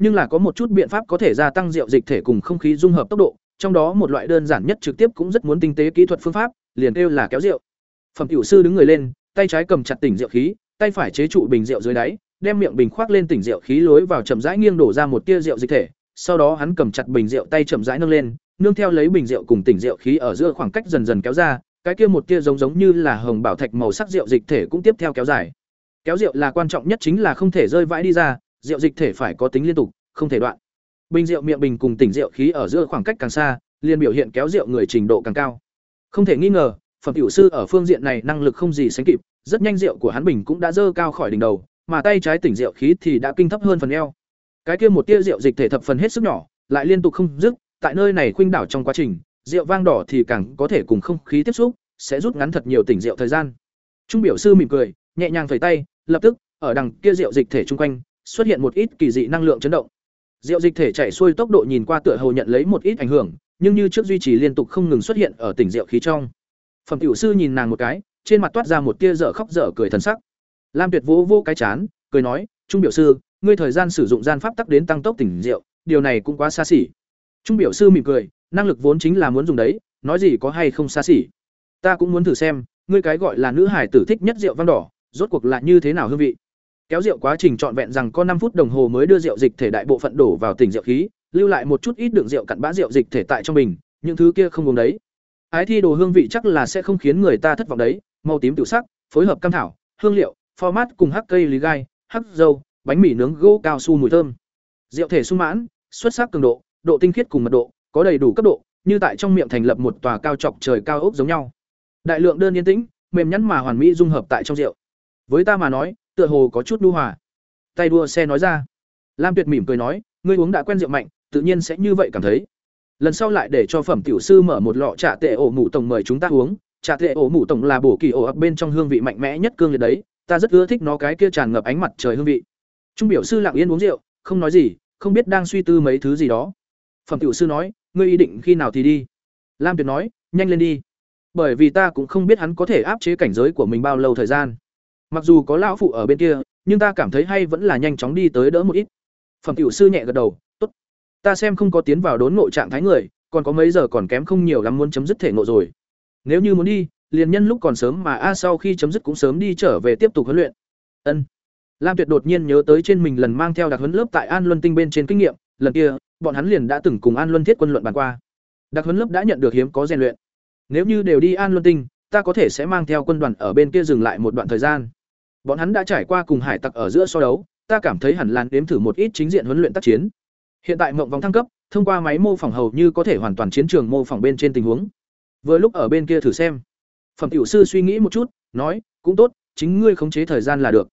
nhưng là có một chút biện pháp có thể gia tăng rượu dịch thể cùng không khí dung hợp tốc độ, trong đó một loại đơn giản nhất trực tiếp cũng rất muốn tinh tế kỹ thuật phương pháp, liền kêu là kéo rượu. Phẩm tiểu sư đứng người lên, tay trái cầm chặt tỉnh rượu khí, tay phải chế trụ bình rượu dưới đáy, đem miệng bình khoác lên tỉnh rượu khí lối vào chậm rãi nghiêng đổ ra một tia rượu dịch thể, sau đó hắn cầm chặt bình rượu tay chậm rãi nâng lên, nương theo lấy bình rượu cùng tỉnh rượu khí ở giữa khoảng cách dần dần kéo ra, cái kia một tia giống giống như là hồng bảo thạch màu sắc rượu dịch thể cũng tiếp theo kéo dài. Kéo rượu là quan trọng nhất chính là không thể rơi vãi đi ra rượu dịch thể phải có tính liên tục, không thể đoạn. Bình rượu miệng bình cùng tỉnh rượu khí ở giữa khoảng cách càng xa, liền biểu hiện kéo rượu người trình độ càng cao. Không thể nghi ngờ, phẩm tiểu sư ở phương diện này năng lực không gì sánh kịp, rất nhanh rượu của hắn bình cũng đã dơ cao khỏi đỉnh đầu, mà tay trái tỉnh rượu khí thì đã kinh thấp hơn phần eo. Cái kia một tia rượu dịch thể thập phần hết sức nhỏ, lại liên tục không dứt, tại nơi này khuynh đảo trong quá trình, rượu vang đỏ thì càng có thể cùng không khí tiếp xúc, sẽ rút ngắn thật nhiều tỉnh rượu thời gian. Trung biểu sư mỉm cười, nhẹ nhàng phẩy tay, lập tức, ở đằng kia rượu dịch thể chung quanh xuất hiện một ít kỳ dị năng lượng chấn động. Rượu dịch thể chảy xuôi tốc độ nhìn qua tựa hồ nhận lấy một ít ảnh hưởng, nhưng như trước duy trì liên tục không ngừng xuất hiện ở tỉnh rượu khí trong. Phẩm tiểu sư nhìn nàng một cái, trên mặt toát ra một tia dở khóc dở cười thần sắc. Lam tuyệt vỗ vô cái chán, cười nói, trung biểu sư, ngươi thời gian sử dụng gian pháp tắc đến tăng tốc tỉnh rượu điều này cũng quá xa xỉ. Trung biểu sư mỉm cười, năng lực vốn chính là muốn dùng đấy, nói gì có hay không xa xỉ. Ta cũng muốn thử xem, ngươi cái gọi là nữ hải tử thích nhất rượu vang đỏ, rốt cuộc là như thế nào hương vị? Kéo rượu quá trình trọn vẹn rằng có năm phút đồng hồ mới đưa rượu dịch thể đại bộ phận đổ vào tỉnh rượu khí, lưu lại một chút ít đường rượu cặn bã rượu dịch thể tại trong bình những thứ kia không uống đấy. Ái thi đồ hương vị chắc là sẽ không khiến người ta thất vọng đấy. Màu tím tự sắc, phối hợp cam thảo, hương liệu, format cùng hắc cây lý gai, hắc dâu, bánh mì nướng gỗ cao su mùi thơm. Rượu thể sung mãn, xuất sắc cường độ độ tinh khiết cùng mật độ, có đầy đủ cấp độ, như tại trong miệng thành lập một tòa cao chọc trời cao ốc giống nhau. Đại lượng đơn yên tĩnh, mềm nhắn mà hoàn mỹ dung hợp tại trong rượu. Với ta mà nói tựa hồ có chút nhu hòa. Tay đua xe nói ra. Lam tuyệt mỉm cười nói, ngươi uống đã quen rượu mạnh, tự nhiên sẽ như vậy cảm thấy. Lần sau lại để cho phẩm tiểu sư mở một lọ trà tệ ổ mủ tổng mời chúng ta uống. Trà tệ ổ mủ tổng là bổ kỳ ổ ập bên trong hương vị mạnh mẽ nhất cương liệt đấy. Ta rất ưa thích nó cái kia tràn ngập ánh mặt trời hương vị. Trung biểu sư lặng yên uống rượu, không nói gì, không biết đang suy tư mấy thứ gì đó. Phẩm tiểu sư nói, ngươi ý định khi nào thì đi? Lam tuyệt nói, nhanh lên đi. Bởi vì ta cũng không biết hắn có thể áp chế cảnh giới của mình bao lâu thời gian mặc dù có lão phụ ở bên kia, nhưng ta cảm thấy hay vẫn là nhanh chóng đi tới đỡ một ít. Phẩm tiểu sư nhẹ gật đầu, tốt. Ta xem không có tiến vào đốn ngộ trạng thái người, còn có mấy giờ còn kém không nhiều lắm muốn chấm dứt thể ngộ rồi. Nếu như muốn đi, liền nhân lúc còn sớm mà a, sau khi chấm dứt cũng sớm đi trở về tiếp tục huấn luyện. Ân. Lam tuyệt đột nhiên nhớ tới trên mình lần mang theo đặc huấn lớp tại an luân tinh bên trên kinh nghiệm, lần kia, bọn hắn liền đã từng cùng an luân thiết quân luận bàn qua. Đặc huấn lớp đã nhận được hiếm có rèn luyện. Nếu như đều đi an luân tinh, ta có thể sẽ mang theo quân đoàn ở bên kia dừng lại một đoạn thời gian bọn hắn đã trải qua cùng hải tặc ở giữa so đấu, ta cảm thấy hẳn làn đếm thử một ít chính diện huấn luyện tác chiến. Hiện tại mộng vòng thăng cấp, thông qua máy mô phỏng hầu như có thể hoàn toàn chiến trường mô phỏng bên trên tình huống. Vừa lúc ở bên kia thử xem. Phẩm tiểu sư suy nghĩ một chút, nói, cũng tốt, chính ngươi khống chế thời gian là được.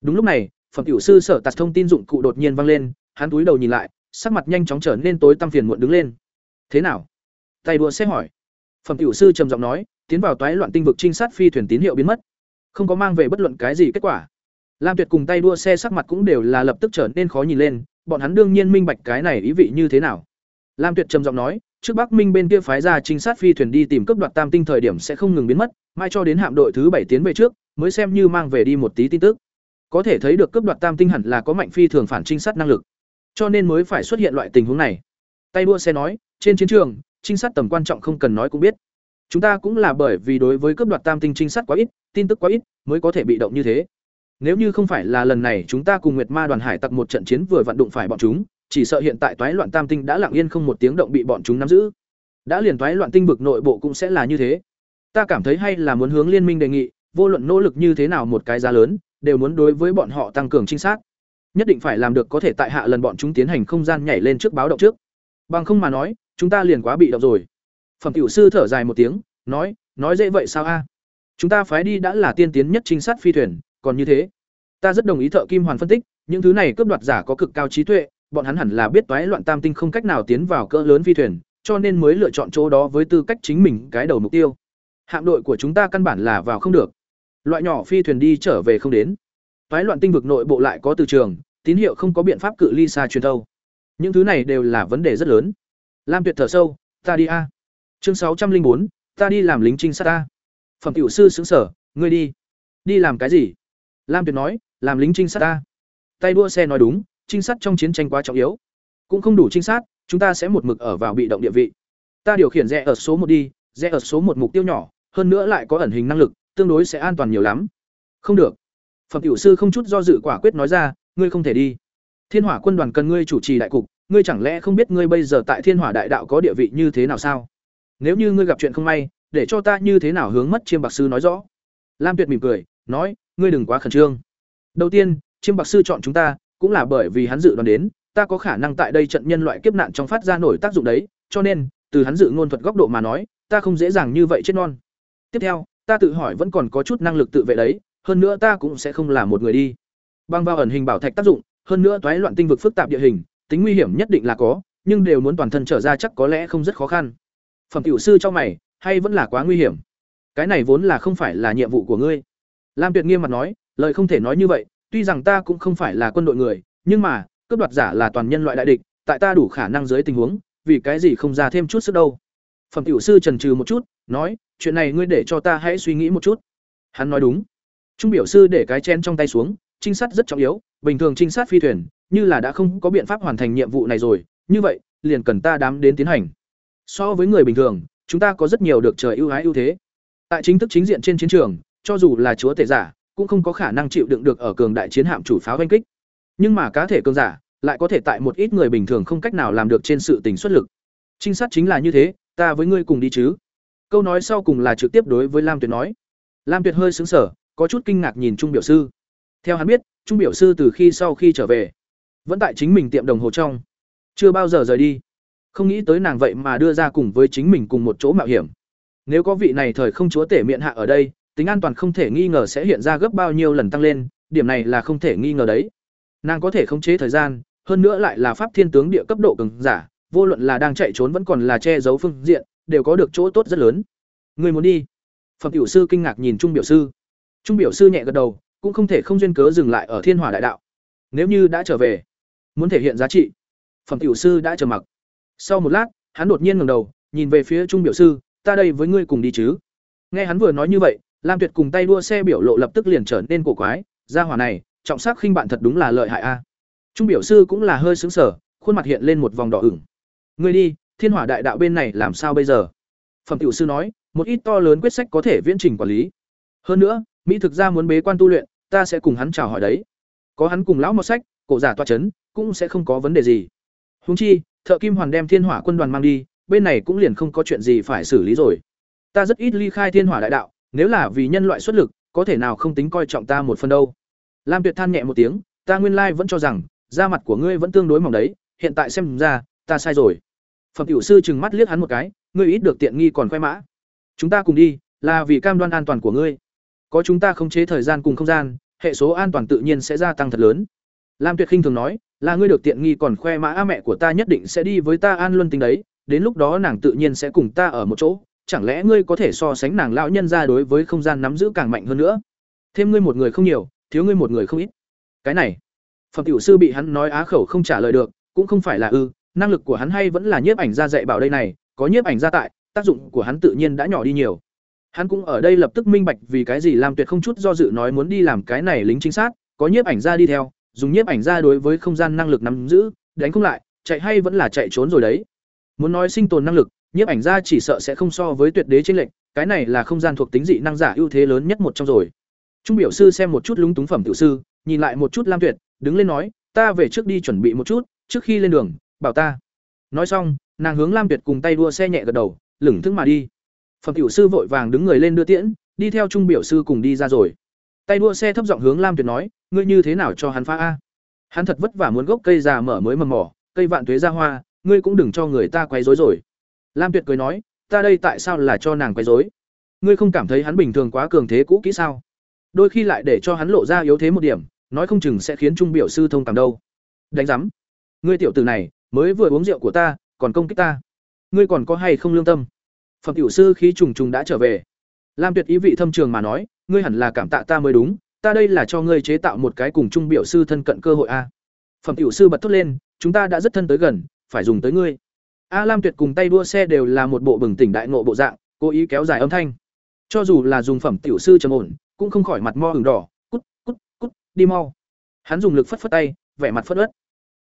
Đúng lúc này, phẩm tiểu sư sở tạt thông tin dụng cụ đột nhiên vang lên, hắn túi đầu nhìn lại, sắc mặt nhanh chóng trở nên tối tăm phiền muộn đứng lên. Thế nào? Tay đua sẽ hỏi. Phẩm tiểu sư trầm giọng nói, tiến vào toái loạn tinh vực trinh sát phi thuyền tín hiệu biến mất không có mang về bất luận cái gì kết quả. Lam tuyệt cùng tay đua xe sắc mặt cũng đều là lập tức trở nên khó nhìn lên, bọn hắn đương nhiên minh bạch cái này ý vị như thế nào. Lam tuyệt trầm giọng nói, trước bắc minh bên kia phái ra trinh sát phi thuyền đi tìm cướp đoạt tam tinh thời điểm sẽ không ngừng biến mất, mai cho đến hạm đội thứ bảy tiến về trước, mới xem như mang về đi một tí tin tức. Có thể thấy được cướp đoạt tam tinh hẳn là có mạnh phi thường phản trinh sát năng lực, cho nên mới phải xuất hiện loại tình huống này. Tay đua xe nói, trên chiến trường, trinh sát tầm quan trọng không cần nói cũng biết chúng ta cũng là bởi vì đối với cướp đoạt tam tinh trinh sát quá ít, tin tức quá ít, mới có thể bị động như thế. Nếu như không phải là lần này chúng ta cùng nguyệt ma đoàn hải tặc một trận chiến vừa vận đụng phải bọn chúng, chỉ sợ hiện tại toái loạn tam tinh đã lặng yên không một tiếng động bị bọn chúng nắm giữ. Đã liền toái loạn tinh vực nội bộ cũng sẽ là như thế. Ta cảm thấy hay là muốn hướng liên minh đề nghị, vô luận nỗ lực như thế nào một cái giá lớn, đều muốn đối với bọn họ tăng cường trinh sát. Nhất định phải làm được có thể tại hạ lần bọn chúng tiến hành không gian nhảy lên trước báo động trước. Bằng không mà nói, chúng ta liền quá bị động rồi phẩm tiểu sư thở dài một tiếng, nói nói dễ vậy sao a? Chúng ta phái đi đã là tiên tiến nhất trinh sát phi thuyền, còn như thế. Ta rất đồng ý thợ kim hoàn phân tích, những thứ này cướp đoạt giả có cực cao trí tuệ, bọn hắn hẳn là biết toái loạn tam tinh không cách nào tiến vào cỡ lớn phi thuyền, cho nên mới lựa chọn chỗ đó với tư cách chính mình cái đầu mục tiêu. Hạm đội của chúng ta căn bản là vào không được. Loại nhỏ phi thuyền đi trở về không đến. Toái loạn tinh vực nội bộ lại có từ trường, tín hiệu không có biện pháp cự ly xa truyền thâu. Những thứ này đều là vấn đề rất lớn. Lam tuyệt thở sâu, ta đi a chương sáu trăm linh bốn, ta đi làm lính trinh sát ta. Phẩm tiểu sư xứng sở, ngươi đi. Đi làm cái gì? Lam tuyệt nói, làm lính trinh sát ta. Tay đua xe nói đúng, trinh sát trong chiến tranh quá trọng yếu. Cũng không đủ trinh sát, chúng ta sẽ một mực ở vào bị động địa vị. Ta điều khiển rẽ ở số một đi, rẽ ở số một mục tiêu nhỏ, hơn nữa lại có ẩn hình năng lực, tương đối sẽ an toàn nhiều lắm. Không được. Phẩm tiểu sư không chút do dự quả quyết nói ra, ngươi không thể đi. Thiên hỏa quân đoàn cần ngươi chủ trì đại cục, ngươi chẳng lẽ không biết ngươi bây giờ tại thiên hỏa đại đạo có địa vị như thế nào sao? Nếu như ngươi gặp chuyện không may, để cho ta như thế nào hướng mất chiêm bạc sư nói rõ? Lam tuyệt mỉm cười, nói, ngươi đừng quá khẩn trương. Đầu tiên, chiêm bạc sư chọn chúng ta, cũng là bởi vì hắn dự đoán đến, ta có khả năng tại đây trận nhân loại kiếp nạn trong phát ra nổi tác dụng đấy, cho nên, từ hắn dự ngôn thuật góc độ mà nói, ta không dễ dàng như vậy chết non. Tiếp theo, ta tự hỏi vẫn còn có chút năng lực tự vệ đấy, hơn nữa ta cũng sẽ không là một người đi. Băng vào ẩn hình bảo thạch tác dụng, hơn nữa toái loạn tinh vực phức tạp địa hình, tính nguy hiểm nhất định là có, nhưng đều muốn toàn thân trở ra chắc có lẽ không rất khó khăn phẩm tiểu sư cho mày, hay vẫn là quá nguy hiểm? Cái này vốn là không phải là nhiệm vụ của ngươi. Lam tuyệt nghiêm mặt nói, lời không thể nói như vậy, tuy rằng ta cũng không phải là quân đội người, nhưng mà, cướp đoạt giả là toàn nhân loại đại địch, tại ta đủ khả năng dưới tình huống, vì cái gì không ra thêm chút sức đâu? Phẩm tiểu sư trần trừ một chút, nói, chuyện này ngươi để cho ta hãy suy nghĩ một chút. Hắn nói đúng. Trung biểu sư để cái chen trong tay xuống, trinh sát rất trọng yếu, bình thường trinh sát phi thuyền, như là đã không có biện pháp hoàn thành nhiệm vụ này rồi, như vậy, liền cần ta đám đến tiến hành so với người bình thường, chúng ta có rất nhiều được trời ưu ái ưu thế. Tại chính thức chính diện trên chiến trường, cho dù là chúa tể giả, cũng không có khả năng chịu đựng được ở cường đại chiến hạm chủ pháo oanh kích. Nhưng mà cá thể cường giả lại có thể tại một ít người bình thường không cách nào làm được trên sự tình xuất lực. Trinh sát chính là như thế, ta với ngươi cùng đi chứ. Câu nói sau cùng là trực tiếp đối với lam tuyệt nói. Lam tuyệt hơi xứng sở có chút kinh ngạc nhìn trung biểu sư. Theo hắn biết, trung biểu sư từ khi sau khi trở về, vẫn tại chính mình tiệm đồng hồ trong. Chưa bao giờ rời đi không nghĩ tới nàng vậy mà đưa ra cùng với chính mình cùng một chỗ mạo hiểm. Nếu có vị này thời không chúa tể miệng hạ ở đây, tính an toàn không thể nghi ngờ sẽ hiện ra gấp bao nhiêu lần tăng lên, điểm này là không thể nghi ngờ đấy. Nàng có thể khống chế thời gian, hơn nữa lại là pháp thiên tướng địa cấp độ cường giả, vô luận là đang chạy trốn vẫn còn là che giấu phương diện, đều có được chỗ tốt rất lớn. Người muốn đi. Phẩm tiểu sư kinh ngạc nhìn trung biểu sư. Trung biểu sư nhẹ gật đầu, cũng không thể không duyên cớ dừng lại ở thiên hỏa đại đạo. Nếu như đã trở về, muốn thể hiện giá trị, phẩm tiểu sư đã trở mặc sau một lát, hắn đột nhiên ngẩng đầu, nhìn về phía trung biểu sư, ta đây với ngươi cùng đi chứ? Nghe hắn vừa nói như vậy, lam tuyệt cùng tay đua xe biểu lộ lập tức liền trở nên cổ quái, gia hỏa này, trọng sắc khinh bạn thật đúng là lợi hại a. Trung biểu sư cũng là hơi sững sờ, khuôn mặt hiện lên một vòng đỏ ửng. Ngươi đi, thiên hỏa đại đạo bên này làm sao bây giờ? Phẩm tiểu sư nói, một ít to lớn quyết sách có thể viễn trình quản lý. Hơn nữa, mỹ thực ra muốn bế quan tu luyện, ta sẽ cùng hắn chào hỏi đấy. Có hắn cùng lão một sách, cổ giả toa chấn, cũng sẽ không có vấn đề gì. Huống chi thợ kim hoàn đem thiên hỏa quân đoàn mang đi, bên này cũng liền không có chuyện gì phải xử lý rồi. Ta rất ít ly khai thiên hỏa đại đạo, nếu là vì nhân loại xuất lực, có thể nào không tính coi trọng ta một phần đâu. Lam tuyệt than nhẹ một tiếng, ta nguyên lai vẫn cho rằng, da mặt của ngươi vẫn tương đối mỏng đấy, hiện tại xem ra, ta sai rồi. Phẩm tiểu sư trừng mắt liếc hắn một cái, ngươi ít được tiện nghi còn khoe mã. Chúng ta cùng đi, là vì cam đoan an toàn của ngươi. Có chúng ta khống chế thời gian cùng không gian, hệ số an toàn tự nhiên sẽ gia tăng thật lớn lam tuyệt khinh thường nói, là ngươi được tiện nghi còn khoe mã a mẹ của ta nhất định sẽ đi với ta an luân tính đấy, đến lúc đó nàng tự nhiên sẽ cùng ta ở một chỗ. Chẳng lẽ ngươi có thể so sánh nàng lão nhân ra đối với không gian nắm giữ càng mạnh hơn nữa? Thêm ngươi một người không nhiều, thiếu ngươi một người không ít. Cái này, phẩm tiểu sư bị hắn nói á khẩu không trả lời được, cũng không phải là ư, năng lực của hắn hay vẫn là nhiếp ảnh ra dạy bảo đây này, có nhiếp ảnh ra tại, tác dụng của hắn tự nhiên đã nhỏ đi nhiều. Hắn cũng ở đây lập tức minh bạch vì cái gì Lam tuyệt không chút do dự nói muốn đi làm cái này lính chính xác có nhiếp ảnh ra đi theo dùng nhiếp ảnh ra đối với không gian năng lực nắm giữ, đánh không lại, chạy hay vẫn là chạy trốn rồi đấy. Muốn nói sinh tồn năng lực, nhiếp ảnh ra chỉ sợ sẽ không so với tuyệt đế trên lệnh cái này là không gian thuộc tính dị năng giả ưu thế lớn nhất một trong rồi. Trung biểu sư xem một chút lúng túng phẩm tiểu sư, nhìn lại một chút lam tuyệt, đứng lên nói, ta về trước đi chuẩn bị một chút, trước khi lên đường, bảo ta. Nói xong, nàng hướng lam tuyệt cùng tay đua xe nhẹ gật đầu, lửng thức mà đi. Phẩm tiểu sư vội vàng đứng người lên đưa tiễn, đi theo trung biểu sư cùng đi ra rồi. Tay đua xe thấp giọng hướng lam tuyệt nói ngươi như thế nào cho hắn phá a? Hắn thật vất vả muốn gốc cây già mở mới mầm mỏ, cây vạn tuế ra hoa, ngươi cũng đừng cho người ta quấy rối rồi. Lam tuyệt cười nói, ta đây tại sao là cho nàng quấy rối? Ngươi không cảm thấy hắn bình thường quá cường thế cũ kỹ sao? Đôi khi lại để cho hắn lộ ra yếu thế một điểm, nói không chừng sẽ khiến trung biểu sư thông cảm đâu. Đánh giám, ngươi tiểu tử này, mới vừa uống rượu của ta, còn công kích ta. Ngươi còn có hay không lương tâm? Phẩm tiểu sư khí trùng trùng đã trở về. Lam tuyệt ý vị thâm trường mà nói, ngươi hẳn là cảm tạ ta mới đúng ta đây là cho ngươi chế tạo một cái cùng trung biểu sư thân cận cơ hội a. Phẩm tiểu sư bật thốt lên, chúng ta đã rất thân tới gần, phải dùng tới ngươi. A lam tuyệt cùng tay đua xe đều là một bộ bừng tỉnh đại ngộ bộ dạng, cố ý kéo dài âm thanh. Cho dù là dùng phẩm tiểu sư trầm ổn, cũng không khỏi mặt mo ửng đỏ, cút cút cút, đi mau. Hắn dùng lực phất phất tay, vẻ mặt phất ớt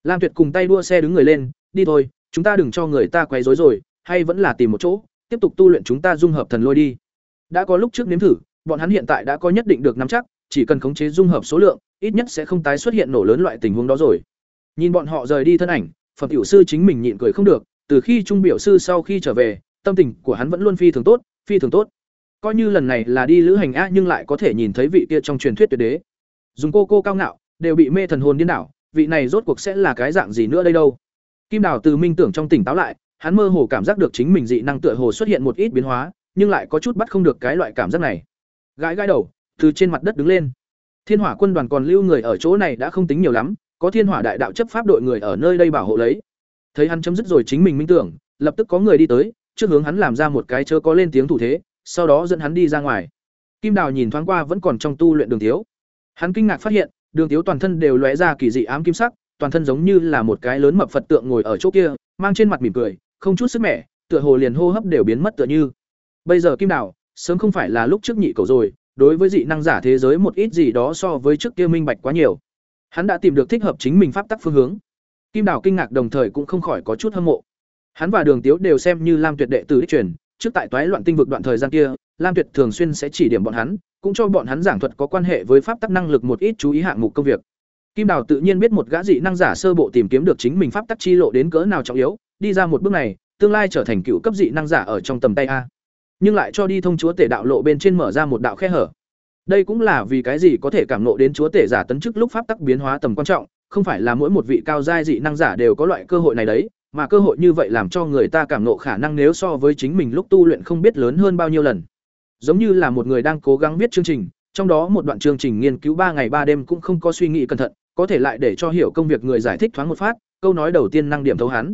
lam tuyệt cùng tay đua xe đứng người lên, đi thôi, chúng ta đừng cho người ta quấy rối rồi, hay vẫn là tìm một chỗ, tiếp tục tu luyện chúng ta dung hợp thần lôi đi. Đã có lúc trước nếm thử, bọn hắn hiện tại đã có nhất định được nắm chắc chỉ cần khống chế dung hợp số lượng, ít nhất sẽ không tái xuất hiện nổ lớn loại tình huống đó rồi. Nhìn bọn họ rời đi thân ảnh phẩm tiểu sư chính mình nhịn cười không được, từ khi trung biểu sư sau khi trở về, tâm tình của hắn vẫn luôn phi thường tốt, phi thường tốt. Coi như lần này là đi lữ hành á, nhưng lại có thể nhìn thấy vị kia trong truyền thuyết tuyệt đế. Dùng cô cô cao ngạo, đều bị mê thần hồn điên đảo, vị này rốt cuộc sẽ là cái dạng gì nữa đây đâu? Kim đào từ minh tưởng trong tỉnh táo lại, hắn mơ hồ cảm giác được chính mình dị năng tựa hồ xuất hiện một ít biến hóa, nhưng lại có chút bắt không được cái loại cảm giác này. Gãi gãi đầu từ trên mặt đất đứng lên. Thiên hỏa quân đoàn còn lưu người ở chỗ này đã không tính nhiều lắm, có thiên hỏa đại đạo chấp pháp đội người ở nơi đây bảo hộ lấy. Thấy hắn chấm dứt rồi chính mình minh tưởng, lập tức có người đi tới, trước hướng hắn làm ra một cái chớ có lên tiếng thủ thế, sau đó dẫn hắn đi ra ngoài. Kim đào nhìn thoáng qua vẫn còn trong tu luyện đường thiếu. Hắn kinh ngạc phát hiện, đường thiếu toàn thân đều lóe ra kỳ dị ám kim sắc, toàn thân giống như là một cái lớn mập phật tượng ngồi ở chỗ kia, mang trên mặt mỉm cười, không chút sức mẻ, tựa hồ liền hô hấp đều biến mất tựa như. Bây giờ kim đào, sớm không phải là lúc trước nhị cầu rồi đối với dị năng giả thế giới một ít gì đó so với trước kia minh bạch quá nhiều. Hắn đã tìm được thích hợp chính mình pháp tắc phương hướng. Kim đào kinh ngạc đồng thời cũng không khỏi có chút hâm mộ. Hắn và đường tiếu đều xem như lam tuyệt đệ tử đích truyền, trước tại toái loạn tinh vực đoạn thời gian kia, lam tuyệt thường xuyên sẽ chỉ điểm bọn hắn, cũng cho bọn hắn giảng thuật có quan hệ với pháp tắc năng lực một ít chú ý hạng mục công việc. Kim đào tự nhiên biết một gã dị năng giả sơ bộ tìm kiếm được chính mình pháp tắc chi lộ đến cỡ nào trọng yếu, đi ra một bước này, tương lai trở thành cựu cấp dị năng giả ở trong tầm tay a nhưng lại cho đi thông chúa tể đạo lộ bên trên mở ra một đạo khe hở. Đây cũng là vì cái gì có thể cảm nộ đến chúa tể giả tấn chức lúc pháp tắc biến hóa tầm quan trọng, không phải là mỗi một vị cao giai dị năng giả đều có loại cơ hội này đấy, mà cơ hội như vậy làm cho người ta cảm nộ khả năng nếu so với chính mình lúc tu luyện không biết lớn hơn bao nhiêu lần. Giống như là một người đang cố gắng viết chương trình, trong đó một đoạn chương trình nghiên cứu ba ngày ba đêm cũng không có suy nghĩ cẩn thận, có thể lại để cho hiểu công việc người giải thích thoáng một phát, câu nói đầu tiên năng điểm thấu hắn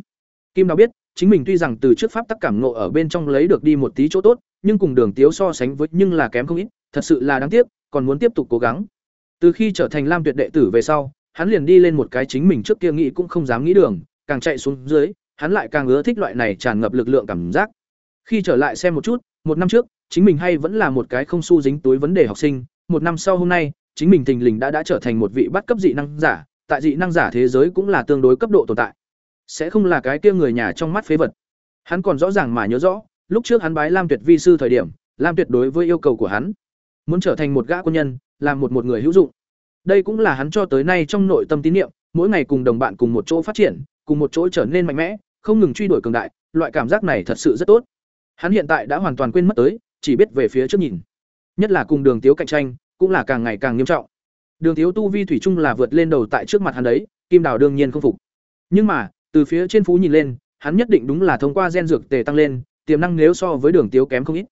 kim đào biết, chính mình tuy rằng từ trước pháp tắc cảm ngộ ở bên trong lấy được đi một tí chỗ tốt, nhưng cùng đường tiếu so sánh với nhưng là kém không ít, thật sự là đáng tiếc, còn muốn tiếp tục cố gắng. Từ khi trở thành lam tuyệt đệ tử về sau, hắn liền đi lên một cái chính mình trước kia nghĩ cũng không dám nghĩ đường, càng chạy xuống dưới, hắn lại càng ưa thích loại này tràn ngập lực lượng cảm giác. Khi trở lại xem một chút, một năm trước, chính mình hay vẫn là một cái không su dính túi vấn đề học sinh, một năm sau hôm nay, chính mình thình lình đã đã trở thành một vị bắt cấp dị năng giả, tại dị năng giả thế giới cũng là tương đối cấp độ tồn tại sẽ không là cái kia người nhà trong mắt phế vật. Hắn còn rõ ràng mà nhớ rõ, lúc trước hắn bái lam tuyệt vi sư thời điểm, lam tuyệt đối với yêu cầu của hắn, muốn trở thành một gã quân nhân, làm một một người hữu dụng. Đây cũng là hắn cho tới nay trong nội tâm tín niệm, mỗi ngày cùng đồng bạn cùng một chỗ phát triển, cùng một chỗ trở nên mạnh mẽ, không ngừng truy đuổi cường đại, loại cảm giác này thật sự rất tốt. Hắn hiện tại đã hoàn toàn quên mất tới, chỉ biết về phía trước nhìn. Nhất là cùng đường tiếu cạnh tranh, cũng là càng ngày càng nghiêm trọng. Đường tiếu tu vi thủy chung là vượt lên đầu tại trước mặt hắn đấy, kim đào đương nhiên không phục. Nhưng mà từ phía trên phú nhìn lên, hắn nhất định đúng là thông qua gen dược tề tăng lên, tiềm năng nếu so với đường tiếu kém không ít.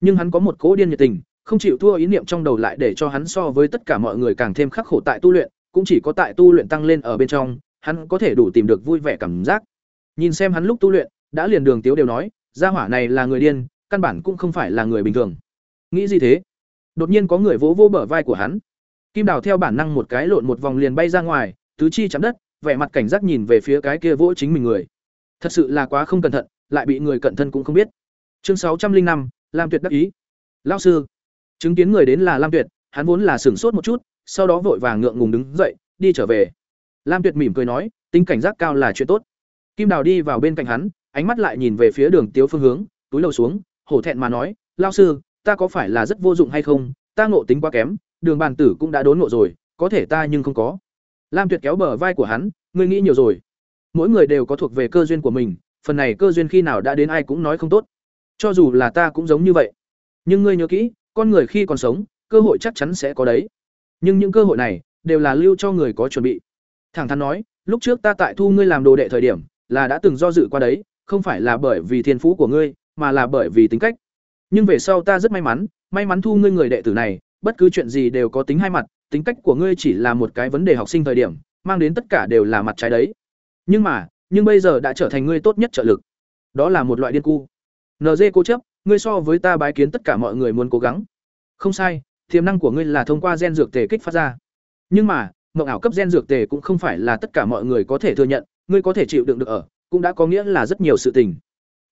Nhưng hắn có một cố điên nhiệt tình, không chịu thua ý niệm trong đầu lại để cho hắn so với tất cả mọi người càng thêm khắc khổ tại tu luyện, cũng chỉ có tại tu luyện tăng lên ở bên trong, hắn có thể đủ tìm được vui vẻ cảm giác. Nhìn xem hắn lúc tu luyện, đã liền đường tiếu đều nói, gia hỏa này là người điên, căn bản cũng không phải là người bình thường. Nghĩ gì thế? Đột nhiên có người vỗ vỗ bờ vai của hắn. Kim đào theo bản năng một cái lộn một vòng liền bay ra ngoài, tứ chi chạm đất vẻ mặt cảnh giác nhìn về phía cái kia vỗ chính mình người. Thật sự là quá không cẩn thận, lại bị người cận thân cũng không biết. Chương sáu trăm linh năm, lam tuyệt đắc ý. Lao sư, chứng kiến người đến là lam tuyệt, hắn vốn là sửng sốt một chút, sau đó vội vàng ngượng ngùng đứng dậy, đi trở về. Lam tuyệt mỉm cười nói, tính cảnh giác cao là chuyện tốt. Kim đào đi vào bên cạnh hắn, ánh mắt lại nhìn về phía đường tiếu phương hướng, túi lầu xuống, hổ thẹn mà nói lao sư, ta có phải là rất vô dụng hay không? Ta ngộ tính quá kém, đường bàn tử cũng đã đốn ngộ rồi, có thể ta nhưng không có lam tuyệt kéo bờ vai của hắn, ngươi nghĩ nhiều rồi. Mỗi người đều có thuộc về cơ duyên của mình, phần này cơ duyên khi nào đã đến ai cũng nói không tốt. Cho dù là ta cũng giống như vậy. Nhưng ngươi nhớ kỹ, con người khi còn sống, cơ hội chắc chắn sẽ có đấy. Nhưng những cơ hội này, đều là lưu cho người có chuẩn bị. Thẳng thắn nói, lúc trước ta tại thu ngươi làm đồ đệ thời điểm, là đã từng do dự qua đấy, không phải là bởi vì thiên phú của ngươi, mà là bởi vì tính cách. Nhưng về sau ta rất may mắn may mắn thu ngươi người đệ tử này, bất cứ chuyện gì đều có tính hai mặt tính cách của ngươi chỉ là một cái vấn đề học sinh thời điểm, mang đến tất cả đều là mặt trái đấy. Nhưng mà, nhưng bây giờ đã trở thành ngươi tốt nhất trợ lực. Đó là một loại điên cu. Nd cố chấp, ngươi so với ta bái kiến tất cả mọi người muốn cố gắng. Không sai, tiềm năng của ngươi là thông qua gen dược tề kích phát ra. Nhưng mà, mộng ảo cấp gen dược tề cũng không phải là tất cả mọi người có thể thừa nhận, ngươi có thể chịu đựng được ở, cũng đã có nghĩa là rất nhiều sự tình.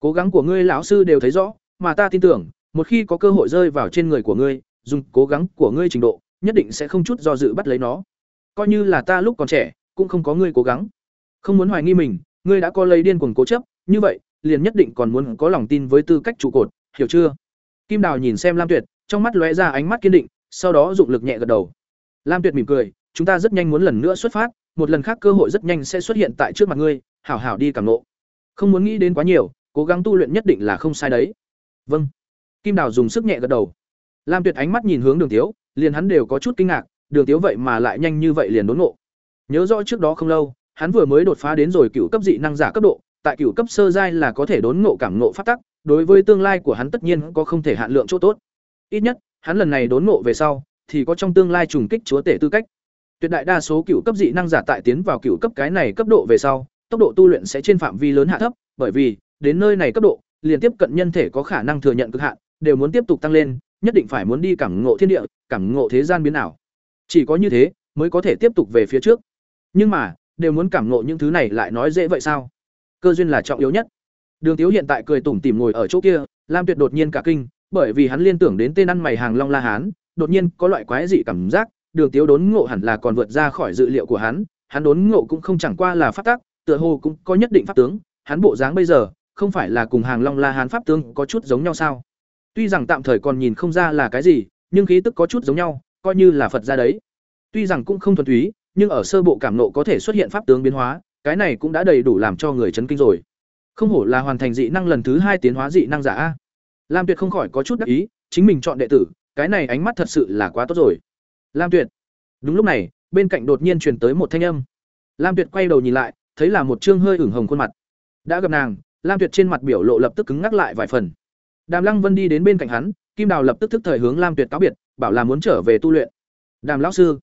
Cố gắng của ngươi lão sư đều thấy rõ, mà ta tin tưởng, một khi có cơ hội rơi vào trên người của ngươi, dùng cố gắng của ngươi trình độ nhất định sẽ không chút do dự bắt lấy nó coi như là ta lúc còn trẻ cũng không có ngươi cố gắng Không muốn hoài nghi mình, ngươi đã có lấy điên cuồng cố chấp, như vậy, liền nhất định còn muốn có lòng tin với tư cách trụ cột, hiểu chưa? Kim Đào nhìn xem Lam Tuyệt, trong mắt lóe ra ánh mắt kiên định, sau đó dụng lực nhẹ gật đầu. Lam Tuyệt mỉm cười, chúng ta rất nhanh muốn lần nữa xuất phát, một lần khác cơ hội rất nhanh sẽ xuất hiện tại trước mặt ngươi, hảo hảo đi cảm ngộ. Không muốn nghĩ đến quá nhiều, cố gắng tu luyện nhất định là không sai đấy. Vâng. Kim Đào dùng sức nhẹ gật đầu. Lam Tuyệt ánh mắt nhìn hướng Đường Tiếu, liền hắn đều có chút kinh ngạc, Đường Tiếu vậy mà lại nhanh như vậy liền đốn ngộ. Nhớ rõ trước đó không lâu, hắn vừa mới đột phá đến rồi cựu cấp dị năng giả cấp độ, tại cựu cấp sơ giai là có thể đốn ngộ cảm ngộ pháp tắc, đối với tương lai của hắn tất nhiên có không thể hạn lượng chỗ tốt. Ít nhất, hắn lần này đốn ngộ về sau, thì có trong tương lai trùng kích chúa tể tư cách. Tuyệt đại đa số cựu cấp dị năng giả tại tiến vào cựu cấp cái này cấp độ về sau, tốc độ tu luyện sẽ trên phạm vi lớn hạ thấp, bởi vì đến nơi này cấp độ, liền tiếp cận nhân thể có khả năng thừa nhận cực hạn, đều muốn tiếp tục tăng lên, nhất định phải muốn đi cảm ngộ thiên địa, cảm ngộ thế gian biến ảo. Chỉ có như thế, mới có thể tiếp tục về phía trước. Nhưng mà, đều muốn cảm ngộ những thứ này lại nói dễ vậy sao? Cơ duyên là trọng yếu nhất. Đường Tiếu hiện tại cười tủm tỉm ngồi ở chỗ kia, Lam Tuyệt đột nhiên cả kinh, bởi vì hắn liên tưởng đến tên ăn mày hàng Long La Hán, đột nhiên có loại quái dị cảm giác, Đường Tiếu đốn ngộ hẳn là còn vượt ra khỏi dự liệu của hắn, hắn đốn ngộ cũng không chẳng qua là pháp tắc, tựa hồ cũng có nhất định pháp tướng, hắn bộ dáng bây giờ, không phải là cùng hàng Long La Hán pháp tướng có chút giống nhau sao? Tuy rằng tạm thời còn nhìn không ra là cái gì, nhưng khí tức có chút giống nhau, coi như là Phật ra đấy. Tuy rằng cũng không thuần túy, nhưng ở sơ bộ cảm nộ có thể xuất hiện pháp tướng biến hóa, cái này cũng đã đầy đủ làm cho người chấn kinh rồi. Không hổ là hoàn thành dị năng lần thứ hai tiến hóa dị năng giả a. Lam Tuyệt không khỏi có chút đắc ý, chính mình chọn đệ tử, cái này ánh mắt thật sự là quá tốt rồi. Lam Tuyệt. Đúng lúc này, bên cạnh đột nhiên truyền tới một thanh âm. Lam Tuyệt quay đầu nhìn lại, thấy là một trương hơi ửng hồng khuôn mặt. Đã gặp nàng, Lam Tuyệt trên mặt biểu lộ lập tức cứng ngắc lại vài phần. Đàm Lăng Vân đi đến bên cạnh hắn, Kim Đào lập tức thức thời hướng Lam Tuyệt cáo biệt, bảo là muốn trở về tu luyện. Đàm lão sư.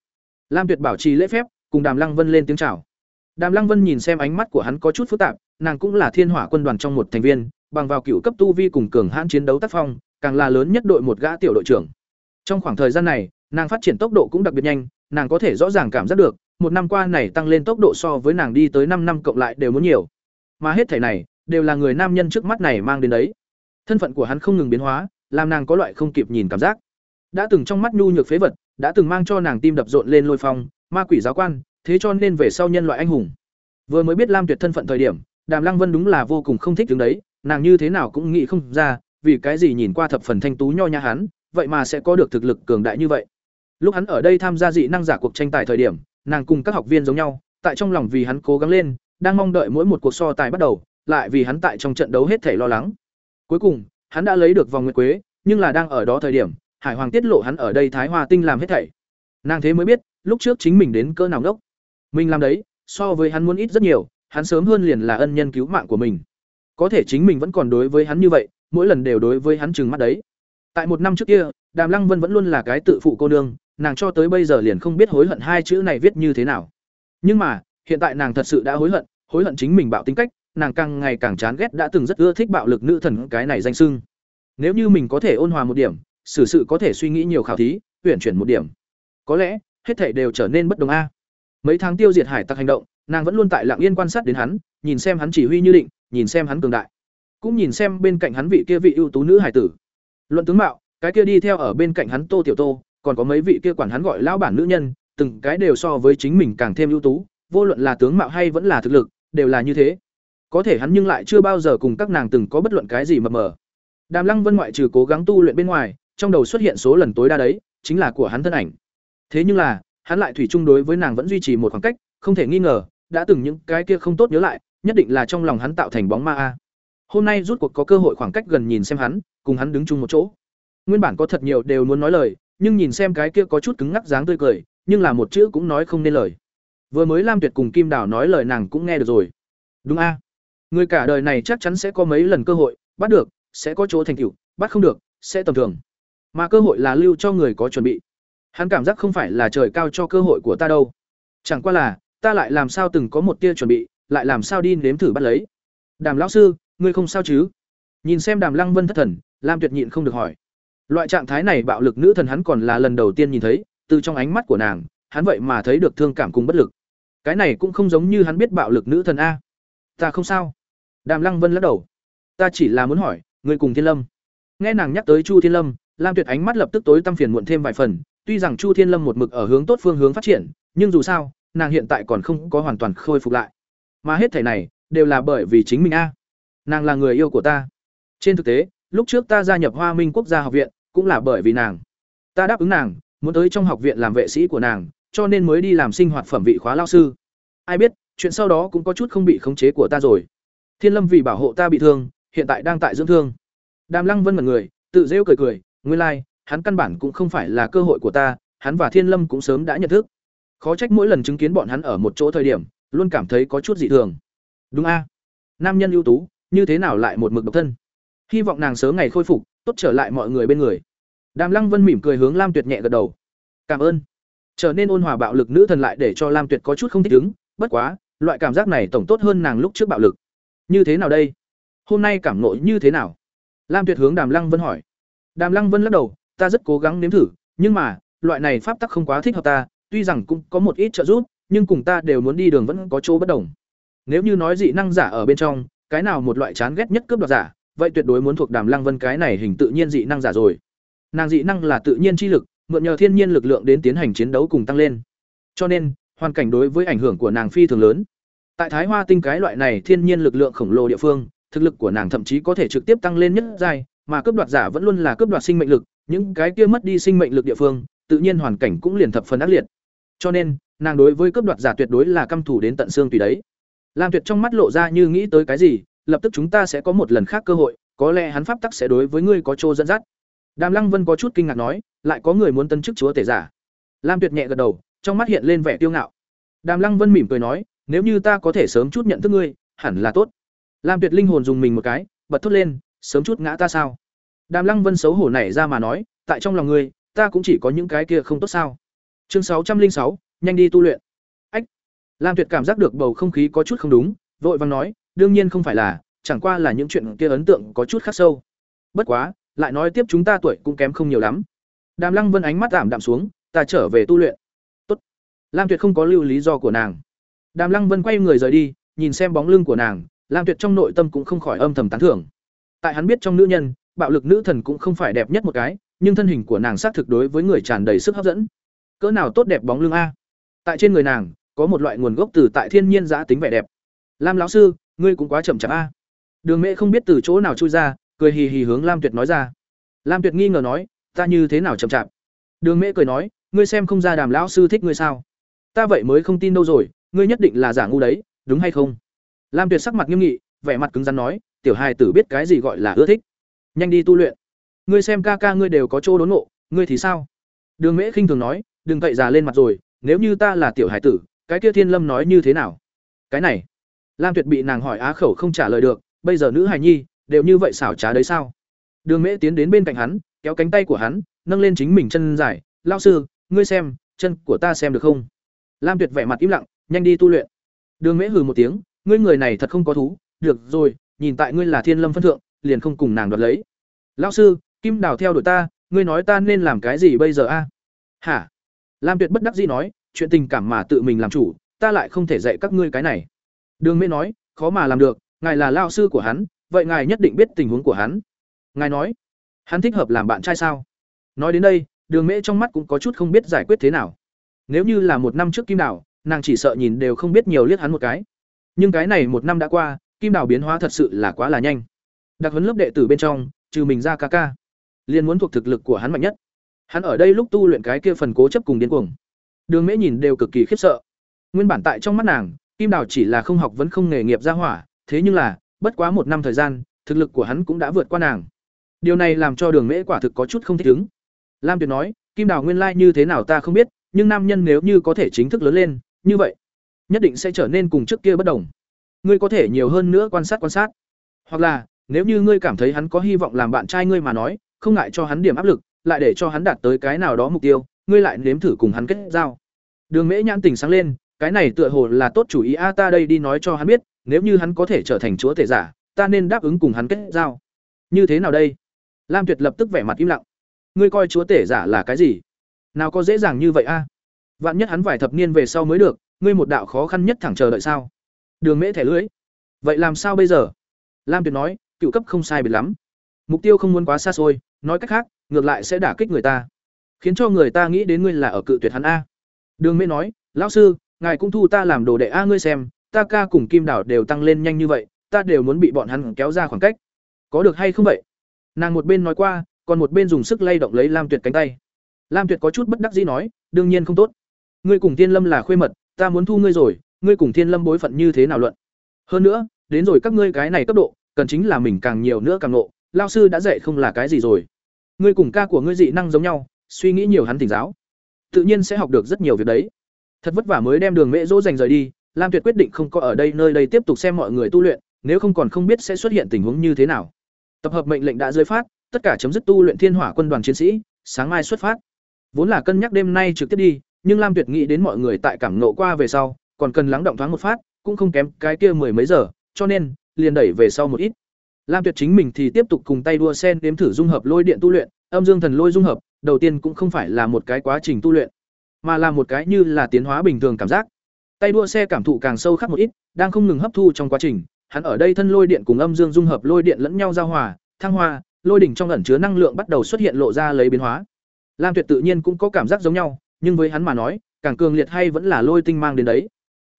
Lam Tuyệt bảo trì lễ phép, cùng Đàm Lăng Vân lên tiếng chào. Đàm Lăng Vân nhìn xem ánh mắt của hắn có chút phức tạp, nàng cũng là Thiên Hỏa quân đoàn trong một thành viên, bằng vào cựu cấp tu vi cùng cường hãn chiến đấu tác phong, càng là lớn nhất đội một gã tiểu đội trưởng. Trong khoảng thời gian này, nàng phát triển tốc độ cũng đặc biệt nhanh, nàng có thể rõ ràng cảm giác được, một năm qua này tăng lên tốc độ so với nàng đi tới năm năm cộng lại đều muốn nhiều. Mà hết thảy này, đều là người nam nhân trước mắt này mang đến đấy. Thân phận của hắn không ngừng biến hóa, làm nàng có loại không kịp nhìn cảm giác. Đã từng trong mắt nhu nhược phế vật, đã từng mang cho nàng tim đập rộn lên lôi phong, ma quỷ giáo quan, thế cho nên về sau nhân loại anh hùng. Vừa mới biết Lam Tuyệt thân phận thời điểm, Đàm Lăng Vân đúng là vô cùng không thích đứng đấy, nàng như thế nào cũng nghĩ không ra, vì cái gì nhìn qua thập phần thanh tú nho nhã hắn, vậy mà sẽ có được thực lực cường đại như vậy. Lúc hắn ở đây tham gia dị năng giả cuộc tranh tài thời điểm, nàng cùng các học viên giống nhau, tại trong lòng vì hắn cố gắng lên, đang mong đợi mỗi một cuộc so tài bắt đầu, lại vì hắn tại trong trận đấu hết thảy lo lắng. Cuối cùng, hắn đã lấy được vòng nguyệt quế, nhưng là đang ở đó thời điểm, Hải Hoàng tiết lộ hắn ở đây Thái Hoa Tinh làm hết thảy. Nàng thế mới biết, lúc trước chính mình đến cỡ nào ngốc. Mình làm đấy, so với hắn muốn ít rất nhiều, hắn sớm hơn liền là ân nhân cứu mạng của mình. Có thể chính mình vẫn còn đối với hắn như vậy, mỗi lần đều đối với hắn trừng mắt đấy. Tại một năm trước kia, Đàm Lăng Vân vẫn luôn là cái tự phụ cô nương, nàng cho tới bây giờ liền không biết hối hận hai chữ này viết như thế nào. Nhưng mà, hiện tại nàng thật sự đã hối hận, hối hận chính mình bạo tính cách, nàng càng ngày càng chán ghét đã từng rất ưa thích bạo lực nữ thần cái này danh xưng. Nếu như mình có thể ôn hòa một điểm, xử sự có thể suy nghĩ nhiều khảo thí, tuyển chuyển một điểm, có lẽ hết thảy đều trở nên bất đồng a. Mấy tháng tiêu diệt hải tặc hành động, nàng vẫn luôn tại lặng yên quan sát đến hắn, nhìn xem hắn chỉ huy như định, nhìn xem hắn cường đại, cũng nhìn xem bên cạnh hắn vị kia vị ưu tú nữ hải tử. Luận tướng mạo, cái kia đi theo ở bên cạnh hắn Tô Tiểu Tô, còn có mấy vị kia quản hắn gọi lão bản nữ nhân, từng cái đều so với chính mình càng thêm ưu tú, vô luận là tướng mạo hay vẫn là thực lực, đều là như thế. Có thể hắn nhưng lại chưa bao giờ cùng các nàng từng có bất luận cái gì mập mờ. Đàm Lăng Vân ngoại trừ cố gắng tu luyện bên ngoài, trong đầu xuất hiện số lần tối đa đấy, chính là của hắn thân ảnh. Thế nhưng là, hắn lại thủy chung đối với nàng vẫn duy trì một khoảng cách, không thể nghi ngờ, đã từng những cái kia không tốt nhớ lại, nhất định là trong lòng hắn tạo thành bóng ma a. Hôm nay rút cuộc có cơ hội khoảng cách gần nhìn xem hắn, cùng hắn đứng chung một chỗ. Nguyên bản có thật nhiều đều muốn nói lời, nhưng nhìn xem cái kia có chút cứng ngắc dáng tươi cười, nhưng là một chữ cũng nói không nên lời. Vừa mới Lam Tuyệt cùng Kim Đào nói lời nàng cũng nghe được rồi. Đúng a. Người cả đời này chắc chắn sẽ có mấy lần cơ hội, bắt được, sẽ có chỗ thành tựu, bắt không được, sẽ tầm thường. Mà cơ hội là lưu cho người có chuẩn bị. Hắn cảm giác không phải là trời cao cho cơ hội của ta đâu. Chẳng qua là, ta lại làm sao từng có một tia chuẩn bị, lại làm sao đi nếm thử bắt lấy. Đàm lão sư, ngươi không sao chứ? Nhìn xem Đàm Lăng Vân thất thần, Lam Tuyệt nhịn không được hỏi. Loại trạng thái này bạo lực nữ thần hắn còn là lần đầu tiên nhìn thấy, từ trong ánh mắt của nàng, hắn vậy mà thấy được thương cảm cùng bất lực. Cái này cũng không giống như hắn biết bạo lực nữ thần a. Ta không sao. Đàm Lăng Vân lắc đầu. Ta chỉ là muốn hỏi, ngươi cùng Thiên Lâm. Nghe nàng nhắc tới Chu Thiên Lâm, Lam Tuyệt ánh mắt lập tức tối tăm phiền muộn thêm vài phần, tuy rằng Chu Thiên Lâm một mực ở hướng tốt phương hướng phát triển, nhưng dù sao, nàng hiện tại còn không có hoàn toàn khôi phục lại. mà hết thảy này đều là bởi vì chính mình a nàng là người yêu của ta trên thực tế lúc trước ta gia nhập hoa minh quốc gia học viện cũng là bởi vì nàng ta đáp ứng nàng muốn tới trong học viện làm vệ sĩ của nàng cho nên mới đi làm sinh hoạt phẩm vị khóa lao sư ai biết chuyện sau đó cũng có chút không bị khống chế của ta rồi thiên lâm vì bảo hộ ta bị thương hiện tại đang tại dưỡng thương. Đàm lăng vân mặt người tự rêu cười cười nguyên lai、like, hắn căn bản cũng không phải là cơ hội của ta hắn và thiên lâm cũng sớm đã nhận thức. Khó trách mỗi lần chứng kiến bọn hắn ở một chỗ thời điểm luôn cảm thấy có chút dị thường. Đúng a. Nam nhân ưu tú như thế nào lại một mực độc thân? Hy vọng nàng sớm ngày khôi phục tốt trở lại mọi người bên người. Đàm lăng vân mỉm cười hướng lam tuyệt nhẹ gật đầu. Cảm ơn. Trở nên ôn hòa bạo lực nữ thần lại để cho lam tuyệt có chút không thích ứng bất quá loại cảm giác này tổng tốt hơn nàng lúc trước bạo lực như thế nào đây? Hôm nay cảm nội như thế nào? Lam tuyệt hướng đàm lăng vân hỏi. Đàm lăng vân lắc đầu, ta rất cố gắng nếm thử, nhưng mà, loại này pháp tắc không quá thích hợp ta, tuy rằng cũng có một ít trợ giúp, nhưng cùng ta đều muốn đi đường vẫn có chỗ bất đồng. Nếu như nói dị năng giả ở bên trong, cái nào một loại chán ghét nhất cướp đoạt giả, vậy tuyệt đối muốn thuộc đàm lăng vân cái này hình tự nhiên dị năng giả rồi. Nàng dị năng là tự nhiên chi lực, mượn nhờ thiên nhiên lực lượng đến tiến hành chiến đấu cùng tăng lên. Cho nên, hoàn cảnh đối với ảnh hưởng của nàng phi thường lớn tại thái hoa tinh cái loại này thiên nhiên lực lượng khổng lồ địa phương, thực lực của nàng thậm chí có thể trực tiếp tăng lên nhất giai, mà cướp đoạt giả vẫn luôn là cướp đoạt sinh mệnh lực, những cái kia mất đi sinh mệnh lực địa phương, tự nhiên hoàn cảnh cũng liền thập phần ác liệt. Cho nên, nàng đối với cướp đoạt giả tuyệt đối là căm thù đến tận xương tùy đấy. Lam tuyệt trong mắt lộ ra như nghĩ tới cái gì, lập tức chúng ta sẽ có một lần khác cơ hội, có lẽ hắn pháp tắc sẽ đối với ngươi có trô dẫn dắt. Đàm lăng vân có chút kinh ngạc nói, lại có người muốn tân chức chúa tể giả. Lam tuyệt nhẹ gật đầu, trong mắt hiện lên vẻ tiêu ngạo. Đàm lăng vân mỉm cười nói nếu như ta có thể sớm chút nhận thức ngươi, hẳn là tốt. Lam tuyệt linh hồn dùng mình một cái, bật thốt lên, sớm chút ngã ta sao? Đàm lăng vân xấu hổ nảy ra mà nói, tại trong lòng ngươi, ta cũng chỉ có những cái kia không tốt sao? Chương sáu trăm linh sáu, nhanh đi tu luyện. Ách! Lam tuyệt cảm giác được bầu không khí có chút không đúng, vội vàng nói, đương nhiên không phải là, chẳng qua là những chuyện kia ấn tượng có chút khắc sâu. Bất quá, lại nói tiếp chúng ta tuổi cũng kém không nhiều lắm. Đàm lăng vân ánh mắt giảm đạm xuống, ta trở về tu luyện. Tốt. lam tuyệt không có lưu lý do của nàng đàm lăng vân quay người rời đi, nhìn xem bóng lưng của nàng, lam tuyệt trong nội tâm cũng không khỏi âm thầm tán thưởng. Tại hắn biết trong nữ nhân, bạo lực nữ thần cũng không phải đẹp nhất một cái, nhưng thân hình của nàng xác thực đối với người tràn đầy sức hấp dẫn. Cỡ nào tốt đẹp bóng lưng a. Tại trên người nàng, có một loại nguồn gốc từ tại thiên nhiên giá tính vẻ đẹp. Lam lão sư, ngươi cũng quá chậm chạp a. Đường mẹ không biết từ chỗ nào chui ra, cười hì hì hướng lam tuyệt nói ra. Lam tuyệt nghi ngờ nói, ta như thế nào chậm chạp? Đường mễ cười nói, ngươi xem không ra đàm lão sư thích ngươi sao? Ta vậy mới không tin đâu rồi ngươi nhất định là giả ngu đấy, đúng hay không? Lam tuyệt sắc mặt nghiêm nghị, vẻ mặt cứng rắn nói, tiểu hài tử biết cái gì gọi là ưa thích. Nhanh đi tu luyện. Ngươi xem ca ca ngươi đều có chỗ đốn ngộ, ngươi thì sao? Đường mễ khinh thường nói, đừng cậy già lên mặt rồi, nếu như ta là tiểu hài tử, cái kia thiên lâm nói như thế nào? Cái này. Lam tuyệt bị nàng hỏi á khẩu không trả lời được, bây giờ nữ hài nhi, đều như vậy xảo trá đấy sao? Đường mễ tiến đến bên cạnh hắn, kéo cánh tay của hắn, nâng lên chính mình chân dài lao sư, ngươi xem, chân của ta xem được không? Lam tuyệt vẻ mặt im lặng nhanh đi tu luyện. Đường mễ hừ một tiếng, ngươi người này thật không có thú. Được rồi, nhìn tại ngươi là thiên lâm phân thượng, liền không cùng nàng đoạt lấy. Lão sư, kim đào theo đuổi ta, ngươi nói ta nên làm cái gì bây giờ a? Hả? Lam tuyệt bất đắc dĩ nói, chuyện tình cảm mà tự mình làm chủ, ta lại không thể dạy các ngươi cái này. Đường mễ nói, khó mà làm được, ngài là lao sư của hắn, vậy ngài nhất định biết tình huống của hắn. Ngài nói, hắn thích hợp làm bạn trai sao? Nói đến đây, đường mễ trong mắt cũng có chút không biết giải quyết thế nào. Nếu như là một năm trước kim Đào nàng chỉ sợ nhìn đều không biết nhiều liếc hắn một cái. Nhưng cái này một năm đã qua, kim đào biến hóa thật sự là quá là nhanh. Đặc huấn lớp đệ tử bên trong, trừ mình ra ca ca, liền muốn thuộc thực lực của hắn mạnh nhất. Hắn ở đây lúc tu luyện cái kia phần cố chấp cùng điên cuồng. Đường mễ nhìn đều cực kỳ khiếp sợ. Nguyên bản tại trong mắt nàng, kim đào chỉ là không học vẫn không nghề nghiệp ra hỏa, thế nhưng là, bất quá một năm thời gian, thực lực của hắn cũng đã vượt qua nàng. Điều này làm cho đường mễ quả thực có chút không thích ứng. Lam tuyệt nói, kim đào nguyên lai như thế nào ta không biết, nhưng nam nhân nếu như có thể chính thức lớn lên như vậy, nhất định sẽ trở nên cùng trước kia bất đồng. Ngươi có thể nhiều hơn nữa quan sát quan sát. Hoặc là, nếu như ngươi cảm thấy hắn có hy vọng làm bạn trai ngươi mà nói, không ngại cho hắn điểm áp lực, lại để cho hắn đạt tới cái nào đó mục tiêu, ngươi lại nếm thử cùng hắn kết giao. Đường mễ nhãn tình sáng lên, cái này tựa hồ là tốt chủ ý a, ta đây đi nói cho hắn biết, nếu như hắn có thể trở thành chúa tể giả, ta nên đáp ứng cùng hắn kết giao. Như thế nào đây? Lam tuyệt lập tức vẻ mặt im lặng. Ngươi coi chúa tể giả là cái gì? Nào có dễ dàng như vậy a? Vạn nhất hắn vài thập niên về sau mới được ngươi một đạo khó khăn nhất thẳng chờ đợi sao đường mễ thẻ lưới vậy làm sao bây giờ lam tuyệt nói cựu cấp không sai biệt lắm mục tiêu không muốn quá xa xôi nói cách khác ngược lại sẽ đả kích người ta khiến cho người ta nghĩ đến ngươi là ở cự tuyệt hắn a đường mễ nói lão sư ngài cũng thu ta làm đồ đệ a ngươi xem ta ca cùng Kim Đảo đều tăng lên nhanh như vậy, ta đều muốn bị bọn hắn kéo ra khoảng cách. Có được hay không vậy? Nàng một bên nói qua, còn một bên dùng sức lay động lấy Lam Tuyệt cánh tay. Lam Tuyệt có chút bất đắc dĩ nói, đương nhiên không tốt. Ngươi cùng Thiên Lâm là khuê mật, ta muốn thu ngươi rồi, ngươi cùng Thiên Lâm bối phận như thế nào luận? Hơn nữa, đến rồi các ngươi cái này cấp độ, cần chính là mình càng nhiều nữa càng nộ, Lão sư đã dạy không là cái gì rồi. Ngươi cùng ca của ngươi dị năng giống nhau, suy nghĩ nhiều hắn tỉnh giáo, tự nhiên sẽ học được rất nhiều việc đấy. Thật vất vả mới đem Đường Mễ Dỗ dành rời đi, Lam Tuyệt quyết định không có ở đây nơi đây tiếp tục xem mọi người tu luyện, nếu không còn không biết sẽ xuất hiện tình huống như thế nào. Tập hợp mệnh lệnh đã rơi phát, tất cả chấm dứt tu luyện Thiên Hỏa quân đoàn chiến sĩ, sáng mai xuất phát. Vốn là cân nhắc đêm nay trực tiếp đi, nhưng Lam Tuyệt nghĩ đến mọi người tại cảm nộ qua về sau, còn cần lắng động thoáng một phát, cũng không kém cái kia mười mấy giờ, cho nên liền đẩy về sau một ít. Lam Tuyệt chính mình thì tiếp tục cùng tay đua sen đếm thử dung hợp lôi điện tu luyện, âm dương thần lôi dung hợp, đầu tiên cũng không phải là một cái quá trình tu luyện, mà là một cái như là tiến hóa bình thường cảm giác. Tay đua xe cảm thụ càng sâu khắc một ít, đang không ngừng hấp thu trong quá trình, hắn ở đây thân lôi điện cùng âm dương dung hợp lôi điện lẫn nhau giao hòa, thăng hoa, lôi đỉnh trong ẩn chứa năng lượng bắt đầu xuất hiện lộ ra lấy biến hóa. Lam Tuyệt tự nhiên cũng có cảm giác giống nhau, nhưng với hắn mà nói, càng cường liệt hay vẫn là lôi tinh mang đến đấy.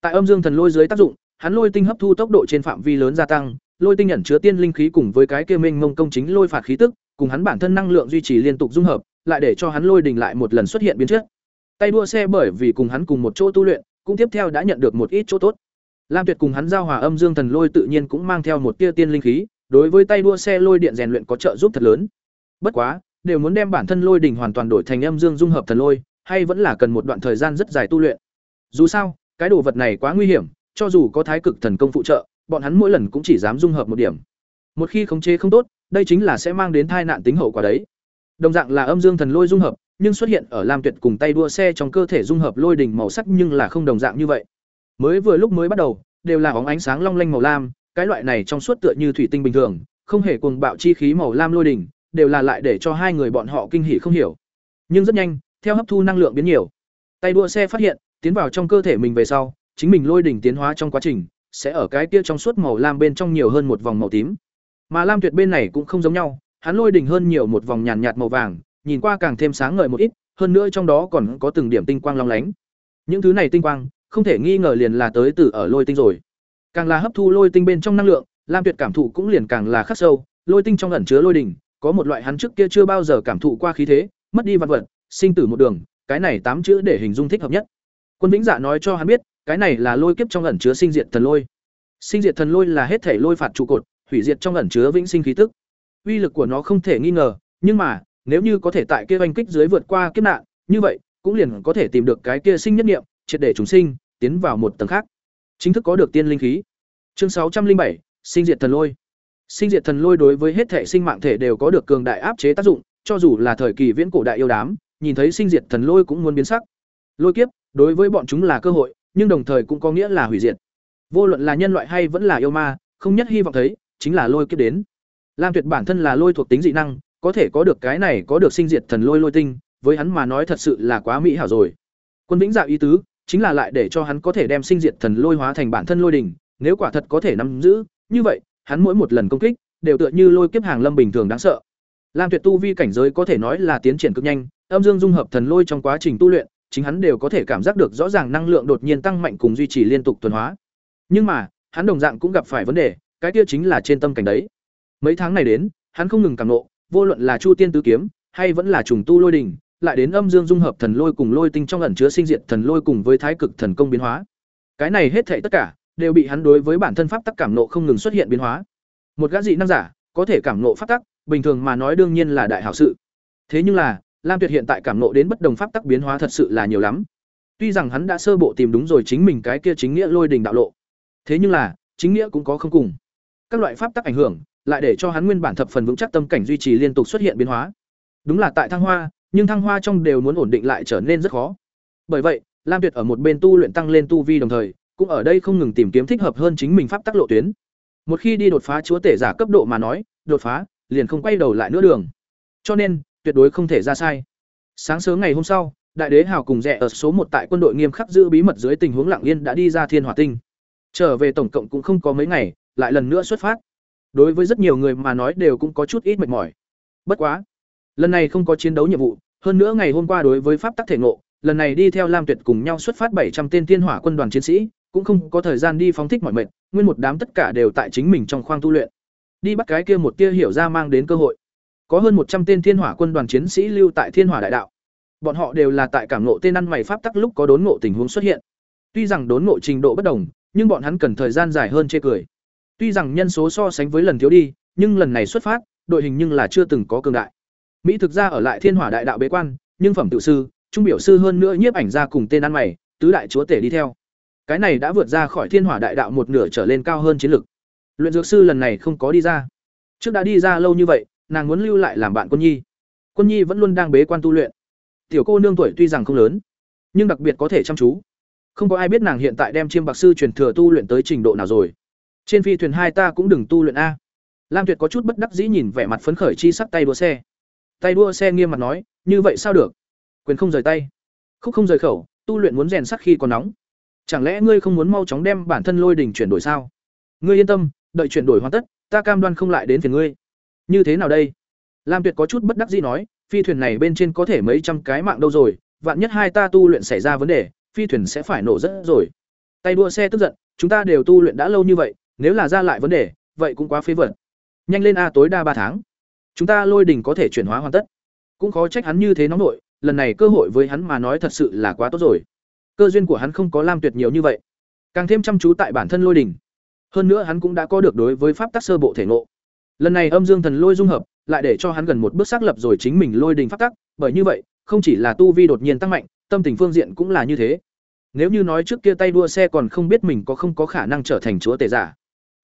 Tại âm dương thần lôi dưới tác dụng, hắn lôi tinh hấp thu tốc độ trên phạm vi lớn gia tăng, lôi tinh ẩn chứa tiên linh khí cùng với cái kia minh mông công chính lôi phạt khí tức, cùng hắn bản thân năng lượng duy trì liên tục dung hợp, lại để cho hắn lôi đỉnh lại một lần xuất hiện biến chất. Tay đua xe bởi vì cùng hắn cùng một chỗ tu luyện, cũng tiếp theo đã nhận được một ít chỗ tốt. Lam Tuyệt cùng hắn giao hòa âm dương thần lôi tự nhiên cũng mang theo một tia tiên linh khí, đối với tay đua xe lôi điện rèn luyện có trợ giúp thật lớn. Bất quá, đều muốn đem bản thân lôi đỉnh hoàn toàn đổi thành âm dương dung hợp thần lôi, hay vẫn là cần một đoạn thời gian rất dài tu luyện. Dù sao, cái đồ vật này quá nguy hiểm, cho dù có thái cực thần công phụ trợ, bọn hắn mỗi lần cũng chỉ dám dung hợp một điểm. Một khi khống chế không tốt, đây chính là sẽ mang đến tai nạn tính hậu quả đấy. Đồng dạng là âm dương thần lôi dung hợp, nhưng xuất hiện ở Lam Tuyệt cùng tay đua xe trong cơ thể dung hợp lôi đỉnh màu sắc nhưng là không đồng dạng như vậy. Mới vừa lúc mới bắt đầu, đều là bóng ánh sáng long lanh màu lam, cái loại này trong suốt tựa như thủy tinh bình thường, không hề cuồng bạo chi khí màu lam lôi đỉnh, đều là lại để cho hai người bọn họ kinh hỉ không hiểu. Nhưng rất nhanh, theo hấp thu năng lượng biến nhiều, tay đua xe phát hiện, tiến vào trong cơ thể mình về sau, chính mình lôi đỉnh tiến hóa trong quá trình, sẽ ở cái kia trong suốt màu lam bên trong nhiều hơn một vòng màu tím. Mà lam tuyệt bên này cũng không giống nhau, hắn lôi đỉnh hơn nhiều một vòng nhàn nhạt màu vàng, nhìn qua càng thêm sáng ngời một ít, hơn nữa trong đó còn có từng điểm tinh quang long lánh. Những thứ này tinh quang, không thể nghi ngờ liền là tới từ ở lôi tinh rồi. Càng là hấp thu lôi tinh bên trong năng lượng, Lam Tuyệt cảm thụ cũng liền càng là khắc sâu, lôi tinh trong ẩn chứa lôi đỉnh, có một loại hắn trước kia chưa bao giờ cảm thụ qua khí thế, mất đi vật vật, sinh tử một đường, cái này tám chữ để hình dung thích hợp nhất. Quân Vĩnh Dạ nói cho hắn biết, cái này là lôi kiếp trong ẩn chứa sinh diệt thần lôi. Sinh diệt thần lôi là hết thể lôi phạt trụ cột, hủy diệt trong ẩn chứa vĩnh sinh khí tức. Uy lực của nó không thể nghi ngờ, nhưng mà, nếu như có thể tại kia oanh kích dưới vượt qua kiếp nạn, như vậy, cũng liền có thể tìm được cái kia sinh nhất niệm, triệt để chúng sinh, tiến vào một tầng khác. Chính thức có được tiên linh khí. Chương sáu trăm linh bảy sinh diệt thần lôi. Sinh diệt thần lôi đối với hết thể sinh mạng thể đều có được cường đại áp chế tác dụng, cho dù là thời kỳ viễn cổ đại yêu đám, nhìn thấy sinh diệt thần lôi cũng muốn biến sắc. Lôi kiếp, đối với bọn chúng là cơ hội, nhưng đồng thời cũng có nghĩa là hủy diệt. Vô luận là nhân loại hay vẫn là yêu ma, không nhất hy vọng thấy, chính là lôi kiếp đến. Lam Tuyệt bản thân là lôi thuộc tính dị năng, có thể có được cái này có được sinh diệt thần lôi lôi tinh, với hắn mà nói thật sự là quá mỹ hảo rồi. Quân Vĩnh Dạ ý tứ, chính là lại để cho hắn có thể đem sinh diệt thần lôi hóa thành bản thân lôi đỉnh, nếu quả thật có thể nắm giữ, như vậy, hắn mỗi một lần công kích đều tựa như lôi kiếp hàng lâm bình thường đáng sợ. Lam Tuyệt tu vi cảnh giới có thể nói là tiến triển cực nhanh, âm dương dung hợp thần lôi trong quá trình tu luyện, chính hắn đều có thể cảm giác được rõ ràng năng lượng đột nhiên tăng mạnh cùng duy trì liên tục tuần hóa. Nhưng mà, hắn đồng dạng cũng gặp phải vấn đề, cái kia chính là trên tâm cảnh đấy. Mấy tháng này đến, hắn không ngừng cảm nộ, vô luận là Chu Tiên tứ kiếm, hay vẫn là trùng tu lôi đỉnh, lại đến âm dương dung hợp thần lôi cùng lôi tinh trong ẩn chứa sinh diệt thần lôi cùng với thái cực thần công biến hóa. Cái này hết thảy tất cả đều bị hắn đối với bản thân pháp tắc cảm nộ không ngừng xuất hiện biến hóa. Một gã dị năng giả có thể cảm nộ pháp tắc, bình thường mà nói đương nhiên là đại hảo sự. Thế nhưng là, Lam Tuyệt hiện tại cảm ngộ đến bất đồng pháp tắc biến hóa thật sự là nhiều lắm. Tuy rằng hắn đã sơ bộ tìm đúng rồi chính mình cái kia chính nghĩa lôi đỉnh đạo lộ. Thế nhưng là, chính nghĩa cũng có không cùng. Các loại pháp tắc ảnh hưởng, lại để cho hắn nguyên bản thập phần vững chắc tâm cảnh duy trì liên tục xuất hiện biến hóa. Đúng là tại thăng hoa, nhưng thăng hoa trong đều muốn ổn định lại trở nên rất khó. Bởi vậy, Lam Tuyệt ở một bên tu luyện tăng lên tu vi đồng thời, cũng ở đây không ngừng tìm kiếm thích hợp hơn chính mình pháp tắc lộ tuyến. Một khi đi đột phá chúa tể giả cấp độ mà nói, đột phá, liền không quay đầu lại nữa đường. Cho nên, tuyệt đối không thể ra sai. Sáng sớm ngày hôm sau, đại đế hào cùng rẻ ở số một tại quân đội nghiêm khắc giữ bí mật dưới tình huống lặng yên đã đi ra Thiên Hỏa Tinh. Trở về tổng cộng cũng không có mấy ngày, lại lần nữa xuất phát. Đối với rất nhiều người mà nói đều cũng có chút ít mệt mỏi. Bất quá, lần này không có chiến đấu nhiệm vụ, hơn nữa ngày hôm qua đối với pháp tắc thể ngộ, lần này đi theo Lam Tuyệt cùng nhau xuất phát bảy trăm tên thiên hỏa quân đoàn chiến sĩ, cũng không có thời gian đi phóng thích mọi mệt, nguyên một đám tất cả đều tại chính mình trong khoang tu luyện. Đi bắt cái kia một tia hiểu ra mang đến cơ hội. Có hơn một trăm tên Thiên Hỏa quân đoàn chiến sĩ lưu tại Thiên Hỏa đại đạo. Bọn họ đều là tại cảm ngộ tên ăn mày pháp tắc lúc có đốn ngộ tình huống xuất hiện. Tuy rằng đốn ngộ trình độ bất đồng, nhưng bọn hắn cần thời gian dài hơn chê cười. Tuy rằng nhân số so sánh với lần thiếu đi, nhưng lần này xuất phát, đội hình nhưng là chưa từng có cường đại. Mỹ thực ra ở lại Thiên Hỏa đại đạo bế quan, nhưng phẩm tự sư, trung biểu sư hơn nữa nhiếp ảnh ra cùng tên ăn mày, tứ đại chúa tể đi theo. Cái này đã vượt ra khỏi Thiên Hỏa đại đạo một nửa trở lên cao hơn chiến lực. Luyện dược sư lần này không có đi ra. Trước đã đi ra lâu như vậy, nàng muốn lưu lại làm bạn Quân Nhi. Quân Nhi vẫn luôn đang bế quan tu luyện. Tiểu cô nương tuổi tuy rằng không lớn, nhưng đặc biệt có thể chăm chú. Không có ai biết nàng hiện tại đem chiêm bạc sư truyền thừa tu luyện tới trình độ nào rồi. Trên phi thuyền hai ta cũng đừng tu luyện a. Lam Tuyệt có chút bất đắc dĩ nhìn vẻ mặt phấn khởi chi sắc tay đua xe. Tay đua xe nghiêm mặt nói, như vậy sao được? Quyền không rời tay, khúc không rời khẩu, tu luyện muốn rèn sắc khi còn nóng. Chẳng lẽ ngươi không muốn mau chóng đem bản thân lôi đỉnh chuyển đổi sao? Ngươi yên tâm, đợi chuyển đổi hoàn tất, ta cam đoan không lại đến phiền ngươi. Như thế nào đây? Lam Tuyệt có chút bất đắc dĩ nói, phi thuyền này bên trên có thể mấy trăm cái mạng đâu rồi, vạn nhất hai ta tu luyện xảy ra vấn đề, phi thuyền sẽ phải nổ rất rồi. Tay đua xe tức giận, chúng ta đều tu luyện đã lâu như vậy, nếu là ra lại vấn đề, vậy cũng quá phế vật. Nhanh lên a tối đa ba tháng. Chúng ta lôi Đình có thể chuyển hóa hoàn tất. Cũng khó trách hắn như thế nóng nổi lần này cơ hội với hắn mà nói thật sự là quá tốt rồi. Cơ duyên của hắn không có Lam Tuyệt nhiều như vậy, càng thêm chăm chú tại bản thân lôi Đình. Hơn nữa hắn cũng đã có được đối với pháp tắc sơ bộ thể ngộ. Lần này âm dương thần lôi dung hợp, lại để cho hắn gần một bước xác lập rồi chính mình lôi đỉnh pháp tắc, bởi như vậy, không chỉ là tu vi đột nhiên tăng mạnh, tâm tình phương diện cũng là như thế. Nếu như nói trước kia tay đua xe còn không biết mình có không có khả năng trở thành chúa tể giả.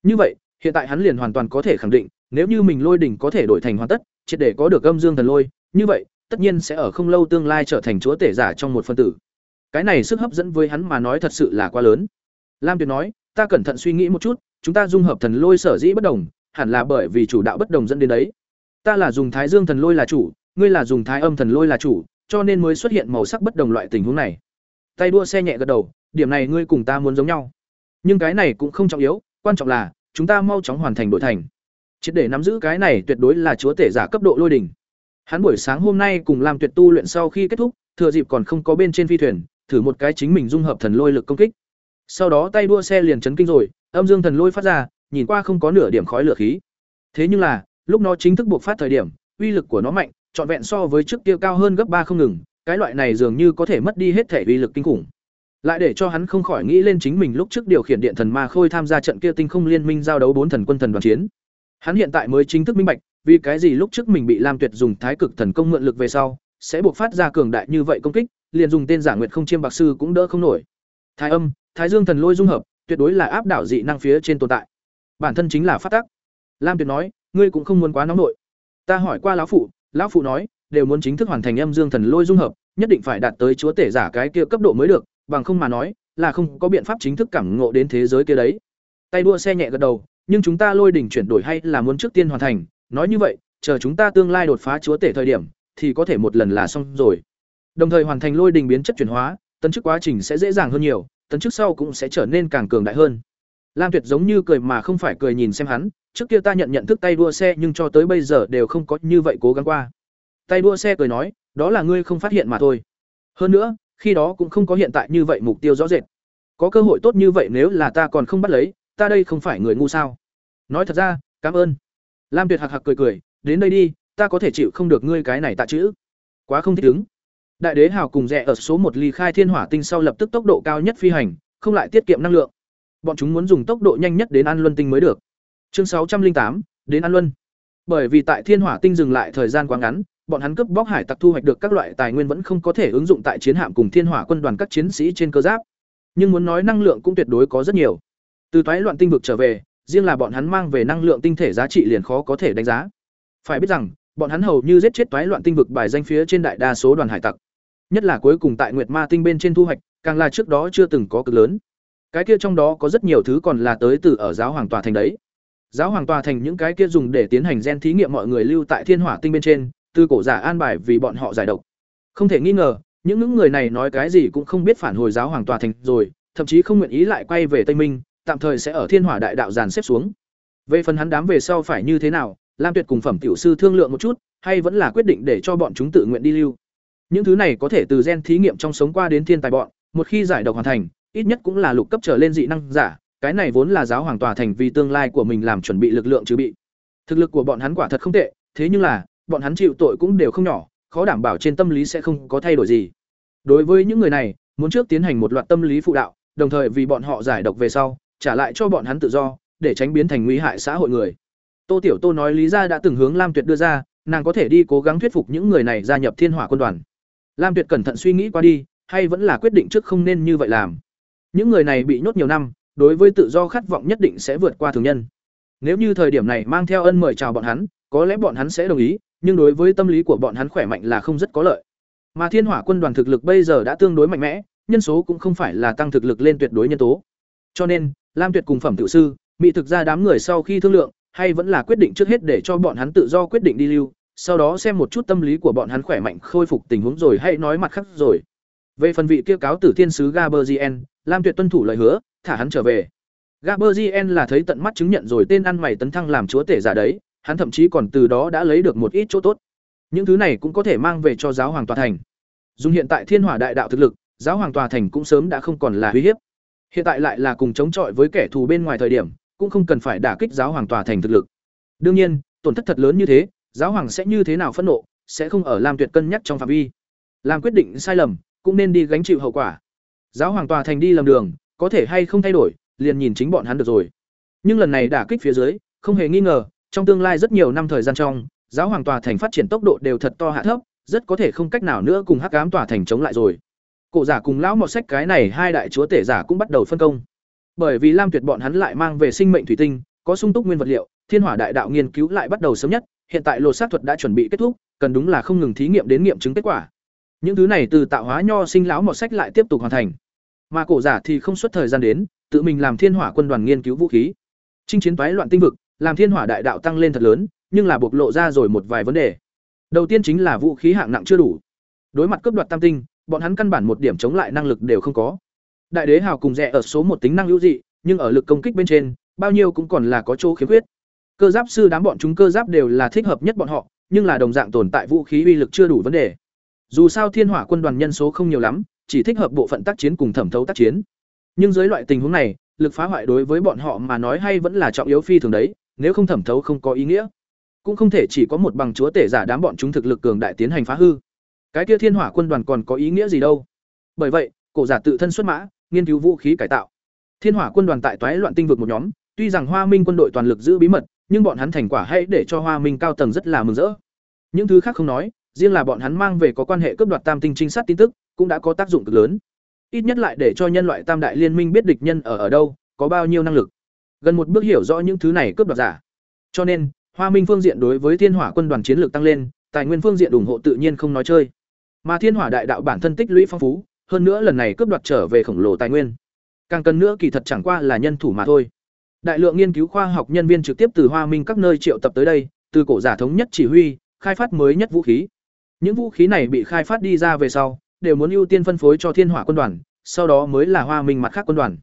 Như vậy, hiện tại hắn liền hoàn toàn có thể khẳng định, nếu như mình lôi đỉnh có thể đổi thành hoàn tất, triệt để có được âm dương thần lôi, như vậy, tất nhiên sẽ ở không lâu tương lai trở thành chúa tể giả trong một phân tử. Cái này sức hấp dẫn với hắn mà nói thật sự là quá lớn. Lam Tuyệt nói, ta cẩn thận suy nghĩ một chút, chúng ta dung hợp thần lôi sở dĩ bất đồng, hẳn là bởi vì chủ đạo bất đồng dẫn đến đấy. Ta là dùng Thái Dương thần lôi là chủ, ngươi là dùng Thái Âm thần lôi là chủ, cho nên mới xuất hiện màu sắc bất đồng loại tình huống này. Tay đua xe nhẹ gật đầu, điểm này ngươi cùng ta muốn giống nhau. Nhưng cái này cũng không trọng yếu, quan trọng là chúng ta mau chóng hoàn thành đội thành. Chỉ để nắm giữ cái này tuyệt đối là chúa tể giả cấp độ lôi đỉnh. Hắn buổi sáng hôm nay cùng làm tuyệt tu luyện sau khi kết thúc, thừa dịp còn không có bên trên phi thuyền, thử một cái chính mình dung hợp thần lôi lực công kích. Sau đó tay đua xe liền chấn kinh rồi, âm dương thần lôi phát ra, nhìn qua không có nửa điểm khói lửa khí. Thế nhưng là, lúc nó chính thức buộc phát thời điểm, uy lực của nó mạnh, trọn vẹn so với trước kia cao hơn gấp ba không ngừng, cái loại này dường như có thể mất đi hết thể uy lực kinh khủng. Lại để cho hắn không khỏi nghĩ lên chính mình lúc trước điều khiển điện thần ma khôi tham gia trận kia tinh không liên minh giao đấu bốn thần quân thần đoàn chiến. Hắn hiện tại mới chính thức minh bạch, vì cái gì lúc trước mình bị Lam Tuyệt dùng Thái Cực Thần công mượn lực về sau, sẽ buộc phát ra cường đại như vậy công kích, liền dùng tên giả nguyệt không chiêm bạc sư cũng đỡ không nổi. Thái âm, Thái Dương thần lôi dung hợp, tuyệt đối là áp đảo dị năng phía trên tồn tại. Bản thân chính là phát tắc. Lam Tuyệt nói, ngươi cũng không muốn quá nóng nội. Ta hỏi qua lão phụ, lão phụ nói, đều muốn chính thức hoàn thành âm dương thần lôi dung hợp, nhất định phải đạt tới chúa tể giả cái kia cấp độ mới được, bằng không mà nói, là không có biện pháp chính thức cảm ngộ đến thế giới kia đấy. Tay đua xe nhẹ gật đầu, nhưng chúng ta lôi đỉnh chuyển đổi hay là muốn trước tiên hoàn thành, nói như vậy, chờ chúng ta tương lai đột phá chúa tể thời điểm, thì có thể một lần là xong rồi. Đồng thời hoàn thành lôi đỉnh biến chất chuyển hóa, tấn chức quá trình sẽ dễ dàng hơn nhiều, tấn chức sau cũng sẽ trở nên càng cường đại hơn. Lam Tuyệt giống như cười mà không phải cười nhìn xem hắn, trước kia ta nhận nhận thức tay đua xe nhưng cho tới bây giờ đều không có như vậy cố gắng qua. Tay đua xe cười nói, đó là ngươi không phát hiện mà thôi. Hơn nữa, khi đó cũng không có hiện tại như vậy mục tiêu rõ rệt. Có cơ hội tốt như vậy nếu là ta còn không bắt lấy, ta đây không phải người ngu sao? Nói thật ra, cảm ơn. Lam Tuyệt hạc hạc cười cười, đến đây đi, ta có thể chịu không được ngươi cái này tạ chữ. Quá không thích ứng. Đại đế hào cùng rẻ ở số một ly khai thiên hỏa tinh sau lập tức tốc độ cao nhất phi hành, không lại tiết kiệm năng lượng. Bọn chúng muốn dùng tốc độ nhanh nhất đến An Luân tinh mới được. Chương sáu trăm linh tám đến An Luân. Bởi vì tại thiên hỏa tinh dừng lại thời gian quá ngắn, bọn hắn cướp bóc hải tặc thu hoạch được các loại tài nguyên vẫn không có thể ứng dụng tại chiến hạm cùng thiên hỏa quân đoàn các chiến sĩ trên cơ giáp. Nhưng muốn nói năng lượng cũng tuyệt đối có rất nhiều. Từ toái loạn tinh vực trở về, riêng là bọn hắn mang về năng lượng tinh thể giá trị liền khó có thể đánh giá. Phải biết rằng, bọn hắn hầu như giết chết toái loạn tinh vực bài danh phía trên đại đa số đoàn hải tặc. Nhất là cuối cùng tại Nguyệt Ma tinh bên trên thu hoạch, càng là trước đó chưa từng có cực lớn. Cái kia trong đó có rất nhiều thứ còn là tới từ ở giáo hoàng tòa thành đấy. Giáo hoàng tòa thành những cái kia dùng để tiến hành gen thí nghiệm mọi người lưu tại Thiên Hỏa tinh bên trên, từ cổ giả an bài vì bọn họ giải độc. Không thể nghi ngờ, những những người này nói cái gì cũng không biết phản hồi giáo hoàng tòa thành rồi, thậm chí không nguyện ý lại quay về Tây Minh, tạm thời sẽ ở Thiên Hỏa đại đạo dàn xếp xuống. Về phần hắn đám về sau phải như thế nào, Lam Tuyệt cùng phẩm tiểu sư thương lượng một chút, hay vẫn là quyết định để cho bọn chúng tự nguyện đi lưu. Những thứ này có thể từ gen thí nghiệm trong sống qua đến thiên tài bọn, một khi giải độc hoàn thành, ít nhất cũng là lục cấp trở lên dị năng giả, cái này vốn là giáo hoàng tòa thành vì tương lai của mình làm chuẩn bị lực lượng trừ bị. Thực lực của bọn hắn quả thật không tệ, thế nhưng là, bọn hắn chịu tội cũng đều không nhỏ, khó đảm bảo trên tâm lý sẽ không có thay đổi gì. Đối với những người này, muốn trước tiến hành một loạt tâm lý phụ đạo, đồng thời vì bọn họ giải độc về sau, trả lại cho bọn hắn tự do, để tránh biến thành nguy hại xã hội người. Tô Tiểu Tô nói lý ra đã từng hướng Lam Tuyệt đưa ra, nàng có thể đi cố gắng thuyết phục những người này gia nhập Thiên Hỏa quân đoàn. Lam Tuyệt cẩn thận suy nghĩ qua đi, hay vẫn là quyết định trước không nên như vậy làm. Những người này bị nhốt nhiều năm, đối với tự do khát vọng nhất định sẽ vượt qua thường nhân. Nếu như thời điểm này mang theo ân mời chào bọn hắn, có lẽ bọn hắn sẽ đồng ý, nhưng đối với tâm lý của bọn hắn khỏe mạnh là không rất có lợi. Mà Thiên Hỏa quân đoàn thực lực bây giờ đã tương đối mạnh mẽ, nhân số cũng không phải là tăng thực lực lên tuyệt đối nhân tố. Cho nên, Lam Tuyệt cùng phẩm tiểu sư, mỹ thực ra đám người sau khi thương lượng, hay vẫn là quyết định trước hết để cho bọn hắn tự do quyết định đi lưu, sau đó xem một chút tâm lý của bọn hắn khỏe mạnh khôi phục tình huống rồi hay nói mặt khác rồi. Về phần vị kia cáo tử thiên sứ Gaberzien, Lam Tuyệt tuân thủ lời hứa, thả hắn trở về. Gaberzien là thấy tận mắt chứng nhận rồi tên ăn mày tấn thăng làm chúa tể giả đấy, hắn thậm chí còn từ đó đã lấy được một ít chỗ tốt. Những thứ này cũng có thể mang về cho giáo hoàng tòa thành. Dùng hiện tại Thiên Hỏa đại đạo thực lực, giáo hoàng tòa thành cũng sớm đã không còn là uy hiếp. Hiện tại lại là cùng chống chọi với kẻ thù bên ngoài thời điểm, cũng không cần phải đả kích giáo hoàng tòa thành thực lực. Đương nhiên, tổn thất thật lớn như thế, giáo hoàng sẽ như thế nào phẫn nộ, sẽ không ở Lam Tuyệt cân nhắc trong phạm vi. Làm quyết định sai lầm, cũng nên đi gánh chịu hậu quả. Giáo hoàng tòa thành đi lầm đường, có thể hay không thay đổi, liền nhìn chính bọn hắn được rồi. Nhưng lần này đả kích phía dưới, không hề nghi ngờ, trong tương lai rất nhiều năm thời gian trong, giáo hoàng tòa thành phát triển tốc độ đều thật to hạ thấp, rất có thể không cách nào nữa cùng Hắc Ám tòa thành chống lại rồi. Cổ giả cùng lão mọt sách cái này hai đại chúa tể giả cũng bắt đầu phân công. Bởi vì Lam Tuyệt bọn hắn lại mang về sinh mệnh thủy tinh, có sung túc nguyên vật liệu, Thiên Hỏa đại đạo nghiên cứu lại bắt đầu sớm nhất, hiện tại lột xác thuật đã chuẩn bị kết thúc, cần đúng là không ngừng thí nghiệm đến nghiệm chứng kết quả. Những thứ này từ tạo hóa nho sinh lão mọt sách lại tiếp tục hoàn thành. Mà cổ giả thì không xuất thời gian đến, tự mình làm Thiên Hỏa quân đoàn nghiên cứu vũ khí. Chinh chiến toái loạn tinh vực, làm Thiên Hỏa đại đạo tăng lên thật lớn, nhưng là bộc lộ ra rồi một vài vấn đề. Đầu tiên chính là vũ khí hạng nặng chưa đủ. Đối mặt cướp đoạt tam tinh, bọn hắn căn bản một điểm chống lại năng lực đều không có. Đại đế hào cùng rẻ ở số một tính năng hữu dị, nhưng ở lực công kích bên trên, bao nhiêu cũng còn là có chỗ khiếm khuyết. Cơ giáp sư đám bọn chúng cơ giáp đều là thích hợp nhất bọn họ, nhưng là đồng dạng tồn tại vũ khí uy lực chưa đủ vấn đề. Dù sao Thiên Hỏa quân đoàn nhân số không nhiều lắm, chỉ thích hợp bộ phận tác chiến cùng thẩm thấu tác chiến. Nhưng dưới loại tình huống này, lực phá hoại đối với bọn họ mà nói hay vẫn là trọng yếu phi thường đấy, nếu không thẩm thấu không có ý nghĩa. Cũng không thể chỉ có một bằng chúa tể giả đám bọn chúng thực lực cường đại tiến hành phá hư. Cái kia Thiên Hỏa quân đoàn còn có ý nghĩa gì đâu? Bởi vậy, cổ giả tự thân xuất mã, nghiên cứu vũ khí cải tạo. Thiên Hỏa quân đoàn tại toái loạn tinh vực một nhóm, tuy rằng Hoa Minh quân đội toàn lực giữ bí mật, nhưng bọn hắn thành quả hay để cho Hoa Minh cao tầng rất là mừng rỡ. Những thứ khác không nói, riêng là bọn hắn mang về có quan hệ cướp đoạt tam tinh trinh sát tin tức, cũng đã có tác dụng cực lớn. Ít nhất lại để cho nhân loại tam đại liên minh biết địch nhân ở ở đâu, có bao nhiêu năng lực. Gần một bước hiểu rõ những thứ này cướp đoạt giả. Cho nên, Hoa Minh phương diện đối với Thiên Hỏa quân đoàn chiến lược tăng lên, tài nguyên phương diện ủng hộ tự nhiên không nói chơi. Mà Thiên Hỏa đại đạo bản thân tích lũy phong phú, hơn nữa lần này cướp đoạt trở về khổng lồ tài nguyên. Càng cần nữa kỳ thật chẳng qua là nhân thủ mà thôi. Đại lượng nghiên cứu khoa học nhân viên trực tiếp từ Hoa Minh các nơi triệu tập tới đây, từ cổ giả thống nhất chỉ huy, khai phát mới nhất vũ khí. Những vũ khí này bị khai phát đi ra về sau, đều muốn ưu tiên phân phối cho Thiên Hỏa quân đoàn, sau đó mới là Hoa Minh mặt khác quân đoàn.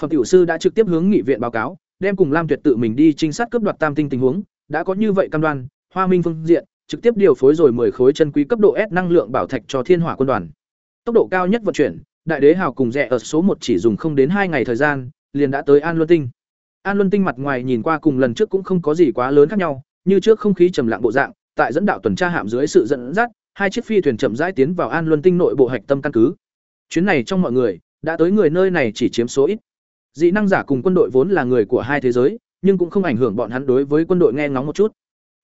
Phẩm tiểu sư đã trực tiếp hướng nghị viện báo cáo, đem cùng Lam Tuyệt tự mình đi trinh sát cướp đoạt tam tinh tình huống, đã có như vậy cam đoan, Hoa Minh phương diện trực tiếp điều phối rồi 10 khối chân quý cấp độ S năng lượng bảo thạch cho Thiên Hỏa quân đoàn. Tốc độ cao nhất vận chuyển, đại đế hào cùng rẻ ở số một chỉ dùng không đến hai ngày thời gian, liền đã tới An Luân Tinh. An Luân Tinh mặt ngoài nhìn qua cùng lần trước cũng không có gì quá lớn khác nhau, như trước không khí trầm lặng bộ dạng, tại dẫn đạo tuần tra hạm dưới sự dẫn dắt, hai chiếc phi thuyền chậm rãi tiến vào An Luân Tinh nội bộ hạch tâm căn cứ. Chuyến này trong mọi người, đã tới người nơi này chỉ chiếm số ít. Dị năng giả cùng quân đội vốn là người của hai thế giới, nhưng cũng không ảnh hưởng bọn hắn đối với quân đội nghe ngóng một chút.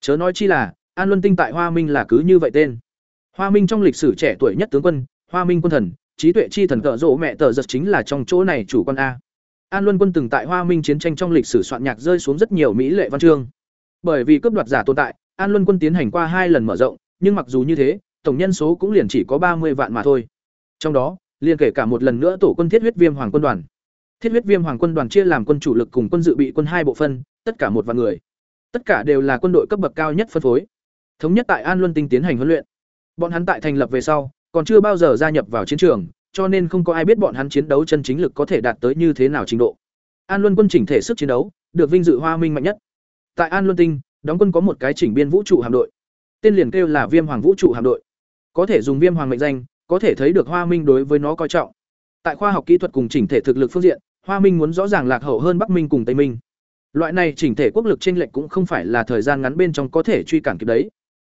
Chớ nói chi là, An Luân Tinh tại Hoa Minh là cứ như vậy tên. Hoa Minh trong lịch sử trẻ tuổi nhất tướng quân, Hoa Minh quân thần, trí tuệ chi thần cỡ rỗ mẹ tờ giật chính là trong chỗ này chủ quân a. An Luân quân từng tại Hoa Minh chiến tranh trong lịch sử soạn nhạc rơi xuống rất nhiều mỹ lệ văn chương. Bởi vì cướp đoạt giả tồn tại, An Luân quân tiến hành qua hai lần mở rộng, nhưng mặc dù như thế, tổng nhân số cũng liền chỉ có ba mươi vạn mà thôi. Trong đó, liền kể cả một lần nữa tổ quân Thiết huyết viêm hoàng quân đoàn. Thiết huyết viêm hoàng quân đoàn chia làm quân chủ lực cùng quân dự bị quân hai bộ phân, tất cả một vạn người. Tất cả đều là quân đội cấp bậc cao nhất phân phối. Thống nhất tại An Luân Tinh tiến hành huấn luyện. Bọn hắn tại thành lập về sau, còn chưa bao giờ gia nhập vào chiến trường, cho nên không có ai biết bọn hắn chiến đấu chân chính lực có thể đạt tới như thế nào trình độ. An Luân quân chỉnh thể sức chiến đấu, được vinh dự Hoa Minh mạnh nhất. Tại An Luân Tinh, đóng quân có một cái chỉnh biên vũ trụ hạm đội. Tên liền kêu là Viêm Hoàng Vũ trụ hạm đội. Có thể dùng Viêm Hoàng mệnh danh, có thể thấy được Hoa Minh đối với nó coi trọng. Tại khoa học kỹ thuật cùng chỉnh thể thực lực phương diện, Hoa Minh muốn rõ ràng lạc hậu hơn Bắc Minh cùng Tây Minh. Loại này chỉnh thể quốc lực chênh lệch cũng không phải là thời gian ngắn bên trong có thể truy cản kịp đấy.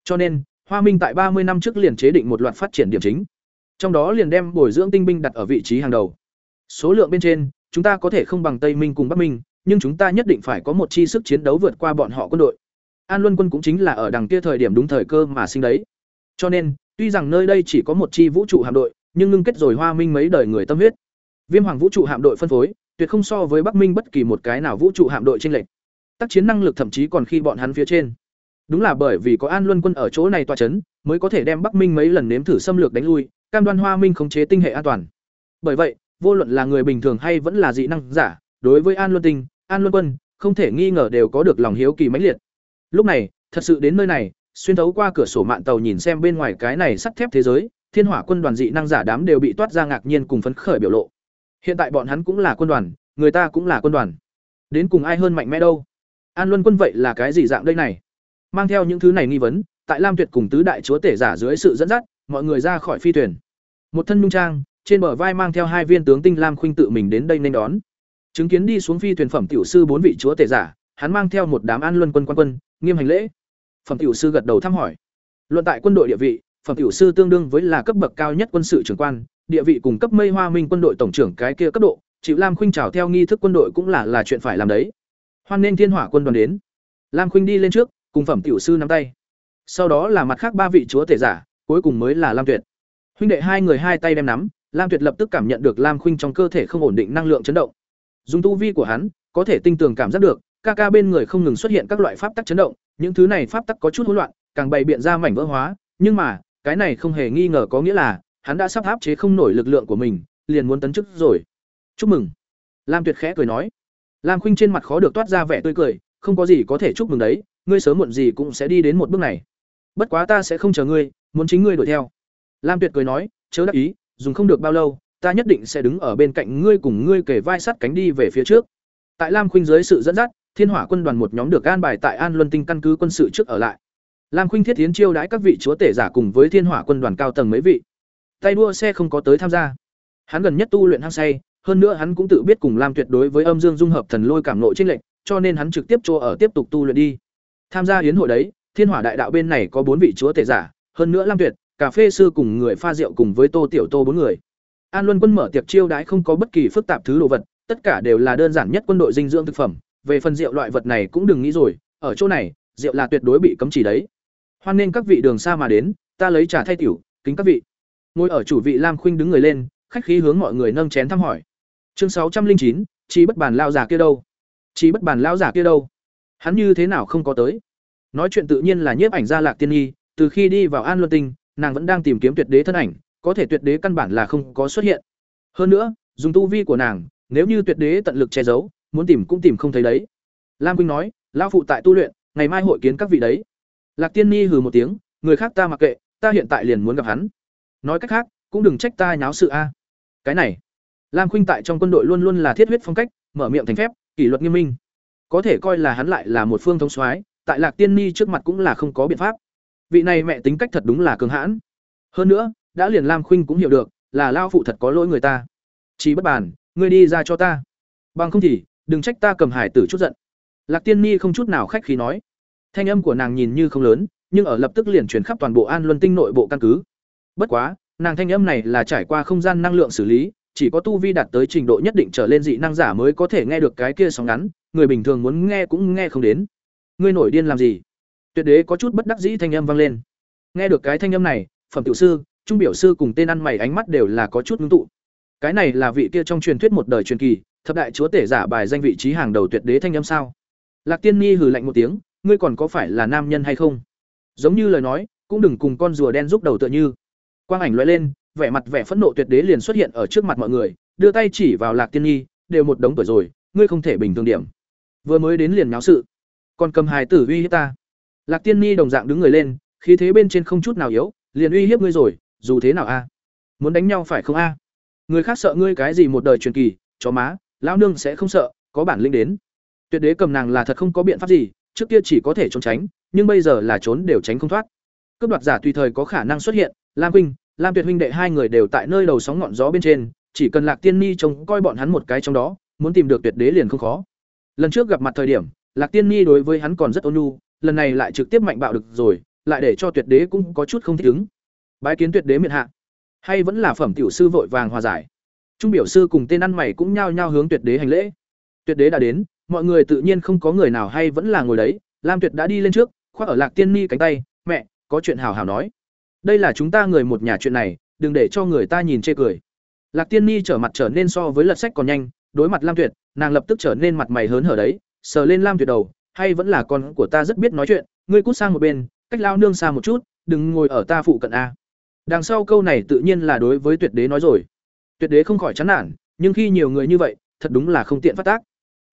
Cho nên, Hoa Minh tại ba mươi năm trước liền chế định một loạt phát triển điểm chính. Trong đó liền đem bồi dưỡng tinh binh đặt ở vị trí hàng đầu. Số lượng bên trên, chúng ta có thể không bằng Tây Minh cùng Bắc Minh, nhưng chúng ta nhất định phải có một chi sức chiến đấu vượt qua bọn họ quân đội. An Luân quân cũng chính là ở đằng kia thời điểm đúng thời cơ mà sinh đấy. Cho nên, tuy rằng nơi đây chỉ có một chi vũ trụ hạm đội, nhưng ngưng kết rồi Hoa Minh mấy đời người tâm huyết. Viêm Hoàng vũ trụ hạm đội phân phối, tuyệt không so với Bắc Minh bất kỳ một cái nào vũ trụ hạm đội trên lệnh. Tác chiến năng lực thậm chí còn khi bọn hắn phía trên. Đúng là bởi vì có An Luân quân ở chỗ này tọa chấn, mới có thể đem Bắc Minh mấy lần nếm thử xâm lược đánh lui, cam đoan Hoa Minh khống chế tinh hệ an toàn. Bởi vậy, vô luận là người bình thường hay vẫn là dị năng giả, đối với An Luân Tinh, An Luân Quân, không thể nghi ngờ đều có được lòng hiếu kỳ mãnh liệt. Lúc này, thật sự đến nơi này, xuyên thấu qua cửa sổ mạn tàu nhìn xem bên ngoài cái này sắt thép thế giới, Thiên Hỏa quân đoàn dị năng giả đám đều bị toát ra ngạc nhiên cùng phấn khởi biểu lộ. Hiện tại bọn hắn cũng là quân đoàn, người ta cũng là quân đoàn. Đến cùng ai hơn mạnh mẽ đâu? An Luân quân vậy là cái gì dạng đây này? Mang theo những thứ này nghi vấn, tại Lam Tuyệt cùng tứ đại chúa tể giả dưới sự dẫn dắt, mọi người ra khỏi phi thuyền. Một thân nhung trang, trên bờ vai mang theo hai viên tướng tinh lam khuynh tự mình đến đây nên đón chứng kiến đi xuống phi thuyền phẩm tiểu sư bốn vị chúa tể giả hắn mang theo một đám an luân quân quan quân nghiêm hành lễ. Phẩm tiểu sư gật đầu thăm hỏi. Luận tại quân đội địa vị phẩm tiểu sư tương đương với là cấp bậc cao nhất quân sự trưởng quan địa vị cùng cấp mây hoa minh quân đội tổng trưởng cái kia cấp độ chịu lam khuynh trào theo nghi thức quân đội cũng là là chuyện phải làm đấy. Hoan nên thiên hỏa quân đoàn đến. Lam khuynh đi lên trước cùng phẩm tiểu sư nắm tay. Sau đó là mặt khác ba vị chúa tể giả cuối cùng mới là lam tuyệt. Huynh đệ hai người hai tay đem nắm Lam Tuyệt lập tức cảm nhận được Lam Khuynh trong cơ thể không ổn định năng lượng chấn động. Dùng tu vi của hắn, có thể tinh tường cảm giác được, ca ca bên người không ngừng xuất hiện các loại pháp tắc chấn động, những thứ này pháp tắc có chút hỗn loạn, càng bày biện ra mảnh vỡ hóa, nhưng mà, cái này không hề nghi ngờ có nghĩa là, hắn đã sắp áp chế không nổi lực lượng của mình, liền muốn tấn chức rồi. Chúc mừng. Lam Tuyệt khẽ cười nói. Lam Khuynh trên mặt khó được toát ra vẻ tươi cười, không có gì có thể chúc mừng đấy, ngươi sớm muộn gì cũng sẽ đi đến một bước này. Bất quá ta sẽ không chờ ngươi, muốn chính ngươi đuổi theo. Lam Tuyệt cười nói, chớ đắc ý, dùng không được bao lâu, ta nhất định sẽ đứng ở bên cạnh ngươi cùng ngươi kể vai sắt cánh đi về phía trước. Tại Lam Khuynh dưới sự dẫn dắt, Thiên Hỏa quân đoàn một nhóm được an bài tại An Luân Tinh căn cứ quân sự trước ở lại. Lam Khuynh thiết tiến chiêu đãi các vị chúa tể giả cùng với Thiên Hỏa quân đoàn cao tầng mấy vị. Tay đua xe không có tới tham gia. Hắn gần nhất tu luyện hăng say, hơn nữa hắn cũng tự biết cùng Lam Tuyệt đối với âm dương dung hợp thần lôi cảm nội chênh lệnh, cho nên hắn trực tiếp cho ở tiếp tục tu luyện đi. Tham gia yến hội đấy, Thiên Hỏa đại đạo bên này có bốn vị chúa tể giả, hơn nữa Lam Tuyệt, cà phê sư cùng người pha rượu cùng với Tô Tiểu Tô bốn người. An Luân Quân mở tiệc chiêu đãi không có bất kỳ phức tạp thứ đồ vật, tất cả đều là đơn giản nhất quân đội dinh dưỡng thực phẩm, về phần rượu loại vật này cũng đừng nghĩ rồi, ở chỗ này, rượu là tuyệt đối bị cấm chỉ đấy. Hoan nên các vị đường xa mà đến, ta lấy trà thay tiểu, kính các vị. Ngồi ở chủ vị Lam Khuynh đứng người lên, khách khí hướng mọi người nâng chén thăm hỏi. Chương sáu trăm linh chín, chi bất bàn lao giả kia đâu? Chi bất bàn lao giả kia đâu? Hắn như thế nào không có tới? Nói chuyện tự nhiên là nhiếp ảnh gia Lạc Tiên Nhi, từ khi đi vào An Luân Tinh, nàng vẫn đang tìm kiếm tuyệt đế thân ảnh, có thể tuyệt đế căn bản là không có xuất hiện. Hơn nữa, dùng tu vi của nàng, nếu như tuyệt đế tận lực che giấu, muốn tìm cũng tìm không thấy đấy. Lam Quynh nói, lão phụ tại tu luyện, ngày mai hội kiến các vị đấy. Lạc Tiên Ni hừ một tiếng, người khác ta mặc kệ, ta hiện tại liền muốn gặp hắn. Nói cách khác, cũng đừng trách ta nháo sự a. Cái này, Lam Khuynh tại trong quân đội luôn luôn là thiết huyết phong cách, mở miệng thành phép, kỷ luật nghiêm minh. Có thể coi là hắn lại là một phương thống soái, tại Lạc Tiên Ni trước mặt cũng là không có biện pháp vị này mẹ tính cách thật đúng là cường hãn hơn nữa đã liền lam khuynh cũng hiểu được là lao phụ thật có lỗi người ta chỉ bất bàn ngươi đi ra cho ta bằng không thì đừng trách ta cầm hải tử chút giận. Lạc tiên ni không chút nào khách khí nói. Thanh âm của nàng nhìn như không lớn, nhưng ở lập tức liền truyền khắp toàn bộ an luân tinh nội bộ căn cứ. Bất quá, nàng thanh âm này là trải qua không gian năng lượng xử lý, chỉ có tu vi đạt tới trình độ nhất định trở lên dị năng giả mới có thể nghe được cái kia sóng ngắn, người bình thường muốn nghe cũng nghe không đến. Ngươi nổi điên làm gì? Tuyệt đế có chút bất đắc dĩ thanh âm vang lên. Nghe được cái thanh âm này, phẩm tiểu sư, trung biểu sư cùng tên ăn mày ánh mắt đều là có chút ngưng tụ. Cái này là vị kia trong truyền thuyết một đời truyền kỳ thập đại chúa tể giả bài danh vị trí hàng đầu tuyệt đế thanh âm sao? Lạc tiên nhi hừ lạnh một tiếng ngươi còn có phải là nam nhân hay không? Giống như lời nói cũng đừng cùng con rùa đen giúp đầu tựa như. Quang ảnh loại lên vẻ mặt vẻ phẫn nộ tuyệt đế liền xuất hiện ở trước mặt mọi người đưa tay chỉ vào lạc tiên nhi đều một đống tuổi rồi ngươi không thể bình thường điểm. Vừa mới đến liền náo sự. Còn cầm hài tử uy hiếp ta. Lạc Tiên Nhi đồng dạng đứng người lên, khí thế bên trên không chút nào yếu, liền uy hiếp ngươi rồi, dù thế nào a? Muốn đánh nhau phải không a? Người khác sợ ngươi cái gì một đời truyền kỳ, chó má, lão nương sẽ không sợ, có bản lĩnh đến. Tuyệt đế cầm nàng là thật không có biện pháp gì, trước kia chỉ có thể trốn tránh, nhưng bây giờ là trốn đều tránh không thoát. Cướp đoạt giả tùy thời có khả năng xuất hiện, Lam huynh, Lam Tuyệt huynh đệ hai người đều tại nơi đầu sóng ngọn gió bên trên, chỉ cần Lạc Tiên Ni trông coi bọn hắn một cái trong đó, muốn tìm được tuyệt đế liền không khó. Lần trước gặp mặt thời điểm, Lạc Tiên Ni đối với hắn còn rất ôn nhu, lần này lại trực tiếp mạnh bạo được rồi, lại để cho tuyệt đế cũng có chút không thích ứng. Bái kiến tuyệt đế miện hạ, hay vẫn là phẩm tiểu sư vội vàng hòa giải. Trung biểu sư cùng tên ăn mày cũng nhao nhao hướng tuyệt đế hành lễ. Tuyệt đế đã đến, mọi người tự nhiên không có người nào hay vẫn là ngồi đấy, Lam Tuyệt đã đi lên trước, khoác ở Lạc Tiên Ni cánh tay, "Mẹ, có chuyện hào hào nói. Đây là chúng ta người một nhà chuyện này, đừng để cho người ta nhìn chê cười." Lạc Tiên Ni trở mặt trở nên so với lật sách còn nhanh, đối mặt Lam Tuyệt, nàng lập tức trở nên mặt mày hớn hở đấy, sờ lên Lam Tuyệt đầu, hay vẫn là con của ta rất biết nói chuyện, ngươi cút sang một bên, cách lao nương xa một chút, đừng ngồi ở ta phụ cận a. Đằng sau câu này tự nhiên là đối với Tuyệt Đế nói rồi. Tuyệt Đế không khỏi chán nản, nhưng khi nhiều người như vậy, thật đúng là không tiện phát tác.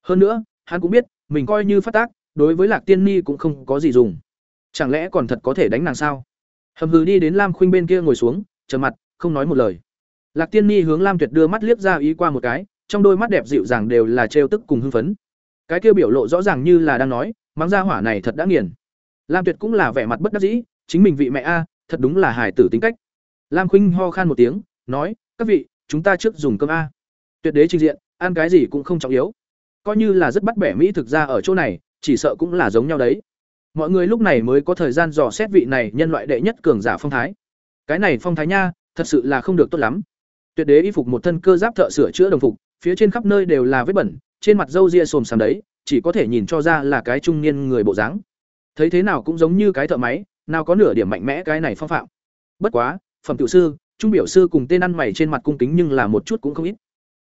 Hơn nữa, hắn cũng biết, mình coi như phát tác, đối với Lạc Tiên Ni cũng không có gì dùng. Chẳng lẽ còn thật có thể đánh nàng sao? Hầm hừ đi đến Lam Khuynh bên kia ngồi xuống, trầm mặt, không nói một lời. Lạc Tiên Ni hướng Lam Tuyệt đưa mắt liếc ra ý qua một cái, trong đôi mắt đẹp dịu dàng đều là trêu tức cùng hưng phấn. Cái kia biểu lộ rõ ràng như là đang nói, mắng ra hỏa này thật đã nghiền. Lam Tuyệt cũng là vẻ mặt bất đắc dĩ, chính mình vị mẹ a, thật đúng là hài tử tính cách. Lam Khuynh ho khan một tiếng, nói, "Các vị, chúng ta trước dùng cơm a." Tuyệt đế trình diện, ăn cái gì cũng không trọng yếu. Coi như là rất bắt bẻ mỹ thực ra ở chỗ này, chỉ sợ cũng là giống nhau đấy. Mọi người lúc này mới có thời gian dò xét vị này nhân loại đệ nhất cường giả phong thái. Cái này phong thái nha, thật sự là không được tốt lắm. Tuyệt đế y phục một thân cơ giáp thợ sửa chữa đồng phục, phía trên khắp nơi đều là vết bẩn, trên mặt râu ria xồm xàm đấy, chỉ có thể nhìn cho ra là cái trung niên người bộ dáng. Thấy thế nào cũng giống như cái thợ máy, nào có nửa điểm mạnh mẽ cái này phong phạm. Bất quá, phẩm tiểu sư, trung biểu sư cùng tên ăn mày trên mặt cung kính nhưng là một chút cũng không ít.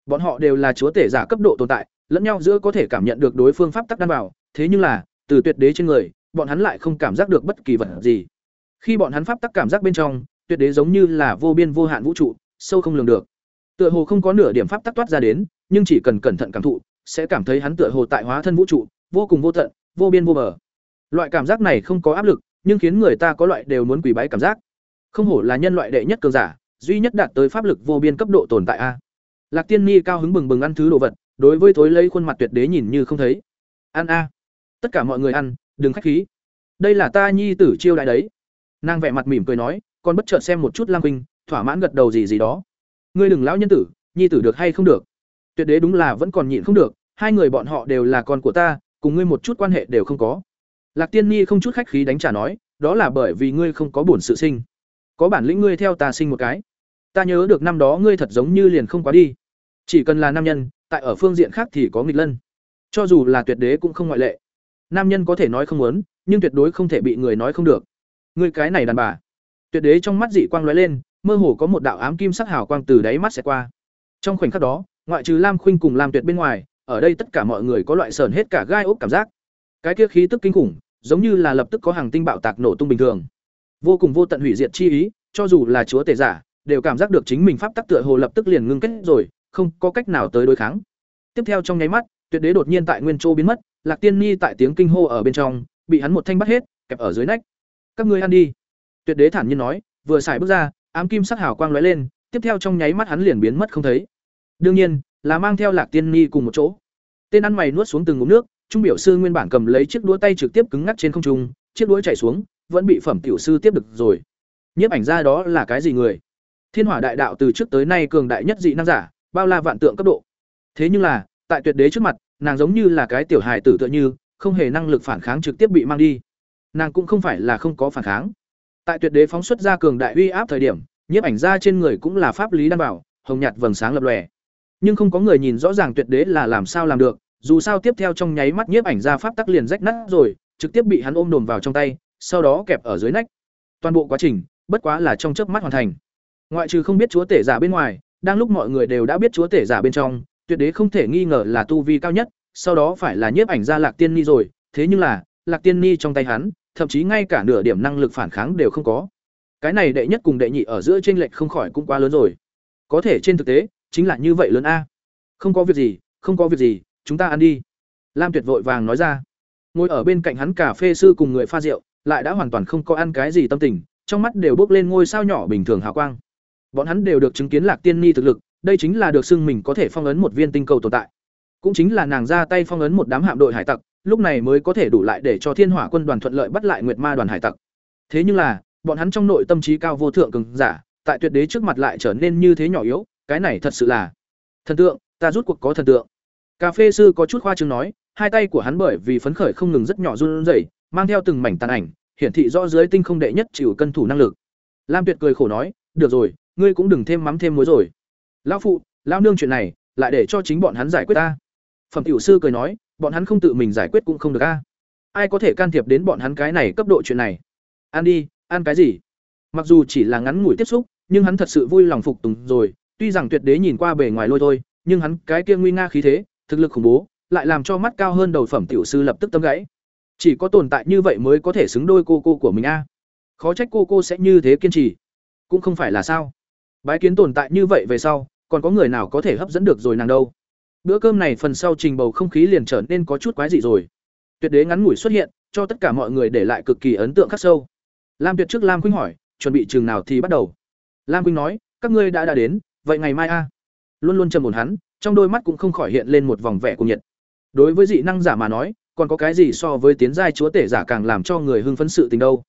Bọn họ đều là chúa tể giả cấp độ tồn tại, lẫn nhau giữa có thể cảm nhận được đối phương pháp tắc đan bảo, thế nhưng là, từ tuyệt đế trên người, bọn hắn lại không cảm giác được bất kỳ vật gì. Khi bọn hắn pháp tắc cảm giác bên trong, tuyệt đế giống như là vô biên vô hạn vũ trụ, sâu không lường được. Tựa hồ không có nửa điểm pháp tắc toát ra đến, nhưng chỉ cần cẩn thận cảm thụ, sẽ cảm thấy hắn tựa hồ tại hóa thân vũ trụ, vô cùng vô tận, vô biên vô bờ. Loại cảm giác này không có áp lực, nhưng khiến người ta có loại đều muốn quỳ bái cảm giác. Không hổ là nhân loại đệ nhất cường giả, duy nhất đạt tới pháp lực vô biên cấp độ tồn tại a. Lạc Tiên Ni cao hứng bừng bừng ăn thứ đồ vật, đối với thối lấy khuôn mặt tuyệt đế nhìn như không thấy. Ăn a. Tất cả mọi người ăn, đừng khách khí. Đây là ta nhi tử chiêu đại đấy. Nàng vẻ mặt mỉm cười nói, còn bất chợt xem một chút Lam Huynh, thỏa mãn gật đầu gì gì đó. Ngươi đừng lão nhân tử, nhi tử được hay không được? Tuyệt đế đúng là vẫn còn nhịn không được, hai người bọn họ đều là con của ta, cùng ngươi một chút quan hệ đều không có. Lạc Tiên Nhi không chút khách khí đánh trả nói, đó là bởi vì ngươi không có bổn sự sinh. Có bản lĩnh ngươi theo ta sinh một cái. Ta nhớ được năm đó ngươi thật giống như liền không quá đi. Chỉ cần là nam nhân, tại ở phương diện khác thì có nghịch lân. Cho dù là tuyệt đế cũng không ngoại lệ. Nam nhân có thể nói không muốn, nhưng tuyệt đối không thể bị người nói không được. Ngươi cái này đàn bà. Tuyệt đế trong mắt dị quang lóe lên, mơ hồ có một đạo ám kim sắc hào quang từ đáy mắt sẽ qua. Trong khoảnh khắc đó, ngoại trừ Lam Khuynh cùng Lam Tuyệt bên ngoài, ở đây tất cả mọi người có loại sờn hết cả gai ốc cảm giác. Cái kia khí tức kinh khủng, giống như là lập tức có hàng tinh bạo tạc nổ tung bình thường. Vô cùng vô tận hủy diệt chi ý, cho dù là chúa tể giả, đều cảm giác được chính mình pháp tắc tựa hồ lập tức liền ngưng kết rồi, không có cách nào tới đối kháng. Tiếp theo trong nháy mắt, Tuyệt Đế đột nhiên tại nguyên châu biến mất, Lạc Tiên nhi tại tiếng kinh hô ở bên trong, bị hắn một thanh bắt hết, kẹp ở dưới nách. "Các ngươi ăn đi." Tuyệt Đế thản nhiên nói, vừa xài bước ra, ám kim sắc hào quang lóe lên, tiếp theo trong nháy mắt hắn liền biến mất không thấy. Đương nhiên, là mang theo Lạc Tiên nhi cùng một chỗ. Tên ăn mày nuốt xuống từng ngụm nước, trung biểu sư nguyên bản cầm lấy chiếc đũa tay trực tiếp cứng ngắc trên không trung, chiếc đũa chảy xuống, vẫn bị phẩm tiểu sư tiếp được rồi. Nhiếp ảnh ra đó là cái gì người? Thiên Hỏa Đại Đạo từ trước tới nay cường đại nhất dị năng giả, bao la vạn tượng cấp độ. Thế nhưng là, tại tuyệt đế trước mặt, nàng giống như là cái tiểu hài tử tựa như, không hề năng lực phản kháng trực tiếp bị mang đi. Nàng cũng không phải là không có phản kháng. Tại tuyệt đế phóng xuất ra cường đại uy áp thời điểm, nhiếp ảnh ra trên người cũng là pháp lý đảm bảo, hồng nhạt vầng sáng lập lòe. Nhưng không có người nhìn rõ ràng tuyệt đế là làm sao làm được, dù sao tiếp theo trong nháy mắt nhiếp ảnh ra pháp tắc liền rách nát rồi, trực tiếp bị hắn ôm đồm vào trong tay, sau đó kẹp ở dưới nách. Toàn bộ quá trình, bất quá là trong chớp mắt hoàn thành. Ngoại trừ không biết chúa tể giả bên ngoài, đang lúc mọi người đều đã biết chúa tể giả bên trong, tuyệt đế không thể nghi ngờ là tu vi cao nhất, sau đó phải là nhiếp ảnh gia Lạc Tiên Ni rồi, thế nhưng là, Lạc Tiên Ni trong tay hắn, thậm chí ngay cả nửa điểm năng lực phản kháng đều không có. Cái này đệ nhất cùng đệ nhị ở giữa chênh lệch không khỏi cũng quá lớn rồi. Có thể trên thực tế, chính là như vậy lớn a. Không có việc gì, không có việc gì, chúng ta ăn đi. Lam Tuyệt vội vàng nói ra. Ngồi ở bên cạnh hắn cà phê sư cùng người pha rượu, lại đã hoàn toàn không có ăn cái gì tâm tình, trong mắt đều bước lên ngôi sao nhỏ bình thường hào quang. Bọn hắn đều được chứng kiến Lạc Tiên Ni thực lực, đây chính là được xưng mình có thể phong ấn một viên tinh cầu tồn tại. Cũng chính là nàng ra tay phong ấn một đám hạm đội hải tặc, lúc này mới có thể đủ lại để cho Thiên Hỏa quân đoàn thuận lợi bắt lại Nguyệt Ma đoàn hải tặc. Thế nhưng là, bọn hắn trong nội tâm trí cao vô thượng cường giả, tại tuyệt đế trước mặt lại trở nên như thế nhỏ yếu, cái này thật sự là thần tượng ta rút cuộc có thần tượng cà phê sư có chút khoa trương nói hai tay của hắn bởi vì phấn khởi không ngừng rất nhỏ run rẩy mang theo từng mảnh tàn ảnh hiển thị rõ dưới tinh không đệ nhất chịu cân thủ năng lực lam tuyệt cười khổ nói được rồi ngươi cũng đừng thêm mắm thêm muối rồi. Lão phụ, lão nương chuyện này, lại để cho chính bọn hắn giải quyết ta. Phẩm tiểu sư cười nói, bọn hắn không tự mình giải quyết cũng không được a. Ai có thể can thiệp đến bọn hắn cái này cấp độ chuyện này? Ăn đi, ăn cái gì? Mặc dù chỉ là ngắn ngủi tiếp xúc, nhưng hắn thật sự vui lòng phục tùng rồi. Tuy rằng tuyệt đế nhìn qua bề ngoài lôi thôi, nhưng hắn cái kia nguy nga khí thế, thực lực khủng bố, lại làm cho mắt cao hơn đầu phẩm tiểu sư lập tức tâm gãy. Chỉ có tồn tại như vậy mới có thể xứng đôi cô cô của mình a. Khó trách cô cô sẽ như thế kiên trì. Cũng không phải là sao bái kiến tồn tại như vậy về sau, còn có người nào có thể hấp dẫn được rồi nàng đâu? Bữa cơm này phần sau trình bầu không khí liền trở nên có chút quái dị rồi. Tuyệt đế ngắn ngủi xuất hiện, cho tất cả mọi người để lại cực kỳ ấn tượng khắc sâu. Lam tuyệt trước lam khuynh hỏi, chuẩn bị trường nào thì bắt đầu? Lam khuynh nói, các ngươi đã đã đến, vậy ngày mai a. Luôn luôn trầm ổn hắn, trong đôi mắt cũng không khỏi hiện lên một vòng vẻ cuồng nhiệt. Đối với dị năng giả mà nói, còn có cái gì so với tiến giai chúa tể giả càng làm cho người hưng phấn sự tình đâu?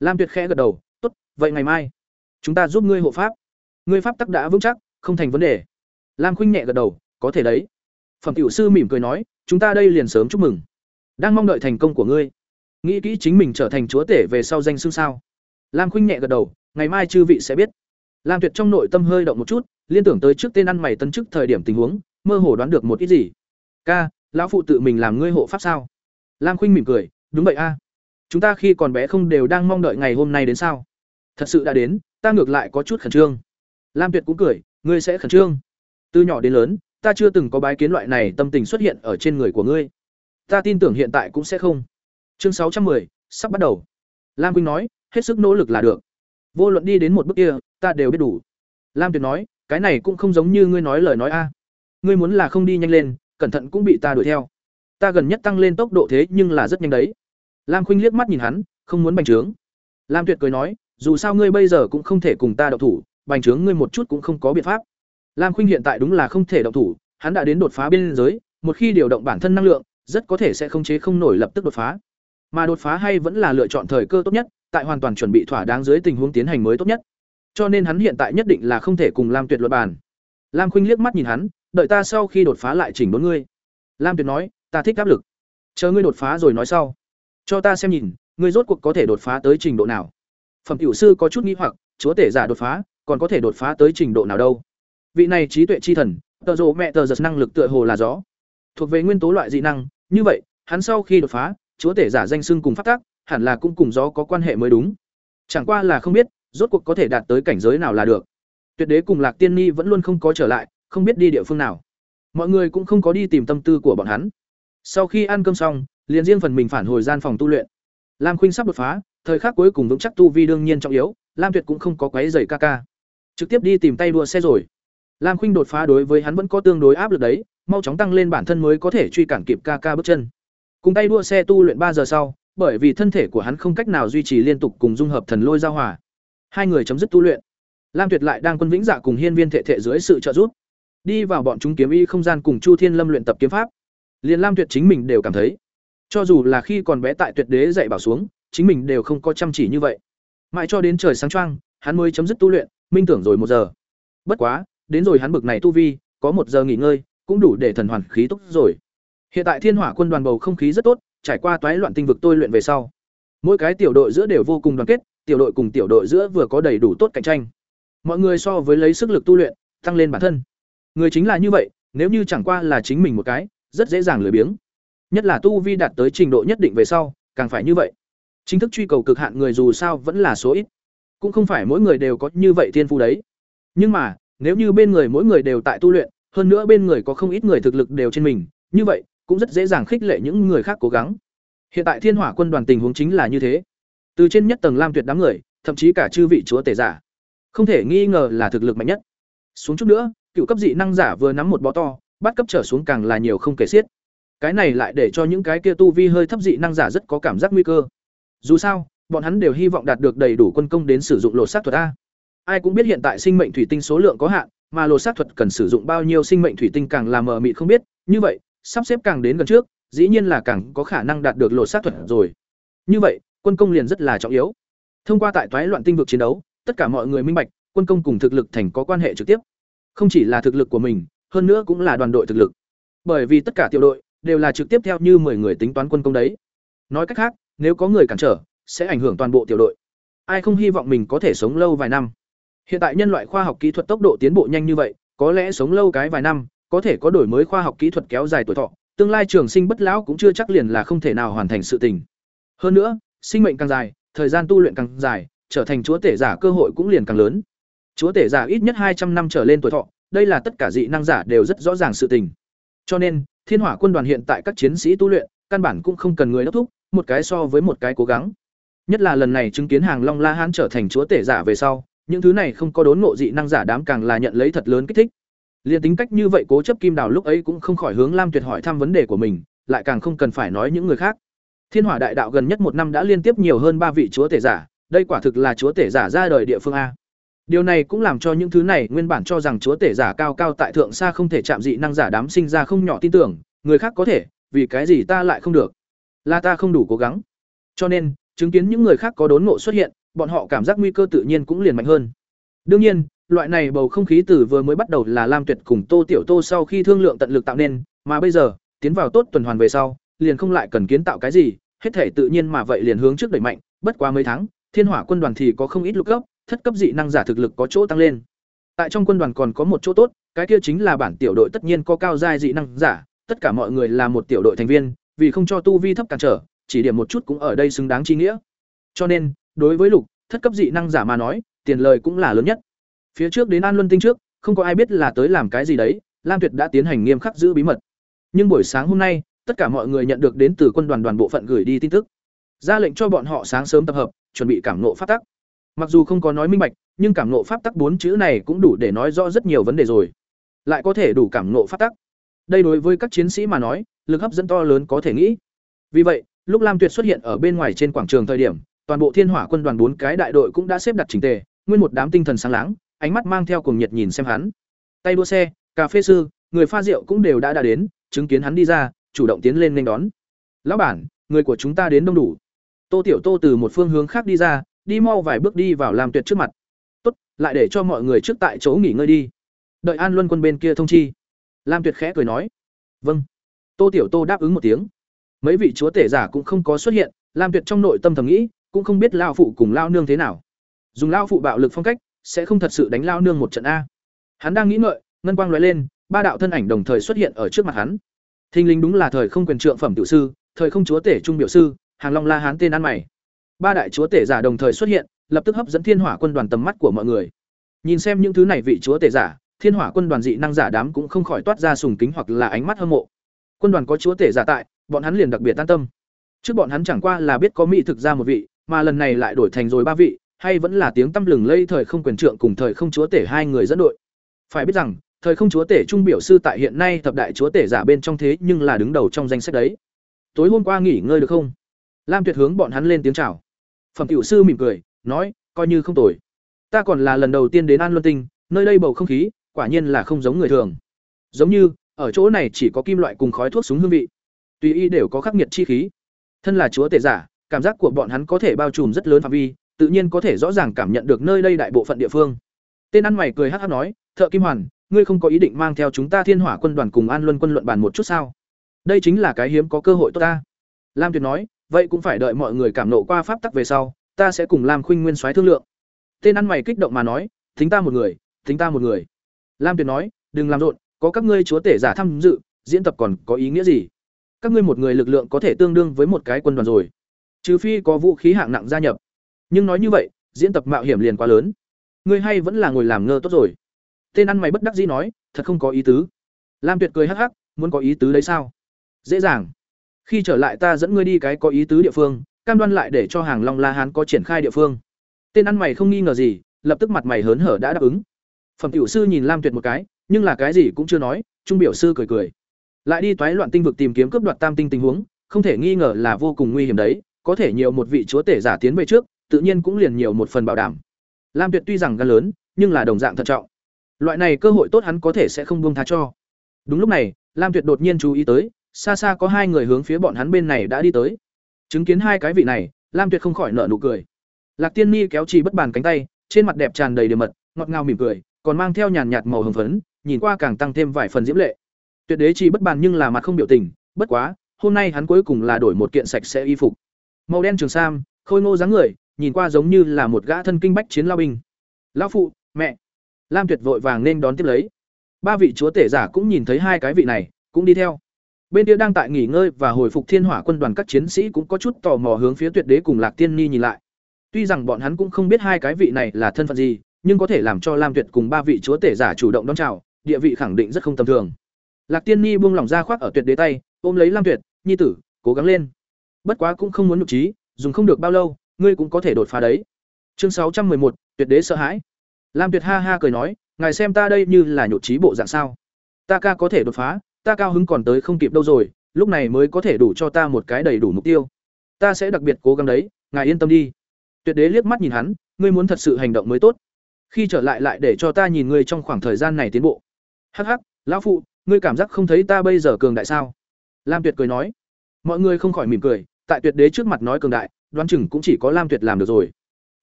Lam tuyệt khẽ gật đầu, tốt, vậy ngày mai, chúng ta giúp ngươi hộ pháp ngươi pháp tắc đã vững chắc, không thành vấn đề. Lam khuynh nhẹ gật đầu, có thể đấy. Phẩm tiểu sư mỉm cười nói, chúng ta đây liền sớm chúc mừng. Đang mong đợi thành công của ngươi. Nghĩ kỹ chính mình trở thành chúa tể về sau danh xưng sao. Lam khuynh nhẹ gật đầu, ngày mai chư vị sẽ biết. Lam tuyệt trong nội tâm hơi động một chút, liên tưởng tới trước tên ăn mày tân chức thời điểm tình huống, mơ hồ đoán được một ít gì. Ca, lão phụ tự mình làm ngươi hộ pháp sao? Lam khuynh mỉm cười, đúng vậy a. Chúng ta khi còn bé không đều đang mong đợi ngày hôm nay đến sao? Thật sự đã đến, ta ngược lại có chút khẩn trương lam tuyệt cũng cười ngươi sẽ khẩn trương. Từ nhỏ đến lớn ta chưa từng có bái kiến loại này tâm tình xuất hiện ở trên người của ngươi. Ta tin tưởng hiện tại cũng sẽ không. Chương sáu trăm 610, sắp bắt đầu. Lam quynh nói hết sức nỗ lực là được. Vô luận đi đến một bước kia ta đều biết đủ. Lam tuyệt nói cái này cũng không giống như ngươi nói lời nói a. Ngươi muốn là không đi nhanh lên cẩn thận cũng bị ta đuổi theo. Ta gần nhất tăng lên tốc độ thế nhưng là rất nhanh đấy. Lam khuynh liếc mắt nhìn hắn không muốn bành trướng. Lam tuyệt cười nói dù sao ngươi bây giờ cũng không thể cùng ta đậu thủ bành trướng ngươi một chút cũng không có biện pháp. Lam khuynh hiện tại đúng là không thể động thủ, hắn đã đến đột phá biên giới, một khi điều động bản thân năng lượng, rất có thể sẽ không chế không nổi lập tức đột phá. Mà đột phá hay vẫn là lựa chọn thời cơ tốt nhất, tại hoàn toàn chuẩn bị thỏa đáng dưới tình huống tiến hành mới tốt nhất. Cho nên hắn hiện tại nhất định là không thể cùng lam tuyệt luận bàn. Lam khuynh liếc mắt nhìn hắn, đợi ta sau khi đột phá lại chỉnh đốn ngươi. Lam tuyệt nói, ta thích áp lực. Chờ ngươi đột phá rồi nói sau. Cho ta xem nhìn, ngươi rốt cuộc có thể đột phá tới trình độ nào. Phẩm tiểu sư có chút nghi hoặc, chúa tể giả đột phá còn có thể đột phá tới trình độ nào đâu. Vị này trí tuệ chi thần tợ rộ mẹ tờ giật năng lực tựa hồ là gió thuộc về nguyên tố loại dị năng, như vậy, hắn sau khi đột phá, chúa tể giả danh xưng cùng phát tác hẳn là cũng cùng gió có quan hệ mới đúng. Chẳng qua là không biết, rốt cuộc có thể đạt tới cảnh giới nào là được. Tuyệt đế cùng lạc tiên ni vẫn luôn không có trở lại, không biết đi địa phương nào. Mọi người cũng không có đi tìm tâm tư của bọn hắn. Sau khi ăn cơm xong, liền riêng phần mình phản hồi gian phòng tu luyện. Lam khuynh sắp đột phá, thời khắc cuối cùng vững chắc tu vi đương nhiên trọng yếu, lam tuyệt cũng không có quấy giày ca ca trực tiếp đi tìm tay đua xe rồi. Lam khuynh đột phá đối với hắn vẫn có tương đối áp lực đấy, mau chóng tăng lên bản thân mới có thể truy cản kịp ca ca bước chân. Cùng tay đua xe tu luyện ba giờ sau, bởi vì thân thể của hắn không cách nào duy trì liên tục cùng dung hợp thần lôi giao hòa. Hai người chấm dứt tu luyện. Lam tuyệt lại đang quân vĩnh dạ cùng hiên viên thệ thệ dưới sự trợ giúp. Đi vào bọn chúng kiếm y không gian cùng chu thiên lâm luyện tập kiếm pháp. Liền lam tuyệt chính mình đều cảm thấy, cho dù là khi còn bé tại tuyệt đế dạy bảo xuống, chính mình đều không có chăm chỉ như vậy. Mãi cho đến trời sáng trăng hắn mới chấm dứt tu luyện minh tưởng rồi một giờ. Bất quá, đến rồi hắn bực này tu vi, có một giờ nghỉ ngơi, cũng đủ để thần hoàn khí túc rồi. Hiện tại thiên hỏa quân đoàn bầu không khí rất tốt, trải qua toái loạn tinh vực tôi luyện về sau, mỗi cái tiểu đội giữa đều vô cùng đoàn kết, tiểu đội cùng tiểu đội giữa vừa có đầy đủ tốt cạnh tranh. Mọi người so với lấy sức lực tu luyện, tăng lên bản thân. Người chính là như vậy, nếu như chẳng qua là chính mình một cái, rất dễ dàng lười biếng. Nhất là tu vi đạt tới trình độ nhất định về sau, càng phải như vậy. Chính thức truy cầu cực hạn người dù sao vẫn là số ít cũng không phải mỗi người đều có như vậy thiên phú đấy. Nhưng mà, nếu như bên người mỗi người đều tại tu luyện, hơn nữa bên người có không ít người thực lực đều trên mình, như vậy, cũng rất dễ dàng khích lệ những người khác cố gắng. Hiện tại thiên hỏa quân đoàn tình huống chính là như thế. Từ trên nhất tầng lam tuyệt đám người, thậm chí cả chư vị chúa tể giả, không thể nghi ngờ là thực lực mạnh nhất. Xuống chút nữa, cựu cấp dị năng giả vừa nắm một bó to, bắt cấp trở xuống càng là nhiều không kể xiết. Cái này lại để cho những cái kia tu vi hơi thấp dị năng giả rất có cảm giác nguy cơ. Dù sao bọn hắn đều hy vọng đạt được đầy đủ quân công đến sử dụng lột xác thuật a. Ai cũng biết hiện tại sinh mệnh thủy tinh số lượng có hạn mà lột xác thuật cần sử dụng bao nhiêu sinh mệnh thủy tinh càng là mờ mịt không biết. Như vậy sắp xếp càng đến gần trước dĩ nhiên là càng có khả năng đạt được lột xác thuật rồi. Như vậy quân công liền rất là trọng yếu. Thông qua tại toái loạn tinh vực chiến đấu tất cả mọi người minh bạch quân công cùng thực lực thành có quan hệ trực tiếp. Không chỉ là thực lực của mình, hơn nữa cũng là đoàn đội thực lực. Bởi vì tất cả tiểu đội đều là trực tiếp theo như 10 người tính toán quân công đấy. Nói cách khác, nếu có người cản trở, sẽ ảnh hưởng toàn bộ tiểu đội. Ai không hy vọng mình có thể sống lâu vài năm. Hiện tại nhân loại khoa học kỹ thuật tốc độ tiến bộ nhanh như vậy, có lẽ sống lâu cái vài năm, có thể có đổi mới khoa học kỹ thuật kéo dài tuổi thọ, tương lai trường sinh bất lão cũng chưa chắc liền là không thể nào hoàn thành sự tình. Hơn nữa, sinh mệnh càng dài, thời gian tu luyện càng dài, trở thành chúa tể giả cơ hội cũng liền càng lớn. Chúa tể giả ít nhất hai trăm năm trở lên tuổi thọ, đây là tất cả dị năng giả đều rất rõ ràng sự tình. Cho nên, Thiên Hỏa quân đoàn hiện tại các chiến sĩ tu luyện, căn bản cũng không cần người đốc thúc, một cái so với một cái cố gắng. Nhất là lần này chứng kiến Hàng Long La Hán trở thành chúa tể giả về sau, những thứ này không có đốn ngộ dị năng giả đám càng là nhận lấy thật lớn kích thích. Liên tính cách như vậy Cố chấp Kim Đào lúc ấy cũng không khỏi hướng Lam Tuyệt hỏi thăm vấn đề của mình, lại càng không cần phải nói những người khác. Thiên Hỏa Đại Đạo gần nhất một năm đã liên tiếp nhiều hơn ba vị chúa tể giả, đây quả thực là chúa tể giả ra đời địa phương a. Điều này cũng làm cho những thứ này nguyên bản cho rằng chúa tể giả cao cao tại thượng xa không thể chạm dị năng giả đám sinh ra không nhỏ tin tưởng, người khác có thể, vì cái gì ta lại không được? Là ta không đủ cố gắng. Cho nên, chứng kiến những người khác có đốn ngộ xuất hiện, bọn họ cảm giác nguy cơ tự nhiên cũng liền mạnh hơn. Đương nhiên, loại này bầu không khí từ vừa mới bắt đầu là Lam Tuyệt cùng Tô Tiểu Tô sau khi thương lượng tận lực tạo nên, mà bây giờ, tiến vào tốt tuần hoàn về sau, liền không lại cần kiến tạo cái gì, hết thể tự nhiên mà vậy liền hướng trước đẩy mạnh, bất quá mấy tháng, Thiên Hỏa quân đoàn thì có không ít lục cấp, thất cấp dị năng giả thực lực có chỗ tăng lên. Tại trong quân đoàn còn có một chỗ tốt, cái kia chính là bản tiểu đội tất nhiên có cao giai dị năng giả, tất cả mọi người là một tiểu đội thành viên, vì không cho tu vi thấp cản trở, chỉ điểm một chút cũng ở đây xứng đáng chi nghĩa. Cho nên, đối với lục, thất cấp dị năng giả mà nói, tiền lời cũng là lớn nhất. Phía trước đến An Luân Tinh trước, không có ai biết là tới làm cái gì đấy, Lam Tuyệt đã tiến hành nghiêm khắc giữ bí mật. Nhưng buổi sáng hôm nay, tất cả mọi người nhận được đến từ quân đoàn đoàn bộ phận gửi đi tin tức, ra lệnh cho bọn họ sáng sớm tập hợp, chuẩn bị cảm ngộ pháp tắc. Mặc dù không có nói minh bạch, nhưng cảm ngộ pháp tắc bốn chữ này cũng đủ để nói rõ rất nhiều vấn đề rồi. Lại có thể đủ cảm ngộ pháp tắc. Đây đối với các chiến sĩ mà nói, lực hấp dẫn to lớn có thể nghĩ. Vì vậy, lúc Lam Tuyệt xuất hiện ở bên ngoài trên quảng trường thời điểm, toàn bộ Thiên Hỏa quân đoàn bốn cái đại đội cũng đã xếp đặt chỉnh tề, nguyên một đám tinh thần sáng láng, ánh mắt mang theo cuồng nhiệt nhìn xem hắn. Tay đua xe, cà phê sư, người pha rượu cũng đều đã đã đến, chứng kiến hắn đi ra, chủ động tiến lên nghênh đón. "Lão bản, người của chúng ta đến đông đủ." Tô Tiểu Tô từ một phương hướng khác đi ra, đi mau vài bước đi vào Lam Tuyệt trước mặt. "Tốt, lại để cho mọi người trước tại chỗ nghỉ ngơi đi. Đợi An Luân quân bên kia thông chi." Lam Tuyệt khẽ cười nói. "Vâng." Tô Tiểu Tô đáp ứng một tiếng. Mấy vị chúa tể giả cũng không có xuất hiện, Lam Tuyệt trong nội tâm thầm nghĩ, cũng không biết lao phụ cùng lao nương thế nào. Dùng lao phụ bạo lực phong cách, sẽ không thật sự đánh lao nương một trận a. Hắn đang nghĩ ngợi, ngân quang loại lên, ba đạo thân ảnh đồng thời xuất hiện ở trước mặt hắn. Thinh linh đúng là thời không quyền trượng phẩm tiểu sư, thời không chúa tể trung biểu sư, Hàng Long La Hán tên ăn mày. Ba đại chúa tể giả đồng thời xuất hiện, lập tức hấp dẫn Thiên Hỏa quân đoàn tầm mắt của mọi người. Nhìn xem những thứ này vị chúa tể giả, Thiên Hỏa quân đoàn dị năng giả đám cũng không khỏi toát ra sùng kính hoặc là ánh mắt hâm mộ. Quân đoàn có chúa tể giả tại, bọn hắn liền đặc biệt an tâm. Trước bọn hắn chẳng qua là biết có mỹ thực ra một vị, mà lần này lại đổi thành rồi ba vị, hay vẫn là tiếng tăm lừng lây thời không quyền trượng cùng thời không chúa tể hai người dẫn đội. Phải biết rằng, thời không chúa tể trung biểu sư tại hiện nay thập đại chúa tể giả bên trong thế nhưng là đứng đầu trong danh sách đấy. Tối hôm qua nghỉ ngơi được không? Lam Tuyệt hướng bọn hắn lên tiếng chào. Phẩm tiểu sư mỉm cười, nói, coi như không tồi. Ta còn là lần đầu tiên đến An Luân Tinh, nơi đây bầu không khí, quả nhiên là không giống người thường. Giống như, ở chỗ này chỉ có kim loại cùng khói thuốc súng hương vị. Tùy y đều có khắc nghiệt chi khí. Thân là chúa tể giả, cảm giác của bọn hắn có thể bao trùm rất lớn phạm vi, tự nhiên có thể rõ ràng cảm nhận được nơi đây đại bộ phận địa phương. Tên ăn mày cười hắc hắc nói, "Thợ Kim Hoàn, ngươi không có ý định mang theo chúng ta Thiên Hỏa quân đoàn cùng An Luân quân luận bàn một chút sao? Đây chính là cái hiếm có cơ hội tốt ta." Lam Tuyệt nói, "Vậy cũng phải đợi mọi người cảm nộ qua pháp tắc về sau, ta sẽ cùng Lam Khuynh Nguyên soái thương lượng." Tên ăn mày kích động mà nói, "Tính ta một người, tính ta một người." Lam Tuyệt nói, "Đừng làm rộn, có các ngươi chúa tể giả tham dự, diễn tập còn có ý nghĩa gì? Các ngươi một người lực lượng có thể tương đương với một cái quân đoàn rồi." Trừ phi có vũ khí hạng nặng gia nhập. Nhưng nói như vậy, diễn tập mạo hiểm liền quá lớn. Ngươi hay vẫn là ngồi làm ngơ tốt rồi. Tên ăn mày bất đắc dĩ nói, thật không có ý tứ. Lam Tuyệt cười hắc hắc, muốn có ý tứ đấy sao? Dễ dàng. Khi trở lại ta dẫn ngươi đi cái có ý tứ địa phương, cam đoan lại để cho hàng Long La Hán có triển khai địa phương. Tên ăn mày không nghi ngờ gì, lập tức mặt mày hớn hở đã đáp ứng. Phẩm tiểu sư nhìn Lam Tuyệt một cái, nhưng là cái gì cũng chưa nói, trung biểu sư cười cười. Lại đi toái loạn tinh vực tìm kiếm cướp đoạt tam tinh tình huống, không thể nghi ngờ là vô cùng nguy hiểm đấy, có thể nhiều một vị chúa tể giả tiến về trước, tự nhiên cũng liền nhiều một phần bảo đảm. Lam Tuyệt tuy rằng gan lớn, nhưng là đồng dạng thận trọng. Loại này cơ hội tốt hắn có thể sẽ không buông tha cho. Đúng lúc này, Lam Tuyệt đột nhiên chú ý tới, xa xa có hai người hướng phía bọn hắn bên này đã đi tới. Chứng kiến hai cái vị này, Lam Tuyệt không khỏi nở nụ cười. Lạc Tiên Ni kéo trì bất bàn cánh tay, trên mặt đẹp tràn đầy điều mật, ngọt ngào mỉm cười, còn mang theo nhàn nhạt màu hồng phấn, nhìn qua càng tăng thêm vài phần diễm lệ. Tuyệt đế chỉ bất bàn nhưng là mặt không biểu tình, bất quá, hôm nay hắn cuối cùng là đổi một kiện sạch sẽ y phục. Màu đen trường sam, khôi ngô dáng người, nhìn qua giống như là một gã thân kinh bách chiến lao binh. Lão phụ, mẹ. Lam Tuyệt vội vàng nên đón tiếp lấy. Ba vị chúa tể giả cũng nhìn thấy hai cái vị này, cũng đi theo. Bên kia đang tại nghỉ ngơi và hồi phục Thiên Hỏa quân đoàn các chiến sĩ cũng có chút tò mò hướng phía Tuyệt Đế cùng Lạc Tiên Ni nhìn lại. Tuy rằng bọn hắn cũng không biết hai cái vị này là thân phận gì, nhưng có thể làm cho Lam Tuyệt cùng ba vị chúa tể giả chủ động đón chào, địa vị khẳng định rất không tầm thường. Lạc Tiên Nhi buông lỏng ra khoác ở Tuyệt Đế tay, ôm lấy Lam Tuyệt, "Nhi tử, cố gắng lên. Bất quá cũng không muốn nhục trí, dùng không được bao lâu, ngươi cũng có thể đột phá đấy." Chương sáu trăm một Tuyệt Đế sợ hãi. Lam Tuyệt ha ha cười nói, "Ngài xem ta đây như là nhục trí bộ dạng sao? Ta ca có thể đột phá, ta cao hứng còn tới không kịp đâu rồi, lúc này mới có thể đủ cho ta một cái đầy đủ mục tiêu. Ta sẽ đặc biệt cố gắng đấy, ngài yên tâm đi." Tuyệt Đế liếc mắt nhìn hắn, "Ngươi muốn thật sự hành động mới tốt." khi trở lại lại để cho ta nhìn ngươi trong khoảng thời gian này tiến bộ hắc hắc lão phụ ngươi cảm giác không thấy ta bây giờ cường đại sao? Lam tuyệt cười nói. Mọi người không khỏi mỉm cười, tại tuyệt đế trước mặt nói cường đại, đoán chừng cũng chỉ có lam tuyệt làm được rồi.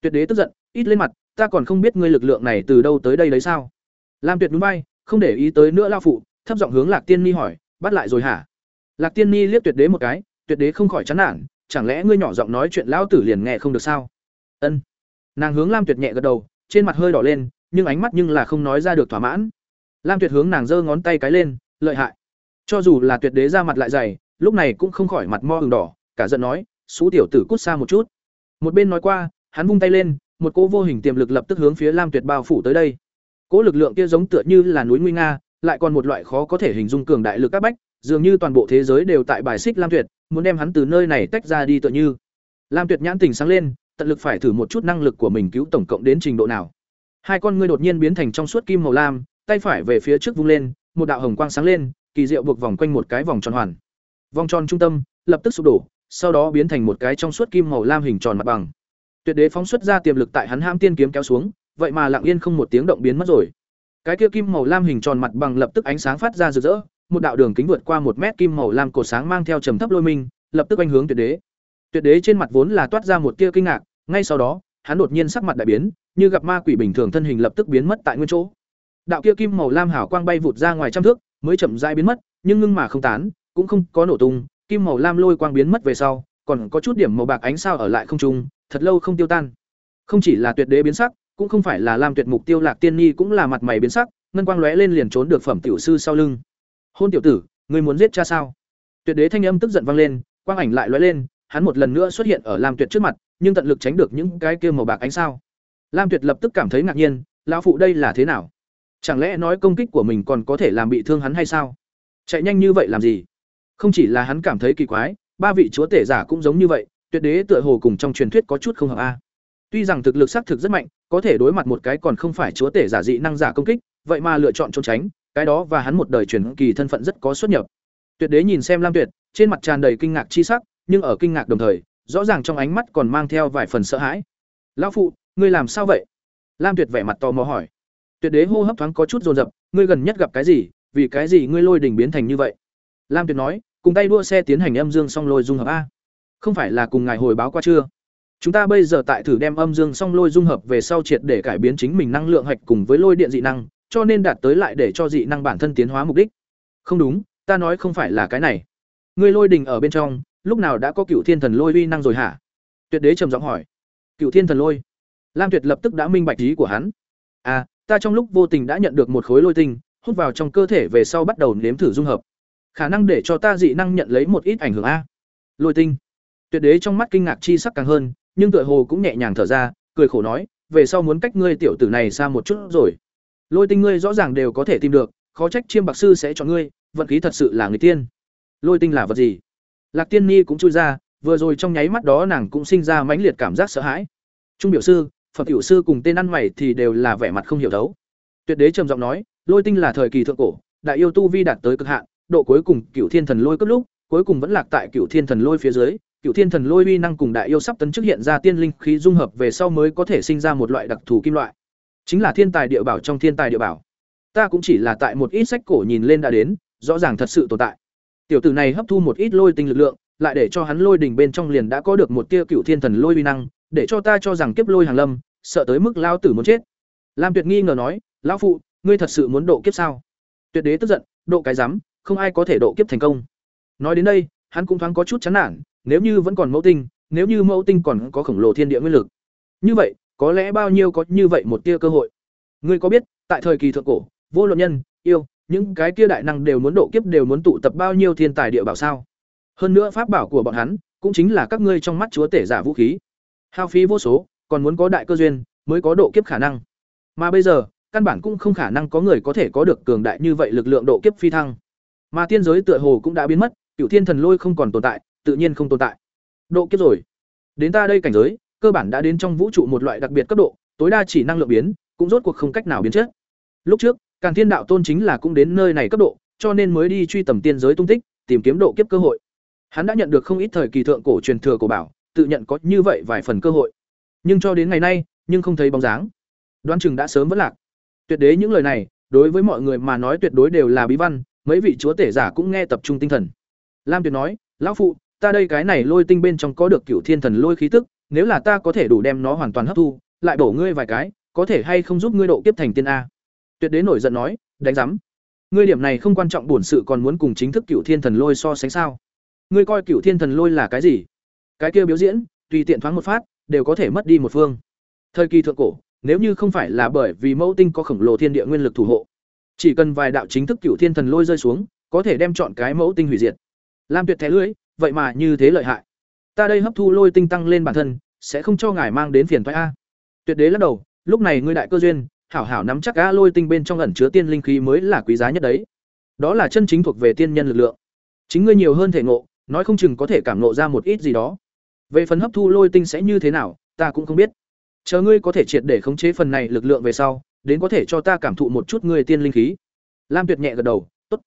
Tuyệt đế tức giận, ít lên mặt, ta còn không biết ngươi lực lượng này từ đâu tới đây đấy sao? Lam tuyệt núi bay không để ý tới nữa lao phụ, thấp giọng hướng lạc tiên ni hỏi, bắt lại rồi hả? Lạc tiên ni liếc tuyệt đế một cái, tuyệt đế không khỏi chán nản, chẳng lẽ ngươi nhỏ giọng nói chuyện lão tử liền nghe không được sao? Ân. Nàng hướng lam tuyệt nhẹ gật đầu, trên mặt hơi đỏ lên, nhưng ánh mắt nhưng là không nói ra được thỏa mãn lam tuyệt hướng nàng giơ ngón tay cái lên lợi hại. Cho dù là tuyệt đế ra mặt lại dày lúc này cũng không khỏi mặt mo hừng đỏ cả giận nói xú tiểu tử cút xa một chút. Một bên nói qua hắn vung tay lên một cỗ vô hình tiềm lực lập tức hướng phía lam tuyệt bao phủ tới đây. Cỗ lực lượng kia giống tựa như là núi nguy nga lại còn một loại khó có thể hình dung cường đại lực các bách dường như toàn bộ thế giới đều tại bài xích lam tuyệt muốn đem hắn từ nơi này tách ra đi tựa như. Lam tuyệt nhãn tình sáng lên tận lực phải thử một chút năng lực của mình cứu tổng cộng đến trình độ nào. Hai con ngươi đột nhiên biến thành trong suốt kim màu lam, tay phải về phía trước vung lên, một đạo hồng quang sáng lên, kỳ diệu buộc vòng quanh một cái vòng tròn hoàn. Vòng tròn trung tâm lập tức sụp đổ, sau đó biến thành một cái trong suốt kim màu lam hình tròn mặt bằng. Tuyệt đế phóng xuất ra tiềm lực tại hắn ham tiên kiếm kéo xuống, vậy mà lặng yên không một tiếng động biến mất rồi. Cái kia kim màu lam hình tròn mặt bằng lập tức ánh sáng phát ra rực rỡ, một đạo đường kính vượt qua một mét kim màu lam cổ sáng mang theo trầm thấp lôi minh, lập tức quanh hướng tuyệt đế. Tuyệt đế trên mặt vốn là toát ra một tia kinh ngạc, ngay sau đó, hắn đột nhiên sắc mặt đại biến, như gặp ma quỷ bình thường thân hình lập tức biến mất tại nguyên chỗ. Đạo kia kim màu lam hảo quang bay vụt ra ngoài trăm thước, mới chậm rãi biến mất, nhưng ngưng mà không tán, cũng không có nổ tung, kim màu lam lôi quang biến mất về sau, còn có chút điểm màu bạc ánh sao ở lại không trung, thật lâu không tiêu tan. Không chỉ là tuyệt đế biến sắc, cũng không phải là lam tuyệt mục tiêu lạc tiên ni cũng là mặt mày biến sắc, ngân quang lóe lên liền trốn được phẩm tiểu sư sau lưng. Hôn tiểu tử, ngươi muốn giết cha sao? Tuyệt đế thanh âm tức giận vang lên, quang ảnh lại lóe lên, hắn một lần nữa xuất hiện ở lam tuyệt trước mặt, nhưng tận lực tránh được những cái kia màu bạc ánh sao. Lam Tuyệt lập tức cảm thấy ngạc nhiên, lão phụ đây là thế nào? Chẳng lẽ nói công kích của mình còn có thể làm bị thương hắn hay sao? Chạy nhanh như vậy làm gì? Không chỉ là hắn cảm thấy kỳ quái, ba vị chúa tể giả cũng giống như vậy, tuyệt đế tựa hồ cùng trong truyền thuyết có chút không hợp a. Tuy rằng thực lực xác thực rất mạnh, có thể đối mặt một cái còn không phải chúa tể giả dị năng giả công kích, vậy mà lựa chọn trốn tránh, cái đó và hắn một đời truyền kỳ thân phận rất có xuất nhập. Tuyệt đế nhìn xem Lam Tuyệt, trên mặt tràn đầy kinh ngạc chi sắc, nhưng ở kinh ngạc đồng thời, rõ ràng trong ánh mắt còn mang theo vài phần sợ hãi lão phụ ngươi làm sao vậy lam tuyệt vẻ mặt tò mò hỏi tuyệt đế hô hấp thoáng có chút dồn dập, ngươi gần nhất gặp cái gì? Vì cái gì ngươi lôi đỉnh biến thành như vậy? Lam tuyệt nói, cùng tay đua xe tiến hành âm dương song lôi dung hợp a. Không phải là cùng ngài hồi báo qua chưa? Chúng ta bây giờ tại thử đem âm dương song lôi dung hợp về sau triệt để cải biến chính mình năng lượng hạch cùng với lôi điện dị năng, cho nên đạt tới lại để cho dị năng bản thân tiến hóa mục đích. Không đúng, ta nói không phải là cái này. Ngươi lôi đỉnh ở bên trong, lúc nào đã có cựu thiên thần lôi uy năng rồi hả? Tuyệt đế trầm giọng hỏi. Cựu thiên thần lôi? Lam tuyệt lập tức đã minh bạch ý của hắn. À ta trong lúc vô tình đã nhận được một khối lôi tinh hút vào trong cơ thể về sau bắt đầu nếm thử dung hợp. Khả năng để cho ta dị năng nhận lấy một ít ảnh hưởng a. Lôi tinh. Tuyệt đế trong mắt kinh ngạc chi sắc càng hơn nhưng tựa hồ cũng nhẹ nhàng thở ra cười khổ nói về sau muốn cách ngươi tiểu tử này xa một chút rồi. Lôi tinh ngươi rõ ràng đều có thể tìm được khó trách chiêm bạc sư sẽ chọn ngươi vận khí thật sự là người tiên. Lôi tinh là vật gì? Lạc Tiên Ni cũng chui ra, vừa rồi trong nháy mắt đó nàng cũng sinh ra mãnh liệt cảm giác sợ hãi. Trung biểu sư, phẩm tiểu sư cùng tên ăn mày thì đều là vẻ mặt không hiểu đấu. Tuyệt đế trầm giọng nói, Lôi tinh là thời kỳ thượng cổ, đại yêu tu vi đạt tới cực hạn, độ cuối cùng Cửu Thiên Thần Lôi cấp lúc, cuối cùng vẫn lạc tại Cửu Thiên Thần Lôi phía dưới, Cửu Thiên Thần Lôi uy năng cùng đại yêu sắp tấn chức hiện ra tiên linh khí dung hợp về sau mới có thể sinh ra một loại đặc thù kim loại. Chính là thiên tài địa bảo trong thiên tài địa bảo. Ta cũng chỉ là tại một ít sách cổ nhìn lên đã đến, rõ ràng thật sự tồn tại. Tiểu tử này hấp thu một ít lôi tinh lực lượng, lại để cho hắn lôi đỉnh bên trong liền đã có được một tia cửu thiên thần lôi uy năng, để cho ta cho rằng kiếp lôi hàng lâm, sợ tới mức lao tử muốn chết. Lam Tuyệt nghi ngờ nói, lão phụ ngươi thật sự muốn độ kiếp sao? Tuyệt đế tức giận độ cái rắm không ai có thể độ kiếp thành công. Nói đến đây hắn cũng thoáng có chút chán nản nếu như vẫn còn mẫu tinh nếu như mẫu tinh còn có khổng lồ thiên địa nguyên lực. Như vậy có lẽ bao nhiêu có như vậy một tia cơ hội. Ngươi có biết tại thời kỳ thượng cổ vô luận nhân yêu những cái kia đại năng đều muốn độ kiếp đều muốn tụ tập bao nhiêu thiên tài địa bảo sao? Hơn nữa pháp bảo của bọn hắn cũng chính là các ngươi trong mắt chúa tể giả vũ khí hao phí vô số, còn muốn có đại cơ duyên, mới có độ kiếp khả năng. Mà bây giờ, căn bản cũng không khả năng có người có thể có được cường đại như vậy lực lượng độ kiếp phi thăng. Mà tiên giới tựa hồ cũng đã biến mất, cựu thiên thần lôi không còn tồn tại, tự nhiên không tồn tại. Độ kiếp rồi. Đến ta đây cảnh giới, cơ bản đã đến trong vũ trụ một loại đặc biệt cấp độ, tối đa chỉ năng lượng biến, cũng rốt cuộc không cách nào biến chất. Lúc trước càng thiên đạo tôn chính là cũng đến nơi này cấp độ, cho nên mới đi truy tầm tiên giới tung tích, tìm kiếm độ kiếp cơ hội. Hắn đã nhận được không ít thời kỳ thượng cổ truyền thừa cổ bảo tự nhận có như vậy vài phần cơ hội. Nhưng cho đến ngày nay, nhưng không thấy bóng dáng. Đoán chừng đã sớm vẫn lạc. Tuyệt đế những lời này, đối với mọi người mà nói tuyệt đối đều là bí văn, mấy vị chúa tể giả cũng nghe tập trung tinh thần. Lam tuyệt nói, lão phụ, ta đây cái này lôi tinh bên trong có được cựu thiên thần lôi khí tức, nếu là ta có thể đủ đem nó hoàn toàn hấp thu, lại đổ ngươi vài cái, có thể hay không giúp ngươi độ kiếp thành tiên a? Tuyệt đế nổi giận nói, đánh giám, ngươi điểm này không quan trọng bổn sự còn muốn cùng chính thức cựu thiên thần lôi so sánh sao? Ngươi coi cựu thiên thần lôi là cái gì? Cái kia biểu diễn, tùy tiện thoáng một phát, đều có thể mất đi một phương. Thời kỳ thượng cổ, nếu như không phải là bởi vì mẫu tinh có khổng lồ thiên địa nguyên lực thủ hộ, chỉ cần vài đạo chính thức cựu thiên thần lôi rơi xuống, có thể đem chọn cái mẫu tinh hủy diệt. Lam tuyệt thẻ lưới, vậy mà như thế lợi hại. Ta đây hấp thu lôi tinh tăng lên bản thân, sẽ không cho ngài mang đến phiền thoái a. Tuyệt đế lắc đầu, lúc này ngươi đại cơ duyên, hảo hảo nắm chắc a lôi tinh bên trong ẩn chứa tiên linh khí mới là quý giá nhất đấy. Đó là chân chính thuộc về tiên nhân lực lượng. Chính ngươi nhiều hơn thể ngộ, nói không chừng có thể cảm ngộ ra một ít gì đó về phần hấp thu lôi tinh sẽ như thế nào, ta cũng không biết. Chờ ngươi có thể triệt để khống chế phần này lực lượng về sau, đến có thể cho ta cảm thụ một chút ngươi tiên linh khí. Lam tuyệt nhẹ gật đầu, tốt.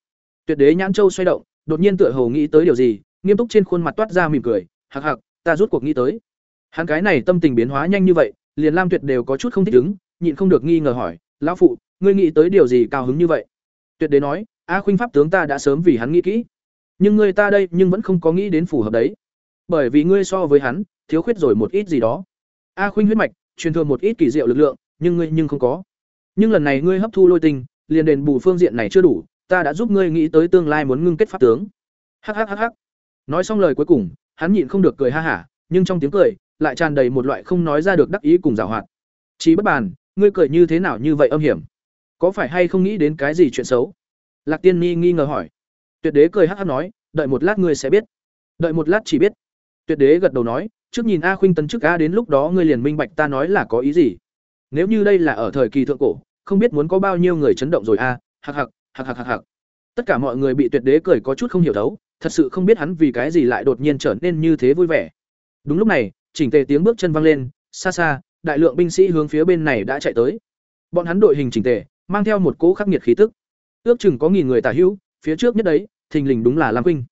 Tuyệt đế nhãn châu xoay động, đột nhiên tựa hồ nghĩ tới điều gì, nghiêm túc trên khuôn mặt toát ra mỉm cười hạc hạc ta rút cuộc nghĩ tới. Hắn cái này tâm tình biến hóa nhanh như vậy, liền lam tuyệt đều có chút không thích ứng, nhịn không được nghi ngờ hỏi, lão phụ, ngươi nghĩ tới điều gì cao hứng như vậy? Tuyệt đế nói, a khuynh pháp tướng ta đã sớm vì hắn nghĩ kỹ, nhưng ngươi ta đây nhưng vẫn không có nghĩ đến phù hợp đấy bởi vì ngươi so với hắn, thiếu khuyết rồi một ít gì đó. A khuynh huyết mạch, truyền thừa một ít kỳ diệu lực lượng, nhưng ngươi nhưng không có. Nhưng lần này ngươi hấp thu lôi tinh, liền đền bù phương diện này chưa đủ, ta đã giúp ngươi nghĩ tới tương lai muốn ngưng kết pháp tướng. Hhhh nói xong lời cuối cùng, hắn nhịn không được cười ha hả, nhưng trong tiếng cười, lại tràn đầy một loại không nói ra được đắc ý cùng giảo hoạt. Chí bất bàn, ngươi cười như thế nào như vậy âm hiểm? Có phải hay không nghĩ đến cái gì chuyện xấu? Lạc tiên ni nghi ngờ hỏi. Tuyệt đế cười hắc hắc nói, đợi một lát ngươi sẽ biết. Đợi một lát chỉ biết tuyệt đế gật đầu nói, trước nhìn a khuynh tấn trước a đến lúc đó ngươi liền minh bạch ta nói là có ý gì. Nếu như đây là ở thời kỳ thượng cổ, không biết muốn có bao nhiêu người chấn động rồi a, hạc hạc hạc hạc hạc hạc. Tất cả mọi người bị tuyệt đế cười có chút không hiểu thấu, thật sự không biết hắn vì cái gì lại đột nhiên trở nên như thế vui vẻ. Đúng lúc này, chỉnh tề tiếng bước chân vang lên, xa xa, đại lượng binh sĩ hướng phía bên này đã chạy tới. Bọn hắn đội hình chỉnh tề, mang theo một cỗ khắc nghiệt khí tức. Ước chừng có nghìn người tả hữu, phía trước nhất đấy, thình lình đúng là lam Khuynh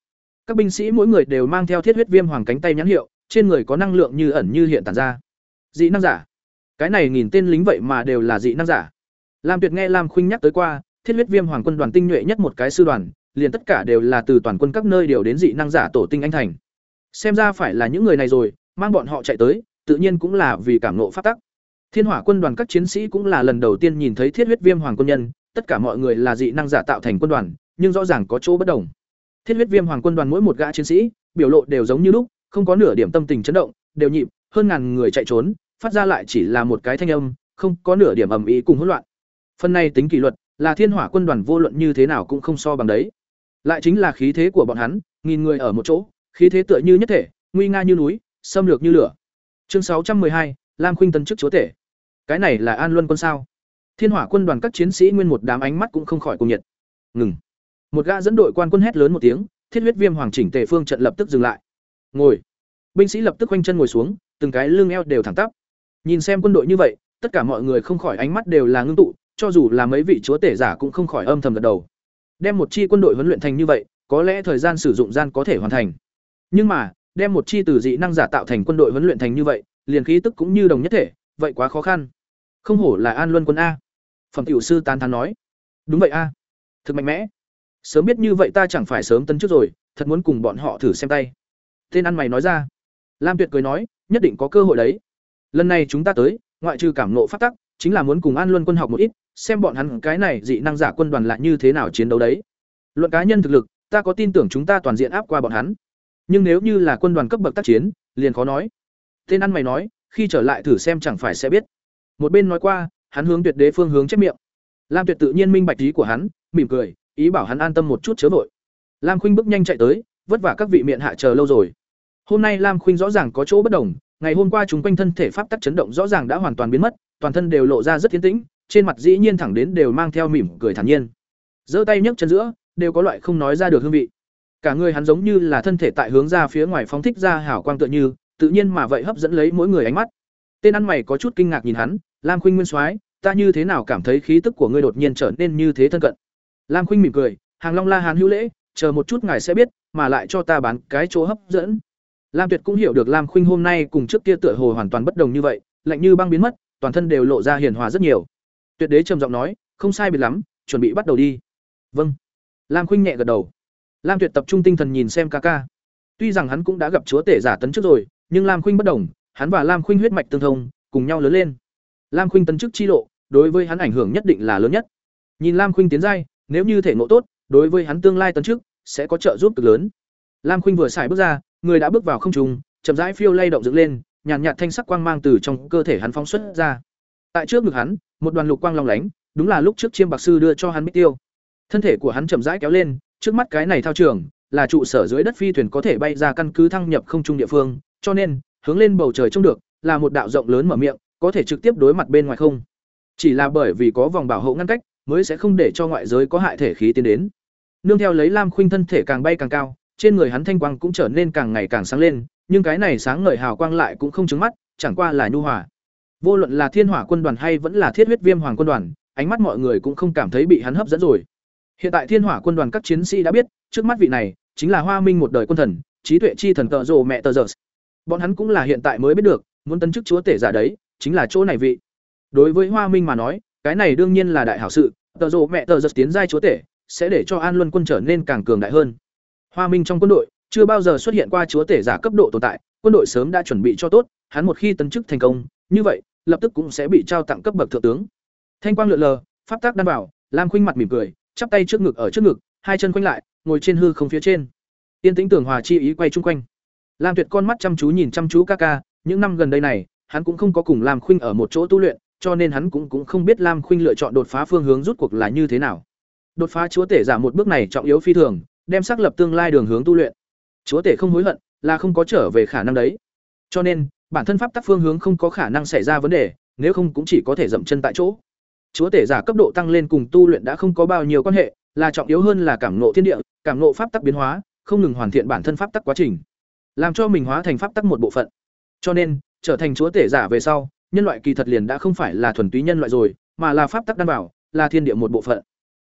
các binh sĩ mỗi người đều mang theo thiết huyết viêm hoàng cánh tay nhãn hiệu, trên người có năng lượng như ẩn như hiện tản ra. Dị năng giả. Cái này nghìn tên lính vậy mà đều là dị năng giả. Lam tuyệt nghe lam khuynh nhắc tới qua, thiết huyết viêm hoàng quân đoàn tinh nhuệ nhất một cái sư đoàn, liền tất cả đều là từ toàn quân các nơi đều đến dị năng giả tổ tinh anh thành. Xem ra phải là những người này rồi, mang bọn họ chạy tới, tự nhiên cũng là vì cảm nộ phát tắc. Thiên hỏa quân đoàn các chiến sĩ cũng là lần đầu tiên nhìn thấy thiết huyết viêm hoàng quân nhân, tất cả mọi người là dị năng giả tạo thành quân đoàn, nhưng rõ ràng có chỗ bất đồng thiết huyết viêm hoàng quân đoàn mỗi một gã chiến sĩ, biểu lộ đều giống như lúc, không có nửa điểm tâm tình chấn động, đều nhịp, hơn ngàn người chạy trốn, phát ra lại chỉ là một cái thanh âm, không có nửa điểm ầm ĩ cùng hỗn loạn. Phần này tính kỷ luật, là thiên hỏa quân đoàn vô luận như thế nào cũng không so bằng đấy. Lại chính là khí thế của bọn hắn, nghìn người ở một chỗ, khí thế tựa như nhất thể, nguy nga như núi, xâm lược như lửa. Chương sáu trăm hai, lam khuynh tấn chức chúa tể. Cái này là an luân quân sao? Thiên hỏa quân đoàn các chiến sĩ nguyên một đám ánh mắt cũng không khỏi cùng nhiệt. Ngừng một gã dẫn đội quan quân hét lớn một tiếng, thiết huyết viêm hoàng chỉnh tề phương trận lập tức dừng lại. Ngồi. Binh sĩ lập tức quanh chân ngồi xuống, từng cái lưng eo đều thẳng tắp. Nhìn xem quân đội như vậy, tất cả mọi người không khỏi ánh mắt đều là ngưng tụ, cho dù là mấy vị chúa tể giả cũng không khỏi âm thầm gật đầu. Đem một chi quân đội huấn luyện thành như vậy, có lẽ thời gian sử dụng gian có thể hoàn thành. Nhưng mà, đem một chi từ dị năng giả tạo thành quân đội huấn luyện thành như vậy, liền khí tức cũng như đồng nhất thể, vậy quá khó khăn. Không hổ là an luân quân a. Phẩm tiểu sư tán thán nói. Đúng vậy a. Thực mạnh mẽ sớm biết như vậy ta chẳng phải sớm tấn trước rồi thật muốn cùng bọn họ thử xem tay tên ăn mày nói ra lam tuyệt cười nói nhất định có cơ hội đấy lần này chúng ta tới ngoại trừ cảm nộ phát tắc chính là muốn cùng an luân quân học một ít xem bọn hắn cái này dị năng giả quân đoàn lại như thế nào chiến đấu đấy. Luận cá nhân thực lực, ta có tin tưởng chúng ta toàn diện áp qua bọn hắn. Nhưng nếu như là quân đoàn cấp bậc tác chiến, liền khó nói. Tên ăn mày nói, khi trở lại thử xem chẳng phải sẽ biết. Một bên nói qua, hắn hướng Tuyệt Đế phương hướng chép miệng. Lam Tuyệt tự nhiên minh bạch ý của hắn, mỉm cười, ý bảo hắn an tâm một chút chớ vội. Lam Khuynh bước nhanh chạy tới, vất vả các vị miệng hạ chờ lâu rồi. Hôm nay Lam Khuynh rõ ràng có chỗ bất đồng, ngày hôm qua chúng quanh thân thể pháp tắc chấn động rõ ràng đã hoàn toàn biến mất, toàn thân đều lộ ra rất tiến tĩnh, trên mặt dĩ nhiên thẳng đến đều mang theo mỉm cười thản nhiên. Giơ tay nhấc chân giữa, đều có loại không nói ra được hương vị. Cả người hắn giống như là thân thể tại hướng ra phía ngoài phóng thích ra hào quang tựa như, tự nhiên mà vậy hấp dẫn lấy mỗi người ánh mắt. Tên ăn mày có chút kinh ngạc nhìn hắn, Lam Khuynh Nguyên Soái, ta như thế nào cảm thấy khí tức của ngươi đột nhiên trở nên như thế thân cận. Lam Khuynh mỉm cười, Hàng Long La Hán hữu lễ, chờ một chút ngài sẽ biết, mà lại cho ta bán cái chỗ hấp dẫn. Lam Tuyệt cũng hiểu được Lam Khuynh hôm nay cùng trước kia tựa hồ hoàn toàn bất đồng như vậy, lạnh như băng biến mất, toàn thân đều lộ ra hiền hòa rất nhiều. Tuyệt Đế trầm giọng nói, không sai biệt lắm, chuẩn bị bắt đầu đi. Vâng. Lam Khuynh nhẹ gật đầu. Lam Tuyệt tập trung tinh thần nhìn xem ca ca. Tuy rằng hắn cũng đã gặp chúa tể giả tấn trước rồi, nhưng Lam Khuynh bất đồng, hắn và Lam Khuynh huyết mạch tương thông, cùng nhau lớn lên. Lam Khuynh tấn chức chi lộ, đối với hắn ảnh hưởng nhất định là lớn nhất. Nhìn Lam Khuynh tiến giai, nếu như thể ngộ tốt, đối với hắn tương lai tấn chức sẽ có trợ giúp cực lớn. Lam Khuynh vừa xài bước ra, người đã bước vào không trung, chậm rãi phiêu lay động dựng lên, nhàn nhạt thanh sắc quang mang từ trong cơ thể hắn phóng xuất ra. Tại trước ngực hắn, một đoàn lục quang long lánh, đúng là lúc trước chiêm bạc sư đưa cho hắn bích tiêu. Thân thể của hắn chậm rãi kéo lên, trước mắt cái này thao trường, là trụ sở dưới đất phi thuyền có thể bay ra căn cứ thăng nhập không trung địa phương, cho nên, hướng lên bầu trời trông được, là một đạo rộng lớn mở miệng, có thể trực tiếp đối mặt bên ngoài không. Chỉ là bởi vì có vòng bảo hộ ngăn cách, mới sẽ không để cho ngoại giới có hại thể khí tiến đến. Nương theo lấy Lam Khuynh thân thể càng bay càng cao, trên người hắn thanh quang cũng trở nên càng ngày càng sáng lên, nhưng cái này sáng ngời hào quang lại cũng không chứng mắt, chẳng qua là nhu hòa. Vô luận là Thiên Hỏa quân đoàn hay vẫn là Thiết huyết viêm hoàng quân đoàn, ánh mắt mọi người cũng không cảm thấy bị hắn hấp dẫn rồi. Hiện tại Thiên Hỏa quân đoàn các chiến sĩ đã biết, trước mắt vị này chính là Hoa Minh một đời quân thần, trí tuệ chi thần tợ rồ mẹ tờ giờ. Bọn hắn cũng là hiện tại mới biết được, muốn tấn chức chúa tể giả đấy, chính là chỗ này vị. Đối với Hoa Minh mà nói, cái này đương nhiên là đại hảo sự, tờ rộ mẹ tờ giật tiến giai chúa tể, sẽ để cho An Luân quân trở nên càng cường đại hơn. Hoa Minh trong quân đội chưa bao giờ xuất hiện qua chúa tể giả cấp độ tồn tại, quân đội sớm đã chuẩn bị cho tốt, hắn một khi tấn chức thành công, như vậy, lập tức cũng sẽ bị trao tặng cấp bậc thượng tướng. Thanh quang lượn lờ, pháp tác đan bảo, Lam Khuynh mặt mỉm cười, chắp tay trước ngực ở trước ngực, hai chân quanh lại, ngồi trên hư không phía trên. Tiên tĩnh tưởng hòa chi ý quay chung quanh. Lam Tuyệt con mắt chăm chú nhìn chăm chú ca ca, những năm gần đây này, hắn cũng không có cùng Lam Khuynh ở một chỗ tu luyện, cho nên hắn cũng cũng không biết Lam Khuynh lựa chọn đột phá phương hướng rút cuộc là như thế nào. Đột phá chúa tể giả một bước này trọng yếu phi thường, đem xác lập tương lai đường hướng tu luyện. Chúa tể không hối hận, là không có trở về khả năng đấy. Cho nên, bản thân pháp tắc phương hướng không có khả năng xảy ra vấn đề, nếu không cũng chỉ có thể dậm chân tại chỗ. Chúa tể giả cấp độ tăng lên cùng tu luyện đã không có bao nhiêu quan hệ, là trọng yếu hơn là cảm ngộ thiên địa, cảm ngộ pháp tắc biến hóa, không ngừng hoàn thiện bản thân pháp tắc quá trình, làm cho mình hóa thành pháp tắc một bộ phận. Cho nên, trở thành chúa tể giả về sau, nhân loại kỳ thật liền đã không phải là thuần túy nhân loại rồi, mà là pháp tắc đan bảo, là thiên địa một bộ phận.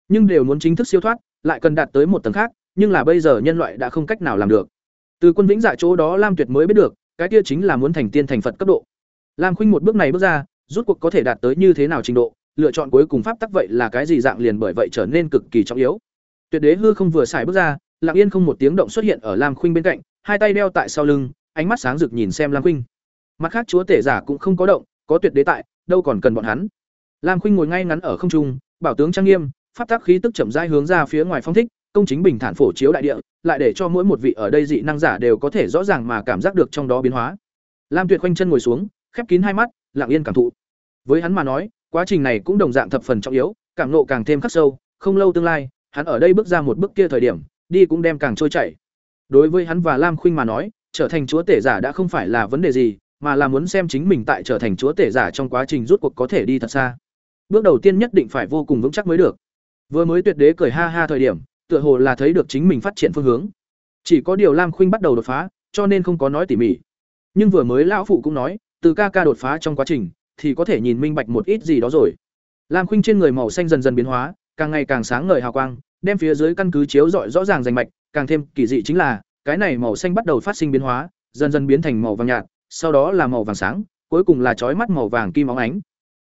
Nhưng đều muốn chính thức siêu thoát, lại cần đạt tới một tầng khác, nhưng là bây giờ nhân loại đã không cách nào làm được. Từ quân vĩnh dạ chỗ đó Lam Tuyệt mới biết được, cái kia chính là muốn thành tiên thành Phật cấp độ. Lam Khuynh một bước này bước ra, rút cuộc có thể đạt tới như thế nào trình độ, lựa chọn cuối cùng pháp tắc vậy là cái gì dạng liền bởi vậy trở nên cực kỳ trọng yếu. Tuyệt đế hư không vừa xài bước ra, Lặng Yên không một tiếng động xuất hiện ở Lam Khuynh bên cạnh, hai tay đeo tại sau lưng, ánh mắt sáng rực nhìn xem Lam Khuynh. Mặt khác chúa tể giả cũng không có động, có tuyệt đế tại, đâu còn cần bọn hắn. Lam Khuynh ngồi ngay ngắn ở không trung, bảo tướng trang nghiêm, pháp tắc khí tức chậm rãi hướng ra phía ngoài phong thích, công chính bình thản phổ chiếu đại địa, lại để cho mỗi một vị ở đây dị năng giả đều có thể rõ ràng mà cảm giác được trong đó biến hóa. Lam Tuyệt khoanh chân ngồi xuống, khép kín hai mắt, lặng yên cảm thụ. Với hắn mà nói, quá trình này cũng đồng dạng thập phần trọng yếu, cảm nộ càng thêm khắc sâu, không lâu tương lai, hắn ở đây bước ra một bước kia thời điểm, đi cũng đem càng trôi chảy. Đối với hắn và Lam Khuynh mà nói, trở thành chúa tể giả đã không phải là vấn đề gì, mà là muốn xem chính mình tại trở thành chúa tể giả trong quá trình rút cuộc có thể đi thật xa. Bước đầu tiên nhất định phải vô cùng vững chắc mới được. Vừa mới tuyệt đế cười ha ha thời điểm, tựa hồ là thấy được chính mình phát triển phương hướng. Chỉ có điều Lam Khuynh bắt đầu đột phá, cho nên không có nói tỉ mỉ. Nhưng vừa mới lão phụ cũng nói, từ ca ca đột phá trong quá trình, thì có thể nhìn minh bạch một ít gì đó rồi. Lam Khuynh trên người màu xanh dần dần biến hóa, càng ngày càng sáng ngời hào quang, đem phía dưới căn cứ chiếu rọi rõ ràng rành mạch, càng thêm kỳ dị chính là, cái này màu xanh bắt đầu phát sinh biến hóa, dần dần biến thành màu vàng nhạt, sau đó là màu vàng sáng, cuối cùng là chói mắt màu vàng kim óng ánh.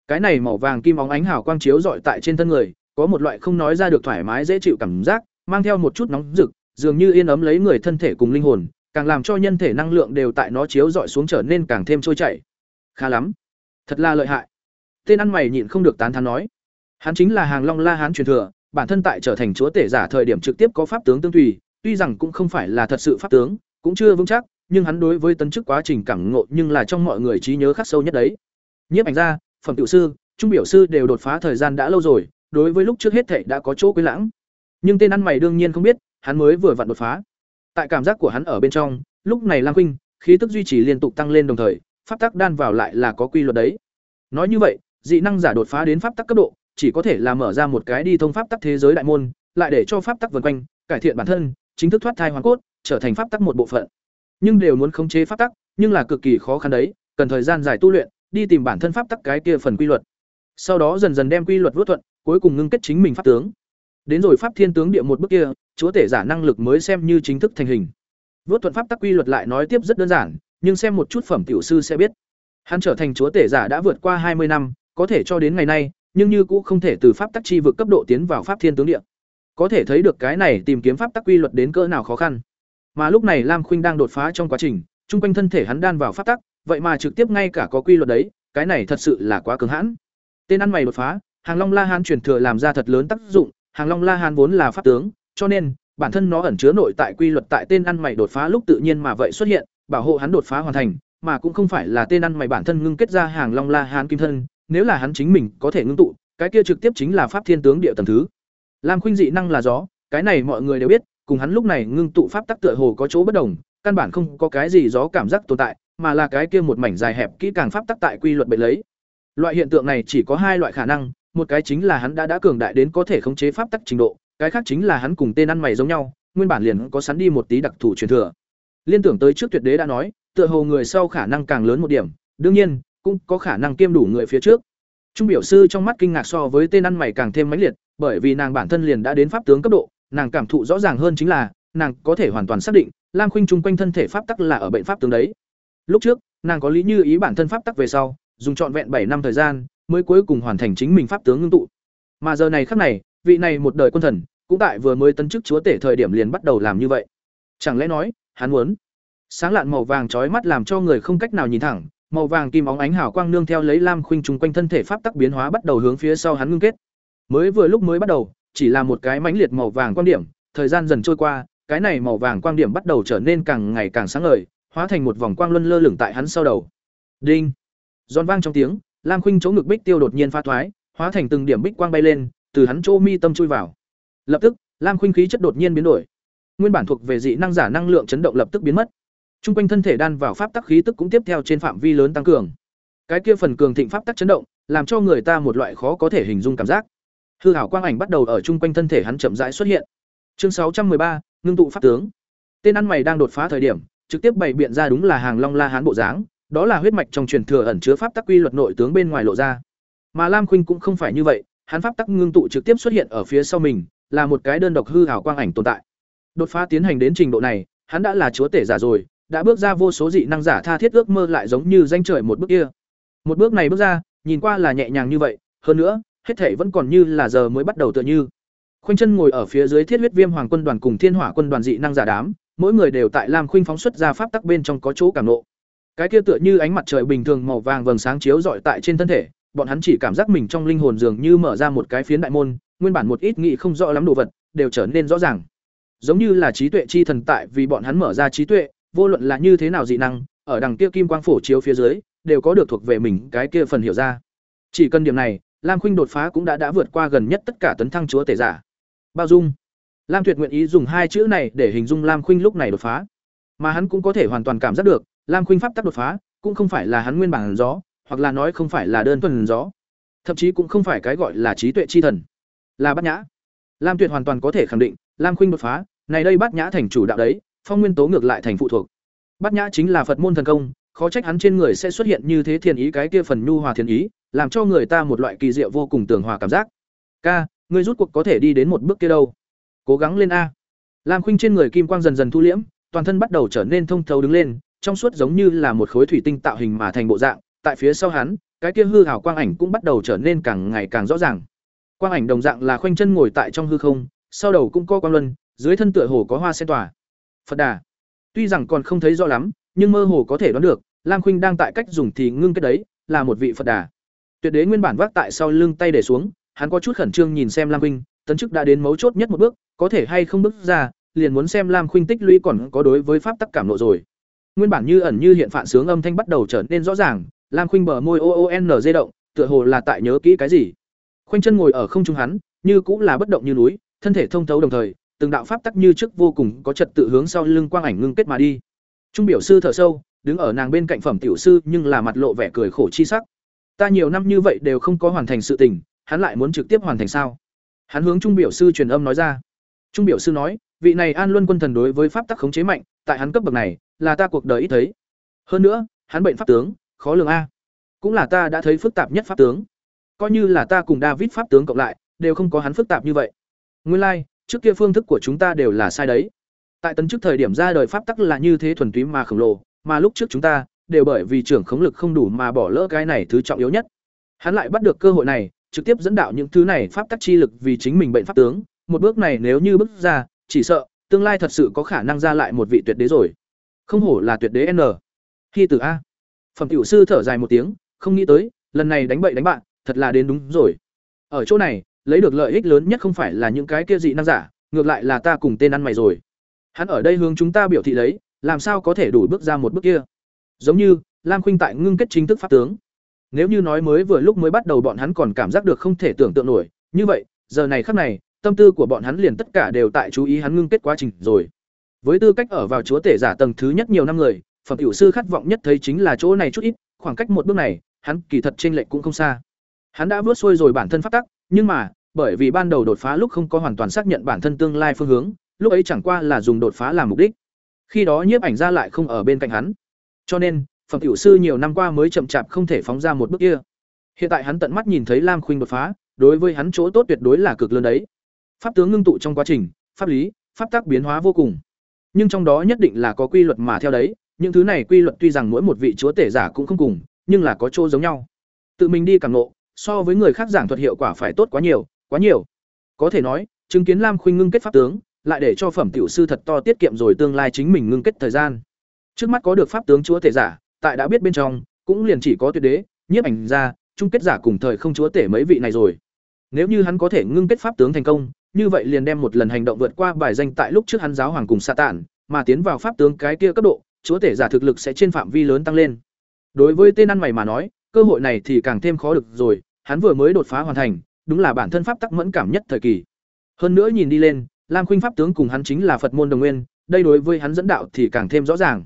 Cái này màu vàng kim óng ánh hào quang chiếu rọi tại trên thân người, có một loại không nói ra được thoải mái dễ chịu cảm giác, mang theo một chút nóng rực, dường như yên ấm lấy người thân thể cùng linh hồn, càng làm cho nhân thể năng lượng đều tại nó chiếu rọi xuống trở nên càng thêm trôi chảy. Khá lắm, thật là lợi hại. Tên ăn mày nhịn không được tán thán nói. Hắn chính là Hàng Long La Hán truyền thừa, bản thân tại trở thành chúa tể giả thời điểm trực tiếp có pháp tướng tương tùy, tuy rằng cũng không phải là thật sự pháp tướng, cũng chưa vững chắc, nhưng hắn đối với tấn chức quá trình cảm ngộ nhưng là trong mọi người trí nhớ khắc sâu nhất đấy. Nhiếp ảnh gia, phẩm tiểu sư, trung biểu sư đều đột phá thời gian đã lâu rồi, đối với lúc trước hết thảy đã có chỗ quên lãng. Nhưng tên ăn mày đương nhiên không biết, hắn mới vừa vặn đột phá. Tại cảm giác của hắn ở bên trong, lúc này Lam Khuynh, khí tức duy trì liên tục tăng lên đồng thời, pháp tắc đan vào lại là có quy luật đấy. Nói như vậy, dị năng giả đột phá đến pháp tắc cấp độ, chỉ có thể là mở ra một cái đi thông pháp tắc thế giới đại môn, lại để cho pháp tắc vần quanh, cải thiện bản thân, chính thức thoát thai hoàn cốt, trở thành pháp tắc một bộ phận. Nhưng đều muốn khống chế pháp tắc, nhưng là cực kỳ khó khăn đấy, cần thời gian dài tu luyện, đi tìm bản thân pháp tắc cái kia phần quy luật. Sau đó dần dần đem quy luật vuốt thuận, cuối cùng ngưng kết chính mình pháp tướng. Đến rồi pháp thiên tướng địa một bước kia, chúa tể giả năng lực mới xem như chính thức thành hình. vuốt thuận pháp tắc quy luật lại nói tiếp rất đơn giản, nhưng xem một chút phẩm tiểu sư sẽ biết. Hắn trở thành chúa tể giả đã vượt qua hai mươi năm, có thể cho đến ngày nay, nhưng như cũng không thể từ pháp tắc chi vực cấp độ tiến vào pháp thiên tướng địa. Có thể thấy được cái này tìm kiếm pháp tắc quy luật đến cỡ nào khó khăn. Mà lúc này Lam Khuynh đang đột phá trong quá trình, trung quanh thân thể hắn đan vào pháp tắc, vậy mà trực tiếp ngay cả có quy luật đấy, cái này thật sự là quá cứng hãn. Tên ăn mày đột phá, Hàng Long La Hán truyền thừa làm ra thật lớn tác dụng, Hàng Long La Hán vốn là pháp tướng, cho nên bản thân nó ẩn chứa nội tại quy luật tại tên ăn mày đột phá lúc tự nhiên mà vậy xuất hiện, bảo hộ hắn đột phá hoàn thành, mà cũng không phải là tên ăn mày bản thân ngưng kết ra Hàng Long La Hán kim thân, nếu là hắn chính mình có thể ngưng tụ, cái kia trực tiếp chính là pháp thiên tướng địa tầng thứ. Lam Khuynh dị năng là gió, cái này mọi người đều biết, cùng hắn lúc này ngưng tụ pháp tắc tựa hồ có chỗ bất đồng, căn bản không có cái gì gió cảm giác tồn tại, mà là cái kia một mảnh dài hẹp kỹ càng pháp tắc tại quy luật bị lấy. Loại hiện tượng này chỉ có hai loại khả năng, một cái chính là hắn đã đã cường đại đến có thể khống chế pháp tắc trình độ, cái khác chính là hắn cùng tên ăn mày giống nhau, nguyên bản liền có sẵn đi một tí đặc thù truyền thừa. Liên tưởng tới trước tuyệt đế đã nói, tựa hồ người sau khả năng càng lớn một điểm, đương nhiên, cũng có khả năng kiêm đủ người phía trước. Trung biểu sư trong mắt kinh ngạc so với tên ăn mày càng thêm mãnh liệt, bởi vì nàng bản thân liền đã đến pháp tướng cấp độ, nàng cảm thụ rõ ràng hơn chính là, nàng có thể hoàn toàn xác định, Lam Khuynh chung quanh thân thể pháp tắc là ở bệnh pháp tướng đấy. Lúc trước, nàng có lý như ý bản thân pháp tắc về sau, dùng trọn vẹn bảy năm thời gian, mới cuối cùng hoàn thành chính mình pháp tướng ngưng tụ. Mà giờ này khắc này, vị này một đời quân thần, cũng tại vừa mới tấn chức chúa tể thời điểm liền bắt đầu làm như vậy. Chẳng lẽ nói, hắn muốn sáng lạn màu vàng chói mắt làm cho người không cách nào nhìn thẳng, màu vàng kim óng ánh hào quang nương theo lấy lam khuynh trùng quanh thân thể pháp tắc biến hóa bắt đầu hướng phía sau hắn ngưng kết. Mới vừa lúc mới bắt đầu, chỉ là một cái mãnh liệt màu vàng quang điểm, thời gian dần trôi qua, cái này màu vàng quang điểm bắt đầu trở nên càng ngày càng sáng ngời, hóa thành một vòng quang luân lơ lửng tại hắn sau đầu. Đinh. Giòn vang trong tiếng, Lam Khuynh chỗ ngực bích tiêu đột nhiên pha thoái, hóa thành từng điểm bích quang bay lên, từ hắn chỗ mi tâm chui vào. Lập tức, Lam Khuynh khí chất đột nhiên biến đổi. Nguyên bản thuộc về dị năng giả năng lượng chấn động lập tức biến mất. Trung quanh thân thể đan vào pháp tắc khí tức cũng tiếp theo trên phạm vi lớn tăng cường. Cái kia phần cường thịnh pháp tắc chấn động, làm cho người ta một loại khó có thể hình dung cảm giác. Hư ảo quang ảnh bắt đầu ở trung quanh thân thể hắn chậm rãi xuất hiện. Chương sáu trăm ba, ngưng tụ pháp tướng. Tên ăn mày đang đột phá thời điểm, trực tiếp bày biện ra đúng là hàng Long La Hán bộ dáng, đó là huyết mạch trong truyền thừa ẩn chứa pháp tắc quy luật nội tướng bên ngoài lộ ra. Mà Lam Khuynh cũng không phải như vậy, hắn pháp tắc ngưng tụ trực tiếp xuất hiện ở phía sau mình, là một cái đơn độc hư ảo quang ảnh tồn tại. Đột phá tiến hành đến trình độ này, hắn đã là chúa tể giả rồi, đã bước ra vô số dị năng giả tha thiết ước mơ lại giống như danh trời một bước kia. Một bước này bước ra, nhìn qua là nhẹ nhàng như vậy, hơn nữa, hết thảy vẫn còn như là giờ mới bắt đầu tựa như. Khuynh chân ngồi ở phía dưới Thiết huyết viêm hoàng quân đoàn cùng Thiên hỏa quân đoàn dị năng giả đám, mỗi người đều tại Lam Khuynh phóng xuất ra pháp tắc bên trong có chỗ cảm nộ. Cái kia tựa như ánh mặt trời bình thường màu vàng vầng sáng chiếu rọi tại trên thân thể, bọn hắn chỉ cảm giác mình trong linh hồn dường như mở ra một cái phiến đại môn, nguyên bản một ít nghĩ không rõ lắm đồ vật, đều trở nên rõ ràng. Giống như là trí tuệ chi thần tại vì bọn hắn mở ra trí tuệ, vô luận là như thế nào dị năng, ở đằng kia kim quang phổ chiếu phía dưới, đều có được thuộc về mình cái kia phần hiểu ra. Chỉ cần điểm này, Lam Khuynh đột phá cũng đã đã vượt qua gần nhất tất cả tấn thăng chúa tể giả. Bao dung. Lam Tuyệt nguyện ý dùng hai chữ này để hình dung Lam Khuynh lúc này đột phá. Mà hắn cũng có thể hoàn toàn cảm giác được, Lam Khuynh pháp tắc đột phá, cũng không phải là hắn nguyên bản gió, hoặc là nói không phải là đơn thuần gió. Thậm chí cũng không phải cái gọi là trí tuệ chi thần, là bát nhã. Lam Tuyệt hoàn toàn có thể khẳng định, Lam Khuynh đột phá, này đây bát nhã thành chủ đạo đấy, phong nguyên tố ngược lại thành phụ thuộc. Bát nhã chính là Phật môn thần công, khó trách hắn trên người sẽ xuất hiện như thế thiền ý cái kia phần nhu hòa thiền ý, làm cho người ta một loại kỳ diệu vô cùng tưởng hòa cảm giác. Ca, ngươi rút cuộc có thể đi đến một bước kia đâu? Cố gắng lên a. Lam Khuynh trên người kim quang dần dần thu liễm, toàn thân bắt đầu trở nên thông thấu đứng lên, trong suốt giống như là một khối thủy tinh tạo hình mà thành bộ dạng, tại phía sau hắn, cái kia hư ảo quang ảnh cũng bắt đầu trở nên càng ngày càng rõ ràng. Quang ảnh đồng dạng là khoanh chân ngồi tại trong hư không, sau đầu cũng có quang luân, dưới thân tựa hồ có hoa sen tỏa. Phật Đà. Tuy rằng còn không thấy rõ lắm, nhưng mơ hồ có thể đoán được, Lam Khuynh đang tại cách dùng thì ngưng cái đấy, là một vị Phật Đà. Tuyệt đế nguyên bản vác tại sau lưng tay để xuống, hắn có chút khẩn trương nhìn xem lam khuynh tấn chức đã đến mấu chốt nhất một bước có thể hay không bước ra liền muốn xem lam khuynh tích lũy còn có đối với pháp tắc cảm nộ rồi. Nguyên bản như ẩn như hiện phản sướng âm thanh bắt đầu trở nên rõ ràng lam khuynh bờ môi o o n dây động tựa hồ là tại nhớ kỹ cái gì. Khuynh chân ngồi ở không trung hắn như cũng là bất động như núi thân thể thông thấu đồng thời từng đạo pháp tắc như trước vô cùng có trật tự hướng sau lưng quang ảnh ngưng kết mà đi. Trung biểu sư thở sâu đứng ở nàng bên cạnh phẩm tiểu sư nhưng là mặt lộ vẻ cười khổ chi sắc. Ta nhiều năm như vậy đều không có hoàn thành sự tình hắn lại muốn trực tiếp hoàn thành sao? Hắn hướng trung biểu sư truyền âm nói ra. Trung biểu sư nói vị này an luân quân thần đối với pháp tắc khống chế mạnh tại hắn cấp bậc này là ta cuộc đời ít thấy. Hơn nữa hắn bệnh pháp tướng khó lường a. Cũng là ta đã thấy phức tạp nhất pháp tướng. Coi như là ta cùng david pháp tướng cộng lại đều không có hắn phức tạp như vậy. Nguyên lai、like, trước kia phương thức của chúng ta đều là sai đấy. Tại tấn trước thời điểm ra đời pháp tắc là như thế thuần túy mà khổng lồ mà lúc trước chúng ta đều bởi vì trưởng khống lực không đủ mà bỏ lỡ cái này thứ trọng yếu nhất. Hắn lại bắt được cơ hội này, trực tiếp dẫn đạo những thứ này pháp tắc chi lực vì chính mình bệnh pháp tướng. Một bước này nếu như bước ra, chỉ sợ tương lai thật sự có khả năng ra lại một vị tuyệt đế rồi. Không hổ là tuyệt đế n. Khi từ a. Phẩm tiểu sư thở dài một tiếng, không nghĩ tới, lần này đánh bậy đánh bạn, thật là đến đúng rồi. Ở chỗ này, lấy được lợi ích lớn nhất không phải là những cái kia dị năng giả, ngược lại là ta cùng tên ăn mày rồi. Hắn ở đây hướng chúng ta biểu thị lấy làm sao có thể đủ bước ra một bước kia? Giống như, lam khuynh tại ngưng kết chính thức pháp tướng. Nếu như nói mới vừa lúc mới bắt đầu bọn hắn còn cảm giác được không thể tưởng tượng nổi, như vậy, giờ này khắc này, tâm tư của bọn hắn liền tất cả đều tại chú ý hắn ngưng kết quá trình rồi. Với tư cách ở vào chúa tể giả tầng thứ nhất nhiều năm người phẩm tiểu sư khát vọng nhất thấy chính là chỗ này chút ít, khoảng cách một bước này, hắn kỳ thật trên lệch cũng không xa. Hắn đã vớt xuôi rồi bản thân pháp tắc, nhưng mà, bởi vì ban đầu đột phá lúc không có hoàn toàn xác nhận bản thân tương lai phương hướng, lúc ấy chẳng qua là dùng đột phá làm mục đích khi đó nhiếp ảnh ra lại không ở bên cạnh hắn. Cho nên, phẩm tiểu sư nhiều năm qua mới chậm chạp không thể phóng ra một bước kia. Hiện tại hắn tận mắt nhìn thấy lam khuynh đột phá, đối với hắn chỗ tốt tuyệt đối là cực lớn đấy. Pháp tướng ngưng tụ trong quá trình, pháp lý, pháp tác biến hóa vô cùng. Nhưng trong đó nhất định là có quy luật mà theo đấy, những thứ này quy luật tuy rằng mỗi một vị chúa tể giả cũng không cùng, nhưng là có chỗ giống nhau. Tự mình đi càng nộ so với người khác giảng thuật hiệu quả phải tốt quá nhiều quá nhiều. Có thể nói, chứng kiến lam khuynh ngưng kết pháp tướng lại để cho phẩm tiểu sư thật to tiết kiệm rồi tương lai chính mình ngưng kết thời gian. Trước mắt có được pháp tướng chúa thể giả, tại đã biết bên trong, cũng liền chỉ có tuyệt đế, nhiếp ảnh ra chung kết giả cùng thời không chúa tể mấy vị này rồi. Nếu như hắn có thể ngưng kết pháp tướng thành công, như vậy liền đem một lần hành động vượt qua bài danh tại lúc trước hắn giáo hoàng cùng sa tản, mà tiến vào pháp tướng cái kia cấp độ, chúa tể giả thực lực sẽ trên phạm vi lớn tăng lên. Đối với tên ăn mày mà nói, cơ hội này thì càng thêm khó được rồi, hắn vừa mới đột phá hoàn thành, đúng là bản thân pháp tắc mẫn cảm nhất thời kỳ. Hơn nữa nhìn đi lên lam khuynh pháp tướng cùng hắn chính là phật môn đồng nguyên, đây đối với hắn dẫn đạo thì càng thêm rõ ràng.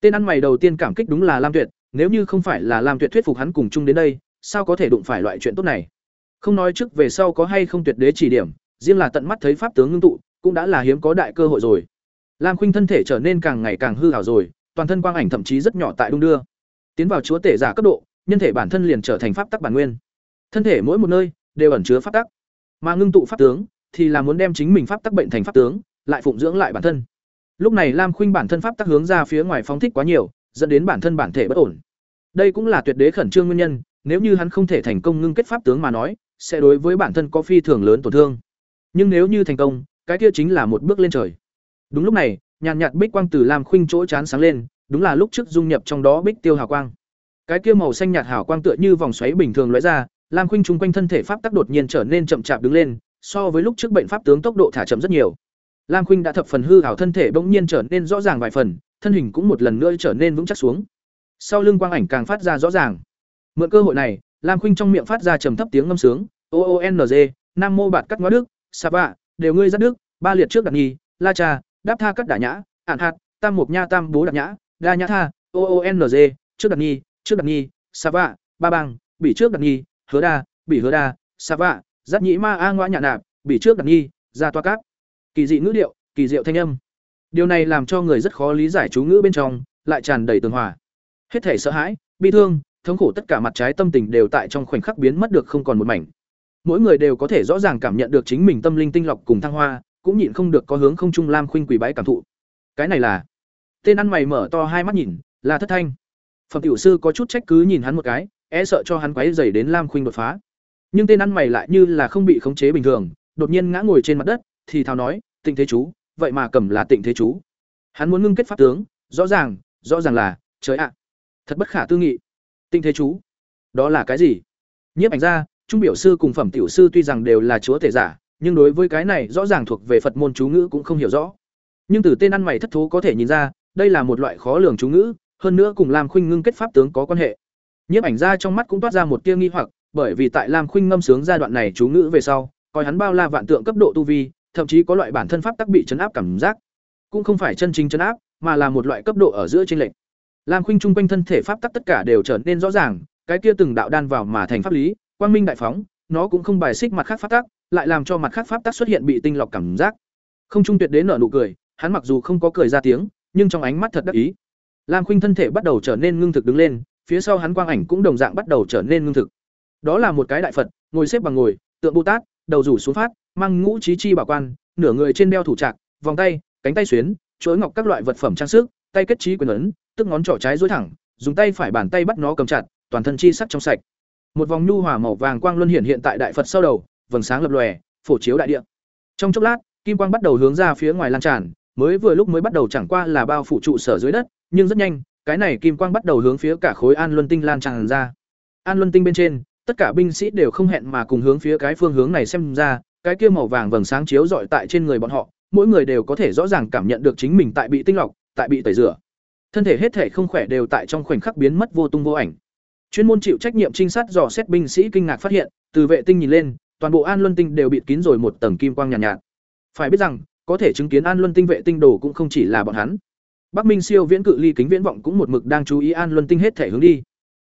Tên ăn mày đầu tiên cảm kích đúng là lam tuyệt, nếu như không phải là lam tuyệt thuyết phục hắn cùng chung đến đây, sao có thể đụng phải loại chuyện tốt này? Không nói trước về sau có hay không tuyệt đế chỉ điểm, riêng là tận mắt thấy pháp tướng ngưng tụ, cũng đã là hiếm có đại cơ hội rồi. Lam khuynh thân thể trở nên càng ngày càng hư ảo rồi, toàn thân quang ảnh thậm chí rất nhỏ tại đung đưa. Tiến vào chúa tể giả cấp độ, nhân thể bản thân liền trở thành pháp tắc bản nguyên. Thân thể mỗi một nơi đều ẩn chứa pháp tắc. Mà ngưng tụ pháp tướng thì là muốn đem chính mình pháp tắc bệnh thành pháp tướng, lại phụng dưỡng lại bản thân. Lúc này lam khuynh bản thân pháp tắc hướng ra phía ngoài phóng thích quá nhiều, dẫn đến bản thân bản thể bất ổn. Đây cũng là tuyệt đế khẩn trương nguyên nhân, nếu như hắn không thể thành công ngưng kết pháp tướng mà nói, sẽ đối với bản thân có phi thường lớn tổn thương. Nhưng nếu như thành công, cái kia chính là một bước lên trời. Đúng lúc này, nhàn nhạt bích quang từ lam khuynh chỗ chán sáng lên, đúng là lúc trước dung nhập trong đó bích tiêu hào quang. Cái kia màu xanh nhạt hào quang tựa như vòng xoáy bình thường lóe ra, lam khuynh chung quanh thân thể pháp tắc đột nhiên trở nên chậm chạp đứng lên so với lúc trước bệnh pháp tướng tốc độ thả chậm rất nhiều. Lam khuynh đã thập phần hư hảo, thân thể bỗng nhiên trở nên rõ ràng vài phần, thân hình cũng một lần nữa trở nên vững chắc xuống. Sau lưng quang ảnh càng phát ra rõ ràng. Mượn cơ hội này, lam khuynh trong miệng phát ra trầm thấp tiếng ngâm sướng. O o n g, nam mô bạt cắt ngõ đức, sa đều ngươi rất đức, ba liệt trước đặt nhi la cha đáp tha cắt đả nhã ạn hạt, tam mục nha tam bố đặt nhã, đa nhã tha, o o n g, trước đặt nhi trước đặt nhi sa ba bằng bị trước đặt nhi hứa đa bị hứa đa, sa vạ giáp nhĩ ma a ngoã nhạ nạp bị trước đặt nhi ra toa cáp. Kỳ dị ngữ điệu, kỳ diệu thanh âm. Điều này làm cho người rất khó lý giải chú ngữ bên trong, lại tràn đầy tường hòa. Hết thể sợ hãi, bi thương, thống khổ tất cả mặt trái tâm tình đều tại trong khoảnh khắc biến mất được không còn một mảnh. Mỗi người đều có thể rõ ràng cảm nhận được chính mình tâm linh tinh lọc cùng thăng hoa, cũng nhịn không được có hướng không trung lam khuynh quỳ bái cảm thụ. Cái này là? Tên ăn mày mở to hai mắt nhìn, là thất thanh. Phẩm tiểu sư có chút trách cứ nhìn hắn một cái e sợ cho hắn quấy dày đến lam khuynh đột phá nhưng tên ăn mày lại như là không bị khống chế bình thường đột nhiên ngã ngồi trên mặt đất thì thào nói tịnh thế chú vậy mà cầm là tịnh thế chú. Hắn muốn ngưng kết pháp tướng rõ ràng rõ ràng là trời ạ thật bất khả tư nghị. Tịnh thế chú đó là cái gì? Nhiếp ảnh gia, trung biểu sư cùng phẩm tiểu sư tuy rằng đều là chúa thể giả nhưng đối với cái này rõ ràng thuộc về phật môn chú ngữ cũng không hiểu rõ. Nhưng từ tên ăn mày thất thố có thể nhìn ra đây là một loại khó lường chú ngữ hơn nữa cùng làm khuynh ngưng kết pháp tướng có quan hệ. Nhiếp ảnh gia trong mắt cũng toát ra một tia nghi hoặc bởi vì tại lam khuynh ngâm sướng giai đoạn này chú ngữ về sau, coi hắn bao la vạn tượng cấp độ tu vi, thậm chí có loại bản thân pháp tắc bị chấn áp cảm giác. Cũng không phải chân chính chấn áp, mà là một loại cấp độ ở giữa trên lệch. lam khuynh trung quanh thân thể pháp tắc tất cả đều trở nên rõ ràng, cái kia từng đạo đan vào mà thành pháp lý, quang minh đại phóng, nó cũng không bài xích mặt khác pháp tắc, lại làm cho mặt khác pháp tắc xuất hiện bị tinh lọc cảm giác. Không trung tuyệt đến nở nụ cười, hắn mặc dù không có cười ra tiếng, nhưng trong ánh mắt thật đắc ý. Lam khuynh thân thể bắt đầu trở nên ngưng thực đứng lên, phía sau hắn quang ảnh cũng đồng dạng bắt đầu trở nên ngưng thực đó là một cái đại phật, ngồi xếp bằng ngồi, tượng bồ tát, đầu rủ xuống phát, mang ngũ trí chi bảo quan, nửa người trên đeo thủ trạc, vòng tay, cánh tay xuyến, chuỗi ngọc các loại vật phẩm trang sức, tay kết trí quyền ấn, tức ngón trỏ trái dối thẳng, dùng tay phải bàn tay bắt nó cầm chặt, toàn thân chi sắc trong sạch. Một vòng nhu hòa màu vàng quang luân hiện hiện tại đại phật sau đầu, vầng sáng lập lòe, phổ chiếu đại địa. Trong chốc lát, kim quang bắt đầu hướng ra phía ngoài lan tràn, mới vừa lúc mới bắt đầu chẳng qua là bao phủ trụ sở dưới đất, nhưng rất nhanh, cái này kim quang bắt đầu hướng phía cả khối an luân tinh lan tràn ra. An luân tinh bên trên tất cả binh sĩ đều không hẹn mà cùng hướng phía cái phương hướng này xem ra cái kia màu vàng vầng sáng chiếu rọi tại trên người bọn họ mỗi người đều có thể rõ ràng cảm nhận được chính mình tại bị tinh lọc tại bị tẩy rửa. Thân thể hết thể không khỏe đều tại trong khoảnh khắc biến mất vô tung vô ảnh. Chuyên môn chịu trách nhiệm trinh sát dò xét binh sĩ kinh ngạc phát hiện từ vệ tinh nhìn lên toàn bộ an luân tinh đều bị kín rồi một tầng kim quang nhàn nhạt, nhạt. Phải biết rằng có thể chứng kiến an luân tinh vệ tinh đồ cũng không chỉ là bọn hắn. Bắc minh siêu viễn cự ly kính viễn vọng cũng một mực đang chú ý an luân tinh hết thể hướng đi.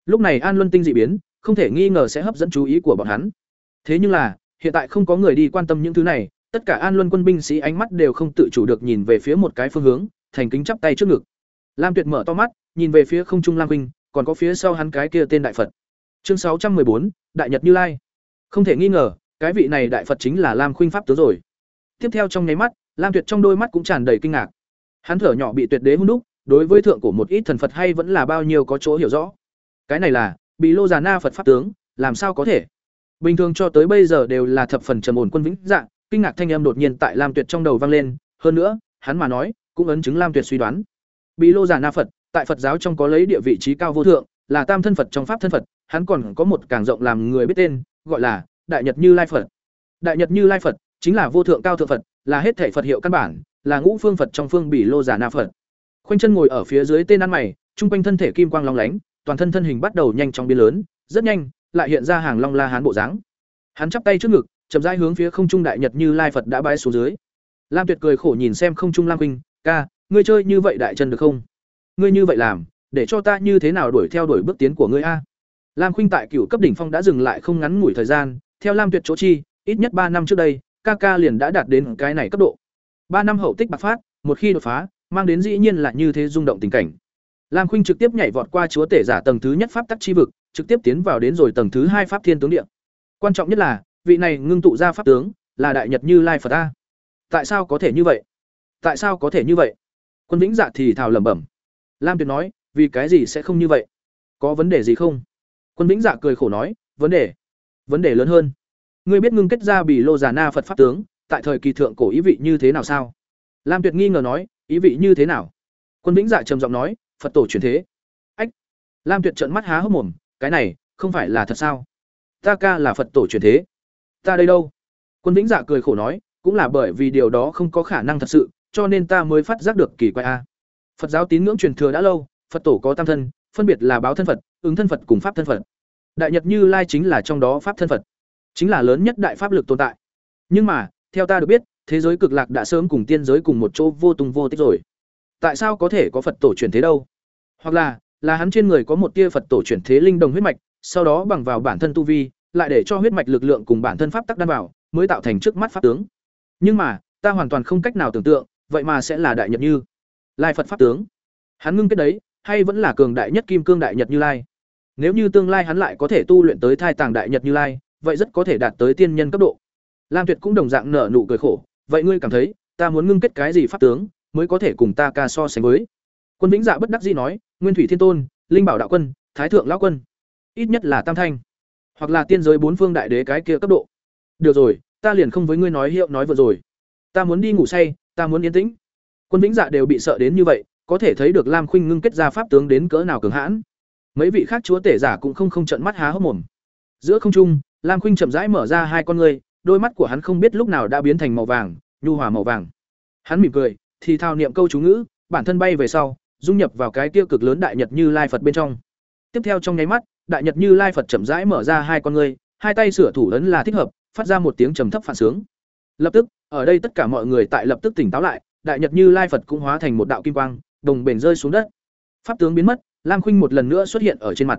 Lúc này an luân tinh dị biến không thể nghi ngờ sẽ hấp dẫn chú ý của bọn hắn. Thế nhưng là, hiện tại không có người đi quan tâm những thứ này, tất cả an luân quân binh sĩ ánh mắt đều không tự chủ được nhìn về phía một cái phương hướng, thành kính chắp tay trước ngực. Lam tuyệt mở to mắt, nhìn về phía không trung lam huynh, còn có phía sau hắn cái kia tên đại phật. Chương sáu trăm bốn, đại nhật như lai. Không thể nghi ngờ, cái vị này đại phật chính là lam khuynh pháp tướng rồi. Tiếp theo trong nháy mắt, lam tuyệt trong đôi mắt cũng tràn đầy kinh ngạc. Hắn thở nhỏ bị tuyệt đế hung đúc, đối với thượng của một ít thần phật hay vẫn là bao nhiêu có chỗ hiểu rõ. Cái này là bị lô già na phật pháp tướng, làm sao có thể? Bình thường cho tới bây giờ đều là thập phần trầm ổn quân vĩnh dạng, kinh ngạc thanh âm đột nhiên tại lam tuyệt trong đầu vang lên, hơn nữa, hắn mà nói, cũng ấn chứng lam tuyệt suy đoán. Bị lô già na phật, tại phật giáo trong có lấy địa vị trí cao vô thượng, là tam thân phật trong pháp thân phật, hắn còn có một càng rộng làm người biết tên, gọi là đại nhật như lai phật. Đại nhật như lai phật chính là vô thượng cao thượng phật, là hết thể phật hiệu căn bản, là ngũ phương phật trong phương bỉ lô giả na phật. Khoanh chân ngồi ở phía dưới tên ăn mày trung quanh thân thể kim quang long lánh toàn thân thân hình bắt đầu nhanh chóng biến lớn, rất nhanh, lại hiện ra hàng long la hán bộ dáng. Hắn chắp tay trước ngực, chậm rãi hướng phía không trung đại nhật như lai phật đã bái xuống dưới. Lam tuyệt cười khổ nhìn xem không trung lam huynh, ca, ngươi chơi như vậy đại chân được không? Ngươi như vậy làm, để cho ta như thế nào đuổi theo đuổi bước tiến của ngươi a? Lam khuynh tại cựu cấp đỉnh phong đã dừng lại không ngắn ngủi thời gian, theo lam tuyệt chỗ chi, ít nhất ba năm trước đây, ca ca liền đã đạt đến cái này cấp độ. Ba năm hậu tích bạc phát, một khi đột phá, mang đến dĩ nhiên là như thế rung động tình cảnh lam khuynh trực tiếp nhảy vọt qua chúa tể giả tầng thứ nhất pháp tắc chi vực, trực tiếp tiến vào đến rồi tầng thứ hai pháp thiên tướng địa. Quan trọng nhất là, vị này ngưng tụ ra pháp tướng, là đại nhật như lai phật a. Tại sao có thể như vậy? Tại sao có thể như vậy? Quân vĩnh dạ thì thào lẩm bẩm. Lam tuyệt nói, vì cái gì sẽ không như vậy? Có vấn đề gì không? Quân vĩnh dạ cười khổ nói, vấn đề vấn đề lớn hơn. Ngươi biết ngưng kết ra bỉ lô già na phật pháp tướng, tại thời kỳ thượng cổ ý vị như thế nào sao? Lam tuyệt nghi ngờ nói, ý vị như thế nào? Quân vĩnh dạ trầm giọng nói phật tổ truyền thế. Ách! Lam tuyệt trợn mắt há hốc mồm, cái này, không phải là thật sao? Ta ca là phật tổ truyền thế. Ta đây đâu? Quân vĩnh dạ cười khổ nói, cũng là bởi vì điều đó không có khả năng thật sự, cho nên ta mới phát giác được kỳ quái a. Phật giáo tín ngưỡng truyền thừa đã lâu, phật tổ có tam thân, phân biệt là báo thân phật, ứng thân phật cùng pháp thân phật. Đại nhật như lai chính là trong đó pháp thân phật, chính là lớn nhất đại pháp lực tồn tại. Nhưng mà, theo ta được biết, thế giới cực lạc đã sớm cùng tiên giới cùng một chỗ vô tung vô tích rồi tại sao có thể có phật tổ truyền thế đâu? Hoặc là là hắn trên người có một tia phật tổ truyền thế linh đồng huyết mạch, sau đó bằng vào bản thân tu vi, lại để cho huyết mạch lực lượng cùng bản thân pháp tắc đan vào, mới tạo thành trước mắt pháp tướng. Nhưng mà, ta hoàn toàn không cách nào tưởng tượng, vậy mà sẽ là đại nhật như lai phật pháp tướng. Hắn ngưng kết đấy, hay vẫn là cường đại nhất kim cương đại nhật như lai? Nếu như tương lai hắn lại có thể tu luyện tới thai tàng đại nhật như lai, vậy rất có thể đạt tới tiên nhân cấp độ. Lam tuyệt cũng đồng dạng nở nụ cười khổ, vậy ngươi cảm thấy ta muốn ngưng kết cái gì pháp tướng mới có thể cùng ta ca so sánh với. Quân vĩnh dạ bất đắc dĩ nói, nguyên thủy thiên tôn, linh bảo đạo quân, thái thượng lão quân. Ít nhất là tam thanh. Hoặc là tiên giới bốn phương đại đế cái kia cấp độ. Được rồi, ta liền không với ngươi nói hiệu nói vừa rồi. Ta muốn đi ngủ say, ta muốn yên tĩnh. Quân vĩnh dạ đều bị sợ đến như vậy, có thể thấy được lam khuynh ngưng kết ra pháp tướng đến cỡ nào cường hãn. Mấy vị khác chúa tể giả cũng không không trận mắt há hốc mồm. Giữa không trung, lam khuynh chậm rãi mở ra hai con ngươi, đôi mắt của hắn không biết lúc nào đã biến thành màu vàng, nhu hòa màu vàng. Hắn mỉm cười thì thao niệm câu chú ngữ, bản thân bay về sau, dung nhập vào cái tiêu cực lớn đại nhật như lai phật bên trong. Tiếp theo trong nháy mắt, đại nhật như lai phật chậm rãi mở ra hai con ngươi, hai tay sửa thủ ấn là thích hợp, phát ra một tiếng trầm thấp phản sướng. Lập tức, ở đây tất cả mọi người tại lập tức tỉnh táo lại, đại nhật như lai phật cũng hóa thành một đạo kim quang, đồng bền rơi xuống đất. Pháp tướng biến mất, lam khuynh một lần nữa xuất hiện ở trên mặt.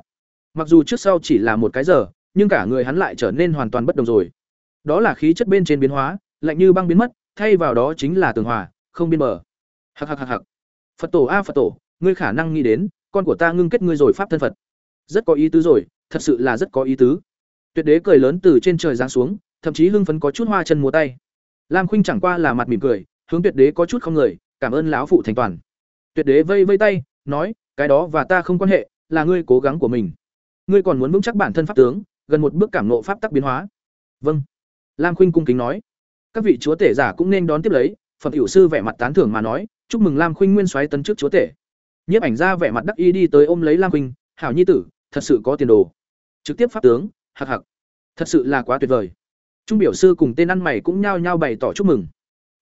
Mặc dù trước sau chỉ là một cái giờ, nhưng cả người hắn lại trở nên hoàn toàn bất đồng rồi. Đó là khí chất bên trên biến hóa, lạnh như băng biến mất, thay vào đó chính là tường hòa không biên bờ. Hạc hạc hạc hạc phật tổ a, phật tổ, ngươi khả năng nghĩ đến, con của ta ngưng kết ngươi rồi pháp thân phật. Rất có ý tứ rồi, thật sự là rất có ý tứ. Tuyệt đế cười lớn từ trên trời giáng xuống, thậm chí hưng phấn có chút hoa chân múa tay. Lam khuynh chẳng qua là mặt mỉm cười, hướng tuyệt đế có chút không người, cảm ơn lão phụ thành toàn. Tuyệt đế vây vây tay, nói, cái đó và ta không quan hệ, là ngươi cố gắng của mình. Ngươi còn muốn vững chắc bản thân pháp tướng, gần một bước cảm nộ pháp tắc biến hóa. Vâng. Lam khuynh cung kính nói. Các vị chúa tể giả cũng nên đón tiếp lấy phẩm hữu sư vẻ mặt tán thưởng mà nói, chúc mừng lam khuynh nguyên soái tấn trước chúa tể. Nhiếp ảnh ra vẻ mặt đắc ý đi tới ôm lấy lam khuynh, hảo nhi tử, thật sự có tiền đồ. Trực tiếp pháp tướng, hạc hạc, thật sự là quá tuyệt vời. Trung biểu sư cùng tên ăn mày cũng nhao nhao bày tỏ chúc mừng.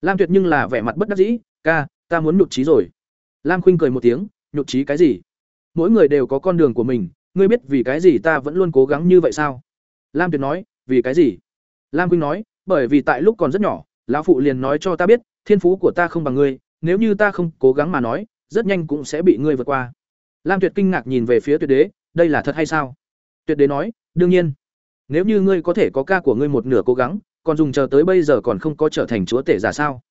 Lam tuyệt nhưng là vẻ mặt bất đắc dĩ, ca, ta muốn nhục trí rồi. Lam khuynh cười một tiếng nhục trí cái gì? Mỗi người đều có con đường của mình, ngươi biết vì cái gì ta vẫn luôn cố gắng như vậy sao? Lam tuyệt nói, vì cái gì? Lam khuynh nói, bởi vì tại lúc còn rất nhỏ, lão phụ liền nói cho ta biết thiên phú của ta không bằng ngươi, nếu như ta không cố gắng mà nói, rất nhanh cũng sẽ bị ngươi vượt qua. Lam tuyệt kinh ngạc nhìn về phía tuyệt đế, đây là thật hay sao? Tuyệt đế nói, đương nhiên. Nếu như ngươi có thể có ca của ngươi một nửa cố gắng, còn dùng chờ tới bây giờ còn không có trở thành chúa tể giả sao?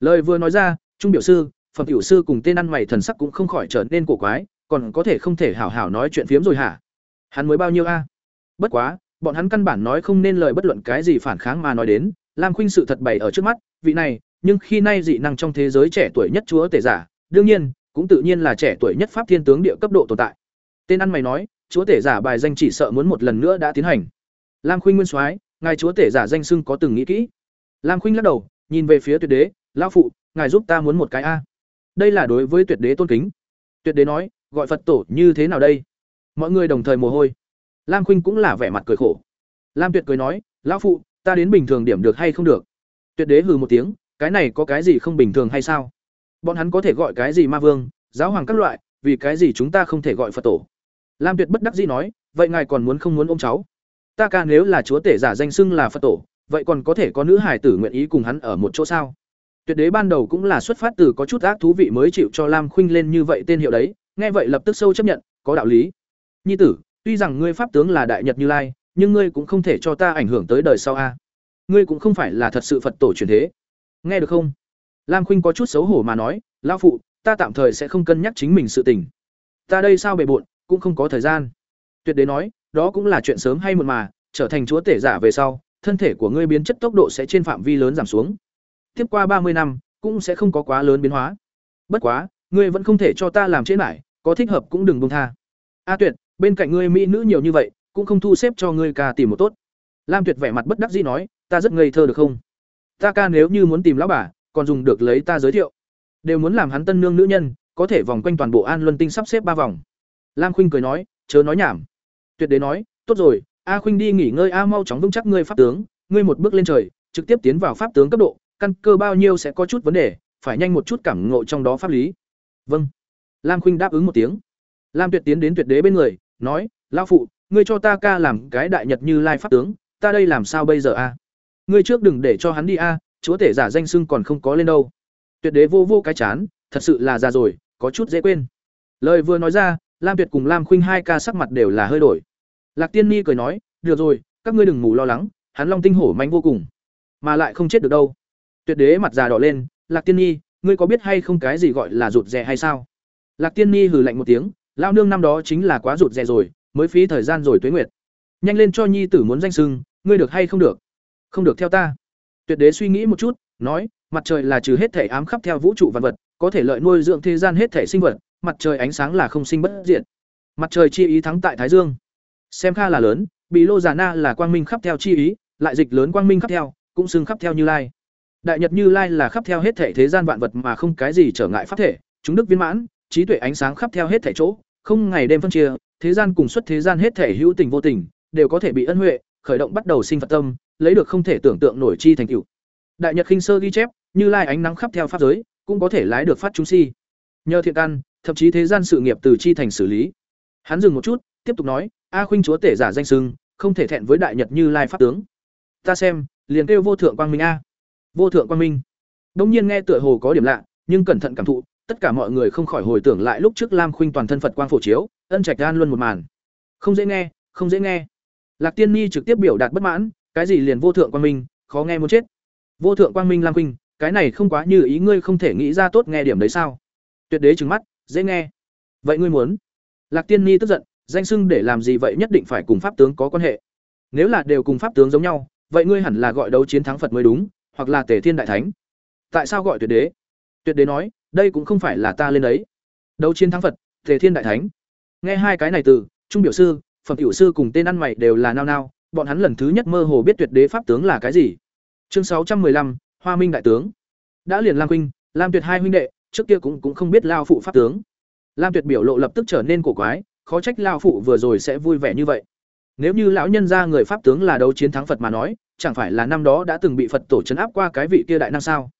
Lời vừa nói ra, trung biểu sư, phẩm tiểu sư cùng tên ăn mày thần sắc cũng không khỏi trở nên cổ quái, còn có thể không thể hảo hảo nói chuyện phiếm rồi hả? Hắn mới bao nhiêu a? Bất quá, bọn hắn căn bản nói không nên lời bất luận cái gì phản kháng mà nói đến, lam khuynh sự thật bày ở trước mắt, vị này nhưng khi nay dị năng trong thế giới trẻ tuổi nhất chúa tể giả, đương nhiên, cũng tự nhiên là trẻ tuổi nhất pháp thiên tướng địa cấp độ tồn tại. Tên ăn mày nói, chúa tể giả bài danh chỉ sợ muốn một lần nữa đã tiến hành. Lam khuynh nguyên soái, ngài chúa tể giả danh xưng có từng nghĩ kỹ. Lam khuynh lắc đầu, nhìn về phía tuyệt đế, lão phụ, ngài giúp ta muốn một cái a. Đây là đối với tuyệt đế tôn kính. Tuyệt đế nói, gọi phật tổ như thế nào đây? Mọi người đồng thời mồ hôi. Lam khuynh cũng là vẻ mặt cười khổ. Lam tuyệt cười nói, lão phụ, ta đến bình thường điểm được hay không được? Tuyệt đế hừ một tiếng cái này có cái gì không bình thường hay sao? Bọn hắn có thể gọi cái gì ma vương, giáo hoàng các loại, vì cái gì chúng ta không thể gọi phật tổ? Lam tuyệt bất đắc dĩ nói, vậy ngài còn muốn không muốn ôm cháu? Ta ca nếu là chúa tể giả danh xưng là phật tổ, vậy còn có thể có nữ hải tử nguyện ý cùng hắn ở một chỗ sao? Tuyệt đế ban đầu cũng là xuất phát từ có chút ác thú vị mới chịu cho lam khuynh lên như vậy tên hiệu đấy, nghe vậy lập tức sâu chấp nhận, có đạo lý. Nhi tử, tuy rằng ngươi pháp tướng là đại nhật như lai, nhưng ngươi cũng không thể cho ta ảnh hưởng tới đời sau a. Ngươi cũng không phải là thật sự phật tổ truyền thế nghe được không? Lam khuynh có chút xấu hổ mà nói, lão phụ, ta tạm thời sẽ không cân nhắc chính mình sự tình. Ta đây sao bề bộn, cũng không có thời gian. Tuyệt đế nói, đó cũng là chuyện sớm hay muộn mà, trở thành chúa tể giả về sau, thân thể của ngươi biến chất tốc độ sẽ trên phạm vi lớn giảm xuống. Tiếp qua ba mươi năm, cũng sẽ không có quá lớn biến hóa. Bất quá, ngươi vẫn không thể cho ta làm chế lại, có thích hợp cũng đừng buông tha. A tuyệt, bên cạnh ngươi mỹ nữ nhiều như vậy, cũng không thu xếp cho ngươi ca tìm một tốt. Lam tuyệt vẻ mặt bất đắc dĩ nói, ta rất ngây thơ được không? Ta ca nếu như muốn tìm lão bà, còn dùng được lấy ta giới thiệu. Đều muốn làm hắn tân nương nữ nhân, có thể vòng quanh toàn bộ an luân tinh sắp xếp ba vòng. Lam khuynh cười nói, chớ nói nhảm. Tuyệt đế nói, tốt rồi, a khuynh đi nghỉ ngơi, a mau chóng vững chắc ngươi pháp tướng. Ngươi một bước lên trời, trực tiếp tiến vào pháp tướng cấp độ, căn cơ bao nhiêu sẽ có chút vấn đề, phải nhanh một chút cảm ngộ trong đó pháp lý. Vâng. Lam khuynh đáp ứng một tiếng. Lam tuyệt tiến đến tuyệt đế bên người, nói, lão phụ, ngươi cho ta ca làm cái đại nhật như lai pháp tướng, ta đây làm sao bây giờ a? Ngươi trước đừng để cho hắn đi a, chúa tể giả danh sưng còn không có lên đâu. Tuyệt đế vô vô cái chán, thật sự là già rồi, có chút dễ quên. Lời vừa nói ra, lam tuyệt cùng lam khuynh hai ca sắc mặt đều là hơi đổi. Lạc tiên ni cười nói, được rồi, các ngươi đừng ngủ lo lắng, hắn long tinh hổ manh vô cùng, mà lại không chết được đâu. Tuyệt đế mặt già đỏ lên, lạc tiên ni, ngươi có biết hay không cái gì gọi là rụt rè hay sao? Lạc tiên ni hừ lạnh một tiếng lao nương năm đó chính là quá rụt rè rồi, mới phí thời gian rồi tuế nguyệt. Nhanh lên cho nhi tử muốn danh sưng ngươi được hay không được? Không được theo ta. Tuyệt đế suy nghĩ một chút nói mặt trời là trừ hết thể ám khắp theo vũ trụ vạn vật có thể lợi nuôi dưỡng thế gian hết thể sinh vật mặt trời ánh sáng là không sinh bất diện mặt trời chi ý thắng tại thái dương. Xem kha là lớn bị lô già na là quang minh khắp theo chi ý lại dịch lớn quang minh khắp theo cũng xưng khắp theo như lai. Đại nhật như lai là khắp theo hết thể thế gian vạn vật mà không cái gì trở ngại pháp thể chúng đức viên mãn trí tuệ ánh sáng khắp theo hết thể chỗ không ngày đêm phân chia thế gian cùng xuất thế gian hết thể hữu tình vô tình đều có thể bị ân huệ khởi động bắt đầu sinh Phật tâm, lấy được không thể tưởng tượng nổi chi thành tựu. Đại Nhật Khinh Sơ ghi chép, như lai ánh nắng khắp theo pháp giới, cũng có thể lái được phát chúng si. Nhờ thiện căn, thậm chí thế gian sự nghiệp từ chi thành xử lý. Hắn dừng một chút, tiếp tục nói, A Khuynh chúa tể giả danh xưng, không thể thẹn với đại nhật như lai pháp tướng. Ta xem, liền kêu vô thượng quang minh a. Vô thượng quang minh. Đông nhiên nghe tựa hồ có điểm lạ, nhưng cẩn thận cảm thụ, tất cả mọi người không khỏi hồi tưởng lại lúc trước Lam Khuynh toàn thân Phật quang phổ chiếu, ân trạch gan luôn một màn. Không dễ nghe, không dễ nghe. Lạc Tiên Ni trực tiếp biểu đạt bất mãn, cái gì liền vô thượng quang minh, khó nghe muốn chết. Vô thượng quang minh Lam Khuynh, cái này không quá như ý ngươi không thể nghĩ ra tốt nghe điểm đấy sao? Tuyệt đế trừng mắt, dễ nghe. Vậy ngươi muốn? Lạc Tiên Ni tức giận, danh sưng để làm gì vậy nhất định phải cùng pháp tướng có quan hệ. Nếu là đều cùng pháp tướng giống nhau, vậy ngươi hẳn là gọi đấu chiến thắng Phật mới đúng, hoặc là tể Thiên đại thánh. Tại sao gọi tuyệt đế? Tuyệt đế nói, đây cũng không phải là ta lên đấy. Đấu chiến thắng Phật, Tề Thiên đại thánh. Nghe hai cái này từ, trung biểu sư, phẩm tiểu sư cùng tên ăn mày đều là nao nao, bọn hắn lần thứ nhất mơ hồ biết tuyệt đế pháp tướng là cái gì. Chương sáu trăm lăm, Hoa Minh đại tướng. Đã liền Lam huynh, Lam Tuyệt hai huynh đệ, trước kia cũng cũng không biết lao phụ pháp tướng. Lam Tuyệt biểu lộ lập tức trở nên cổ quái, khó trách lao phụ vừa rồi sẽ vui vẻ như vậy. Nếu như lão nhân gia người pháp tướng là đấu chiến thắng Phật mà nói, chẳng phải là năm đó đã từng bị Phật tổ trấn áp qua cái vị kia đại năng sao?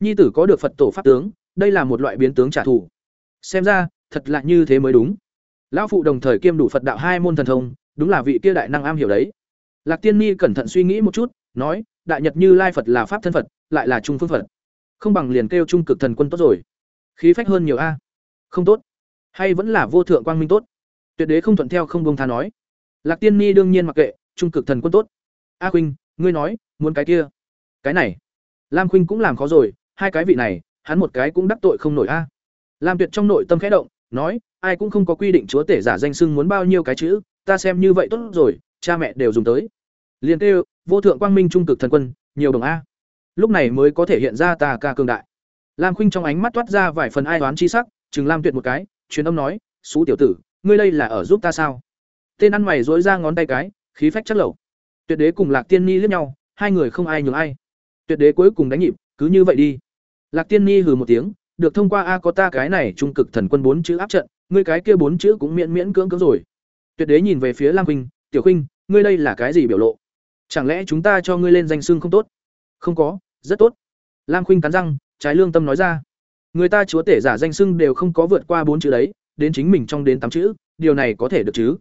Nhi tử có được Phật tổ pháp tướng, đây là một loại biến tướng trả thù. Xem ra, thật là như thế mới đúng. Lão phụ đồng thời kiêm đủ Phật đạo hai môn thần thông, đúng là vị kia đại năng am hiểu đấy. Lạc Tiên Ni cẩn thận suy nghĩ một chút, nói, đại nhật Như Lai Phật là pháp thân Phật, lại là trung phương Phật. Không bằng liền kêu trung cực thần quân tốt rồi. Khí phách hơn nhiều a. Không tốt. Hay vẫn là vô thượng quang minh tốt. Tuyệt đế không thuận theo không buông tha nói. Lạc Tiên Ni đương nhiên mặc kệ, trung cực thần quân tốt. A huynh, ngươi nói, muốn cái kia. Cái này. Lam huynh cũng làm khó rồi, hai cái vị này, hắn một cái cũng đắc tội không nổi a. Lam Tuyệt trong nội tâm khẽ động, nói, ai cũng không có quy định chúa tể giả danh xưng muốn bao nhiêu cái chữ, ta xem như vậy tốt rồi, cha mẹ đều dùng tới. Liên kêu, vô thượng quang minh trung cực thần quân, nhiều đồng a. Lúc này mới có thể hiện ra ta ca cường đại. Lam Khuynh trong ánh mắt toát ra vài phần ai toán chi sắc, chừng Lam Tuyệt một cái, truyền âm nói, "Sú tiểu tử, ngươi đây là ở giúp ta sao?" Tên ăn mày rối ra ngón tay cái, khí phách chất lẩu. Tuyệt đế cùng Lạc Tiên Ni liếc nhau, hai người không ai nhường ai. Tuyệt đế cuối cùng đánh nhịp, cứ như vậy đi. Lạc Tiên Ni hừ một tiếng, được thông qua a có ta cái này trung cực thần quân bốn chữ áp trận, ngươi cái kia bốn chữ cũng miễn miễn cưỡng cưỡng rồi. Tuyệt đế nhìn về phía Lam Khuynh, "Tiểu Khinh, ngươi đây là cái gì biểu lộ? Chẳng lẽ chúng ta cho ngươi lên danh xưng không tốt?" "Không có, rất tốt." Lam Khuynh cắn răng, trái lương tâm nói ra. Người ta chúa tể giả danh xưng đều không có vượt qua bốn chữ đấy, đến chính mình trong đến tám chữ, điều này có thể được chứ?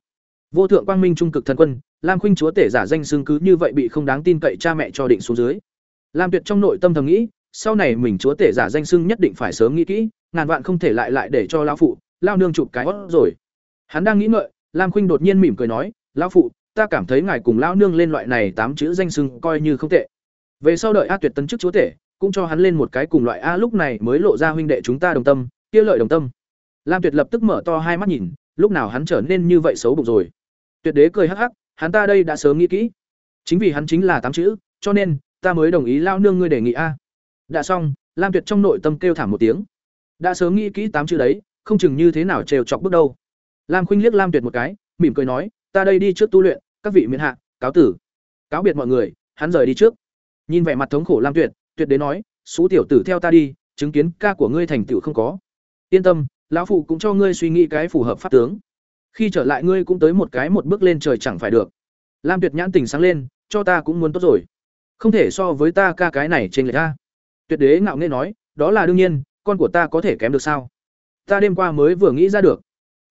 Vô thượng quang minh trung cực thần quân, Lam Khuynh chúa tể giả danh xưng cứ như vậy bị không đáng tin cậy cha mẹ cho định xuống dưới. Lam Tuyệt trong nội tâm thầm nghĩ, sau này mình chúa tể giả danh xưng nhất định phải sớm nghĩ kỹ, ngàn vạn không thể lại lại để cho lão phụ, lao nương chụp cái hót rồi. Hắn đang nghĩ ngợi, Lam Khuynh đột nhiên mỉm cười nói, "Lão phụ, ta cảm thấy ngài cùng lão nương lên loại này tám chữ danh sưng coi như không tệ. Về sau đợi A Tuyệt tấn chức chúa tể, cũng cho hắn lên một cái cùng loại A lúc này mới lộ ra huynh đệ chúng ta đồng tâm, kia lợi đồng tâm." Lam Tuyệt lập tức mở to hai mắt nhìn, lúc nào hắn trở nên như vậy xấu bụng rồi. Tuyệt đế cười hắc hắc, hắn ta đây đã sớm nghĩ kỹ. Chính vì hắn chính là tám chữ, cho nên ta mới đồng ý lao nương ngươi đề nghị a. Đã xong, Lam Tuyệt trong nội tâm kêu thảm một tiếng. Đã sớm nghĩ kỹ tám chữ đấy, không chừng như thế nào trêu chọc bước đâu. Lam Khuynh liếc Lam Tuyệt một cái, mỉm cười nói, ta đây đi trước tu luyện, các vị miễn hạ, cáo tử. Cáo biệt mọi người, hắn rời đi trước. Nhìn vẻ mặt thống khổ Lam Tuyệt, Tuyệt đế nói, xú tiểu tử theo ta đi, chứng kiến ca của ngươi thành tựu không có. Yên tâm, lão phụ cũng cho ngươi suy nghĩ cái phù hợp pháp tướng." khi trở lại ngươi cũng tới một cái một bước lên trời chẳng phải được lam tuyệt nhãn tình sáng lên cho ta cũng muốn tốt rồi không thể so với ta ca cái này trên lệch ta tuyệt đế ngạo nghễ nói đó là đương nhiên con của ta có thể kém được sao ta đêm qua mới vừa nghĩ ra được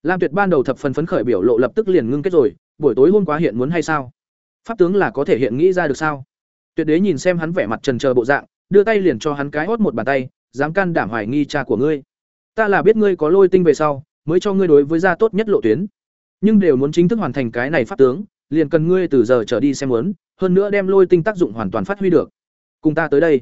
lam tuyệt ban đầu thập phần phấn khởi biểu lộ lập tức liền ngưng kết rồi, buổi tối hôm qua hiện muốn hay sao? Pháp tướng là có thể hiện nghĩ ra được sao? Tuyệt đế nhìn xem hắn vẻ mặt trần chờ bộ dạng, đưa tay liền cho hắn cái hót một bàn tay, dám can đảm hoài nghi cha của ngươi. Ta là biết ngươi có lôi tinh về sau, mới cho ngươi đối với gia tốt nhất lộ tuyến. Nhưng đều muốn chính thức hoàn thành cái này pháp tướng, liền cần ngươi từ giờ trở đi xem muốn, hơn nữa đem lôi tinh tác dụng hoàn toàn phát huy được. Cùng ta tới đây.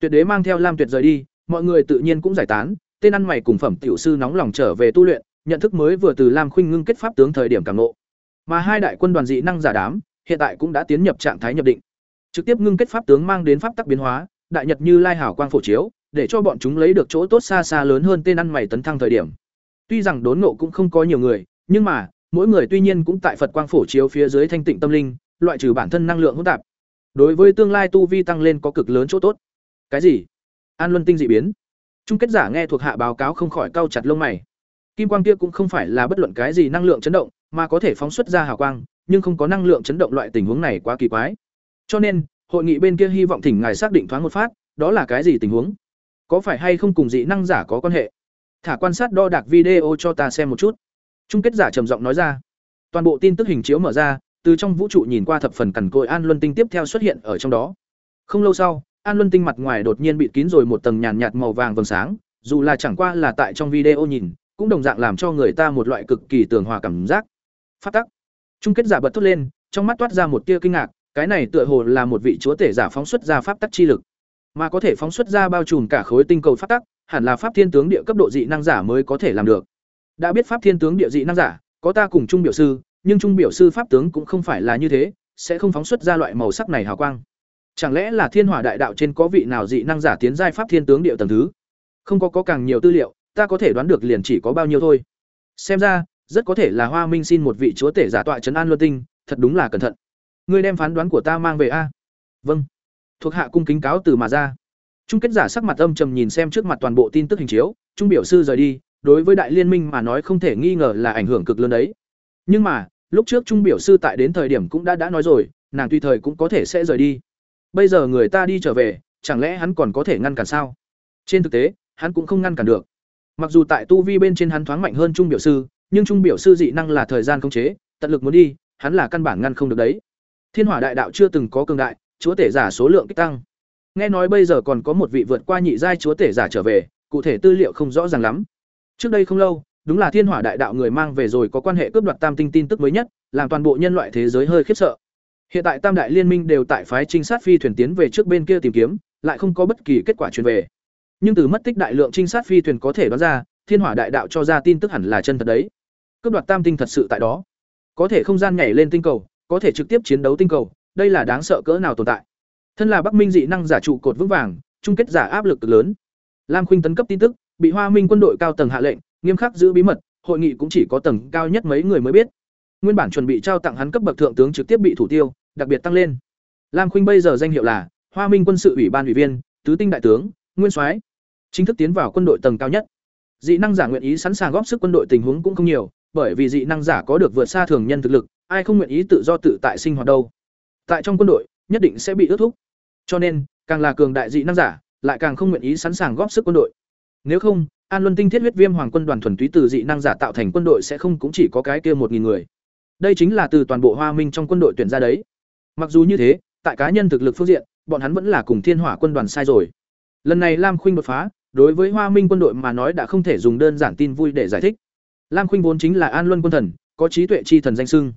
Tuyệt đế mang theo lam tuyệt rời đi, mọi người tự nhiên cũng giải tán, tên ăn mày cùng phẩm tiểu sư nóng lòng trở về tu luyện nhận thức mới vừa từ lam khuynh ngưng kết pháp tướng thời điểm cảm nộ mà hai đại quân đoàn dị năng giả đám hiện tại cũng đã tiến nhập trạng thái nhập định trực tiếp ngưng kết pháp tướng mang đến pháp tắc biến hóa đại nhật như lai hảo quang phổ chiếu để cho bọn chúng lấy được chỗ tốt xa xa lớn hơn tên ăn mày tấn thăng thời điểm Tuy rằng đốn ngộ cũng không có nhiều người, nhưng mà, mỗi người tuy nhiên cũng tại Phật quang phổ chiếu phía dưới thanh tịnh tâm linh, loại trừ bản thân năng lượng hỗn tạp. Đối với tương lai tu vi tăng lên có cực lớn chỗ tốt. Cái gì? An Luân tinh dị biến. Trung kết giả nghe thuộc hạ báo cáo không khỏi cau chặt lông mày. Kim quang kia cũng không phải là bất luận cái gì năng lượng chấn động, mà có thể phóng xuất ra hào quang, nhưng không có năng lượng chấn động loại tình huống này quá kỳ quái. Cho nên, hội nghị bên kia hy vọng thỉnh ngài xác định thoáng một phát, đó là cái gì tình huống? Có phải hay không cùng dị năng giả có quan hệ? Thả quan sát đo đạc video cho ta xem một chút. Trung kết giả trầm giọng nói ra. Toàn bộ tin tức hình chiếu mở ra, từ trong vũ trụ nhìn qua thập phần cằn cội An Luân Tinh tiếp theo xuất hiện ở trong đó. Không lâu sau, An Luân Tinh mặt ngoài đột nhiên bị kín rồi một tầng nhàn nhạt màu vàng vầng sáng, dù là chẳng qua là tại trong video nhìn, cũng đồng dạng làm cho người ta một loại cực kỳ tường hòa cảm giác. Phát tắc. Trung kết giả bật thốt lên, trong mắt toát ra một tia kinh ngạc, cái này tựa hồ là một vị chúa tể giả phóng xuất ra pháp tắc chi lực, mà có thể phóng xuất ra bao trùm cả khối tinh cầu pháp tắc, hẳn là pháp thiên tướng địa cấp độ dị năng giả mới có thể làm được. Đã biết pháp thiên tướng địa dị năng giả, có ta cùng trung biểu sư, nhưng trung biểu sư pháp tướng cũng không phải là như thế, sẽ không phóng xuất ra loại màu sắc này hào quang. Chẳng lẽ là Thiên Hỏa Đại Đạo trên có vị nào dị năng giả tiến giai pháp thiên tướng địa tầng thứ? Không có có càng nhiều tư liệu, ta có thể đoán được liền chỉ có bao nhiêu thôi. Xem ra, rất có thể là Hoa Minh xin một vị chúa tể giả tọa trấn an luân tinh, thật đúng là cẩn thận. Ngươi đem phán đoán của ta mang về a. Vâng. Thuộc hạ cung kính cáo từ mà ra. Trung kết giả sắc mặt âm trầm nhìn xem trước mặt toàn bộ tin tức hình chiếu, trung biểu sư rời đi, đối với đại liên minh mà nói không thể nghi ngờ là ảnh hưởng cực lớn đấy. Nhưng mà, lúc trước trung biểu sư tại đến thời điểm cũng đã đã nói rồi, nàng tùy thời cũng có thể sẽ rời đi. Bây giờ người ta đi trở về, chẳng lẽ hắn còn có thể ngăn cản sao? Trên thực tế, hắn cũng không ngăn cản được. Mặc dù tại tu vi bên trên hắn thoáng mạnh hơn trung biểu sư, nhưng trung biểu sư dị năng là thời gian không chế, tận lực muốn đi, hắn là căn bản ngăn không được đấy. Thiên Hỏa Đại Đạo chưa từng có cường đại, chúa tể giả số lượng kích tăng. Nghe nói bây giờ còn có một vị vượt qua nhị giai chúa tể giả trở về, cụ thể tư liệu không rõ ràng lắm. Trước đây không lâu, đúng là Thiên Hỏa Đại Đạo người mang về rồi có quan hệ cướp đoạt Tam Tinh tin tức mới nhất, làm toàn bộ nhân loại thế giới hơi khiếp sợ. Hiện tại Tam đại liên minh đều tại phái trinh sát phi thuyền tiến về trước bên kia tìm kiếm, lại không có bất kỳ kết quả truyền về. Nhưng từ mất tích đại lượng trinh sát phi thuyền có thể đoán ra, Thiên Hỏa Đại Đạo cho ra tin tức hẳn là chân thật đấy. Cướp đoạt Tam Tinh thật sự tại đó. Có thể không gian nhảy lên tinh cầu, có thể trực tiếp chiến đấu tinh cầu, đây là đáng sợ cỡ nào tồn tại. Thân là Bắc Minh dị năng giả trụ cột vững vàng, chung kết giả áp lực cực lớn. Lam Khuynh tấn cấp tin tức, bị Hoa Minh quân đội cao tầng hạ lệnh, nghiêm khắc giữ bí mật, hội nghị cũng chỉ có tầng cao nhất mấy người mới biết. Nguyên bản chuẩn bị trao tặng hắn cấp bậc thượng tướng trực tiếp bị thủ tiêu, đặc biệt tăng lên. Lam Khuynh bây giờ danh hiệu là Hoa Minh quân sự ủy ban ủy viên, tứ tinh đại tướng, nguyên soái, chính thức tiến vào quân đội tầng cao nhất. Dị năng giả nguyện ý sẵn sàng góp sức quân đội tình huống cũng không nhiều, bởi vì dị năng giả có được vượt xa thường nhân thực lực, ai không nguyện ý tự do tự tại sinh hoạt đâu. Tại trong quân đội, nhất định sẽ bị ước thúc. Cho nên, càng là cường đại dị năng giả, lại càng không nguyện ý sẵn sàng góp sức quân đội. Nếu không, An Luân Tinh Thiết huyết viêm hoàng quân đoàn thuần túy từ dị năng giả tạo thành quân đội sẽ không cũng chỉ có cái kia một nghìn người. Đây chính là từ toàn bộ Hoa Minh trong quân đội tuyển ra đấy. Mặc dù như thế, tại cá nhân thực lực phương diện, bọn hắn vẫn là cùng Thiên Hỏa quân đoàn sai rồi. Lần này Lam Khuynh đột phá, đối với Hoa Minh quân đội mà nói đã không thể dùng đơn giản tin vui để giải thích. Lam Khuynh vốn chính là An Luân quân thần, có trí tuệ chi thần danh xưng,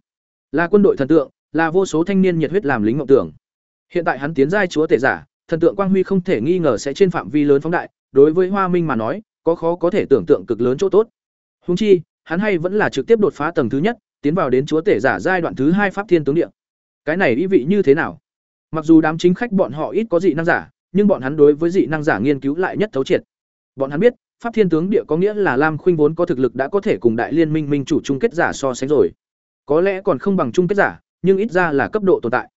là quân đội thần tượng, là vô số thanh niên nhiệt huyết làm lính mộng tưởng. Hiện tại hắn tiến giai chúa tể giả, thần tượng quang huy không thể nghi ngờ sẽ trên phạm vi lớn phóng đại, đối với Hoa Minh mà nói, có khó có thể tưởng tượng cực lớn chỗ tốt. Huống chi, hắn hay vẫn là trực tiếp đột phá tầng thứ nhất, tiến vào đến chúa tể giả giai đoạn thứ hai pháp thiên tướng địa. Cái này ý vị như thế nào? Mặc dù đám chính khách bọn họ ít có dị năng giả, nhưng bọn hắn đối với dị năng giả nghiên cứu lại nhất thấu triệt. Bọn hắn biết, pháp thiên tướng địa có nghĩa là Lam Khuynh vốn có thực lực đã có thể cùng đại liên minh minh chủ chung kết giả so sánh rồi. Có lẽ còn không bằng chung kết giả, nhưng ít ra là cấp độ tồn tại.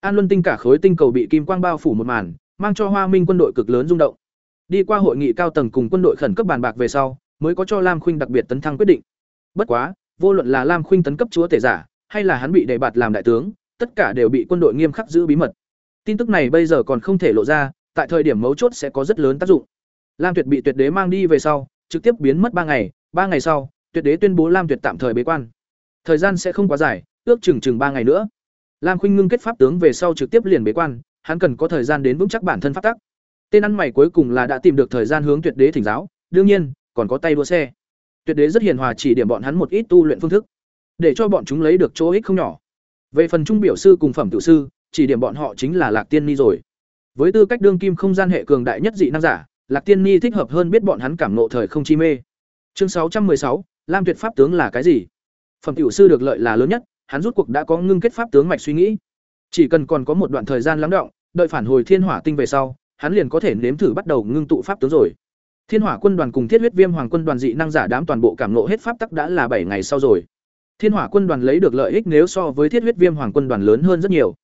An Luân Tinh cả khối tinh cầu bị kim quang bao phủ một màn, mang cho Hoa Minh quân đội cực lớn rung động. Đi qua hội nghị cao tầng cùng quân đội khẩn cấp bàn bạc về sau, mới có cho Lam Khuynh đặc biệt tấn thăng quyết định. Bất quá, vô luận là Lam Khuynh tấn cấp chúa tể giả, hay là hắn bị đề bạt làm đại tướng, tất cả đều bị quân đội nghiêm khắc giữ bí mật. Tin tức này bây giờ còn không thể lộ ra, tại thời điểm mấu chốt sẽ có rất lớn tác dụng. Lam Tuyệt bị Tuyệt Đế mang đi về sau, trực tiếp biến mất ba ngày, ba ngày sau, Tuyệt Đế tuyên bố Lam Tuyệt tạm thời bế quan. Thời gian sẽ không quá dài, ước chừng chừng ba ngày nữa. Lam Khuynh ngưng kết pháp tướng về sau trực tiếp liền bế quan, hắn cần có thời gian đến vững chắc bản thân pháp tắc. Tên ăn mày cuối cùng là đã tìm được thời gian hướng Tuyệt Đế thỉnh giáo, đương nhiên, còn có tay đua xe. Tuyệt Đế rất hiền hòa chỉ điểm bọn hắn một ít tu luyện phương thức, để cho bọn chúng lấy được chỗ ích không nhỏ. Về phần trung biểu sư cùng phẩm tự sư, chỉ điểm bọn họ chính là Lạc Tiên Ni rồi. Với tư cách đương kim không gian hệ cường đại nhất dị năng giả, Lạc Tiên Ni thích hợp hơn biết bọn hắn cảm nộ thời không chi mê. Chương sáu trăm sáu, Lam Tuyệt pháp tướng là cái gì? Phẩm tiểu sư được lợi là lớn nhất, hắn rút cuộc đã có ngưng kết pháp tướng mạch suy nghĩ. Chỉ cần còn có một đoạn thời gian lắng động, đợi phản hồi Thiên Hỏa tinh về sau, hắn liền có thể nếm thử bắt đầu ngưng tụ pháp tướng rồi. Thiên Hỏa quân đoàn cùng Thiết huyết viêm hoàng quân đoàn dị năng giả đám toàn bộ cảm nộ hết pháp tắc đã là bảy ngày sau rồi. Thiên Hỏa quân đoàn lấy được lợi ích nếu so với Thiết huyết viêm hoàng quân đoàn lớn hơn rất nhiều.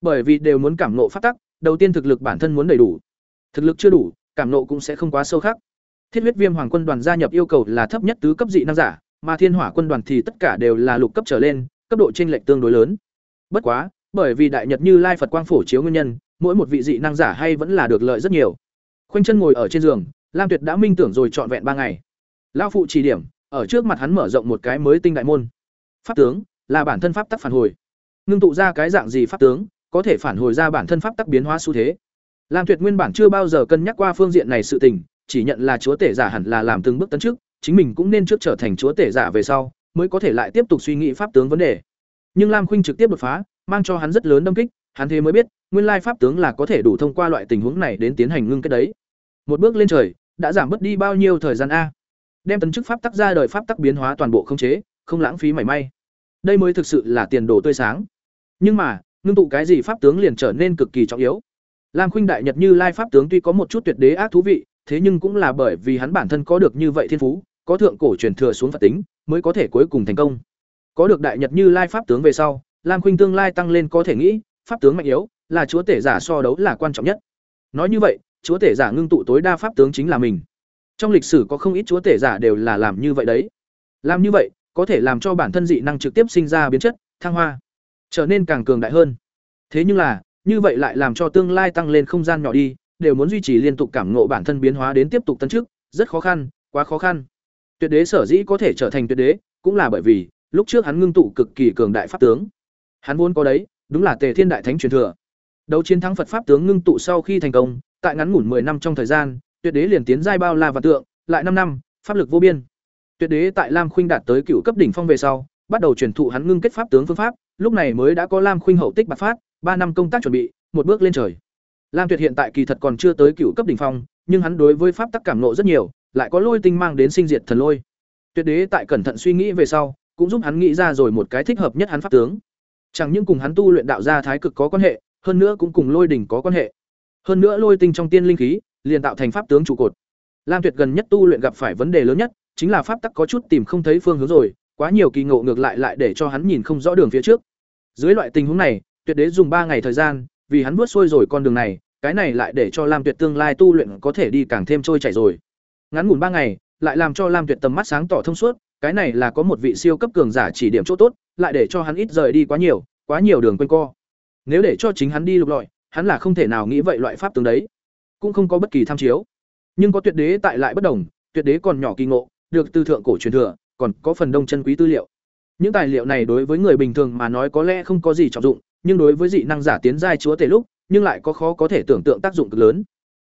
Bởi vì đều muốn cảm nộ pháp tắc, đầu tiên thực lực bản thân muốn đầy đủ. Thực lực chưa đủ, cảm nộ cũng sẽ không quá sâu khắc. Thiết huyết viêm hoàng quân đoàn gia nhập yêu cầu là thấp nhất tứ cấp dị năng giả, mà Thiên Hỏa quân đoàn thì tất cả đều là lục cấp trở lên, cấp độ chênh lệch tương đối lớn. Bất quá, bởi vì đại nhật Như Lai Phật quang phổ chiếu nguyên nhân, mỗi một vị dị năng giả hay vẫn là được lợi rất nhiều. Khoanh chân ngồi ở trên giường, Lam Tuyệt đã minh tưởng rồi trọn vẹn ba ngày. Lão phụ chỉ điểm, ở trước mặt hắn mở rộng một cái mới tinh đại môn. Pháp tướng là bản thân pháp tắc phản hồi. Ngưng tụ ra cái dạng gì pháp tướng, có thể phản hồi ra bản thân pháp tắc biến hóa xu thế. Lam Tuyệt nguyên bản chưa bao giờ cân nhắc qua phương diện này sự tình, chỉ nhận là chúa tể giả hẳn là làm từng bước tấn trước, chính mình cũng nên trước trở thành chúa tể giả về sau, mới có thể lại tiếp tục suy nghĩ pháp tướng vấn đề. Nhưng Lam Khuynh trực tiếp đột phá, mang cho hắn rất lớn đâm kích, hắn thế mới biết, nguyên lai pháp tướng là có thể đủ thông qua loại tình huống này đến tiến hành ngưng kết đấy. Một bước lên trời, đã giảm bớt đi bao nhiêu thời gian a? Đem tấn chức pháp tắc ra đời pháp tắc biến hóa toàn bộ không chế, không lãng phí mảy may. Đây mới thực sự là tiền đồ tươi sáng. Nhưng mà, ngưng tụ cái gì pháp tướng liền trở nên cực kỳ trọng yếu. Lam Khuynh đại nhật như lai pháp tướng tuy có một chút tuyệt đế ác thú vị, thế nhưng cũng là bởi vì hắn bản thân có được như vậy thiên phú, có thượng cổ truyền thừa xuống Phật tính, mới có thể cuối cùng thành công. Có được đại nhật như lai pháp tướng về sau, Lam Khuynh tương lai tăng lên có thể nghĩ, pháp tướng mạnh yếu, là chúa tể giả so đấu là quan trọng nhất. Nói như vậy, chúa tể giả ngưng tụ tối đa pháp tướng chính là mình. Trong lịch sử có không ít chúa tể giả đều là làm như vậy đấy. Làm như vậy, có thể làm cho bản thân dị năng trực tiếp sinh ra biến chất, thăng hoa, trở nên càng cường đại hơn. Thế nhưng là, như vậy lại làm cho tương lai tăng lên không gian nhỏ đi, đều muốn duy trì liên tục cảm ngộ bản thân biến hóa đến tiếp tục tấn trước, rất khó khăn, quá khó khăn. Tuyệt đế sở dĩ có thể trở thành tuyệt đế, cũng là bởi vì lúc trước hắn ngưng tụ cực kỳ cường đại pháp tướng. Hắn vốn có đấy, đúng là Tề Thiên Đại Thánh truyền thừa. Đấu chiến thắng Phật pháp tướng ngưng tụ sau khi thành công, tại ngắn ngủn 10 năm trong thời gian, tuyệt đế liền tiến giai bao la và tượng, lại 5 năm, pháp lực vô biên. Tuyệt đế tại Lam Khuynh đạt tới cựu cấp đỉnh phong về sau, bắt đầu truyền thụ hắn ngưng kết pháp tướng phương pháp, lúc này mới đã có Lam Khuynh hậu tích bạc phát, ba năm công tác chuẩn bị, một bước lên trời. Lam Tuyệt hiện tại kỳ thật còn chưa tới cựu cấp đỉnh phong, nhưng hắn đối với pháp tắc cảm ngộ rất nhiều, lại có lôi tinh mang đến sinh diệt thần lôi. Tuyệt đế tại cẩn thận suy nghĩ về sau, cũng giúp hắn nghĩ ra rồi một cái thích hợp nhất hắn pháp tướng. Chẳng những cùng hắn tu luyện đạo gia thái cực có quan hệ, hơn nữa cũng cùng lôi đỉnh có quan hệ. Hơn nữa lôi tinh trong tiên linh khí, liền tạo thành pháp tướng trụ cột. Lam Tuyệt gần nhất tu luyện gặp phải vấn đề lớn nhất, chính là pháp tắc có chút tìm không thấy phương hướng rồi, quá nhiều kỳ ngộ ngược lại lại để cho hắn nhìn không rõ đường phía trước. Dưới loại tình huống này, Tuyệt đế dùng ba ngày thời gian, vì hắn vuốt xuôi rồi con đường này, cái này lại để cho Lam Tuyệt tương lai tu luyện có thể đi càng thêm trôi chảy rồi. Ngắn ngủn ba ngày, lại làm cho Lam Tuyệt tầm mắt sáng tỏ thông suốt, cái này là có một vị siêu cấp cường giả chỉ điểm chỗ tốt, lại để cho hắn ít rời đi quá nhiều, quá nhiều đường quanh co. Nếu để cho chính hắn đi lục lọi, hắn là không thể nào nghĩ vậy loại pháp tướng đấy, cũng không có bất kỳ tham chiếu. Nhưng có tuyệt đế tại lại bất đồng, tuyệt đế còn nhỏ kỳ ngộ, được từ thượng cổ truyền thừa, còn có phần đông chân quý tư liệu. Những tài liệu này đối với người bình thường mà nói có lẽ không có gì trọng dụng, nhưng đối với dị năng giả tiến giai chúa tể lúc, nhưng lại có khó có thể tưởng tượng tác dụng cực lớn.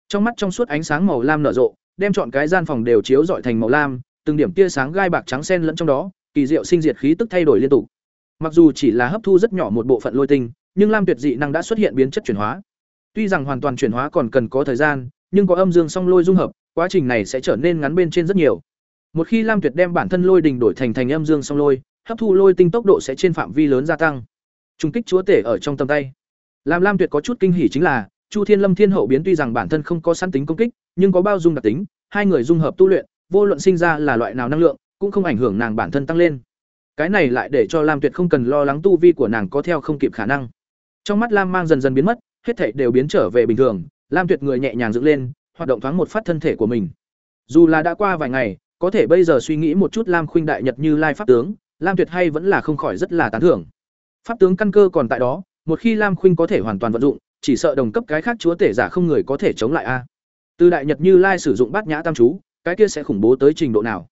Trong mắt trong suốt ánh sáng màu lam nở rộ, đem chọn cái gian phòng đều chiếu rọi thành màu lam, từng điểm tia sáng gai bạc trắng xen lẫn trong đó, kỳ diệu sinh diệt khí tức thay đổi liên tục. Mặc dù chỉ là hấp thu rất nhỏ một bộ phận lôi tinh, nhưng lam tuyệt dị năng đã xuất hiện biến chất chuyển hóa. Tuy rằng hoàn toàn chuyển hóa còn cần có thời gian, nhưng có âm dương song lôi dung hợp, quá trình này sẽ trở nên ngắn bên trên rất nhiều. Một khi lam tuyệt đem bản thân lôi đình đổi thành thành âm dương song lôi, hấp thu lôi tinh tốc độ sẽ trên phạm vi lớn gia tăng. Trung kích chúa tể ở trong tầm tay. Làm lam tuyệt có chút kinh hỉ chính là, Chu Thiên Lâm Thiên Hậu biến tuy rằng bản thân không có sẵn tính công kích, nhưng có bao dung đặc tính, hai người dung hợp tu luyện, vô luận sinh ra là loại nào năng lượng, cũng không ảnh hưởng nàng bản thân tăng lên. Cái này lại để cho Lam Tuyệt không cần lo lắng tu vi của nàng có theo không kịp khả năng. Trong mắt Lam Mang dần dần biến mất, hết thảy đều biến trở về bình thường, Lam Tuyệt người nhẹ nhàng dựng lên, hoạt động thoáng một phát thân thể của mình. Dù là đã qua vài ngày, có thể bây giờ suy nghĩ một chút Lam Khuynh đại nhật như lai pháp tướng, Lam Tuyệt hay vẫn là không khỏi rất là tán thưởng. Pháp tướng căn cơ còn tại đó, một khi Lam Khuynh có thể hoàn toàn vận dụng, chỉ sợ đồng cấp cái khác chúa tể giả không người có thể chống lại a. À. Từ đại nhật như lai sử dụng bát nhã tam chú, cái kia sẽ khủng bố tới trình độ nào?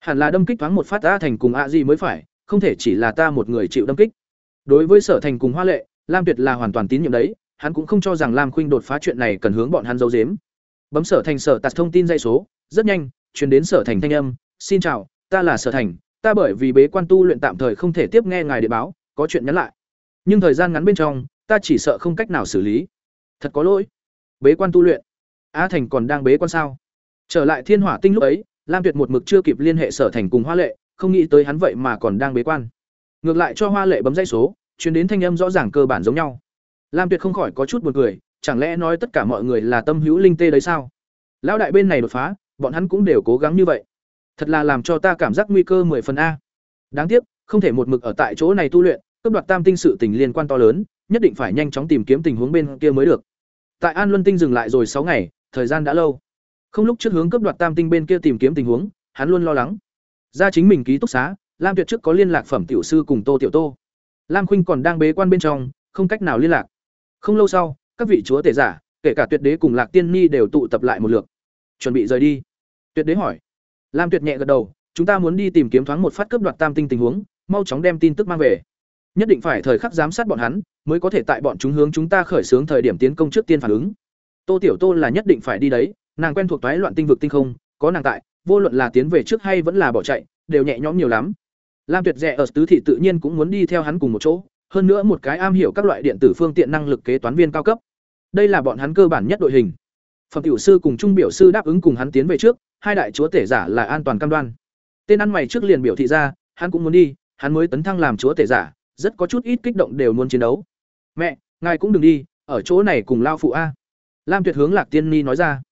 Hẳn là đâm kích thoáng một phát A thành cùng A gì mới phải, không thể chỉ là ta một người chịu đâm kích. Đối với Sở Thành cùng Hoa Lệ, Lam Tuyệt là hoàn toàn tín nhiệm đấy, hắn cũng không cho rằng Lam Khuynh đột phá chuyện này cần hướng bọn hắn giấu giếm. Bấm Sở Thành Sở tạt thông tin dây số, rất nhanh, truyền đến Sở Thành thanh âm, "Xin chào, ta là Sở Thành, ta bởi vì bế quan tu luyện tạm thời không thể tiếp nghe ngài điện báo, có chuyện nhắn lại. Nhưng thời gian ngắn bên trong, ta chỉ sợ không cách nào xử lý. Thật có lỗi." Bế quan tu luyện? A Thành còn đang bế quan sao? Trở lại Thiên Hỏa Tinh lúc ấy, Lam Tuyệt một mực chưa kịp liên hệ Sở Thành cùng Hoa Lệ, không nghĩ tới hắn vậy mà còn đang bế quan. Ngược lại cho Hoa Lệ bấm dây số, chuyến đến thanh âm rõ ràng cơ bản giống nhau. Lam Tuyệt không khỏi có chút buồn cười, chẳng lẽ nói tất cả mọi người là tâm hữu linh tê đấy sao? Lão đại bên này đột phá, bọn hắn cũng đều cố gắng như vậy. Thật là làm cho ta cảm giác nguy cơ mười phần a. Đáng tiếc, không thể một mực ở tại chỗ này tu luyện, cấp đoạt tam tinh sự tình liên quan to lớn, nhất định phải nhanh chóng tìm kiếm tình huống bên kia mới được. Tại An Luân Tinh dừng lại rồi sáu ngày, thời gian đã lâu. Không lúc trước hướng cấp đoạt tam tinh bên kia tìm kiếm tình huống, hắn luôn lo lắng. ra chính mình ký túc xá lam tuyệt trước có liên lạc phẩm tiểu sư cùng tô tiểu tô lam khuynh còn đang bế quan bên trong không cách nào liên lạc không lâu sau các vị chúa tể giả kể cả tuyệt đế cùng lạc tiên ni đều tụ tập lại một lượt chuẩn bị rời đi. Tuyệt đế hỏi. Lam tuyệt nhẹ gật đầu, chúng ta muốn đi tìm kiếm thoáng một phát cướp đoạt tam tinh tình huống, mau chóng đem tin tức mang về. Nhất định phải thời khắc giám sát bọn hắn, mới có thể tại bọn chúng hướng chúng ta khởi xướng thời điểm tiến công trước tiên phản ứng. Tô tiểu tô là nhất định phải đi đấy, nàng quen thuộc toái loạn tinh vực tinh không, có nàng tại, vô luận là tiến về trước hay vẫn là bỏ chạy, đều nhẹ nhõm nhiều lắm. Lam tuyệt rẽ ở tứ thị tự nhiên cũng muốn đi theo hắn cùng một chỗ, hơn nữa một cái am hiểu các loại điện tử phương tiện năng lực kế toán viên cao cấp. Đây là bọn hắn cơ bản nhất đội hình phẩm tiểu sư cùng trung biểu sư đáp ứng cùng hắn tiến về trước, hai đại chúa tể giả là an toàn cam đoan. Tên ăn mày trước liền biểu thị ra, hắn cũng muốn đi, hắn mới tấn thăng làm chúa tể giả, rất có chút ít kích động đều muốn chiến đấu. Mẹ, ngài cũng đừng đi, ở chỗ này cùng lao phụ a. Lam tuyệt hướng lạc tiên ni nói ra.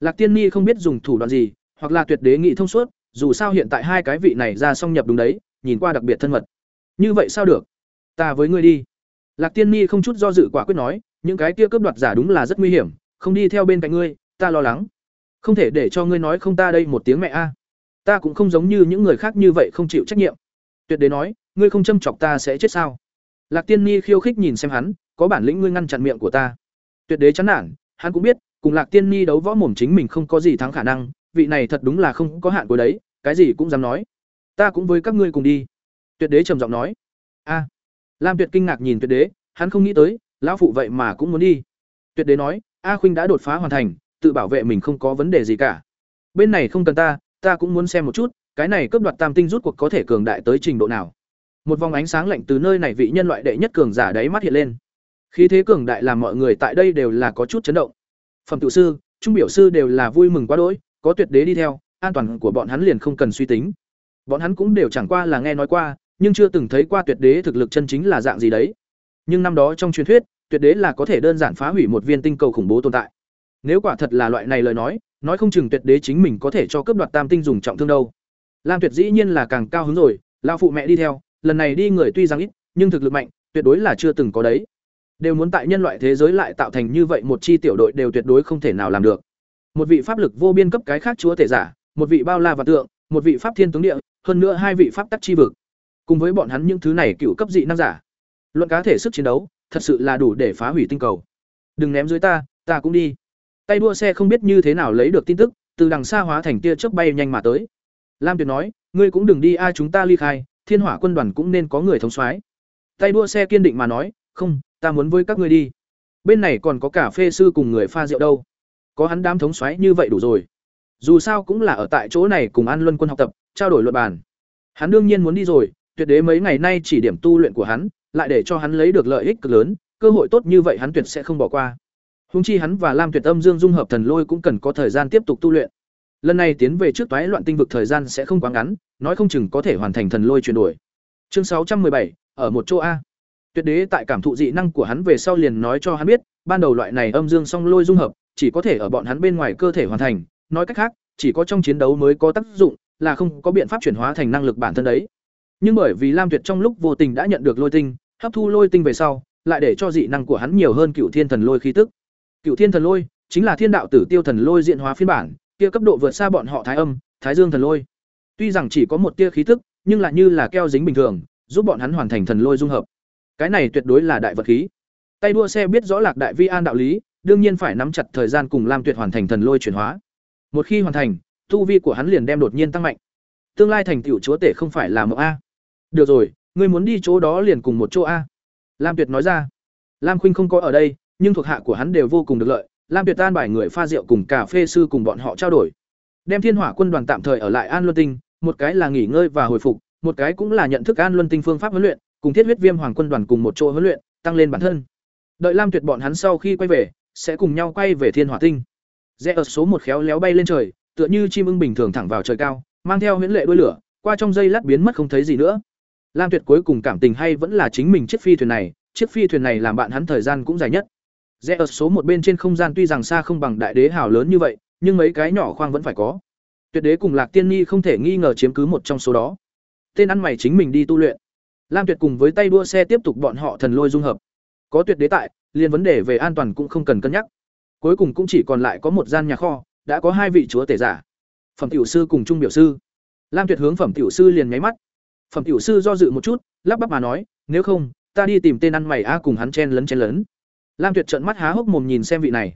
Lạc tiên ni không biết dùng thủ đoạn gì, hoặc là tuyệt đế nghị thông suốt, dù sao hiện tại hai cái vị này ra song nhập đúng đấy, nhìn qua đặc biệt thân mật. Như vậy sao được? Ta với ngươi đi. Lạc tiên ni không chút do dự quả quyết nói, những cái kia cướp đoạt giả đúng là rất nguy hiểm không đi theo bên cạnh ngươi, ta lo lắng. Không thể để cho ngươi nói không ta đây một tiếng mẹ a. À. Ta cũng không giống như những người khác như vậy không chịu trách nhiệm. Tuyệt đế nói, ngươi không châm chọc ta sẽ chết sao? Lạc tiên ni khiêu khích nhìn xem hắn, có bản lĩnh ngươi ngăn chặn miệng của ta. Tuyệt đế chán nản, hắn cũng biết, cùng lạc tiên ni đấu võ mồm chính mình không có gì thắng khả năng, vị này thật đúng là không có hạn cuối đấy, cái gì cũng dám nói. Ta cũng với các ngươi cùng đi. Tuyệt đế trầm giọng nói. A. Lam tuyệt kinh ngạc nhìn tuyệt đế, hắn không nghĩ tới, lão phụ vậy mà cũng muốn đi. Tuyệt đế nói a khuynh đã đột phá hoàn thành, tự bảo vệ mình không có vấn đề gì cả. Bên này không cần ta ta cũng muốn xem một chút, cái này cướp đoạt tam tinh rút cuộc có thể cường đại tới trình độ nào. Một vòng ánh sáng lạnh từ nơi này vị nhân loại đệ nhất cường giả đáy mắt hiện lên. Khí thế cường đại làm mọi người tại đây đều là có chút chấn động. Phẩm tự sư, trung biểu sư đều là vui mừng quá đỗi, có tuyệt đế đi theo, an toàn của bọn hắn liền không cần suy tính. Bọn hắn cũng đều chẳng qua là nghe nói qua, nhưng chưa từng thấy qua tuyệt đế thực lực chân chính là dạng gì đấy. Nhưng năm đó trong truyền thuyết tuyệt đế là có thể đơn giản phá hủy một viên tinh cầu khủng bố tồn tại. Nếu quả thật là loại này lời nói nói không chừng tuyệt đế chính mình có thể cho cướp đoạt tam tinh dùng trọng thương đâu. Lam tuyệt dĩ nhiên là càng cao hứng rồi lao phụ mẹ đi theo, lần này đi người tuy rằng ít, nhưng thực lực mạnh, tuyệt đối là chưa từng có đấy. Đều muốn tại nhân loại thế giới lại tạo thành như vậy một chi tiểu đội đều tuyệt đối không thể nào làm được. Một vị pháp lực vô biên cấp cái khác chúa thể giả, một vị bao la và tượng, một vị pháp thiên tướng địa, hơn nữa hai vị pháp tắc chi vực. Cùng với bọn hắn những thứ này cựu cấp dị năng giả, luận cá thể sức chiến đấu thật sự là đủ để phá hủy tinh cầu. Đừng ném dưới ta ta cũng đi. Tay đua xe không biết như thế nào lấy được tin tức, từ đằng xa hóa thành tia chớp bay nhanh mà tới. Lam tuyệt nói, ngươi cũng đừng đi ai chúng ta ly khai, thiên hỏa quân đoàn cũng nên có người thống soái. Tay đua xe kiên định mà nói, không, ta muốn với các ngươi đi. Bên này còn có cả phê sư cùng người pha rượu đâu. Có hắn đám thống soái như vậy đủ rồi. Dù sao cũng là ở tại chỗ này cùng an luân quân học tập, trao đổi luật bàn. Hắn đương nhiên muốn đi rồi, tuyệt đế mấy ngày nay chỉ điểm tu luyện của hắn lại để cho hắn lấy được lợi ích cực lớn, cơ hội tốt như vậy hắn tuyệt sẽ không bỏ qua. Hùng chi hắn và lam tuyệt âm dương dung hợp thần lôi cũng cần có thời gian tiếp tục tu luyện. Lần này tiến về trước toái loạn tinh vực thời gian sẽ không quá ngắn, nói không chừng có thể hoàn thành thần lôi chuyển đổi. Chương sáu trăm bảy, ở một chỗ a. Tuyệt đế tại cảm thụ dị năng của hắn về sau liền nói cho hắn biết, ban đầu loại này âm dương song lôi dung hợp, chỉ có thể ở bọn hắn bên ngoài cơ thể hoàn thành. Nói cách khác, chỉ có trong chiến đấu mới có tác dụng, là không có biện pháp chuyển hóa thành năng lực bản thân đấy. Nhưng bởi vì lam tuyệt trong lúc vô tình đã nhận được lôi tinh hấp thu lôi tinh về sau, lại để cho dị năng của hắn nhiều hơn cửu thiên thần lôi khí tức. Cửu thiên thần lôi chính là thiên đạo tử tiêu thần lôi diện hóa phiên bản, kia cấp độ vượt xa bọn họ thái âm, thái dương thần lôi. Tuy rằng chỉ có một tia khí tức, nhưng lại như là keo dính bình thường, giúp bọn hắn hoàn thành thần lôi dung hợp. Cái này tuyệt đối là đại vật khí. Tay đua xe biết rõ lạc đại vi an đạo lý, đương nhiên phải nắm chặt thời gian cùng lam tuyệt hoàn thành thần lôi chuyển hóa. Một khi hoàn thành, tu vi của hắn liền đem đột nhiên tăng mạnh. Tương lai thành tiểu chúa tể không phải là mộng a. Được rồi ngươi muốn đi chỗ đó liền cùng một chỗ a. Lam tuyệt nói ra. Lam khuynh không có ở đây, nhưng thuộc hạ của hắn đều vô cùng được lợi. Lam tuyệt tan bài người pha rượu cùng cà phê sư cùng bọn họ trao đổi. Đem thiên hỏa quân đoàn tạm thời ở lại an luân tinh, một cái là nghỉ ngơi và hồi phục, một cái cũng là nhận thức an luân tinh phương pháp huấn luyện, cùng thiết huyết viêm hoàng quân đoàn cùng một chỗ huấn luyện, tăng lên bản thân. Đợi lam tuyệt bọn hắn sau khi quay về, sẽ cùng nhau quay về thiên hỏa tinh. Rẽ ở số một khéo léo bay lên trời, tựa như chim ưng bình thường thẳng vào trời cao, mang theo huyễn lệ đuôi lửa, qua trong dây lát biến mất không thấy gì nữa lam tuyệt cuối cùng cảm tình hay vẫn là chính mình chiếc phi thuyền này, chiếc phi thuyền này làm bạn hắn thời gian cũng dài nhất. Rẽ ở số một bên trên không gian tuy rằng xa không bằng đại đế hào lớn như vậy, nhưng mấy cái nhỏ khoang vẫn phải có. Tuyệt đế cùng lạc tiên nhi không thể nghi ngờ chiếm cứ một trong số đó. Tên ăn mày chính mình đi tu luyện. Lam tuyệt cùng với tay đua xe tiếp tục bọn họ thần lôi dung hợp. Có tuyệt đế tại, liền vấn đề về an toàn cũng không cần cân nhắc. Cuối cùng cũng chỉ còn lại có một gian nhà kho, đã có hai vị chúa tể giả. Phẩm tiểu sư cùng trung biểu sư. Lam tuyệt hướng phẩm tiểu sư liền nháy mắt phẩm tiểu sư do dự một chút, lắp bắp mà nói, nếu không, ta đi tìm tên ăn mày a cùng hắn chen lấn chen lấn. Lam tuyệt trợn mắt há hốc mồm nhìn xem vị này.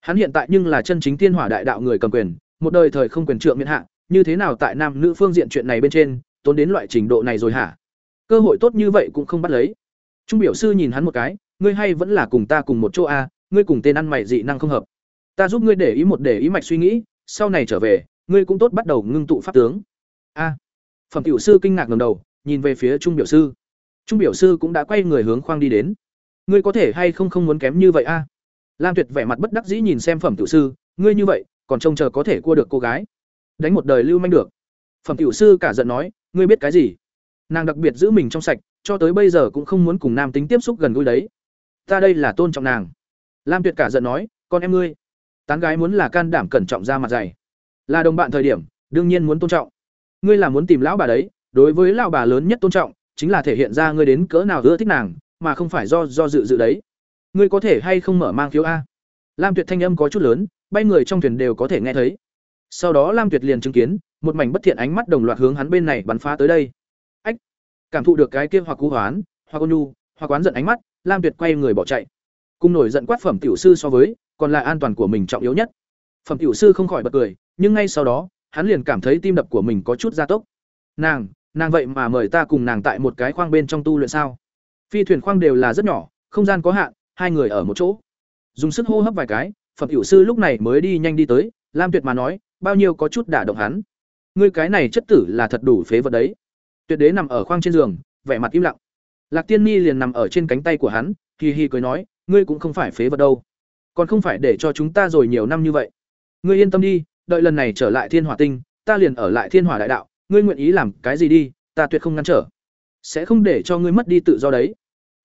Hắn hiện tại nhưng là chân chính tiên hỏa đại đạo người cầm quyền, một đời thời không quyền trượng miễn hạ, như thế nào tại nam nữ phương diện chuyện này bên trên, tốn đến loại trình độ này rồi hả? Cơ hội tốt như vậy cũng không bắt lấy. Trung biểu sư nhìn hắn một cái, ngươi hay vẫn là cùng ta cùng một chỗ a ngươi cùng tên ăn mày dị năng không hợp. Ta giúp ngươi để ý một để ý mạch suy nghĩ, sau này trở về, ngươi cũng tốt bắt đầu ngưng tụ pháp tướng. A phẩm tiểu sư kinh ngạc ngầm đầu, nhìn về phía trung biểu sư. Trung biểu sư cũng đã quay người hướng khoang đi đến. Ngươi có thể hay không không muốn kém như vậy a? Lam tuyệt vẻ mặt bất đắc dĩ nhìn xem phẩm tiểu sư, ngươi như vậy, còn trông chờ có thể cua được cô gái. Đánh một đời lưu manh được. Phẩm tiểu sư cả giận nói, ngươi biết cái gì? Nàng đặc biệt giữ mình trong sạch, cho tới bây giờ cũng không muốn cùng nam tính tiếp xúc gần gũi đấy. Ta đây là tôn trọng nàng. Lam tuyệt cả giận nói, con em ngươi. Tán gái muốn là can đảm cẩn trọng ra mặt dày. Là đồng bạn thời điểm, đương nhiên muốn tôn trọng ngươi là muốn tìm lão bà đấy, đối với lão bà lớn nhất tôn trọng, chính là thể hiện ra ngươi đến cỡ nào ưa thích nàng, mà không phải do do dự dự đấy. Ngươi có thể hay không mở mang phiếu a? Lam tuyệt thanh âm có chút lớn, bay người trong thuyền đều có thể nghe thấy. Sau đó lam tuyệt liền chứng kiến, một mảnh bất thiện ánh mắt đồng loạt hướng hắn bên này bắn phá tới đây. Ách! Cảm thụ được cái kia hoặc cú hoán, hoặc ôn nhu, hoặc oán giận ánh mắt, lam tuyệt quay người bỏ chạy. Cùng nổi giận quát phẩm tiểu sư so với, còn là an toàn của mình trọng yếu nhất. Phẩm tiểu sư không khỏi bật cười, nhưng ngay sau đó hắn liền cảm thấy tim đập của mình có chút gia tốc. Nàng nàng vậy mà mời ta cùng nàng tại một cái khoang bên trong tu luyện sao? Phi thuyền khoang đều là rất nhỏ, không gian có hạn, hai người ở một chỗ. Dùng sức hô hấp vài cái phẩm tiểu sư lúc này mới đi nhanh đi tới, lam tuyệt mà nói, bao nhiêu có chút đả động hắn. Ngươi cái này chất tử là thật đủ phế vật đấy. Tuyệt đế nằm ở khoang trên giường, vẻ mặt im lặng. Lạc tiên ni liền nằm ở trên cánh tay của hắn, hì hì cười nói, ngươi cũng không phải phế vật đâu. Còn không phải để cho chúng ta rồi nhiều năm như vậy. Ngươi yên tâm đi đợi lần này trở lại thiên hỏa tinh, ta liền ở lại thiên hỏa đại đạo, ngươi nguyện ý làm cái gì đi, ta tuyệt không ngăn trở. Sẽ không để cho ngươi mất đi tự do đấy.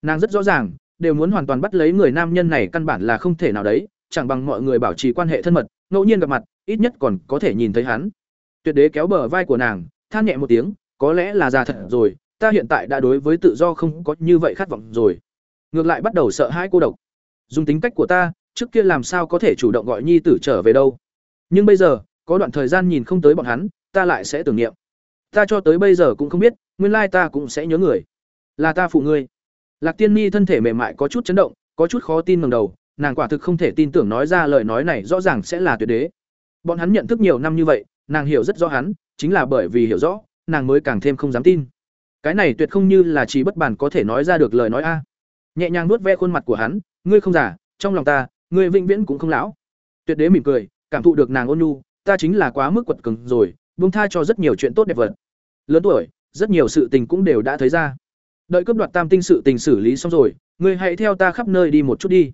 Nàng rất rõ ràng, đều muốn hoàn toàn bắt lấy người nam nhân này căn bản là không thể nào đấy, chẳng bằng mọi người bảo trì quan hệ thân mật, ngẫu nhiên gặp mặt, ít nhất còn có thể nhìn thấy hắn. Tuyệt đế kéo bờ vai của nàng, than nhẹ một tiếng, có lẽ là già thật rồi, ta hiện tại đã đối với tự do không có như vậy khát vọng rồi. Ngược lại bắt đầu sợ hãi cô độc. Dùng tính cách của ta, trước kia làm sao có thể chủ động gọi nhi tử trở về đâu? Nhưng bây giờ, có đoạn thời gian nhìn không tới bọn hắn, ta lại sẽ tưởng niệm. Ta cho tới bây giờ cũng không biết, nguyên lai ta cũng sẽ nhớ người. Là ta phụ ngươi. Lạc tiên ni thân thể mềm mại có chút chấn động, có chút khó tin ngầm đầu, nàng quả thực không thể tin tưởng nói ra lời nói này rõ ràng sẽ là tuyệt đế. Bọn hắn nhận thức nhiều năm như vậy, nàng hiểu rất rõ hắn, chính là bởi vì hiểu rõ, nàng mới càng thêm không dám tin. Cái này tuyệt không như là chỉ bất bàn có thể nói ra được lời nói a. Nhẹ nhàng nuốt ve khuôn mặt của hắn, ngươi không giả trong lòng ta, ngươi vĩnh viễn cũng không lão. Tuyệt đế mỉm cười cảm thụ được nàng ôn nhu, ta chính là quá mức quật cứng rồi, buông tha cho rất nhiều chuyện tốt đẹp vật. Lớn tuổi, rất nhiều sự tình cũng đều đã thấy ra. Đợi cướp đoạt tam tinh sự tình xử lý xong rồi, ngươi hãy theo ta khắp nơi đi một chút đi.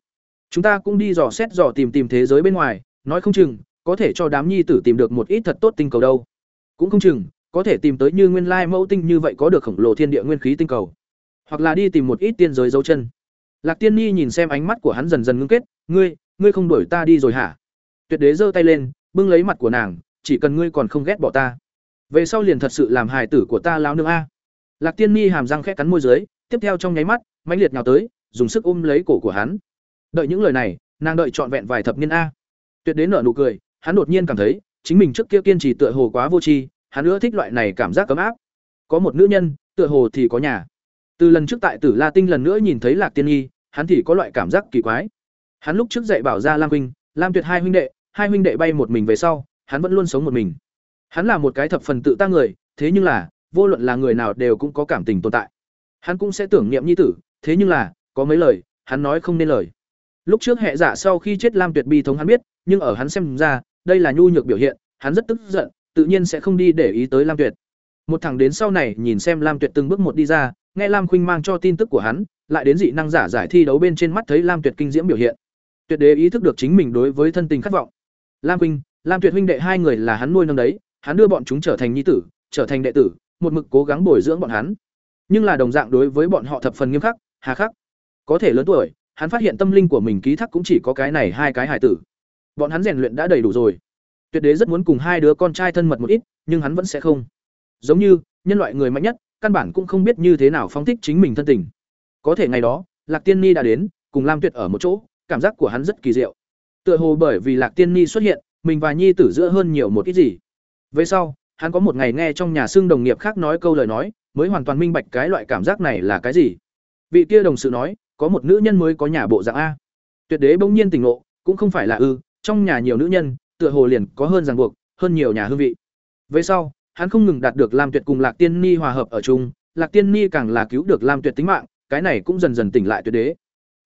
Chúng ta cũng đi dò xét dò tìm tìm thế giới bên ngoài, nói không chừng, có thể cho đám nhi tử tìm được một ít thật tốt tinh cầu đâu. Cũng không chừng, có thể tìm tới như nguyên lai mẫu tinh như vậy có được khổng lồ thiên địa nguyên khí tinh cầu. Hoặc là đi tìm một ít tiên giới dấu chân. Lạc tiên nhi nhìn xem ánh mắt của hắn dần dần ngưng kết, ngươi ngươi không đuổi ta đi rồi hả? Tuyệt đế giơ tay lên, bưng lấy mặt của nàng, chỉ cần ngươi còn không ghét bỏ ta. Về sau liền thật sự làm hài tử của ta lão nương a. Lạc tiên nhi hàm răng khẽ cắn môi dưới, tiếp theo trong nháy mắt, mãnh liệt nhào tới, dùng sức ôm lấy cổ của hắn. Đợi những lời này, nàng đợi trọn vẹn vài thập niên a. Tuyệt đế nở nụ cười, hắn đột nhiên cảm thấy, chính mình trước kia kiên trì tựa hồ quá vô tri, hắn ưa thích loại này cảm giác cấm áp. Có một nữ nhân, tựa hồ thì có nhà. Từ lần trước tại tử la tinh lần nữa nhìn thấy lạc tiên nhi, hắn thì có loại cảm giác kỳ quái. Hắn lúc trước dạy bảo ra lam huynh, lam tuyệt hai huynh đệ hai huynh đệ bay một mình về sau, hắn vẫn luôn sống một mình. Hắn là một cái thập phần tự ta người, thế nhưng là, vô luận là người nào đều cũng có cảm tình tồn tại. Hắn cũng sẽ tưởng niệm nhi tử, thế nhưng là, có mấy lời, hắn nói không nên lời. Lúc trước hệ giả sau khi chết lam tuyệt bi thống hắn biết, nhưng ở hắn xem ra, đây là nhu nhược biểu hiện, hắn rất tức giận, tự nhiên sẽ không đi để ý tới lam tuyệt. Một thằng đến sau này, nhìn xem lam tuyệt từng bước một đi ra, nghe lam khuynh mang cho tin tức của hắn, lại đến dị năng giả giải thi đấu bên trên mắt thấy lam tuyệt kinh diễm biểu hiện. Tuyệt đế ý thức được chính mình đối với thân tình khát vọng lam huynh, lam tuyệt huynh đệ hai người là hắn nuôi nâng đấy hắn đưa bọn chúng trở thành nhi tử trở thành đệ tử một mực cố gắng bồi dưỡng bọn hắn. Nhưng là đồng dạng đối với bọn họ thập phần nghiêm khắc hà khắc. Có thể lớn tuổi hắn phát hiện tâm linh của mình ký thác cũng chỉ có cái này hai cái hải tử. Bọn hắn rèn luyện đã đầy đủ rồi. Tuyệt đế rất muốn cùng hai đứa con trai thân mật một ít nhưng hắn vẫn sẽ không. Giống như nhân loại người mạnh nhất căn bản cũng không biết như thế nào phóng thích chính mình thân tình. Có thể ngày đó lạc tiên ni đã đến cùng lam tuyệt ở một chỗ cảm giác của hắn rất kỳ diệu tựa hồ bởi vì lạc tiên ni xuất hiện mình và nhi tử giữa hơn nhiều một ít gì về sau hắn có một ngày nghe trong nhà xương đồng nghiệp khác nói câu lời nói, mới hoàn toàn minh bạch cái loại cảm giác này là cái gì. Vị kia đồng sự nói, có một nữ nhân mới có nhà bộ dạng a. Tuyệt đế bỗng nhiên tỉnh ngộ, cũng không phải là ư, trong nhà nhiều nữ nhân, tựa hồ liền có hơn ràng buộc, hơn nhiều nhà hương vị. Về sau, hắn không ngừng đạt được Lam Tuyệt cùng Lạc Tiên Ni hòa hợp ở chung, Lạc Tiên Ni càng là cứu được Lam Tuyệt tính mạng, cái này cũng dần dần tỉnh lại Tuyệt đế.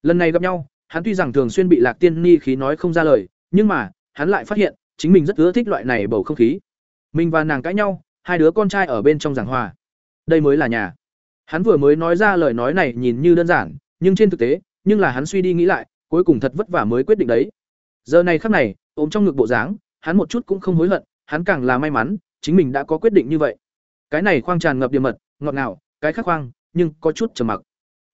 Lần này gặp nhau, hắn tuy rằng thường xuyên bị Lạc Tiên Ni khí nói không ra lời, nhưng mà, hắn lại phát hiện, chính mình rất ưa thích loại này bầu không khí. Mình và nàng cãi nhau, hai đứa con trai ở bên trong giảng hòa. Đây mới là nhà. Hắn vừa mới nói ra lời nói này nhìn như đơn giản, nhưng trên thực tế, nhưng là hắn suy đi nghĩ lại, cuối cùng thật vất vả mới quyết định đấy. Giờ này khắc này, ôm trong ngực bộ dáng, hắn một chút cũng không hối hận, hắn càng là may mắn, chính mình đã có quyết định như vậy. Cái này khoang tràn ngập điểm mật, ngọt ngào, cái khác khoang, nhưng có chút trầm mặc.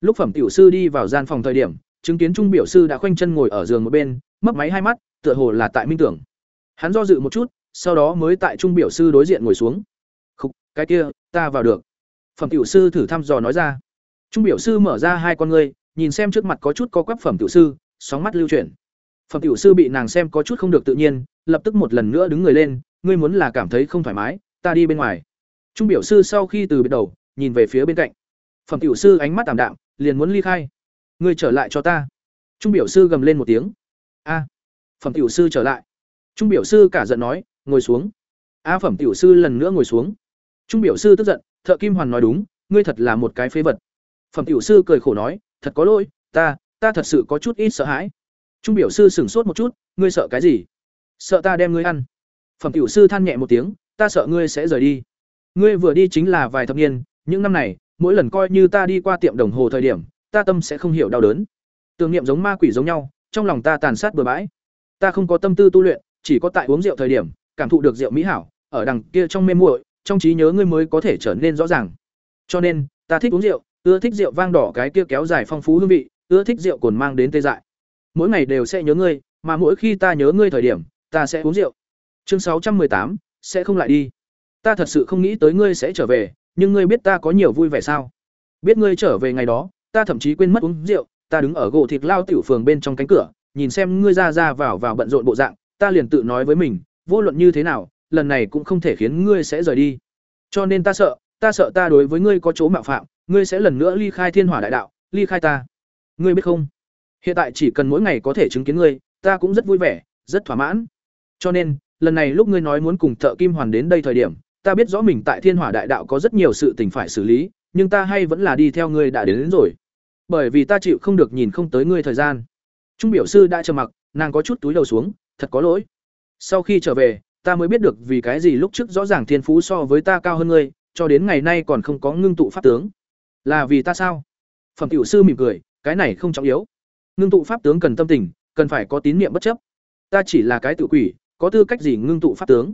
Lúc phẩm tiểu sư đi vào gian phòng thời điểm, chứng kiến trung biểu sư đã khoanh chân ngồi ở giường một bên, mấp máy hai mắt, tựa hồ là tại minh tưởng. Hắn do dự một chút, sau đó mới tại trung biểu sư đối diện ngồi xuống. Khúc, cái kia, ta vào được." Phẩm tiểu sư thử thăm dò nói ra. Trung biểu sư mở ra hai con ngươi, nhìn xem trước mặt có chút có quắp phẩm tiểu sư, sóng mắt lưu chuyển. Phẩm tiểu sư bị nàng xem có chút không được tự nhiên, lập tức một lần nữa đứng người lên, "Ngươi muốn là cảm thấy không thoải mái, ta đi bên ngoài." Trung biểu sư sau khi từ biệt đầu, nhìn về phía bên cạnh. Phẩm tiểu sư ánh mắt tạm đạm, liền muốn ly khai. "Ngươi trở lại cho ta." Trung biểu sư gầm lên một tiếng. "A." Phẩm tiểu sư trở lại. Trung biểu sư cả giận nói, "Ngồi xuống." A phẩm tiểu sư lần nữa ngồi xuống. Trung biểu sư tức giận, "Thợ Kim Hoàn nói đúng, ngươi thật là một cái phế vật." Phẩm tiểu sư cười khổ nói, "Thật có lỗi, ta, ta thật sự có chút ít sợ hãi." Trung biểu sư sửng sốt một chút, "Ngươi sợ cái gì?" "Sợ ta đem ngươi ăn." Phẩm tiểu sư than nhẹ một tiếng, "Ta sợ ngươi sẽ rời đi." Ngươi vừa đi chính là vài thập niên, những năm này, mỗi lần coi như ta đi qua tiệm đồng hồ thời điểm, ta tâm sẽ không hiểu đau đớn. Tưởng niệm giống ma quỷ giống nhau, trong lòng ta tàn sát bừa bãi. Ta không có tâm tư tu luyện, chỉ có tại uống rượu thời điểm, cảm thụ được rượu mỹ hảo, ở đằng kia trong mê muội, trong trí nhớ ngươi mới có thể trở nên rõ ràng. Cho nên, ta thích uống rượu, ưa thích rượu vang đỏ cái kia kéo dài phong phú hương vị, ưa thích rượu cồn mang đến tê dại. Mỗi ngày đều sẽ nhớ ngươi, mà mỗi khi ta nhớ ngươi thời điểm, ta sẽ uống rượu. Chương sáu trăm tám sẽ không lại đi. Ta thật sự không nghĩ tới ngươi sẽ trở về, nhưng ngươi biết ta có nhiều vui vẻ sao? Biết ngươi trở về ngày đó, ta thậm chí quên mất uống rượu, ta đứng ở gỗ thịt lao tiểu phường bên trong cánh cửa, nhìn xem ngươi ra ra vào vào bận rộn bộ dạng, ta liền tự nói với mình, vô luận như thế nào, lần này cũng không thể khiến ngươi sẽ rời đi. Cho nên ta sợ, ta sợ ta đối với ngươi có chỗ mạo phạm, ngươi sẽ lần nữa ly khai Thiên Hỏa Đại Đạo, ly khai ta. Ngươi biết không? Hiện tại chỉ cần mỗi ngày có thể chứng kiến ngươi, ta cũng rất vui vẻ, rất thỏa mãn. Cho nên, lần này lúc ngươi nói muốn cùng Thợ Kim Hoàn đến đây thời điểm, ta biết rõ mình tại Thiên Hỏa Đại Đạo có rất nhiều sự tình phải xử lý, nhưng ta hay vẫn là đi theo ngươi đã đến, đến rồi. Bởi vì ta chịu không được nhìn không tới ngươi thời gian. Trung biểu sư đã trầm mặc, nàng có chút túi đầu xuống, thật có lỗi. Sau khi trở về, ta mới biết được vì cái gì lúc trước rõ ràng thiên phú so với ta cao hơn ngươi, cho đến ngày nay còn không có ngưng tụ pháp tướng. Là vì ta sao? Phẩm tiểu sư mỉm cười, cái này không trọng yếu. Ngưng tụ pháp tướng cần tâm tình, cần phải có tín niệm bất chấp. Ta chỉ là cái tự quỷ, có tư cách gì ngưng tụ pháp tướng?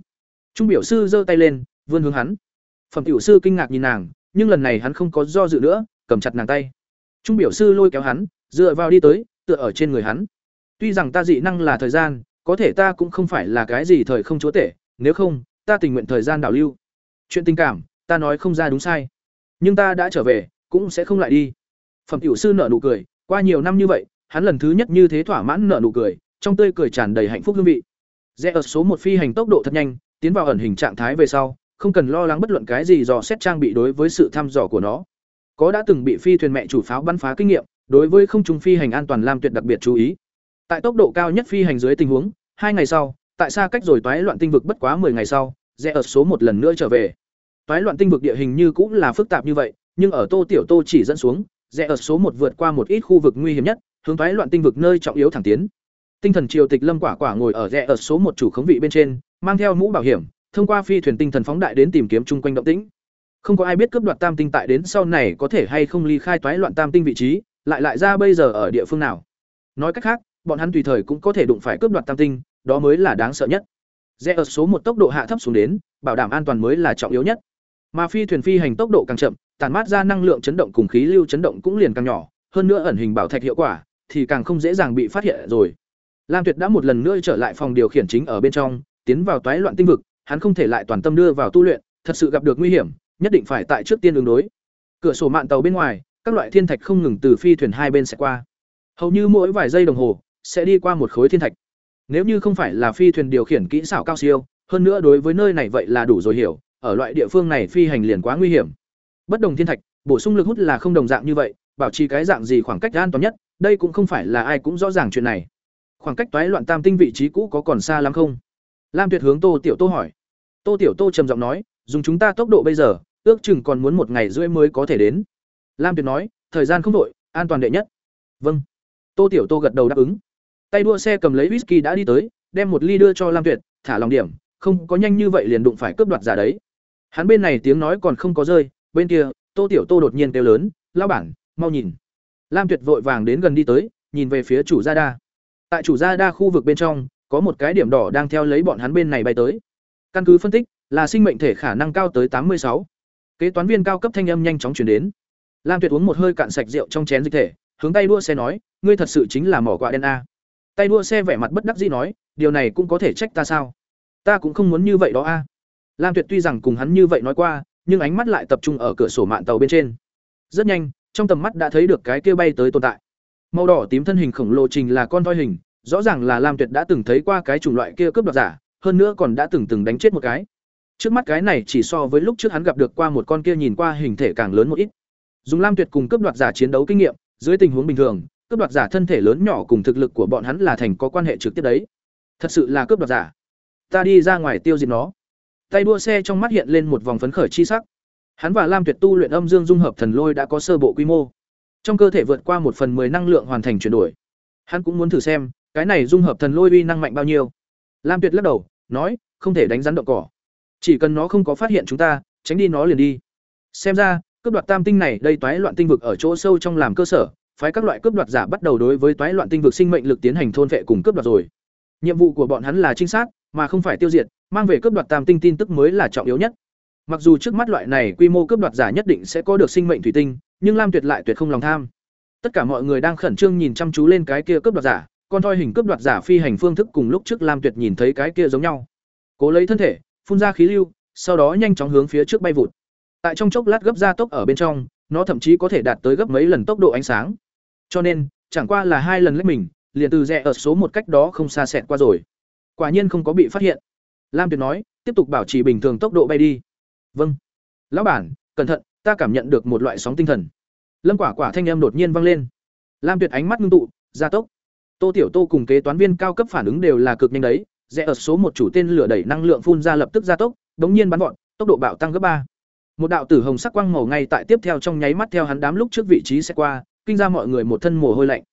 Trung biểu sư giơ tay lên, vươn hướng hắn. Phẩm tiểu sư kinh ngạc nhìn nàng, nhưng lần này hắn không có do dự nữa, cầm chặt nàng tay. Trung biểu sư lôi kéo hắn, dựa vào đi tới, tựa ở trên người hắn. Tuy rằng ta dị năng là thời gian, có thể ta cũng không phải là cái gì thời không chúa tể, nếu không, ta tình nguyện thời gian đảo lưu. Chuyện tình cảm, ta nói không ra đúng sai, nhưng ta đã trở về, cũng sẽ không lại đi. Phẩm tiểu sư nở nụ cười, qua nhiều năm như vậy, hắn lần thứ nhất như thế thỏa mãn nở nụ cười, trong tươi cười tràn đầy hạnh phúc hương vị. Rẽ ở số một phi hành tốc độ thật nhanh, tiến vào ẩn hình trạng thái về sau, không cần lo lắng bất luận cái gì dò xét trang bị đối với sự thăm dò của nó. Có đã từng bị phi thuyền mẹ chủ pháo bắn phá kinh nghiệm, đối với không trung phi hành an toàn Lam Tuyệt đặc biệt chú ý. Tại tốc độ cao nhất phi hành dưới tình huống, hai ngày sau, tại xa cách rồi toái loạn tinh vực bất quá 10 ngày sau, rẽ ở số một lần nữa trở về. Toái loạn tinh vực địa hình như cũng là phức tạp như vậy, nhưng ở Tô Tiểu Tô chỉ dẫn xuống, rẽ ở số một vượt qua một ít khu vực nguy hiểm nhất, hướng toái loạn tinh vực nơi trọng yếu thẳng tiến. Tinh thần triều tịch Lâm Quả Quả ngồi ở rẽ ở số một chủ khống vị bên trên, mang theo mũ bảo hiểm, thông qua phi thuyền tinh thần phóng đại đến tìm kiếm chung quanh động tĩnh. Không có ai biết cướp đoạt Tam tinh tại đến sau này có thể hay không ly khai toái loạn Tam tinh vị trí, lại lại ra bây giờ ở địa phương nào. Nói cách khác, bọn hắn tùy thời cũng có thể đụng phải cướp đoạt Tam tinh, đó mới là đáng sợ nhất. Rẽ ở số một tốc độ hạ thấp xuống đến, bảo đảm an toàn mới là trọng yếu nhất. Mà phi thuyền phi hành tốc độ càng chậm, tản mát ra năng lượng chấn động cùng khí lưu chấn động cũng liền càng nhỏ, hơn nữa ẩn hình bảo thạch hiệu quả thì càng không dễ dàng bị phát hiện rồi. Lam Tuyệt đã một lần nữa trở lại phòng điều khiển chính ở bên trong, tiến vào toái loạn tinh vực, hắn không thể lại toàn tâm đưa vào tu luyện, thật sự gặp được nguy hiểm, nhất định phải tại trước tiên ứng đối. Cửa sổ mạn tàu bên ngoài, các loại thiên thạch không ngừng từ phi thuyền hai bên sẽ qua. Hầu như mỗi vài giây đồng hồ sẽ đi qua một khối thiên thạch. Nếu như không phải là phi thuyền điều khiển kỹ xảo cao siêu, hơn nữa đối với nơi này vậy là đủ rồi hiểu, ở loại địa phương này phi hành liền quá nguy hiểm. Bất đồng thiên thạch, bổ sung lực hút là không đồng dạng như vậy, bảo trì cái dạng gì khoảng cách an toàn nhất, đây cũng không phải là ai cũng rõ ràng chuyện này. Khoảng cách toái loạn tam tinh vị trí cũ có còn xa lắm không? Lam Tuyệt hướng Tô Tiểu Tô hỏi. Tô Tiểu Tô trầm giọng nói, dùng chúng ta tốc độ bây giờ, ước chừng còn muốn một ngày rưỡi mới có thể đến. Lam Tuyệt nói, thời gian không đổi, an toàn đệ nhất. Vâng. Tô Tiểu Tô gật đầu đáp ứng. Tay đua xe cầm lấy whisky đã đi tới, đem một ly đưa cho Lam Tuyệt, thả lòng điểm, không có nhanh như vậy liền đụng phải cướp đoạt giả đấy. Hắn bên này tiếng nói còn không có rơi, bên kia, Tô Tiểu Tô đột nhiên kêu lớn, lao bản, mau nhìn." Lam Tuyệt vội vàng đến gần đi tới, nhìn về phía chủ gia đa. Tại chủ gia đa khu vực bên trong, có một cái điểm đỏ đang theo lấy bọn hắn bên này bay tới. Căn cứ phân tích, là sinh mệnh thể khả năng cao tới tám mươi sáu. Kế toán viên cao cấp thanh âm nhanh chóng truyền đến. Lam Tuyệt uống một hơi cạn sạch rượu trong chén dịch thể, hướng tay đua xe nói, ngươi thật sự chính là mỏ quạ đen a. Tay đua xe vẻ mặt bất đắc dĩ nói, điều này cũng có thể trách ta sao? Ta cũng không muốn như vậy đó a. Lam Tuyệt tuy rằng cùng hắn như vậy nói qua, nhưng ánh mắt lại tập trung ở cửa sổ mạn tàu bên trên. Rất nhanh, trong tầm mắt đã thấy được cái kia bay tới tồn tại. Màu đỏ tím thân hình khổng lồ trình là con voi hình, rõ ràng là Lam Tuyệt đã từng thấy qua cái chủng loại kia cướp đoạt giả, hơn nữa còn đã từng từng đánh chết một cái. Trước mắt cái này chỉ so với lúc trước hắn gặp được qua một con kia nhìn qua hình thể càng lớn một ít. Dùng Lam Tuyệt cùng cướp đoạt giả chiến đấu kinh nghiệm, dưới tình huống bình thường, cướp đoạt giả thân thể lớn nhỏ cùng thực lực của bọn hắn là thành có quan hệ trực tiếp đấy. Thật sự là cướp đoạt giả. Ta đi ra ngoài tiêu diệt nó. Tay đua xe trong mắt hiện lên một vòng phấn khởi chi sắc. Hắn và Lam Tuyệt tu luyện âm dương dung hợp thần lôi đã có sơ bộ quy mô. Trong cơ thể vượt qua một phần 10 năng lượng hoàn thành chuyển đổi. Hắn cũng muốn thử xem, cái này dung hợp thần lôi uy năng mạnh bao nhiêu. Lam Tuyệt lắc đầu, nói, không thể đánh rắn động cỏ. Chỉ cần nó không có phát hiện chúng ta, tránh đi nó liền đi. Xem ra, cướp đoạt tam tinh này đây toái loạn tinh vực ở chỗ sâu trong làm cơ sở, phái các loại cướp đoạt giả bắt đầu đối với toái loạn tinh vực sinh mệnh lực tiến hành thôn vệ cùng cướp đoạt rồi. Nhiệm vụ của bọn hắn là trinh sát, mà không phải tiêu diệt, mang về cướp đoạt tam tinh tin tức mới là trọng yếu nhất. Mặc dù trước mắt loại này quy mô cướp đoạt giả nhất định sẽ có được sinh mệnh thủy tinh, nhưng Lam Tuyệt lại tuyệt không lòng tham. Tất cả mọi người đang khẩn trương nhìn chăm chú lên cái kia cướp đoạt giả, con thoi hình cướp đoạt giả phi hành phương thức cùng lúc trước Lam Tuyệt nhìn thấy cái kia giống nhau. Cố lấy thân thể, phun ra khí lưu, sau đó nhanh chóng hướng phía trước bay vụt. Tại trong chốc lát gấp ra tốc ở bên trong, nó thậm chí có thể đạt tới gấp mấy lần tốc độ ánh sáng. Cho nên, chẳng qua là hai lần lấy mình, liền từ rẽ ở số một cách đó không xa xẹt qua rồi. Quả nhiên không có bị phát hiện. Lam Tuyệt nói, tiếp tục bảo trì bình thường tốc độ bay đi. Vâng. Lão bản, cẩn thận, ta cảm nhận được một loại sóng tinh thần. Lâm Quả Quả thanh âm đột nhiên vang lên. Lam Tuyệt ánh mắt ngưng tụ, gia tốc. Tô Tiểu Tô cùng kế toán viên cao cấp phản ứng đều là cực nhanh đấy, rẽ ở số một chủ tên lửa đẩy năng lượng phun ra lập tức gia tốc, đống nhiên bắn vọt, tốc độ bạo tăng gấp ba. Một đạo tử hồng sắc quang màu ngay tại tiếp theo trong nháy mắt theo hắn đám lúc trước vị trí sẽ qua, kinh ra mọi người một thân mồ hôi lạnh.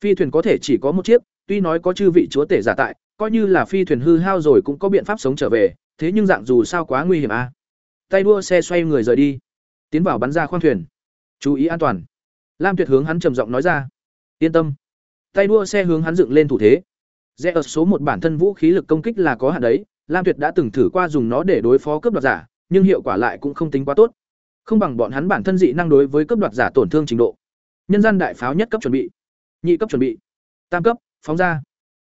Phi thuyền có thể chỉ có một chiếc, tuy nói có chư vị chúa tể giả tại, coi như là phi thuyền hư hao rồi cũng có biện pháp sống trở về, thế nhưng dạng dù sao quá nguy hiểm a. À. Tay đua xe xoay người rời đi, tiến vào bắn ra khoang thuyền. Chú ý an toàn. Lam Tuyệt hướng hắn trầm giọng nói ra. Yên tâm. Tay đua xe hướng hắn dựng lên thủ thế. Rẽ ở số một bản thân vũ khí lực công kích là có hạn đấy, Lam Tuyệt đã từng thử qua dùng nó để đối phó cướp đoạt giả, nhưng hiệu quả lại cũng không tính quá tốt. Không bằng bọn hắn bản thân dị năng đối với cướp đoạt giả tổn thương trình độ. Nhân gian đại pháo nhất cấp chuẩn bị, nhị cấp chuẩn bị, tam cấp, phóng ra.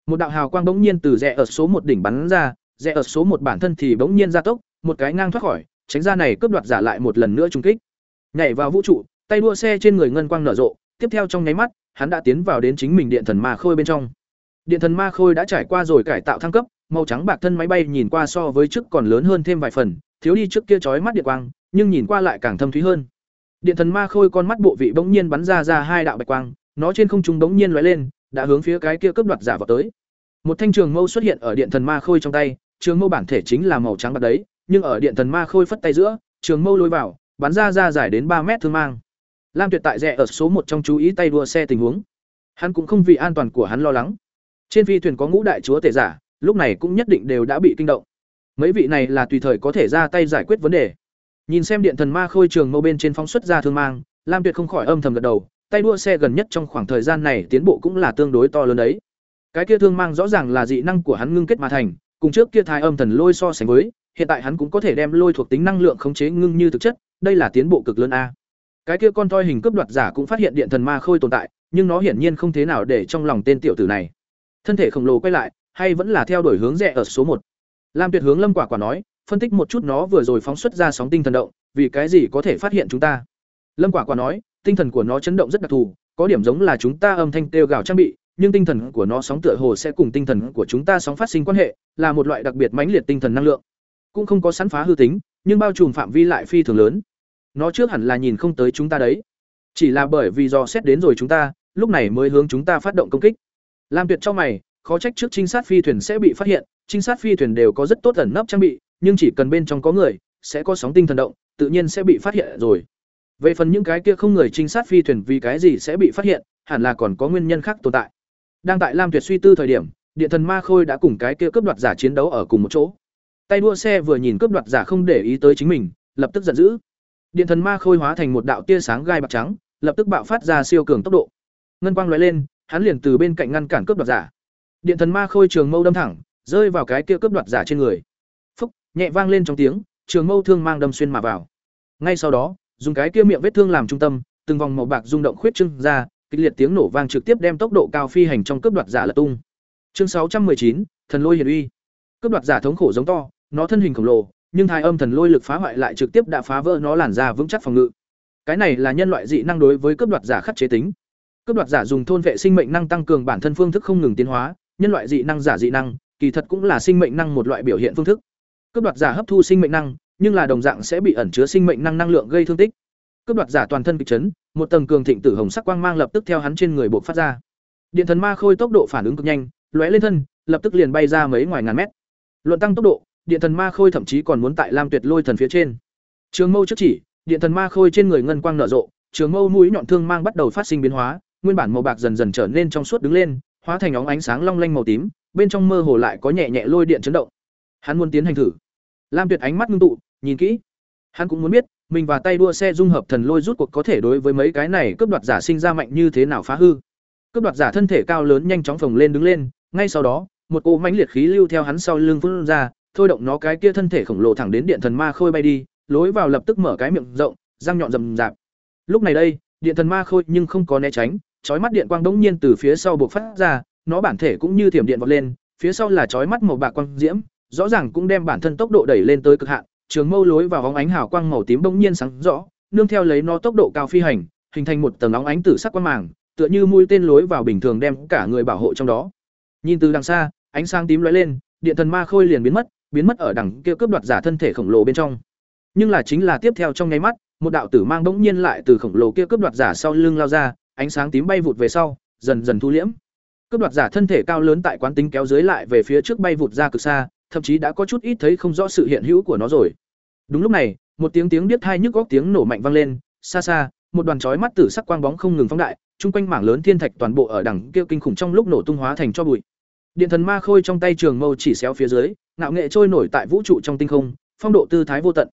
Một đạo hào quang bỗng nhiên từ rẽ ở số một đỉnh bắn ra, rẽ ở số một bản thân thì bỗng nhiên gia tốc, một cái ngang thoát khỏi, tránh ra này cướp đoạt giả lại một lần nữa trùng kích. Nhảy vào vũ trụ, tay đua xe trên người ngân quang nở rộ, tiếp theo trong nháy mắt, hắn đã tiến vào đến chính mình điện thần ma khôi bên trong. Điện thần ma khôi đã trải qua rồi cải tạo thăng cấp, màu trắng bạc thân máy bay nhìn qua so với trước còn lớn hơn thêm vài phần, thiếu đi trước kia chói mắt điện quang, nhưng nhìn qua lại càng thâm thúy hơn. Điện thần ma khôi con mắt bộ vị bỗng nhiên bắn ra ra hai đạo bạch quang, nó trên không trung bỗng nhiên lóe lên, đã hướng phía cái kia cướp đoạt giả vào tới. Một thanh trường mâu xuất hiện ở điện thần ma khôi trong tay, trường mâu bản thể chính là màu trắng bạc đấy, nhưng ở điện thần ma khôi phất tay giữa, trường mâu lôi vào, bắn ra ra dài đến ba mét thương mang. Lam Tuyệt tại rẽ ở số một trong chú ý tay đua xe tình huống. Hắn cũng không vì an toàn của hắn lo lắng. Trên phi thuyền có ngũ đại chúa tể giả, lúc này cũng nhất định đều đã bị kinh động. Mấy vị này là tùy thời có thể ra tay giải quyết vấn đề. Nhìn xem điện thần ma khôi trường mâu bên trên phóng xuất ra thương mang, Lam Tuyệt không khỏi âm thầm gật đầu, tay đua xe gần nhất trong khoảng thời gian này tiến bộ cũng là tương đối to lớn đấy. Cái kia thương mang rõ ràng là dị năng của hắn ngưng kết mà thành, cùng trước kia thai âm thần lôi so sánh với, hiện tại hắn cũng có thể đem lôi thuộc tính năng lượng khống chế ngưng như thực chất, đây là tiến bộ cực lớn a. Cái kia con toi hình cướp đoạt giả cũng phát hiện điện thần ma khôi tồn tại, nhưng nó hiển nhiên không thế nào để trong lòng tên tiểu tử này. Thân thể khổng lồ quay lại, hay vẫn là theo đuổi hướng rẽ ở số một. Lam Tuyệt hướng Lâm Quả Quả nói, phân tích một chút nó vừa rồi phóng xuất ra sóng tinh thần động, vì cái gì có thể phát hiện chúng ta. Lâm Quả Quả nói, tinh thần của nó chấn động rất đặc thù, có điểm giống là chúng ta âm thanh kêu gào trang bị, nhưng tinh thần của nó sóng tựa hồ sẽ cùng tinh thần của chúng ta sóng phát sinh quan hệ, là một loại đặc biệt mãnh liệt tinh thần năng lượng. Cũng không có sẵn phá hư tính, nhưng bao trùm phạm vi lại phi thường lớn. Nó trước hẳn là nhìn không tới chúng ta đấy. Chỉ là bởi vì do xét đến rồi chúng ta, lúc này mới hướng chúng ta phát động công kích. Lam Tuyệt trong mày, khó trách trước trinh sát phi thuyền sẽ bị phát hiện, trinh sát phi thuyền đều có rất tốt ẩn nấp trang bị, nhưng chỉ cần bên trong có người, sẽ có sóng tinh thần động, tự nhiên sẽ bị phát hiện rồi. Về phần những cái kia không người trinh sát phi thuyền vì cái gì sẽ bị phát hiện, hẳn là còn có nguyên nhân khác tồn tại. Đang tại Lam Tuyệt suy tư thời điểm, Điện thần Ma Khôi đã cùng cái kia cướp đoạt giả chiến đấu ở cùng một chỗ. Tay đua xe vừa nhìn cướp đoạt giả không để ý tới chính mình, lập tức giận dữ. Điện thần Ma Khôi hóa thành một đạo tia sáng gai bạc trắng, lập tức bạo phát ra siêu cường tốc độ. Ngân quang lóe lên, hắn liền từ bên cạnh ngăn cản cướp đoạt giả. Điện thần Ma Khôi trường mâu đâm thẳng, rơi vào cái kia cướp đoạt giả trên người. Phúc, nhẹ vang lên trong tiếng, trường mâu thương mang đâm xuyên mà vào. Ngay sau đó, dùng cái kia miệng vết thương làm trung tâm, từng vòng màu bạc rung động khuyết trưng ra, kịch liệt tiếng nổ vang trực tiếp đem tốc độ cao phi hành trong cướp đoạt giả lật tung. Chương 619, thần lôi hiển uy. Cướp đoạt giả thống khổ giống to, nó thân hình khổng lồ, nhưng thái âm thần lôi lực phá hoại lại trực tiếp đã phá vỡ nó làn ra vững chắc phòng ngự. Cái này là nhân loại dị năng đối với cướp đoạt giả khắc chế tính. Cướp đoạt giả dùng thôn vệ sinh mệnh năng tăng cường bản thân phương thức không ngừng tiến hóa, nhân loại dị năng giả dị năng, kỳ thật cũng là sinh mệnh năng một loại biểu hiện phương thức. Cướp đoạt giả hấp thu sinh mệnh năng, nhưng là đồng dạng sẽ bị ẩn chứa sinh mệnh năng năng lượng gây thương tích. Cướp đoạt giả toàn thân kịch chấn, một tầng cường thịnh tử hồng sắc quang mang lập tức theo hắn trên người bộc phát ra. Điện thần ma khôi tốc độ phản ứng cực nhanh, lóe lên thân, lập tức liền bay ra mấy ngoài ngàn mét. Luận tăng tốc độ, điện thần ma khôi thậm chí còn muốn tại Lam Tuyệt Lôi thần phía trên. Trường mâu trước chỉ, điện thần ma khôi trên người ngân quang nở rộ, trường mâu mũi nhọn thương mang bắt đầu phát sinh biến hóa, nguyên bản màu bạc dần dần trở nên trong suốt đứng lên, hóa thành óng ánh sáng long lanh màu tím, bên trong mơ hồ lại có nhẹ nhẹ lôi điện chấn động. Hắn muốn tiến hành thử. Lam Tuyệt ánh mắt ngưng tụ, nhìn kỹ. Hắn cũng muốn biết, mình và tay đua xe dung hợp thần lôi rút cuộc có thể đối với mấy cái này cướp đoạt giả sinh ra mạnh như thế nào phá hư. Cướp đoạt giả thân thể cao lớn nhanh chóng phồng lên đứng lên, ngay sau đó, một cỗ mãnh liệt khí lưu theo hắn sau lưng phun ra, thôi động nó cái kia thân thể khổng lồ thẳng đến điện thần ma khôi bay đi, lối vào lập tức mở cái miệng rộng, răng nhọn rầm rạp. Lúc này đây, điện thần ma khôi nhưng không có né tránh, chói mắt điện quang đống nhiên từ phía sau bộc phát ra, nó bản thể cũng như thiểm điện vọt lên, phía sau là chói mắt màu bạc quang diễm, rõ ràng cũng đem bản thân tốc độ đẩy lên tới cực hạn, trường mâu lối vào óng ánh hào quang màu tím bỗng nhiên sáng rõ, nương theo lấy nó tốc độ cao phi hành, hình thành một tầng óng ánh tử sắc quang màng, tựa như mũi tên lối vào bình thường đem cả người bảo hộ trong đó. Nhìn từ đằng xa, ánh sáng tím lóe lên, điện thần ma khôi liền biến mất, biến mất ở đằng kia cướp đoạt giả thân thể khổng lồ bên trong. Nhưng là chính là tiếp theo trong nháy mắt, một đạo tử mang bỗng nhiên lại từ khổng lồ kia cướp đoạt giả sau lưng lao ra, ánh sáng tím bay vụt về sau, dần dần thu liễm. Cướp đoạt giả thân thể cao lớn tại quán tính kéo dưới lại về phía trước bay vụt ra cực xa, thậm chí đã có chút ít thấy không rõ sự hiện hữu của nó rồi. Đúng lúc này, một tiếng tiếng điếc thai nhức góc tiếng nổ mạnh vang lên, xa xa, một đoàn chói mắt tử sắc quang bóng không ngừng phóng đại, chung quanh mảng lớn thiên thạch toàn bộ ở đằng kia kinh khủng trong lúc nổ tung hóa thành cho bụi. Điện thần ma khôi trong tay trường mâu chỉ xéo phía dưới, ngạo nghệ trôi nổi tại vũ trụ trong tinh không, phong độ tư thái vô tận.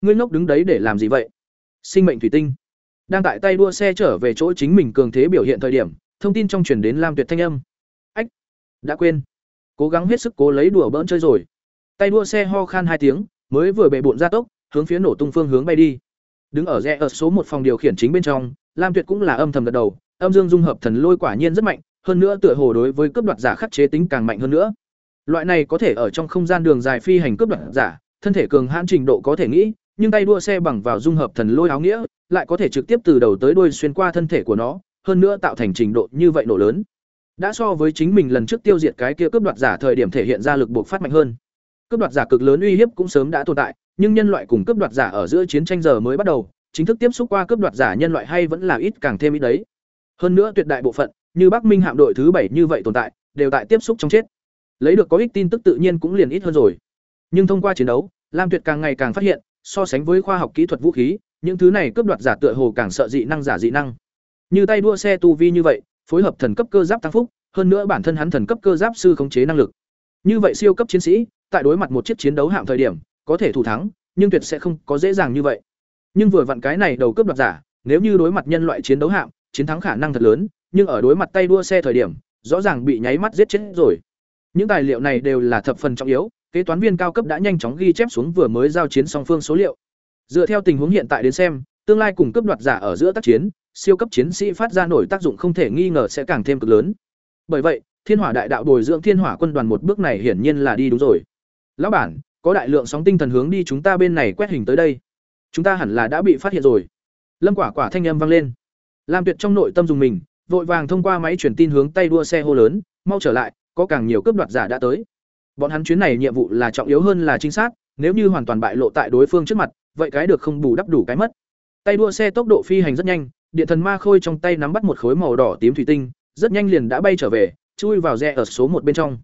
Ngươi ngốc đứng đấy để làm gì vậy? Sinh mệnh thủy tinh. Đang tại tay đua xe trở về chỗ chính mình cường thế biểu hiện thời điểm, thông tin trong truyền đến Lam Tuyệt thanh âm. Ách, đã quên. Cố gắng hết sức cố lấy đùa bỡn chơi rồi. Tay đua xe ho khan hai tiếng, mới vừa bệ bộn ra tốc, hướng phía nổ tung phương hướng bay đi. Đứng ở rẽ ở số một phòng điều khiển chính bên trong, Lam Tuyệt cũng là âm thầm gật đầu, âm dương dung hợp thần lôi quả nhiên rất mạnh, hơn nữa tựa hồ đối với cướp đoạt giả khắc chế tính càng mạnh hơn nữa. Loại này có thể ở trong không gian đường dài phi hành cướp đoạt giả, thân thể cường hãn trình độ có thể nghĩ, nhưng tay đua xe bằng vào dung hợp thần lôi áo nghĩa, lại có thể trực tiếp từ đầu tới đuôi xuyên qua thân thể của nó, hơn nữa tạo thành trình độ như vậy nổ lớn. Đã so với chính mình lần trước tiêu diệt cái kia cướp đoạt giả thời điểm thể hiện ra lực buộc phát mạnh hơn. Cướp đoạt giả cực lớn uy hiếp cũng sớm đã tồn tại, nhưng nhân loại cùng cướp đoạt giả ở giữa chiến tranh giờ mới bắt đầu, chính thức tiếp xúc qua cướp đoạt giả nhân loại hay vẫn là ít càng thêm ít đấy. Hơn nữa tuyệt đại bộ phận, như Bắc Minh hạm đội thứ bảy như vậy tồn tại, đều tại tiếp xúc trong chết. Lấy được có ích tin tức tự nhiên cũng liền ít hơn rồi. Nhưng thông qua chiến đấu, Lam Tuyệt càng ngày càng phát hiện, so sánh với khoa học kỹ thuật vũ khí, những thứ này cướp đoạt giả tựa hồ càng sợ dị năng giả dị năng. Như tay đua xe tu vi như vậy, phối hợp thần cấp cơ giáp tăng phúc, hơn nữa bản thân hắn thần cấp cơ giáp sư khống chế năng lực. Như vậy siêu cấp chiến sĩ, tại đối mặt một chiếc chiến đấu hạm thời điểm, có thể thủ thắng, nhưng tuyệt sẽ không có dễ dàng như vậy. Nhưng vừa vặn cái này đầu cướp đoạt giả, nếu như đối mặt nhân loại chiến đấu hạm, chiến thắng khả năng thật lớn, nhưng ở đối mặt tay đua xe thời điểm, rõ ràng bị nháy mắt giết chết rồi. Những tài liệu này đều là thập phần trọng yếu, kế toán viên cao cấp đã nhanh chóng ghi chép xuống vừa mới giao chiến song phương số liệu. Dựa theo tình huống hiện tại đến xem, tương lai cùng cấp đoạt giả ở giữa tác chiến, siêu cấp chiến sĩ phát ra nổi tác dụng không thể nghi ngờ sẽ càng thêm cực lớn. Bởi vậy, Thiên Hỏa Đại Đạo bồi dưỡng Thiên Hỏa quân đoàn một bước này hiển nhiên là đi đúng rồi. Lão bản, có đại lượng sóng tinh thần hướng đi chúng ta bên này quét hình tới đây. Chúng ta hẳn là đã bị phát hiện rồi. Lâm Quả Quả thanh âm vang lên. Lam Tuyệt trong nội tâm dùng mình, vội vàng thông qua máy truyền tin hướng tay đua xe hô lớn, mau trở lại, có càng nhiều cướp đoạt giả đã tới. Bọn hắn chuyến này nhiệm vụ là trọng yếu hơn là chính xác, Nếu như hoàn toàn bại lộ tại đối phương trước mặt, vậy cái được không bù đắp đủ cái mất. Tay đua xe tốc độ phi hành rất nhanh, điện thần ma khôi trong tay nắm bắt một khối màu đỏ tím thủy tinh, rất nhanh liền đã bay trở về, chui vào rẽ ở số một bên trong.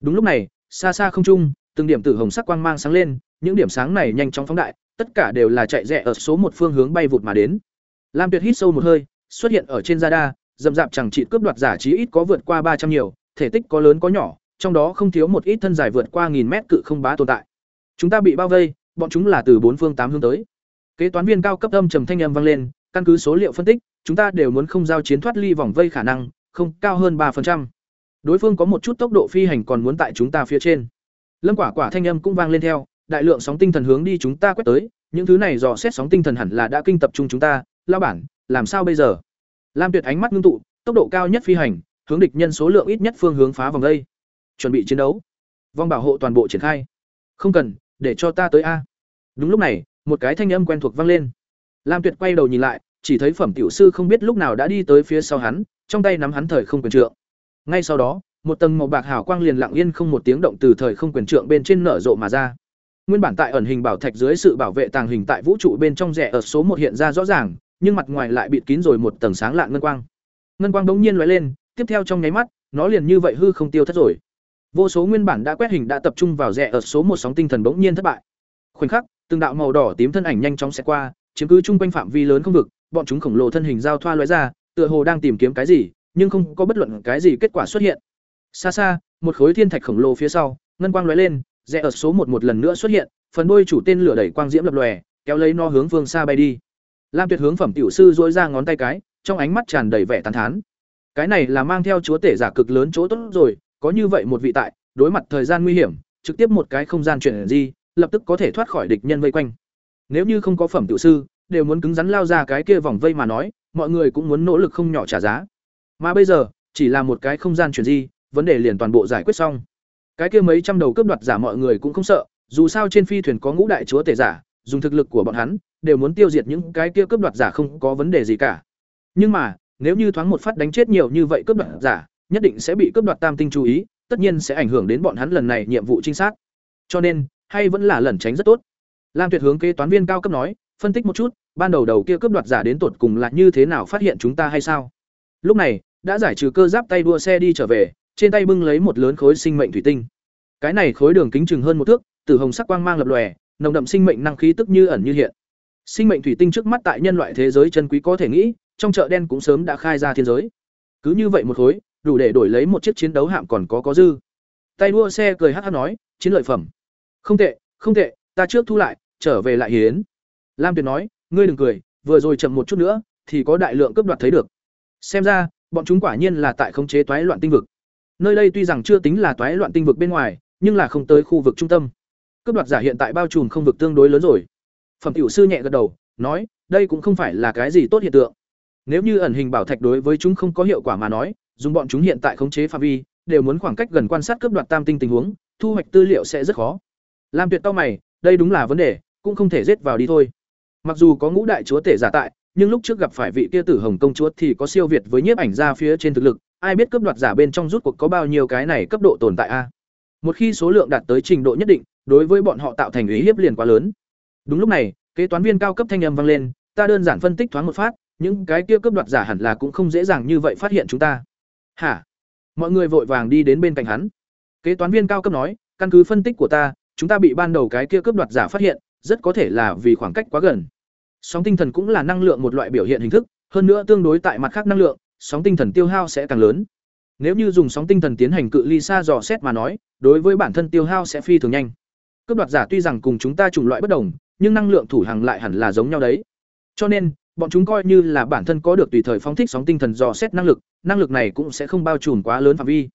Đúng lúc này, xa xa không trung, từng điểm tử hồng sắc quang mang sáng lên, những điểm sáng này nhanh chóng phóng đại, tất cả đều là chạy rẽ ở số một phương hướng bay vụt mà đến. Lam Tuyệt hít sâu một hơi, xuất hiện ở trên radar, dậm dạp chẳng trị cướp đoạt giả trí ít có vượt qua ba trăm nhiều, thể tích có lớn có nhỏ, trong đó không thiếu một ít thân dài vượt qua nghìn mét cự không bá tồn tại. Chúng ta bị bao vây, bọn chúng là từ bốn phương tám hướng tới. Kế toán viên cao cấp âm trầm thanh âm vang lên, căn cứ số liệu phân tích, chúng ta đều muốn không giao chiến thoát ly vòng vây khả năng, không cao hơn 3%. Đối phương có một chút tốc độ phi hành còn muốn tại chúng ta phía trên. Lâm Quả Quả thanh âm cũng vang lên theo, đại lượng sóng tinh thần hướng đi chúng ta quét tới, những thứ này dò xét sóng tinh thần hẳn là đã kinh tập trung chúng ta, lao bản, làm sao bây giờ? Lam Tuyệt ánh mắt ngưng tụ, tốc độ cao nhất phi hành, hướng địch nhân số lượng ít nhất phương hướng phá vòng đây. Chuẩn bị chiến đấu. Vòng bảo hộ toàn bộ triển khai. Không cần, để cho ta tới a. Đúng lúc này, một cái thanh âm quen thuộc vang lên. Lam Tuyệt quay đầu nhìn lại, chỉ thấy phẩm tiểu sư không biết lúc nào đã đi tới phía sau hắn, trong tay nắm hắn thời không quyền trượng. Ngay sau đó, một tầng màu bạc hào quang liền lặng yên không một tiếng động từ thời không quyền trượng bên trên nở rộ mà ra. Nguyên bản tại ẩn hình bảo thạch dưới sự bảo vệ tàng hình tại vũ trụ bên trong rẻ ở số một hiện ra rõ ràng, nhưng mặt ngoài lại bịt kín rồi một tầng sáng lạng ngân quang. Ngân quang bỗng nhiên lóe lên, tiếp theo trong nháy mắt, nó liền như vậy hư không tiêu thất rồi. Vô số nguyên bản đã quét hình đã tập trung vào rẽ ở số một sóng tinh thần bỗng nhiên thất bại. Khoảnh khắc, từng đạo màu đỏ tím thân ảnh nhanh chóng sẽ qua, chiếm cứ trung quanh phạm vi lớn không vực, bọn chúng khổng lồ thân hình giao thoa lóe ra, tựa hồ đang tìm kiếm cái gì, nhưng không có bất luận cái gì kết quả xuất hiện. Xa xa, một khối thiên thạch khổng lồ phía sau, ngân quang lóe lên, rẽ ở số một một lần nữa xuất hiện, phần đuôi chủ tên lửa đẩy quang diễm lập lòe, kéo lấy nó hướng phương xa bay đi. Lam Tuyệt hướng phẩm tiểu sư duỗi ra ngón tay cái, trong ánh mắt tràn đầy vẻ tán thán. Cái này là mang theo chúa tể giả cực lớn chỗ tốt rồi, có như vậy một vị tại, đối mặt thời gian nguy hiểm, trực tiếp một cái không gian chuyển di, lập tức có thể thoát khỏi địch nhân vây quanh. Nếu như không có phẩm tiểu sư, đều muốn cứng rắn lao ra cái kia vòng vây mà nói, mọi người cũng muốn nỗ lực không nhỏ trả giá. Mà bây giờ, chỉ là một cái không gian chuyển di, vấn đề liền toàn bộ giải quyết xong. Cái kia mấy trăm đầu cướp đoạt giả mọi người cũng không sợ, dù sao trên phi thuyền có ngũ đại chúa tể giả, dùng thực lực của bọn hắn, đều muốn tiêu diệt những cái kia cướp đoạt giả không có vấn đề gì cả. Nhưng mà, nếu như thoáng một phát đánh chết nhiều như vậy cướp đoạt giả, nhất định sẽ bị cướp đoạt tam tinh chú ý, tất nhiên sẽ ảnh hưởng đến bọn hắn lần này nhiệm vụ trinh sát. Cho nên, hay vẫn là lẩn tránh rất tốt. Lam Tuyệt hướng kế toán viên cao cấp nói, phân tích một chút, ban đầu đầu kia cướp đoạt giả đến tột cùng là như thế nào phát hiện chúng ta hay sao? Lúc này, đã giải trừ cơ giáp tay đua xe đi trở về, trên tay bưng lấy một lớn khối sinh mệnh thủy tinh. Cái này khối đường kính chừng hơn một thước, tử hồng sắc quang mang lập lòe, nồng đậm sinh mệnh năng khí tức như ẩn như hiện. Sinh mệnh thủy tinh trước mắt tại nhân loại thế giới chân quý có thể nghĩ, trong chợ đen cũng sớm đã khai ra thiên giới. Cứ như vậy một khối, đủ để đổi lấy một chiếc chiến đấu hạm còn có có dư. Tay đua xe cười hắc hắc nói, chiến lợi phẩm. Không tệ, không tệ, ta trước thu lại, trở về lại hiến. Lam Tuyệt nói, ngươi đừng cười, vừa rồi chậm một chút nữa, thì có đại lượng cướp đoạt thấy được. Xem ra, bọn chúng quả nhiên là tại khống chế toái loạn tinh vực. Nơi đây tuy rằng chưa tính là toái loạn tinh vực bên ngoài, nhưng là không tới khu vực trung tâm. Cướp đoạt giả hiện tại bao trùm không vực tương đối lớn rồi. Phẩm tiểu sư nhẹ gật đầu, nói, đây cũng không phải là cái gì tốt hiện tượng. Nếu như ẩn hình bảo thạch đối với chúng không có hiệu quả mà nói, dùng bọn chúng hiện tại khống chế phạm vi, đều muốn khoảng cách gần quan sát cướp đoạt tam tinh tình huống, thu hoạch tư liệu sẽ rất khó. Lam Tuyệt tao mày, đây đúng là vấn đề, cũng không thể rết vào đi thôi. Mặc dù có ngũ đại chúa tể giả tại, nhưng lúc trước gặp phải vị kia tử hồng công chúa thì có siêu việt với nhiếp ảnh ra phía trên thực lực, ai biết cướp đoạt giả bên trong rút cuộc có bao nhiêu cái này cấp độ tồn tại a. Một khi số lượng đạt tới trình độ nhất định, đối với bọn họ tạo thành ý hiếp liền quá lớn. Đúng lúc này, kế toán viên cao cấp thanh âm vang lên, ta đơn giản phân tích thoáng một phát, những cái kia cướp đoạt giả hẳn là cũng không dễ dàng như vậy phát hiện chúng ta. Hả? Mọi người vội vàng đi đến bên cạnh hắn. Kế toán viên cao cấp nói, căn cứ phân tích của ta, chúng ta bị ban đầu cái kia cướp đoạt giả phát hiện, rất có thể là vì khoảng cách quá gần. Sóng tinh thần cũng là năng lượng một loại biểu hiện hình thức, hơn nữa tương đối tại mặt khác năng lượng, sóng tinh thần tiêu hao sẽ càng lớn. Nếu như dùng sóng tinh thần tiến hành cự ly xa dò xét mà nói, đối với bản thân tiêu hao sẽ phi thường nhanh. Cướp đoạt giả tuy rằng cùng chúng ta chủng loại bất đồng, nhưng năng lượng thủ hàng lại hẳn là giống nhau đấy. Cho nên, bọn chúng coi như là bản thân có được tùy thời phóng thích sóng tinh thần dò xét năng lực, năng lực này cũng sẽ không bao trùm quá lớn phạm vi.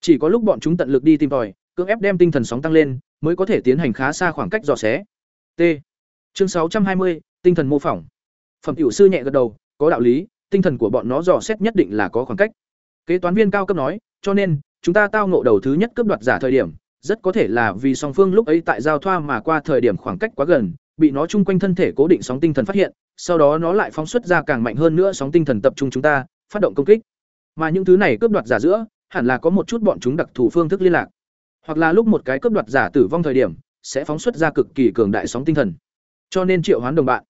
Chỉ có lúc bọn chúng tận lực đi tìm tòi, cưỡng ép đem tinh thần sóng tăng lên, mới có thể tiến hành khá xa khoảng cách dò xé. T. Chương sáu trăm hai mươi tinh thần mô phỏng. Phẩm tiểu sư nhẹ gật đầu, có đạo lý, tinh thần của bọn nó dò xét nhất định là có khoảng cách. Kế toán viên cao cấp nói, cho nên, chúng ta tao ngộ đầu thứ nhất cướp đoạt giả thời điểm, rất có thể là vì song phương lúc ấy tại giao thoa mà qua thời điểm khoảng cách quá gần, bị nó chung quanh thân thể cố định sóng tinh thần phát hiện, sau đó nó lại phóng xuất ra càng mạnh hơn nữa sóng tinh thần tập trung chúng ta, phát động công kích. Mà những thứ này cướp đoạt giả giữa, hẳn là có một chút bọn chúng đặc thù phương thức liên lạc. Hoặc là lúc một cái cướp đoạt giả tử vong thời điểm, sẽ phóng xuất ra cực kỳ cường đại sóng tinh thần. Cho nên triệu hoán đồng bạn.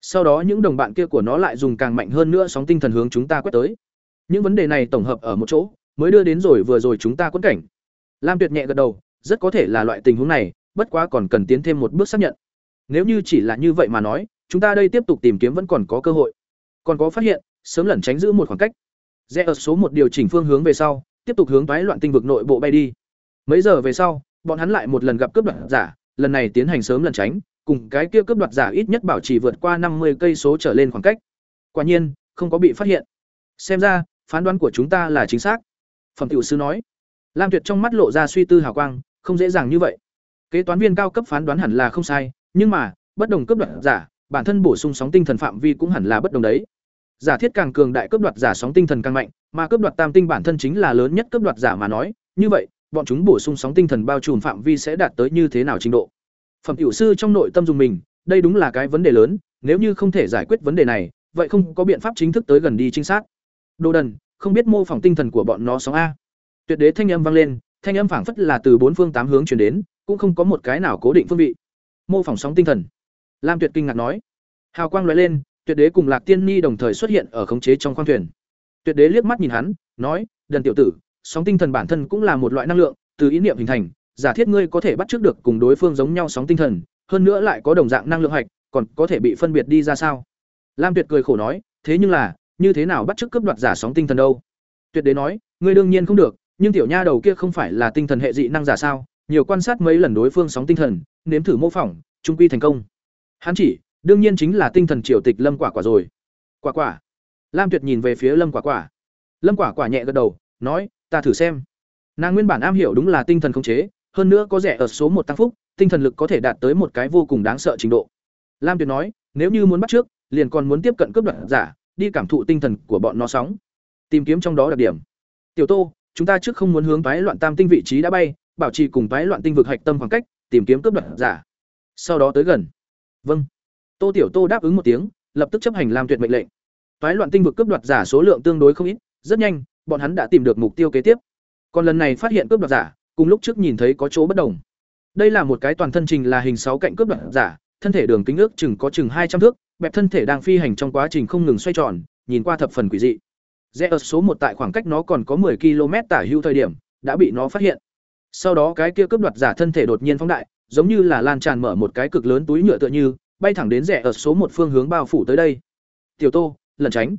Sau đó những đồng bạn kia của nó lại dùng càng mạnh hơn nữa sóng tinh thần hướng chúng ta quét tới. Những vấn đề này tổng hợp ở một chỗ, mới đưa đến rồi vừa rồi chúng ta quấn cảnh. Lam Tuyệt nhẹ gật đầu, rất có thể là loại tình huống này, bất quá còn cần tiến thêm một bước xác nhận. Nếu như chỉ là như vậy mà nói, chúng ta đây tiếp tục tìm kiếm vẫn còn có cơ hội. Còn có phát hiện, sớm lẩn tránh giữ một khoảng cách. Rẽ ở số một điều chỉnh phương hướng về sau, tiếp tục hướng toái loạn tinh vực nội bộ bay đi. Mấy giờ về sau, bọn hắn lại một lần gặp cướp đoạt giả, lần này tiến hành sớm lẩn tránh, cùng cái kia cướp đoạt giả ít nhất bảo trì vượt qua năm mươi cây số trở lên khoảng cách. Quả nhiên, không có bị phát hiện. Xem ra, phán đoán của chúng ta là chính xác. Phẩm tiểu sư nói. Lam Tuyệt trong mắt lộ ra suy tư hào quang, không dễ dàng như vậy. Kế toán viên cao cấp phán đoán hẳn là không sai, nhưng mà, bất đồng cấp đoạt giả, bản thân bổ sung sóng tinh thần phạm vi cũng hẳn là bất đồng đấy. Giả thiết càng cường đại cấp đoạt giả sóng tinh thần càng mạnh, mà cấp đoạt tam tinh bản thân chính là lớn nhất cấp đoạt giả mà nói, như vậy, bọn chúng bổ sung sóng tinh thần bao trùm phạm vi sẽ đạt tới như thế nào trình độ. Phẩm tiểu sư trong nội tâm dùng mình, đây đúng là cái vấn đề lớn, nếu như không thể giải quyết vấn đề này, vậy không có biện pháp chính thức tới gần đi chính xác. Đồ đần, không biết mô phỏng tinh thần của bọn nó sóng a. Tuyệt đế thanh âm vang lên, thanh âm phảng phất là từ bốn phương tám hướng truyền đến, cũng không có một cái nào cố định phương vị. Mô phỏng sóng tinh thần. Lam Tuyệt kinh ngạc nói. Hào quang lóe lên, Tuyệt đế cùng Lạc Tiên Ni đồng thời xuất hiện ở khống chế trong khoang thuyền. Tuyệt đế liếc mắt nhìn hắn, nói: "Đần tiểu tử, sóng tinh thần bản thân cũng là một loại năng lượng, từ ý niệm hình thành, giả thiết ngươi có thể bắt trước được cùng đối phương giống nhau sóng tinh thần, hơn nữa lại có đồng dạng năng lượng hạch, còn có thể bị phân biệt đi ra sao?" Lam Tuyệt cười khổ nói: "Thế nhưng là, như thế nào bắt trước cướp đoạt giả sóng tinh thần đâu?" Tuyệt đế nói: "Ngươi đương nhiên không được, nhưng tiểu nha đầu kia không phải là tinh thần hệ dị năng giả sao? Nhiều quan sát mấy lần đối phương sóng tinh thần, nếm thử mô phỏng, trung quy thành công." Hắn chỉ, đương nhiên chính là tinh thần triều tịch Lâm Quả Quả rồi. Quả Quả. Lam Tuyệt nhìn về phía Lâm Quả Quả. Lâm Quả Quả nhẹ gật đầu, nói, "Ta thử xem." Nàng nguyên bản am hiểu đúng là tinh thần khống chế, hơn nữa có rẻ ở số một tăng phúc, tinh thần lực có thể đạt tới một cái vô cùng đáng sợ trình độ. Lam Tuyệt nói, nếu như muốn bắt trước, liền còn muốn tiếp cận cướp đoạt giả, đi cảm thụ tinh thần của bọn nó sóng, tìm kiếm trong đó đặc điểm. Tiểu Tô, chúng ta trước không muốn hướng toái loạn tam tinh vị trí đã bay, bảo trì cùng toái loạn tinh vực hạch tâm khoảng cách, tìm kiếm cướp đoạt giả. Sau đó tới gần. Vâng. Tô Tiểu Tô đáp ứng một tiếng, lập tức chấp hành làm tuyệt mệnh lệnh. Toái loạn tinh vực cướp đoạt giả số lượng tương đối không ít, rất nhanh, bọn hắn đã tìm được mục tiêu kế tiếp. Còn lần này phát hiện cướp đoạt giả, cùng lúc trước nhìn thấy có chỗ bất đồng. Đây là một cái toàn thân trình là hình sáu cạnh cướp đoạt giả, thân thể đường kính ước chừng có chừng hai trăm thước, bẹp thân thể đang phi hành trong quá trình không ngừng xoay tròn, nhìn qua thập phần quỷ dị. Rẽ ở số một tại khoảng cách nó còn có 10 km tả hữu thời điểm, đã bị nó phát hiện. Sau đó cái kia cướp đoạt giả thân thể đột nhiên phóng đại, giống như là lan tràn mở một cái cực lớn túi nhựa tựa như, bay thẳng đến rẽ ở số một phương hướng bao phủ tới đây. Tiểu Tô, lẩn tránh.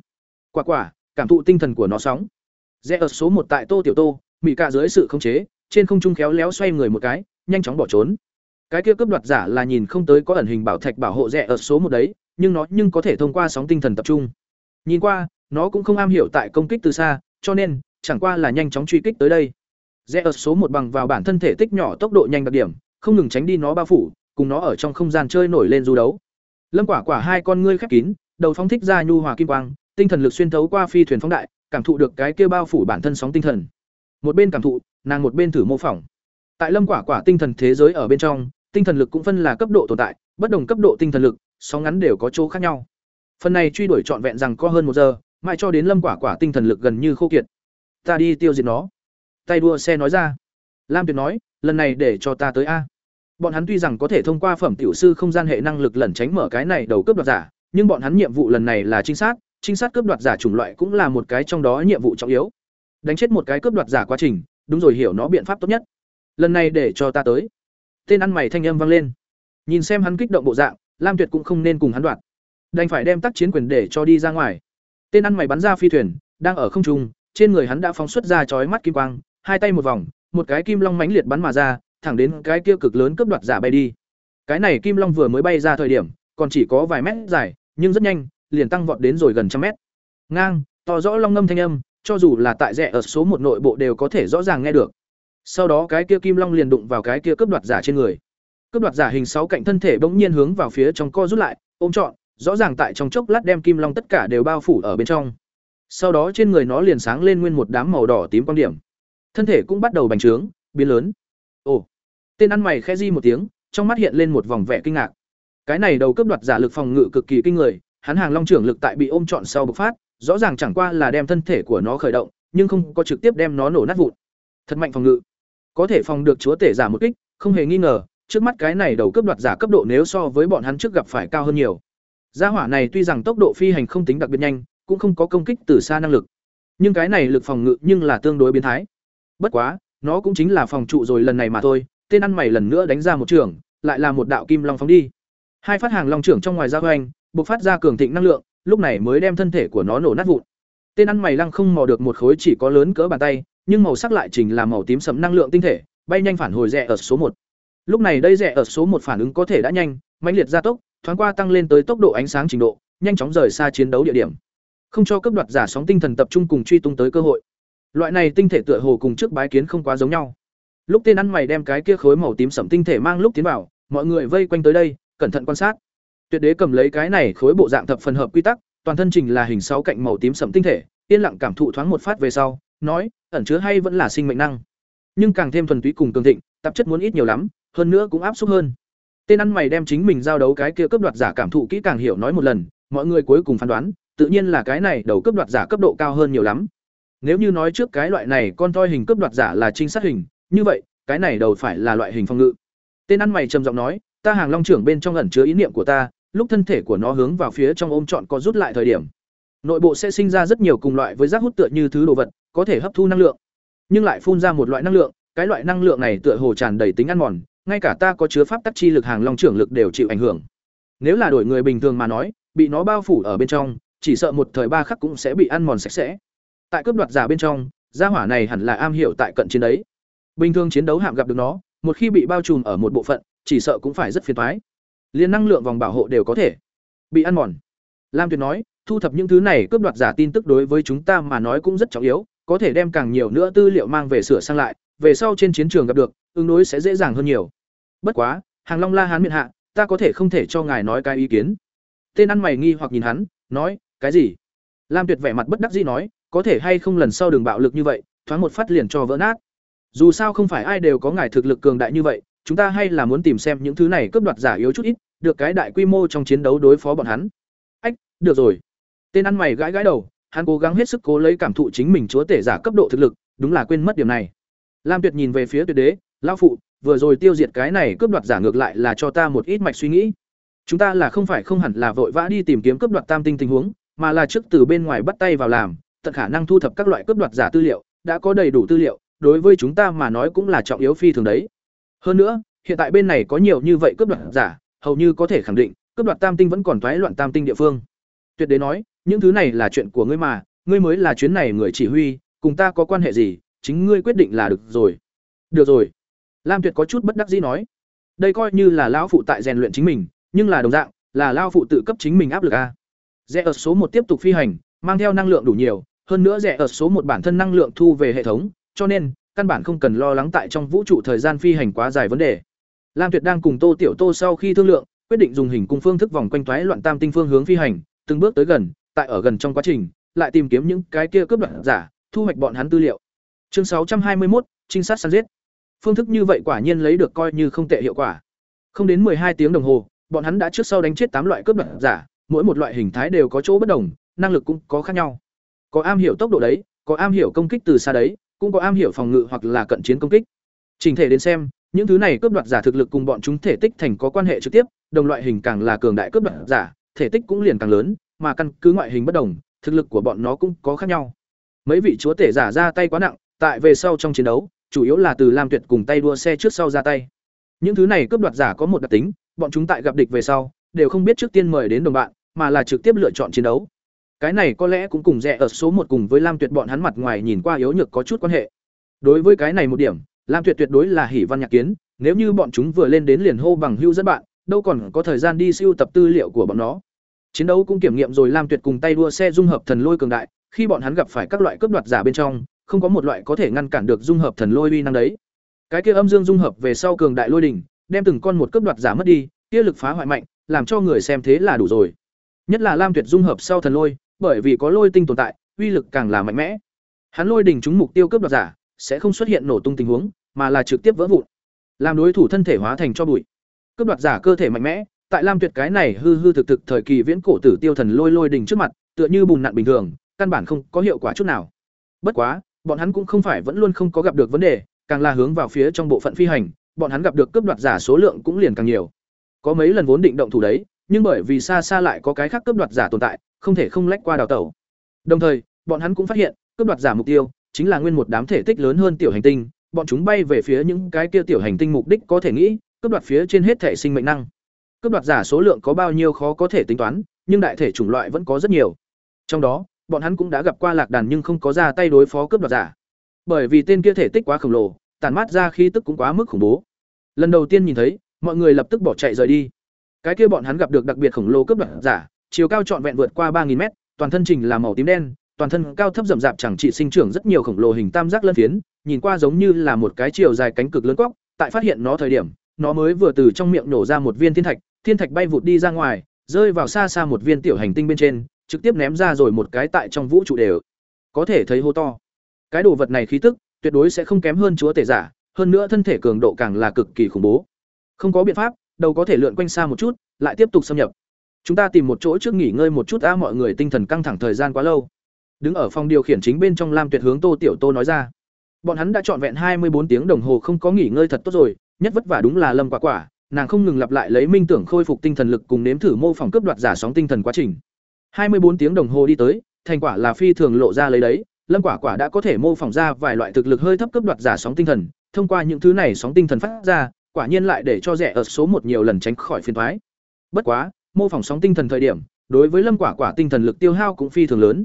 Quả quả, cảm thụ tinh thần của nó sóng. Rẽ ở số một tại Tô Tiểu Tô, mị cả dưới sự khống chế, trên không trung khéo léo xoay người một cái, nhanh chóng bỏ trốn. Cái kia cướp đoạt giả là nhìn không tới có ẩn hình bảo thạch bảo hộ rẽ ở số một đấy, nhưng nó nhưng có thể thông qua sóng tinh thần tập trung. Nhìn qua, nó cũng không am hiểu tại công kích từ xa, cho nên chẳng qua là nhanh chóng truy kích tới đây. Rẽ ở số một bằng vào bản thân thể tích nhỏ tốc độ nhanh đặc điểm, không ngừng tránh đi nó bao phủ, cùng nó ở trong không gian chơi nổi lên du đấu. Lâm Quả Quả hai con ngươi khép kín, đầu phóng thích ra nhu hòa kim quang, tinh thần lực xuyên thấu qua phi thuyền phóng đại, cảm thụ được cái kia bao phủ bản thân sóng tinh thần. Một bên cảm thụ, nàng một bên thử mô phỏng. Tại Lâm Quả Quả tinh thần thế giới ở bên trong, tinh thần lực cũng phân là cấp độ tồn tại, bất đồng cấp độ tinh thần lực, sóng ngắn đều có chỗ khác nhau. Phần này truy đuổi trọn vẹn rằng có hơn một giờ, mãi cho đến Lâm Quả Quả tinh thần lực gần như khô kiệt. Ta đi tiêu diệt nó. Tay đua xe nói ra. Lam Tuyệt nói, lần này để cho ta tới a. Bọn hắn tuy rằng có thể thông qua phẩm tiểu sư không gian hệ năng lực lẩn tránh mở cái này đầu cướp đoạt giả, nhưng bọn hắn nhiệm vụ lần này là trinh sát, trinh sát cướp đoạt giả chủng loại cũng là một cái trong đó nhiệm vụ trọng yếu. Đánh chết một cái cướp đoạt giả quá trình, đúng rồi hiểu nó biện pháp tốt nhất. Lần này để cho ta tới. Tên ăn mày thanh âm vang lên. Nhìn xem hắn kích động bộ dạng, Lam Tuyệt cũng không nên cùng hắn đoạt. Đành phải đem tác chiến quyền để cho đi ra ngoài. Tên ăn mày bắn ra phi thuyền, đang ở không trung, trên người hắn đã phóng xuất ra chói mắt kim quang, hai tay một vòng, một cái kim long mãnh liệt bắn mà ra, thẳng đến cái kia cực lớn cướp đoạt giả bay đi. Cái này kim long vừa mới bay ra thời điểm, còn chỉ có vài mét dài, nhưng rất nhanh, liền tăng vọt đến rồi gần trăm mét. Ngang, to rõ long ngâm thanh âm, cho dù là tại rẻ ở số một nội bộ đều có thể rõ ràng nghe được. Sau đó cái kia kim long liền đụng vào cái kia cướp đoạt giả trên người. Cướp đoạt giả hình sáu cạnh thân thể bỗng nhiên hướng vào phía trong co rút lại, ôm trọn, rõ ràng tại trong chốc lát đem kim long tất cả đều bao phủ ở bên trong. Sau đó trên người nó liền sáng lên nguyên một đám màu đỏ tím quang điểm. Thân thể cũng bắt đầu bành trướng, biến lớn. Ồ, tên ăn mày khẽ di một tiếng trong mắt hiện lên một vòng vẻ kinh ngạc cái này đầu cướp đoạt giả lực phòng ngự cực kỳ kinh người hắn hàng long trưởng lực tại bị ôm trọn sau bộc phát rõ ràng chẳng qua là đem thân thể của nó khởi động nhưng không có trực tiếp đem nó nổ nát vụn thật mạnh phòng ngự có thể phòng được chúa tể giả một kích không hề nghi ngờ trước mắt cái này đầu cướp đoạt giả cấp độ nếu so với bọn hắn trước gặp phải cao hơn nhiều. Gia hỏa này tuy rằng tốc độ phi hành không tính đặc biệt nhanh, cũng không có công kích từ xa năng lực. Nhưng cái này lực phòng ngự nhưng là tương đối biến thái. Bất quá, nó cũng chính là phòng trụ rồi lần này mà thôi, tên ăn mày lần nữa đánh ra một trường, lại là một đạo kim long phóng đi. Hai phát hàng long trưởng trong ngoài ra hoành, bộc phát ra cường thịnh năng lượng, lúc này mới đem thân thể của nó nổ nát vụn. Tên ăn mày lăng không mò được một khối chỉ có lớn cỡ bàn tay, nhưng màu sắc lại chỉnh là màu tím sẫm năng lượng tinh thể, bay nhanh phản hồi rẻ ở số một. Lúc này đây rẻ ở số một phản ứng có thể đã nhanh, mãnh liệt gia tốc, thoáng qua tăng lên tới tốc độ ánh sáng trình độ, nhanh chóng rời xa chiến đấu địa điểm. Không cho cấp đoạt giả sóng tinh thần tập trung cùng truy tung tới cơ hội. Loại này tinh thể tựa hồ cùng trước bái kiến không quá giống nhau. Lúc tên ăn mày đem cái kia khối màu tím sẫm tinh thể mang lúc tiến vào, mọi người vây quanh tới đây, cẩn thận quan sát. Tuyệt đế cầm lấy cái này khối bộ dạng thập phần hợp quy tắc, toàn thân trình là hình sáu cạnh màu tím sẫm tinh thể, yên lặng cảm thụ thoáng một phát về sau, nói, ẩn chứa hay vẫn là sinh mệnh năng, nhưng càng thêm thuần túy cùng cường thịnh, tạp chất muốn ít nhiều lắm, hơn nữa cũng áp xúc hơn. Tên ăn mày đem chính mình giao đấu cái kia cấp đoạt giả cảm thụ kỹ càng hiểu nói một lần, mọi người cuối cùng phán đoán, tự nhiên là cái này đầu cấp đoạt giả cấp độ cao hơn nhiều lắm. Nếu như nói trước cái loại này con toi hình cấp đoạt giả là trinh sát hình, như vậy, cái này đầu phải là loại hình phòng ngự. Tên ăn mày trầm giọng nói, ta hàng long trưởng bên trong ẩn chứa ý niệm của ta, lúc thân thể của nó hướng vào phía trong ôm trọn có rút lại thời điểm, nội bộ sẽ sinh ra rất nhiều cùng loại với rác hút tựa như thứ đồ vật, có thể hấp thu năng lượng, nhưng lại phun ra một loại năng lượng, cái loại năng lượng này tựa hồ tràn đầy tính ăn mòn, ngay cả ta có chứa pháp tắc chi lực hàng long trưởng lực đều chịu ảnh hưởng. Nếu là đổi người bình thường mà nói, bị nó bao phủ ở bên trong, chỉ sợ một thời ba khắc cũng sẽ bị ăn mòn sạch sẽ. Tại cướp đoạt giả bên trong, gia hỏa này hẳn là am hiểu tại cận chiến đấy. Bình thường chiến đấu hạm gặp được nó, một khi bị bao trùm ở một bộ phận, chỉ sợ cũng phải rất phiền toái. Liên năng lượng vòng bảo hộ đều có thể bị ăn mòn. Lam Tuyệt nói, thu thập những thứ này cướp đoạt giả tin tức đối với chúng ta mà nói cũng rất trọng yếu, có thể đem càng nhiều nữa tư liệu mang về sửa sang lại, về sau trên chiến trường gặp được, ứng đối sẽ dễ dàng hơn nhiều. Bất quá, Hàng Long La Hán miệng hạ, ta có thể không thể cho ngài nói cái ý kiến. Tên ăn mày nghi hoặc nhìn hắn, nói, cái gì? Lam Tuyệt vẻ mặt bất đắc dĩ nói, có thể hay không lần sau đừng bạo lực như vậy, thoáng một phát liền cho vỡ nát. Dù sao không phải ai đều có ngài thực lực cường đại như vậy, chúng ta hay là muốn tìm xem những thứ này cướp đoạt giả yếu chút ít, được cái đại quy mô trong chiến đấu đối phó bọn hắn. Ách, được rồi. Tên ăn mày gãi gãi đầu, hắn cố gắng hết sức cố lấy cảm thụ chính mình chúa tể giả cấp độ thực lực, đúng là quên mất điểm này. Lam Tuyệt nhìn về phía Tuyệt Đế, lão phụ, vừa rồi tiêu diệt cái này cướp đoạt giả ngược lại là cho ta một ít mạch suy nghĩ. Chúng ta là không phải không hẳn là vội vã đi tìm kiếm cướp đoạt tam tinh tình huống, mà là trước từ bên ngoài bắt tay vào làm, tận khả năng thu thập các loại cướp đoạt giả tư liệu, đã có đầy đủ tư liệu, đối với chúng ta mà nói cũng là trọng yếu phi thường đấy. Hơn nữa, hiện tại bên này có nhiều như vậy cướp đoạt giả, hầu như có thể khẳng định, cướp đoạt tam tinh vẫn còn toái loạn tam tinh địa phương. Tuyệt đế nói, những thứ này là chuyện của ngươi mà, ngươi mới là chuyến này người chỉ huy, cùng ta có quan hệ gì, chính ngươi quyết định là được rồi. Được rồi. Lam Tuyệt có chút bất đắc dĩ nói, đây coi như là lão phụ tại rèn luyện chính mình, nhưng là đồng dạng, là lão phụ tự cấp chính mình áp lực a. Rẽ ở số một tiếp tục phi hành, mang theo năng lượng đủ nhiều, hơn nữa rẽ ở số một bản thân năng lượng thu về hệ thống, cho nên căn bản không cần lo lắng tại trong vũ trụ thời gian phi hành quá dài vấn đề. Lam Tuyệt đang cùng Tô Tiểu Tô sau khi thương lượng, quyết định dùng hình cung phương thức vòng quanh toái loạn tam tinh phương hướng phi hành, từng bước tới gần, tại ở gần trong quá trình, lại tìm kiếm những cái kia cướp đoạt giả, thu hoạch bọn hắn tư liệu. Chương 621, trinh sát săn giết. Phương thức như vậy quả nhiên lấy được coi như không tệ hiệu quả. Không đến hai tiếng đồng hồ, bọn hắn đã trước sau đánh chết tám loại cướp đoạt giả, mỗi một loại hình thái đều có chỗ bất đồng, năng lực cũng có khác nhau. Có am hiểu tốc độ đấy, có am hiểu công kích từ xa đấy, cũng có am hiểu phòng ngự hoặc là cận chiến công kích. Trình thể đến xem, những thứ này cướp đoạt giả thực lực cùng bọn chúng thể tích thành có quan hệ trực tiếp, đồng loại hình càng là cường đại cướp đoạt giả, thể tích cũng liền càng lớn, mà căn cứ ngoại hình bất đồng, thực lực của bọn nó cũng có khác nhau. Mấy vị chúa tể giả ra tay quá nặng, tại về sau trong chiến đấu, chủ yếu là từ Lam Tuyệt cùng tay đua xe trước sau ra tay. Những thứ này cướp đoạt giả có một đặc tính, bọn chúng tại gặp địch về sau, đều không biết trước tiên mời đến đồng bạn, mà là trực tiếp lựa chọn chiến đấu. Cái này có lẽ cũng cùng rẻ ở số một cùng với Lam Tuyệt bọn hắn mặt ngoài nhìn qua yếu nhược có chút quan hệ. Đối với cái này một điểm, Lam Tuyệt tuyệt đối là hỉ văn nhạc kiến, nếu như bọn chúng vừa lên đến liền hô bằng hưu dẫn bạn, đâu còn có thời gian đi siêu tập tư liệu của bọn nó. Chiến đấu cũng kiểm nghiệm rồi Lam Tuyệt cùng tay đua xe dung hợp thần lôi cường đại, khi bọn hắn gặp phải các loại cướp đoạt giả bên trong, không có một loại có thể ngăn cản được dung hợp thần lôi uy năng đấy. Cái kia âm dương dung hợp về sau cường đại lôi đỉnh, đem từng con một cướp đoạt giả mất đi, kia lực phá hoại mạnh, làm cho người xem thế là đủ rồi. Nhất là Lam Tuyệt dung hợp sau thần lôi, bởi vì có lôi tinh tồn tại, uy lực càng là mạnh mẽ. Hắn lôi đỉnh chúng mục tiêu cướp đoạt giả, sẽ không xuất hiện nổ tung tình huống, mà là trực tiếp vỡ vụn. Làm đối thủ thân thể hóa thành cho bụi. Cướp đoạt giả cơ thể mạnh mẽ, tại Lam Tuyệt cái này hư hư thực thực thời kỳ viễn cổ tử tiêu thần lôi lôi đỉnh trước mặt, tựa như bùn nặn bình thường, căn bản không có hiệu quả chút nào. Bất quá, bọn hắn cũng không phải vẫn luôn không có gặp được vấn đề, càng là hướng vào phía trong bộ phận phi hành, bọn hắn gặp được cướp đoạt giả số lượng cũng liền càng nhiều. Có mấy lần vốn định động thủ đấy, nhưng bởi vì xa xa lại có cái khác cướp đoạt giả tồn tại, không thể không lách qua đào tẩu. Đồng thời, bọn hắn cũng phát hiện, cướp đoạt giả mục tiêu chính là nguyên một đám thể tích lớn hơn tiểu hành tinh, bọn chúng bay về phía những cái kia tiểu hành tinh mục đích có thể nghĩ, cướp đoạt phía trên hết thể sinh mệnh năng. Cướp đoạt giả số lượng có bao nhiêu khó có thể tính toán, nhưng đại thể chủng loại vẫn có rất nhiều. Trong đó, bọn hắn cũng đã gặp qua lạc đàn nhưng không có ra tay đối phó cướp đoạt giả. Bởi vì tên kia thể tích quá khổng lồ, tản mát ra khi tức cũng quá mức khủng bố. Lần đầu tiên nhìn thấy, mọi người lập tức bỏ chạy rời đi. Cái kia bọn hắn gặp được đặc biệt khổng lồ cướp đoạt giả, chiều cao trọn vẹn vượt qua 3000 mét, toàn thân trình là màu tím đen, toàn thân cao thấp rậm rạp chẳng trị sinh trưởng rất nhiều khổng lồ hình tam giác lân phiến, nhìn qua giống như là một cái chiều dài cánh cực lớn cóc tại phát hiện nó thời điểm, nó mới vừa từ trong miệng nổ ra một viên thiên thạch, thiên thạch bay vụt đi ra ngoài, rơi vào xa xa một viên tiểu hành tinh bên trên, trực tiếp ném ra rồi một cái tại trong vũ trụ đều. Có thể thấy hô to. Cái đồ vật này khí tức, tuyệt đối sẽ không kém hơn chúa tể giả, hơn nữa thân thể cường độ càng là cực kỳ khủng bố. Không có biện pháp, đầu có thể lượn quanh xa một chút, lại tiếp tục xâm nhập. Chúng ta tìm một chỗ trước nghỉ ngơi một chút a mọi người tinh thần căng thẳng thời gian quá lâu. Đứng ở phòng điều khiển chính bên trong Lam Tuyệt hướng Tô Tiểu Tô nói ra. Bọn hắn đã trọn vẹn hai mươi bốn tiếng đồng hồ không có nghỉ ngơi thật tốt rồi, nhất vất vả đúng là Lâm Quả Quả, nàng không ngừng lặp lại lấy minh tưởng khôi phục tinh thần lực cùng nếm thử mô phỏng cướp đoạt giả sóng tinh thần quá trình hai mươi bốn tiếng đồng hồ đi tới, thành quả là phi thường lộ ra lấy đấy, Lâm Quả Quả đã có thể mô phỏng ra vài loại thực lực hơi thấp cấp đoạt giả sóng tinh thần, thông qua những thứ này sóng tinh thần phát ra, quả nhiên lại để cho rẻ ở số một nhiều lần tránh khỏi phiền toái. Bất quá, mô phỏng sóng tinh thần thời điểm, đối với Lâm Quả Quả tinh thần lực tiêu hao cũng phi thường lớn.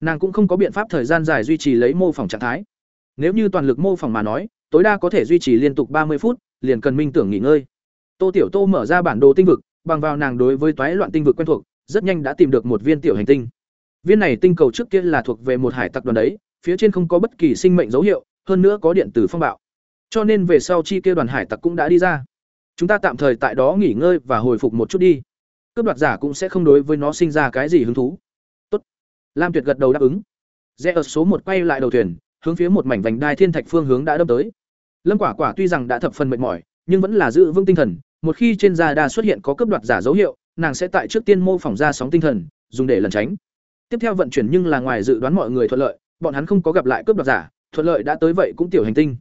Nàng cũng không có biện pháp thời gian dài duy trì lấy mô phỏng trạng thái. Nếu như toàn lực mô phỏng mà nói, tối đa có thể duy trì liên tục ba mươi phút, liền cần minh tưởng nghỉ ngơi. Tô Tiểu Tô mở ra bản đồ tinh vực, bằng vào nàng đối với toái loạn tinh vực quen thuộc, rất nhanh đã tìm được một viên tiểu hành tinh. Viên này tinh cầu trước kia là thuộc về một hải tặc đoàn đấy, phía trên không có bất kỳ sinh mệnh dấu hiệu, hơn nữa có điện tử phong bạo. Cho nên về sau chi kia đoàn hải tặc cũng đã đi ra. Chúng ta tạm thời tại đó nghỉ ngơi và hồi phục một chút đi. Cướp đoạt giả cũng sẽ không đối với nó sinh ra cái gì hứng thú. Tốt. Lam Tuyệt gật đầu đáp ứng. Rẽ ở số một quay lại đầu thuyền, hướng phía một mảnh vành đai thiên thạch phương hướng đã đâm tới. Lâm Quả Quả tuy rằng đã thập phần mệt mỏi, nhưng vẫn là giữ vững tinh thần, một khi trên da đa xuất hiện có cướp đoạt giả dấu hiệu, nàng sẽ tại trước tiên mô phỏng ra sóng tinh thần, dùng để lẩn tránh. Tiếp theo vận chuyển nhưng là ngoài dự đoán mọi người thuận lợi, bọn hắn không có gặp lại cướp đoạt giả, thuận lợi đã tới vậy cũng tiểu hành tinh.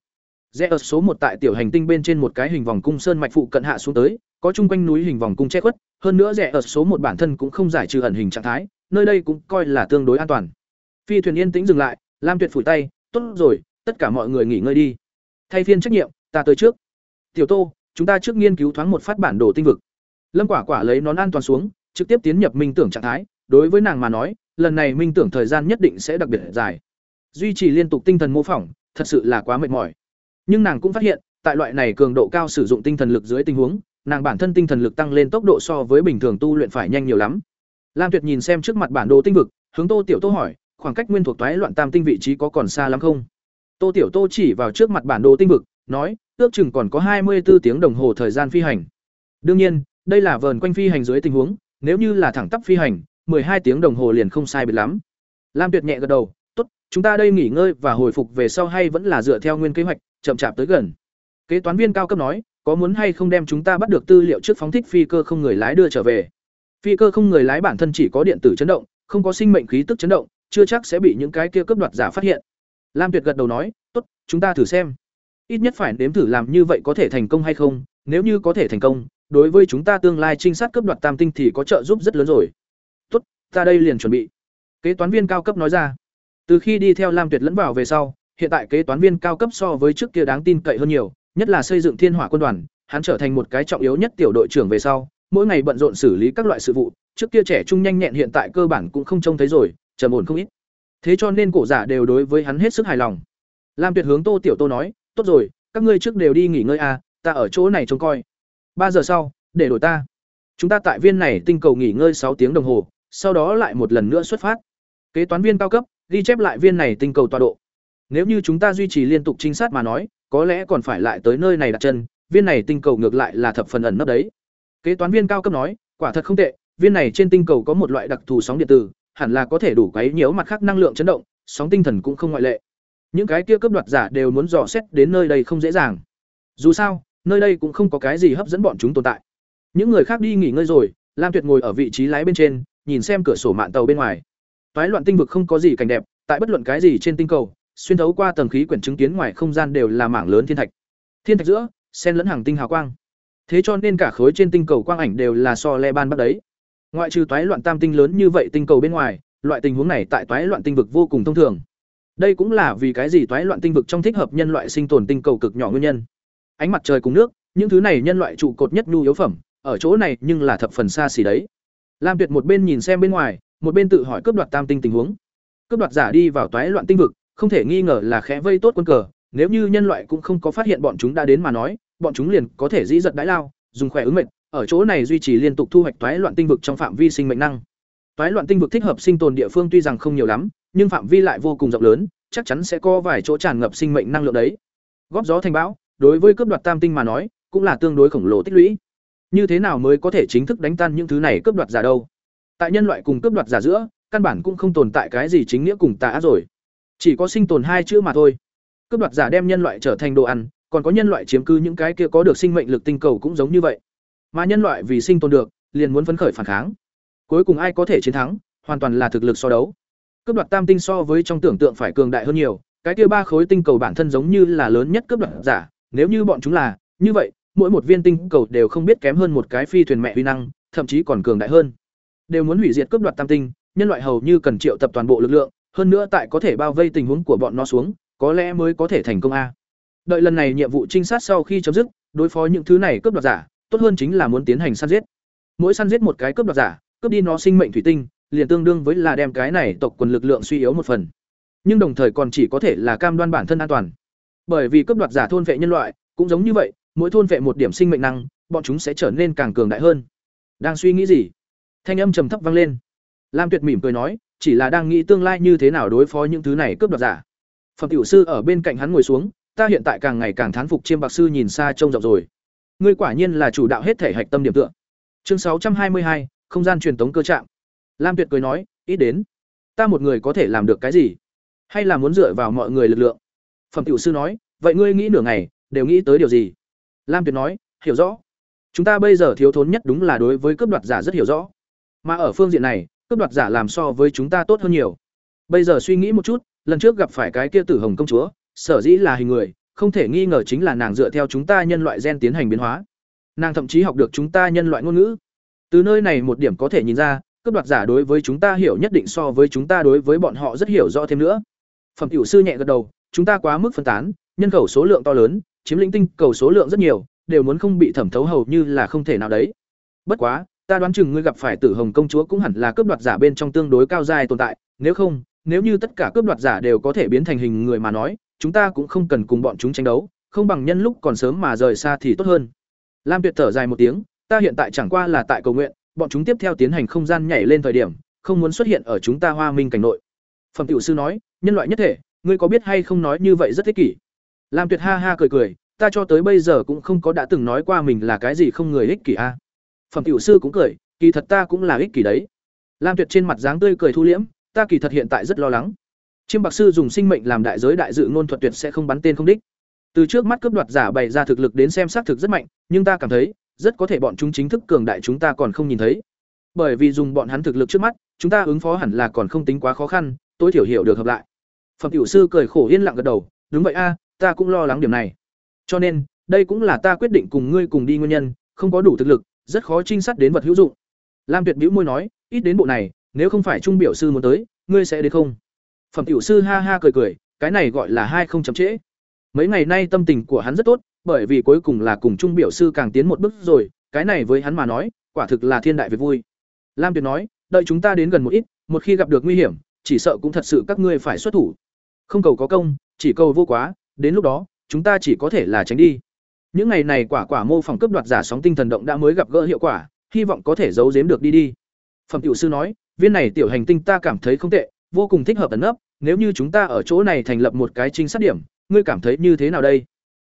Rẽ số một tại tiểu hành tinh bên trên một cái hình vòng cung sơn mạch phụ cận hạ xuống tới, có chung quanh núi hình vòng cung che khuất, hơn nữa rẽ số một bản thân cũng không giải trừ ẩn hình trạng thái, nơi đây cũng coi là tương đối an toàn. Phi thuyền yên tĩnh dừng lại, Lam Tuyệt phủi tay, "Tốt rồi, tất cả mọi người nghỉ ngơi đi. Thay phiên trách nhiệm, ta tới trước." "Tiểu Tô, chúng ta trước nghiên cứu thoáng một phát bản đồ tinh vực." Lâm Quả Quả lấy nón an toàn xuống, trực tiếp tiến nhập minh tưởng trạng thái, đối với nàng mà nói, lần này minh tưởng thời gian nhất định sẽ đặc biệt dài. Duy trì liên tục tinh thần mô phỏng, thật sự là quá mệt mỏi. Nhưng nàng cũng phát hiện, tại loại này cường độ cao sử dụng tinh thần lực dưới tình huống, nàng bản thân tinh thần lực tăng lên tốc độ so với bình thường tu luyện phải nhanh nhiều lắm. Lam Tuyệt nhìn xem trước mặt bản đồ tinh vực, hướng Tô Tiểu Tô hỏi, khoảng cách nguyên thuộc toái loạn tam tinh vị trí có còn xa lắm không? Tô Tiểu Tô chỉ vào trước mặt bản đồ tinh vực, nói, ước chừng còn có hai mươi 24 tiếng đồng hồ thời gian phi hành. Đương nhiên, đây là vờn quanh phi hành dưới tình huống, nếu như là thẳng tắp phi hành, hai tiếng đồng hồ liền không sai biệt lắm. Lam Tuyệt nhẹ gật đầu, "Tốt, chúng ta đây nghỉ ngơi và hồi phục về sau hay vẫn là dựa theo nguyên kế hoạch, chậm chạp tới gần." Kế toán viên cao cấp nói, "Có muốn hay không đem chúng ta bắt được tư liệu trước phóng thích phi cơ không người lái đưa trở về?" Phi cơ không người lái bản thân chỉ có điện tử chấn động, không có sinh mệnh khí tức chấn động, chưa chắc sẽ bị những cái kia cướp đoạt giả phát hiện. Lam Tuyệt gật đầu nói, "Tốt, chúng ta thử xem. Ít nhất phải nếm thử làm như vậy có thể thành công hay không, nếu như có thể thành công, đối với chúng ta tương lai trinh sát cướp đoạt tam tinh thì có trợ giúp rất lớn rồi." "Tốt, ta đây liền chuẩn bị." Kế toán viên cao cấp nói ra. Từ khi đi theo Lam Tuyệt lẫn vào về sau, hiện tại kế toán viên cao cấp so với trước kia đáng tin cậy hơn nhiều, nhất là xây dựng Thiên Hỏa quân đoàn, hắn trở thành một cái trọng yếu nhất tiểu đội trưởng về sau, mỗi ngày bận rộn xử lý các loại sự vụ, trước kia trẻ trung nhanh nhẹn hiện tại cơ bản cũng không trông thấy rồi, trầm ổn không ít. Thế cho nên cổ giả đều đối với hắn hết sức hài lòng. Lam Tuyệt hướng Tô Tiểu Tô nói, "Tốt rồi, các ngươi trước đều đi nghỉ ngơi a, ta ở chỗ này trông coi. Ba giờ sau, để đổi ta. Chúng ta tại viên này tinh cầu nghỉ ngơi sáu tiếng đồng hồ, sau đó lại một lần nữa xuất phát." Kế toán viên cao cấp ghi chép lại viên này tinh cầu tọa độ. Nếu như chúng ta duy trì liên tục trinh sát mà nói, có lẽ còn phải lại tới nơi này đặt chân, viên này tinh cầu ngược lại là thập phần ẩn nấp đấy. Kế toán viên cao cấp nói, quả thật không tệ, viên này trên tinh cầu có một loại đặc thù sóng điện tử, hẳn là có thể đủ quấy nhiễu mặt khác năng lượng chấn động, sóng tinh thần cũng không ngoại lệ. Những cái kia cấp đoạt giả đều muốn dò xét đến nơi đây không dễ dàng. Dù sao, nơi đây cũng không có cái gì hấp dẫn bọn chúng tồn tại. Những người khác đi nghỉ ngơi rồi, Lam Tuyệt ngồi ở vị trí lái bên trên, nhìn xem cửa sổ mạn tàu bên ngoài. Toái loạn tinh vực không có gì cảnh đẹp, tại bất luận cái gì trên tinh cầu, xuyên thấu qua tầng khí quyển chứng kiến ngoài không gian đều là mảng lớn thiên thạch. Thiên thạch giữa, xen lẫn hàng tinh hào quang. Thế cho nên cả khối trên tinh cầu quang ảnh đều là so le ban bắt đấy. Ngoại trừ toái loạn tam tinh lớn như vậy tinh cầu bên ngoài, loại tình huống này tại toái loạn tinh vực vô cùng thông thường. Đây cũng là vì cái gì toái loạn tinh vực trong thích hợp nhân loại sinh tồn tinh cầu cực nhỏ nguyên nhân. Ánh mặt trời cùng nước, những thứ này nhân loại trụ cột nhất nhu yếu phẩm, ở chỗ này nhưng là thập phần xa xỉ đấy. Lam Tuyệt một bên nhìn xem bên ngoài, một bên tự hỏi cướp đoạt tam tinh tình huống. Cướp đoạt giả đi vào toái loạn tinh vực, không thể nghi ngờ là khẽ vây tốt quân cờ, nếu như nhân loại cũng không có phát hiện bọn chúng đã đến mà nói, bọn chúng liền có thể dĩ giật đãi lao, dùng khỏe ứng mệnh, ở chỗ này duy trì liên tục thu hoạch toái loạn tinh vực trong phạm vi sinh mệnh năng. Toái loạn tinh vực thích hợp sinh tồn địa phương tuy rằng không nhiều lắm, nhưng phạm vi lại vô cùng rộng lớn, chắc chắn sẽ có vài chỗ tràn ngập sinh mệnh năng lượng đấy. Góp gió thành bão, đối với cướp đoạt tam tinh mà nói, cũng là tương đối khổng lồ tích lũy. Như thế nào mới có thể chính thức đánh tan những thứ này cướp đoạt giả đâu? Tại nhân loại cùng cướp đoạt giả giữa, căn bản cũng không tồn tại cái gì chính nghĩa cùng tà ác rồi. Chỉ có sinh tồn hai chữ mà thôi. Cướp đoạt giả đem nhân loại trở thành đồ ăn, còn có nhân loại chiếm cứ những cái kia có được sinh mệnh lực tinh cầu cũng giống như vậy. Mà nhân loại vì sinh tồn được, liền muốn phấn khởi phản kháng. Cuối cùng ai có thể chiến thắng, hoàn toàn là thực lực so đấu. Cướp đoạt tam tinh so với trong tưởng tượng phải cường đại hơn nhiều, cái kia ba khối tinh cầu bản thân giống như là lớn nhất cướp đoạt giả, nếu như bọn chúng là, như vậy, mỗi một viên tinh cầu đều không biết kém hơn một cái phi thuyền mẹ huy năng, thậm chí còn cường đại hơn. Đều muốn hủy diệt cướp đoạt tam tinh, nhân loại hầu như cần triệu tập toàn bộ lực lượng, hơn nữa tại có thể bao vây tình huống của bọn nó xuống, có lẽ mới có thể thành công a. Đợi lần này nhiệm vụ trinh sát sau khi chấm dứt, đối phó những thứ này cướp đoạt giả, tốt hơn chính là muốn tiến hành săn giết. Mỗi săn giết một cái cướp đoạt giả, cướp đi nó sinh mệnh thủy tinh, liền tương đương với là đem cái này tộc quần lực lượng suy yếu một phần. Nhưng đồng thời còn chỉ có thể là cam đoan bản thân an toàn. Bởi vì cướp đoạt giả thôn vệ nhân loại, cũng giống như vậy, mỗi thôn vệ một điểm sinh mệnh năng, bọn chúng sẽ trở nên càng cường đại hơn. Đang suy nghĩ gì? Thanh âm trầm thấp vang lên. Lam Tuyệt mỉm cười nói, chỉ là đang nghĩ tương lai như thế nào đối phó những thứ này cướp đoạt giả. Phẩm tiểu sư ở bên cạnh hắn ngồi xuống, ta hiện tại càng ngày càng thán phục chiêm bạc sư nhìn xa trông rộng rồi. Ngươi quả nhiên là chủ đạo hết thể hạch tâm điểm tựa. Chương sáu trăm hai mươi hai, không gian truyền tống cơ trạm. Lam Tuyệt cười nói, ít đến, ta một người có thể làm được cái gì? Hay là muốn dựa vào mọi người lực lượng? Phẩm tiểu sư nói, vậy ngươi nghĩ nửa ngày, đều nghĩ tới điều gì? Lam Tuyệt nói, hiểu rõ. Chúng ta bây giờ thiếu thốn nhất đúng là đối với cướp đoạt giả rất hiểu rõ. Mà ở phương diện này, cướp đoạt giả làm so với chúng ta tốt hơn nhiều. Bây giờ suy nghĩ một chút, lần trước gặp phải cái kia tử hồng công chúa, sở dĩ là hình người, không thể nghi ngờ chính là nàng dựa theo chúng ta nhân loại gen tiến hành biến hóa. Nàng thậm chí học được chúng ta nhân loại ngôn ngữ. Từ nơi này một điểm có thể nhìn ra, cướp đoạt giả đối với chúng ta hiểu nhất định so với chúng ta đối với bọn họ rất hiểu rõ thêm nữa. Phẩm tiểu sư nhẹ gật đầu, chúng ta quá mức phân tán, nhân khẩu số lượng to lớn, chiếm lĩnh tinh cầu số lượng rất nhiều, đều muốn không bị thẩm thấu hầu như là không thể nào đấy. Bất quá, ta đoán chừng ngươi gặp phải Tử Hồng công chúa cũng hẳn là cướp đoạt giả bên trong tương đối cao giai tồn tại, nếu không, nếu như tất cả cướp đoạt giả đều có thể biến thành hình người mà nói, chúng ta cũng không cần cùng bọn chúng tranh đấu, không bằng nhân lúc còn sớm mà rời xa thì tốt hơn. Lam Tuyệt thở dài một tiếng, ta hiện tại chẳng qua là tại cầu nguyện, bọn chúng tiếp theo tiến hành không gian nhảy lên thời điểm, không muốn xuất hiện ở chúng ta Hoa Minh cảnh nội. Phẩm tiểu sư nói, nhân loại nhất thể, ngươi có biết hay không nói như vậy rất thích kỷ. Lam Tuyệt ha ha cười cười, ta cho tới bây giờ cũng không có đã từng nói qua mình là cái gì không người ích kỷ a. Phẩm tiểu sư cũng cười, kỳ thật ta cũng là ích kỷ đấy. Lam Tuyệt trên mặt dáng tươi cười thu liễm, ta kỳ thật hiện tại rất lo lắng. Chiêm Bạc sư dùng sinh mệnh làm đại giới đại dự ngôn thuật tuyệt sẽ không bắn tên không đích. Từ trước mắt cướp đoạt giả bày ra thực lực đến xem xác thực rất mạnh, nhưng ta cảm thấy, rất có thể bọn chúng chính thức cường đại chúng ta còn không nhìn thấy. Bởi vì dùng bọn hắn thực lực trước mắt, chúng ta ứng phó hẳn là còn không tính quá khó khăn, tối thiểu hiểu được hợp lại. Phẩm tiểu sư cười khổ yên lặng gật đầu, đúng vậy a, ta cũng lo lắng điểm này. Cho nên, đây cũng là ta quyết định cùng ngươi cùng đi nguyên nhân, không có đủ thực lực, rất khó trinh sát đến vật hữu dụng. Lam Tuyệt bĩu môi nói, ít đến bộ này, nếu không phải trung biểu sư muốn tới, ngươi sẽ đến không? Phẩm tiểu sư ha ha cười cười, cái này gọi là hai không chậm trễ. Mấy ngày nay tâm tình của hắn rất tốt, bởi vì cuối cùng là cùng trung biểu sư càng tiến một bước rồi, cái này với hắn mà nói, quả thực là thiên đại việc vui. Lam Tuyệt nói, đợi chúng ta đến gần một ít, một khi gặp được nguy hiểm, chỉ sợ cũng thật sự các ngươi phải xuất thủ. Không cầu có công, chỉ cầu vô quá, đến lúc đó, chúng ta chỉ có thể là tránh đi. Những ngày này quả quả mô phỏng cướp đoạt giả sóng tinh thần động đã mới gặp gỡ hiệu quả, hy vọng có thể giấu giếm được đi đi. Phẩm tiểu sư nói, viên này tiểu hành tinh ta cảm thấy không tệ, vô cùng thích hợp ẩn nấp, nếu như chúng ta ở chỗ này thành lập một cái trinh sát điểm, ngươi cảm thấy như thế nào đây?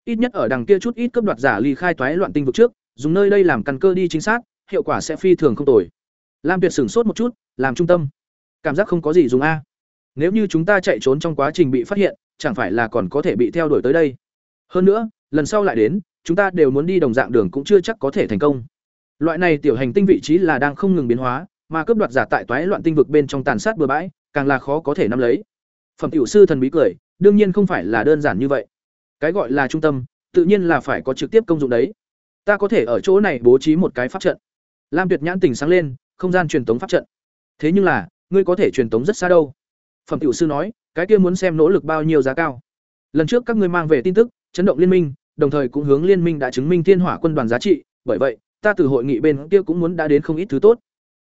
Ít nhất ở đằng kia chút ít cướp đoạt giả ly khai toái loạn tinh vực trước, dùng nơi đây làm căn cơ đi chính xác, hiệu quả sẽ phi thường không tồi. Lam Tuyệt sửng sốt một chút, làm trung tâm. Cảm giác không có gì dùng a. Nếu như chúng ta chạy trốn trong quá trình bị phát hiện, chẳng phải là còn có thể bị theo đuổi tới đây. Hơn nữa, lần sau lại đến, chúng ta đều muốn đi đồng dạng đường cũng chưa chắc có thể thành công. Loại này tiểu hành tinh vị trí là đang không ngừng biến hóa, mà cướp đoạt giả tại toái loạn tinh vực bên trong tàn sát bừa bãi, càng là khó có thể nắm lấy. Phẩm tiểu sư thần bí cười, đương nhiên không phải là đơn giản như vậy. Cái gọi là trung tâm, tự nhiên là phải có trực tiếp công dụng đấy. Ta có thể ở chỗ này bố trí một cái pháp trận. Lam Tuyệt nhãn tỉnh sáng lên, không gian truyền tống pháp trận. Thế nhưng là, ngươi có thể truyền tống rất xa đâu. Phẩm tiểu sư nói, cái kia muốn xem nỗ lực bao nhiêu giá cao. Lần trước các ngươi mang về tin tức, chấn động liên minh, đồng thời cũng hướng liên minh đã chứng minh thiên hỏa quân đoàn giá trị, bởi vậy, ta từ hội nghị bên kia cũng muốn đã đến không ít thứ tốt.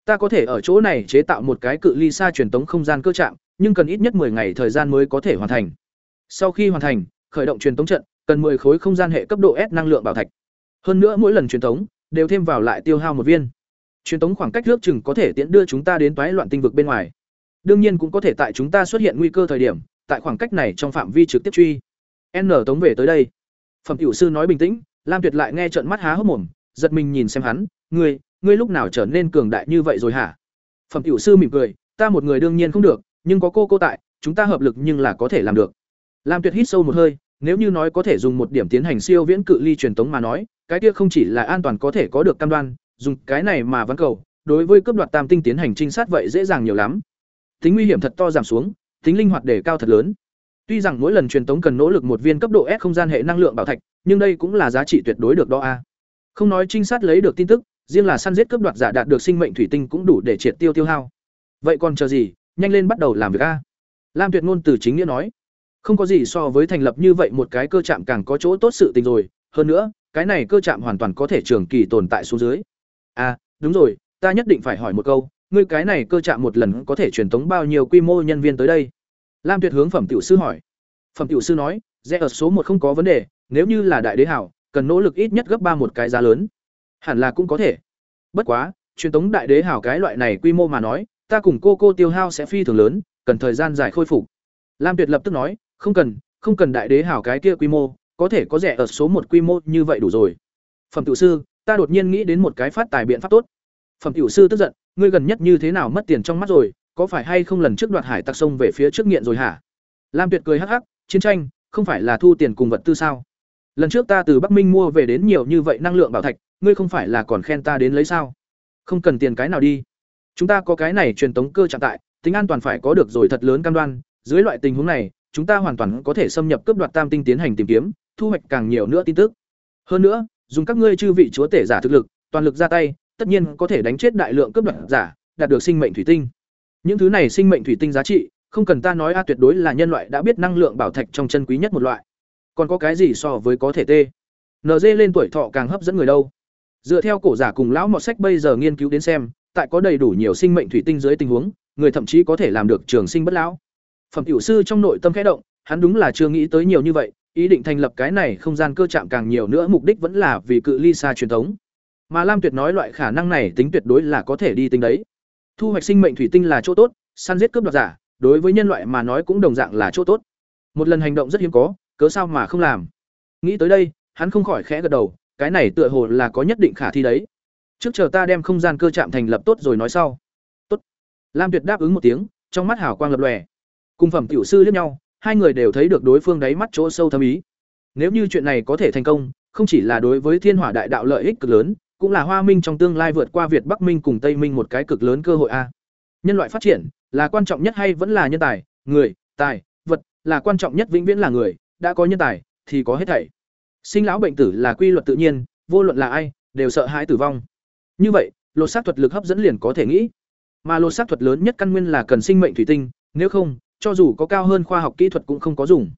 Ta có thể ở chỗ này chế tạo một cái cự ly xa truyền tống không gian cơ trạng, nhưng cần ít nhất 10 ngày thời gian mới có thể hoàn thành. Sau khi hoàn thành, khởi động truyền tống trận, cần 10 khối không gian hệ cấp độ S năng lượng bảo thạch. Hơn nữa mỗi lần truyền tống đều thêm vào lại tiêu hao một viên. Truyền tống khoảng cách nước chừng có thể tiễn đưa chúng ta đến toái loạn tinh vực bên ngoài. Đương nhiên cũng có thể tại chúng ta xuất hiện nguy cơ thời điểm, tại khoảng cách này trong phạm vi trực tiếp truy. N tống về tới đây. Phẩm tiểu sư nói bình tĩnh, Lam Tuyệt lại nghe trợn mắt há hốc mồm, giật mình nhìn xem hắn, "Ngươi, ngươi lúc nào trở nên cường đại như vậy rồi hả?" Phẩm tiểu sư mỉm cười, "Ta một người đương nhiên không được, nhưng có cô cô tại, chúng ta hợp lực nhưng là có thể làm được." Lam Tuyệt hít sâu một hơi, nếu như nói có thể dùng một điểm tiến hành siêu viễn cự ly truyền tống mà nói, cái kia không chỉ là an toàn có thể có được cam đoan, dùng cái này mà vẫn cầu, đối với cướp đoạt tam tinh tiến hành trinh sát vậy dễ dàng nhiều lắm. Tính nguy hiểm thật to giảm xuống, tính linh hoạt đề cao thật lớn. Tuy rằng mỗi lần truyền tống cần nỗ lực một viên cấp độ S không gian hệ năng lượng bảo thạch, nhưng đây cũng là giá trị tuyệt đối được đo a. Không nói trinh sát lấy được tin tức, riêng là săn giết cướp đoạt giả đạt được sinh mệnh thủy tinh cũng đủ để triệt tiêu tiêu hao. Vậy còn chờ gì, nhanh lên bắt đầu làm việc a. Lam Tuyệt ngôn từ chính nghĩa nói, không có gì so với thành lập như vậy một cái cơ trạm càng có chỗ tốt sự tình rồi, hơn nữa, cái này cơ trạm hoàn toàn có thể trường kỳ tồn tại xuống dưới. À, đúng rồi, ta nhất định phải hỏi một câu, ngươi cái này cơ chạm một lần có thể truyền tống bao nhiêu quy mô nhân viên tới đây? Lam Tuyệt hướng phẩm tiểu sư hỏi. Phẩm tiểu sư nói, rẽ ở số một không có vấn đề, nếu như là đại đế hảo, cần nỗ lực ít nhất gấp ba một cái giá lớn. Hẳn là cũng có thể. Bất quá, truyền tống đại đế hảo cái loại này quy mô mà nói, ta cùng cô cô tiêu hao sẽ phi thường lớn, cần thời gian dài khôi phục. Lam Tuyệt lập tức nói, không cần, không cần đại đế hảo cái kia quy mô, có thể có rẻ ở số một quy mô như vậy đủ rồi. Phẩm tiểu sư, ta đột nhiên nghĩ đến một cái phát tài biện pháp tốt. Phẩm tiểu sư tức giận, ngươi gần nhất như thế nào mất tiền trong mắt rồi, có phải hay không lần trước đoạt hải tặc sông về phía trước nghiện rồi hả? Lam Tuyệt cười hắc hắc, chiến tranh, không phải là thu tiền cùng vật tư sao? Lần trước ta từ Bắc Minh mua về đến nhiều như vậy năng lượng bảo thạch, ngươi không phải là còn khen ta đến lấy sao? Không cần tiền cái nào đi. Chúng ta có cái này truyền tống cơ trạng tại, tính an toàn phải có được rồi thật lớn cam đoan, dưới loại tình huống này, chúng ta hoàn toàn có thể xâm nhập cướp đoạt tam tinh tiến hành tìm kiếm, thu hoạch càng nhiều nữa tin tức. Hơn nữa, dùng các ngươi chư vị chúa tể giả thực lực, toàn lực ra tay, tất nhiên có thể đánh chết đại lượng cướp đoạt giả, đạt được sinh mệnh thủy tinh. Những thứ này sinh mệnh thủy tinh giá trị, không cần ta nói a tuyệt đối là nhân loại đã biết năng lượng bảo thạch trong chân quý nhất một loại. Còn có cái gì so với có thể tê? NG lên tuổi thọ càng hấp dẫn người đâu. Dựa theo cổ giả cùng lão mọt sách bây giờ nghiên cứu đến xem, tại có đầy đủ nhiều sinh mệnh thủy tinh dưới tình huống, người thậm chí có thể làm được trường sinh bất lão. Phẩm tiểu sư trong nội tâm khẽ động, hắn đúng là chưa nghĩ tới nhiều như vậy, ý định thành lập cái này không gian cơ chạm càng nhiều nữa mục đích vẫn là vì cự ly xa truyền thống. Mà Lam Tuyệt nói loại khả năng này tính tuyệt đối là có thể đi tính đấy. Thu hoạch sinh mệnh thủy tinh là chỗ tốt, săn giết cướp đoạt giả, đối với nhân loại mà nói cũng đồng dạng là chỗ tốt. Một lần hành động rất hiếm có, cớ sao mà không làm. Nghĩ tới đây, hắn không khỏi khẽ gật đầu, cái này tựa hồ là có nhất định khả thi đấy. Trước chờ ta đem không gian cơ chạm thành lập tốt rồi nói sau. Tốt. Lam Tuyệt đáp ứng một tiếng, trong mắt hào quang lập lòe. Cùng phẩm tiểu sư liếc nhau, hai người đều thấy được đối phương đáy mắt chỗ sâu thâm ý. Nếu như chuyện này có thể thành công, không chỉ là đối với Thiên Hỏa Đại Đạo lợi ích cực lớn, cũng là Hoa Minh trong tương lai vượt qua Việt Bắc Minh cùng Tây Minh một cái cực lớn cơ hội a. Nhân loại phát triển, là quan trọng nhất hay vẫn là nhân tài, người, tài, vật, là quan trọng nhất vĩnh viễn là người, đã có nhân tài thì có hết thảy. Sinh lão bệnh tử là quy luật tự nhiên, vô luận là ai, đều sợ hãi tử vong. Như vậy, lột xác thuật lực hấp dẫn liền có thể nghĩ. Mà lột xác thuật lớn nhất căn nguyên là cần sinh mệnh thủy tinh, nếu không, cho dù có cao hơn khoa học kỹ thuật cũng không có dùng.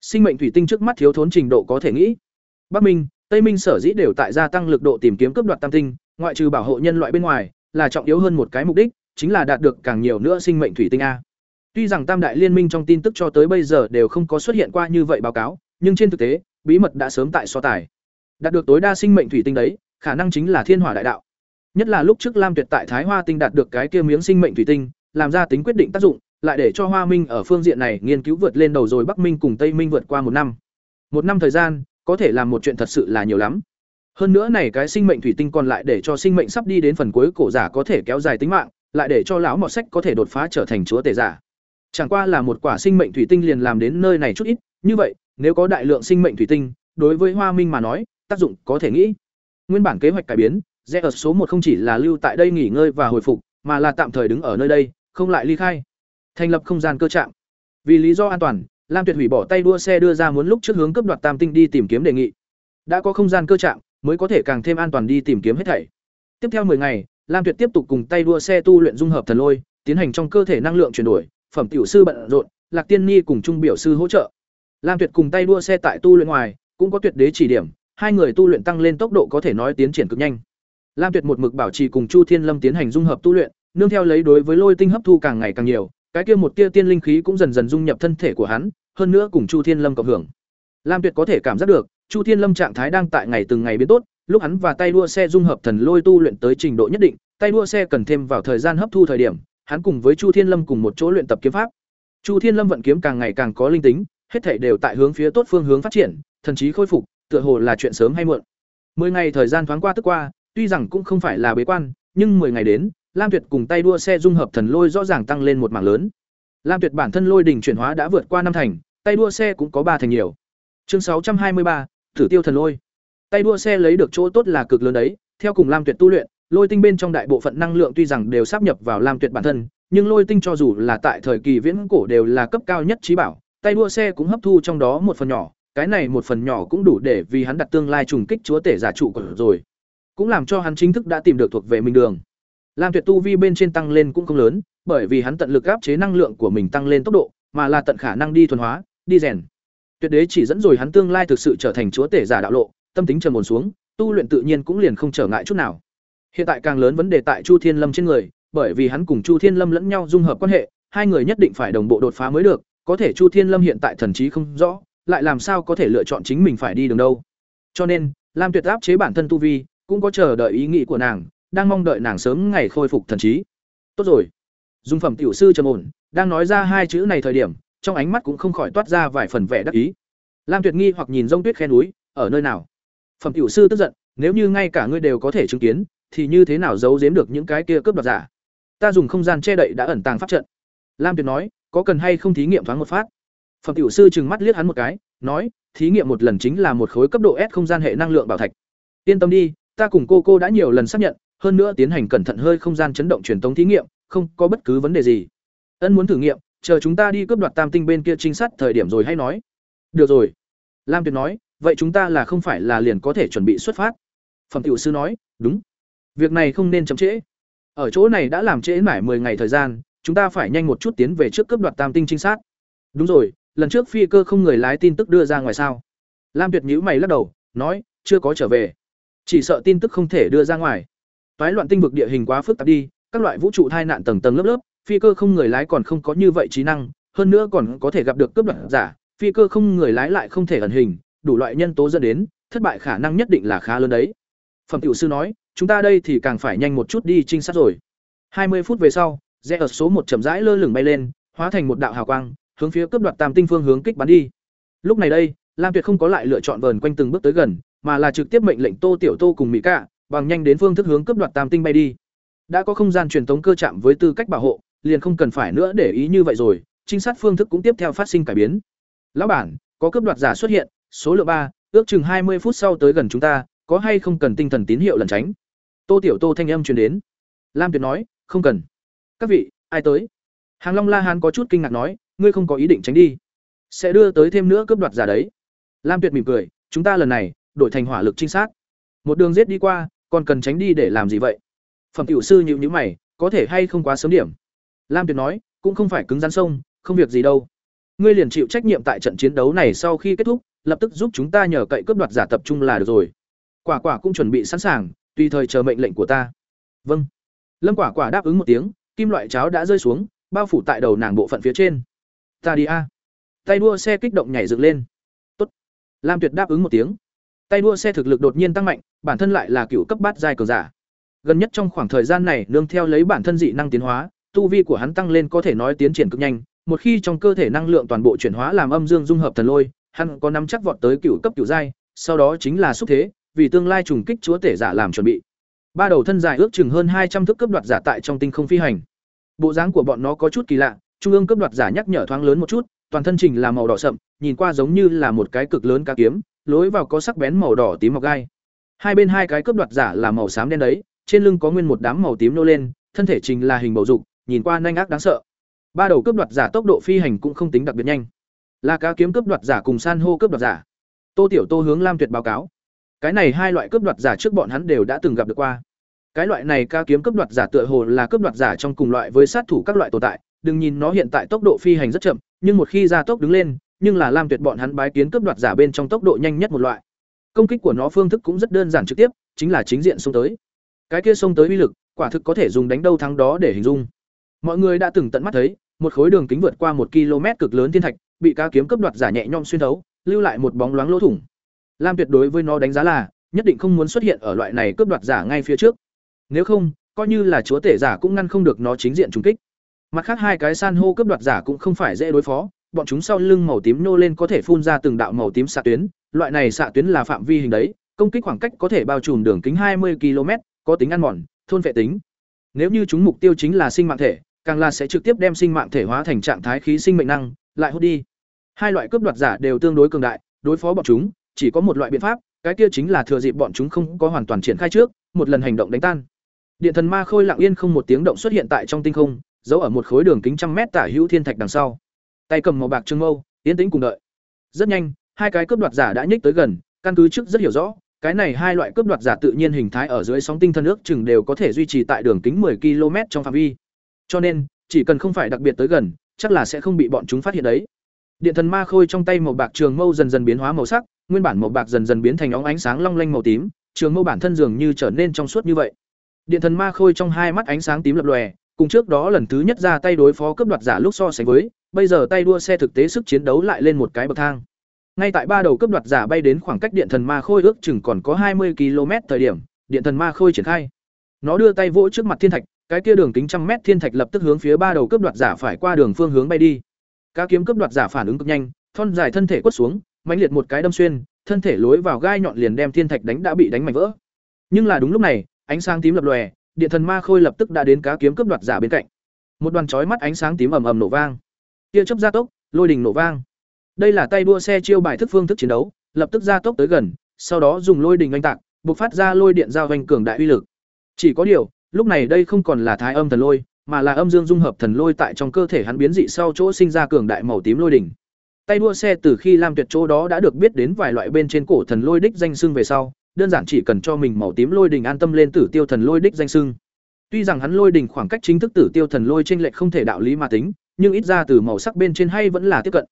Sinh mệnh thủy tinh trước mắt thiếu thốn trình độ có thể nghĩ. Bắc Minh, Tây Minh sở dĩ đều tại gia tăng lực độ tìm kiếm cướp đoạt tam tinh, ngoại trừ bảo hộ nhân loại bên ngoài, là trọng yếu hơn một cái mục đích, chính là đạt được càng nhiều nữa sinh mệnh thủy tinh a. Tuy rằng Tam đại liên minh trong tin tức cho tới bây giờ đều không có xuất hiện qua như vậy báo cáo, nhưng trên thực tế, bí mật đã sớm tại so tài. Đạt được tối đa sinh mệnh thủy tinh đấy, khả năng chính là thiên hỏa đại đạo. Nhất là lúc trước Lam Tuyệt tại Thái Hoa tinh đạt được cái kia miếng sinh mệnh thủy tinh, làm ra tính quyết định tác dụng, lại để cho Hoa Minh ở phương diện này nghiên cứu vượt lên đầu rồi Bắc Minh cùng Tây Minh vượt qua một năm. Một năm thời gian, có thể làm một chuyện thật sự là nhiều lắm. Hơn nữa này cái sinh mệnh thủy tinh còn lại để cho sinh mệnh sắp đi đến phần cuối cổ giả có thể kéo dài tính mạng, lại để cho lão mọt sách có thể đột phá trở thành chúa tể giả. Chẳng qua là một quả sinh mệnh thủy tinh liền làm đến nơi này chút ít, như vậy, nếu có đại lượng sinh mệnh thủy tinh, đối với Hoa Minh mà nói, tác dụng có thể nghĩ. Nguyên bản kế hoạch cải biến, rẽ ở số một không chỉ là lưu tại đây nghỉ ngơi và hồi phục, mà là tạm thời đứng ở nơi đây, không lại ly khai. Thành lập không gian cơ trạng. Vì lý do an toàn, Lam Tuyệt hủy bỏ tay đua xe đưa ra muốn lúc trước hướng cấp đoạt Tam Tinh đi tìm kiếm đề nghị. Đã có không gian cơ trạng, mới có thể càng thêm an toàn đi tìm kiếm hết thảy. Tiếp theo 10 ngày, Lam Tuyệt tiếp tục cùng tay đua xe tu luyện dung hợp thần lôi, tiến hành trong cơ thể năng lượng chuyển đổi, phẩm tiểu sư bận rộn, Lạc Tiên Nhi cùng trung biểu sư hỗ trợ. Lam Tuyệt cùng tay đua xe tại tu luyện ngoài, cũng có tuyệt đế chỉ điểm, hai người tu luyện tăng lên tốc độ có thể nói tiến triển cực nhanh. Lam Tuyệt một mực bảo trì cùng Chu Thiên Lâm tiến hành dung hợp tu luyện, nương theo lấy đối với lôi tinh hấp thu càng ngày càng nhiều, cái kia một tia tiên linh khí cũng dần dần dung nhập thân thể của hắn, hơn nữa cùng Chu Thiên Lâm cộng hưởng. Lam Tuyệt có thể cảm giác được, Chu Thiên Lâm trạng thái đang tại ngày từng ngày biến tốt, lúc hắn và tay đua xe dung hợp thần lôi tu luyện tới trình độ nhất định, tay đua xe cần thêm vào thời gian hấp thu thời điểm, hắn cùng với Chu Thiên Lâm cùng một chỗ luyện tập kiếm pháp. Chu Thiên Lâm vận kiếm càng ngày càng có linh tính, hết thảy đều tại hướng phía tốt phương hướng phát triển, thần trí khôi phục, tựa hồ là chuyện sớm hay muộn. Mười ngày thời gian thoáng qua tức qua, tuy rằng cũng không phải là bế quan, nhưng mười ngày đến, Lam Tuyệt cùng tay đua xe dung hợp thần lôi rõ ràng tăng lên một mảng lớn. Lam Tuyệt bản thân lôi đỉnh chuyển hóa đã vượt qua năm thành, tay đua xe cũng có ba thành nhiều. Chương sáu trăm hai mươi ba, Thử tiêu thần lôi. Tay đua xe lấy được chỗ tốt là cực lớn đấy, theo cùng Lam Tuyệt tu luyện, lôi tinh bên trong đại bộ phận năng lượng tuy rằng đều sáp nhập vào Lam Tuyệt bản thân, nhưng lôi tinh cho dù là tại thời kỳ viễn cổ đều là cấp cao nhất trí bảo, tay đua xe cũng hấp thu trong đó một phần nhỏ, cái này một phần nhỏ cũng đủ để vì hắn đặt tương lai trùng kích chúa tể giả trụ của rồi. Cũng làm cho hắn chính thức đã tìm được thuộc về mình đường. Lam Tuyệt tu vi bên trên tăng lên cũng không lớn, bởi vì hắn tận lực áp chế năng lượng của mình tăng lên tốc độ, mà là tận khả năng đi thuần hóa, đi rèn. Tuyệt đế chỉ dẫn rồi hắn tương lai thực sự trở thành chúa tể giả đạo lộ, tâm tính trầm ổn xuống, tu luyện tự nhiên cũng liền không trở ngại chút nào. Hiện tại càng lớn vấn đề tại Chu Thiên Lâm trên người, bởi vì hắn cùng Chu Thiên Lâm lẫn nhau dung hợp quan hệ, hai người nhất định phải đồng bộ đột phá mới được, có thể Chu Thiên Lâm hiện tại thần trí không rõ, lại làm sao có thể lựa chọn chính mình phải đi đường đâu. Cho nên, Lam Tuyệt áp chế bản thân tu vi, cũng có chờ đợi ý nghĩ của nàng, đang mong đợi nàng sớm ngày khôi phục thần trí. Tốt rồi. Dung phẩm tiểu sư trầm ổn, đang nói ra hai chữ này thời điểm, trong ánh mắt cũng không khỏi toát ra vài phần vẻ đắc ý. Lam Tuyệt nghi hoặc nhìn rông tuyết khe núi, ở nơi nào? Phẩm tiểu sư tức giận, nếu như ngay cả ngươi đều có thể chứng kiến, thì như thế nào giấu giếm được những cái kia cướp đoạt giả? Ta dùng không gian che đậy đã ẩn tàng pháp trận. Lam Tuyệt nói, có cần hay không thí nghiệm thoáng một phát? Phẩm tiểu sư trừng mắt liếc hắn một cái, nói, thí nghiệm một lần chính là một khối cấp độ S không gian hệ năng lượng bảo thạch. Yên tâm đi, ta cùng cô cô đã nhiều lần xác nhận, hơn nữa tiến hành cẩn thận hơi không gian chấn động truyền tống thí nghiệm, không có bất cứ vấn đề gì. Ân muốn thử nghiệm, chờ chúng ta đi cướp đoạt Tam Tinh bên kia trinh sát thời điểm rồi hay nói. Được rồi. Lam Tuyệt nói, vậy chúng ta là không phải là liền có thể chuẩn bị xuất phát. Phẩm tiểu sư nói, đúng. Việc này không nên chậm trễ. Ở chỗ này đã làm trễ mãi 10 ngày thời gian, chúng ta phải nhanh một chút tiến về trước cướp đoạt Tam Tinh trinh sát. Đúng rồi, lần trước phi cơ không người lái tin tức đưa ra ngoài sao? Lam Tuyệt nhíu mày lắc đầu, nói, chưa có trở về. Chỉ sợ tin tức không thể đưa ra ngoài. Toái loạn tinh vực địa hình quá phức tạp đi, các loại vũ trụ thai nạn tầng tầng lớp lớp, phi cơ không người lái còn không có như vậy trí năng, hơn nữa còn có thể gặp được cướp đoạt giả, phi cơ không người lái lại không thể ẩn hình, đủ loại nhân tố dẫn đến, thất bại khả năng nhất định là khá lớn đấy. Phẩm tiểu sư nói, chúng ta đây thì càng phải nhanh một chút đi trinh sát rồi. Hai mươi phút về sau, rẽ ở số một chậm rãi lơ lửng bay lên, hóa thành một đạo hào quang, hướng phía cướp đoạt tam tinh phương hướng kích bắn đi. Lúc này đây, Lam Tuyệt không có lại lựa chọn vờn quanh từng bước tới gần, mà là trực tiếp mệnh lệnh Tô Tiểu Tô cùng Mỹ Cả, bằng nhanh đến phương thức hướng cướp đoạt tam tinh bay đi. Đã có không gian truyền tống cơ chạm với tư cách bảo hộ, liền không cần phải nữa để ý như vậy rồi, trinh sát phương thức cũng tiếp theo phát sinh cải biến. Lão bản, có cướp đoạt giả xuất hiện, số lượng ba, ước chừng hai mươi phút sau tới gần chúng ta, có hay không cần tinh thần tín hiệu lần tránh? Tô Tiểu Tô thanh âm truyền đến. Lam Tuyệt nói, không cần. Các vị, ai tới? Hàng Long La Hán có chút kinh ngạc nói, ngươi không có ý định tránh đi, sẽ đưa tới thêm nữa cướp đoạt giả đấy. Lam Tuyệt mỉm cười, chúng ta lần này đổi thành hỏa lực trinh sát. Một đường giết đi qua, còn cần tránh đi để làm gì vậy? Phẩm tiểu sư nhịu nhữ mày, có thể hay không quá sớm điểm. Lam Tuyệt nói, cũng không phải cứng rắn sông, không việc gì đâu. Ngươi liền chịu trách nhiệm tại trận chiến đấu này sau khi kết thúc, lập tức giúp chúng ta nhờ cậy cướp đoạt giả tập trung là được rồi. Quả quả cũng chuẩn bị sẵn sàng, tùy thời chờ mệnh lệnh của ta. Vâng. Lâm Quả Quả đáp ứng một tiếng, kim loại cháo đã rơi xuống, bao phủ tại đầu nàng bộ phận phía trên. Ta đi a. Tay đua xe kích động nhảy dựng lên. Tốt. Lam Tuyệt đáp ứng một tiếng. Tay đua xe thực lực đột nhiên tăng mạnh, bản thân lại là cựu cấp bát giai cường giả. Gần nhất trong khoảng thời gian này, nương theo lấy bản thân dị năng tiến hóa, tu vi của hắn tăng lên có thể nói tiến triển cực nhanh, một khi trong cơ thể năng lượng toàn bộ chuyển hóa làm âm dương dung hợp thần lôi, hắn có nắm chắc vọt tới cựu cấp cựu giai, sau đó chính là xúc thế, vì tương lai trùng kích chúa tể giả làm chuẩn bị. Ba đầu thân dài ước chừng hơn hai trăm thước cấp đoạt giả tại trong tinh không phi hành. Bộ dáng của bọn nó có chút kỳ lạ, trung ương cấp đoạt giả nhắc nhở thoáng lớn một chút, toàn thân trình là màu đỏ sậm, nhìn qua giống như là một cái cực lớn cá kiếm, lối vào có sắc bén màu đỏ tím mọc gai. Hai bên hai cái cướp đoạt giả là màu xám đen đấy, trên lưng có nguyên một đám màu tím nô lên, thân thể trình là hình bầu dục, nhìn qua nhanh ác đáng sợ. Ba đầu cướp đoạt giả tốc độ phi hành cũng không tính đặc biệt nhanh. Là cá kiếm cướp đoạt giả cùng san hô cướp đoạt giả. Tô Tiểu Tô hướng Lam Tuyệt báo cáo. Cái này hai loại cướp đoạt giả trước bọn hắn đều đã từng gặp được qua. Cái loại này ca kiếm cướp đoạt giả tựa hồ là cướp đoạt giả trong cùng loại với sát thủ các loại tồn tại, đừng nhìn nó hiện tại tốc độ phi hành rất chậm, nhưng một khi ra tốc đứng lên, nhưng là Lam Tuyệt bọn hắn bái kiến cướp đoạt giả bên trong tốc độ nhanh nhất một loại. Công kích của nó phương thức cũng rất đơn giản trực tiếp, chính là chính diện xông tới. Cái kia xông tới uy lực, quả thực có thể dùng đánh đâu thắng đó để hình dung. Mọi người đã từng tận mắt thấy, một khối đường kính vượt qua một km cực lớn thiên thạch, bị ca kiếm cấp đoạt giả nhẹ nhõm xuyên thấu, lưu lại một bóng loáng lỗ thủng. Lam Tuyệt đối với nó đánh giá là, nhất định không muốn xuất hiện ở loại này cướp đoạt giả ngay phía trước. Nếu không, coi như là chúa tể giả cũng ngăn không được nó chính diện trùng kích. Mặt khác hai cái san hô cướp đoạt giả cũng không phải dễ đối phó, bọn chúng sau lưng màu tím nô lên có thể phun ra từng đạo màu tím xạ tuyến, loại này xạ tuyến là phạm vi hình đấy, công kích khoảng cách có thể bao trùm đường kính 20 km, có tính ăn mòn, thôn vệ tính. Nếu như chúng mục tiêu chính là sinh mạng thể, càng là sẽ trực tiếp đem sinh mạng thể hóa thành trạng thái khí sinh mệnh năng, lại hút đi. Hai loại cướp đoạt giả đều tương đối cường đại, đối phó bọn chúng, chỉ có một loại biện pháp, cái kia chính là thừa dịp bọn chúng không có hoàn toàn triển khai trước, một lần hành động đánh tan. Điện thần ma khôi lặng yên không một tiếng động xuất hiện tại trong tinh không, giấu ở một khối đường kính trăm mét tả hữu thiên thạch đằng sau. Tay cầm màu bạc trương mâu, yến tĩnh cùng đợi. Rất nhanh, hai cái cướp đoạt giả đã nhích tới gần, căn cứ trước rất hiểu rõ, cái này hai loại cướp đoạt giả tự nhiên hình thái ở dưới sóng tinh thần nước chừng đều có thể duy trì tại đường kính 10 km trong phạm vi. Cho nên, chỉ cần không phải đặc biệt tới gần, chắc là sẽ không bị bọn chúng phát hiện đấy. Điện thần ma khôi trong tay màu bạc trường mâu dần dần biến hóa màu sắc, nguyên bản màu bạc dần dần biến thành óng ánh sáng long lanh màu tím, trường mâu bản thân dường như trở nên trong suốt như vậy. Điện thần ma khôi trong hai mắt ánh sáng tím lập lòe, cùng trước đó lần thứ nhất ra tay đối phó cướp đoạt giả lúc so sánh với, bây giờ tay đua xe thực tế sức chiến đấu lại lên một cái bậc thang. Ngay tại ba đầu cướp đoạt giả bay đến khoảng cách điện thần ma khôi ước chừng còn có hai mươi km thời điểm, điện thần ma khôi triển khai. Nó đưa tay vỗ trước mặt thiên thạch, cái kia đường kính trăm mét thiên thạch lập tức hướng phía ba đầu cướp đoạt giả phải qua đường phương hướng bay đi. Cá kiếm cướp đoạt giả phản ứng cực nhanh, thon dài thân thể quất xuống, mãnh liệt một cái đâm xuyên, thân thể lối vào gai nhọn liền đem thiên thạch đánh đã bị đánh mảnh vỡ. Nhưng là đúng lúc này, ánh sáng tím lập lòe, điện thần ma khôi lập tức đã đến cá kiếm cướp đoạt giả bên cạnh. Một đoàn chói mắt ánh sáng tím ầm ầm nổ vang. Tia chớp gia tốc, lôi đình nổ vang. Đây là tay đua xe chiêu bài thức phương thức chiến đấu, lập tức gia tốc tới gần, sau đó dùng lôi đình oanh tạc, bộc phát ra lôi điện giao vành cường đại uy lực. Chỉ có điều, lúc này đây không còn là thái âm thần lôi, mà là âm dương dung hợp thần lôi tại trong cơ thể hắn biến dị sau chỗ sinh ra cường đại màu tím lôi đỉnh. Tay đua xe từ khi Lam Tuyệt chỗ đó đã được biết đến vài loại bên trên cổ thần lôi đích danh xưng về sau, đơn giản chỉ cần cho mình màu tím lôi đỉnh an tâm lên tử tiêu thần lôi đích danh sưng. Tuy rằng hắn lôi đỉnh khoảng cách chính thức tử tiêu thần lôi chênh lệch không thể đạo lý mà tính, nhưng ít ra từ màu sắc bên trên hay vẫn là tiếp cận.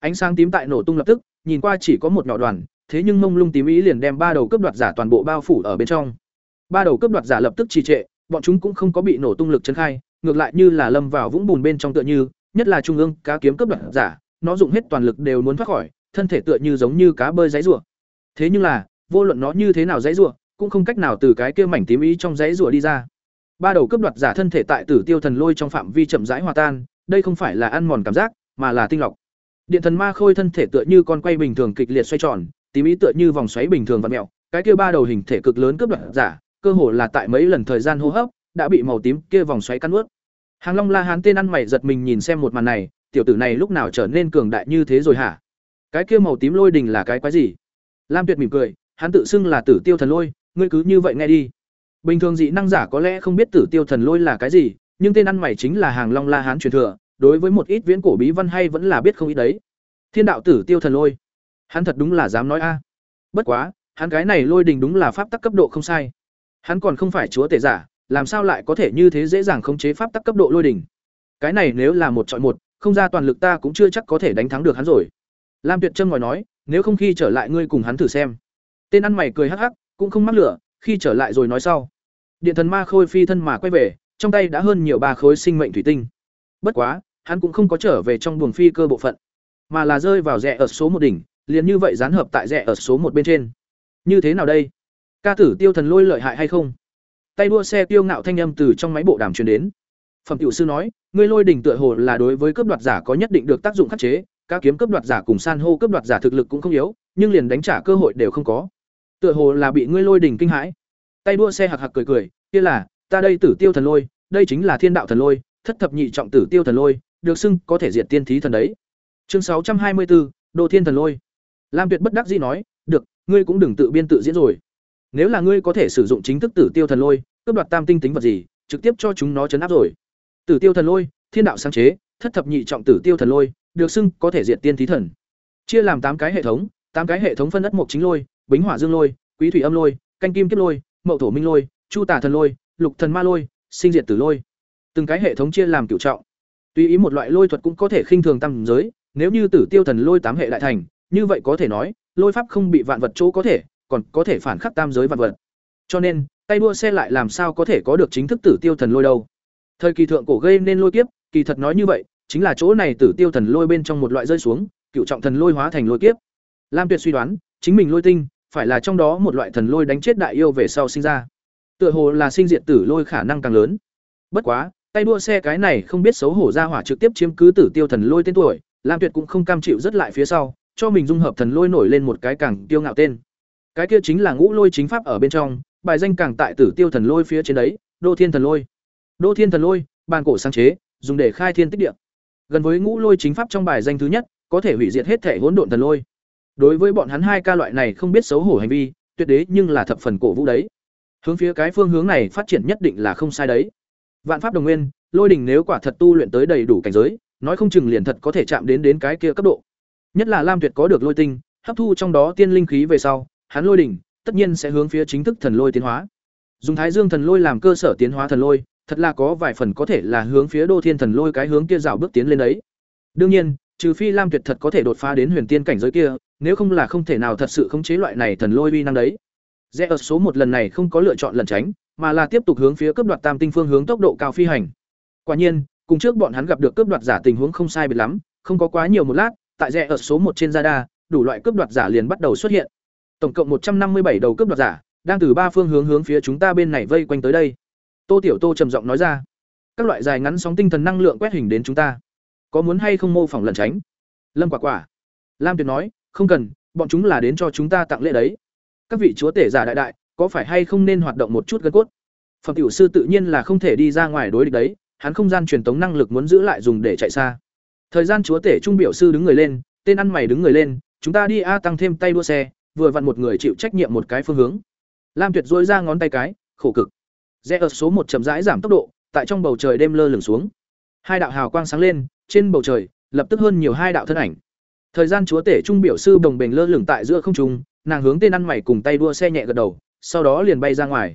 Ánh sáng tím tại nổ tung lập tức, nhìn qua chỉ có một nhỏ đoàn, thế nhưng mông lung tím ý liền đem ba đầu cướp đoạt giả toàn bộ bao phủ ở bên trong. Ba đầu cướp đoạt giả lập tức trì trệ, bọn chúng cũng không có bị nổ tung lực chân khai, ngược lại như là lâm vào vũng bùn bên trong tựa như, nhất là trung ương cá kiếm cướp đoạt giả, nó dùng hết toàn lực đều muốn thoát khỏi, thân thể tựa như giống như cá bơi giấy rùa. Thế nhưng là, vô luận nó như thế nào dãy rủa, cũng không cách nào từ cái kia mảnh tím ý trong dãy rủa đi ra. Ba đầu cấp đoạt giả thân thể tại Tử Tiêu Thần Lôi trong phạm vi chậm rãi hòa tan, đây không phải là ăn mòn cảm giác, mà là tinh lọc. Điện thần ma khôi thân thể tựa như con quay bình thường kịch liệt xoay tròn, tím ý tựa như vòng xoáy bình thường vặn mèo, cái kia ba đầu hình thể cực lớn cướp đoạt giả, cơ hồ là tại mấy lần thời gian hô hấp, đã bị màu tím kia vòng xoáy cắn nuốt. Hàng Long La Hán tên ăn mày giật mình nhìn xem một màn này, tiểu tử này lúc nào trở nên cường đại như thế rồi hả? Cái kia màu tím lôi đình là cái quái gì? Lam Tuyệt mỉm cười, hắn tự xưng là Tử Tiêu Thần Lôi, ngươi cứ như vậy nghe đi. Bình thường dị năng giả có lẽ không biết Tử Tiêu Thần Lôi là cái gì, nhưng tên ăn mày chính là Hàng Long La Hán truyền thừa, đối với một ít viễn cổ bí văn hay vẫn là biết không ít đấy. Thiên đạo tử Tiêu Thần Lôi, hắn thật đúng là dám nói a. Bất quá, hắn cái này lôi đình đúng là pháp tắc cấp độ không sai. Hắn còn không phải chúa tể giả, làm sao lại có thể như thế dễ dàng khống chế pháp tắc cấp độ lôi đỉnh. Cái này nếu là một chọi một, không ra toàn lực ta cũng chưa chắc có thể đánh thắng được hắn rồi. Lam Tuyệt Trâm ngồi nói, nếu không khi trở lại ngươi cùng hắn thử xem. Tên ăn mày cười hắc hắc, cũng không mắc lửa, khi trở lại rồi nói sau. Điện thần ma khôi phi thân mà quay về, trong tay đã hơn nhiều ba khối sinh mệnh thủy tinh. Bất quá, hắn cũng không có trở về trong buồng phi cơ bộ phận, mà là rơi vào rẽ ở số một đỉnh, liền như vậy dán hợp tại rẽ ở số một bên trên. Như thế nào đây? Ca tử tiêu thần lôi lợi hại hay không? Tay đua xe tiêu ngạo thanh âm từ trong máy bộ đàm truyền đến. Phẩm tiểu sư nói, ngươi lôi đỉnh tựa hồ là đối với cướp đoạt giả có nhất định được tác dụng khắc chế, các kiếm cướp đoạt giả cùng san hô cướp đoạt giả thực lực cũng không yếu, nhưng liền đánh trả cơ hội đều không có. Tựa hồ là bị ngươi lôi đỉnh kinh hãi. Tay đua xe hạc hạc cười cười, kia là, ta đây tử tiêu thần lôi, đây chính là thiên đạo thần lôi, thất thập nhị trọng tử tiêu thần lôi, được xưng có thể diệt tiên thí thần đấy. Chương sáu trăm hai mươi 624, đồ Thiên thần lôi. Lam Tuyệt bất đắc dĩ nói, "Được, ngươi cũng đừng tự biên tự diễn rồi. Nếu là ngươi có thể sử dụng chính thức Tử Tiêu thần lôi, cướp đoạt tam tinh tính vật gì, trực tiếp cho chúng nó chấn áp rồi." Tử Tiêu thần lôi, thiên đạo sáng chế, thất thập nhị trọng Tử Tiêu thần lôi, được xưng có thể diệt tiên thí thần. Chia làm tám cái hệ thống, tám cái hệ thống phân đất mục chính lôi, bính hỏa dương lôi, quý thủy âm lôi canh kim kiếp lôi mậu thổ minh lôi chu tả thần lôi lục thần ma lôi sinh diệt tử lôi. Từng cái hệ thống chia làm cửu trọng. Tùy ý một loại lôi thuật cũng có thể khinh thường tam giới nếu như tử tiêu thần lôi tám hệ đại thành như vậy có thể nói lôi pháp không bị vạn vật chỗ có thể còn có thể phản khắc tam giới vạn vật. Cho nên tay đua xe lại làm sao có thể có được chính thức tử tiêu thần lôi đâu? Thời kỳ thượng cổ gây nên lôi kiếp kỳ thật nói như vậy chính là chỗ này tử tiêu thần lôi bên trong một loại rơi xuống cựu trọng thần lôi hóa thành lôi kiếp. Lam tuyệt suy đoán chính mình lôi tinh phải là trong đó một loại thần lôi đánh chết đại yêu về sau sinh ra. Tựa hồ là sinh diện tử lôi khả năng càng lớn. Bất quá, tay đua xe cái này không biết xấu hổ ra hỏa trực tiếp chiếm cứ tử tiêu thần lôi tên tuổi, lam tuyệt cũng không cam chịu rất lại phía sau, cho mình dung hợp thần lôi nổi lên một cái càng tiêu ngạo tên. Cái kia chính là ngũ lôi chính pháp ở bên trong, bài danh càng tại tử tiêu thần lôi phía trên đấy, đô thiên thần lôi. Đô thiên thần lôi, bàn cổ sáng chế, dùng để khai thiên tích địa. Gần với ngũ lôi chính pháp trong bài danh thứ nhất, có thể hủy diệt hết thể hỗn độn thần lôi đối với bọn hắn hai ca loại này không biết xấu hổ hành vi, tuyệt đế nhưng là thập phần cổ vũ đấy. Hướng phía cái phương hướng này phát triển nhất định là không sai đấy. Vạn pháp đồng nguyên, lôi đỉnh nếu quả thật tu luyện tới đầy đủ cảnh giới, nói không chừng liền thật có thể chạm đến đến cái kia cấp độ. Nhất là lam tuyệt có được lôi tinh, hấp thu trong đó tiên linh khí về sau, hắn lôi đỉnh tất nhiên sẽ hướng phía chính thức thần lôi tiến hóa. Dùng thái dương thần lôi làm cơ sở tiến hóa thần lôi, thật là có vài phần có thể là hướng phía đô thiên thần lôi cái hướng kia rào bước tiến lên đấy. Đương nhiên, trừ phi lam tuyệt thật có thể đột phá đến huyền tiên cảnh giới kia nếu không là không thể nào thật sự khống chế loại này thần lôi uy năng đấy. Rẽ ở số một lần này không có lựa chọn lẩn tránh, mà là tiếp tục hướng phía cướp đoạt tam tinh phương hướng tốc độ cao phi hành. Quả nhiên, cùng trước bọn hắn gặp được cướp đoạt giả tình huống không sai biệt lắm, không có quá nhiều một lát, tại rẽ ở số một trên radar, đủ loại cướp đoạt giả liền bắt đầu xuất hiện. Tổng cộng một trăm năm mươi bảy đầu cướp đoạt giả, đang từ ba phương hướng hướng phía chúng ta bên này vây quanh tới đây. Tô tiểu tô trầm giọng nói ra, các loại dài ngắn sóng tinh thần năng lượng quét hình đến chúng ta. Có muốn hay không mô phỏng lẩn tránh? Lâm quả quả, lam tuyệt nói không cần, bọn chúng là đến cho chúng ta tặng lễ đấy. Các vị chúa tể giả đại đại, có phải hay không nên hoạt động một chút gân cốt? Phẩm tiểu sư tự nhiên là không thể đi ra ngoài đối địch đấy, hắn không gian truyền tống năng lực muốn giữ lại dùng để chạy xa. Thời gian chúa tể trung biểu sư đứng người lên, tên ăn mày đứng người lên, chúng ta đi a tăng thêm tay đua xe, vừa vặn một người chịu trách nhiệm một cái phương hướng. Lam tuyệt dối ra ngón tay cái, khổ cực. Rẽ ở số một chậm rãi giảm tốc độ, tại trong bầu trời đêm lơ lửng xuống. Hai đạo hào quang sáng lên, trên bầu trời, lập tức hơn nhiều hai đạo thân ảnh thời gian chúa tể trung biểu sư đồng bình lơ lửng tại giữa không trung, nàng hướng tên ăn mày cùng tay đua xe nhẹ gật đầu, sau đó liền bay ra ngoài.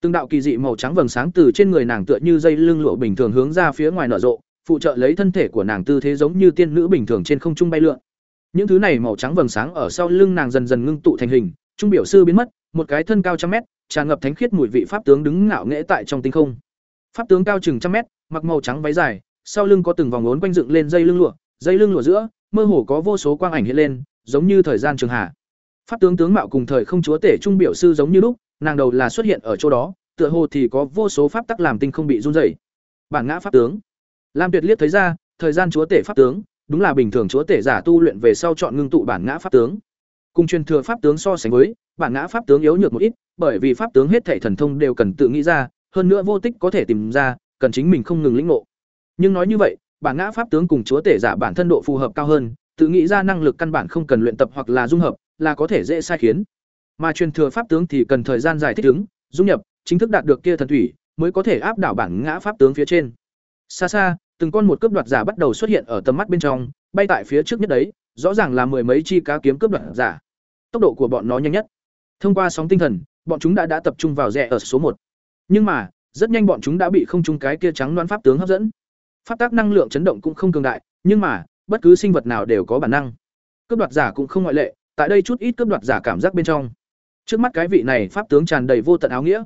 Từng đạo kỳ dị màu trắng vầng sáng từ trên người nàng tựa như dây lưng lụa bình thường hướng ra phía ngoài nở rộ, phụ trợ lấy thân thể của nàng tư thế giống như tiên nữ bình thường trên không trung bay lượn. Những thứ này màu trắng vầng sáng ở sau lưng nàng dần dần ngưng tụ thành hình, trung biểu sư biến mất, một cái thân cao trăm mét, tràn ngập thánh khiết mùi vị pháp tướng đứng ngạo nghễ tại trong tinh không. Pháp tướng cao chừng trăm mét, mặc màu trắng váy dài, sau lưng có từng vòng ốn quanh dựng lên dây lưng lụa, dây lưng lụa giữa mơ hồ có vô số quang ảnh hiện lên, giống như thời gian trường hạ. Pháp tướng tướng mạo cùng thời không chúa tể trung biểu sư giống như lúc, nàng đầu là xuất hiện ở chỗ đó, tựa hồ thì có vô số pháp tắc làm tinh không bị run rẩy. Bản ngã pháp tướng. Lam tuyệt liếc thấy ra, thời gian chúa tể pháp tướng, đúng là bình thường chúa tể giả tu luyện về sau chọn ngưng tụ bản ngã pháp tướng. Cùng truyền thừa pháp tướng so sánh với, bản ngã pháp tướng yếu nhược một ít, bởi vì pháp tướng hết thể thần thông đều cần tự nghĩ ra, hơn nữa vô tích có thể tìm ra, cần chính mình không ngừng lĩnh ngộ. Nhưng nói như vậy bản ngã pháp tướng cùng chúa tể giả bản thân độ phù hợp cao hơn, tự nghĩ ra năng lực căn bản không cần luyện tập hoặc là dung hợp, là có thể dễ sai khiến. Mà truyền thừa pháp tướng thì cần thời gian dài thích ứng, dung nhập, chính thức đạt được kia thần thủy, mới có thể áp đảo bản ngã pháp tướng phía trên. Xa xa, từng con một cướp đoạt giả bắt đầu xuất hiện ở tầm mắt bên trong, bay tại phía trước nhất đấy, rõ ràng là mười mấy chi cá kiếm cướp đoạt giả. Tốc độ của bọn nó nhanh nhất. Thông qua sóng tinh thần, bọn chúng đã đã tập trung vào rẽ ở số một. Nhưng mà, rất nhanh bọn chúng đã bị không trung cái kia trắng đoán pháp tướng hấp dẫn pháp tác năng lượng chấn động cũng không cường đại, nhưng mà, bất cứ sinh vật nào đều có bản năng. Cướp đoạt giả cũng không ngoại lệ, tại đây chút ít cướp đoạt giả cảm giác bên trong. Trước mắt cái vị này pháp tướng tràn đầy vô tận áo nghĩa.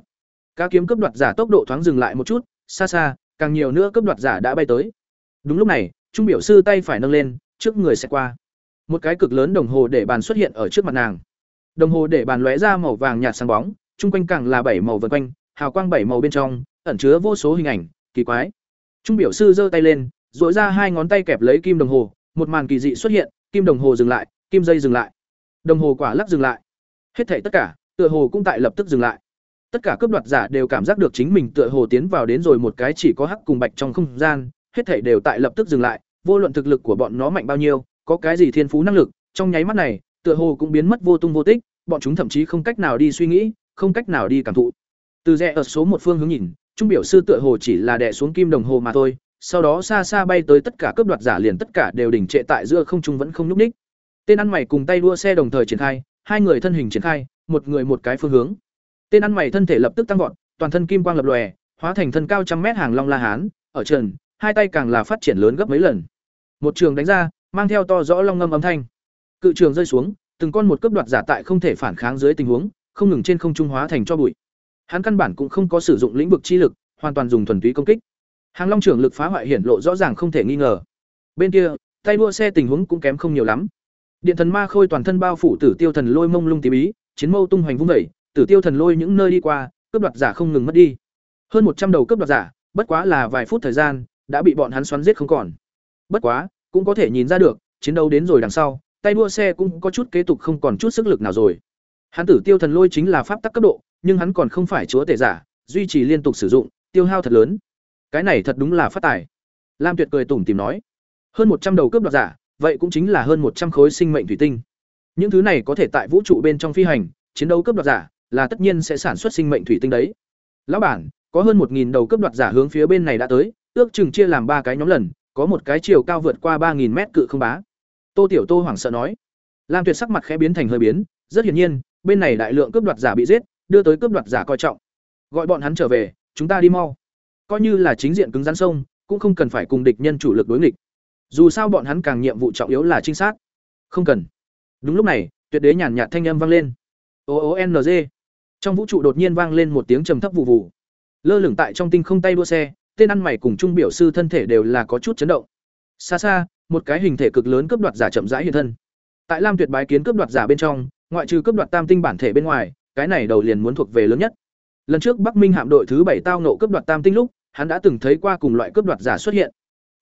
Cá kiếm cướp đoạt giả tốc độ thoáng dừng lại một chút, xa xa, càng nhiều nữa cướp đoạt giả đã bay tới. Đúng lúc này, trung biểu sư tay phải nâng lên, trước người sẽ qua. Một cái cực lớn đồng hồ để bàn xuất hiện ở trước mặt nàng. Đồng hồ để bàn lóe ra màu vàng nhạt sáng bóng, chung quanh càng là bảy màu vân quanh, hào quang bảy màu bên trong, ẩn chứa vô số hình ảnh, kỳ quái trung biểu sư giơ tay lên rũa ra hai ngón tay kẹp lấy kim đồng hồ, một màn kỳ dị xuất hiện, kim đồng hồ dừng lại, kim dây dừng lại. Đồng hồ quả lắc dừng lại. Hết thảy tất cả, tựa hồ cũng tại lập tức dừng lại. Tất cả cướp đoạt giả đều cảm giác được chính mình tựa hồ tiến vào đến rồi một cái chỉ có hắc cùng bạch trong không gian, hết thảy đều tại lập tức dừng lại, vô luận thực lực của bọn nó mạnh bao nhiêu, có cái gì thiên phú năng lực, trong nháy mắt này, tựa hồ cũng biến mất vô tung vô tích, bọn chúng thậm chí không cách nào đi suy nghĩ, không cách nào đi cảm thụ. Từ rẽ ở số một phương hướng nhìn trung biểu sư tựa hồ chỉ là đè xuống kim đồng hồ mà thôi sau đó xa xa bay tới tất cả cướp đoạt giả liền tất cả đều đỉnh trệ tại giữa không trung vẫn không nhúc ních tên ăn mày cùng tay đua xe đồng thời triển khai hai người thân hình triển khai một người một cái phương hướng. Tên ăn mày thân thể lập tức tăng vọt, toàn thân kim quang lập lòe, hóa thành thân cao trăm mét hàng long la hán, ở trần, hai tay càng là phát triển lớn gấp mấy lần. Một trường đánh ra, mang theo to rõ long ngâm âm thanh. Cự trường rơi xuống, từng con một cướp đoạt giả tại không thể phản kháng dưới tình huống, không ngừng trên không trung hóa thành cho bụi. Hắn căn bản cũng không có sử dụng lĩnh vực chi lực, hoàn toàn dùng thuần túy công kích. Hàng Long trưởng lực phá hoại hiển lộ rõ ràng không thể nghi ngờ. Bên kia, tay đua xe tình huống cũng kém không nhiều lắm. Điện thần ma khôi toàn thân bao phủ tử tiêu thần lôi mông lung tím ý, chiến mâu tung hoành vung dậy, tử tiêu thần lôi những nơi đi qua, cướp đoạt giả không ngừng mất đi. Hơn một trăm đầu cướp đoạt giả, bất quá là vài phút thời gian, đã bị bọn hắn xoắn giết không còn. Bất quá, cũng có thể nhìn ra được, chiến đấu đến rồi đằng sau, tay đua xe cũng có chút kế tục không còn chút sức lực nào rồi. Hắn tử tiêu thần lôi chính là pháp tắc cấp độ, nhưng hắn còn không phải chúa tể giả, duy trì liên tục sử dụng, tiêu hao thật lớn. Cái này thật đúng là phát tài. Lam Tuyệt cười tủm tỉm nói, hơn một trăm đầu cướp đoạt giả, vậy cũng chính là hơn một trăm khối sinh mệnh thủy tinh. Những thứ này có thể tại vũ trụ bên trong phi hành, chiến đấu cướp đoạt giả, là tất nhiên sẽ sản xuất sinh mệnh thủy tinh đấy. Lão bản, có hơn một nghìn đầu cướp đoạt giả hướng phía bên này đã tới, ước chừng chia làm ba cái nhóm lần, có một cái chiều cao vượt qua ba nghìn mét cự không bá. Tô Tiểu Tô hoảng sợ nói. Lam Tuyệt sắc mặt khẽ biến thành hơi biến, rất hiển nhiên, bên này đại lượng cướp đoạt giả bị giết, đưa tới cướp đoạt giả coi trọng. Gọi bọn hắn trở về, chúng ta đi mau. Coi như là chính diện cứng rắn sông, cũng không cần phải cùng địch nhân chủ lực đối nghịch. Dù sao bọn hắn càng nhiệm vụ trọng yếu là trinh sát. Không cần. Đúng lúc này, tuyệt đế nhàn nhạt thanh âm vang lên. O O N G. Trong vũ trụ đột nhiên vang lên một tiếng trầm thấp vụ vụ. Lơ lửng tại trong tinh không tay đua xe, tên ăn mày cùng trung biểu sư thân thể đều là có chút chấn động. Xa xa, một cái hình thể cực lớn cướp đoạt giả chậm rãi hiện thân. Tại Lam Tuyệt bái kiến cướp đoạt giả bên trong, ngoại trừ cướp đoạt tam tinh bản thể bên ngoài, cái này đầu liền muốn thuộc về lớn nhất. Lần trước Bắc Minh hạm đội thứ bảy tao nộ cướp đoạt tam tinh lúc, hắn đã từng thấy qua cùng loại cướp đoạt giả xuất hiện.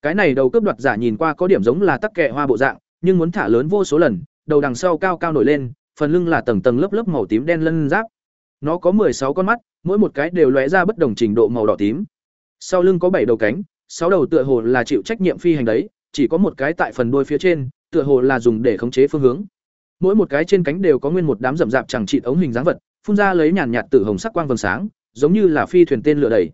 Cái này đầu cướp đoạt giả nhìn qua có điểm giống là tắc kệ hoa bộ dạng, nhưng muốn thả lớn vô số lần, đầu đằng sau cao cao nổi lên, phần lưng là tầng tầng lớp lớp màu tím đen lân giáp. Nó có sáu con mắt, mỗi một cái đều lóe ra bất đồng trình độ màu đỏ tím. Sau lưng có bảy đầu cánh, sáu đầu tựa hồ là chịu trách nhiệm phi hành đấy, chỉ có một cái tại phần đuôi phía trên, tựa hồ là dùng để khống chế phương hướng. Mỗi một cái trên cánh đều có nguyên một đám rậm rạp chẳng trị ống hình dáng vật, phun ra lấy nhàn nhạt tử hồng sắc quang vầng sáng, giống như là phi thuyền tên lửa đầy.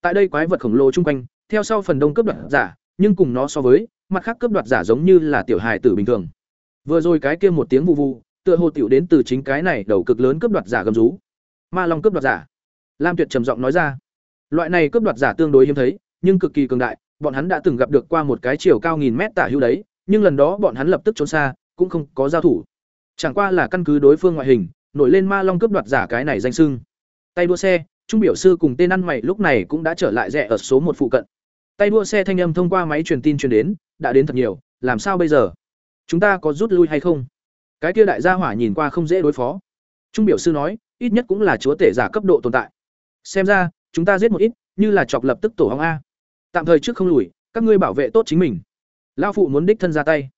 Tại đây quái vật khổng lồ trung quanh, theo sau phần đông cấp đoạt giả, nhưng cùng nó so với, mặt khác cấp đoạt giả giống như là tiểu hài tử bình thường. Vừa rồi cái kia một tiếng vụ vụ, tựa hồ tiểu đến từ chính cái này đầu cực lớn cấp đoạt giả gầm rú. Ma Long cấp đoạt giả. Lam Tuyệt trầm giọng nói ra. Loại này cấp đoạt giả tương đối hiếm thấy, nhưng cực kỳ cường đại, bọn hắn đã từng gặp được qua một cái chiều cao nghìn mét tả hữu đấy, nhưng lần đó bọn hắn lập tức trốn xa, cũng không có giao thủ. Chẳng qua là căn cứ đối phương ngoại hình, nổi lên Ma Long cướp đoạt giả cái này danh sưng Tay đua xe, trung biểu sư cùng tên ăn mày lúc này cũng đã trở lại rẻ ở số một phụ cận. Tay đua xe thanh âm thông qua máy truyền tin truyền đến, đã đến thật nhiều, làm sao bây giờ? Chúng ta có rút lui hay không? Cái kia đại gia hỏa nhìn qua không dễ đối phó. Trung biểu sư nói, ít nhất cũng là chúa tể giả cấp độ tồn tại. Xem ra, chúng ta giết một ít, như là chọc lập tức tổ hóng a. Tạm thời trước không lùi, các ngươi bảo vệ tốt chính mình. Lão phụ muốn đích thân ra tay.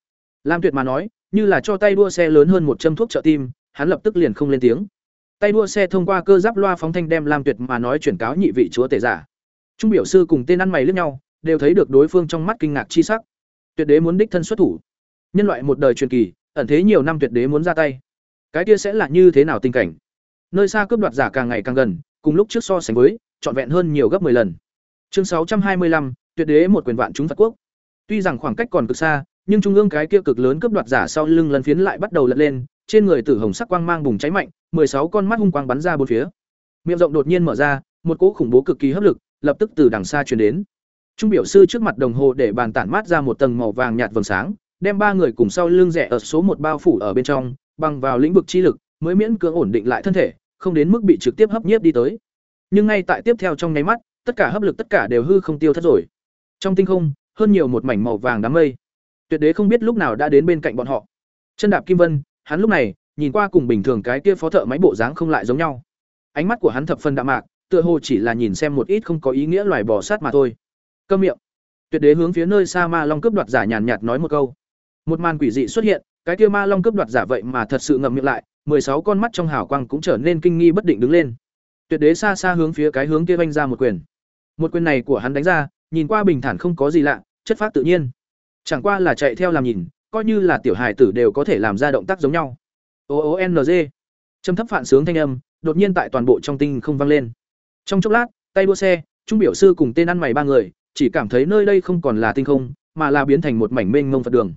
Lam Tuyệt mà nói, như là cho tay đua xe lớn hơn một châm thuốc trợ tim, hắn lập tức liền không lên tiếng. Tay đua xe thông qua cơ giáp loa phóng thanh đem Lam Tuyệt mà nói chuyển cáo nhị vị chúa tể giả. Trung biểu sư cùng tên ăn mày liếc nhau, đều thấy được đối phương trong mắt kinh ngạc chi sắc. Tuyệt đế muốn đích thân xuất thủ. Nhân loại một đời truyền kỳ, ẩn thế nhiều năm tuyệt đế muốn ra tay. Cái kia sẽ là như thế nào tình cảnh? Nơi xa cướp đoạt giả càng ngày càng gần, cùng lúc trước so sánh với, trọn vẹn hơn nhiều gấp 10 lần. Chương 625, tuyệt đế một quyền vạn chúng Phật quốc. Tuy rằng khoảng cách còn cực xa, nhưng trung ương cái kia cực lớn cướp đoạt giả sau lưng lần phiến lại bắt đầu lật lên, trên người tử hồng sắc quang mang bùng cháy mạnh, 16 con mắt hung quang bắn ra bốn phía. Miệng rộng đột nhiên mở ra, một cỗ khủng bố cực kỳ hấp lực, lập tức từ đằng xa truyền đến. Trung biểu sư trước mặt đồng hồ để bàn tản mát ra một tầng màu vàng nhạt vầng sáng, đem ba người cùng sau lưng rẻ ở số một bao phủ ở bên trong, bằng vào lĩnh vực chi lực, mới miễn cưỡng ổn định lại thân thể, không đến mức bị trực tiếp hấp nhiếp đi tới. Nhưng ngay tại tiếp theo trong nháy mắt, tất cả hấp lực tất cả đều hư không tiêu thất rồi. Trong tinh không, hơn nhiều một mảnh màu vàng đám mây. Tuyệt đế không biết lúc nào đã đến bên cạnh bọn họ. Chân đạp kim vân, hắn lúc này, nhìn qua cùng bình thường cái kia phó thợ máy bộ dáng không lại giống nhau. Ánh mắt của hắn thập phần đạm mạc, tựa hồ chỉ là nhìn xem một ít không có ý nghĩa loài bò sát mà thôi. Câm miệng. Tuyệt đế hướng phía nơi xa Ma Long cướp đoạt giả nhàn nhạt nói một câu. Một màn quỷ dị xuất hiện, cái kia Ma Long cướp đoạt giả vậy mà thật sự ngậm miệng lại, sáu con mắt trong hào quang cũng trở nên kinh nghi bất định đứng lên. Tuyệt đế xa xa hướng phía cái hướng kia vanh ra một quyền. Một quyền này của hắn đánh ra, nhìn qua bình thản không có gì lạ, chất phát tự nhiên. Chẳng qua là chạy theo làm nhìn, coi như là tiểu hài tử đều có thể làm ra động tác giống nhau. O O N G. Trầm thấp phản sướng thanh âm, đột nhiên tại toàn bộ trong tinh không vang lên. Trong chốc lát, tay đua xe, trung biểu sư cùng tên ăn mày ba người, chỉ cảm thấy nơi đây không còn là tinh không, mà là biến thành một mảnh mênh mông Phật đường.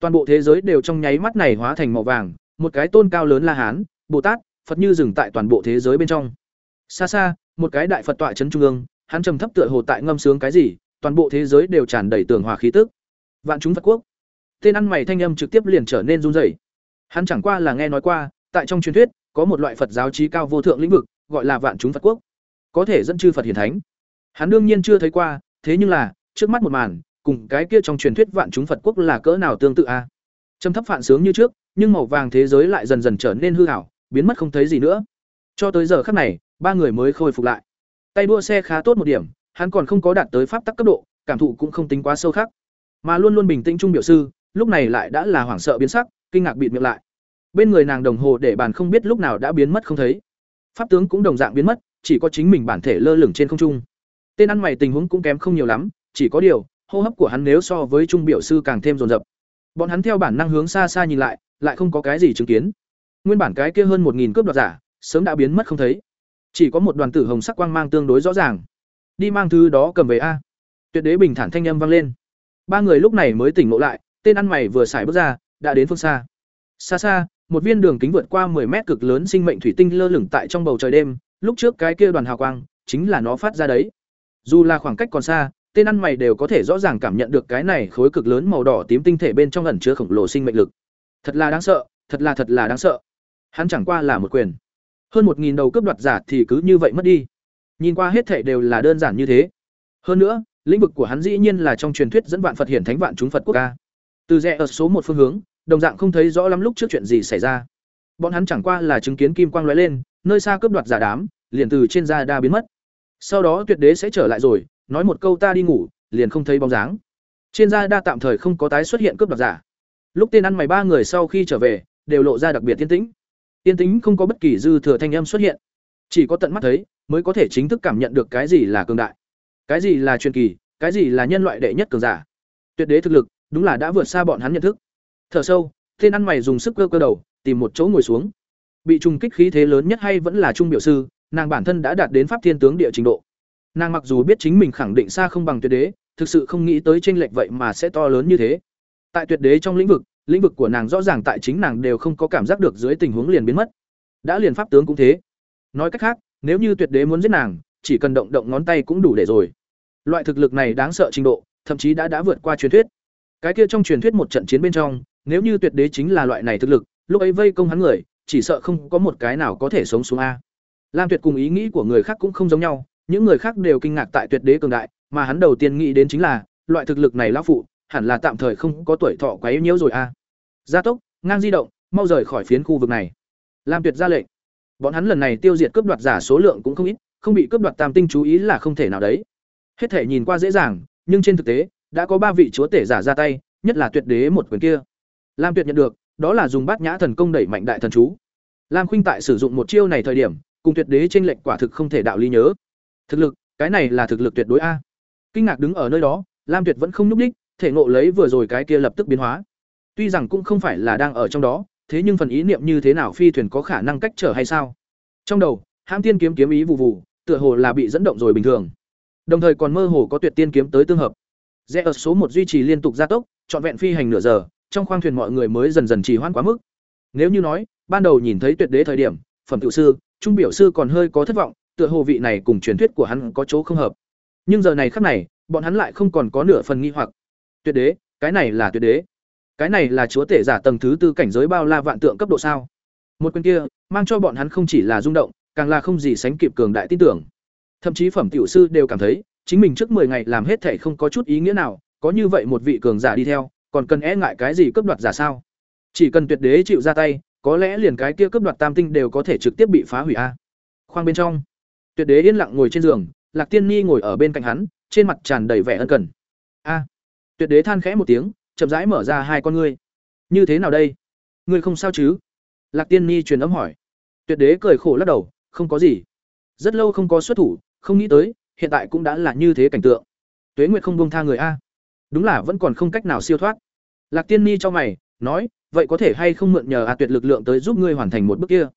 Toàn bộ thế giới đều trong nháy mắt này hóa thành màu vàng, một cái tôn cao lớn La Hán, Bồ Tát, phật như dừng tại toàn bộ thế giới bên trong xa xa một cái đại phật tọa trấn trung ương hắn trầm thấp tựa hồ tại ngâm sướng cái gì toàn bộ thế giới đều tràn đầy tường hòa khí tức vạn chúng phật quốc. Tên ăn mày thanh âm trực tiếp liền trở nên run rẩy. Hắn chẳng qua là nghe nói qua, tại trong truyền thuyết, có một loại phật giáo trí cao vô thượng lĩnh vực, gọi là vạn chúng phật quốc. Có thể dẫn chư phật hiển thánh. Hắn đương nhiên chưa thấy qua, thế nhưng là, trước mắt một màn, cùng cái kia trong truyền thuyết vạn chúng phật quốc là cỡ nào tương tự a? Trầm thấp phản sướng như trước, nhưng màu vàng thế giới lại dần dần trở nên hư hảo biến mất không thấy gì nữa. Cho tới giờ khắc này, ba người mới khôi phục lại. Tay đua xe khá tốt một điểm, hắn còn không có đạt tới pháp tắc cấp độ, cảm thụ cũng không tính quá sâu khác mà luôn luôn bình tĩnh trung biểu sư, lúc này lại đã là hoảng sợ biến sắc, kinh ngạc bịt miệng lại. Bên người nàng đồng hồ để bàn không biết lúc nào đã biến mất không thấy. Pháp tướng cũng đồng dạng biến mất, chỉ có chính mình bản thể lơ lửng trên không trung. Tên ăn mày tình huống cũng kém không nhiều lắm, chỉ có điều, hô hấp của hắn nếu so với trung biểu sư càng thêm rồn rập bọn hắn theo bản năng hướng xa xa nhìn lại lại không có cái gì chứng kiến. Nguyên bản cái kia hơn một nghìn cướp đoạt giả, sớm đã biến mất không thấy. Chỉ có một đoàn tử hồng sắc quang mang tương đối rõ ràng. Đi mang thứ đó cầm về a. Tuyệt đế bình thản thanh âm vang lên ba người lúc này mới tỉnh ngộ lại, tên ăn mày vừa xài bước ra, đã đến phương xa. Xa xa, một viên đường kính vượt qua 10 mét cực lớn sinh mệnh thủy tinh lơ lửng tại trong bầu trời đêm, lúc trước cái kia đoàn hào quang, chính là nó phát ra đấy. Dù là khoảng cách còn xa, tên ăn mày đều có thể rõ ràng cảm nhận được cái này khối cực lớn màu đỏ tím tinh thể bên trong ẩn chứa khổng lồ sinh mệnh lực. Thật là đáng sợ, thật là thật là đáng sợ. Hắn chẳng qua là một quyền. Hơn một nghìn đầu cướp đoạt giả thì cứ như vậy mất đi. Nhìn qua hết thệ đều là đơn giản như thế. Hơn nữa lĩnh vực của hắn dĩ nhiên là trong truyền thuyết dẫn vạn phật hiển thánh vạn chúng phật quốc ca. Từ rẽ ở số một phương hướng, đồng dạng không thấy rõ lắm lúc trước chuyện gì xảy ra. Bọn hắn chẳng qua là chứng kiến kim quang lóe lên, nơi xa cướp đoạt giả đám, liền từ trên da đa biến mất. Sau đó tuyệt đế sẽ trở lại rồi, nói một câu ta đi ngủ, liền không thấy bóng dáng. Trên da đa tạm thời không có tái xuất hiện cướp đoạt giả. Lúc tên ăn mày ba người sau khi trở về, đều lộ ra đặc biệt tiên tĩnh. Tiên tĩnh không có bất kỳ dư thừa thanh âm xuất hiện. Chỉ có tận mắt thấy, mới có thể chính thức cảm nhận được cái gì là cường đại cái gì là truyền kỳ, cái gì là nhân loại đệ nhất cường giả? Tuyệt đế thực lực, đúng là đã vượt xa bọn hắn nhận thức. Thở sâu, tên ăn mày dùng sức cơ cơ đầu, tìm một chỗ ngồi xuống. Bị trùng kích khí thế lớn nhất hay vẫn là trung biểu sư, nàng bản thân đã đạt đến pháp thiên tướng địa trình độ. Nàng mặc dù biết chính mình khẳng định xa không bằng tuyệt đế, thực sự không nghĩ tới tranh lệch vậy mà sẽ to lớn như thế. Tại tuyệt đế trong lĩnh vực lĩnh vực của nàng rõ ràng tại chính nàng đều không có cảm giác được dưới tình huống liền biến mất. Đã liền pháp tướng cũng thế. Nói cách khác, nếu như tuyệt đế muốn giết nàng chỉ cần động động ngón tay cũng đủ để rồi. Loại thực lực này đáng sợ trình độ, thậm chí đã đã vượt qua truyền thuyết. Cái kia trong truyền thuyết một trận chiến bên trong, nếu như tuyệt đế chính là loại này thực lực, lúc ấy vây công hắn người, chỉ sợ không có một cái nào có thể sống xuống a. Lam tuyệt cùng ý nghĩ của người khác cũng không giống nhau, những người khác đều kinh ngạc tại tuyệt đế cường đại, mà hắn đầu tiên nghĩ đến chính là, loại thực lực này lão phụ, hẳn là tạm thời không có tuổi thọ quá yếu nhiễu rồi a. Gia tốc, ngang di động, mau rời khỏi phiến khu vực này. Lam tuyệt ra lệnh. Bọn hắn lần này tiêu diệt cướp đoạt giả số lượng cũng không ít không bị cướp đoạt tam tinh chú ý là không thể nào đấy. Hết thể nhìn qua dễ dàng, nhưng trên thực tế, đã có ba vị chúa tể giả ra tay, nhất là tuyệt đế một quyền kia. Lam tuyệt nhận được, đó là dùng bát nhã thần công đẩy mạnh đại thần chú. Lam khuynh tại sử dụng một chiêu này thời điểm, cùng tuyệt đế tranh lệnh quả thực không thể đạo lý nhớ. Thực lực, cái này là thực lực tuyệt đối a. Kinh ngạc đứng ở nơi đó, lam tuyệt vẫn không nhúc ních thể ngộ lấy vừa rồi cái kia lập tức biến hóa. Tuy rằng cũng không phải là đang ở trong đó, thế nhưng phần ý niệm như thế nào phi thuyền có khả năng cách trở hay sao? Trong đầu, hãm tiên kiếm kiếm ý vụ vụ tựa hồ là bị dẫn động rồi bình thường. Đồng thời còn mơ hồ có tuyệt tiên kiếm tới tương hợp. Rẽ ở số một duy trì liên tục gia tốc, trọn vẹn phi hành nửa giờ, trong khoang thuyền mọi người mới dần dần trì hoãn quá mức. Nếu như nói, ban đầu nhìn thấy tuyệt đế thời điểm, phẩm tự sư, trung biểu sư còn hơi có thất vọng, tựa hồ vị này cùng truyền thuyết của hắn có chỗ không hợp. Nhưng giờ này khắc này, bọn hắn lại không còn có nửa phần nghi hoặc. Tuyệt đế, cái này là tuyệt đế. Cái này là chúa tể giả tầng thứ tư cảnh giới bao la vạn tượng cấp độ sao? Một quyền kia, mang cho bọn hắn không chỉ là rung động càng là không gì sánh kịp cường đại tin tưởng. Thậm chí phẩm tiểu sư đều cảm thấy, chính mình trước 10 ngày làm hết thể không có chút ý nghĩa nào, có như vậy một vị cường giả đi theo, còn cần e ngại cái gì cướp đoạt giả sao? Chỉ cần tuyệt đế chịu ra tay, có lẽ liền cái kia cướp đoạt tam tinh đều có thể trực tiếp bị phá hủy a. Khoang bên trong, tuyệt đế yên lặng ngồi trên giường, lạc tiên ni ngồi ở bên cạnh hắn, trên mặt tràn đầy vẻ ân cần. A, tuyệt đế than khẽ một tiếng, chậm rãi mở ra hai con ngươi. Như thế nào đây? Ngươi không sao chứ? Lạc tiên ni truyền âm hỏi. Tuyệt đế cười khổ lắc đầu không có gì. Rất lâu không có xuất thủ, không nghĩ tới, hiện tại cũng đã là như thế cảnh tượng. Tuế nguyệt không bông tha người a. Đúng là vẫn còn không cách nào siêu thoát. Lạc tiên ni cho mày, nói, vậy có thể hay không mượn nhờ a tuyệt lực lượng tới giúp ngươi hoàn thành một bước kia?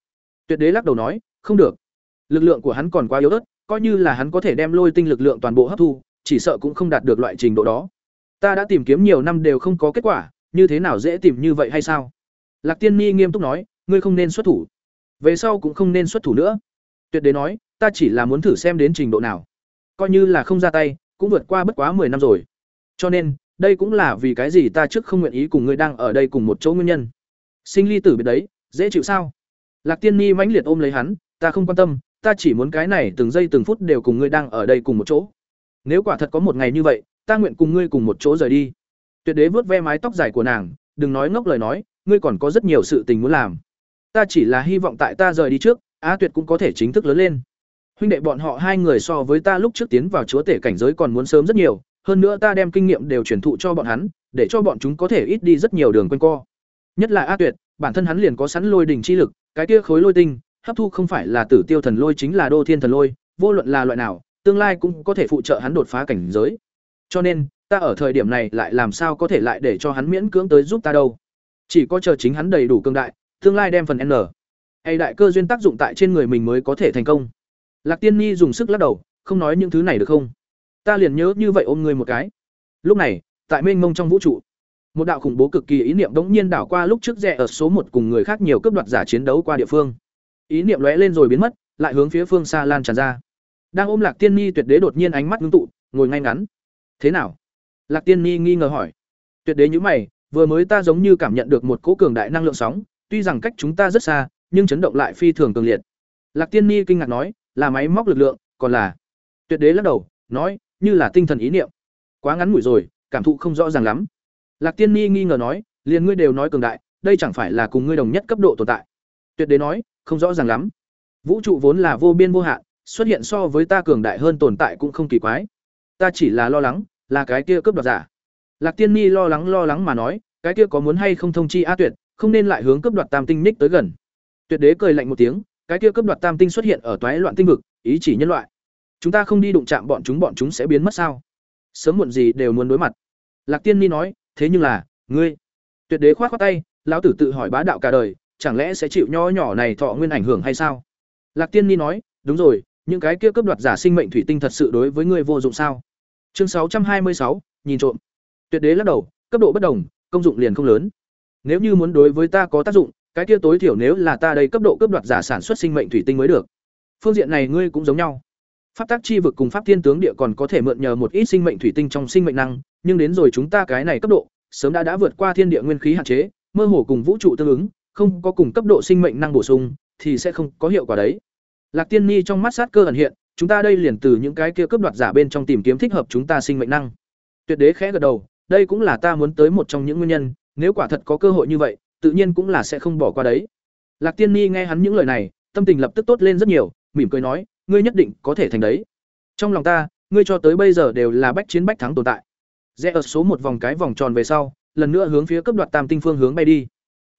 Tuyệt đế lắc đầu nói, không được. Lực lượng của hắn còn quá yếu ớt, coi như là hắn có thể đem lôi tinh lực lượng toàn bộ hấp thu, chỉ sợ cũng không đạt được loại trình độ đó. Ta đã tìm kiếm nhiều năm đều không có kết quả, như thế nào dễ tìm như vậy hay sao? Lạc tiên ni nghiêm túc nói, ngươi không nên xuất thủ. Về sau cũng không nên xuất thủ nữa tuyệt đế nói, ta chỉ là muốn thử xem đến trình độ nào. Coi như là không ra tay, cũng vượt qua bất quá 10 năm rồi. Cho nên, đây cũng là vì cái gì ta trước không nguyện ý cùng ngươi đang ở đây cùng một chỗ nguyên nhân. Sinh ly tử biệt đấy, dễ chịu sao? Lạc tiên ni mãnh liệt ôm lấy hắn, ta không quan tâm, ta chỉ muốn cái này từng giây từng phút đều cùng ngươi đang ở đây cùng một chỗ. Nếu quả thật có một ngày như vậy, ta nguyện cùng ngươi cùng một chỗ rời đi. Tuyệt đế vớt ve mái tóc dài của nàng, đừng nói ngốc lời nói, ngươi còn có rất nhiều sự tình muốn làm. Ta chỉ là hy vọng tại ta rời đi trước á tuyệt cũng có thể chính thức lớn lên. Huynh đệ bọn họ hai người so với ta lúc trước tiến vào chúa tể cảnh giới còn muốn sớm rất nhiều, hơn nữa ta đem kinh nghiệm đều truyền thụ cho bọn hắn, để cho bọn chúng có thể ít đi rất nhiều đường quanh co. Nhất là a tuyệt, bản thân hắn liền có sẵn lôi đỉnh chi lực, cái kia khối lôi tinh, hấp thu không phải là tử tiêu thần lôi chính là đô thiên thần lôi, vô luận là loại nào, tương lai cũng có thể phụ trợ hắn đột phá cảnh giới. Cho nên, ta ở thời điểm này lại làm sao có thể lại để cho hắn miễn cưỡng tới giúp ta đâu. Chỉ có chờ chính hắn đầy đủ cương đại, tương lai đem phần n hay đại cơ duyên tác dụng tại trên người mình mới có thể thành công. Lạc tiên nhi dùng sức lắc đầu, không nói những thứ này được không? Ta liền nhớ như vậy ôm người một cái. Lúc này, tại mênh mông trong vũ trụ, một đạo khủng bố cực kỳ ý niệm đống nhiên đảo qua lúc trước rẽ ở số một cùng người khác nhiều cướp đoạt giả chiến đấu qua địa phương. Ý niệm lóe lên rồi biến mất, lại hướng phía phương xa lan tràn ra. Đang ôm lạc tiên nhi tuyệt đế đột nhiên ánh mắt ngưng tụ, ngồi ngay ngắn. Thế nào? Lạc tiên nhi nghi ngờ hỏi. Tuyệt đế nhữ mày, vừa mới ta giống như cảm nhận được một cỗ cường đại năng lượng sóng, tuy rằng cách chúng ta rất xa nhưng chấn động lại phi thường cường liệt. Lạc tiên nhi kinh ngạc nói, là máy móc lực lượng, còn là tuyệt đế lắc đầu, nói, như là tinh thần ý niệm. Quá ngắn ngủi rồi, cảm thụ không rõ ràng lắm. Lạc tiên nhi nghi ngờ nói, liền ngươi đều nói cường đại, đây chẳng phải là cùng ngươi đồng nhất cấp độ tồn tại. Tuyệt đế nói, không rõ ràng lắm. Vũ trụ vốn là vô biên vô hạn, xuất hiện so với ta cường đại hơn tồn tại cũng không kỳ quái. Ta chỉ là lo lắng, là cái kia cướp đoạt giả. Lạc tiên nhi lo lắng lo lắng mà nói, cái kia có muốn hay không thông chi a tuyệt, không nên lại hướng cướp đoạt tam tinh ních tới gần tuyệt đế cười lạnh một tiếng, cái kia cướp đoạt tam tinh xuất hiện ở toái loạn tinh vực, ý chỉ nhân loại. Chúng ta không đi đụng chạm bọn chúng bọn chúng sẽ biến mất sao? Sớm muộn gì đều muốn đối mặt. Lạc tiên ni nói, thế nhưng là, ngươi. Tuyệt đế khoát khoát tay, lão tử tự hỏi bá đạo cả đời, chẳng lẽ sẽ chịu nho nhỏ này thọ nguyên ảnh hưởng hay sao? Lạc tiên ni nói, đúng rồi, những cái kia cướp đoạt giả sinh mệnh thủy tinh thật sự đối với ngươi vô dụng sao? Chương sáu trăm hai mươi sáu, nhìn trộm. Tuyệt đế lắc đầu, cấp độ bất đồng, công dụng liền không lớn. Nếu như muốn đối với ta có tác dụng cái kia tối thiểu nếu là ta đây cấp độ cấp đoạt giả sản xuất sinh mệnh thủy tinh mới được. Phương diện này ngươi cũng giống nhau. Pháp tác chi vực cùng pháp thiên tướng địa còn có thể mượn nhờ một ít sinh mệnh thủy tinh trong sinh mệnh năng, nhưng đến rồi chúng ta cái này cấp độ, sớm đã đã vượt qua thiên địa nguyên khí hạn chế, mơ hồ cùng vũ trụ tương ứng, không có cùng cấp độ sinh mệnh năng bổ sung, thì sẽ không có hiệu quả đấy. Lạc tiên ni trong mắt sát cơ ẩn hiện, chúng ta đây liền từ những cái kia cấp đoạt giả bên trong tìm kiếm thích hợp chúng ta sinh mệnh năng. Tuyệt đế khẽ gật đầu, đây cũng là ta muốn tới một trong những nguyên nhân, nếu quả thật có cơ hội như vậy tự nhiên cũng là sẽ không bỏ qua đấy. Lạc tiên ni nghe hắn những lời này, tâm tình lập tức tốt lên rất nhiều, mỉm cười nói, ngươi nhất định có thể thành đấy. Trong lòng ta, ngươi cho tới bây giờ đều là bách chiến bách thắng tồn tại. Rẽ ở số một vòng cái vòng tròn về sau, lần nữa hướng phía cấp đoạt tam tinh phương hướng bay đi.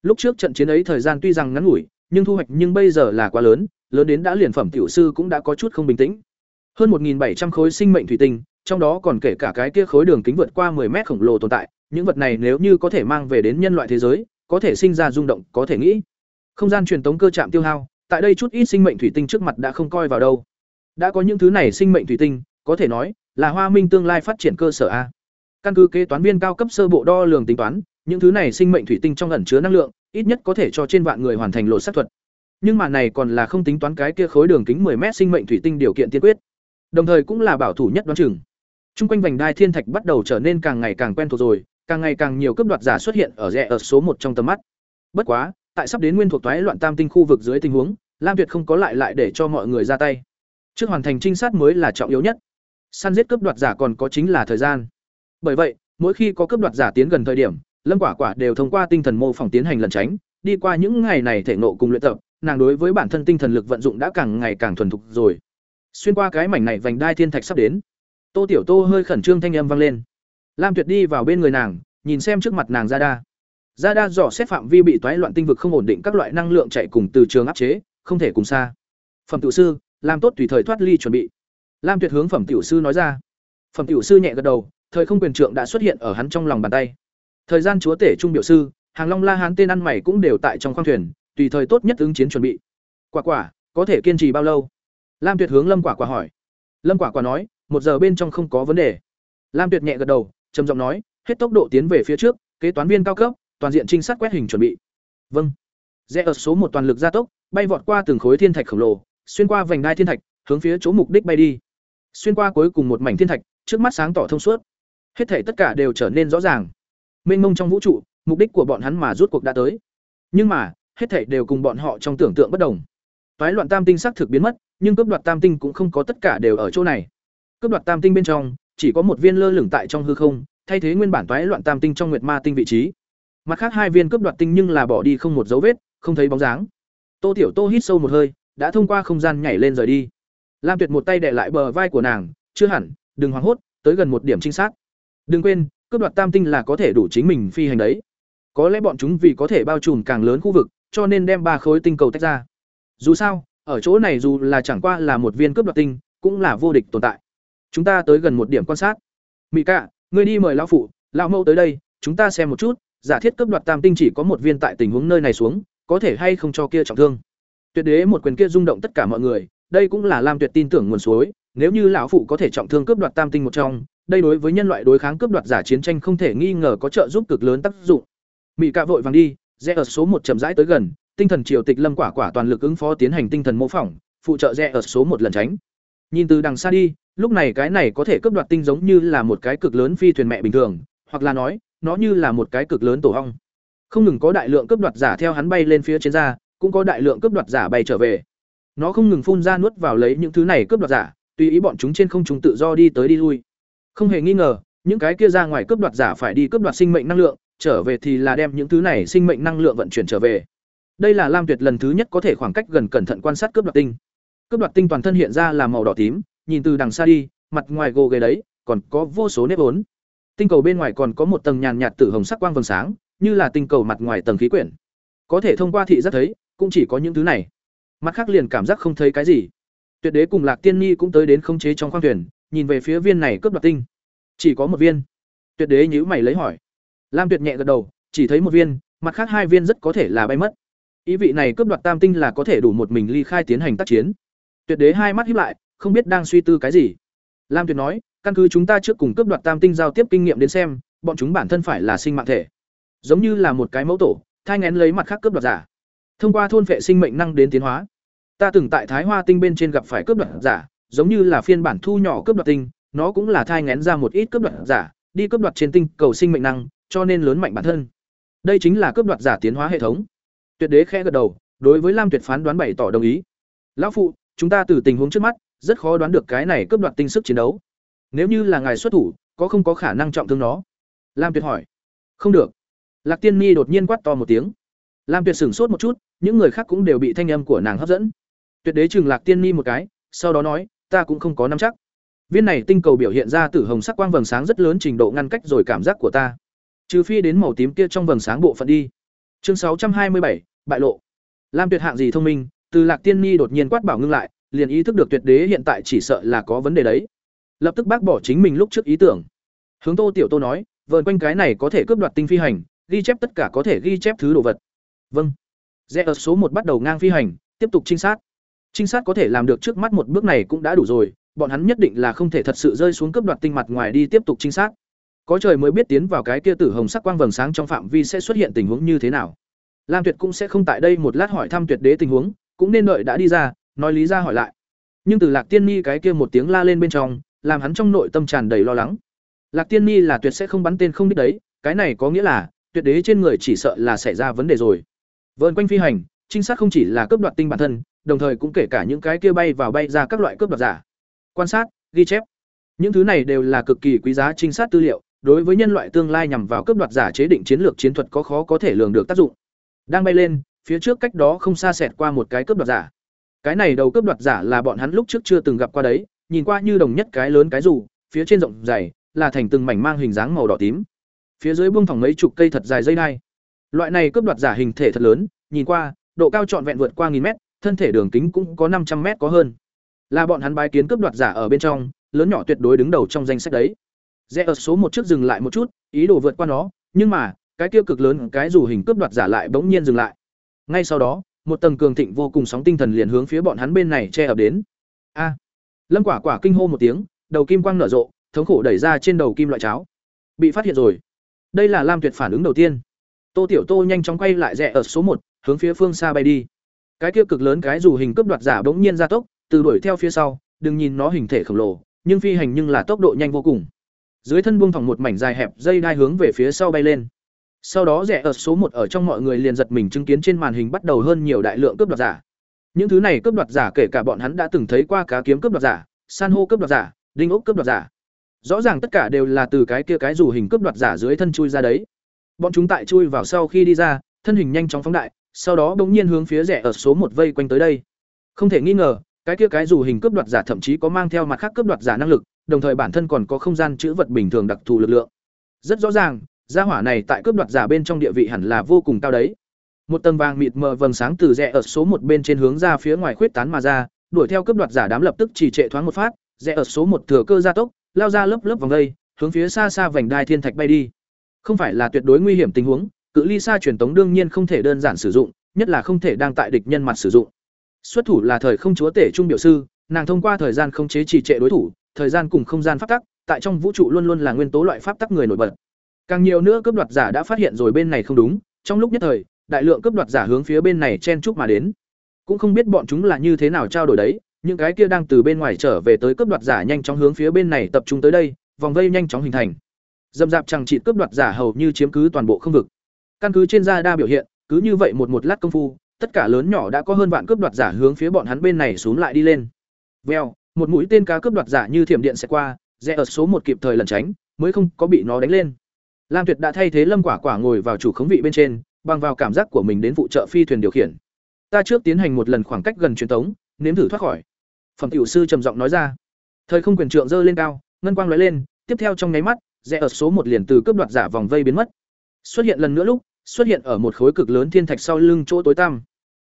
Lúc trước trận chiến ấy thời gian tuy rằng ngắn ngủi, nhưng thu hoạch nhưng bây giờ là quá lớn lớn đến đã liền phẩm tiểu sư cũng đã có chút không bình tĩnh. Hơn một bảy trăm khối sinh mệnh thủy tinh, trong đó còn kể cả cái kia khối đường kính vượt qua 10 mét khổng lồ tồn tại, những vật này nếu như có thể mang về đến nhân loại thế giới có thể sinh ra rung động có thể nghĩ. Không gian truyền tống cơ chạm tiêu hao tại đây chút ít sinh mệnh thủy tinh trước mặt đã không coi vào đâu. Đã có những thứ này sinh mệnh thủy tinh có thể nói là hoa minh tương lai phát triển cơ sở a. Căn cứ kế toán viên cao cấp sơ bộ đo lường tính toán những thứ này sinh mệnh thủy tinh trong ẩn chứa năng lượng ít nhất có thể cho trên vạn người hoàn thành lộ sát thuật. Nhưng mà này còn là không tính toán cái kia khối đường kính 10 mét sinh mệnh thủy tinh điều kiện tiên quyết. Đồng thời cũng là bảo thủ nhất đoán chừng. Trung quanh vành đai thiên thạch bắt đầu trở nên càng ngày càng quen thuộc rồi, càng ngày càng nhiều cấp đoạt giả xuất hiện ở rẻ ở số một trong tầm mắt. Bất quá, tại sắp đến nguyên thuộc toái loạn tam tinh khu vực dưới tình huống, Lam Tuyệt không có lại lại để cho mọi người ra tay. Trước hoàn thành trinh sát mới là trọng yếu nhất. Săn giết cấp đoạt giả còn có chính là thời gian. Bởi vậy, mỗi khi có cấp đoạt giả tiến gần thời điểm, Lâm Quả Quả đều thông qua tinh thần mô phỏng tiến hành lần tránh, đi qua những ngày này thể nộ cùng luyện tập, nàng đối với bản thân tinh thần lực vận dụng đã càng ngày càng thuần thục rồi. Xuyên qua cái mảnh này vành đai thiên thạch sắp đến, tô tiểu tô hơi khẩn trương thanh âm vang lên lam tuyệt đi vào bên người nàng, nhìn xem trước mặt nàng ra đa ra đa dò xét phạm vi bị toái loạn tinh vực không ổn định các loại năng lượng chạy cùng từ trường áp chế, không thể cùng xa. Phẩm tiểu sư, làm tốt tùy thời thoát ly chuẩn bị. Lam tuyệt hướng phẩm tiểu sư nói ra. Phẩm tiểu sư nhẹ gật đầu, thời không quyền trượng đã xuất hiện ở hắn trong lòng bàn tay. Thời gian chúa tể trung biểu sư, hàng long la hán tên ăn mày cũng đều tại trong khoang thuyền, tùy thời tốt nhất ứng chiến chuẩn bị. Quả quả, có thể kiên trì bao lâu? Lam tuyệt hướng lâm quả quả hỏi. Lâm quả quả nói, một giờ bên trong không có vấn đề. Lam tuyệt nhẹ gật đầu trầm giọng nói hết tốc độ tiến về phía trước kế toán viên cao cấp toàn diện trinh sát quét hình chuẩn bị vâng rẽ ở số một toàn lực gia tốc bay vọt qua từng khối thiên thạch khổng lồ, xuyên qua vành đai thiên thạch, hướng phía chỗ mục đích bay đi. Xuyên qua cuối cùng một mảnh thiên thạch, trước mắt sáng tỏ thông suốt. Hết thảy tất cả đều trở nên rõ ràng. Mênh mông trong vũ trụ, mục đích của bọn hắn mà rút cuộc đã tới. Nhưng mà, hết thảy đều cùng bọn họ trong tưởng tượng bất đồng. Toái loạn tam tinh sắc thực biến mất, nhưng cướp đoạt tam tinh cũng không có tất cả đều ở chỗ này. Cướp đoạt tam tinh bên trong, chỉ có một viên lơ lửng tại trong hư không, thay thế nguyên bản toái loạn tam tinh trong nguyệt ma tinh vị trí. Mặt khác hai viên cướp đoạt tinh nhưng là bỏ đi không một dấu vết, không thấy bóng dáng. Tô Tiểu Tô hít sâu một hơi, đã thông qua không gian nhảy lên rời đi. Lam Tuyệt một tay đè lại bờ vai của nàng, "Chưa hẳn, đừng hoảng hốt, tới gần một điểm trinh sát. Đừng quên, cướp đoạt tam tinh là có thể đủ chính mình phi hành đấy. Có lẽ bọn chúng vì có thể bao trùm càng lớn khu vực, cho nên đem ba khối tinh cầu tách ra. Dù sao, ở chỗ này dù là chẳng qua là một viên cướp đoạt tinh, cũng là vô địch tồn tại. Chúng ta tới gần một điểm quan sát. Mị Cạ, ngươi đi mời lão phụ, lão mẫu tới đây, chúng ta xem một chút, giả thiết cướp đoạt tam tinh chỉ có một viên tại tình huống nơi này xuống, có thể hay không cho kia trọng thương. Tuyệt đế một quyền kia rung động tất cả mọi người, đây cũng là Lam Tuyệt tin tưởng nguồn suối, nếu như lão phụ có thể trọng thương cướp đoạt tam tinh một trong, đây đối với nhân loại đối kháng cướp đoạt giả chiến tranh không thể nghi ngờ có trợ giúp cực lớn tác dụng. Mị Cạ vội vàng đi, rẽ ở số một chậm rãi tới gần, tinh thần triều tịch lâm quả quả toàn lực ứng phó tiến hành tinh thần mô phỏng, phụ trợ rẽ ở số một lần tránh. Nhìn từ đằng xa đi, lúc này cái này có thể cướp đoạt tinh giống như là một cái cực lớn phi thuyền mẹ bình thường, hoặc là nói, nó như là một cái cực lớn tổ ong. Không ngừng có đại lượng cướp đoạt giả theo hắn bay lên phía trên ra, cũng có đại lượng cướp đoạt giả bay trở về. Nó không ngừng phun ra nuốt vào lấy những thứ này cướp đoạt giả, tùy ý bọn chúng trên không trung tự do đi tới đi lui. Không hề nghi ngờ, những cái kia ra ngoài cướp đoạt giả phải đi cướp đoạt sinh mệnh năng lượng, trở về thì là đem những thứ này sinh mệnh năng lượng vận chuyển trở về. Đây là Lam Tuyệt lần thứ nhất có thể khoảng cách gần cẩn thận quan sát cướp đoạt tinh. Cướp đoạt tinh toàn thân hiện ra là màu đỏ tím, nhìn từ đằng xa đi, mặt ngoài gồ ghề đấy, còn có vô số nếp ốn Tinh cầu bên ngoài còn có một tầng nhàn nhạt tử hồng sắc quang vầng sáng, như là tinh cầu mặt ngoài tầng khí quyển. Có thể thông qua thị giác thấy, cũng chỉ có những thứ này. Mặt khác liền cảm giác không thấy cái gì. Tuyệt đế cùng Lạc Tiên Nhi cũng tới đến khống chế trong khoang thuyền, nhìn về phía viên này cướp đoạt tinh. Chỉ có một viên. Tuyệt đế nhữ mày lấy hỏi. Lam Tuyệt nhẹ gật đầu, chỉ thấy một viên, mặt khác hai viên rất có thể là bay mất. Ý vị này cướp đoạt tam tinh là có thể đủ một mình ly khai tiến hành tác chiến. Tuyệt đế hai mắt híp lại, không biết đang suy tư cái gì. Lam Tuyệt nói, căn cứ chúng ta trước cùng cướp đoạt tam tinh giao tiếp kinh nghiệm đến xem, bọn chúng bản thân phải là sinh mạng thể, giống như là một cái mẫu tổ, thai nghén lấy mặt khác cướp đoạt giả. Thông qua thôn phệ sinh mệnh năng đến tiến hóa. Ta từng tại Thái Hoa tinh bên trên gặp phải cướp đoạt giả, giống như là phiên bản thu nhỏ cướp đoạt tinh, nó cũng là thai nghén ra một ít cướp đoạt giả, đi cướp đoạt trên tinh cầu sinh mệnh năng, cho nên lớn mạnh bản thân. Đây chính là cướp đoạt giả tiến hóa hệ thống. Tuyệt đế khẽ gật đầu, đối với Lam Tuyệt phán đoán bày tỏ đồng ý. Lão phụ, chúng ta từ tình huống trước mắt, rất khó đoán được cái này cướp đoạt tinh sức chiến đấu. Nếu như là ngài xuất thủ, có không có khả năng trọng thương nó? Lam Tuyệt hỏi. Không được. Lạc Tiên Nhi đột nhiên quát to một tiếng. Lam Tuyệt sửng sốt một chút, những người khác cũng đều bị thanh âm của nàng hấp dẫn. Tuyệt đế chừng Lạc Tiên Nhi một cái, sau đó nói, ta cũng không có nắm chắc. Viên này tinh cầu biểu hiện ra tử hồng sắc quang vầng sáng rất lớn trình độ ngăn cách rồi cảm giác của ta. Trừ phi đến màu tím kia trong vầng sáng bộ phận đi. Chương sáu trăm hai mươi bảy, bại lộ. Lam Tuyệt hạng gì thông minh, từ Lạc Tiên Nhi đột nhiên quát bảo ngưng lại, liền ý thức được Tuyệt đế hiện tại chỉ sợ là có vấn đề đấy. Lập tức bác bỏ chính mình lúc trước ý tưởng. Hướng Tô Tiểu Tô nói, vờn quanh cái này có thể cướp đoạt tinh phi hành, ghi chép tất cả có thể ghi chép thứ đồ vật. Vâng. Rẽ ở số một bắt đầu ngang phi hành, tiếp tục trinh sát. Trinh sát có thể làm được trước mắt một bước này cũng đã đủ rồi, bọn hắn nhất định là không thể thật sự rơi xuống cướp đoạt tinh mặt ngoài đi tiếp tục trinh sát. Có trời mới biết tiến vào cái kia tử hồng sắc quang vầng sáng trong phạm vi sẽ xuất hiện tình huống như thế nào. Lam Tuyệt cũng sẽ không tại đây một lát hỏi thăm Tuyệt Đế tình huống, cũng nên đợi đã đi ra, nói lý ra hỏi lại. Nhưng từ Lạc Tiên Ni cái kia một tiếng la lên bên trong, làm hắn trong nội tâm tràn đầy lo lắng. Lạc Tiên Ni là tuyệt sẽ không bắn tên không đích đấy, cái này có nghĩa là Tuyệt Đế trên người chỉ sợ là xảy ra vấn đề rồi. Vợn quanh phi hành, trinh sát không chỉ là cướp đoạt tinh bản thân, đồng thời cũng kể cả những cái kia bay vào bay ra các loại cướp đoạt giả. Quan sát, ghi chép. Những thứ này đều là cực kỳ quý giá trinh sát tư liệu, đối với nhân loại tương lai nhằm vào cướp đoạt giả chế định chiến lược chiến thuật có khó có thể lường được tác dụng. Đang bay lên, phía trước cách đó không xa xẹt qua một cái cướp đoạt giả. Cái này đầu cướp đoạt giả là bọn hắn lúc trước chưa từng gặp qua đấy, nhìn qua như đồng nhất cái lớn cái dù, phía trên rộng dày, là thành từng mảnh mang hình dáng màu đỏ tím. Phía dưới buông thẳng mấy chục cây thật dài dây đai. Loại này cướp đoạt giả hình thể thật lớn, nhìn qua, độ cao trọn vẹn vượt qua nghìn mét, thân thể đường kính cũng có năm trăm mét có hơn. Là bọn hắn bái kiến cướp đoạt giả ở bên trong, lớn nhỏ tuyệt đối đứng đầu trong danh sách đấy. Rẽ ở số một trước dừng lại một chút, ý đồ vượt qua nó, nhưng mà, cái kia cực lớn cái dù hình cướp đoạt giả lại bỗng nhiên dừng lại. Ngay sau đó, một tầng cường thịnh vô cùng sóng tinh thần liền hướng phía bọn hắn bên này che ập đến. A! Lâm Quả Quả kinh hô một tiếng, đầu kim quang nở rộ, thống khổ đẩy ra trên đầu kim loại cháo. Bị phát hiện rồi. Đây là Lam Tuyệt phản ứng đầu tiên. Tô Tiểu Tô nhanh chóng quay lại rẽ ở số một, hướng phía phương xa bay đi. cái kia cực lớn cái dù hình cướp đoạt giả bỗng nhiên ra tốc từ đuổi theo phía sau đừng nhìn nó hình thể khổng lồ nhưng phi hành nhưng là tốc độ nhanh vô cùng dưới thân buông thỏng một mảnh dài hẹp dây đai hướng về phía sau bay lên sau đó rẻ ở số một ở trong mọi người liền giật mình chứng kiến trên màn hình bắt đầu hơn nhiều đại lượng cướp đoạt giả. Những thứ này cướp đoạt giả kể cả bọn hắn đã từng thấy qua cá kiếm cướp đoạt giả, san hô cướp đoạt giả, đinh ốc cướp đoạt giả. Rõ ràng tất cả đều là từ cái kia cái dù hình cướp đoạt giả dưới thân chui ra đấy. Bọn chúng tại chui vào sau khi đi ra, thân hình nhanh chóng phóng đại, sau đó bỗng nhiên hướng phía rẻ ở số một vây quanh tới đây. Không thể nghi ngờ, cái kia cái dù hình cướp đoạt giả thậm chí có mang theo mặt khác cướp đoạt giả năng lực, đồng thời bản thân còn có không gian chữ vật bình thường đặc thù lực lượng. Rất rõ ràng gia hỏa này tại cướp đoạt giả bên trong địa vị hẳn là vô cùng cao đấy. Một tầng vàng mịt mờ vầng sáng từ rẽ ở số một bên trên hướng ra phía ngoài khuyết tán mà ra, đuổi theo cướp đoạt giả đám lập tức chỉ trệ thoáng một phát, rẽ ở số một thừa cơ gia tốc, lao ra lớp lớp vòng đây, hướng phía xa xa vành đai thiên thạch bay đi. Không phải là tuyệt đối nguy hiểm tình huống, cự ly xa truyền tống đương nhiên không thể đơn giản sử dụng, nhất là không thể đang tại địch nhân mặt sử dụng. Xuất thủ là thời không chúa tể trung biểu sư, nàng thông qua thời gian không chế trì trệ đối thủ, thời gian cùng không gian pháp tắc, tại trong vũ trụ luôn luôn là nguyên tố loại pháp tắc người nổi bật càng nhiều nữa cướp đoạt giả đã phát hiện rồi bên này không đúng, trong lúc nhất thời, đại lượng cướp đoạt giả hướng phía bên này chen chúc mà đến. Cũng không biết bọn chúng là như thế nào trao đổi đấy, những cái kia đang từ bên ngoài trở về tới cướp đoạt giả nhanh chóng hướng phía bên này tập trung tới đây, vòng vây nhanh chóng hình thành. Dâm dạp chẳng trị cướp đoạt giả hầu như chiếm cứ toàn bộ không vực. Căn cứ trên da đa biểu hiện, cứ như vậy một một lát công phu, tất cả lớn nhỏ đã có hơn vạn cướp đoạt giả hướng phía bọn hắn bên này xuống lại đi lên. Veo một mũi tên cá cướp đoạt giả như thiểm điện sẽ qua, rẽ ở số một kịp thời lẩn tránh, mới không có bị nó đánh lên lam tuyệt đã thay thế lâm quả quả ngồi vào chủ khống vị bên trên, bằng vào cảm giác của mình đến phụ trợ phi thuyền điều khiển. Ta trước tiến hành một lần khoảng cách gần truyền tống, nếm thử thoát khỏi. Phẩm tiểu sư trầm giọng nói ra. Thời không quyền trượng giơ lên cao, ngân quang lóe lên, tiếp theo trong nháy mắt, rẽ ở số một liền từ cướp đoạt giả vòng vây biến mất. Xuất hiện lần nữa lúc, xuất hiện ở một khối cực lớn thiên thạch sau lưng chỗ tối tăm.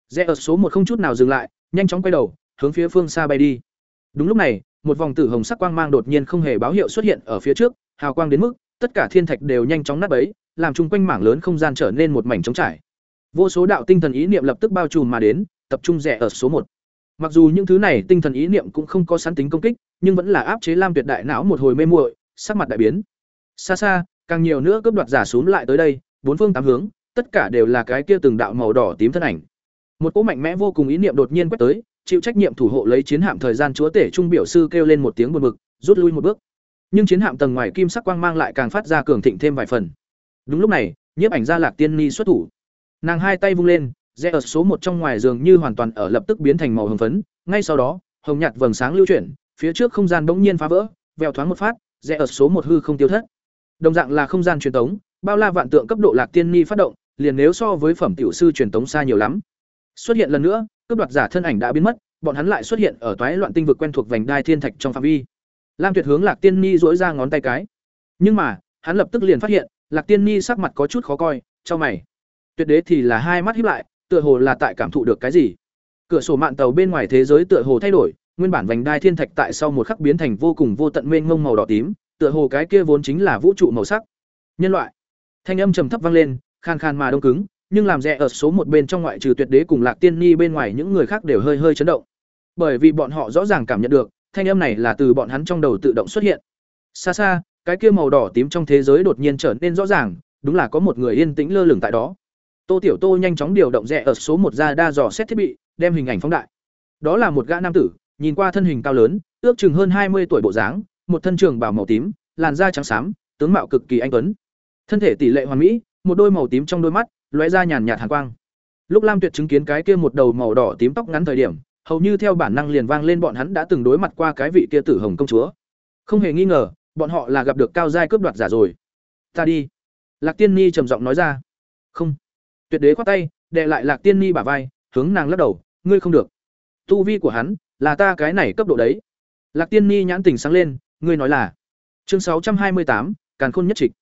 Rẽ ở số một không chút nào dừng lại, nhanh chóng quay đầu, hướng phía phương xa bay đi. Đúng lúc này, một vòng tử hồng sắc quang mang đột nhiên không hề báo hiệu xuất hiện ở phía trước, hào quang đến mức tất cả thiên thạch đều nhanh chóng nát bấy, làm chung quanh mảng lớn không gian trở nên một mảnh trống trải. Vô số đạo tinh thần ý niệm lập tức bao trùm mà đến, tập trung rẻ ở số một. Mặc dù những thứ này tinh thần ý niệm cũng không có sẵn tính công kích, nhưng vẫn là áp chế lam tuyệt đại não một hồi mê muội, sắc mặt đại biến. Xa xa, càng nhiều nữa cướp đoạt giả xuống lại tới đây, bốn phương tám hướng, tất cả đều là cái kia từng đạo màu đỏ tím thân ảnh. Một cỗ mạnh mẽ vô cùng ý niệm đột nhiên quét tới, chịu trách nhiệm thủ hộ lấy chiến hạm thời gian chúa tể trung biểu sư kêu lên một tiếng buồn bực, rút lui một bước nhưng chiến hạm tầng ngoài kim sắc quang mang lại càng phát ra cường thịnh thêm vài phần. Đúng lúc này, nhiếp ảnh gia lạc tiên ni xuất thủ. Nàng hai tay vung lên, rẽ ở số một trong ngoài giường như hoàn toàn ở lập tức biến thành màu hồng phấn. Ngay sau đó, hồng nhạt vầng sáng lưu chuyển, phía trước không gian bỗng nhiên phá vỡ, vèo thoáng một phát, rẽ ở số một hư không tiêu thất. Đồng dạng là không gian truyền tống, bao la vạn tượng cấp độ lạc tiên ni phát động, liền nếu so với phẩm tiểu sư truyền tống xa nhiều lắm. Xuất hiện lần nữa, cướp đoạt giả thân ảnh đã biến mất, bọn hắn lại xuất hiện ở toái loạn tinh vực quen thuộc vành đai thiên thạch trong phạm vi lam tuyệt hướng lạc tiên ni duỗi ra ngón tay cái. Nhưng mà, hắn lập tức liền phát hiện, lạc tiên ni sắc mặt có chút khó coi, cho mày. Tuyệt đế thì là hai mắt híp lại, tựa hồ là tại cảm thụ được cái gì. Cửa sổ mạng tàu bên ngoài thế giới tựa hồ thay đổi, nguyên bản vành đai thiên thạch tại sau một khắc biến thành vô cùng vô tận mênh mông màu đỏ tím, tựa hồ cái kia vốn chính là vũ trụ màu sắc. Nhân loại. Thanh âm trầm thấp vang lên khan khan mà đông cứng, nhưng làm rẻ ở số một bên trong ngoại trừ tuyệt đế cùng lạc tiên ni bên ngoài những người khác đều hơi hơi chấn động. Bởi vì bọn họ rõ ràng cảm nhận được thanh âm này là từ bọn hắn trong đầu tự động xuất hiện. Xa xa, cái kia màu đỏ tím trong thế giới đột nhiên trở nên rõ ràng, đúng là có một người yên tĩnh lơ lửng tại đó. Tô tiểu tô nhanh chóng điều động rẽ ở số một ra đa dò xét thiết bị, đem hình ảnh phóng đại. Đó là một gã nam tử, nhìn qua thân hình cao lớn, ước chừng hơn hai mươi tuổi bộ dáng, một thân trường bào màu tím, làn da trắng xám, tướng mạo cực kỳ anh tuấn. Thân thể tỷ lệ hoàn mỹ, một đôi màu tím trong đôi mắt, lóe ra nhàn nhạt hàn quang. Lúc lam tuyệt chứng kiến cái kia một đầu màu đỏ tím tóc ngắn thời điểm hầu như theo bản năng liền vang lên bọn hắn đã từng đối mặt qua cái vị kia tử hồng công chúa. Không hề nghi ngờ, bọn họ là gặp được cao giai cướp đoạt giả rồi. Ta đi. Lạc tiên ni trầm giọng nói ra. Không. Tuyệt đế khoát tay, đệ lại lạc tiên ni bả vai, hướng nàng lắc đầu, ngươi không được. Tu vi của hắn là ta cái này cấp độ đấy. Lạc tiên ni nhãn tình sáng lên, ngươi nói là. Chương sáu trăm hai mươi tám, càn khôn nhất trịch.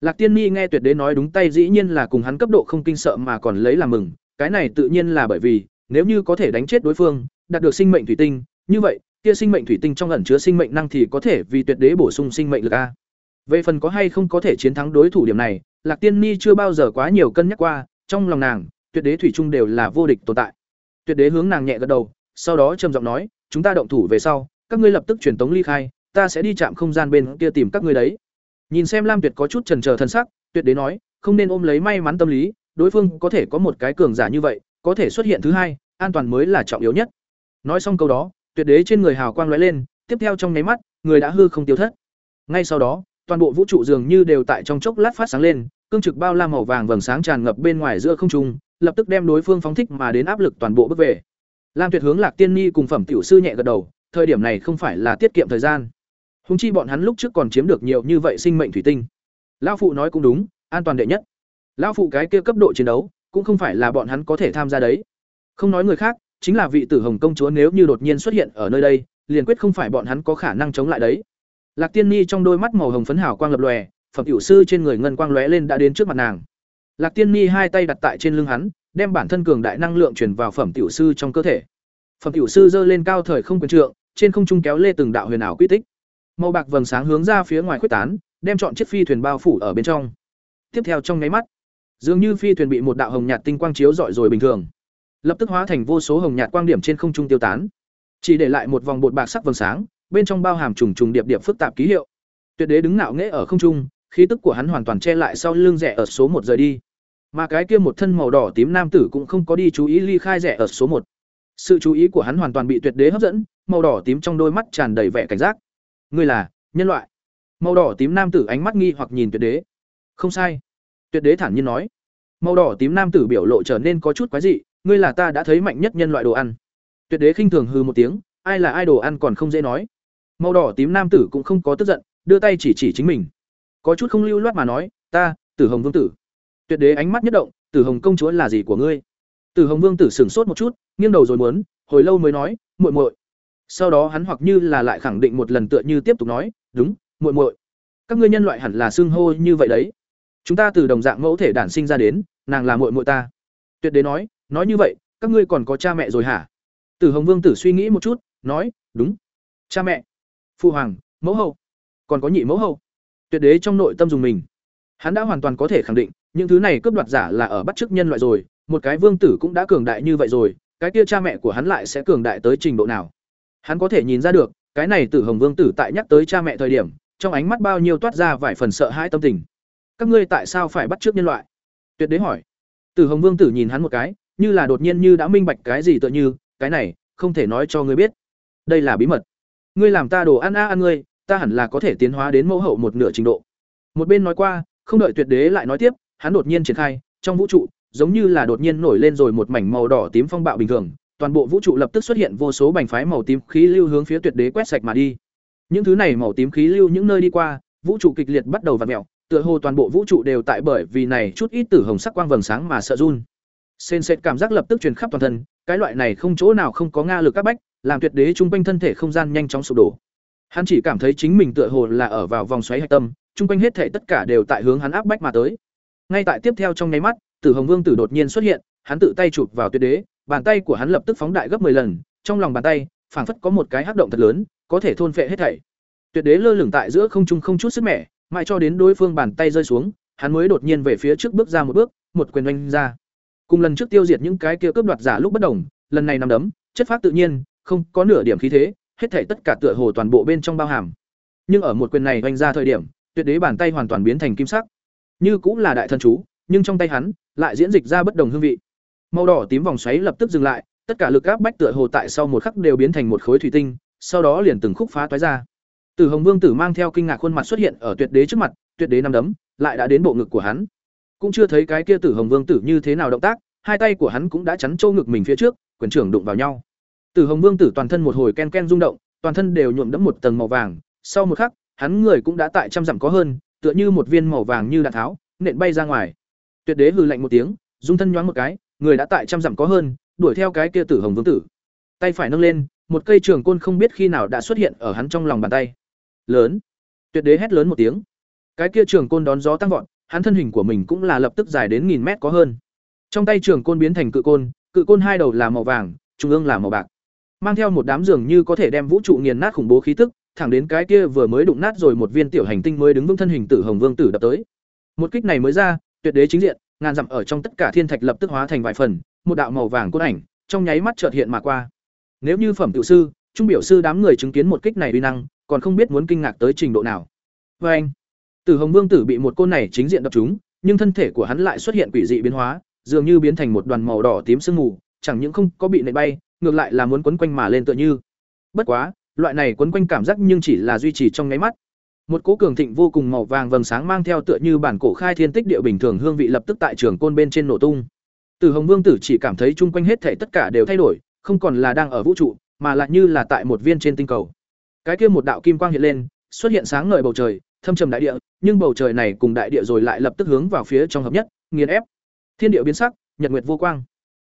Lạc tiên ni nghe tuyệt đế nói đúng tay dĩ nhiên là cùng hắn cấp độ không kinh sợ mà còn lấy làm mừng, cái này tự nhiên là bởi vì nếu như có thể đánh chết đối phương, đạt được sinh mệnh thủy tinh, như vậy, kia sinh mệnh thủy tinh trong ẩn chứa sinh mệnh năng thì có thể vì tuyệt đế bổ sung sinh mệnh lực a. Về phần có hay không có thể chiến thắng đối thủ điểm này, lạc tiên ni chưa bao giờ quá nhiều cân nhắc qua, trong lòng nàng, tuyệt đế thủy chung đều là vô địch tồn tại. Tuyệt đế hướng nàng nhẹ gật đầu, sau đó trầm giọng nói, chúng ta động thủ về sau, các ngươi lập tức truyền tống ly khai, ta sẽ đi chạm không gian bên kia tìm các ngươi đấy. Nhìn xem lam tuyệt có chút chần chờ thân sắc, tuyệt đế nói, không nên ôm lấy may mắn tâm lý, đối phương có thể có một cái cường giả như vậy có thể xuất hiện thứ hai, an toàn mới là trọng yếu nhất. Nói xong câu đó, tuyệt đế trên người hào quang lóe lên, tiếp theo trong nháy mắt, người đã hư không tiêu thất. Ngay sau đó, toàn bộ vũ trụ dường như đều tại trong chốc lát phát sáng lên, cương trực bao la màu vàng vầng sáng tràn ngập bên ngoài giữa không trung, lập tức đem đối phương phóng thích mà đến áp lực toàn bộ bước về. Lam tuyệt hướng, lạc tiên ni cùng phẩm tiểu sư nhẹ gật đầu, thời điểm này không phải là tiết kiệm thời gian. Húng chi bọn hắn lúc trước còn chiếm được nhiều như vậy sinh mệnh thủy tinh. Lão phụ nói cũng đúng, an toàn đệ nhất. Lão phụ cái kia cấp độ chiến đấu cũng không phải là bọn hắn có thể tham gia đấy. Không nói người khác, chính là vị tử hồng công chúa nếu như đột nhiên xuất hiện ở nơi đây, liền quyết không phải bọn hắn có khả năng chống lại đấy. Lạc tiên ni trong đôi mắt màu hồng phấn hào quang lập lòe, phẩm tiểu sư trên người ngân quang lóe lên đã đến trước mặt nàng. Lạc tiên ni hai tay đặt tại trên lưng hắn, đem bản thân cường đại năng lượng truyền vào phẩm tiểu sư trong cơ thể. Phẩm tiểu sư giơ lên cao thời không quyền trượng, trên không trung kéo lê từng đạo huyền ảo quy tích. Màu bạc vầng sáng hướng ra phía ngoài khuếch tán, đem chọn chiếc phi thuyền bao phủ ở bên trong. Tiếp theo trong nháy mắt dường như phi thuyền bị một đạo hồng nhạt tinh quang chiếu rọi rồi bình thường. Lập tức hóa thành vô số hồng nhạt quang điểm trên không trung tiêu tán. Chỉ để lại một vòng bột bạc sắc vầng sáng, bên trong bao hàm trùng trùng điệp điệp phức tạp ký hiệu. Tuyệt đế đứng ngạo nghễ ở không trung, khí tức của hắn hoàn toàn che lại sau lưng rẻ ở số một rời đi. Mà cái kia một thân màu đỏ tím nam tử cũng không có đi chú ý ly khai rẻ ở số một. Sự chú ý của hắn hoàn toàn bị tuyệt đế hấp dẫn, màu đỏ tím trong đôi mắt tràn đầy vẻ cảnh giác. Ngươi là nhân loại. Màu đỏ tím nam tử ánh mắt nghi hoặc nhìn tuyệt đế. Không sai. Tuyệt đế thản nhiên nói màu đỏ tím nam tử biểu lộ trở nên có chút quái dị, ngươi là ta đã thấy mạnh nhất nhân loại đồ ăn. Tuyệt đế khinh thường hư một tiếng, ai là ai đồ ăn còn không dễ nói. Màu đỏ tím nam tử cũng không có tức giận, đưa tay chỉ chỉ chính mình. Có chút không lưu loát mà nói, ta, tử hồng vương tử. Tuyệt đế ánh mắt nhất động, tử hồng công chúa là gì của ngươi? Tử hồng vương tử sửng sốt một chút, nghiêng đầu rồi muốn, hồi lâu mới nói, muội muội. Sau đó hắn hoặc như là lại khẳng định một lần tựa như tiếp tục nói, đúng, muội muội. Các ngươi nhân loại hẳn là xưng hô như vậy đấy. Chúng ta từ đồng dạng mẫu thể đản sinh ra đến nàng là muội muội ta. Tuyệt đế nói nói như vậy, các ngươi còn có cha mẹ rồi hả? Tử hồng vương tử suy nghĩ một chút, nói, đúng. Cha mẹ. Phụ hoàng, mẫu hậu. Còn có nhị mẫu hậu. Tuyệt đế trong nội tâm dùng mình. Hắn đã hoàn toàn có thể khẳng định, những thứ này cướp đoạt giả là ở bắt chước nhân loại rồi, một cái vương tử cũng đã cường đại như vậy rồi, cái kia cha mẹ của hắn lại sẽ cường đại tới trình độ nào? Hắn có thể nhìn ra được, cái này tử hồng vương tử tại nhắc tới cha mẹ thời điểm, trong ánh mắt bao nhiêu toát ra vài phần sợ hãi tâm tình. Các ngươi tại sao phải bắt chước nhân loại? Tuyệt đế hỏi. Tử hồng vương tử nhìn hắn một cái, như là đột nhiên như đã minh bạch cái gì tựa như, cái này, không thể nói cho ngươi biết. Đây là bí mật. Ngươi làm ta đồ ăn a ăn ngươi, ta hẳn là có thể tiến hóa đến mẫu hậu một nửa trình độ. Một bên nói qua, không đợi tuyệt đế lại nói tiếp, hắn đột nhiên triển khai, trong vũ trụ, giống như là đột nhiên nổi lên rồi một mảnh màu đỏ tím phong bạo bình thường, toàn bộ vũ trụ lập tức xuất hiện vô số bành phái màu tím khí lưu hướng phía tuyệt đế quét sạch mà đi. Những thứ này màu tím khí lưu những nơi đi qua, vũ trụ kịch liệt bắt đầu vặn mèo tựa hồ toàn bộ vũ trụ đều tại bởi vì này chút ít tử hồng sắc quang vầng sáng mà sợ run. Sên sệt cảm giác lập tức truyền khắp toàn thân, cái loại này không chỗ nào không có nga lực các bách, làm tuyệt đế trung quanh thân thể không gian nhanh chóng sụp đổ. Hắn chỉ cảm thấy chính mình tựa hồ là ở vào vòng xoáy hạch tâm, trung quanh hết thể tất cả đều tại hướng hắn áp bách mà tới. Ngay tại tiếp theo trong nháy mắt, tử hồng vương tử đột nhiên xuất hiện, hắn tự tay chụp vào tuyệt đế, bàn tay của hắn lập tức phóng đại gấp 10 lần, trong lòng bàn tay, phảng phất có một cái hắc động thật lớn, có thể thôn phệ hết thảy. Tuyệt đế lơ lửng tại giữa không trung không chút sức mẻ mãi cho đến đối phương bàn tay rơi xuống, hắn mới đột nhiên về phía trước bước ra một bước, một quyền oanh ra. Cùng lần trước tiêu diệt những cái kia cướp đoạt giả lúc bất đồng, lần này nằm đấm, chất phát tự nhiên, không có nửa điểm khí thế, hết thảy tất cả tựa hồ toàn bộ bên trong bao hàm. Nhưng ở một quyền này oanh ra thời điểm, tuyệt đế bàn tay hoàn toàn biến thành kim sắc. Như cũng là đại thần chú, nhưng trong tay hắn lại diễn dịch ra bất đồng hương vị. Màu đỏ tím vòng xoáy lập tức dừng lại, tất cả lực áp bách tựa hồ tại sau một khắc đều biến thành một khối thủy tinh, sau đó liền từng khúc phá toái ra. Tử Hồng Vương tử mang theo kinh ngạc khuôn mặt xuất hiện ở Tuyệt Đế trước mặt, Tuyệt Đế nắm đấm, lại đã đến bộ ngực của hắn. Cũng chưa thấy cái kia Tử Hồng Vương tử như thế nào động tác, hai tay của hắn cũng đã chắn chỗ ngực mình phía trước, quyền trưởng đụng vào nhau. Tử Hồng Vương tử toàn thân một hồi ken ken rung động, toàn thân đều nhuộm đẫm một tầng màu vàng, sau một khắc, hắn người cũng đã tại trăm dặm có hơn, tựa như một viên màu vàng như đạn tháo, nện bay ra ngoài. Tuyệt Đế hừ lạnh một tiếng, dung thân nhoáng một cái, người đã tại trăm dặm có hơn, đuổi theo cái kia Tử Hồng Vương tử. Tay phải nâng lên, một cây trường côn không biết khi nào đã xuất hiện ở hắn trong lòng bàn tay lớn. Tuyệt đế hét lớn một tiếng. Cái kia trường côn đón gió tăng vọt, hắn thân hình của mình cũng là lập tức dài đến nghìn mét có hơn. Trong tay trường côn biến thành cự côn cự côn hai đầu là màu vàng, trung ương là màu bạc. Mang theo một đám giường như có thể đem vũ trụ nghiền nát khủng bố khí tức, thẳng đến cái kia vừa mới đụng nát rồi một viên tiểu hành tinh mới đứng vững thân hình tử hồng vương tử đập tới. Một kích này mới ra, tuyệt đế chính diện, ngàn dặm ở trong tất cả thiên thạch lập tức hóa thành vài phần, một đạo màu vàng côn ảnh, trong nháy mắt chợt hiện mà qua. Nếu như phẩm tiểu sư, trung biểu sư đám người chứng kiến một kích này uy năng còn không biết muốn kinh ngạc tới trình độ nào. Và anh, Tử Hồng Vương tử bị một côn này chính diện đập trúng, nhưng thân thể của hắn lại xuất hiện quỷ dị biến hóa, dường như biến thành một đoàn màu đỏ tím sương mù, chẳng những không có bị nện bay, ngược lại là muốn quấn quanh mà lên tựa như. Bất quá, loại này quấn quanh cảm giác nhưng chỉ là duy trì trong nháy mắt. Một cỗ cường thịnh vô cùng màu vàng vầng sáng mang theo tựa như bản cổ khai thiên tích địa bình thường hương vị lập tức tại trường côn bên trên nổ tung. tử Hồng Vương tử chỉ cảm thấy chung quanh hết thảy tất cả đều thay đổi, không còn là đang ở vũ trụ, mà lại như là tại một viên trên tinh cầu. Cái kia một đạo kim quang hiện lên, xuất hiện sáng ngời bầu trời, thâm trầm đại địa, nhưng bầu trời này cùng đại địa rồi lại lập tức hướng vào phía trong hợp nhất, nghiền ép. Thiên địa biến sắc, nhật nguyệt vô quang.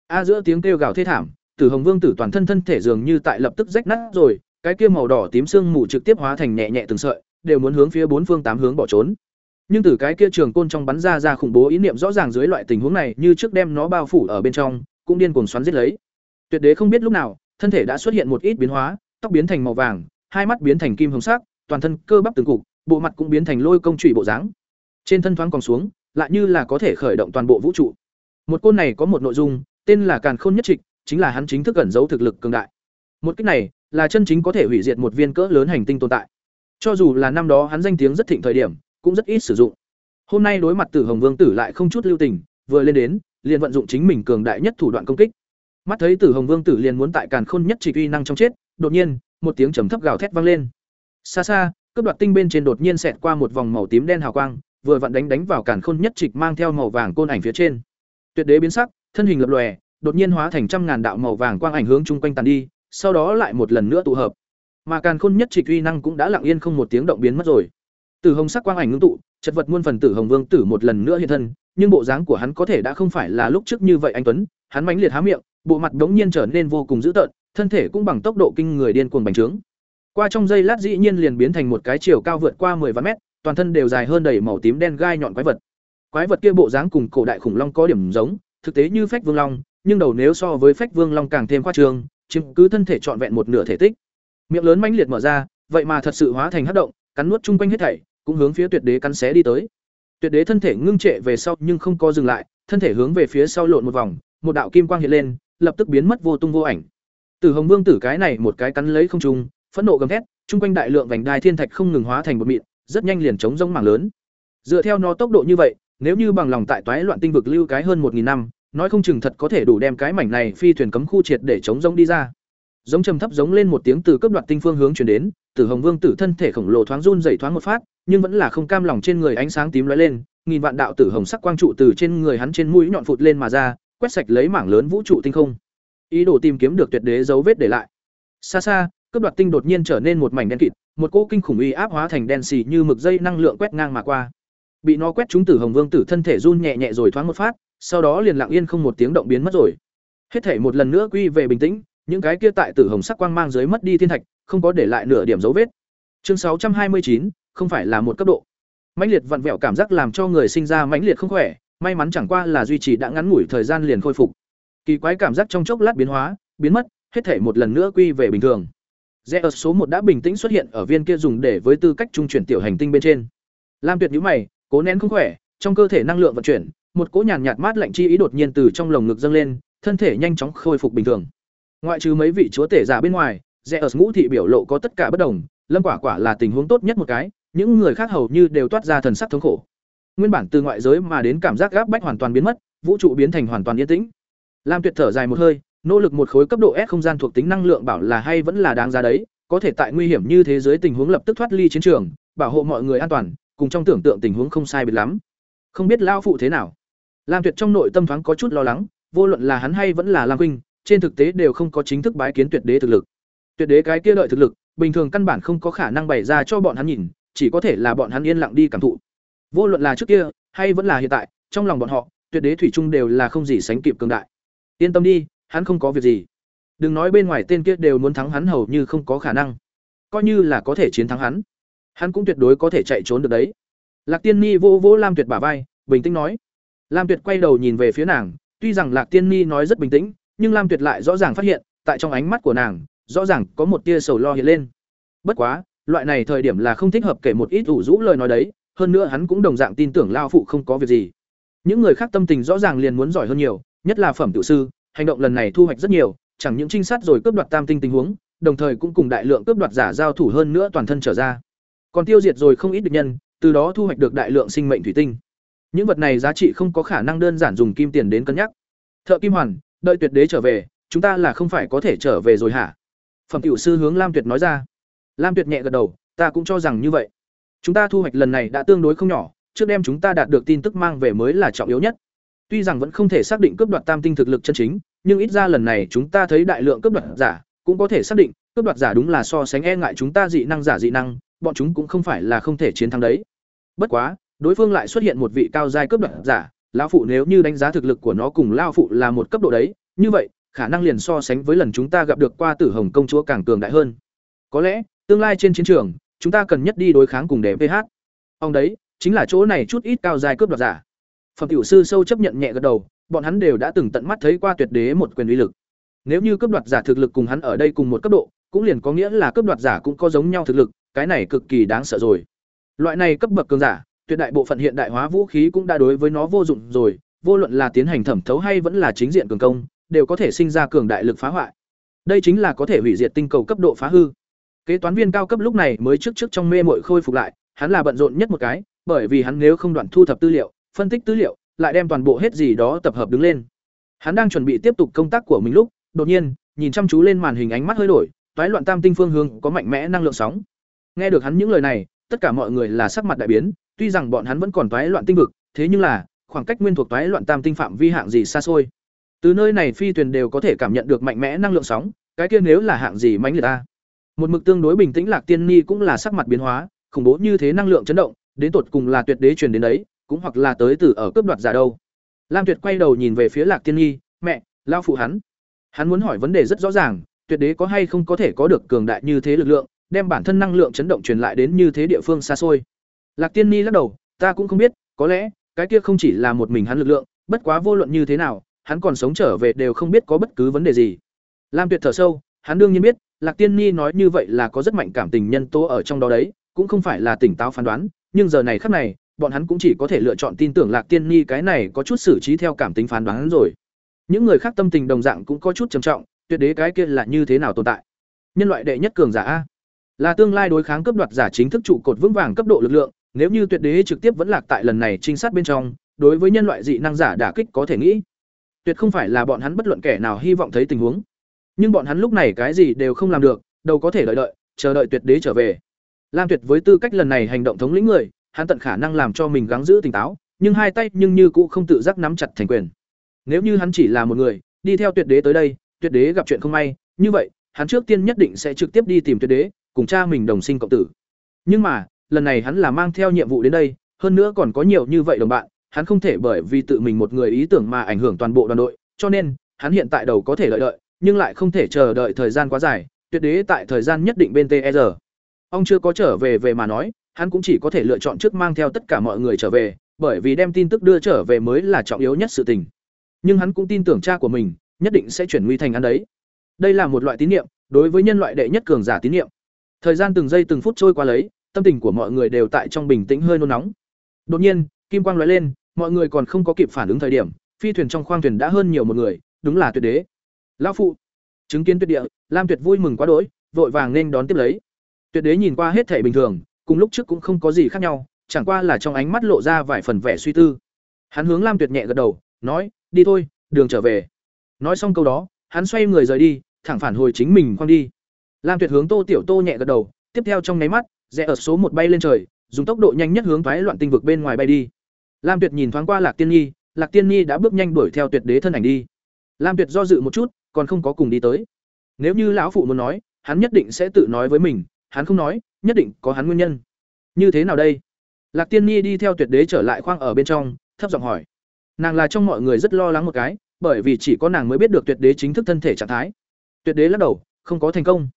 A giữa tiếng kêu gào thê thảm, Tử Hồng Vương tử toàn thân thân thể dường như tại lập tức rách nát rồi, cái kia màu đỏ tím xương mù trực tiếp hóa thành nhẹ nhẹ từng sợi, đều muốn hướng phía bốn phương tám hướng bỏ trốn. Nhưng từ cái kia trường côn trong bắn ra ra khủng bố ý niệm rõ ràng dưới loại tình huống này, như trước đem nó bao phủ ở bên trong, cũng điên cuồng xoắn giết lấy. Tuyệt đế không biết lúc nào, thân thể đã xuất hiện một ít biến hóa, tóc biến thành màu vàng, hai mắt biến thành kim hồng sắc, toàn thân cơ bắp từng cục, bộ mặt cũng biến thành lôi công chủy bộ dáng. Trên thân thoáng còn xuống, lại như là có thể khởi động toàn bộ vũ trụ. Một côn này có một nội dung, tên là Càn Khôn Nhất Trịch, chính là hắn chính thức ẩn giấu thực lực cường đại. Một kích này, là chân chính có thể hủy diệt một viên cỡ lớn hành tinh tồn tại. Cho dù là năm đó hắn danh tiếng rất thịnh thời điểm, cũng rất ít sử dụng. Hôm nay đối mặt Tử Hồng Vương tử lại không chút lưu tình, vừa lên đến, liền vận dụng chính mình cường đại nhất thủ đoạn công kích. Mắt thấy Tử Hồng Vương tử liền muốn tại Càn Khôn Nhất Trịch uy năng trong chết, đột nhiên, một tiếng trầm thấp gào thét vang lên. Xa xa, cướp đoạt tinh bên trên đột nhiên xẹt qua một vòng màu tím đen hào quang, vừa vặn đánh đánh vào Càn Khôn Nhất Trịch mang theo màu vàng côn ảnh phía trên. Tuyệt đế biến sắc, thân hình lập lòe, đột nhiên hóa thành trăm ngàn đạo màu vàng quang ảnh hướng chung quanh tàn đi, sau đó lại một lần nữa tụ hợp. Mà Càn Khôn Nhất Trịch uy năng cũng đã lặng yên không một tiếng động biến mất rồi. Từ hồng sắc quang ảnh ngưng tụ, chật vật muôn phần tử hồng vương tử một lần nữa hiện thân, nhưng bộ dáng của hắn có thể đã không phải là lúc trước như vậy anh tuấn, hắn mãnh liệt há miệng, bộ mặt đống nhiên trở nên vô cùng dữ tợn, thân thể cũng bằng tốc độ kinh người điên cuồng bành trướng. Qua trong giây lát dĩ nhiên liền biến thành một cái chiều cao vượt qua 10 vạn mét, toàn thân đều dài hơn đầy màu tím đen gai nhọn quái vật. Quái vật kia bộ dáng cùng cổ đại khủng long có điểm giống, thực tế như phách vương long, nhưng đầu nếu so với phách vương long càng thêm khoa trương, chiếm cứ thân thể trọn vẹn một nửa thể tích. Miệng lớn mãnh liệt mở ra, vậy mà thật sự hóa thành hắc động, cắn nuốt chung quanh hết thảy, cũng hướng phía Tuyệt Đế cắn xé đi tới. Tuyệt Đế thân thể ngưng trệ về sau nhưng không có dừng lại, thân thể hướng về phía sau lộn một vòng, một đạo kim quang hiện lên, lập tức biến mất vô tung vô ảnh. Tử Hồng Vương tử cái này một cái cắn lấy không trung, phẫn nộ gầm thét, trung quanh đại lượng vành đai thiên thạch không ngừng hóa thành một mịn, rất nhanh liền chống rỗng mảng lớn. Dựa theo nó tốc độ như vậy, nếu như bằng lòng tại toái loạn tinh vực lưu cái hơn một nghìn năm, nói không chừng thật có thể đủ đem cái mảnh này phi thuyền cấm khu triệt để chống rỗng đi ra. Giống trầm thấp giống lên một tiếng từ cấp đoạt tinh phương hướng truyền đến, Tử Hồng Vương tử thân thể khổng lồ thoáng run rẩy thoáng một phát, nhưng vẫn là không cam lòng trên người ánh sáng tím lóe lên, nghìn vạn đạo tử hồng sắc quang trụ từ trên người hắn trên mũi nhọn phụt lên mà ra, quét sạch lấy mảng lớn vũ trụ tinh không. Ý đồ tìm kiếm được tuyệt đế dấu vết để lại. Xa xa, cấp đoạt tinh đột nhiên trở nên một mảnh đen kịt, một cỗ kinh khủng uy áp hóa thành đen xì như mực dây năng lượng quét ngang mà qua. Bị nó quét trúng Tử Hồng Vương tử thân thể run nhẹ nhẹ rồi thoáng một phát, sau đó liền lặng yên không một tiếng động biến mất rồi. Hết thể một lần nữa quy về bình tĩnh, những cái kia tại Tử Hồng sắc quang mang dưới mất đi thiên thạch, không có để lại nửa điểm dấu vết. Chương sáu trăm hai mươi chín không phải là một cấp độ. Mãnh liệt vặn vẹo cảm giác làm cho người sinh ra mãnh liệt không khỏe, may mắn chẳng qua là duy trì đã ngắn ngủi thời gian liền khôi phục. Kỳ quái cảm giác trong chốc lát biến hóa, biến mất, hết thể một lần nữa quy về bình thường. Zeus số một đã bình tĩnh xuất hiện ở viên kia dùng để với tư cách trung chuyển tiểu hành tinh bên trên. Lam Tuyệt nhíu mày, cố nén không khỏe, trong cơ thể năng lượng vận chuyển, một cỗ nhàn nhạt mát lạnh chi ý đột nhiên từ trong lồng ngực dâng lên, thân thể nhanh chóng khôi phục bình thường. Ngoại trừ mấy vị chúa tể giả bên ngoài, Zeus ngũ thị biểu lộ có tất cả bất đồng, Lâm Quả Quả là tình huống tốt nhất một cái, những người khác hầu như đều toát ra thần sắc thống khổ. Nguyên bản từ ngoại giới mà đến cảm giác gáp bách hoàn toàn biến mất, vũ trụ biến thành hoàn toàn yên tĩnh. Lam Tuyệt thở dài một hơi, nỗ lực một khối cấp độ S không gian thuộc tính năng lượng bảo là hay vẫn là đáng giá đấy, có thể tại nguy hiểm như thế giới tình huống lập tức thoát ly chiến trường, bảo hộ mọi người an toàn, cùng trong tưởng tượng tình huống không sai biệt lắm. Không biết lão phụ thế nào. Lam Tuyệt trong nội tâm thoáng có chút lo lắng, vô luận là hắn hay vẫn là Lam Quynh, trên thực tế đều không có chính thức bái kiến tuyệt đế thực lực. Tuyệt đế cái kia lợi thực lực, bình thường căn bản không có khả năng bày ra cho bọn hắn nhìn, chỉ có thể là bọn hắn yên lặng đi cảm thụ. Vô luận là trước kia hay vẫn là hiện tại, trong lòng bọn họ, tuyệt đế thủy chung đều là không gì sánh kịp cường đại. Yên tâm đi, hắn không có việc gì. Đừng nói bên ngoài tên kia đều muốn thắng hắn hầu như không có khả năng. Coi như là có thể chiến thắng hắn, hắn cũng tuyệt đối có thể chạy trốn được đấy. Lạc Tiên Ni vỗ vỗ Lam Tuyệt bả vai, bình tĩnh nói. Lam Tuyệt quay đầu nhìn về phía nàng, tuy rằng Lạc Tiên Ni nói rất bình tĩnh, nhưng Lam Tuyệt lại rõ ràng phát hiện, tại trong ánh mắt của nàng, rõ ràng có một tia sầu lo hiện lên. Bất quá, loại này thời điểm là không thích hợp kể một ít ủ rũ lời nói đấy, hơn nữa hắn cũng đồng dạng tin tưởng lao phụ không có việc gì. Những người khác tâm tình rõ ràng liền muốn giỏi hơn nhiều, nhất là phẩm tiểu sư, hành động lần này thu hoạch rất nhiều, chẳng những trinh sát rồi cướp đoạt tam tinh tình huống, đồng thời cũng cùng đại lượng cướp đoạt giả giao thủ hơn nữa toàn thân trở ra. Còn tiêu diệt rồi không ít địch nhân, từ đó thu hoạch được đại lượng sinh mệnh thủy tinh. Những vật này giá trị không có khả năng đơn giản dùng kim tiền đến cân nhắc. Thợ kim hoàn, đợi tuyệt đế trở về chúng ta là không phải có thể trở về rồi hả phẩm tiểu sư hướng lam tuyệt nói ra lam tuyệt nhẹ gật đầu ta cũng cho rằng như vậy chúng ta thu hoạch lần này đã tương đối không nhỏ trước đêm chúng ta đạt được tin tức mang về mới là trọng yếu nhất tuy rằng vẫn không thể xác định cướp đoạt tam tinh thực lực chân chính, nhưng ít ra lần này chúng ta thấy đại lượng cướp đoạt giả, cũng có thể xác định, cướp đoạt giả đúng là so sánh e ngại chúng ta dị năng giả dị năng, bọn chúng cũng không phải là không thể chiến thắng đấy. Bất quá, đối phương lại xuất hiện một vị cao giai cướp đoạt giả, lão phụ nếu như đánh giá thực lực của nó cùng lao phụ là một cấp độ đấy, như vậy, khả năng liền so sánh với lần chúng ta gặp được qua tử hồng công chúa càng cường đại hơn. Có lẽ, tương lai trên chiến trường, chúng ta cần nhất đi đối kháng cùng để ph ông đấy, chính là chỗ này chút ít cao dài cướp đoạt giả phẩm tiểu sư sâu chấp nhận nhẹ gật đầu, bọn hắn đều đã từng tận mắt thấy qua tuyệt đế một quyền uy lực. Nếu như cướp đoạt giả thực lực cùng hắn ở đây cùng một cấp độ, cũng liền có nghĩa là cướp đoạt giả cũng có giống nhau thực lực, cái này cực kỳ đáng sợ rồi. Loại này cấp bậc cường giả, tuyệt đại bộ phận hiện đại hóa vũ khí cũng đã đối với nó vô dụng rồi, vô luận là tiến hành thẩm thấu hay vẫn là chính diện cường công, đều có thể sinh ra cường đại lực phá hoại. Đây chính là có thể hủy diệt tinh cầu cấp độ phá hư. Kế toán viên cao cấp lúc này mới trước trước trong mê mội khôi phục lại, hắn là bận rộn nhất một cái, bởi vì hắn nếu không đoạn thu thập tư liệu phân tích tư liệu, lại đem toàn bộ hết gì đó tập hợp đứng lên. Hắn đang chuẩn bị tiếp tục công tác của mình lúc, đột nhiên, nhìn chăm chú lên màn hình ánh mắt hơi đổi, toái loạn tam tinh phương hướng có mạnh mẽ năng lượng sóng. Nghe được hắn những lời này, tất cả mọi người là sắc mặt đại biến, tuy rằng bọn hắn vẫn còn toái loạn tinh vực, thế nhưng là, khoảng cách nguyên thuộc toái loạn tam tinh phạm vi hạng gì xa xôi. Từ nơi này phi thuyền đều có thể cảm nhận được mạnh mẽ năng lượng sóng, cái kia nếu là hạng gì mãnh liệt ta. Một mực tương đối bình tĩnh lạc tiên ni cũng là sắc mặt biến hóa, khủng bố như thế năng lượng chấn động, đến tột cùng là tuyệt đế truyền đến đấy cũng hoặc là tới từ ở cướp đoạt giả đâu. Lam tuyệt quay đầu nhìn về phía lạc tiên nhi, mẹ lao phụ hắn. Hắn muốn hỏi vấn đề rất rõ ràng, tuyệt đế có hay không có thể có được cường đại như thế lực lượng, đem bản thân năng lượng chấn động truyền lại đến như thế địa phương xa xôi. Lạc tiên nhi lắc đầu, ta cũng không biết, có lẽ, cái kia không chỉ là một mình hắn lực lượng, bất quá vô luận như thế nào, hắn còn sống trở về đều không biết có bất cứ vấn đề gì. Lam tuyệt thở sâu, hắn đương nhiên biết, lạc tiên nhi nói như vậy là có rất mạnh cảm tình nhân tố ở trong đó đấy, cũng không phải là tỉnh táo phán đoán, nhưng giờ này khắc này bọn hắn cũng chỉ có thể lựa chọn tin tưởng lạc tiên nhi cái này có chút xử trí theo cảm tính phán đoán rồi. Những người khác tâm tình đồng dạng cũng có chút trầm trọng, tuyệt đế cái kia là như thế nào tồn tại? Nhân loại đệ nhất cường giả a. Là tương lai đối kháng cấp đoạt giả chính thức trụ cột vững vàng cấp độ lực lượng, nếu như tuyệt đế trực tiếp vẫn lạc tại lần này trinh sát bên trong, đối với nhân loại dị năng giả đả kích có thể nghĩ. Tuyệt không phải là bọn hắn bất luận kẻ nào hy vọng thấy tình huống. Nhưng bọn hắn lúc này cái gì đều không làm được, đâu có thể đợi đợi, chờ đợi tuyệt đế trở về. Lam tuyệt với tư cách lần này hành động thống lĩnh người hắn tận khả năng làm cho mình gắng giữ tỉnh táo, nhưng hai tay nhưng như cũng không tự giác nắm chặt thành quyền nếu như hắn chỉ là một người, đi theo tuyệt đế tới đây, tuyệt đế gặp chuyện không may, như vậy, hắn trước tiên nhất định sẽ trực tiếp đi tìm tuyệt đế, cùng cha mình đồng sinh cộng tử nhưng mà, lần này hắn là mang theo nhiệm vụ đến đây, hơn nữa còn có nhiều như vậy đồng bạn, hắn không thể bởi vì tự mình một người ý tưởng mà ảnh hưởng toàn bộ đoàn đội, cho nên, hắn hiện tại đầu có thể lợi đợi, nhưng lại không thể chờ đợi thời gian quá dài, tuyệt đế tại thời gian nhất định bên TR. Ông chưa có trở về về mà nói, hắn cũng chỉ có thể lựa chọn trước mang theo tất cả mọi người trở về, bởi vì đem tin tức đưa trở về mới là trọng yếu nhất sự tình. Nhưng hắn cũng tin tưởng cha của mình, nhất định sẽ chuyển nguy thành ăn đấy. Đây là một loại tín niệm, đối với nhân loại đệ nhất cường giả tín niệm. Thời gian từng giây từng phút trôi qua lấy, tâm tình của mọi người đều tại trong bình tĩnh hơi nôn nóng. Đột nhiên, kim quang lóe lên, mọi người còn không có kịp phản ứng thời điểm, phi thuyền trong khoang thuyền đã hơn nhiều một người, đúng là tuyệt đế. Lão phụ, chứng kiến tuyệt địa, Lam Tuyệt vui mừng quá đỗi, vội vàng nên đón tiếp lấy. Tuyệt đế nhìn qua hết thể bình thường, cùng lúc trước cũng không có gì khác nhau, chẳng qua là trong ánh mắt lộ ra vài phần vẻ suy tư. Hắn hướng Lam Tuyệt nhẹ gật đầu, nói, "Đi thôi, đường trở về." Nói xong câu đó, hắn xoay người rời đi, thẳng phản hồi chính mình khoang đi. Lam Tuyệt hướng Tô Tiểu Tô nhẹ gật đầu, tiếp theo trong nháy mắt, rẽ ở số một bay lên trời, dùng tốc độ nhanh nhất hướng thoái loạn tinh vực bên ngoài bay đi. Lam Tuyệt nhìn thoáng qua Lạc Tiên Nhi, Lạc Tiên Nhi đã bước nhanh đuổi theo Tuyệt Đế thân ảnh đi. Lam Tuyệt do dự một chút, còn không có cùng đi tới. Nếu như lão phụ muốn nói, hắn nhất định sẽ tự nói với mình, hắn không nói, nhất định có hắn nguyên nhân. Như thế nào đây? Lạc Tiên Nhi đi theo Tuyệt Đế trở lại khoang ở bên trong, thấp giọng hỏi. Nàng là trong mọi người rất lo lắng một cái, bởi vì chỉ có nàng mới biết được Tuyệt Đế chính thức thân thể trạng thái. Tuyệt Đế lắc đầu, không có thành công.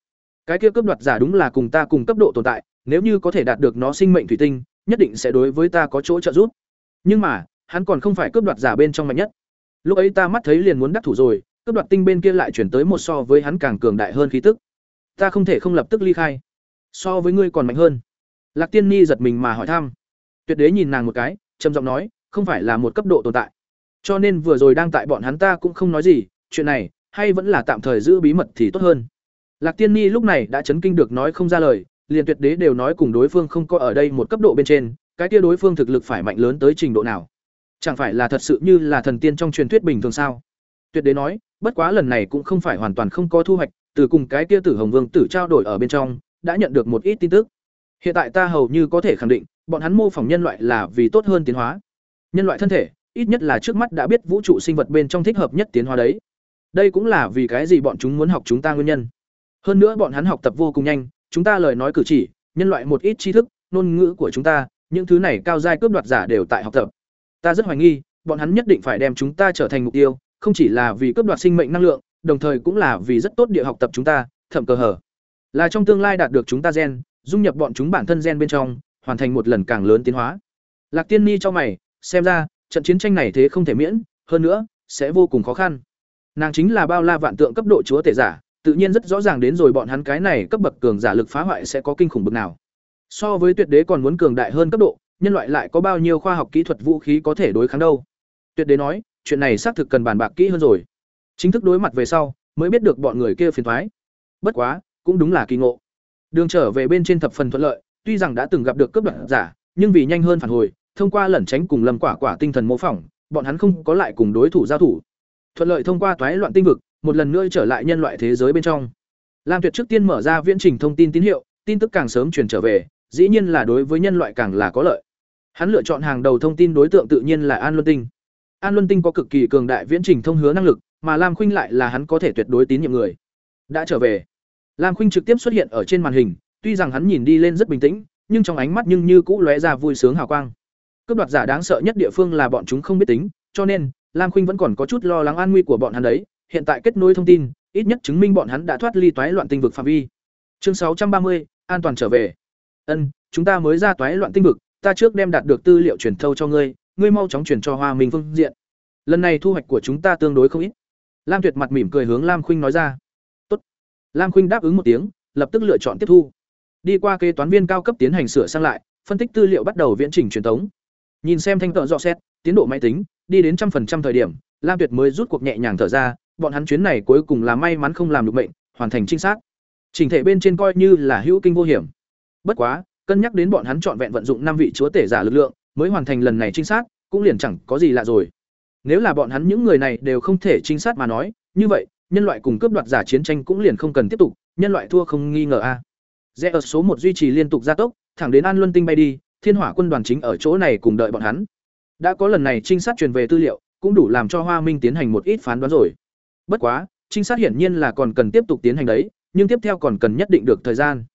Cái kia cướp đoạt giả đúng là cùng ta cùng cấp độ tồn tại, nếu như có thể đạt được nó sinh mệnh thủy tinh, nhất định sẽ đối với ta có chỗ trợ giúp. Nhưng mà, hắn còn không phải cướp đoạt giả bên trong mạnh nhất. Lúc ấy ta mắt thấy liền muốn đắc thủ rồi, cướp đoạt tinh bên kia lại chuyển tới một so với hắn càng cường đại hơn khí tức. Ta không thể không lập tức ly khai so với ngươi còn mạnh hơn. Lạc tiên ni giật mình mà hỏi thăm. Tuyệt đế nhìn nàng một cái trầm giọng nói không phải là một cấp độ tồn tại. Cho nên vừa rồi đang tại bọn hắn ta cũng không nói gì chuyện này hay vẫn là tạm thời giữ bí mật thì tốt hơn. Lạc tiên ni lúc này đã chấn kinh được nói không ra lời liền tuyệt đế đều nói cùng đối phương không có ở đây một cấp độ bên trên cái kia đối phương thực lực phải mạnh lớn tới trình độ nào? Chẳng phải là thật sự như là thần tiên trong truyền thuyết bình thường sao? Tuyệt đế nói bất quá lần này cũng không phải hoàn toàn không có thu hoạch, từ cùng cái kia Tử Hồng Vương tử trao đổi ở bên trong, đã nhận được một ít tin tức. Hiện tại ta hầu như có thể khẳng định, bọn hắn mô phỏng nhân loại là vì tốt hơn tiến hóa. Nhân loại thân thể, ít nhất là trước mắt đã biết vũ trụ sinh vật bên trong thích hợp nhất tiến hóa đấy. Đây cũng là vì cái gì bọn chúng muốn học chúng ta nguyên nhân. Hơn nữa bọn hắn học tập vô cùng nhanh, chúng ta lời nói cử chỉ, nhân loại một ít tri thức, ngôn ngữ của chúng ta, những thứ này cao giai cướp đoạt giả đều tại học tập. Ta rất hoài nghi, bọn hắn nhất định phải đem chúng ta trở thành mục tiêu, không chỉ là vì cướp đoạt sinh mệnh năng lượng, đồng thời cũng là vì rất tốt địa học tập chúng ta, thậm cờ hở. Là trong tương lai đạt được chúng ta gen, dung nhập bọn chúng bản thân gen bên trong, hoàn thành một lần càng lớn tiến hóa. Lạc Tiên Ni cho mày, xem ra, trận chiến tranh này thế không thể miễn, hơn nữa, sẽ vô cùng khó khăn. Nàng chính là bao la vạn tượng cấp độ chúa tể giả, tự nhiên rất rõ ràng đến rồi bọn hắn cái này cấp bậc cường giả lực phá hoại sẽ có kinh khủng bực nào. So với tuyệt đế còn muốn cường đại hơn cấp độ, nhân loại lại có bao nhiêu khoa học kỹ thuật vũ khí có thể đối kháng đâu? Tuyệt đế nói, chuyện này xác thực cần bàn bạc kỹ hơn rồi. Chính thức đối mặt về sau, mới biết được bọn người kia phiền toái. Bất quá, cũng đúng là kỳ ngộ. Đường trở về bên trên thập phần thuận lợi, tuy rằng đã từng gặp được cấp đoạn giả, nhưng vì nhanh hơn phản hồi, thông qua lẩn tránh cùng Lâm Quả Quả tinh thần mô phỏng, bọn hắn không có lại cùng đối thủ giao thủ. Thuận lợi thông qua toái loạn tinh vực, một lần nữa trở lại nhân loại thế giới bên trong. Lam Tuyệt trước tiên mở ra viễn trình thông tin tín hiệu, tin tức càng sớm truyền trở về, dĩ nhiên là đối với nhân loại càng là có lợi. Hắn lựa chọn hàng đầu thông tin đối tượng tự nhiên là An Luân Tinh. An Luân Tinh có cực kỳ cường đại viễn trình thông hứa năng lực, mà Lam Khuynh lại là hắn có thể tuyệt đối tín nhiệm người. Đã trở về. Lam Khuynh trực tiếp xuất hiện ở trên màn hình, tuy rằng hắn nhìn đi lên rất bình tĩnh, nhưng trong ánh mắt nhưng như cũ lóe ra vui sướng hào quang. Cướp đoạt giả đáng sợ nhất địa phương là bọn chúng không biết tính, cho nên Lam Khuynh vẫn còn có chút lo lắng an nguy của bọn hắn đấy, hiện tại kết nối thông tin, ít nhất chứng minh bọn hắn đã thoát ly toái loạn tinh vực phạm vi. Chương 630, an toàn trở về. Ân, chúng ta mới ra toái loạn tinh vực, ta trước đem đạt được tư liệu truyền thâu cho ngươi, ngươi mau chóng truyền cho Hoa Minh phương diện. Lần này thu hoạch của chúng ta tương đối không ít. Lam Tuyệt mặt mỉm cười hướng Lam Khuynh nói ra. Lam Khuynh đáp ứng một tiếng, lập tức lựa chọn tiếp thu. Đi qua kế toán viên cao cấp tiến hành sửa sang lại, phân tích tư liệu bắt đầu viễn chỉnh truyền tống. Nhìn xem thanh tợ rõ xét, tiến độ máy tính, đi đến trăm phần trăm thời điểm, Lam Tuyệt mới rút cuộc nhẹ nhàng thở ra, bọn hắn chuyến này cuối cùng là may mắn không làm được mệnh, hoàn thành chính xác. Trình thể bên trên coi như là hữu kinh vô hiểm. Bất quá, cân nhắc đến bọn hắn chọn vẹn vận dụng năm vị chúa tể giả lực lượng, mới hoàn thành lần này trinh sát, cũng liền chẳng có gì lạ rồi. Nếu là bọn hắn những người này đều không thể trinh sát mà nói, như vậy, nhân loại cùng cướp đoạt giả chiến tranh cũng liền không cần tiếp tục, nhân loại thua không nghi ngờ a. Rẽ ở số một duy trì liên tục gia tốc, thẳng đến An Luân Tinh bay đi, Thiên Hỏa quân đoàn chính ở chỗ này cùng đợi bọn hắn. Đã có lần này trinh sát truyền về tư liệu, cũng đủ làm cho Hoa Minh tiến hành một ít phán đoán rồi. Bất quá, trinh sát hiển nhiên là còn cần tiếp tục tiến hành đấy, nhưng tiếp theo còn cần nhất định được thời gian.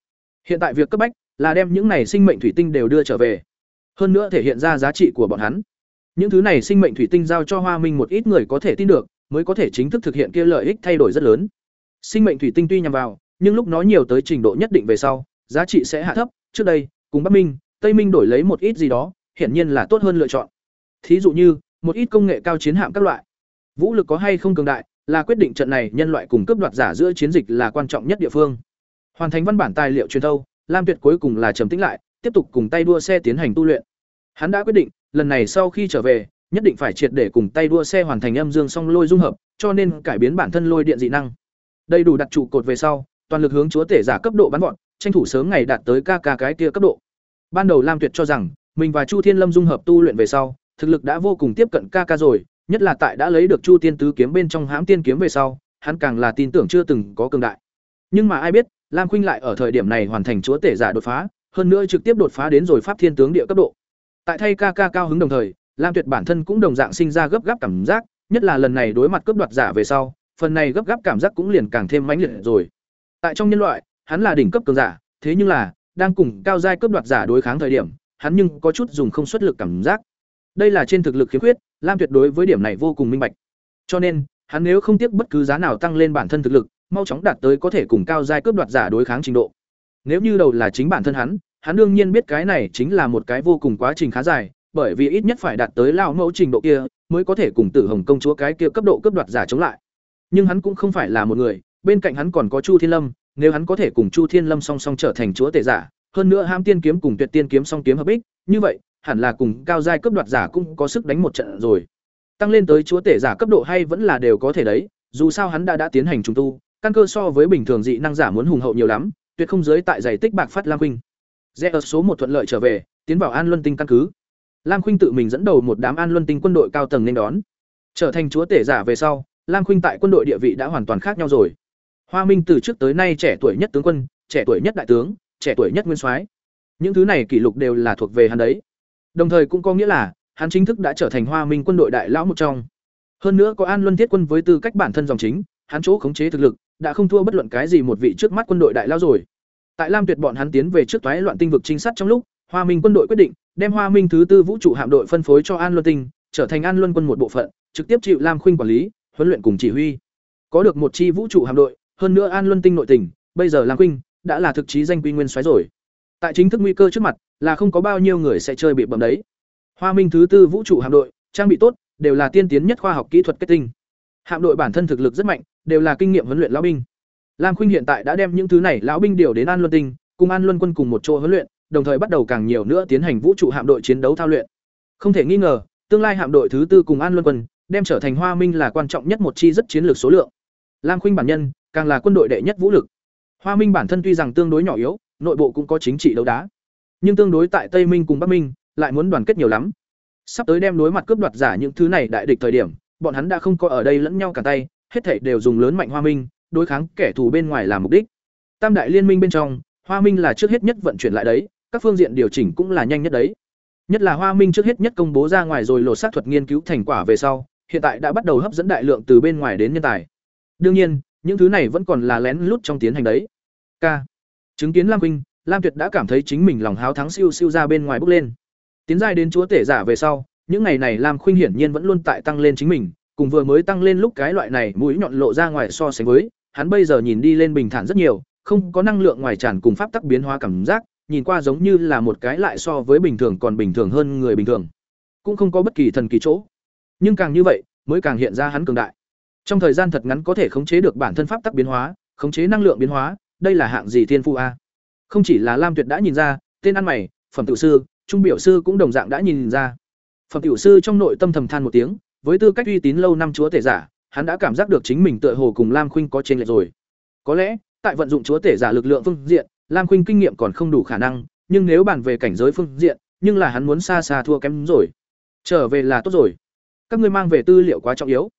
Hiện tại việc cấp bách là đem những này sinh mệnh thủy tinh đều đưa trở về. Hơn nữa thể hiện ra giá trị của bọn hắn. Những thứ này sinh mệnh thủy tinh giao cho Hoa Minh một ít người có thể tin được, mới có thể chính thức thực hiện kia lợi ích thay đổi rất lớn. Sinh mệnh thủy tinh tuy nhằm vào, nhưng lúc nó nhiều tới trình độ nhất định về sau, giá trị sẽ hạ thấp, trước đây, cùng Bắc Minh, Tây Minh đổi lấy một ít gì đó, hiển nhiên là tốt hơn lựa chọn. Thí dụ như, một ít công nghệ cao chiến hạm các loại. Vũ lực có hay không cường đại, là quyết định trận này nhân loại cùng cướp đoạt giả giữa chiến dịch là quan trọng nhất địa phương. Hoàn thành văn bản tài liệu truyền thâu, Lam Tuyệt cuối cùng là trầm tĩnh lại, tiếp tục cùng tay đua xe tiến hành tu luyện. Hắn đã quyết định, lần này sau khi trở về, nhất định phải triệt để cùng tay đua xe hoàn thành âm dương song lôi dung hợp, cho nên cải biến bản thân lôi điện dị năng. Đầy đủ đặt trụ cột về sau, toàn lực hướng chúa tể giả cấp độ bắn vọt, tranh thủ sớm ngày đạt tới ca ca cái kia cấp độ. Ban đầu Lam Tuyệt cho rằng, mình và Chu Thiên Lâm dung hợp tu luyện về sau, thực lực đã vô cùng tiếp cận ca ca rồi, nhất là tại đã lấy được Chu Tiên tứ kiếm bên trong hãm tiên kiếm về sau, hắn càng là tin tưởng chưa từng có cường đại. Nhưng mà ai biết, Lam Khuynh lại ở thời điểm này hoàn thành chúa tể giả đột phá, hơn nữa trực tiếp đột phá đến rồi pháp thiên tướng địa cấp độ. Tại thay ca ca cao hứng đồng thời, Lam Tuyệt bản thân cũng đồng dạng sinh ra gấp gáp cảm giác, nhất là lần này đối mặt cướp đoạt giả về sau, phần này gấp gáp cảm giác cũng liền càng thêm mãnh liệt rồi. Tại trong nhân loại, hắn là đỉnh cấp cường giả, thế nhưng là, đang cùng cao giai cướp đoạt giả đối kháng thời điểm, hắn nhưng có chút dùng không xuất lực cảm giác. Đây là trên thực lực khiếm khuyết, Lam Tuyệt đối với điểm này vô cùng minh bạch. Cho nên, hắn nếu không tiếc bất cứ giá nào tăng lên bản thân thực lực, mau chóng đạt tới có thể cùng cao giai cướp đoạt giả đối kháng trình độ. Nếu như đầu là chính bản thân hắn, hắn đương nhiên biết cái này chính là một cái vô cùng quá trình khá dài, bởi vì ít nhất phải đạt tới lao mẫu trình độ kia, mới có thể cùng Tử Hồng công chúa cái kia cấp độ cướp đoạt giả chống lại. Nhưng hắn cũng không phải là một người, bên cạnh hắn còn có Chu Thiên Lâm, nếu hắn có thể cùng Chu Thiên Lâm song song trở thành chúa tể giả, hơn nữa Ham Tiên kiếm cùng Tuyệt Tiên kiếm song kiếm hợp ích, như vậy, hẳn là cùng cao giai cướp đoạt giả cũng có sức đánh một trận rồi. Tăng lên tới chúa tể giả cấp độ hay vẫn là đều có thể đấy, dù sao hắn đã đã tiến hành trùng tu, căn cơ so với bình thường dị năng giả muốn hùng hậu nhiều lắm, tuyệt không giới tại giải tích bạc phát Lam huynh, Rẽ ở số một thuận lợi trở về, tiến vào An Luân Tinh căn cứ. Lam Khuynh tự mình dẫn đầu một đám An Luân Tinh quân đội cao tầng nên đón. Trở thành chúa tể giả về sau, Lam Khuynh tại quân đội địa vị đã hoàn toàn khác nhau rồi. Hoa Minh từ trước tới nay trẻ tuổi nhất tướng quân, trẻ tuổi nhất đại tướng, trẻ tuổi nhất nguyên soái. Những thứ này kỷ lục đều là thuộc về hắn đấy. Đồng thời cũng có nghĩa là, hắn chính thức đã trở thành Hoa Minh quân đội đại lão một trong. Hơn nữa có An Luân Thiết quân với tư cách bản thân dòng chính, hắn chỗ khống chế thực lực, đã không thua bất luận cái gì một vị trước mắt quân đội đại lão rồi. Tại Lam Tuyệt bọn hắn tiến về trước toái loạn tinh vực trinh sát trong lúc, Hoa Minh quân đội quyết định đem Hoa Minh thứ tư vũ trụ hạm đội phân phối cho An Luân Tinh, trở thành An Luân quân một bộ phận, trực tiếp chịu Lam Khuynh quản lý, huấn luyện cùng chỉ huy. Có được một chi vũ trụ hạm đội, hơn nữa An Luân Tinh nội tỉnh, bây giờ Lam Khuynh đã là thực chí danh quy nguyên soái rồi. Tại chính thức nguy cơ trước mặt, là không có bao nhiêu người sẽ chơi bị bầm đấy. Hoa Minh thứ tư vũ trụ hạm đội, trang bị tốt, đều là tiên tiến nhất khoa học kỹ thuật kết tinh. Hạm đội bản thân thực lực rất mạnh, đều là kinh nghiệm huấn luyện lão binh. Lam Khuynh hiện tại đã đem những thứ này lão binh điều đến An Luân Tinh, cùng An Luân quân cùng một chỗ huấn luyện, đồng thời bắt đầu càng nhiều nữa tiến hành vũ trụ hạm đội chiến đấu thao luyện. Không thể nghi ngờ, tương lai hạm đội thứ tư cùng An Luân quân đem trở thành Hoa Minh là quan trọng nhất một chi rất chiến lược số lượng. Lam Khuynh bản nhân, càng là quân đội đệ nhất vũ lực. Hoa Minh bản thân tuy rằng tương đối nhỏ yếu, nội bộ cũng có chính trị đấu đá, nhưng tương đối tại Tây Minh cùng Bắc Minh, lại muốn đoàn kết nhiều lắm. Sắp tới đem đối mặt cướp đoạt giả những thứ này đại địch thời điểm, bọn hắn đã không có ở đây lẫn nhau cả tay, hết thảy đều dùng lớn mạnh Hoa Minh, đối kháng kẻ thù bên ngoài làm mục đích. Tam đại liên minh bên trong, Hoa Minh là trước hết nhất vận chuyển lại đấy, các phương diện điều chỉnh cũng là nhanh nhất đấy. Nhất là Hoa Minh trước hết nhất công bố ra ngoài rồi lột xác thuật nghiên cứu thành quả về sau, hiện tại đã bắt đầu hấp dẫn đại lượng từ bên ngoài đến nhân tài. Đương nhiên, những thứ này vẫn còn là lén lút trong tiến hành đấy. K. Chứng kiến Lam vinh Lam Tuyệt đã cảm thấy chính mình lòng háo thắng siêu siêu ra bên ngoài bước lên. Tiến giai đến chúa tể giả về sau, những ngày này Lam Khuynh hiển nhiên vẫn luôn tại tăng lên chính mình, cùng vừa mới tăng lên lúc cái loại này mũi nhọn lộ ra ngoài so sánh với, hắn bây giờ nhìn đi lên bình thản rất nhiều, không có năng lượng ngoài tràn cùng pháp tắc biến hóa cảm giác, nhìn qua giống như là một cái lại so với bình thường còn bình thường hơn người bình thường. Cũng không có bất kỳ thần kỳ chỗ. Nhưng càng như vậy, mới càng hiện ra hắn cường đại. Trong thời gian thật ngắn có thể khống chế được bản thân pháp tắc biến hóa, khống chế năng lượng biến hóa, đây là hạng gì thiên phu a? Không chỉ là Lam Tuyệt đã nhìn ra, tên ăn mày, phẩm tiểu sư, trung biểu sư cũng đồng dạng đã nhìn ra. Phẩm tiểu sư trong nội tâm thầm than một tiếng, với tư cách uy tín lâu năm chúa tể giả, hắn đã cảm giác được chính mình tựa hồ cùng Lam Khuynh có trên lệch rồi. Có lẽ, tại vận dụng chúa tể giả lực lượng phương diện, Lam Khuynh kinh nghiệm còn không đủ khả năng, nhưng nếu bàn về cảnh giới phương diện, nhưng là hắn muốn xa xa thua kém rồi. Trở về là tốt rồi. Các ngươi mang về tư liệu quá trọng yếu.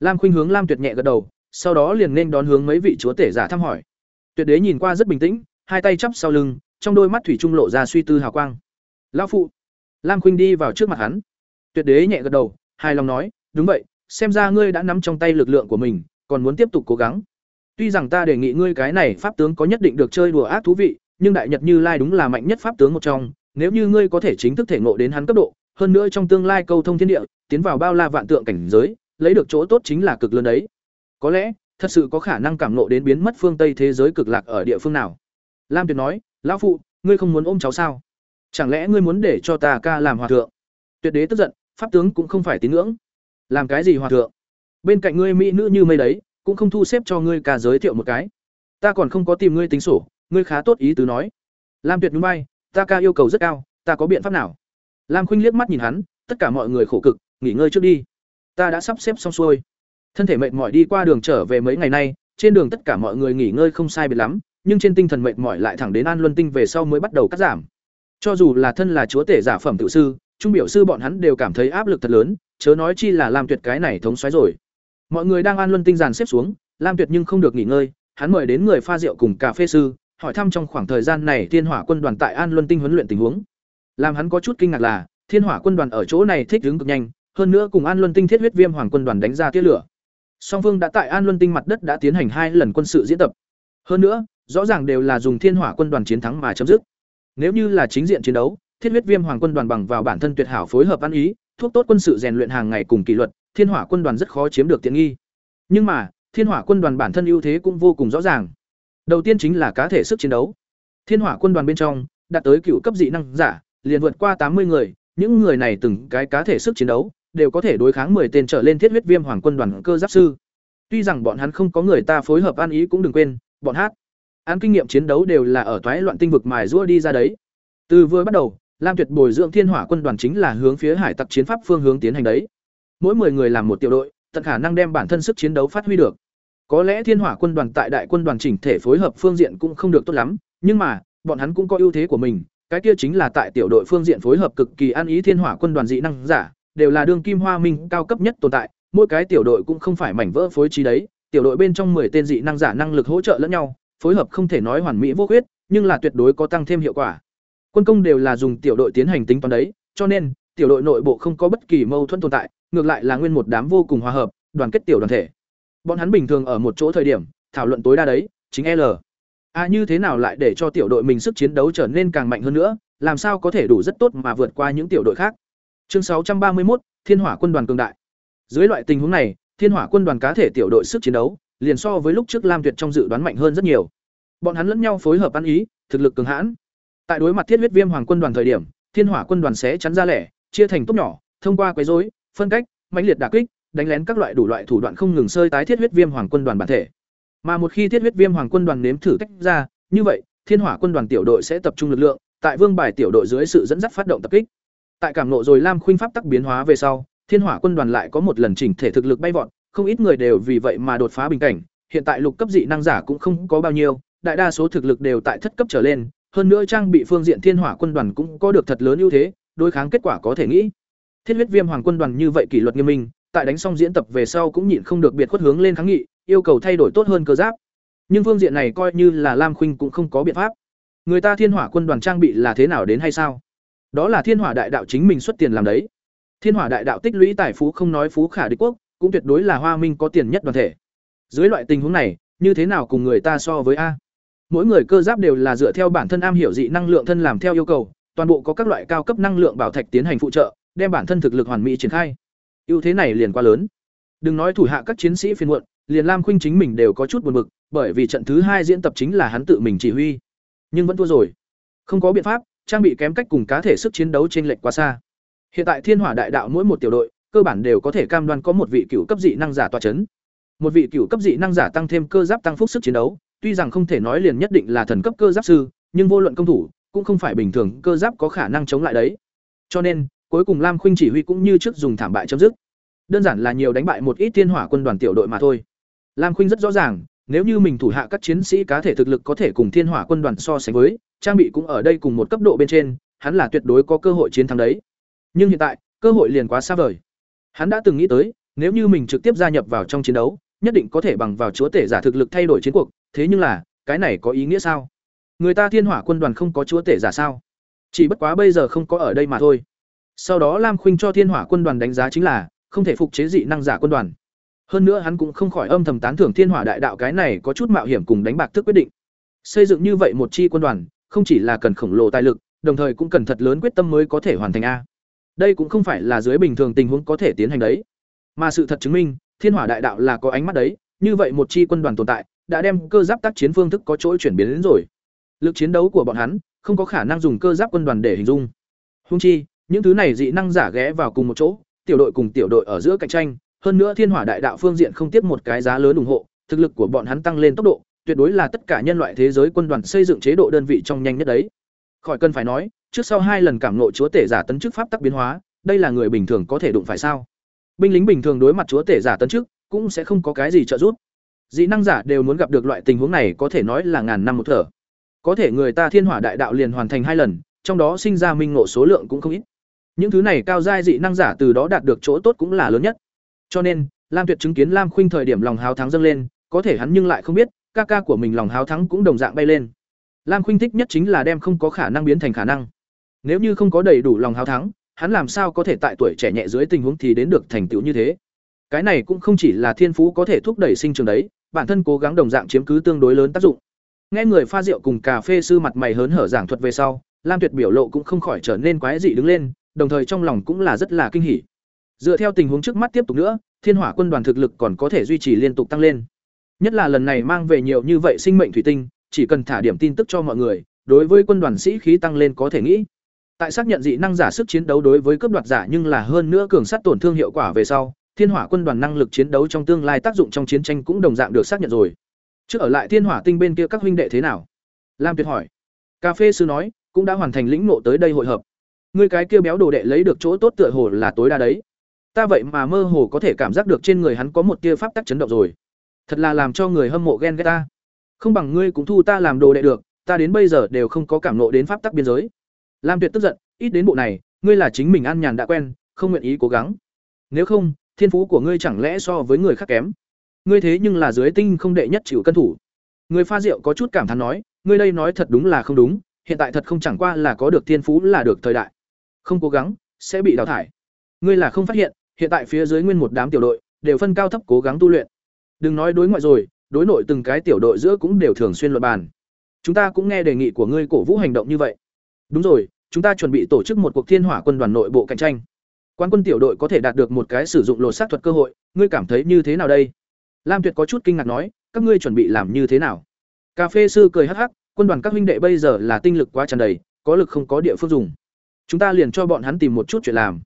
Lam Khuynh hướng Lam Tuyệt nhẹ gật đầu, sau đó liền nên đón hướng mấy vị chúa tể giả thăm hỏi. Tuyệt đế nhìn qua rất bình tĩnh, hai tay chắp sau lưng, trong đôi mắt thủy chung lộ ra suy tư hào quang. "Lão phụ." Lam Khuynh đi vào trước mặt hắn. Tuyệt đế nhẹ gật đầu, hài lòng nói, "Đúng vậy, xem ra ngươi đã nắm trong tay lực lượng của mình, còn muốn tiếp tục cố gắng. Tuy rằng ta đề nghị ngươi cái này pháp tướng có nhất định được chơi đùa ác thú vị, nhưng đại nhật Như Lai đúng là mạnh nhất pháp tướng một trong, nếu như ngươi có thể chính thức thể ngộ đến hắn cấp độ, hơn nữa trong tương lai câu thông thiên địa, tiến vào bao la vạn tượng cảnh giới, lấy được chỗ tốt chính là cực lớn đấy. Có lẽ, thật sự có khả năng cảm ngộ đến biến mất phương Tây thế giới cực lạc ở địa phương nào. Lam Tuyệt nói, lão phụ, ngươi không muốn ôm cháu sao? Chẳng lẽ ngươi muốn để cho ta ca làm hòa thượng? Tuyệt đế tức giận, pháp tướng cũng không phải tín ngưỡng. Làm cái gì hòa thượng? Bên cạnh ngươi mỹ nữ như mây đấy, cũng không thu xếp cho ngươi ca giới thiệu một cái. Ta còn không có tìm ngươi tính sổ, ngươi khá tốt ý tứ nói. Lam Tuyệt nhún vai, ta ca yêu cầu rất cao, ta có biện pháp nào? Lam Khuynh liếc mắt nhìn hắn, tất cả mọi người khổ cực, nghỉ ngơi trước đi. Ta đã sắp xếp xong xuôi. Thân thể mệt mỏi đi qua đường trở về mấy ngày nay, trên đường tất cả mọi người nghỉ ngơi không sai biệt lắm, nhưng trên tinh thần mệt mỏi lại thẳng đến An Luân Tinh về sau mới bắt đầu cắt giảm. Cho dù là thân là chúa tể giả phẩm tự sư, trung biểu sư bọn hắn đều cảm thấy áp lực thật lớn, chớ nói chi là làm tuyệt cái này thống xoáy rồi. Mọi người đang An Luân Tinh giàn xếp xuống, Lam Tuyệt nhưng không được nghỉ ngơi, hắn mời đến người pha rượu cùng cà phê sư, hỏi thăm trong khoảng thời gian này Thiên Hỏa quân đoàn tại An Luân Tinh huấn luyện tình huống. Làm hắn có chút kinh ngạc là, Thiên Hỏa quân đoàn ở chỗ này thích ứng cực nhanh, hơn nữa cùng An Luân Tinh Thiết huyết viêm hoàng quân đoàn đánh ra tia lửa. Song Vương đã tại An Luân Tinh mặt đất đã tiến hành hai lần quân sự diễn tập. Hơn nữa, rõ ràng đều là dùng Thiên Hỏa quân đoàn chiến thắng mà chấm dứt. Nếu như là chính diện chiến đấu, Thiết huyết viêm hoàng quân đoàn bằng vào bản thân tuyệt hảo phối hợp ăn ý, thuốc tốt quân sự rèn luyện hàng ngày cùng kỷ luật, Thiên Hỏa quân đoàn rất khó chiếm được tiện nghi. Nhưng mà, Thiên Hỏa quân đoàn bản thân ưu thế cũng vô cùng rõ ràng. Đầu tiên chính là cá thể sức chiến đấu. Thiên Hỏa quân đoàn bên trong, đạt tới cựu cấp dị năng giả, liền vượt qua tám mươi người, những người này từng cái cá thể sức chiến đấu, đều có thể đối kháng 10 tên trở lên thiết huyết viêm hoàng quân đoàn cơ giáp sư. Tuy rằng bọn hắn không có người ta phối hợp ăn ý cũng đừng quên, bọn hát ăn kinh nghiệm chiến đấu đều là ở toái loạn tinh vực mài rũa đi ra đấy. Từ vừa bắt đầu, Lam Tuyệt bồi dưỡng Thiên Hỏa quân đoàn chính là hướng phía hải tặc chiến pháp phương hướng tiến hành đấy. Mỗi 10 người làm một tiểu đội, tận khả năng đem bản thân sức chiến đấu phát huy được. Có lẽ Thiên Hỏa quân đoàn tại đại quân đoàn chỉnh thể phối hợp phương diện cũng không được tốt lắm, nhưng mà, bọn hắn cũng có ưu thế của mình, cái kia chính là tại tiểu đội phương diện phối hợp cực kỳ ăn ý Thiên Hỏa quân đoàn dị năng giả, đều là đương kim hoa minh cao cấp nhất tồn tại, mỗi cái tiểu đội cũng không phải mảnh vỡ phối trí đấy, tiểu đội bên trong 10 tên dị năng giả năng lực hỗ trợ lẫn nhau, phối hợp không thể nói hoàn mỹ vô khuyết, nhưng là tuyệt đối có tăng thêm hiệu quả. Quân công đều là dùng tiểu đội tiến hành tính toán đấy, cho nên tiểu đội nội bộ không có bất kỳ mâu thuẫn tồn tại, ngược lại là nguyên một đám vô cùng hòa hợp, đoàn kết tiểu đoàn thể. Bọn hắn bình thường ở một chỗ thời điểm, thảo luận tối đa đấy, chính L. À như thế nào lại để cho tiểu đội mình sức chiến đấu trở nên càng mạnh hơn nữa, làm sao có thể đủ rất tốt mà vượt qua những tiểu đội khác. Chương 631, Thiên Hỏa quân đoàn cường đại. Dưới loại tình huống này, Thiên Hỏa quân đoàn cá thể tiểu đội sức chiến đấu, liền so với lúc trước Lam Tuyệt trong dự đoán mạnh hơn rất nhiều. Bọn hắn lẫn nhau phối hợp ăn ý, thực lực cường hãn. Tại đối mặt Thiết huyết viêm hoàng quân đoàn thời điểm, Thiên Hỏa quân đoàn sẽ chắn ra lẻ, chia thành tốt nhỏ, thông qua quấy rối, phân cách, mãnh liệt đả kích, đánh lén các loại đủ loại thủ đoạn không ngừng sơi tái Thiết huyết viêm hoàng quân đoàn bản thể. Mà một khi Thiết huyết viêm hoàng quân đoàn nếm thử tách ra, như vậy, Thiên Hỏa quân đoàn tiểu đội sẽ tập trung lực lượng, tại Vương Bài tiểu đội dưới sự dẫn dắt phát động tập kích. Tại cảm nộ rồi Lam Khuynh pháp tắc biến hóa về sau, Thiên Hỏa quân đoàn lại có một lần chỉnh thể thực lực bay vọt, không ít người đều vì vậy mà đột phá bình cảnh, hiện tại lục cấp dị năng giả cũng không có bao nhiêu, đại đa số thực lực đều tại thất cấp trở lên, hơn nữa trang bị phương diện Thiên Hỏa quân đoàn cũng có được thật lớn ưu thế, đối kháng kết quả có thể nghĩ. Thiết huyết viêm hoàng quân đoàn như vậy kỷ luật nghiêm minh, tại đánh xong diễn tập về sau cũng nhịn không được biệt khuất hướng lên kháng nghị, yêu cầu thay đổi tốt hơn cơ giáp. Nhưng phương diện này coi như là Lam Khuynh cũng không có biện pháp. Người ta Thiên Hỏa quân đoàn trang bị là thế nào đến hay sao? Đó là Thiên Hỏa đại đạo chính mình xuất tiền làm đấy. Thiên Hỏa đại đạo tích lũy tài phú không nói phú khả địch quốc, cũng tuyệt đối là Hoa Minh có tiền nhất đoàn thể. Dưới loại tình huống này, như thế nào cùng người ta so với a? Mỗi người cơ giáp đều là dựa theo bản thân am hiểu dị năng lượng thân làm theo yêu cầu, toàn bộ có các loại cao cấp năng lượng bảo thạch tiến hành phụ trợ, đem bản thân thực lực hoàn mỹ triển khai. ưu thế này liền quá lớn. Đừng nói thủ hạ các chiến sĩ phiền muộn, liền Lam Khuynh chính mình đều có chút buồn bực, bởi vì trận thứ hai diễn tập chính là hắn tự mình chỉ huy, nhưng vẫn thua rồi. Không có biện pháp, trang bị kém cách cùng cá thể sức chiến đấu trên lệch quá xa. Hiện tại Thiên Hỏa Đại Đạo mỗi một tiểu đội, cơ bản đều có thể cam đoan có một vị cựu cấp dị năng giả tọa chấn. Một vị cựu cấp dị năng giả tăng thêm cơ giáp tăng phúc sức chiến đấu, tuy rằng không thể nói liền nhất định là thần cấp cơ giáp sư, nhưng vô luận công thủ, cũng không phải bình thường cơ giáp có khả năng chống lại đấy. Cho nên, cuối cùng Lam Khuynh chỉ huy cũng như trước dùng thảm bại chấm dứt. Đơn giản là nhiều đánh bại một ít thiên hỏa quân đoàn tiểu đội mà thôi. Lam Khuynh rất rõ ràng, nếu như mình thủ hạ các chiến sĩ cá thể thực lực có thể cùng thiên hỏa quân đoàn so sánh với, trang bị cũng ở đây cùng một cấp độ bên trên, hắn là tuyệt đối có cơ hội chiến thắng đấy. Nhưng hiện tại, cơ hội liền quá xa vời. Hắn đã từng nghĩ tới, nếu như mình trực tiếp gia nhập vào trong chiến đấu, nhất định có thể bằng vào chúa tể giả thực lực thay đổi chiến cuộc, thế nhưng là, cái này có ý nghĩa sao? Người ta Thiên Hỏa quân đoàn không có chúa tể giả sao? Chỉ bất quá bây giờ không có ở đây mà thôi. Sau đó Lam Khuynh cho Thiên Hỏa quân đoàn đánh giá chính là không thể phục chế dị năng giả quân đoàn. Hơn nữa hắn cũng không khỏi âm thầm tán thưởng Thiên Hỏa đại đạo cái này có chút mạo hiểm cùng đánh bạc thức quyết định. Xây dựng như vậy một chi quân đoàn, không chỉ là cần khổng lồ tài lực, đồng thời cũng cần thật lớn quyết tâm mới có thể hoàn thành a. Đây cũng không phải là dưới bình thường tình huống có thể tiến hành đấy, mà sự thật chứng minh, Thiên Hỏa đại đạo là có ánh mắt đấy, như vậy một chi quân đoàn tồn tại, đã đem cơ giáp tác chiến phương thức có chỗ chuyển biến đến rồi. Lực chiến đấu của bọn hắn không có khả năng dùng cơ giáp quân đoàn để hình dung. Hung chi, những thứ này dị năng giả ghé vào cùng một chỗ, tiểu đội cùng tiểu đội ở giữa cạnh tranh, hơn nữa Thiên Hỏa đại đạo phương diện không tiếp một cái giá lớn ủng hộ, thực lực của bọn hắn tăng lên tốc độ, tuyệt đối là tất cả nhân loại thế giới quân đoàn xây dựng chế độ đơn vị trong nhanh nhất đấy. Khỏi cần phải nói, trước sau hai lần cảm ngộ chúa tể giả tấn chức pháp tắc biến hóa, đây là người bình thường có thể đụng phải sao? Binh lính bình thường đối mặt chúa tể giả tấn chức, cũng sẽ không có cái gì trợ giúp. Dị năng giả đều muốn gặp được loại tình huống này có thể nói là ngàn năm một thở. Có thể người ta thiên hỏa đại đạo liền hoàn thành hai lần, trong đó sinh ra minh ngộ số lượng cũng không ít. Những thứ này cao giai dị năng giả từ đó đạt được chỗ tốt cũng là lớn nhất. Cho nên, Lam Tuyệt chứng kiến Lam Khuynh thời điểm lòng háo thắng dâng lên, có thể hắn nhưng lại không biết, ca ca của mình lòng háo thắng cũng đồng dạng bay lên. Lam Khuynh thích nhất chính là đem không có khả năng biến thành khả năng. Nếu như không có đầy đủ lòng háo thắng, hắn làm sao có thể tại tuổi trẻ nhẹ dưới tình huống thì đến được thành tựu như thế. Cái này cũng không chỉ là thiên phú có thể thúc đẩy sinh trưởng đấy, bản thân cố gắng đồng dạng chiếm cứ tương đối lớn tác dụng. Nghe người pha rượu cùng cà phê sư mặt mày hớn hở giảng thuật về sau, Lam Tuyệt biểu lộ cũng không khỏi trở nên quái dị đứng lên, đồng thời trong lòng cũng là rất là kinh hỉ. Dựa theo tình huống trước mắt tiếp tục nữa, Thiên Hỏa quân đoàn thực lực còn có thể duy trì liên tục tăng lên. Nhất là lần này mang về nhiều như vậy sinh mệnh thủy tinh, chỉ cần thả điểm tin tức cho mọi người, đối với quân đoàn sĩ khí tăng lên có thể nghĩ. Tại xác nhận dị năng giả sức chiến đấu đối với cấp đoạt giả nhưng là hơn nữa cường sát tổn thương hiệu quả về sau, Thiên Hỏa quân đoàn năng lực chiến đấu trong tương lai tác dụng trong chiến tranh cũng đồng dạng được xác nhận rồi. Trước ở lại Thiên Hỏa tinh bên kia các huynh đệ thế nào? Lam Tuyệt hỏi. Cà phê sư nói, cũng đã hoàn thành lĩnh ngộ tới đây hội hợp. Ngươi cái kia béo đồ đệ lấy được chỗ tốt tựa hồ là tối đa đấy. Ta vậy mà mơ hồ có thể cảm giác được trên người hắn có một tia pháp tắc chấn động rồi. Thật là làm cho người hâm mộ ghen ghét ta. Không bằng ngươi cũng thu ta làm đồ đệ được, ta đến bây giờ đều không có cảm nộ đến pháp tắc biên giới. Lam Tuyệt tức giận, ít đến bộ này, ngươi là chính mình ăn nhàn đã quen, không nguyện ý cố gắng. Nếu không, thiên phú của ngươi chẳng lẽ so với người khác kém ngươi thế nhưng là dưới tinh không đệ nhất chịu cân thủ người pha rượu có chút cảm thán nói ngươi đây nói thật đúng là không đúng hiện tại thật không chẳng qua là có được thiên phú là được thời đại không cố gắng, sẽ bị đào thải. Ngươi là không phát hiện hiện tại phía dưới nguyên một đám tiểu đội, đều phân cao thấp cố gắng tu luyện. Đừng nói đối ngoại rồi, đối nội từng cái tiểu đội giữa cũng đều thường xuyên luận bàn. Chúng ta cũng nghe đề nghị của ngươi cổ vũ hành động như vậy. Đúng rồi, chúng ta chuẩn bị tổ chức một cuộc thiên hỏa quân đoàn nội bộ cạnh tranh. Quan quân tiểu đội có thể đạt được một cái sử dụng lột xác thuật cơ hội, ngươi cảm thấy như thế nào đây? Lam tuyệt có chút kinh ngạc nói, các ngươi chuẩn bị làm như thế nào? Cà phê sư cười hắc hắc, quân đoàn các huynh đệ bây giờ là tinh lực quá tràn đầy, có lực không có địa phương dùng chúng ta liền cho bọn hắn tìm một chút chuyện làm.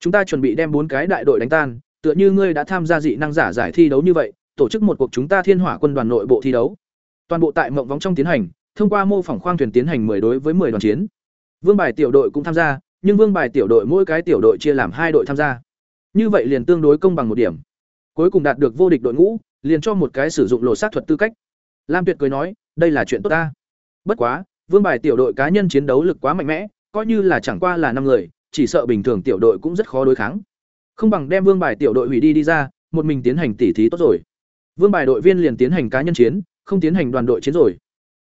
Chúng ta chuẩn bị đem bốn cái đại đội đánh tan, tựa như ngươi đã tham gia dị năng giả giải thi đấu như vậy, tổ chức một cuộc chúng ta thiên hỏa quân đoàn nội bộ thi đấu. Toàn bộ tại mộng vóng trong tiến hành, thông qua mô phỏng khoang thuyền tiến hành 10 đối với 10 đoàn chiến. Vương bài tiểu đội cũng tham gia, nhưng vương bài tiểu đội mỗi cái tiểu đội chia làm hai đội tham gia. Như vậy liền tương đối công bằng một điểm. Cuối cùng đạt được vô địch đội ngũ, liền cho một cái sử dụng lộ sát thuật tư cách. Lam tuyệt cười nói, đây là chuyện tốt ta. Bất quá, vương bài tiểu đội cá nhân chiến đấu lực quá mạnh mẽ coi như là chẳng qua là năm người, chỉ sợ bình thường tiểu đội cũng rất khó đối kháng. Không bằng đem vương bài tiểu đội hủy đi đi ra, một mình tiến hành tỉ thí tốt rồi. Vương bài đội viên liền tiến hành cá nhân chiến, không tiến hành đoàn đội chiến rồi.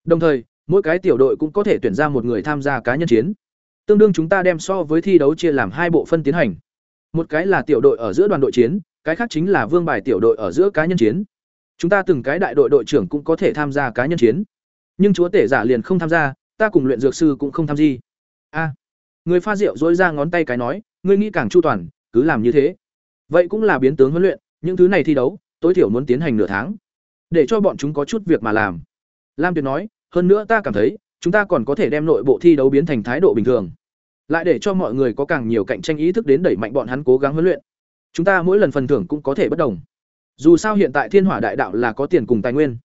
Đồng thời, mỗi cái tiểu đội cũng có thể tuyển ra một người tham gia cá nhân chiến. Tương đương chúng ta đem so với thi đấu chia làm hai bộ phân tiến hành. Một cái là tiểu đội ở giữa đoàn đội chiến, cái khác chính là vương bài tiểu đội ở giữa cá nhân chiến. Chúng ta từng cái đại đội đội trưởng cũng có thể tham gia cá nhân chiến. Nhưng chúa tể giả liền không tham gia, ta cùng luyện dược sư cũng không tham gì a. Người pha rượu dối ra ngón tay cái nói, ngươi nghĩ càng chu toàn, cứ làm như thế. Vậy cũng là biến tướng huấn luyện, những thứ này thi đấu, tối thiểu muốn tiến hành nửa tháng. Để cho bọn chúng có chút việc mà làm. Lam tuyệt nói, hơn nữa ta cảm thấy, chúng ta còn có thể đem nội bộ thi đấu biến thành thái độ bình thường. Lại để cho mọi người có càng nhiều cạnh tranh ý thức đến đẩy mạnh bọn hắn cố gắng huấn luyện. Chúng ta mỗi lần phần thưởng cũng có thể bất đồng. Dù sao hiện tại thiên hỏa đại đạo là có tiền cùng tài nguyên.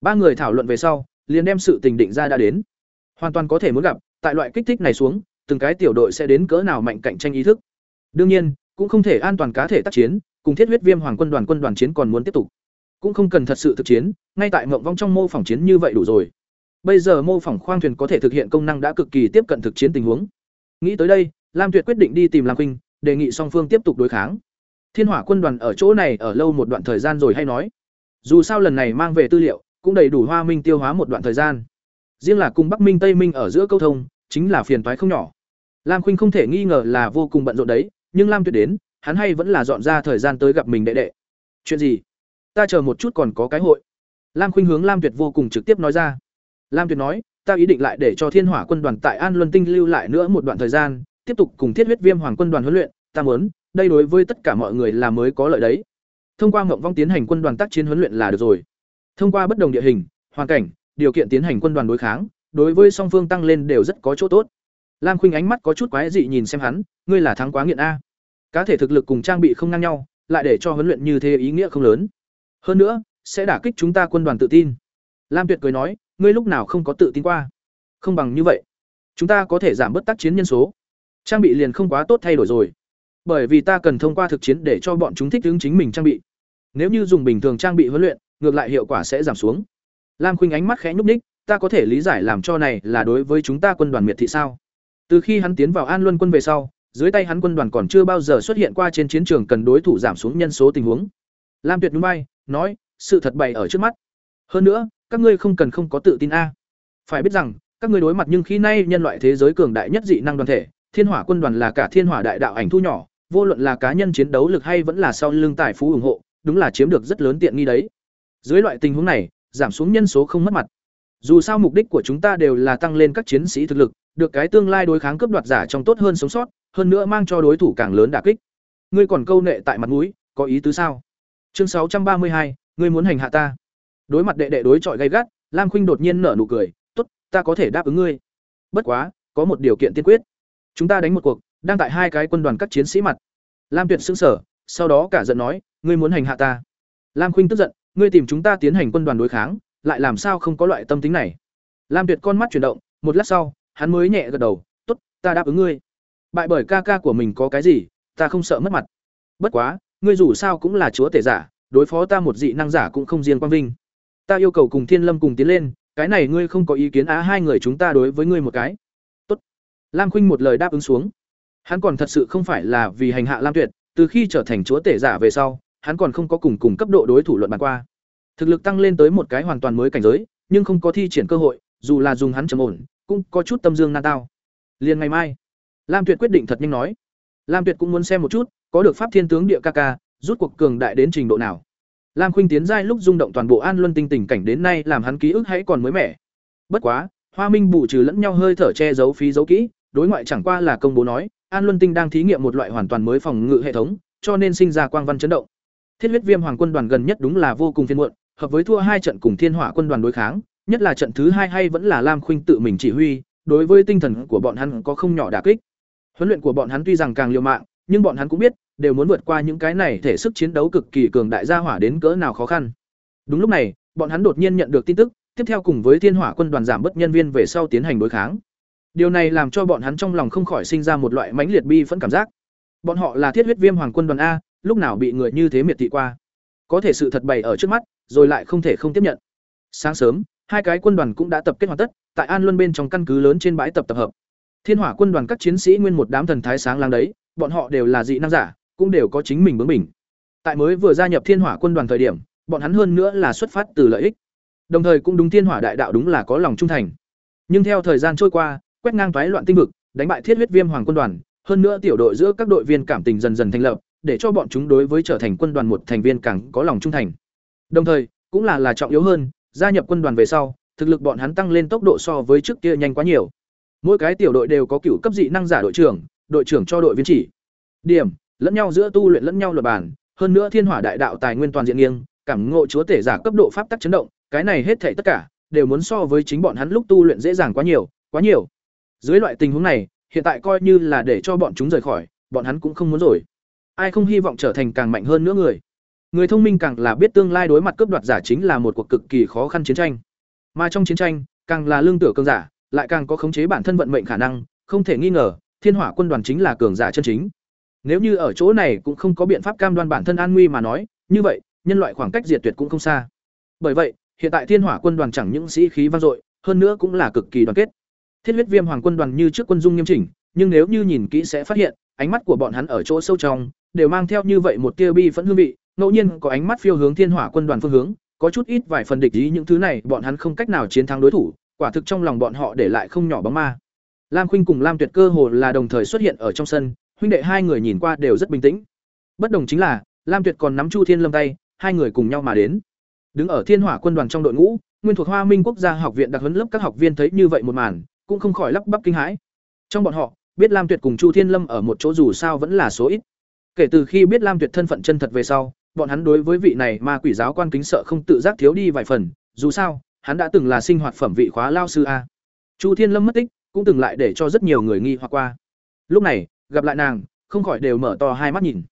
Ba người thảo luận về sau, liền đem sự tình định ra đã đến. Hoàn toàn có thể muốn gặp tại loại kích thích này xuống, từng cái tiểu đội sẽ đến cỡ nào mạnh cạnh tranh ý thức. Đương nhiên, cũng không thể an toàn cá thể tác chiến, cùng thiết huyết viêm hoàng quân đoàn quân đoàn chiến còn muốn tiếp tục. Cũng không cần thật sự thực chiến, ngay tại mộng vong trong mô phỏng chiến như vậy đủ rồi. Bây giờ mô phỏng khoang thuyền có thể thực hiện công năng đã cực kỳ tiếp cận thực chiến tình huống. Nghĩ tới đây, lam tuyệt quyết định đi tìm lam khuynh đề nghị song phương tiếp tục đối kháng. Thiên hỏa quân đoàn ở chỗ này ở lâu một đoạn thời gian rồi hay nói. Dù sao lần này mang về tư liệu, cũng đầy đủ hoa minh tiêu hóa một đoạn thời gian riêng là cùng bắc minh, tây minh ở giữa câu thông, chính là phiền toái không nhỏ. Lam khuynh không thể nghi ngờ là vô cùng bận rộn đấy, nhưng lam tuyệt đến, hắn hay vẫn là dọn ra thời gian tới gặp mình đệ đệ. Chuyện gì? Ta chờ một chút còn có cái hội. Lam khuynh hướng lam tuyệt vô cùng trực tiếp nói ra. Lam tuyệt nói, ta ý định lại để cho thiên hỏa quân đoàn tại an luân tinh lưu lại nữa một đoạn thời gian, tiếp tục cùng thiết huyết viêm hoàng quân đoàn huấn luyện, ta muốn, đây đối với tất cả mọi người là mới có lợi đấy. Thông qua ngộng vong tiến hành quân đoàn tác chiến huấn luyện là được rồi. Thông qua bất đồng địa hình, hoàn cảnh điều kiện tiến hành quân đoàn đối kháng, đối với song phương tăng lên đều rất có chỗ tốt. Lam khuynh ánh mắt có chút quái dị nhìn xem hắn, ngươi là thắng quá nghiện a. Cá thể thực lực cùng trang bị không ngang nhau, lại để cho huấn luyện như thế ý nghĩa không lớn. Hơn nữa, sẽ đả kích chúng ta quân đoàn tự tin. Lam tuyệt cười nói, ngươi lúc nào không có tự tin qua? Không bằng như vậy. Chúng ta có thể giảm bớt tác chiến nhân số. Trang bị liền không quá tốt thay đổi rồi. Bởi vì ta cần thông qua thực chiến để cho bọn chúng thích ứng chính mình trang bị. Nếu như dùng bình thường trang bị huấn luyện, ngược lại hiệu quả sẽ giảm xuống lam khuynh ánh mắt khẽ nhúc ních ta có thể lý giải làm cho này là đối với chúng ta quân đoàn miệt thị sao? Từ khi hắn tiến vào an luân quân về sau, dưới tay hắn quân đoàn còn chưa bao giờ xuất hiện qua trên chiến trường cần đối thủ giảm xuống nhân số tình huống. Lam tuyệt nhún bay nói, sự thật bày ở trước mắt. Hơn nữa, các ngươi không cần không có tự tin a. Phải biết rằng, các ngươi đối mặt nhưng khi nay nhân loại thế giới cường đại nhất dị năng đoàn thể, thiên hỏa quân đoàn là cả thiên hỏa đại đạo ảnh thu nhỏ, vô luận là cá nhân chiến đấu lực hay vẫn là sau lưng tài phú ủng hộ, đúng là chiếm được rất lớn tiện nghi đấy. Dưới loại tình huống này giảm xuống nhân số không mất mặt. Dù sao mục đích của chúng ta đều là tăng lên các chiến sĩ thực lực, được cái tương lai đối kháng cướp đoạt giả trong tốt hơn sống sót, hơn nữa mang cho đối thủ càng lớn đả kích. Ngươi còn câu nệ tại mặt mũi, có ý tứ sao? Chương sáu trăm ba mươi hai, ngươi muốn hành hạ ta. Đối mặt đệ đệ đối chọi gay gắt, lam khuynh đột nhiên nở nụ cười, tốt, ta có thể đáp ứng ngươi. Bất quá, có một điều kiện tiên quyết. Chúng ta đánh một cuộc, đang tại hai cái quân đoàn các chiến sĩ mặt. Lam tuyệt sững sở sau đó cả giận nói, ngươi muốn hành hạ ta. Lam khuynh tức giận ngươi tìm chúng ta tiến hành quân đoàn đối kháng lại làm sao không có loại tâm tính này? Lam tuyệt con mắt chuyển động một lát sau hắn mới nhẹ gật đầu tốt ta đáp ứng ngươi. Bại bởi ca ca của mình có cái gì ta không sợ mất mặt. Bất quá ngươi dù sao cũng là chúa tể giả đối phó ta một dị năng giả cũng không riêng quang vinh. Ta yêu cầu cùng thiên lâm cùng tiến lên cái này ngươi không có ý kiến á hai người chúng ta đối với ngươi một cái. Tốt. Lam khuynh một lời đáp ứng xuống. Hắn còn thật sự không phải là vì hành hạ lam tuyệt Từ khi trở thành chúa tể giả về sau, hắn còn không có cùng cùng cấp độ đối thủ luận bàn qua. Thực lực tăng lên tới một cái hoàn toàn mới cảnh giới, nhưng không có thi triển cơ hội, dù là dùng hắn trầm ổn, cũng có chút tâm dương nan tao. Liền ngày mai, Lam Tuyệt quyết định thật nhanh nói. Lam Tuyệt cũng muốn xem một chút, có được pháp thiên tướng địa ca ca, rút cuộc cường đại đến trình độ nào. Lam Khuynh tiến giai lúc rung động toàn bộ An Luân tinh tình cảnh đến nay làm hắn ký ức hãy còn mới mẻ. Bất quá, Hoa Minh bù trừ lẫn nhau hơi thở che giấu phí dấu kỹ, đối ngoại chẳng qua là công bố nói, An Luân tinh đang thí nghiệm một loại hoàn toàn mới phòng ngự hệ thống, cho nên sinh ra quang văn chấn động. Thiết huyết viêm hoàng quân đoàn gần nhất đúng là vô cùng phiền muộn, hợp với thua hai trận cùng Thiên Hỏa quân đoàn đối kháng, nhất là trận thứ hai hay vẫn là Lam Khuynh tự mình chỉ huy, đối với tinh thần của bọn hắn có không nhỏ đả kích. Huấn luyện của bọn hắn tuy rằng càng liều mạng, nhưng bọn hắn cũng biết, đều muốn vượt qua những cái này thể sức chiến đấu cực kỳ cường đại gia hỏa đến cỡ nào khó khăn. Đúng lúc này, bọn hắn đột nhiên nhận được tin tức, tiếp theo cùng với Thiên Hỏa quân đoàn giảm bớt nhân viên về sau tiến hành đối kháng. Điều này làm cho bọn hắn trong lòng không khỏi sinh ra một loại mãnh liệt bi phẫn cảm giác. Bọn họ là Thiết huyết viêm hoàng quân đoàn a, lúc nào bị người như thế miệt thị qua. Có thể sự thật bày ở trước mắt, rồi lại không thể không tiếp nhận. Sáng sớm, hai cái quân đoàn cũng đã tập kết hoàn tất, tại An Luân bên trong căn cứ lớn trên bãi tập tập hợp. Thiên Hỏa quân đoàn các chiến sĩ nguyên một đám thần thái sáng láng đấy, bọn họ đều là dị năng giả, cũng đều có chính mình bướng mình. Tại mới vừa gia nhập Thiên Hỏa quân đoàn thời điểm, bọn hắn hơn nữa là xuất phát từ lợi ích. Đồng thời cũng đúng Thiên Hỏa đại đạo đúng là có lòng trung thành. Nhưng theo thời gian trôi qua, quét ngang toái loạn tinh vực, đánh bại Thiết huyết viêm hoàng quân đoàn, hơn nữa tiểu đội giữa các đội viên cảm tình dần dần thành lập, để cho bọn chúng đối với trở thành quân đoàn một thành viên càng có lòng trung thành. Đồng thời, cũng là là trọng yếu hơn, gia nhập quân đoàn về sau, thực lực bọn hắn tăng lên tốc độ so với trước kia nhanh quá nhiều. Mỗi cái tiểu đội đều có cựu cấp dị năng giả đội trưởng, đội trưởng cho đội viên chỉ. Điểm, lẫn nhau giữa tu luyện lẫn nhau luật bản, hơn nữa thiên hỏa đại đạo tài nguyên toàn diện nghiêng, cảm ngộ chúa tể giả cấp độ pháp tắc chấn động, cái này hết thảy tất cả đều muốn so với chính bọn hắn lúc tu luyện dễ dàng quá nhiều, quá nhiều. Dưới loại tình huống này, hiện tại coi như là để cho bọn chúng rời khỏi, bọn hắn cũng không muốn rồi. Ai không hy vọng trở thành càng mạnh hơn nữa người. Người thông minh càng là biết tương lai đối mặt cướp đoạt giả chính là một cuộc cực kỳ khó khăn chiến tranh. Mà trong chiến tranh, càng là lương tử cường giả, lại càng có khống chế bản thân vận mệnh khả năng, không thể nghi ngờ, Thiên Hỏa quân đoàn chính là cường giả chân chính. Nếu như ở chỗ này cũng không có biện pháp cam đoan bản thân an nguy mà nói, như vậy, nhân loại khoảng cách diệt tuyệt cũng không xa. Bởi vậy, hiện tại Thiên Hỏa quân đoàn chẳng những sĩ khí vang dội, hơn nữa cũng là cực kỳ đoàn kết. Thiết huyết viêm hoàng quân đoàn như trước quân dung nghiêm chỉnh, nhưng nếu như nhìn kỹ sẽ phát hiện, ánh mắt của bọn hắn ở chỗ sâu trong đều mang theo như vậy một tia bi phẫn hương vị, ngẫu nhiên có ánh mắt phiêu hướng Thiên Hỏa quân đoàn phương hướng, có chút ít vài phần địch ý những thứ này, bọn hắn không cách nào chiến thắng đối thủ, quả thực trong lòng bọn họ để lại không nhỏ bóng ma. Lam Khuynh cùng Lam Tuyệt cơ hồ là đồng thời xuất hiện ở trong sân, huynh đệ hai người nhìn qua đều rất bình tĩnh. Bất đồng chính là, Lam Tuyệt còn nắm Chu Thiên Lâm tay, hai người cùng nhau mà đến. Đứng ở Thiên Hỏa quân đoàn trong đội ngũ, nguyên thuộc Hoa Minh Quốc gia học viện đặc huấn lớp các học viên thấy như vậy một màn, cũng không khỏi lắp bắp kinh hãi. Trong bọn họ, biết Lam Tuyệt cùng Chu Thiên Lâm ở một chỗ dù sao vẫn là số ít. Kể từ khi biết Lam Tuyệt thân phận chân thật về sau, bọn hắn đối với vị này ma quỷ giáo quan kính sợ không tự giác thiếu đi vài phần, dù sao, hắn đã từng là sinh hoạt phẩm vị khóa lao sư a. Chu Thiên Lâm mất tích, cũng từng lại để cho rất nhiều người nghi hoặc qua. Lúc này, gặp lại nàng, không khỏi đều mở to hai mắt nhìn.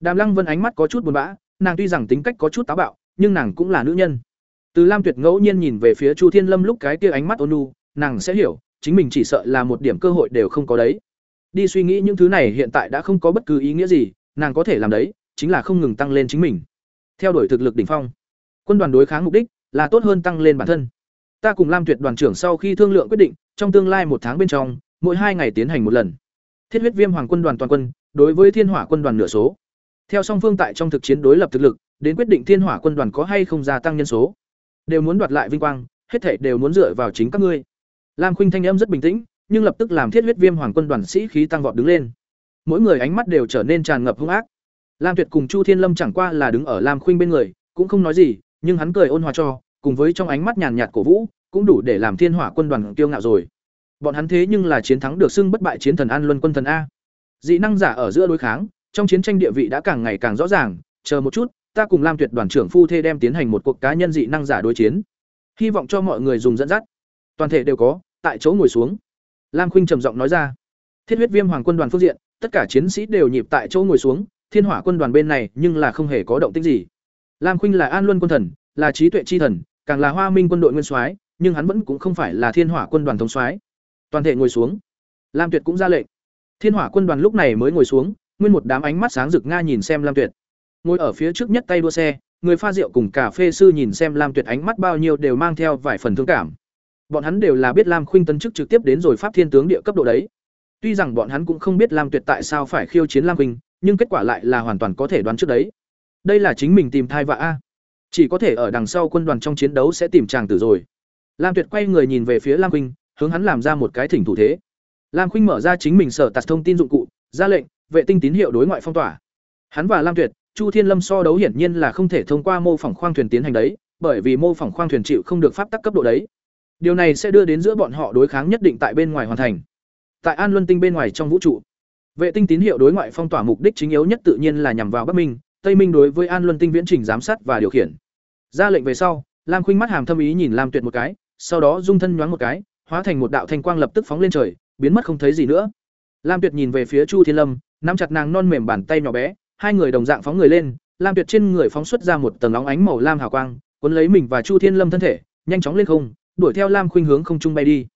Đàm Lăng Vân ánh mắt có chút buồn bã, nàng tuy rằng tính cách có chút táo bạo, nhưng nàng cũng là nữ nhân. Từ Lam Tuyệt ngẫu nhiên nhìn về phía Chu Thiên Lâm lúc cái kia ánh mắt ôn nhu, nàng sẽ hiểu, chính mình chỉ sợ là một điểm cơ hội đều không có đấy. Đi suy nghĩ những thứ này hiện tại đã không có bất cứ ý nghĩa gì, nàng có thể làm đấy, chính là không ngừng tăng lên chính mình. Theo đuổi thực lực đỉnh phong. Quân đoàn đối kháng mục đích là tốt hơn tăng lên bản thân. Ta cùng Lam Tuyệt đoàn trưởng sau khi thương lượng quyết định, trong tương lai một tháng bên trong, mỗi hai ngày tiến hành một lần. Thiết huyết viêm hoàng quân đoàn toàn quân, đối với Thiên Hỏa quân đoàn nửa số. Theo song phương tại trong thực chiến đối lập thực lực, đến quyết định Thiên Hỏa quân đoàn có hay không gia tăng nhân số. Đều muốn đoạt lại vinh quang, hết thể đều muốn dựa vào chính các ngươi. Lam Khuynh thanh âm rất bình tĩnh, nhưng lập tức làm Thiết huyết viêm hoàng quân đoàn sĩ khí tăng vọt đứng lên. Mỗi người ánh mắt đều trở nên tràn ngập hung ác. Lam Tuyệt cùng Chu Thiên Lâm chẳng qua là đứng ở Lam Khuynh bên người, cũng không nói gì, nhưng hắn cười ôn hòa cho, cùng với trong ánh mắt nhàn nhạt cổ vũ, cũng đủ để làm Thiên Hỏa quân đoàn kiêu ngạo rồi. Bọn hắn thế nhưng là chiến thắng được xưng bất bại chiến thần An Luân quân thần a. Dị năng giả ở giữa đối kháng, trong chiến tranh địa vị đã càng ngày càng rõ ràng, chờ một chút, ta cùng Lam Tuyệt đoàn trưởng phu thê đem tiến hành một cuộc cá nhân dị năng giả đối chiến. Hy vọng cho mọi người dùng dẫn dắt. Toàn thể đều có, tại chỗ ngồi xuống. Lam Khuynh trầm giọng nói ra. Thiết huyết viêm hoàng quân đoàn phương diện, tất cả chiến sĩ đều nhịp tại chỗ ngồi xuống, Thiên Hỏa quân đoàn bên này nhưng là không hề có động tĩnh gì. Lam Khuynh là An Luân quân thần, là trí tuệ chi thần, càng là Hoa Minh quân đội nguyên soái, nhưng hắn vẫn cũng không phải là Thiên Hỏa quân đoàn thống soái. Toàn thể ngồi xuống. Lam Tuyệt cũng ra lệnh. Thiên Hỏa quân đoàn lúc này mới ngồi xuống, nguyên một đám ánh mắt sáng rực nga nhìn xem Lam Tuyệt. Ngồi ở phía trước nhất tay đua xe, người pha rượu cùng cà phê sư nhìn xem Lam Tuyệt ánh mắt bao nhiêu đều mang theo vài phần thương cảm. Bọn hắn đều là biết Lam Khuynh tấn chức trực tiếp đến rồi Pháp Thiên tướng địa cấp độ đấy. Tuy rằng bọn hắn cũng không biết Lam Tuyệt tại sao phải khiêu chiến Lam Khuynh, nhưng kết quả lại là hoàn toàn có thể đoán trước đấy. Đây là chính mình tìm thai vạ a. Chỉ có thể ở đằng sau quân đoàn trong chiến đấu sẽ tìm chàng tử rồi. Lam Tuyệt quay người nhìn về phía Lam Khuynh, hướng hắn làm ra một cái thỉnh thủ thế. Lam Khuynh mở ra chính mình sở tạt thông tin dụng cụ, ra lệnh, vệ tinh tín hiệu đối ngoại phong tỏa. Hắn và Lam Tuyệt, Chu Thiên Lâm so đấu hiển nhiên là không thể thông qua mô phỏng khoang thuyền tiến hành đấy, bởi vì mô phỏng khoang thuyền chịu không được pháp tắc cấp độ đấy. Điều này sẽ đưa đến giữa bọn họ đối kháng nhất định tại bên ngoài hoàn thành. Tại An Luân Tinh bên ngoài trong vũ trụ, vệ tinh tín hiệu đối ngoại phong tỏa mục đích chính yếu nhất tự nhiên là nhằm vào Bắc Minh, Tây Minh đối với An Luân Tinh viễn trình giám sát và điều khiển. Ra lệnh về sau, Lam Khuynh mắt hàm thâm ý nhìn Lam Tuyệt một cái, sau đó dung thân nhoáng một cái, hóa thành một đạo thanh quang lập tức phóng lên trời, biến mất không thấy gì nữa. Lam Tuyệt nhìn về phía Chu Thiên Lâm, nắm chặt nàng non mềm bàn tay nhỏ bé, hai người đồng dạng phóng người lên, Lam Tuyệt trên người phóng xuất ra một tầng óng ánh màu lam hào quang, cuốn lấy mình và Chu Thiên Lâm thân thể, nhanh chóng lên không, đuổi theo Lam Khuynh hướng không trung bay đi.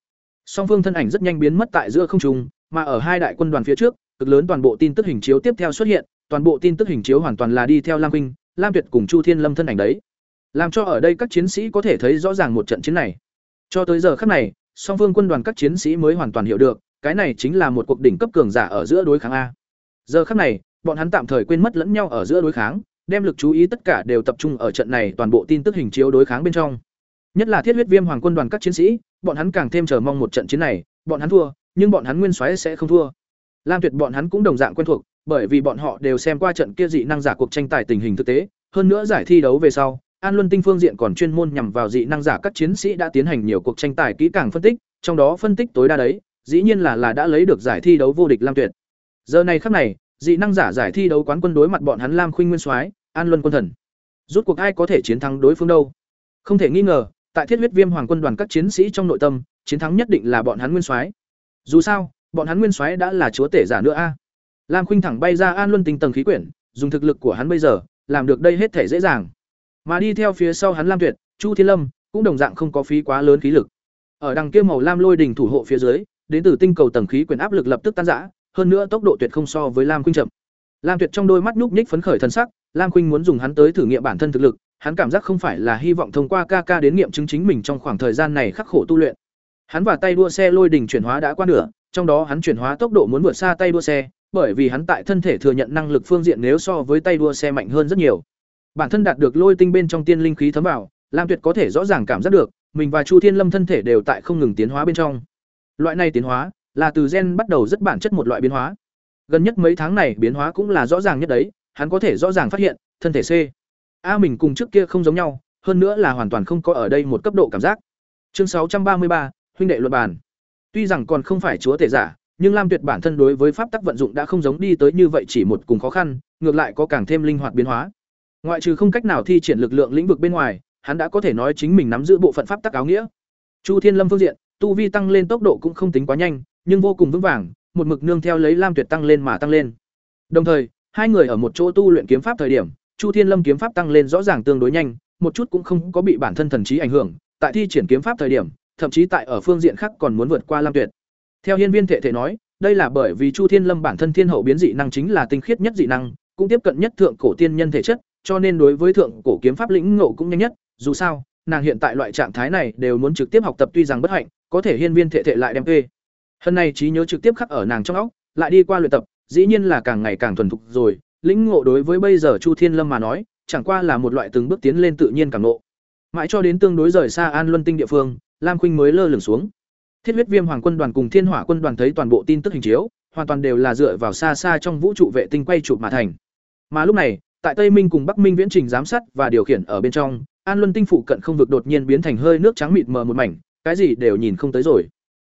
Song phương thân ảnh rất nhanh biến mất tại giữa không trung, mà ở hai đại quân đoàn phía trước, cực lớn toàn bộ tin tức hình chiếu tiếp theo xuất hiện, toàn bộ tin tức hình chiếu hoàn toàn là đi theo Lam Khuynh, Lam Tuyệt cùng Chu Thiên Lâm thân ảnh đấy. Làm cho ở đây các chiến sĩ có thể thấy rõ ràng một trận chiến này. Cho tới giờ khắc này, song phương quân đoàn các chiến sĩ mới hoàn toàn hiểu được, cái này chính là một cuộc đỉnh cấp cường giả ở giữa đối kháng a. Giờ khắc này, bọn hắn tạm thời quên mất lẫn nhau ở giữa đối kháng, đem lực chú ý tất cả đều tập trung ở trận này toàn bộ tin tức hình chiếu đối kháng bên trong. Nhất là Thiết Huyết Viêm Hoàng quân đoàn các chiến sĩ, bọn hắn càng thêm chờ mong một trận chiến này, bọn hắn thua, nhưng bọn hắn nguyên soái sẽ không thua. Lam Tuyệt bọn hắn cũng đồng dạng quen thuộc, bởi vì bọn họ đều xem qua trận kia dị năng giả cuộc tranh tài tình hình thực tế, hơn nữa giải thi đấu về sau, An Luân Tinh phương diện còn chuyên môn nhằm vào dị năng giả các chiến sĩ đã tiến hành nhiều cuộc tranh tài kỹ càng phân tích, trong đó phân tích tối đa đấy, dĩ nhiên là là đã lấy được giải thi đấu vô địch Lam Tuyệt. Giờ này khắc này, dị năng giả giải thi đấu quán quân đối mặt bọn hắn Lam Khuynh Nguyên Soái, An Luân Quân Thần. Rút cuộc ai có thể chiến thắng đối phương đâu? Không thể nghi ngờ, tại Thiết Huyết Viêm Hoàng quân đoàn các chiến sĩ trong nội tâm, chiến thắng nhất định là bọn hắn Nguyên Soái. Dù sao, bọn hắn Nguyên Soái đã là chúa tể giả nữa a. Lam Khuynh thẳng bay ra An Luân Tinh tầng khí quyển, dùng thực lực của hắn bây giờ, làm được đây hết thể dễ dàng. Mà đi theo phía sau hắn Lam Tuyệt, Chu Thiên Lâm, cũng đồng dạng không có phí quá lớn khí lực. Ở đằng kia màu lam lôi đỉnh thủ hộ phía dưới, đến từ tinh cầu tầng khí quyển áp lực lập tức tan rã, hơn nữa tốc độ tuyệt không so với Lam Khuynh chậm. Lam Tuyệt trong đôi mắt nhúc nhích phấn khởi thần sắc, Lam Khuynh muốn dùng hắn tới thử nghiệm bản thân thực lực, hắn cảm giác không phải là hy vọng thông qua ca ca đến nghiệm chứng chính mình trong khoảng thời gian này khắc khổ tu luyện. Hắn và tay đua xe lôi đỉnh chuyển hóa đã qua nửa, trong đó hắn chuyển hóa tốc độ muốn vượt xa tay đua xe, bởi vì hắn tại thân thể thừa nhận năng lực phương diện nếu so với tay đua xe mạnh hơn rất nhiều. Bản thân đạt được lôi tinh bên trong tiên linh khí thấm vào, Lam Tuyệt có thể rõ ràng cảm giác được, mình và Chu Thiên Lâm thân thể đều tại không ngừng tiến hóa bên trong. Loại này tiến hóa là từ gen bắt đầu rất bản chất một loại biến hóa. Gần nhất mấy tháng này biến hóa cũng là rõ ràng nhất đấy, hắn có thể rõ ràng phát hiện, thân thể C. A mình cùng trước kia không giống nhau, hơn nữa là hoàn toàn không có ở đây một cấp độ cảm giác. Chương sáu trăm ba mươi ba huynh đệ luận bàn. Tuy rằng còn không phải chúa tể giả, nhưng Lam Tuyệt bản thân đối với pháp tắc vận dụng đã không giống đi tới như vậy chỉ một cùng khó khăn, ngược lại có càng thêm linh hoạt biến hóa. Ngoại trừ không cách nào thi triển lực lượng lĩnh vực bên ngoài, hắn đã có thể nói chính mình nắm giữ bộ phận pháp tắc áo nghĩa. Chu Thiên Lâm phương diện, tu vi tăng lên tốc độ cũng không tính quá nhanh, nhưng vô cùng vững vàng, một mực nương theo lấy Lam Tuyệt tăng lên mà tăng lên. Đồng thời, hai người ở một chỗ tu luyện kiếm pháp thời điểm, Chu Thiên Lâm kiếm pháp tăng lên rõ ràng tương đối nhanh, một chút cũng không có bị bản thân thần trí ảnh hưởng, tại thi triển kiếm pháp thời điểm, thậm chí tại ở phương diện khác còn muốn vượt qua Lam Tuyệt. Theo hiên viên thể thể nói, đây là bởi vì Chu Thiên Lâm bản thân thiên hậu biến dị năng chính là tinh khiết nhất dị năng, cũng tiếp cận nhất thượng cổ tiên nhân thể chất, cho nên đối với thượng cổ kiếm pháp lĩnh ngộ cũng nhanh nhất, dù sao, nàng hiện tại loại trạng thái này đều muốn trực tiếp học tập tuy rằng bất hạnh, có thể hiên viên thể thể lại đem kê. Hôm nay trí nhớ trực tiếp khắc ở nàng trong óc, lại đi qua luyện tập, dĩ nhiên là càng ngày càng thuần thục rồi, lĩnh ngộ đối với bây giờ Chu Thiên Lâm mà nói, chẳng qua là một loại từng bước tiến lên tự nhiên càng ngộ. Mãi cho đến tương đối rời xa An Luân Tinh địa phương, Lam Khuynh mới lơ lửng xuống. Thiết huyết viêm hoàng quân đoàn cùng Thiên Hỏa quân đoàn thấy toàn bộ tin tức hình chiếu, hoàn toàn đều là dựa vào xa xa trong vũ trụ vệ tinh quay chụp mà thành. Mà lúc này, tại Tây Minh cùng Bắc Minh viễn trình giám sát và điều khiển ở bên trong, An Luân tinh phụ cận không vực đột nhiên biến thành hơi nước trắng mịt mờ một mảnh, cái gì đều nhìn không tới rồi.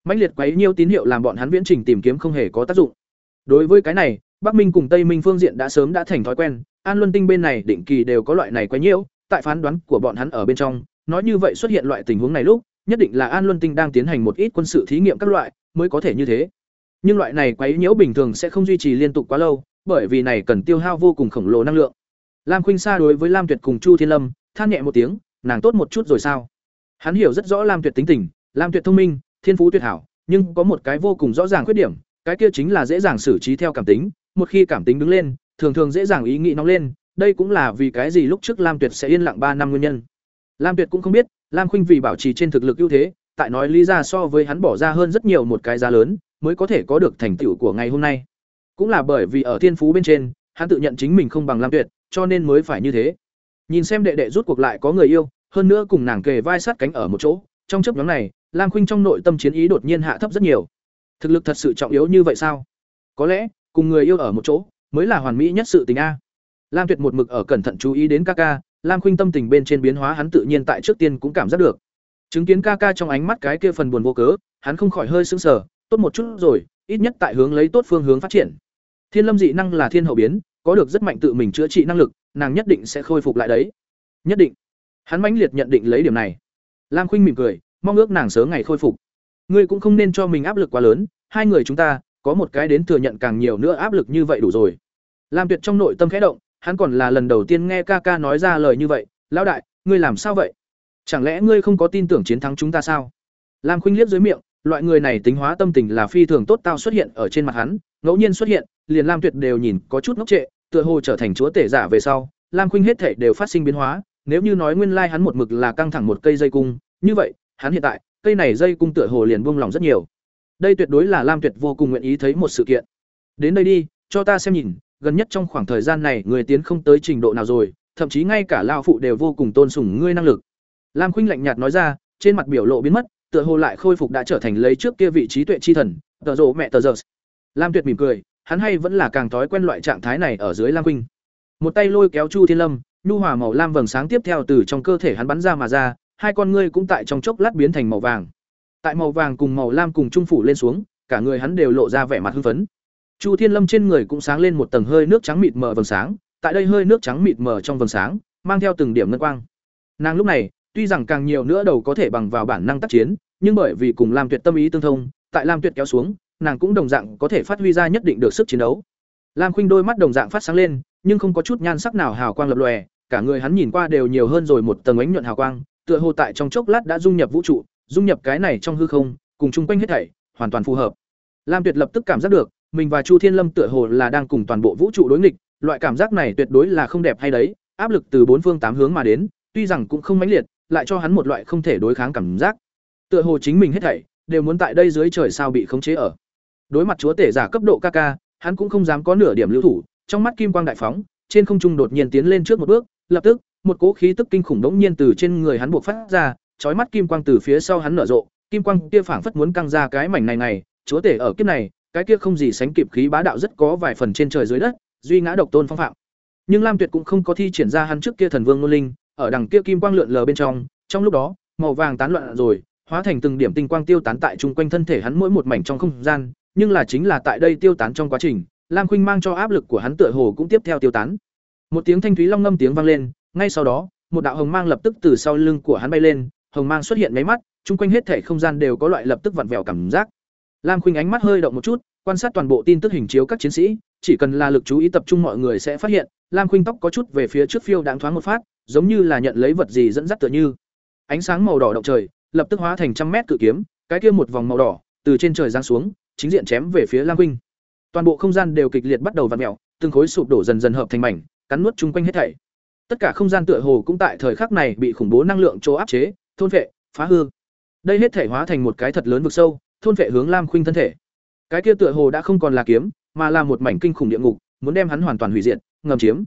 Mãnh liệt quấy nhiêu tín hiệu làm bọn hắn viễn trình tìm kiếm không hề có tác dụng. Đối với cái này, Bắc Minh cùng Tây Minh phương diện đã sớm đã thành thói quen, An Luân tinh bên này định kỳ đều có loại này quá nhiễu, tại phán đoán của bọn hắn ở bên trong, nói như vậy xuất hiện loại tình huống này lúc, nhất định là An Luân tinh đang tiến hành một ít quân sự thí nghiệm các loại, mới có thể như thế. Nhưng loại này quấy nhiễu bình thường sẽ không duy trì liên tục quá lâu, bởi vì này cần tiêu hao vô cùng khổng lồ năng lượng. Lam Khuynh Sa đối với Lam Tuyệt cùng Chu Thiên Lâm, than nhẹ một tiếng, nàng tốt một chút rồi sao? Hắn hiểu rất rõ Lam Tuyệt tính tình, Lam Tuyệt thông minh, thiên phú tuyệt hảo, nhưng có một cái vô cùng rõ ràng khuyết điểm, cái kia chính là dễ dàng xử trí theo cảm tính, một khi cảm tính đứng lên, thường thường dễ dàng ý nghĩ nóng lên, đây cũng là vì cái gì lúc trước Lam Tuyệt sẽ yên lặng ba năm nguyên nhân. Lam Tuyệt cũng không biết, Lam Khuynh vì bảo trì trên thực lực ưu thế, tại nói lý ra so với hắn bỏ ra hơn rất nhiều một cái giá lớn, mới có thể có được thành tựu của ngày hôm nay. cũng là bởi vì ở thiên phú bên trên hắn tự nhận chính mình không bằng lam tuyệt cho nên mới phải như thế nhìn xem đệ đệ rút cuộc lại có người yêu hơn nữa cùng nàng kề vai sát cánh ở một chỗ trong chấp nhóm này lam khuynh trong nội tâm chiến ý đột nhiên hạ thấp rất nhiều thực lực thật sự trọng yếu như vậy sao có lẽ cùng người yêu ở một chỗ, mới là hoàn mỹ nhất sự tình a. Lam tuyệt một mực ở cẩn thận chú ý đến ca ca, lam khuynh tâm tình bên trên biến hóa hắn tự nhiên tại trước tiên cũng cảm giác được. Chứng kiến ca ca trong ánh mắt cái kia phần buồn vô cớ, hắn không khỏi hơi sững sờ, tốt một chút rồi, ít nhất tại hướng lấy tốt phương hướng phát triển. Thiên lâm dị năng là thiên hậu biến, có được rất mạnh tự mình chữa trị năng lực, nàng nhất định sẽ khôi phục lại đấy. Nhất định. Hắn mãnh liệt nhận định lấy điểm này. Lam khuynh mỉm cười, mong ước nàng sớm ngày khôi phục. Ngươi cũng không nên cho mình áp lực quá lớn, hai người chúng ta có một cái đến thừa nhận càng nhiều nữa áp lực như vậy đủ rồi. Lam tuyệt trong nội tâm khẽ động, hắn còn là lần đầu tiên nghe ca ca nói ra lời như vậy, lão đại, ngươi làm sao vậy? Chẳng lẽ ngươi không có tin tưởng chiến thắng chúng ta sao? Lam khuynh liếc dưới miệng, loại người này tính hóa tâm tình là phi thường tốt tao xuất hiện ở trên mặt hắn, ngẫu nhiên xuất hiện, liền lam tuyệt đều nhìn có chút ngốc trệ, tựa hồ trở thành chúa tể giả về sau, lam khuynh hết thể đều phát sinh biến hóa, nếu như nói nguyên lai hắn một mực là căng thẳng một cây dây cung, như vậy, hắn hiện tại, cây này dây cung tựa hồ liền buông lỏng rất nhiều đây tuyệt đối là lam tuyệt vô cùng nguyện ý thấy một sự kiện. Đến đây đi, cho ta xem nhìn, gần nhất trong khoảng thời gian này người tiến không tới trình độ nào rồi, thậm chí ngay cả lao phụ đều vô cùng tôn sùng ngươi năng lực. Lam khuynh lạnh nhạt nói ra, trên mặt biểu lộ biến mất, tựa hồ lại khôi phục đã trở thành lấy trước kia vị trí tuệ chi thần, tờ rộ mẹ tờ giờ. Lam tuyệt mỉm cười, hắn hay vẫn là càng thói quen loại trạng thái này ở dưới lam khuynh. Một tay lôi kéo chu thiên lâm, nhu hòa màu lam vầng sáng tiếp theo từ trong cơ thể hắn bắn ra mà ra, hai con ngươi cũng tại trong chốc lát biến thành màu vàng tại màu vàng cùng màu lam cùng trung phủ lên xuống, cả người hắn đều lộ ra vẻ mặt hưng phấn. Chu thiên lâm trên người cũng sáng lên một tầng hơi nước trắng mịt mờ vầng sáng, tại đây hơi nước trắng mịt mờ trong vầng sáng, mang theo từng điểm ngân quang. Nàng lúc này, tuy rằng càng nhiều nữa đầu có thể bằng vào bản năng tác chiến, nhưng bởi vì cùng lam tuyệt tâm ý tương thông, tại lam tuyệt kéo xuống, nàng cũng đồng dạng có thể phát huy ra nhất định được sức chiến đấu. Lam khuynh đôi mắt đồng dạng phát sáng lên, nhưng không có chút nhan sắc nào hào quang lập lòe, cả người hắn nhìn qua đều nhiều hơn rồi một tầng ánh nhuận hào quang, tựa hồ tại trong chốc lát đã dung nhập vũ trụ dung nhập cái này trong hư không cùng chung quanh hết thảy hoàn toàn phù hợp. Lam tuyệt lập tức cảm giác được mình và chu thiên lâm tựa hồ là đang cùng toàn bộ vũ trụ đối nghịch loại cảm giác này tuyệt đối là không đẹp hay đấy áp lực từ bốn phương tám hướng mà đến tuy rằng cũng không mãnh liệt lại cho hắn một loại không thể đối kháng cảm giác. Tựa hồ chính mình hết thảy đều muốn tại đây dưới trời sao bị khống chế ở. Đối mặt chúa tể giả cấp độ Kaka, hắn cũng không dám có nửa điểm lưu thủ trong mắt kim quang đại phóng trên không trung đột nhiên tiến lên trước một bước lập tức một cỗ khí tức kinh khủng đống nhiên từ trên người hắn buộc phát ra chói mắt kim quang từ phía sau hắn nở rộ, kim quang kia phảng phất muốn căng ra cái mảnh này này, chúa tể ở kiếp này, cái kia không gì sánh kịp khí bá đạo rất có vài phần trên trời dưới đất, duy ngã độc tôn phong phạm. Nhưng lam tuyệt cũng không có thi triển ra hắn trước kia thần vương nô linh, ở đằng kia kim quang lượn lờ bên trong trong lúc đó, màu vàng tán loạn rồi, hóa thành từng điểm tinh quang tiêu tán tại chung quanh thân thể hắn mỗi một mảnh trong không gian, nhưng là chính là tại đây tiêu tán trong quá trình, lam khuynh mang cho áp lực của hắn tựa hồ cũng tiếp theo tiêu tán. Một tiếng thanh thúy long ngâm tiếng vang lên, ngay sau đó, một đạo hồng mang lập tức từ sau lưng của hắn bay lên hồng mang xuất hiện mấy mắt, chung quanh hết thể không gian đều có loại lập tức vặn vẹo cảm giác. Lam khuynh ánh mắt hơi động một chút, quan sát toàn bộ tin tức hình chiếu các chiến sĩ, chỉ cần là lực chú ý tập trung mọi người sẽ phát hiện, lam khuynh tóc có chút về phía trước phiêu đáng thoáng một phát, giống như là nhận lấy vật gì dẫn dắt tựa như. Ánh sáng màu đỏ động trời, lập tức hóa thành trăm mét cự kiếm, cái kia một vòng màu đỏ, từ trên trời giáng xuống, chính diện chém về phía lam khuynh. Toàn bộ không gian đều kịch liệt bắt đầu vặn mẹo từng khối sụp đổ dần dần hợp thành mảnh, cắn nuốt chung quanh hết thảy. Tất cả không gian tựa hồ cũng tại thời khắc này bị khủng bố năng lượng chỗ áp chế thôn vệ, phá hư đây hết thể hóa thành một cái thật lớn vực sâu, thôn vệ hướng lam khuynh thân thể. Cái kia tựa hồ đã không còn là kiếm, mà là một mảnh kinh khủng địa ngục, muốn đem hắn hoàn toàn hủy diệt, ngầm chiếm.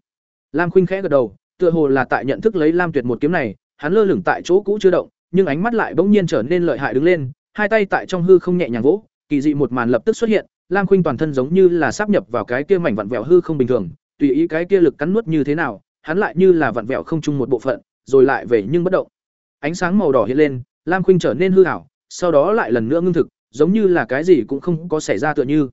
Lam khuynh khẽ gật đầu, tựa hồ là tại nhận thức lấy lam tuyệt một kiếm này, hắn lơ lửng tại chỗ cũ chưa động, nhưng ánh mắt lại bỗng nhiên trở nên lợi hại đứng lên, hai tay tại trong hư không nhẹ nhàng vỗ, kỳ dị một màn lập tức xuất hiện, lam khuynh toàn thân giống như là sáp nhập vào cái kia mảnh vặn vẹo hư không bình thường, tùy ý cái kia lực cắn nuốt như thế nào, hắn lại như là vặn vẹo không chung một bộ phận, rồi lại về nhưng bất động ánh sáng màu đỏ hiện lên, lam khuynh trở nên hư ảo, sau đó lại lần nữa ngưng thực, giống như là cái gì cũng không có xảy ra tựa như.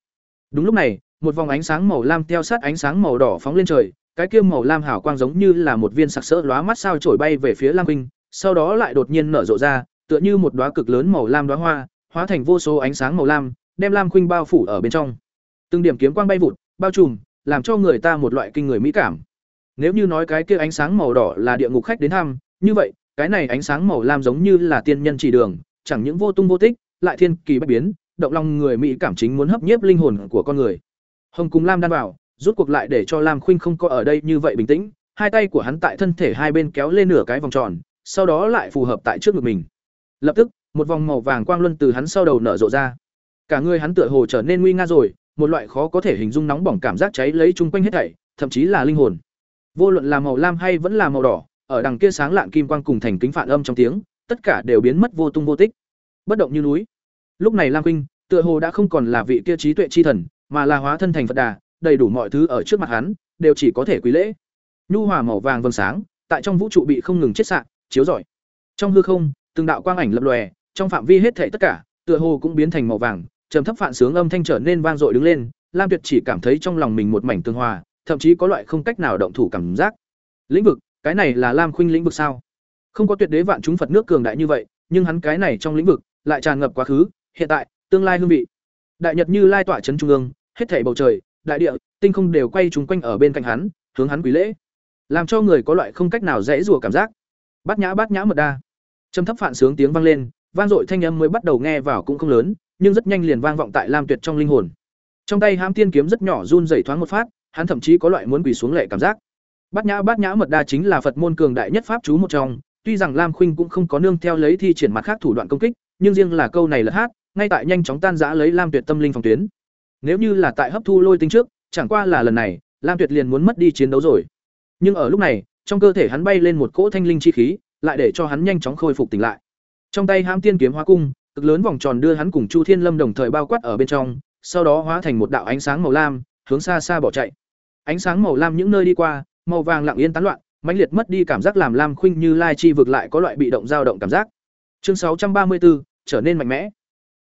Đúng lúc này, một vòng ánh sáng màu lam theo sát ánh sáng màu đỏ phóng lên trời, cái kia màu lam hảo quang giống như là một viên sặc sỡ lóa mắt sao trổi bay về phía lam khuynh, sau đó lại đột nhiên nở rộ ra, tựa như một đóa cực lớn màu lam đóa hoa, hóa thành vô số ánh sáng màu lam, đem lam khuynh bao phủ ở bên trong. Từng điểm kiếm quang bay vụt, bao trùm, làm cho người ta một loại kinh người mỹ cảm. Nếu như nói cái kia ánh sáng màu đỏ là địa ngục khách đến thăm, như vậy cái này ánh sáng màu lam giống như là tiên nhân chỉ đường chẳng những vô tung vô tích lại thiên kỳ bất biến động lòng người mỹ cảm chính muốn hấp nhiếp linh hồn của con người. Hồng cùng lam đan vào rút cuộc lại để cho lam khuynh không có ở đây như vậy bình tĩnh hai tay của hắn tại thân thể hai bên kéo lên nửa cái vòng tròn sau đó lại phù hợp tại trước ngực mình. Lập tức một vòng màu vàng quang luân từ hắn sau đầu nở rộ ra. Cả người hắn tựa hồ trở nên nguy nga rồi một loại khó có thể hình dung nóng bỏng cảm giác cháy lấy chung quanh hết thảy, thậm chí là linh hồn. Vô luận là màu lam hay vẫn là màu đỏ, ở đằng kia sáng lạn kim quang cùng thành kính phản âm trong tiếng, tất cả đều biến mất vô tung vô tích. Bất động như núi. Lúc này Lam Kinh, tựa hồ đã không còn là vị kia trí tuệ chi thần, mà là hóa thân thành Phật Đà, đầy đủ mọi thứ ở trước mặt hắn, đều chỉ có thể quỳ lễ. Nhu hòa màu vàng vầng sáng, tại trong vũ trụ bị không ngừng chết xạ, chiếu rọi. Trong hư không, từng đạo quang ảnh lập lòe, trong phạm vi hết thảy tất cả, tựa hồ cũng biến thành màu vàng, trầm thấp phản sướng âm thanh trở nên vang dội đứng lên, Lam Tuyệt chỉ cảm thấy trong lòng mình một mảnh tương hòa, thậm chí có loại không cách nào động thủ cảm giác. Lĩnh vực, cái này là Lam Khuynh lĩnh vực sao? Không có tuyệt đế vạn chúng Phật nước cường đại như vậy, nhưng hắn cái này trong lĩnh vực lại tràn ngập quá khứ, hiện tại, tương lai hương vị. Đại Nhật như lai tỏa chấn trung ương, hết thảy bầu trời, đại địa, tinh không đều quay trúng quanh ở bên cạnh hắn, hướng hắn quỷ lễ. Làm cho người có loại không cách nào dễ rùa cảm giác. Bát nhã bát nhã mật đa. Trầm thấp phản sướng tiếng vang lên, vang dội thanh âm mới bắt đầu nghe vào cũng không lớn, nhưng rất nhanh liền vang vọng tại Lam Tuyệt trong linh hồn. Trong tay hãm tiên kiếm rất nhỏ run rẩy thoáng một phát, hắn thậm chí có loại muốn quỳ xuống lệ cảm giác. Bát nhã bát nhã mật đa chính là Phật môn cường đại nhất pháp chú một trong, tuy rằng Lam Khuynh cũng không có nương theo lấy thi triển mặt khác thủ đoạn công kích, nhưng riêng là câu này là hát, ngay tại nhanh chóng tan rã lấy Lam Tuyệt tâm linh phòng tuyến. Nếu như là tại hấp thu lôi tinh trước, chẳng qua là lần này, Lam Tuyệt liền muốn mất đi chiến đấu rồi. Nhưng ở lúc này, trong cơ thể hắn bay lên một cỗ thanh linh chi khí, lại để cho hắn nhanh chóng khôi phục tỉnh lại. Trong tay hãm tiên kiếm hóa cung, cực lớn vòng tròn đưa hắn cùng Chu Thiên Lâm đồng thời bao quát ở bên trong, sau đó hóa thành một đạo ánh sáng màu lam, hướng xa xa bỏ chạy. Ánh sáng màu lam những nơi đi qua, màu vàng lặng yên tán loạn, mãnh liệt mất đi cảm giác làm Lam Khuynh Như Lai chi vực lại có loại bị động dao động cảm giác. Chương 634, trở nên mạnh mẽ.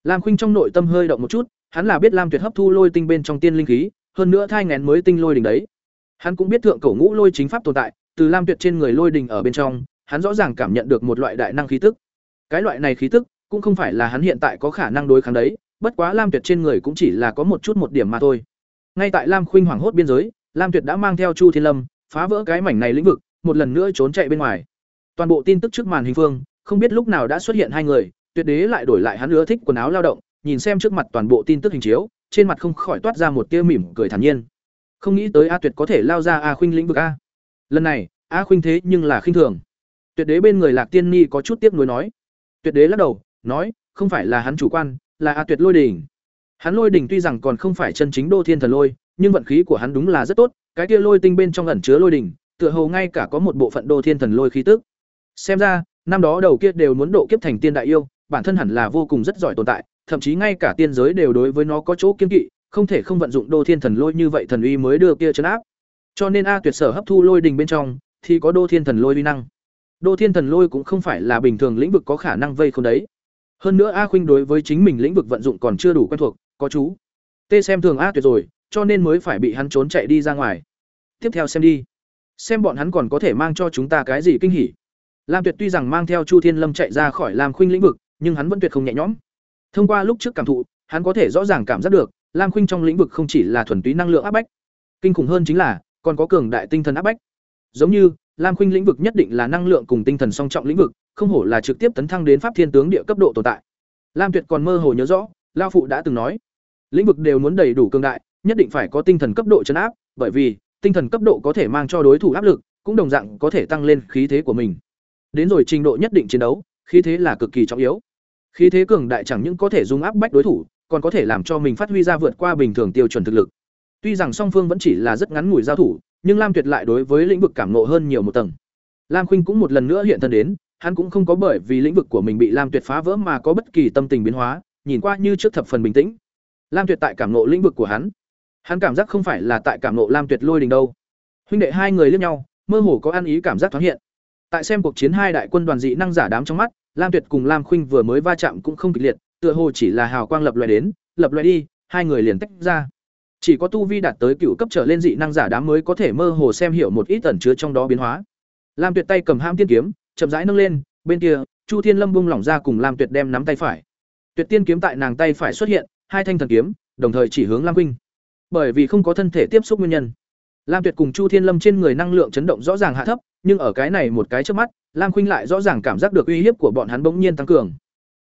Lam Khuynh trong nội tâm hơi động một chút, hắn là biết Lam Tuyệt hấp thu lôi tinh bên trong tiên linh khí, hơn nữa thai nghén mới tinh lôi đỉnh đấy. Hắn cũng biết thượng cổ ngũ lôi chính pháp tồn tại, từ Lam Tuyệt trên người lôi đỉnh ở bên trong, hắn rõ ràng cảm nhận được một loại đại năng khí tức. Cái loại này khí tức cũng không phải là hắn hiện tại có khả năng đối kháng đấy, bất quá Lam Tuyệt trên người cũng chỉ là có một chút một điểm mà thôi. Ngay tại Lam Khuynh hoảng hốt biên giới, Lam Tuyệt đã mang theo Chu Thiên Lâm, phá vỡ cái mảnh này lĩnh vực, một lần nữa trốn chạy bên ngoài. Toàn bộ tin tức trước màn hình phương, không biết lúc nào đã xuất hiện hai người, Tuyệt Đế lại đổi lại hắn ưa thích quần áo lao động, nhìn xem trước mặt toàn bộ tin tức hình chiếu, trên mặt không khỏi toát ra một tia mỉm cười thản nhiên. Không nghĩ tới A Tuyệt có thể lao ra A Khuynh lĩnh vực a. Lần này, A Khuynh thế nhưng là khinh thường. Tuyệt Đế bên người Lạc Tiên Ni có chút tiếc nuối nói. Tuyệt Đế lắc đầu, nói, không phải là hắn chủ quan, là A Tuyệt Lôi Đỉnh. Hắn Lôi Đỉnh tuy rằng còn không phải chân chính Đô Thiên Thần Lôi, nhưng vận khí của hắn đúng là rất tốt, cái kia lôi tinh bên trong ẩn chứa lôi đỉnh, tựa hồ ngay cả có một bộ phận Đô Thiên Thần Lôi khí tức. Xem ra, năm đó đầu kia đều muốn độ kiếp thành tiên đại yêu, bản thân hẳn là vô cùng rất giỏi tồn tại, thậm chí ngay cả tiên giới đều đối với nó có chỗ kiên kỵ, không thể không vận dụng Đô Thiên Thần Lôi như vậy thần uy mới đưa kia trấn áp. Cho nên A Tuyệt Sở hấp thu lôi đỉnh bên trong thì có Đô Thiên Thần Lôi uy năng. Đô Thiên Thần Lôi cũng không phải là bình thường lĩnh vực có khả năng vây không đấy. Hơn nữa A Khuynh đối với chính mình lĩnh vực vận dụng còn chưa đủ quen thuộc, có chú. Tê xem thường A Tuyệt rồi, cho nên mới phải bị hắn trốn chạy đi ra ngoài. Tiếp theo xem đi. Xem bọn hắn còn có thể mang cho chúng ta cái gì kinh hỉ. Lam Tuyệt tuy rằng mang theo Chu Thiên Lâm chạy ra khỏi Lam Khuynh lĩnh vực, nhưng hắn vẫn tuyệt không nhẹ nhõm. Thông qua lúc trước cảm thụ, hắn có thể rõ ràng cảm giác được, Lam Khuynh trong lĩnh vực không chỉ là thuần túy năng lượng áp bách, kinh khủng hơn chính là còn có cường đại tinh thần áp bách. Giống như, Lam Khuynh lĩnh vực nhất định là năng lượng cùng tinh thần song trọng lĩnh vực, không hổ là trực tiếp tấn thăng đến pháp thiên tướng địa cấp độ tồn tại. Lam Tuyệt còn mơ hồ nhớ rõ, lão phụ đã từng nói, lĩnh vực đều muốn đầy đủ cường đại, nhất định phải có tinh thần cấp độ chấn áp, bởi vì tinh thần cấp độ có thể mang cho đối thủ áp lực, cũng đồng dạng có thể tăng lên khí thế của mình. Đến rồi trình độ nhất định chiến đấu, khí thế là cực kỳ trọng yếu. Khí thế cường đại chẳng những có thể dùng áp bách đối thủ, còn có thể làm cho mình phát huy ra vượt qua bình thường tiêu chuẩn thực lực. Tuy rằng song phương vẫn chỉ là rất ngắn ngủi giao thủ, nhưng Lam Tuyệt lại đối với lĩnh vực cảm ngộ hơn nhiều một tầng. Lam Khuynh cũng một lần nữa hiện thân đến, hắn cũng không có bởi vì lĩnh vực của mình bị Lam Tuyệt phá vỡ mà có bất kỳ tâm tình biến hóa, nhìn qua như trước thập phần bình tĩnh. Lam Tuyệt tại cảm ngộ lĩnh vực của hắn, hắn cảm giác không phải là tại cảm nộ Lam Tuyệt lôi đình đâu. Huynh đệ hai người liếc nhau, mơ hồ có ăn ý cảm giác thoáng hiện. Tại xem cuộc chiến hai đại quân đoàn dị năng giả đám trong mắt, Lam Tuyệt cùng Lam Khuynh vừa mới va chạm cũng không kịch liệt, tựa hồ chỉ là hào quang lập loại đến, lập loại đi, hai người liền tách ra. Chỉ có tu vi đạt tới cựu cấp trở lên dị năng giả đám mới có thể mơ hồ xem hiểu một ít ẩn chứa trong đó biến hóa. Lam Tuyệt tay cầm ham tiên kiếm, chậm rãi nâng lên, bên kia, Chu Thiên Lâm bung lỏng ra cùng Lam Tuyệt đem nắm tay phải. Tuyệt tiên kiếm tại nàng tay phải xuất hiện, hai thanh thần kiếm, đồng thời chỉ hướng Lam Khuynh. Bởi vì không có thân thể tiếp xúc nguyên nhân, Lam Tuyệt cùng Chu Thiên Lâm trên người năng lượng chấn động rõ ràng hạ thấp, nhưng ở cái này một cái trước mắt, Lam Khuynh lại rõ ràng cảm giác được uy hiếp của bọn hắn bỗng nhiên tăng cường.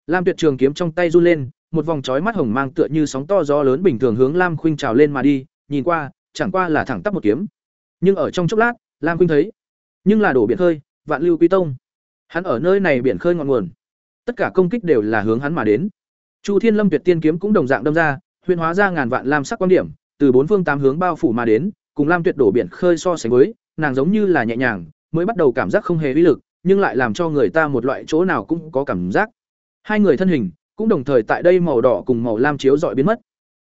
Lam Tuyệt trường kiếm trong tay run lên, một vòng chói mắt hồng mang tựa như sóng to gió lớn bình thường hướng Lam Khuynh trào lên mà đi, nhìn qua, chẳng qua là thẳng tắp một kiếm. Nhưng ở trong chốc lát, Lam Khuynh thấy, nhưng là đổ biển khơi, vạn lưu quý tông. Hắn ở nơi này biển khơi ngọn nguồn, tất cả công kích đều là hướng hắn mà đến. Chu Thiên Lâm Tuyệt Tiên kiếm cũng đồng dạng đâm ra, huyền hóa ra ngàn vạn lam sắc quan điểm, từ bốn phương tám hướng bao phủ mà đến, cùng lam tuyệt đổ biển khơi so sánh với, nàng giống như là nhẹ nhàng, mới bắt đầu cảm giác không hề uy lực, nhưng lại làm cho người ta một loại chỗ nào cũng có cảm giác. Hai người thân hình cũng đồng thời tại đây màu đỏ cùng màu lam chiếu dọi biến mất.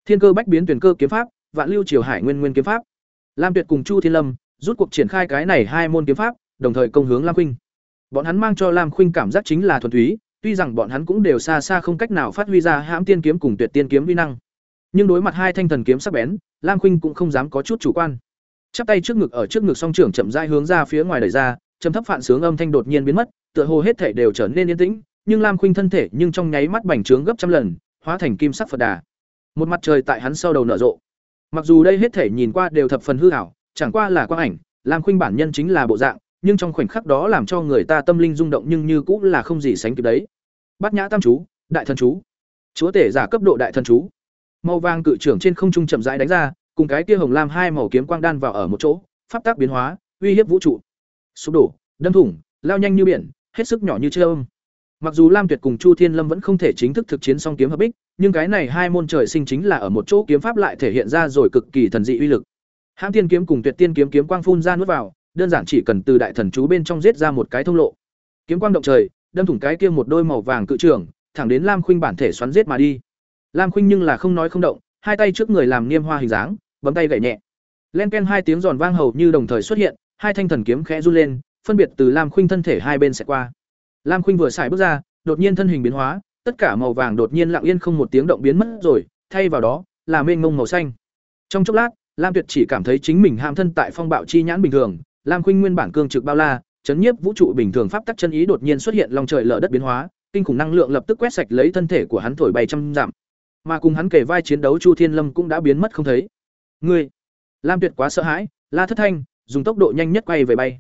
Thiên cơ bách biến tuyển cơ kiếm pháp, vạn lưu triều hải nguyên nguyên kiếm pháp. Lam Tuyệt cùng Chu Thiên Lâm rút cuộc triển khai cái này hai môn kiếm pháp, đồng thời công hướng Lam Khuynh. Bọn hắn mang cho Lam Khuynh cảm giác chính là thuần túy, tuy rằng bọn hắn cũng đều xa xa không cách nào phát huy ra hãm tiên kiếm cùng tuyệt tiên kiếm vi năng. Nhưng đối mặt hai thanh thần kiếm sắc bén, Lam Khuynh cũng không dám có chút chủ quan. Chắp tay trước ngực ở trước ngực song trưởng chậm rãi hướng ra phía ngoài đẩy ra, trầm thấp phản sướng âm thanh đột nhiên biến mất, tựa hồ hết thể đều trở nên yên tĩnh, nhưng Lam Khuynh thân thể nhưng trong nháy mắt bành trướng gấp trăm lần, hóa thành kim sắc Phật đà. Một mặt trời tại hắn sau đầu nở rộ. Mặc dù đây hết thể nhìn qua đều thập phần hư ảo, chẳng qua là quang ảnh, Lam Khuynh bản nhân chính là bộ dạng, nhưng trong khoảnh khắc đó làm cho người ta tâm linh rung động nhưng như cũng là không gì sánh kịp đấy. Bát Nhã Tam chú, Đại Thần chú. Chúa tể giả cấp độ Đại Thần chú. Màu vàng cự trưởng trên không trung chậm rãi đánh ra, cùng cái kia hồng lam hai màu kiếm quang đan vào ở một chỗ, pháp tác biến hóa, uy hiếp vũ trụ. Sụp đổ, đâm thủng, lao nhanh như biển, hết sức nhỏ như chớm. Mặc dù Lam Tuyệt cùng Chu Thiên Lâm vẫn không thể chính thức thực chiến song kiếm hợp bích, nhưng cái này hai môn trời sinh chính là ở một chỗ kiếm pháp lại thể hiện ra rồi cực kỳ thần dị uy lực. hãm tiên kiếm cùng Tuyệt tiên kiếm kiếm quang phun ra nuốt vào, đơn giản chỉ cần từ đại thần chú bên trong giết ra một cái thông lộ. Kiếm quang động trời, đâm thủng cái kia một đôi màu vàng cự trưởng, thẳng đến Lam Khuynh bản thể xoắn giết mà đi. Lam Khuynh nhưng là không nói không động, hai tay trước người làm niêm hoa hình dáng, bấm tay gảy nhẹ. Len ken hai tiếng giòn vang hầu như đồng thời xuất hiện, hai thanh thần kiếm khẽ run lên, phân biệt từ Lam Khuynh thân thể hai bên sẽ qua. Lam Khuynh vừa xài bước ra, đột nhiên thân hình biến hóa, tất cả màu vàng đột nhiên lặng yên không một tiếng động biến mất rồi, thay vào đó là mênh mông màu xanh. Trong chốc lát, Lam Tuyệt chỉ cảm thấy chính mình ham thân tại phong bạo chi nhãn bình thường, Lam Khuynh nguyên bản cương trực bao la, chấn nhiếp vũ trụ bình thường pháp tắc chân ý đột nhiên xuất hiện long trời lở đất biến hóa, kinh khủng năng lượng lập tức quét sạch lấy thân thể của hắn thổi bay trăm dặm. Mà cùng hắn kể vai chiến đấu Chu Thiên Lâm cũng đã biến mất không thấy. Ngươi, Lam Tuyệt quá sợ hãi, la thất thanh, dùng tốc độ nhanh nhất quay về bay.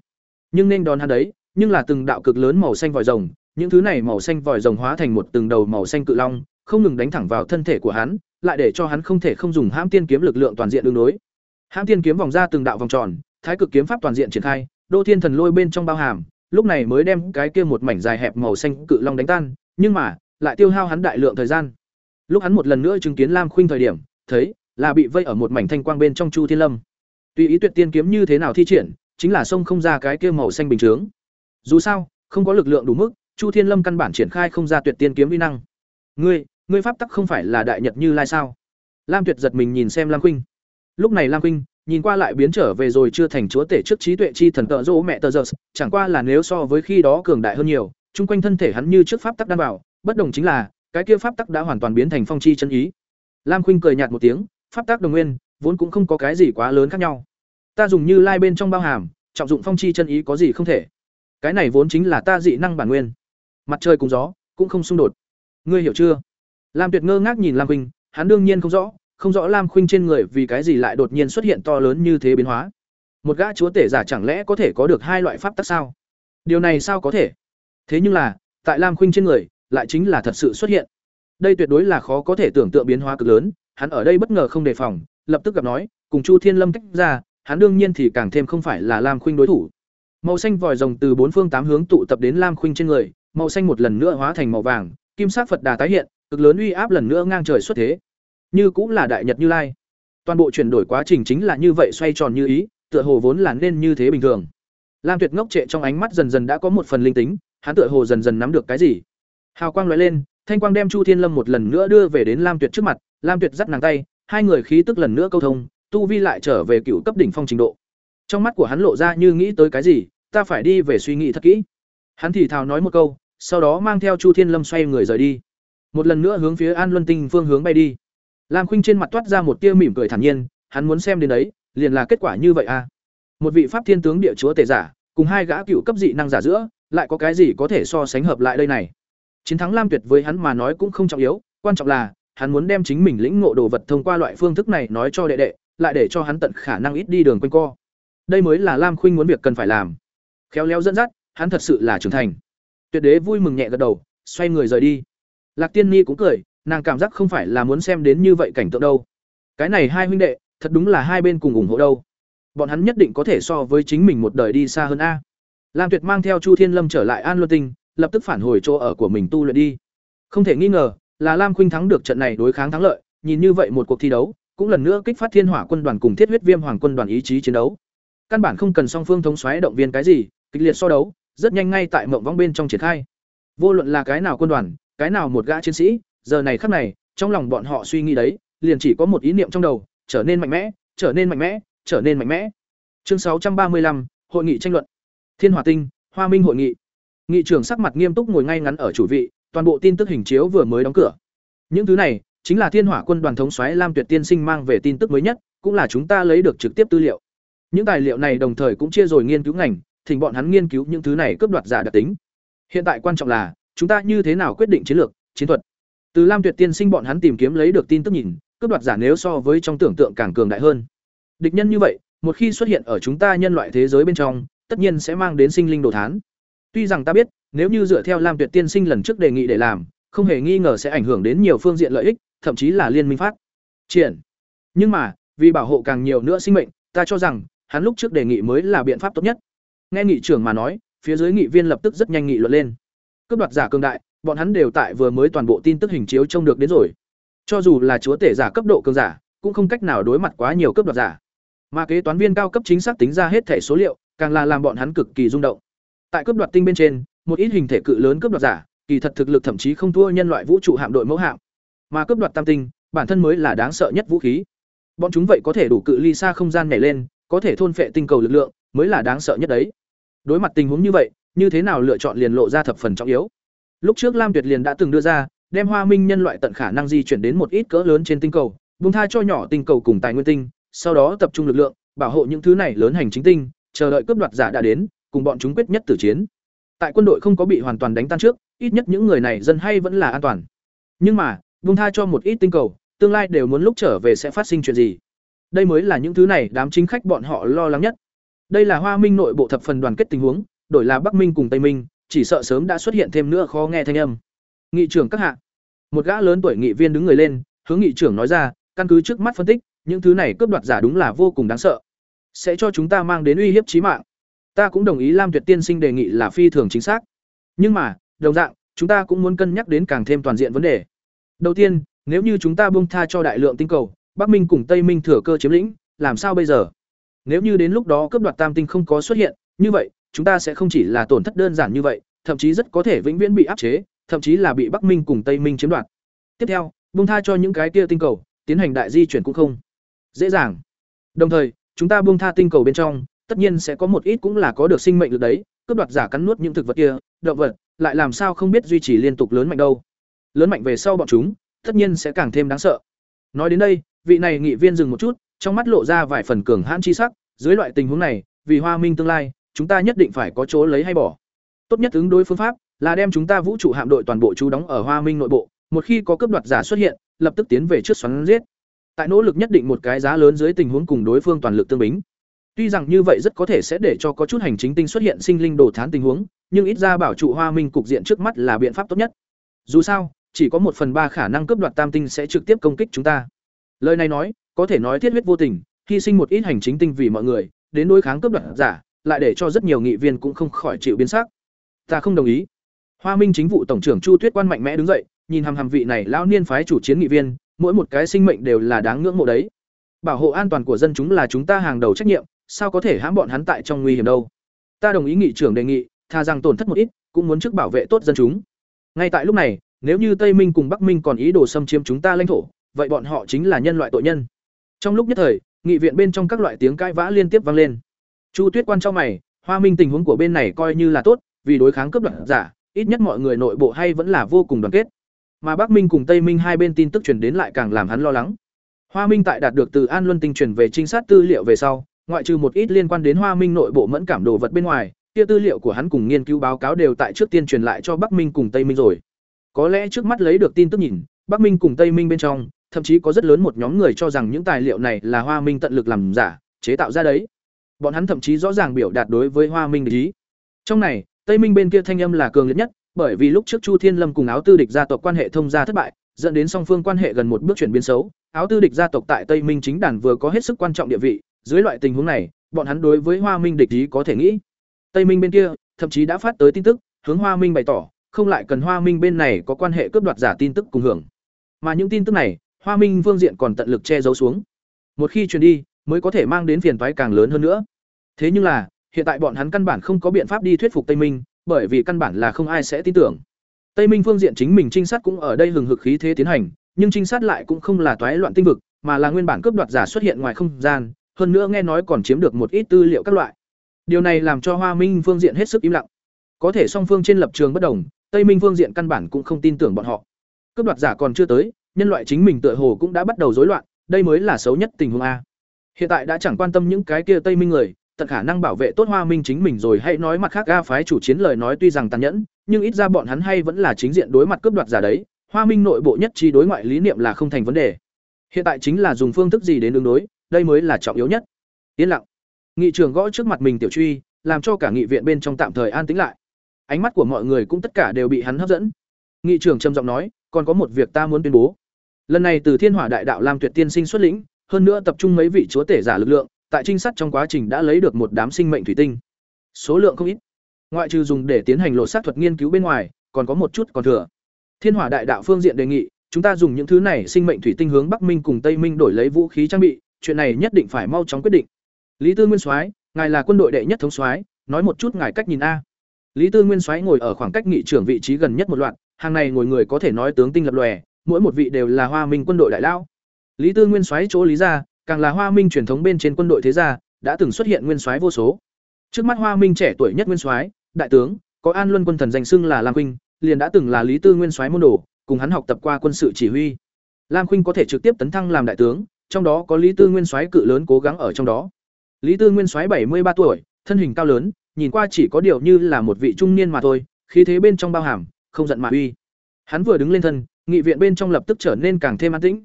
Nhưng nên đón hắn đấy, nhưng là từng đạo cực lớn màu xanh vòi rồng, những thứ này màu xanh vòi rồng hóa thành một từng đầu màu xanh cự long, không ngừng đánh thẳng vào thân thể của hắn, lại để cho hắn không thể không dùng hãm tiên kiếm lực lượng toàn diện đương đối. Hãm tiên kiếm vòng ra từng đạo vòng tròn, thái cực kiếm pháp toàn diện triển khai, đô thiên thần lôi bên trong bao hàm, lúc này mới đem cái kia một mảnh dài hẹp màu xanh cự long đánh tan, nhưng mà, lại tiêu hao hắn đại lượng thời gian. Lúc hắn một lần nữa chứng kiến Lam Khuynh thời điểm, thấy là bị vây ở một mảnh thanh quang bên trong Chu Thiên Lâm. Tùy ý tuyệt tiên kiếm như thế nào thi triển, chính là sông không ra cái kia màu xanh bình chướng. Dù sao, không có lực lượng đủ mức, Chu Thiên Lâm căn bản triển khai không ra tuyệt tiên kiếm vi năng. Ngươi, ngươi pháp tắc không phải là đại nhật như lai sao? Lam Tuyệt giật mình nhìn xem Lam Khuynh. Lúc này Lam Khuynh nhìn qua lại biến trở về rồi chưa thành chúa tể trước trí tuệ chi thần tợ dỗ mẹ tờ giờ, chẳng qua là nếu so với khi đó cường đại hơn nhiều, chung quanh thân thể hắn như trước pháp tắc đan bảo, bất đồng chính là, cái kia pháp tắc đã hoàn toàn biến thành phong chi chân ý. Lam Khuynh cười nhạt một tiếng, pháp tắc đồng nguyên, vốn cũng không có cái gì quá lớn khác nhau. Ta dùng như lai bên trong bao hàm, trọng dụng phong chi chân ý có gì không thể. Cái này vốn chính là ta dị năng bản nguyên mặt trời cùng gió cũng không xung đột ngươi hiểu chưa lam tuyệt ngơ ngác nhìn lam khuynh hắn đương nhiên không rõ không rõ lam khuynh trên người vì cái gì lại đột nhiên xuất hiện to lớn như thế biến hóa một gã chúa tể giả chẳng lẽ có thể có được hai loại pháp tắc sao điều này sao có thể thế nhưng là tại lam khuynh trên người lại chính là thật sự xuất hiện đây tuyệt đối là khó có thể tưởng tượng biến hóa cực lớn hắn ở đây bất ngờ không đề phòng lập tức gặp nói cùng chu thiên lâm tách ra hắn đương nhiên thì càng thêm không phải là lam khuynh đối thủ màu xanh vòi rồng từ bốn phương tám hướng tụ tập đến lam khuynh trên người màu xanh một lần nữa hóa thành màu vàng, kim sắc Phật Đà tái hiện, cực lớn uy áp lần nữa ngang trời xuất thế. Như cũng là đại nhật Như Lai. Toàn bộ chuyển đổi quá trình chính là như vậy xoay tròn như ý, tựa hồ vốn là nên như thế bình thường. Lam Tuyệt ngốc trệ trong ánh mắt dần dần đã có một phần linh tính, hắn tựa hồ dần dần nắm được cái gì. Hào quang lóe lên, thanh quang đem Chu Thiên Lâm một lần nữa đưa về đến Lam Tuyệt trước mặt, Lam Tuyệt dắt nàng tay, hai người khí tức lần nữa câu thông, tu vi lại trở về cựu cấp đỉnh phong trình độ. Trong mắt của hắn lộ ra như nghĩ tới cái gì, ta phải đi về suy nghĩ thật kỹ. Hắn thì thào nói một câu, sau đó mang theo Chu Thiên Lâm xoay người rời đi. Một lần nữa hướng phía An Luân Tinh phương hướng bay đi. Lam Khuynh trên mặt toát ra một tia mỉm cười thản nhiên, hắn muốn xem đến đấy, liền là kết quả như vậy à? Một vị pháp thiên tướng địa chúa tể giả, cùng hai gã cựu cấp dị năng giả giữa, lại có cái gì có thể so sánh hợp lại đây này? Chiến thắng Lam Tuyệt với hắn mà nói cũng không trọng yếu, quan trọng là hắn muốn đem chính mình lĩnh ngộ đồ vật thông qua loại phương thức này nói cho đệ đệ, lại để cho hắn tận khả năng ít đi đường quanh co. Đây mới là Lam Khuynh muốn việc cần phải làm. Khéo léo dẫn dắt, hắn thật sự là trưởng thành. Tuyệt đế vui mừng nhẹ gật đầu xoay người rời đi. Lạc tiên ni cũng cười nàng cảm giác không phải là muốn xem đến như vậy cảnh tượng đâu. Cái này hai huynh đệ thật đúng là hai bên cùng ủng hộ đâu. Bọn hắn nhất định có thể so với chính mình một đời đi xa hơn a. Lam tuyệt mang theo chu thiên lâm trở lại an luân tinh lập tức phản hồi chỗ ở của mình tu luyện đi không thể nghi ngờ là lam khuynh thắng được trận này đối kháng thắng lợi nhìn như vậy một cuộc thi đấu, cũng lần nữa kích phát Thiên Hỏa quân đoàn cùng Thiết huyết viêm hoàng quân đoàn ý chí chiến đấu. Căn bản không cần song phương thống soái động viên cái gì, kịch liệt so đấu, rất nhanh ngay tại mộng vong bên trong triển khai. Vô luận là cái nào quân đoàn, cái nào một gã chiến sĩ, giờ này khắc này, trong lòng bọn họ suy nghĩ đấy, liền chỉ có một ý niệm trong đầu, trở nên mạnh mẽ, trở nên mạnh mẽ, trở nên mạnh mẽ. Chương sáu trăm ba mươi lăm hội nghị tranh luận. Thiên Hỏa Tinh, Hoa Minh hội nghị. Nghị trưởng sắc mặt nghiêm túc ngồi ngay ngắn ở chủ vị, toàn bộ tin tức hình chiếu vừa mới đóng cửa. Những thứ này chính là Thiên Hỏa quân đoàn thống soái Lam Tuyệt Tiên Sinh mang về tin tức mới nhất, cũng là chúng ta lấy được trực tiếp tư liệu. Những tài liệu này đồng thời cũng chia rồi nghiên cứu ngành, thỉnh bọn hắn nghiên cứu những thứ này cướp đoạt giả đặc tính. Hiện tại quan trọng là, chúng ta như thế nào quyết định chiến lược, chiến thuật. Từ Lam Tuyệt Tiên Sinh bọn hắn tìm kiếm lấy được tin tức nhìn, cướp đoạt giả nếu so với trong tưởng tượng càng cường đại hơn. Địch nhân như vậy, một khi xuất hiện ở chúng ta nhân loại thế giới bên trong, tất nhiên sẽ mang đến sinh linh đồ thán. Tuy rằng ta biết, nếu như dựa theo Lam Tuyệt Tiên Sinh lần trước đề nghị để làm, không hề nghi ngờ sẽ ảnh hưởng đến nhiều phương diện lợi ích, thậm chí là liên minh phát triển. Nhưng mà, vì bảo hộ càng nhiều nữa sinh mệnh, ta cho rằng hắn lúc trước đề nghị mới là biện pháp tốt nhất. Nghe nghị trưởng mà nói, phía dưới nghị viên lập tức rất nhanh nghị luận lên. Cướp đoạt giả cường đại, bọn hắn đều tại vừa mới toàn bộ tin tức hình chiếu trông được đến rồi. Cho dù là chúa tể giả cấp độ cường giả, cũng không cách nào đối mặt quá nhiều cướp đoạt giả. Mà kế toán viên cao cấp chính xác tính ra hết thể số liệu, càng là làm bọn hắn cực kỳ rung động. Tại cướp đoạt tinh bên trên, một ít hình thể cự lớn cướp đoạt giả, kỳ thật thực lực thậm chí không thua nhân loại vũ trụ hạm đội mẫu hạm. Mà cướp đoạt tam tinh, bản thân mới là đáng sợ nhất vũ khí. Bọn chúng vậy có thể đủ cự ly xa không gian nhảy lên, có thể thôn phệ tinh cầu lực lượng, mới là đáng sợ nhất đấy. Đối mặt tình huống như vậy, như thế nào lựa chọn liền lộ ra thập phần trọng yếu. Lúc trước Lam Tuyệt liền đã từng đưa ra, đem Hoa Minh nhân loại tận khả năng di chuyển đến một ít cỡ lớn trên tinh cầu, bung tha cho nhỏ tinh cầu cùng tài nguyên tinh, sau đó tập trung lực lượng, bảo hộ những thứ này lớn hành chính tinh, chờ đợi cướp đoạt giả đã đến, cùng bọn chúng quyết nhất tử chiến. Tại quân đội không có bị hoàn toàn đánh tan trước, ít nhất những người này dân hay vẫn là an toàn. Nhưng mà, buông tha cho một ít tinh cầu, tương lai đều muốn lúc trở về sẽ phát sinh chuyện gì. Đây mới là những thứ này đám chính khách bọn họ lo lắng nhất. Đây là Hoa Minh nội bộ thập phần đoàn kết tình huống, đổi là Bắc Minh cùng Tây Minh, chỉ sợ sớm đã xuất hiện thêm nữa khó nghe thanh âm. Nghị trưởng các hạ, một gã lớn tuổi nghị viên đứng người lên, hướng nghị trưởng nói ra, căn cứ trước mắt phân tích, những thứ này cướp đoạt giả đúng là vô cùng đáng sợ, sẽ cho chúng ta mang đến uy hiếp chí mạng. Ta cũng đồng ý Lam Tuyệt tiên sinh đề nghị là phi thường chính xác. Nhưng mà, đồng dạng, chúng ta cũng muốn cân nhắc đến càng thêm toàn diện vấn đề. Đầu tiên, nếu như chúng ta buông tha cho đại lượng tinh cầu, Bắc Minh cùng Tây Minh thừa cơ chiếm lĩnh, làm sao bây giờ? Nếu như đến lúc đó cướp đoạt tam tinh không có xuất hiện, như vậy, chúng ta sẽ không chỉ là tổn thất đơn giản như vậy, thậm chí rất có thể vĩnh viễn bị áp chế, thậm chí là bị Bắc Minh cùng Tây Minh chiếm đoạt. Tiếp theo, buông tha cho những cái kia tinh cầu, tiến hành đại di chuyển cũng không dễ dàng. Đồng thời, chúng ta buông tha tinh cầu bên trong, tất nhiên sẽ có một ít cũng là có được sinh mệnh lực đấy, cướp đoạt giả cắn nuốt những thực vật kia, động vật, lại làm sao không biết duy trì liên tục lớn mạnh đâu. Lớn mạnh về sau bọn chúng, tất nhiên sẽ càng thêm đáng sợ. Nói đến đây, vị này nghị viên dừng một chút, trong mắt lộ ra vài phần cường hãn chi sắc, dưới loại tình huống này, vì Hoa Minh tương lai, chúng ta nhất định phải có chỗ lấy hay bỏ. Tốt nhất ứng đối phương pháp là đem chúng ta vũ trụ hạm đội toàn bộ chú đóng ở Hoa Minh nội bộ, một khi có cướp đoạt giả xuất hiện, lập tức tiến về trước xoắn giết. Tại nỗ lực nhất định một cái giá lớn dưới tình huống cùng đối phương toàn lực tương bính. Tuy rằng như vậy rất có thể sẽ để cho có chút hành chính tinh xuất hiện sinh linh đồ thán tình huống, nhưng ít ra bảo trụ Hoa Minh cục diện trước mắt là biện pháp tốt nhất. Dù sao, chỉ có một phần ba khả năng cướp đoạt tam tinh sẽ trực tiếp công kích chúng ta. Lời này nói, có thể nói thiết huyết vô tình, hy sinh một ít hành chính tinh vì mọi người, đến đối kháng cướp đoạt giả, lại để cho rất nhiều nghị viên cũng không khỏi chịu biến sắc. Ta không đồng ý. Hoa Minh chính vụ tổng trưởng Chu Tuyết Quan mạnh mẽ đứng dậy, nhìn hàm hàm vị này lão niên phái chủ chiến nghị viên, mỗi một cái sinh mệnh đều là đáng ngưỡng mộ đấy. Bảo hộ an toàn của dân chúng là chúng ta hàng đầu trách nhiệm, sao có thể hãm bọn hắn tại trong nguy hiểm đâu? Ta đồng ý nghị trưởng đề nghị, tha rằng tổn thất một ít, cũng muốn trước bảo vệ tốt dân chúng. Ngay tại lúc này, nếu như Tây Minh cùng Bắc Minh còn ý đồ xâm chiếm chúng ta lãnh thổ, vậy bọn họ chính là nhân loại tội nhân. Trong lúc nhất thời, nghị viện bên trong các loại tiếng cãi vã liên tiếp vang lên. Chu Tuyết quan cho mày, Hoa Minh tình huống của bên này coi như là tốt, vì đối kháng cướp đoạt giả, ít nhất mọi người nội bộ hay vẫn là vô cùng đoàn kết. Mà Bắc Minh cùng Tây Minh hai bên tin tức truyền đến lại càng làm hắn lo lắng. Hoa Minh tại đạt được từ An Luân Tinh truyền về trinh sát tư liệu về sau, ngoại trừ một ít liên quan đến Hoa Minh nội bộ mẫn cảm đồ vật bên ngoài, kia tư liệu của hắn cùng nghiên cứu báo cáo đều tại trước tiên truyền lại cho Bắc Minh cùng Tây Minh rồi. Có lẽ trước mắt lấy được tin tức nhìn, Bắc Minh cùng Tây Minh bên trong, thậm chí có rất lớn một nhóm người cho rằng những tài liệu này là Hoa Minh tận lực làm giả, chế tạo ra đấy. Bọn hắn thậm chí rõ ràng biểu đạt đối với Hoa Minh ý. Trong này, Tây Minh bên kia thanh âm là cường liệt nhất, bởi vì lúc trước Chu Thiên Lâm cùng áo tư địch gia tộc quan hệ thông gia thất bại, dẫn đến song phương quan hệ gần một bước chuyển biến xấu. Áo tư địch gia tộc tại Tây Minh chính đàn vừa có hết sức quan trọng địa vị, dưới loại tình huống này, bọn hắn đối với Hoa Minh địch ý có thể nghĩ. Tây Minh bên kia, thậm chí đã phát tới tin tức, hướng Hoa Minh bày tỏ, không lại cần Hoa Minh bên này có quan hệ cướp đoạt giả tin tức cùng hưởng. Mà những tin tức này, Hoa Minh vương diện còn tận lực che giấu xuống. Một khi truyền đi, mới có thể mang đến phiền toái càng lớn hơn nữa. Thế nhưng là, hiện tại bọn hắn căn bản không có biện pháp đi thuyết phục Tây Minh, bởi vì căn bản là không ai sẽ tin tưởng. Tây Minh phương diện chính mình trinh sát cũng ở đây hừng hực khí thế tiến hành, nhưng trinh sát lại cũng không là toái loạn tinh vực, mà là nguyên bản cướp đoạt giả xuất hiện ngoài không gian, hơn nữa nghe nói còn chiếm được một ít tư liệu các loại. Điều này làm cho Hoa Minh phương diện hết sức im lặng. Có thể song phương trên lập trường bất đồng, Tây Minh phương diện căn bản cũng không tin tưởng bọn họ. Cướp đoạt giả còn chưa tới, nhân loại chính mình tựa hồ cũng đã bắt đầu rối loạn, đây mới là xấu nhất tình huống a. Hiện tại đã chẳng quan tâm những cái kia Tây Minh người, tận khả năng bảo vệ tốt Hoa Minh chính mình rồi hãy nói mặt khác Ga phái chủ chiến lời nói tuy rằng tàn nhẫn, nhưng ít ra bọn hắn hay vẫn là chính diện đối mặt cướp đoạt giả đấy, Hoa Minh nội bộ nhất trí đối ngoại lý niệm là không thành vấn đề. Hiện tại chính là dùng phương thức gì đến ứng đối, đây mới là trọng yếu nhất. Yên lặng. Nghị trưởng gõ trước mặt mình tiểu truy, làm cho cả nghị viện bên trong tạm thời an tĩnh lại. Ánh mắt của mọi người cũng tất cả đều bị hắn hấp dẫn. Nghị trưởng trầm giọng nói, còn có một việc ta muốn tuyên bố. Lần này từ Thiên Hỏa Đại Đạo Lam Tuyệt Tiên sinh xuất lĩnh, hơn nữa tập trung mấy vị chúa tể giả lực lượng, tại trinh sát trong quá trình đã lấy được một đám sinh mệnh thủy tinh. Số lượng không ít. Ngoại trừ dùng để tiến hành lộ sát thuật nghiên cứu bên ngoài, còn có một chút còn thừa. Thiên Hỏa Đại Đạo phương diện đề nghị, chúng ta dùng những thứ này sinh mệnh thủy tinh hướng Bắc Minh cùng Tây Minh đổi lấy vũ khí trang bị, chuyện này nhất định phải mau chóng quyết định. Lý Tư Nguyên Soái, ngài là quân đội đệ nhất thống soái, nói một chút ngài cách nhìn a. Lý Tư Nguyên Soái ngồi ở khoảng cách nghị trưởng vị trí gần nhất một loạt, hàng này ngồi người có thể nói tướng tinh lập lòe, mỗi một vị đều là Hoa Minh quân đội đại lão. Lý Tư Nguyên Soái chỗ lý ra, càng là Hoa Minh truyền thống bên trên quân đội thế gia, đã từng xuất hiện nguyên soái vô số. Trước mắt Hoa Minh trẻ tuổi nhất nguyên soái, đại tướng, có An Luân quân thần danh xưng là Lam Khuynh, liền đã từng là Lý Tư Nguyên soái môn đồ, cùng hắn học tập qua quân sự chỉ huy. Lam Khuynh có thể trực tiếp tấn thăng làm đại tướng, trong đó có Lý Tư Nguyên soái cự lớn cố gắng ở trong đó. Lý Tư Nguyên soái bảy mươi ba tuổi, thân hình cao lớn, nhìn qua chỉ có điều như là một vị trung niên mà thôi, khí thế bên trong bao hàm, không giận mà uy. Hắn vừa đứng lên thân, nghị viện bên trong lập tức trở nên càng thêm an tĩnh.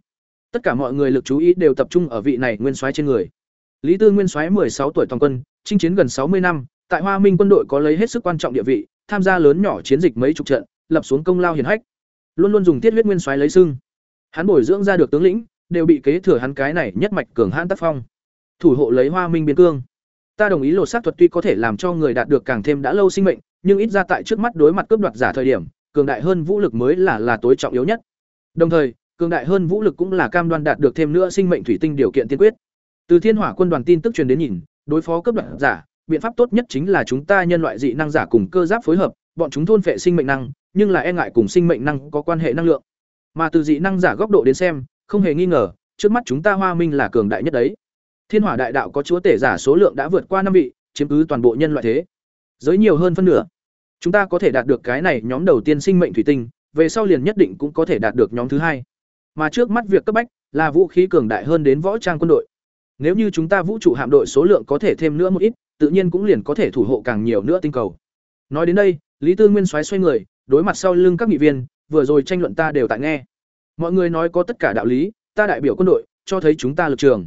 Tất cả mọi người lực chú ý đều tập trung ở vị này nguyên soái trên người. Lý Tư Nguyên soái sáu tuổi toàn quân, chinh chiến gần sáu mươi năm, tại Hoa Minh quân đội có lấy hết sức quan trọng địa vị, tham gia lớn nhỏ chiến dịch mấy chục trận, lập xuống công lao hiển hách. Luôn luôn dùng tiết huyết nguyên soái lấy sưng. Hắn bồi dưỡng ra được tướng lĩnh, đều bị kế thừa hắn cái này nhất mạch cường hãn tác phong. Thủ hộ lấy Hoa Minh biên cương. Ta đồng ý lột xác thuật tuy có thể làm cho người đạt được càng thêm đã lâu sinh mệnh, nhưng ít ra tại trước mắt đối mặt cướp đoạt giả thời điểm, cường đại hơn vũ lực mới là là tối trọng yếu nhất. Đồng thời, cường đại hơn vũ lực cũng là cam đoan đạt được thêm nữa sinh mệnh thủy tinh điều kiện tiên quyết. Từ Thiên Hỏa quân đoàn tin tức truyền đến nhìn, đối phó cấp đoạt giả, biện pháp tốt nhất chính là chúng ta nhân loại dị năng giả cùng cơ giáp phối hợp, bọn chúng thôn phệ sinh mệnh năng, nhưng là e ngại cùng sinh mệnh năng có quan hệ năng lượng. Mà từ dị năng giả góc độ đến xem, không hề nghi ngờ, trước mắt chúng ta Hoa Minh là cường đại nhất đấy. Thiên Hỏa đại đạo có chúa tể giả số lượng đã vượt qua năm vị, chiếm cứ toàn bộ nhân loại thế. Giới nhiều hơn phân nửa. Chúng ta có thể đạt được cái này nhóm đầu tiên sinh mệnh thủy tinh, về sau liền nhất định cũng có thể đạt được nhóm thứ hai. Mà trước mắt việc cấp bách là vũ khí cường đại hơn đến võ trang quân đội. Nếu như chúng ta vũ trụ hạm đội số lượng có thể thêm nữa một ít, tự nhiên cũng liền có thể thủ hộ càng nhiều nữa tinh cầu. Nói đến đây, Lý Tư Nguyên xoáy xoay người, đối mặt sau lưng các nghị viên, vừa rồi tranh luận ta đều tại nghe. Mọi người nói có tất cả đạo lý, ta đại biểu quân đội, cho thấy chúng ta lực trường.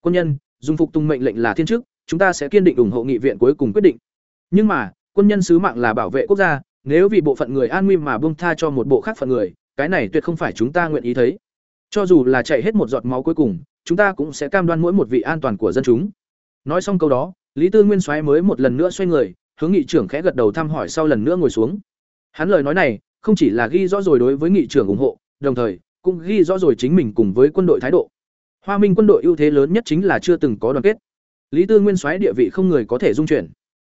Quân nhân, dùng phục tùng mệnh lệnh là thiên chức, chúng ta sẽ kiên định ủng hộ nghị viện cuối cùng quyết định. Nhưng mà, quân nhân sứ mạng là bảo vệ quốc gia, nếu vì bộ phận người an nguy mà buông tha cho một bộ khác phận người, cái này tuyệt không phải chúng ta nguyện ý thấy. Cho dù là chạy hết một giọt máu cuối cùng, chúng ta cũng sẽ cam đoan mỗi một vị an toàn của dân chúng. Nói xong câu đó, Lý Tư Nguyên Soái mới một lần nữa xoay người, hướng nghị trưởng khẽ gật đầu thăm hỏi sau lần nữa ngồi xuống. Hắn lời nói này, không chỉ là ghi rõ rồi đối với nghị trưởng ủng hộ, đồng thời cũng ghi rõ rồi chính mình cùng với quân đội thái độ. Hoa Minh quân đội ưu thế lớn nhất chính là chưa từng có đoàn kết. Lý Tư Nguyên xoáy địa vị không người có thể dung chuyển.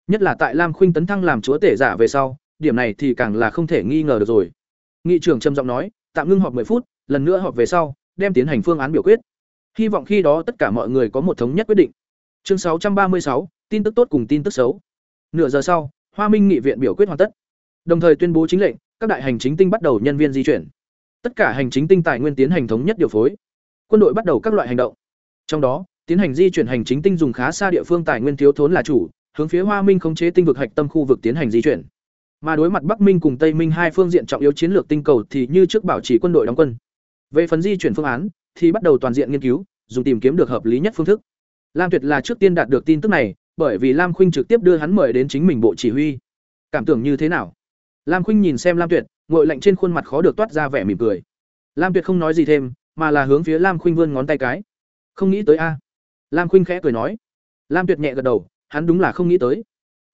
Nhất là tại Lam Khuynh tấn thăng làm chúa tể giả về sau, điểm này thì càng là không thể nghi ngờ được rồi. Nghị trưởng trầm giọng nói, tạm ngưng họp 10 phút, lần nữa họp về sau, đem tiến hành phương án biểu quyết. Hy vọng khi đó tất cả mọi người có một thống nhất quyết định. Chương 636, tin tức tốt cùng tin tức xấu. Nửa giờ sau, Hoa Minh nghị viện biểu quyết hoàn tất. Đồng thời tuyên bố chính lệnh, các đại hành chính tinh bắt đầu nhân viên di chuyển. Tất cả hành chính tinh tài nguyên tiến hành thống nhất điều phối. Quân đội bắt đầu các loại hành động. Trong đó, tiến hành di chuyển hành chính tinh dùng khá xa địa phương tài nguyên thiếu thốn là chủ, hướng phía Hoa Minh khống chế tinh vực hạch tâm khu vực tiến hành di chuyển. Mà đối mặt Bắc Minh cùng Tây Minh hai phương diện trọng yếu chiến lược tinh cầu thì như trước bảo trì quân đội đóng quân. Về phần di chuyển phương án, thì bắt đầu toàn diện nghiên cứu, dùng tìm kiếm được hợp lý nhất phương thức. Lam Tuyệt là trước tiên đạt được tin tức này, bởi vì Lam Khuynh trực tiếp đưa hắn mời đến chính mình bộ chỉ huy. Cảm tưởng như thế nào? Lam Khuynh nhìn xem Lam Tuyệt, Ngội lạnh trên khuôn mặt khó được toát ra vẻ mỉm cười. Lam Tuyệt không nói gì thêm, mà là hướng phía Lam Khuynh vươn ngón tay cái. Không nghĩ tới a. Lam Khuynh khẽ cười nói. Lam Tuyệt nhẹ gật đầu, hắn đúng là không nghĩ tới.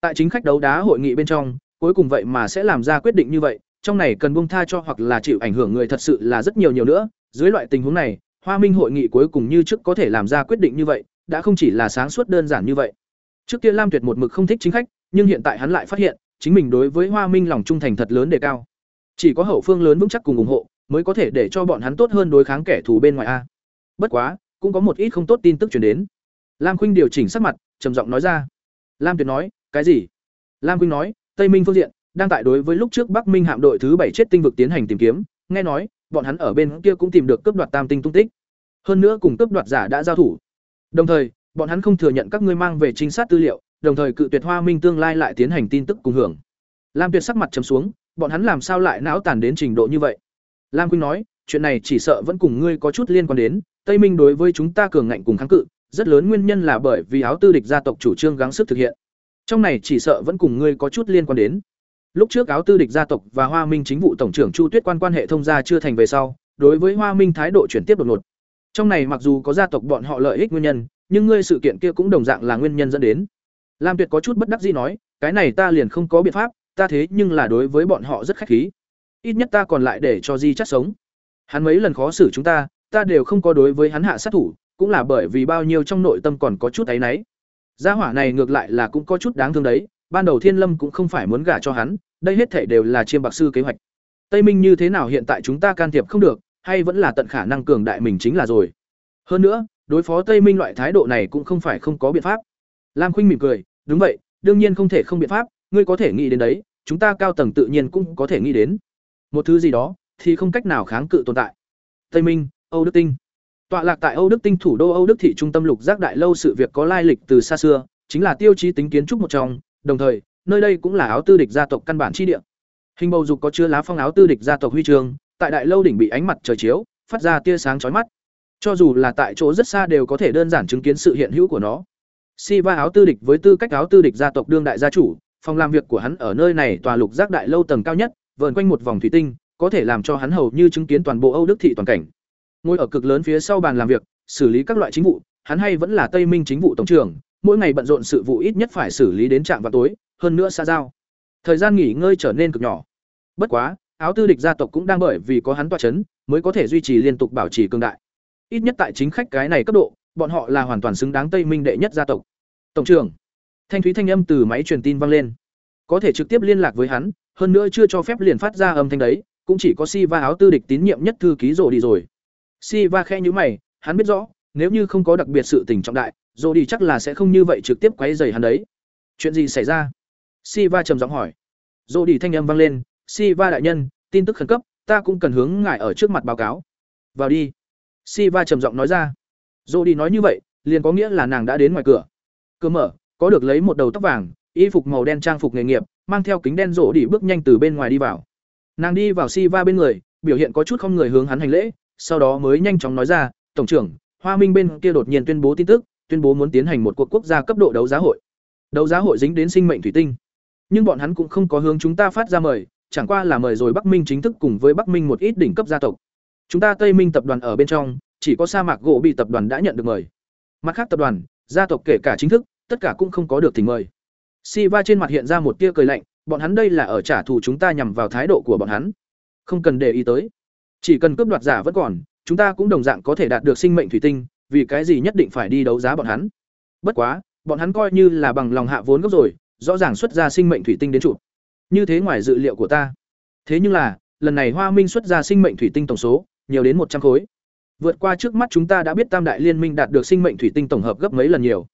Tại chính khách đấu đá hội nghị bên trong, cuối cùng vậy mà sẽ làm ra quyết định như vậy, trong này cần buông tha cho hoặc là chịu ảnh hưởng người thật sự là rất nhiều nhiều nữa, Dưới loại tình huống này, Hoa Minh hội nghị cuối cùng như trước có thể làm ra quyết định như vậy, đã không chỉ là sáng suốt đơn giản như vậy. Trước kia Lam Tuyệt một mực không thích chính khách, nhưng hiện tại hắn lại phát hiện, chính mình đối với Hoa Minh lòng trung thành thật lớn đề cao. Chỉ có hậu phương lớn vững chắc cùng ủng hộ, mới có thể để cho bọn hắn tốt hơn đối kháng kẻ thù bên ngoài a. Bất quá, cũng có một ít không tốt tin tức truyền đến. Lam Khuynh điều chỉnh sắc mặt, trầm giọng nói ra. Lam Tuyệt nói, "Cái gì?" Lam Khuynh nói, "Tây Minh phương diện đang tại đối với lúc trước Bắc Minh hạm đội thứ bảy chết tinh vực tiến hành tìm kiếm, nghe nói, bọn hắn ở bên kia cũng tìm được cướp đoạt tam tinh tung tích. Hơn nữa cùng cướp đoạt giả đã giao thủ. Đồng thời, bọn hắn không thừa nhận các ngươi mang về chính xác tư liệu, đồng thời cự tuyệt Hoa Minh tương lai lại tiến hành tin tức cùng hưởng. Lam Tuyệt sắc mặt trầm xuống, bọn hắn làm sao lại não tàn đến trình độ như vậy? Lam quynh nói, chuyện này chỉ sợ vẫn cùng ngươi có chút liên quan đến, Tây Minh đối với chúng ta cường ngạnh cùng kháng cự, rất lớn nguyên nhân là bởi vì áo tư địch gia tộc chủ trương gắng sức thực hiện. Trong này chỉ sợ vẫn cùng ngươi có chút liên quan đến. Lúc trước áo tư địch gia tộc và Hoa Minh chính vụ tổng trưởng Chu Tuyết quan quan hệ thông gia chưa thành về sau, đối với Hoa Minh thái độ chuyển tiếp đột ngột. Trong này mặc dù có gia tộc bọn họ lợi ích nguyên nhân, nhưng ngươi sự kiện kia cũng đồng dạng là nguyên nhân dẫn đến. Lam Tuyệt có chút bất đắc dĩ nói, cái này ta liền không có biện pháp, ta thế nhưng là đối với bọn họ rất khách khí. Ít nhất ta còn lại để cho Di chắc sống. Hắn mấy lần khó xử chúng ta, ta đều không có đối với hắn hạ sát thủ, cũng là bởi vì bao nhiêu trong nội tâm còn có chút ấy nấy. Gia hỏa này ngược lại là cũng có chút đáng thương đấy, ban đầu Thiên Lâm cũng không phải muốn gả cho hắn, đây hết thể đều là chiêm bạc sư kế hoạch. Tây Minh như thế nào hiện tại chúng ta can thiệp không được, hay vẫn là tận khả năng cường đại mình chính là rồi. Hơn nữa, đối phó Tây Minh loại thái độ này cũng không phải không có biện pháp. Lam Khuynh mỉm cười, đúng vậy, đương nhiên không thể không biện pháp, ngươi có thể nghĩ đến đấy, chúng ta cao tầng tự nhiên cũng có thể nghĩ đến. Một thứ gì đó thì không cách nào kháng cự tồn tại. Tây Minh, Âu Đức Tinh. Tọa lạc tại Âu Đức Tinh thủ đô Âu Đức thị trung tâm lục giác đại lâu sự việc có lai lịch từ xa xưa, chính là tiêu chí tính kiến trúc một trong, đồng thời, nơi đây cũng là áo tư địch gia tộc căn bản chi địa. Hình bầu dục có chứa lá phong áo tư địch gia tộc huy chương, tại đại lâu đỉnh bị ánh mặt trời chiếu, phát ra tia sáng chói mắt. Cho dù là tại chỗ rất xa đều có thể đơn giản chứng kiến sự hiện hữu của nó. Siva áo tư địch với tư cách áo tư địch gia tộc đương đại gia chủ, phòng làm việc của hắn ở nơi này tòa lục giác đại lâu tầng cao nhất, vờn quanh một vòng thủy tinh, có thể làm cho hắn hầu như chứng kiến toàn bộ Âu Đức thị toàn cảnh. Ngồi ở cực lớn phía sau bàn làm việc, xử lý các loại chính vụ, hắn hay vẫn là Tây Minh chính vụ tổng trưởng, mỗi ngày bận rộn sự vụ ít nhất phải xử lý đến trạm vào tối, hơn nữa xa giao. Thời gian nghỉ ngơi trở nên cực nhỏ. Bất quá, áo tư địch gia tộc cũng đang bởi vì có hắn tọa chấn, mới có thể duy trì liên tục bảo trì cường đại. Ít nhất tại chính khách cái này cấp độ, bọn họ là hoàn toàn xứng đáng Tây Minh đệ nhất gia tộc. Tổng trưởng, thanh thúy thanh âm từ máy truyền tin vang lên. Có thể trực tiếp liên lạc với hắn, hơn nữa chưa cho phép liền phát ra âm thanh đấy, cũng chỉ có Si Va áo tư địch tín nhiệm nhất thư ký rồ đi rồi. Si Va khẽ nhíu mày, hắn biết rõ, nếu như không có đặc biệt sự tình trọng đại, rồ đi chắc là sẽ không như vậy trực tiếp quấy rầy hắn đấy. Chuyện gì xảy ra? Si Va trầm giọng hỏi. Rồ đi thanh âm vang lên, Si Va đại nhân, tin tức khẩn cấp, ta cũng cần hướng ngài ở trước mặt báo cáo. Vào đi. Si Va trầm giọng nói ra. Rồ đi nói như vậy, liền có nghĩa là nàng đã đến ngoài cửa. Cửa mở, có được lấy một đầu tóc vàng, y phục màu đen trang phục nghề nghiệp, mang theo kính đen rổ đi bước nhanh từ bên ngoài đi vào. Nàng đi vào Si Va bên người, biểu hiện có chút không người hướng hắn hành lễ, sau đó mới nhanh chóng nói ra, "Tổng trưởng, Hoa Minh bên kia đột nhiên tuyên bố tin tức, tuyên bố muốn tiến hành một cuộc quốc gia cấp độ đấu giá hội. Đấu giá hội dính đến sinh mệnh thủy tinh. Nhưng bọn hắn cũng không có hướng chúng ta phát ra mời, chẳng qua là mời rồi Bắc Minh chính thức cùng với Bắc Minh một ít đỉnh cấp gia tộc. Chúng ta Tây Minh tập đoàn ở bên trong, chỉ có sa mạc gỗ bị tập đoàn đã nhận được mời. Mặt khác tập đoàn, gia tộc kể cả chính thức, tất cả cũng không có được thỉnh mời. Siva trên mặt hiện ra một tia cười lạnh, bọn hắn đây là ở trả thù chúng ta nhằm vào thái độ của bọn hắn. Không cần để ý tới. Chỉ cần cướp đoạt giả vẫn còn, chúng ta cũng đồng dạng có thể đạt được sinh mệnh thủy tinh, vì cái gì nhất định phải đi đấu giá bọn hắn. Bất quá, bọn hắn coi như là bằng lòng hạ vốn gốc rồi, rõ ràng xuất ra sinh mệnh thủy tinh đến chụp. Như thế ngoài dự liệu của ta. Thế nhưng là, lần này Hoa Minh xuất ra sinh mệnh thủy tinh tổng số, nhiều đến một trăm khối. Vượt qua trước mắt chúng ta đã biết Tam đại liên minh đạt được sinh mệnh thủy tinh tổng hợp gấp mấy lần nhiều.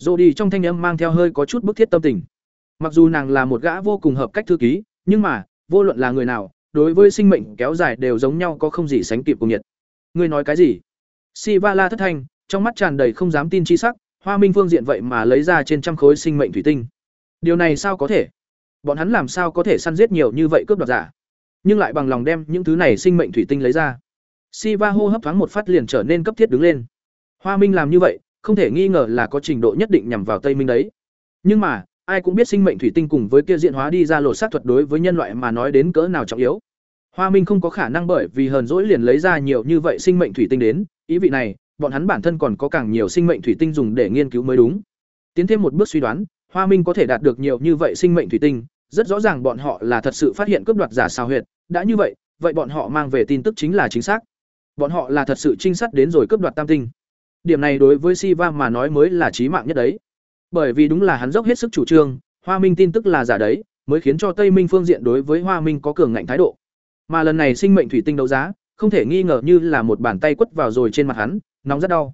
Jody trong thanh âm mang theo hơi có chút bức thiết tâm tình. Mặc dù nàng là một gã vô cùng hợp cách thư ký, nhưng mà, vô luận là người nào, đối với sinh mệnh kéo dài đều giống nhau có không gì sánh kịp cùng nhiệt. Ngươi nói cái gì? Sivala thất thanh, trong mắt tràn đầy không dám tin chi sắc, Hoa Minh phương diện vậy mà lấy ra trên trăm khối sinh mệnh thủy tinh. Điều này sao có thể? Bọn hắn làm sao có thể săn giết nhiều như vậy cướp đoạt giả? Nhưng lại bằng lòng đem những thứ này sinh mệnh thủy tinh lấy ra. Siva hô hấp thoáng một phát liền trở nên cấp thiết đứng lên. Hoa Minh làm như vậy, không thể nghi ngờ là có trình độ nhất định nhằm vào Tây Minh đấy. Nhưng mà, ai cũng biết sinh mệnh thủy tinh cùng với kia diện hóa đi ra lột xác thuật đối với nhân loại mà nói đến cỡ nào trọng yếu. Hoa Minh không có khả năng bởi vì hờn dỗi liền lấy ra nhiều như vậy sinh mệnh thủy tinh đến, ý vị này, bọn hắn bản thân còn có càng nhiều sinh mệnh thủy tinh dùng để nghiên cứu mới đúng. Tiến thêm một bước suy đoán, Hoa Minh có thể đạt được nhiều như vậy sinh mệnh thủy tinh, rất rõ ràng bọn họ là thật sự phát hiện cướp đoạt giả sao huyệt, đã như vậy, vậy bọn họ mang về tin tức chính là chính xác. Bọn họ là thật sự trinh sát đến rồi cướp đoạt tam tinh. Điểm này đối với Siva mà nói mới là chí mạng nhất đấy. Bởi vì đúng là hắn dốc hết sức chủ trương, Hoa Minh tin tức là giả đấy, mới khiến cho Tây Minh phương diện đối với Hoa Minh có cường ngạnh thái độ. Mà lần này sinh mệnh thủy tinh đấu giá, không thể nghi ngờ như là một bàn tay quất vào rồi trên mặt hắn, nóng rất đau.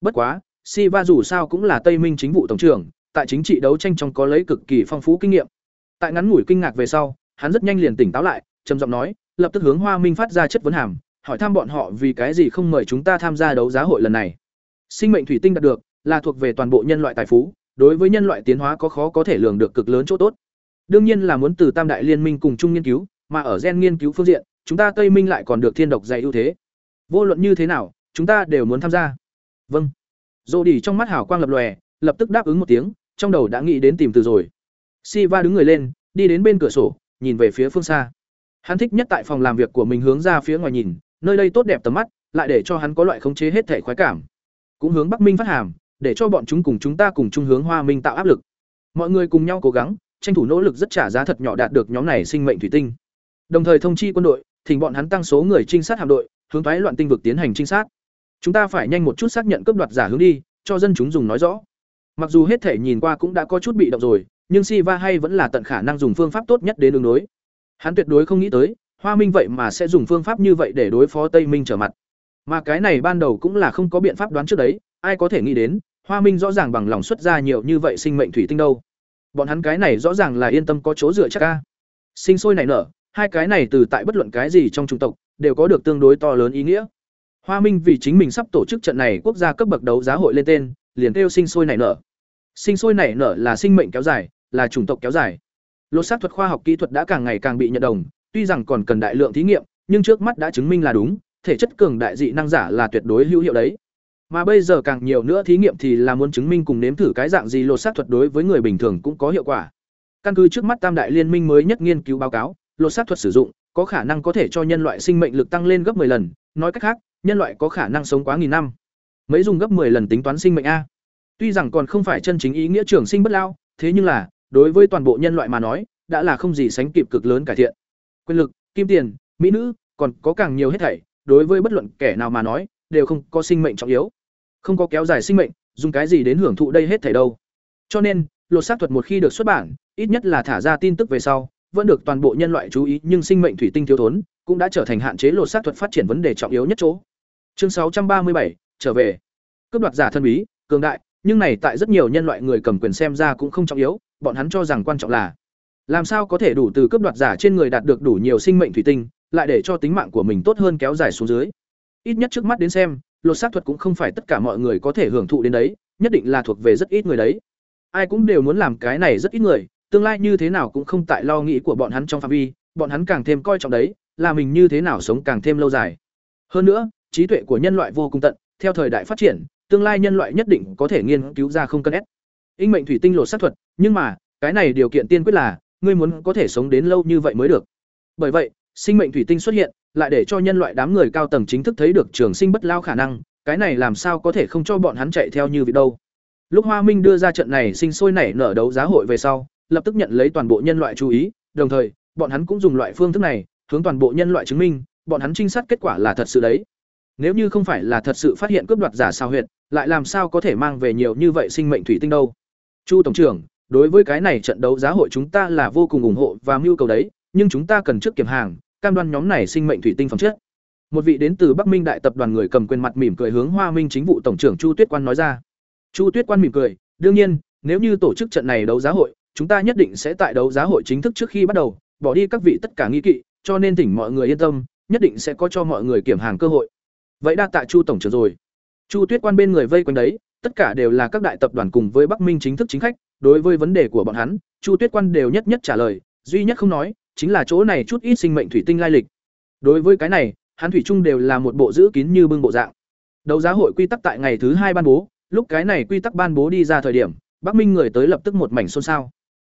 Bất quá, Siva dù sao cũng là Tây Minh chính vụ tổng trưởng, tại chính trị đấu tranh trong có lấy cực kỳ phong phú kinh nghiệm. Tại ngắn ngủi kinh ngạc về sau, hắn rất nhanh liền tỉnh táo lại, trầm giọng nói, lập tức hướng Hoa Minh phát ra chất vấn hàm, hỏi thăm bọn họ vì cái gì không mời chúng ta tham gia đấu giá hội lần này. Sinh mệnh thủy tinh đạt được là thuộc về toàn bộ nhân loại tài phú, đối với nhân loại tiến hóa có khó có thể lường được cực lớn chỗ tốt. Đương nhiên là muốn từ Tam đại liên minh cùng chung nghiên cứu, mà ở gen nghiên cứu phương diện, chúng ta Tây Minh lại còn được thiên độc dày ưu thế. Vô luận như thế nào, chúng ta đều muốn tham gia. Vâng. Dô đỉ trong mắt hào quang lập lòe, lập tức đáp ứng một tiếng, trong đầu đã nghĩ đến tìm từ rồi. Siva đứng người lên, đi đến bên cửa sổ, nhìn về phía phương xa. Hắn thích nhất tại phòng làm việc của mình hướng ra phía ngoài nhìn, nơi đây tốt đẹp tầm mắt, lại để cho hắn có loại khống chế hết thể khoái cảm. Cũng hướng Bắc Minh phát hàm, để cho bọn chúng cùng chúng ta cùng chung hướng Hoa Minh tạo áp lực. Mọi người cùng nhau cố gắng, tranh thủ nỗ lực rất trả giá thật nhỏ đạt được nhóm này sinh mệnh thủy tinh. Đồng thời thông chi quân đội, thỉnh bọn hắn tăng số người trinh sát hạm đội, hướng toái loạn tinh vực tiến hành trinh sát. Chúng ta phải nhanh một chút xác nhận cướp đoạt giả hướng đi, cho dân chúng dùng nói rõ. Mặc dù hết thể nhìn qua cũng đã có chút bị động rồi, nhưng Siva hay vẫn là tận khả năng dùng phương pháp tốt nhất đến ứng đối. Hắn tuyệt đối không nghĩ tới, Hoa Minh vậy mà sẽ dùng phương pháp như vậy để đối phó Tây Minh trở mặt. Mà cái này ban đầu cũng là không có biện pháp đoán trước đấy, ai có thể nghĩ đến, Hoa Minh rõ ràng bằng lòng xuất ra nhiều như vậy sinh mệnh thủy tinh đâu. Bọn hắn cái này rõ ràng là yên tâm có chỗ dựa chắc a. Sinh sôi nảy nở, hai cái này từ tại bất luận cái gì trong chủng tộc đều có được tương đối to lớn ý nghĩa. Hoa Minh vì chính mình sắp tổ chức trận này quốc gia cấp bậc đấu giá hội lên tên, liền kêu sinh sôi nảy nở. Sinh sôi nảy nở là sinh mệnh kéo dài, là chủng tộc kéo dài. Lột xác thuật khoa học kỹ thuật đã càng ngày càng bị nhận đồng, tuy rằng còn cần đại lượng thí nghiệm, nhưng trước mắt đã chứng minh là đúng, thể chất cường đại dị năng giả là tuyệt đối hữu hiệu đấy. Mà bây giờ càng nhiều nữa thí nghiệm thì là muốn chứng minh cùng nếm thử cái dạng gì lột xác thuật đối với người bình thường cũng có hiệu quả. Căn cứ trước mắt Tam đại liên minh mới nhất nghiên cứu báo cáo, lột xác thuật sử dụng có khả năng có thể cho nhân loại sinh mệnh lực tăng lên gấp 10 lần, nói cách khác, nhân loại có khả năng sống quá nghìn năm. Mấy dùng gấp 10 lần tính toán sinh mệnh a. Tuy rằng còn không phải chân chính ý nghĩa trường sinh bất lao, thế nhưng là, đối với toàn bộ nhân loại mà nói, đã là không gì sánh kịp cực lớn cải thiện. Quyền lực, kim tiền, mỹ nữ, còn có càng nhiều hết thảy, đối với bất luận kẻ nào mà nói, đều không có sinh mệnh trọng yếu. Không có kéo dài sinh mệnh, dùng cái gì đến hưởng thụ đây hết thảy đâu. Cho nên, lột xác thuật một khi được xuất bản, ít nhất là thả ra tin tức về sau, vẫn được toàn bộ nhân loại chú ý, nhưng sinh mệnh thủy tinh thiếu thốn, cũng đã trở thành hạn chế lột xác thuật phát triển vấn đề trọng yếu nhất chỗ. Chương 637, trở về. Cướp đoạt giả thân bí, cường đại, nhưng này tại rất nhiều nhân loại người cầm quyền xem ra cũng không trọng yếu, bọn hắn cho rằng quan trọng là làm sao có thể đủ từ cướp đoạt giả trên người đạt được đủ nhiều sinh mệnh thủy tinh, lại để cho tính mạng của mình tốt hơn kéo dài xuống dưới. Ít nhất trước mắt đến xem, lột xác thuật cũng không phải tất cả mọi người có thể hưởng thụ đến đấy, nhất định là thuộc về rất ít người đấy. Ai cũng đều muốn làm cái này rất ít người, tương lai như thế nào cũng không tại lo nghĩ của bọn hắn trong phạm vi, bọn hắn càng thêm coi trọng đấy, là mình như thế nào sống càng thêm lâu dài. Hơn nữa, trí tuệ của nhân loại vô cùng tận, theo thời đại phát triển, tương lai nhân loại nhất định có thể nghiên cứu ra không cân ép. in mệnh thủy tinh lột xác thuật, nhưng mà, cái này điều kiện tiên quyết là ngươi muốn có thể sống đến lâu như vậy mới được. Bởi vậy, sinh mệnh thủy tinh xuất hiện, lại để cho nhân loại đám người cao tầng chính thức thấy được trường sinh bất lao khả năng, cái này làm sao có thể không cho bọn hắn chạy theo như vậy đâu. Lúc Hoa Minh đưa ra trận này sinh sôi nảy nở đấu giá hội về sau, lập tức nhận lấy toàn bộ nhân loại chú ý, đồng thời, bọn hắn cũng dùng loại phương thức này, hướng toàn bộ nhân loại chứng minh, bọn hắn trinh sát kết quả là thật sự đấy. Nếu như không phải là thật sự phát hiện cướp đoạt giả sao huyệt, lại làm sao có thể mang về nhiều như vậy sinh mệnh thủy tinh đâu? Chu tổng trưởng, đối với cái này trận đấu giá hội chúng ta là vô cùng ủng hộ và mưu cầu đấy, nhưng chúng ta cần trước kiểm hàng, cam đoan nhóm này sinh mệnh thủy tinh phẩm chất. Một vị đến từ Bắc Minh đại tập đoàn người cầm quyền mặt mỉm cười hướng Hoa Minh chính vụ tổng trưởng Chu Tuyết Quan nói ra. Chu Tuyết Quan mỉm cười, đương nhiên, nếu như tổ chức trận này đấu giá hội, chúng ta nhất định sẽ tại đấu giá hội chính thức trước khi bắt đầu, bỏ đi các vị tất cả nghi kỵ, cho nên thỉnh mọi người yên tâm, nhất định sẽ có cho mọi người kiểm hàng cơ hội. Vậy đa tạ Chu tổng trưởng rồi. Chu Tuyết Quan bên người vây quanh đấy, tất cả đều là các đại tập đoàn cùng với Bắc Minh chính thức chính khách, đối với vấn đề của bọn hắn, Chu Tuyết Quan đều nhất nhất trả lời, duy nhất không nói, chính là chỗ này chút ít sinh mệnh thủy tinh lai lịch. Đối với cái này, hắn thủy chung đều là một bộ giữ kín như bưng bộ dạng. Đấu giá hội quy tắc tại ngày thứ hai ban bố, lúc cái này quy tắc ban bố đi ra thời điểm, Bắc Minh người tới lập tức một mảnh xôn xao.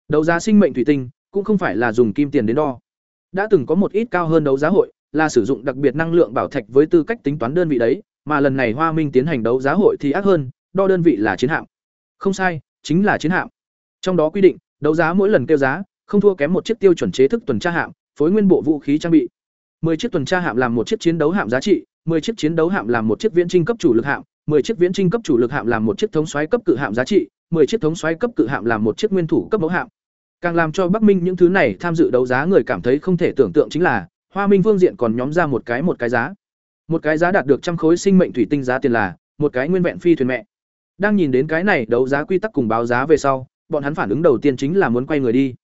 Đấu giá sinh mệnh thủy tinh cũng không phải là dùng kim tiền đến đo. Đã từng có một ít cao hơn đấu giá hội, là sử dụng đặc biệt năng lượng bảo thạch với tư cách tính toán đơn vị đấy, mà lần này Hoa Minh tiến hành đấu giá hội thì ác hơn, đo đơn vị là chiến hạm. Không sai, chính là chiến hạm. Trong đó quy định, đấu giá mỗi lần kêu giá, không thua kém một chiếc tiêu chuẩn chế thức tuần tra hạm, phối nguyên bộ vũ khí trang bị. 10 chiếc tuần tra hạm làm một chiếc chiến đấu hạm giá trị, 10 chiếc chiến đấu hạm làm một chiếc viễn trinh cấp chủ lực hạm, 10 chiếc viễn trinh cấp chủ lực hạm làm một chiếc thống soái cấp cự hạm giá trị, 10 chiếc thống soái cấp cự hạm làm một chiếc nguyên thủ cấp mẫu hạm. Càng làm cho Bắc Minh những thứ này tham dự đấu giá người cảm thấy không thể tưởng tượng chính là, Hoa Minh Vương diện còn nhóm ra một cái một cái giá. Một cái giá đạt được trăm khối sinh mệnh thủy tinh giá tiền là, một cái nguyên vẹn phi thuyền mẹ. Đang nhìn đến cái này đấu giá quy tắc cùng báo giá về sau, bọn hắn phản ứng đầu tiên chính là muốn quay người đi.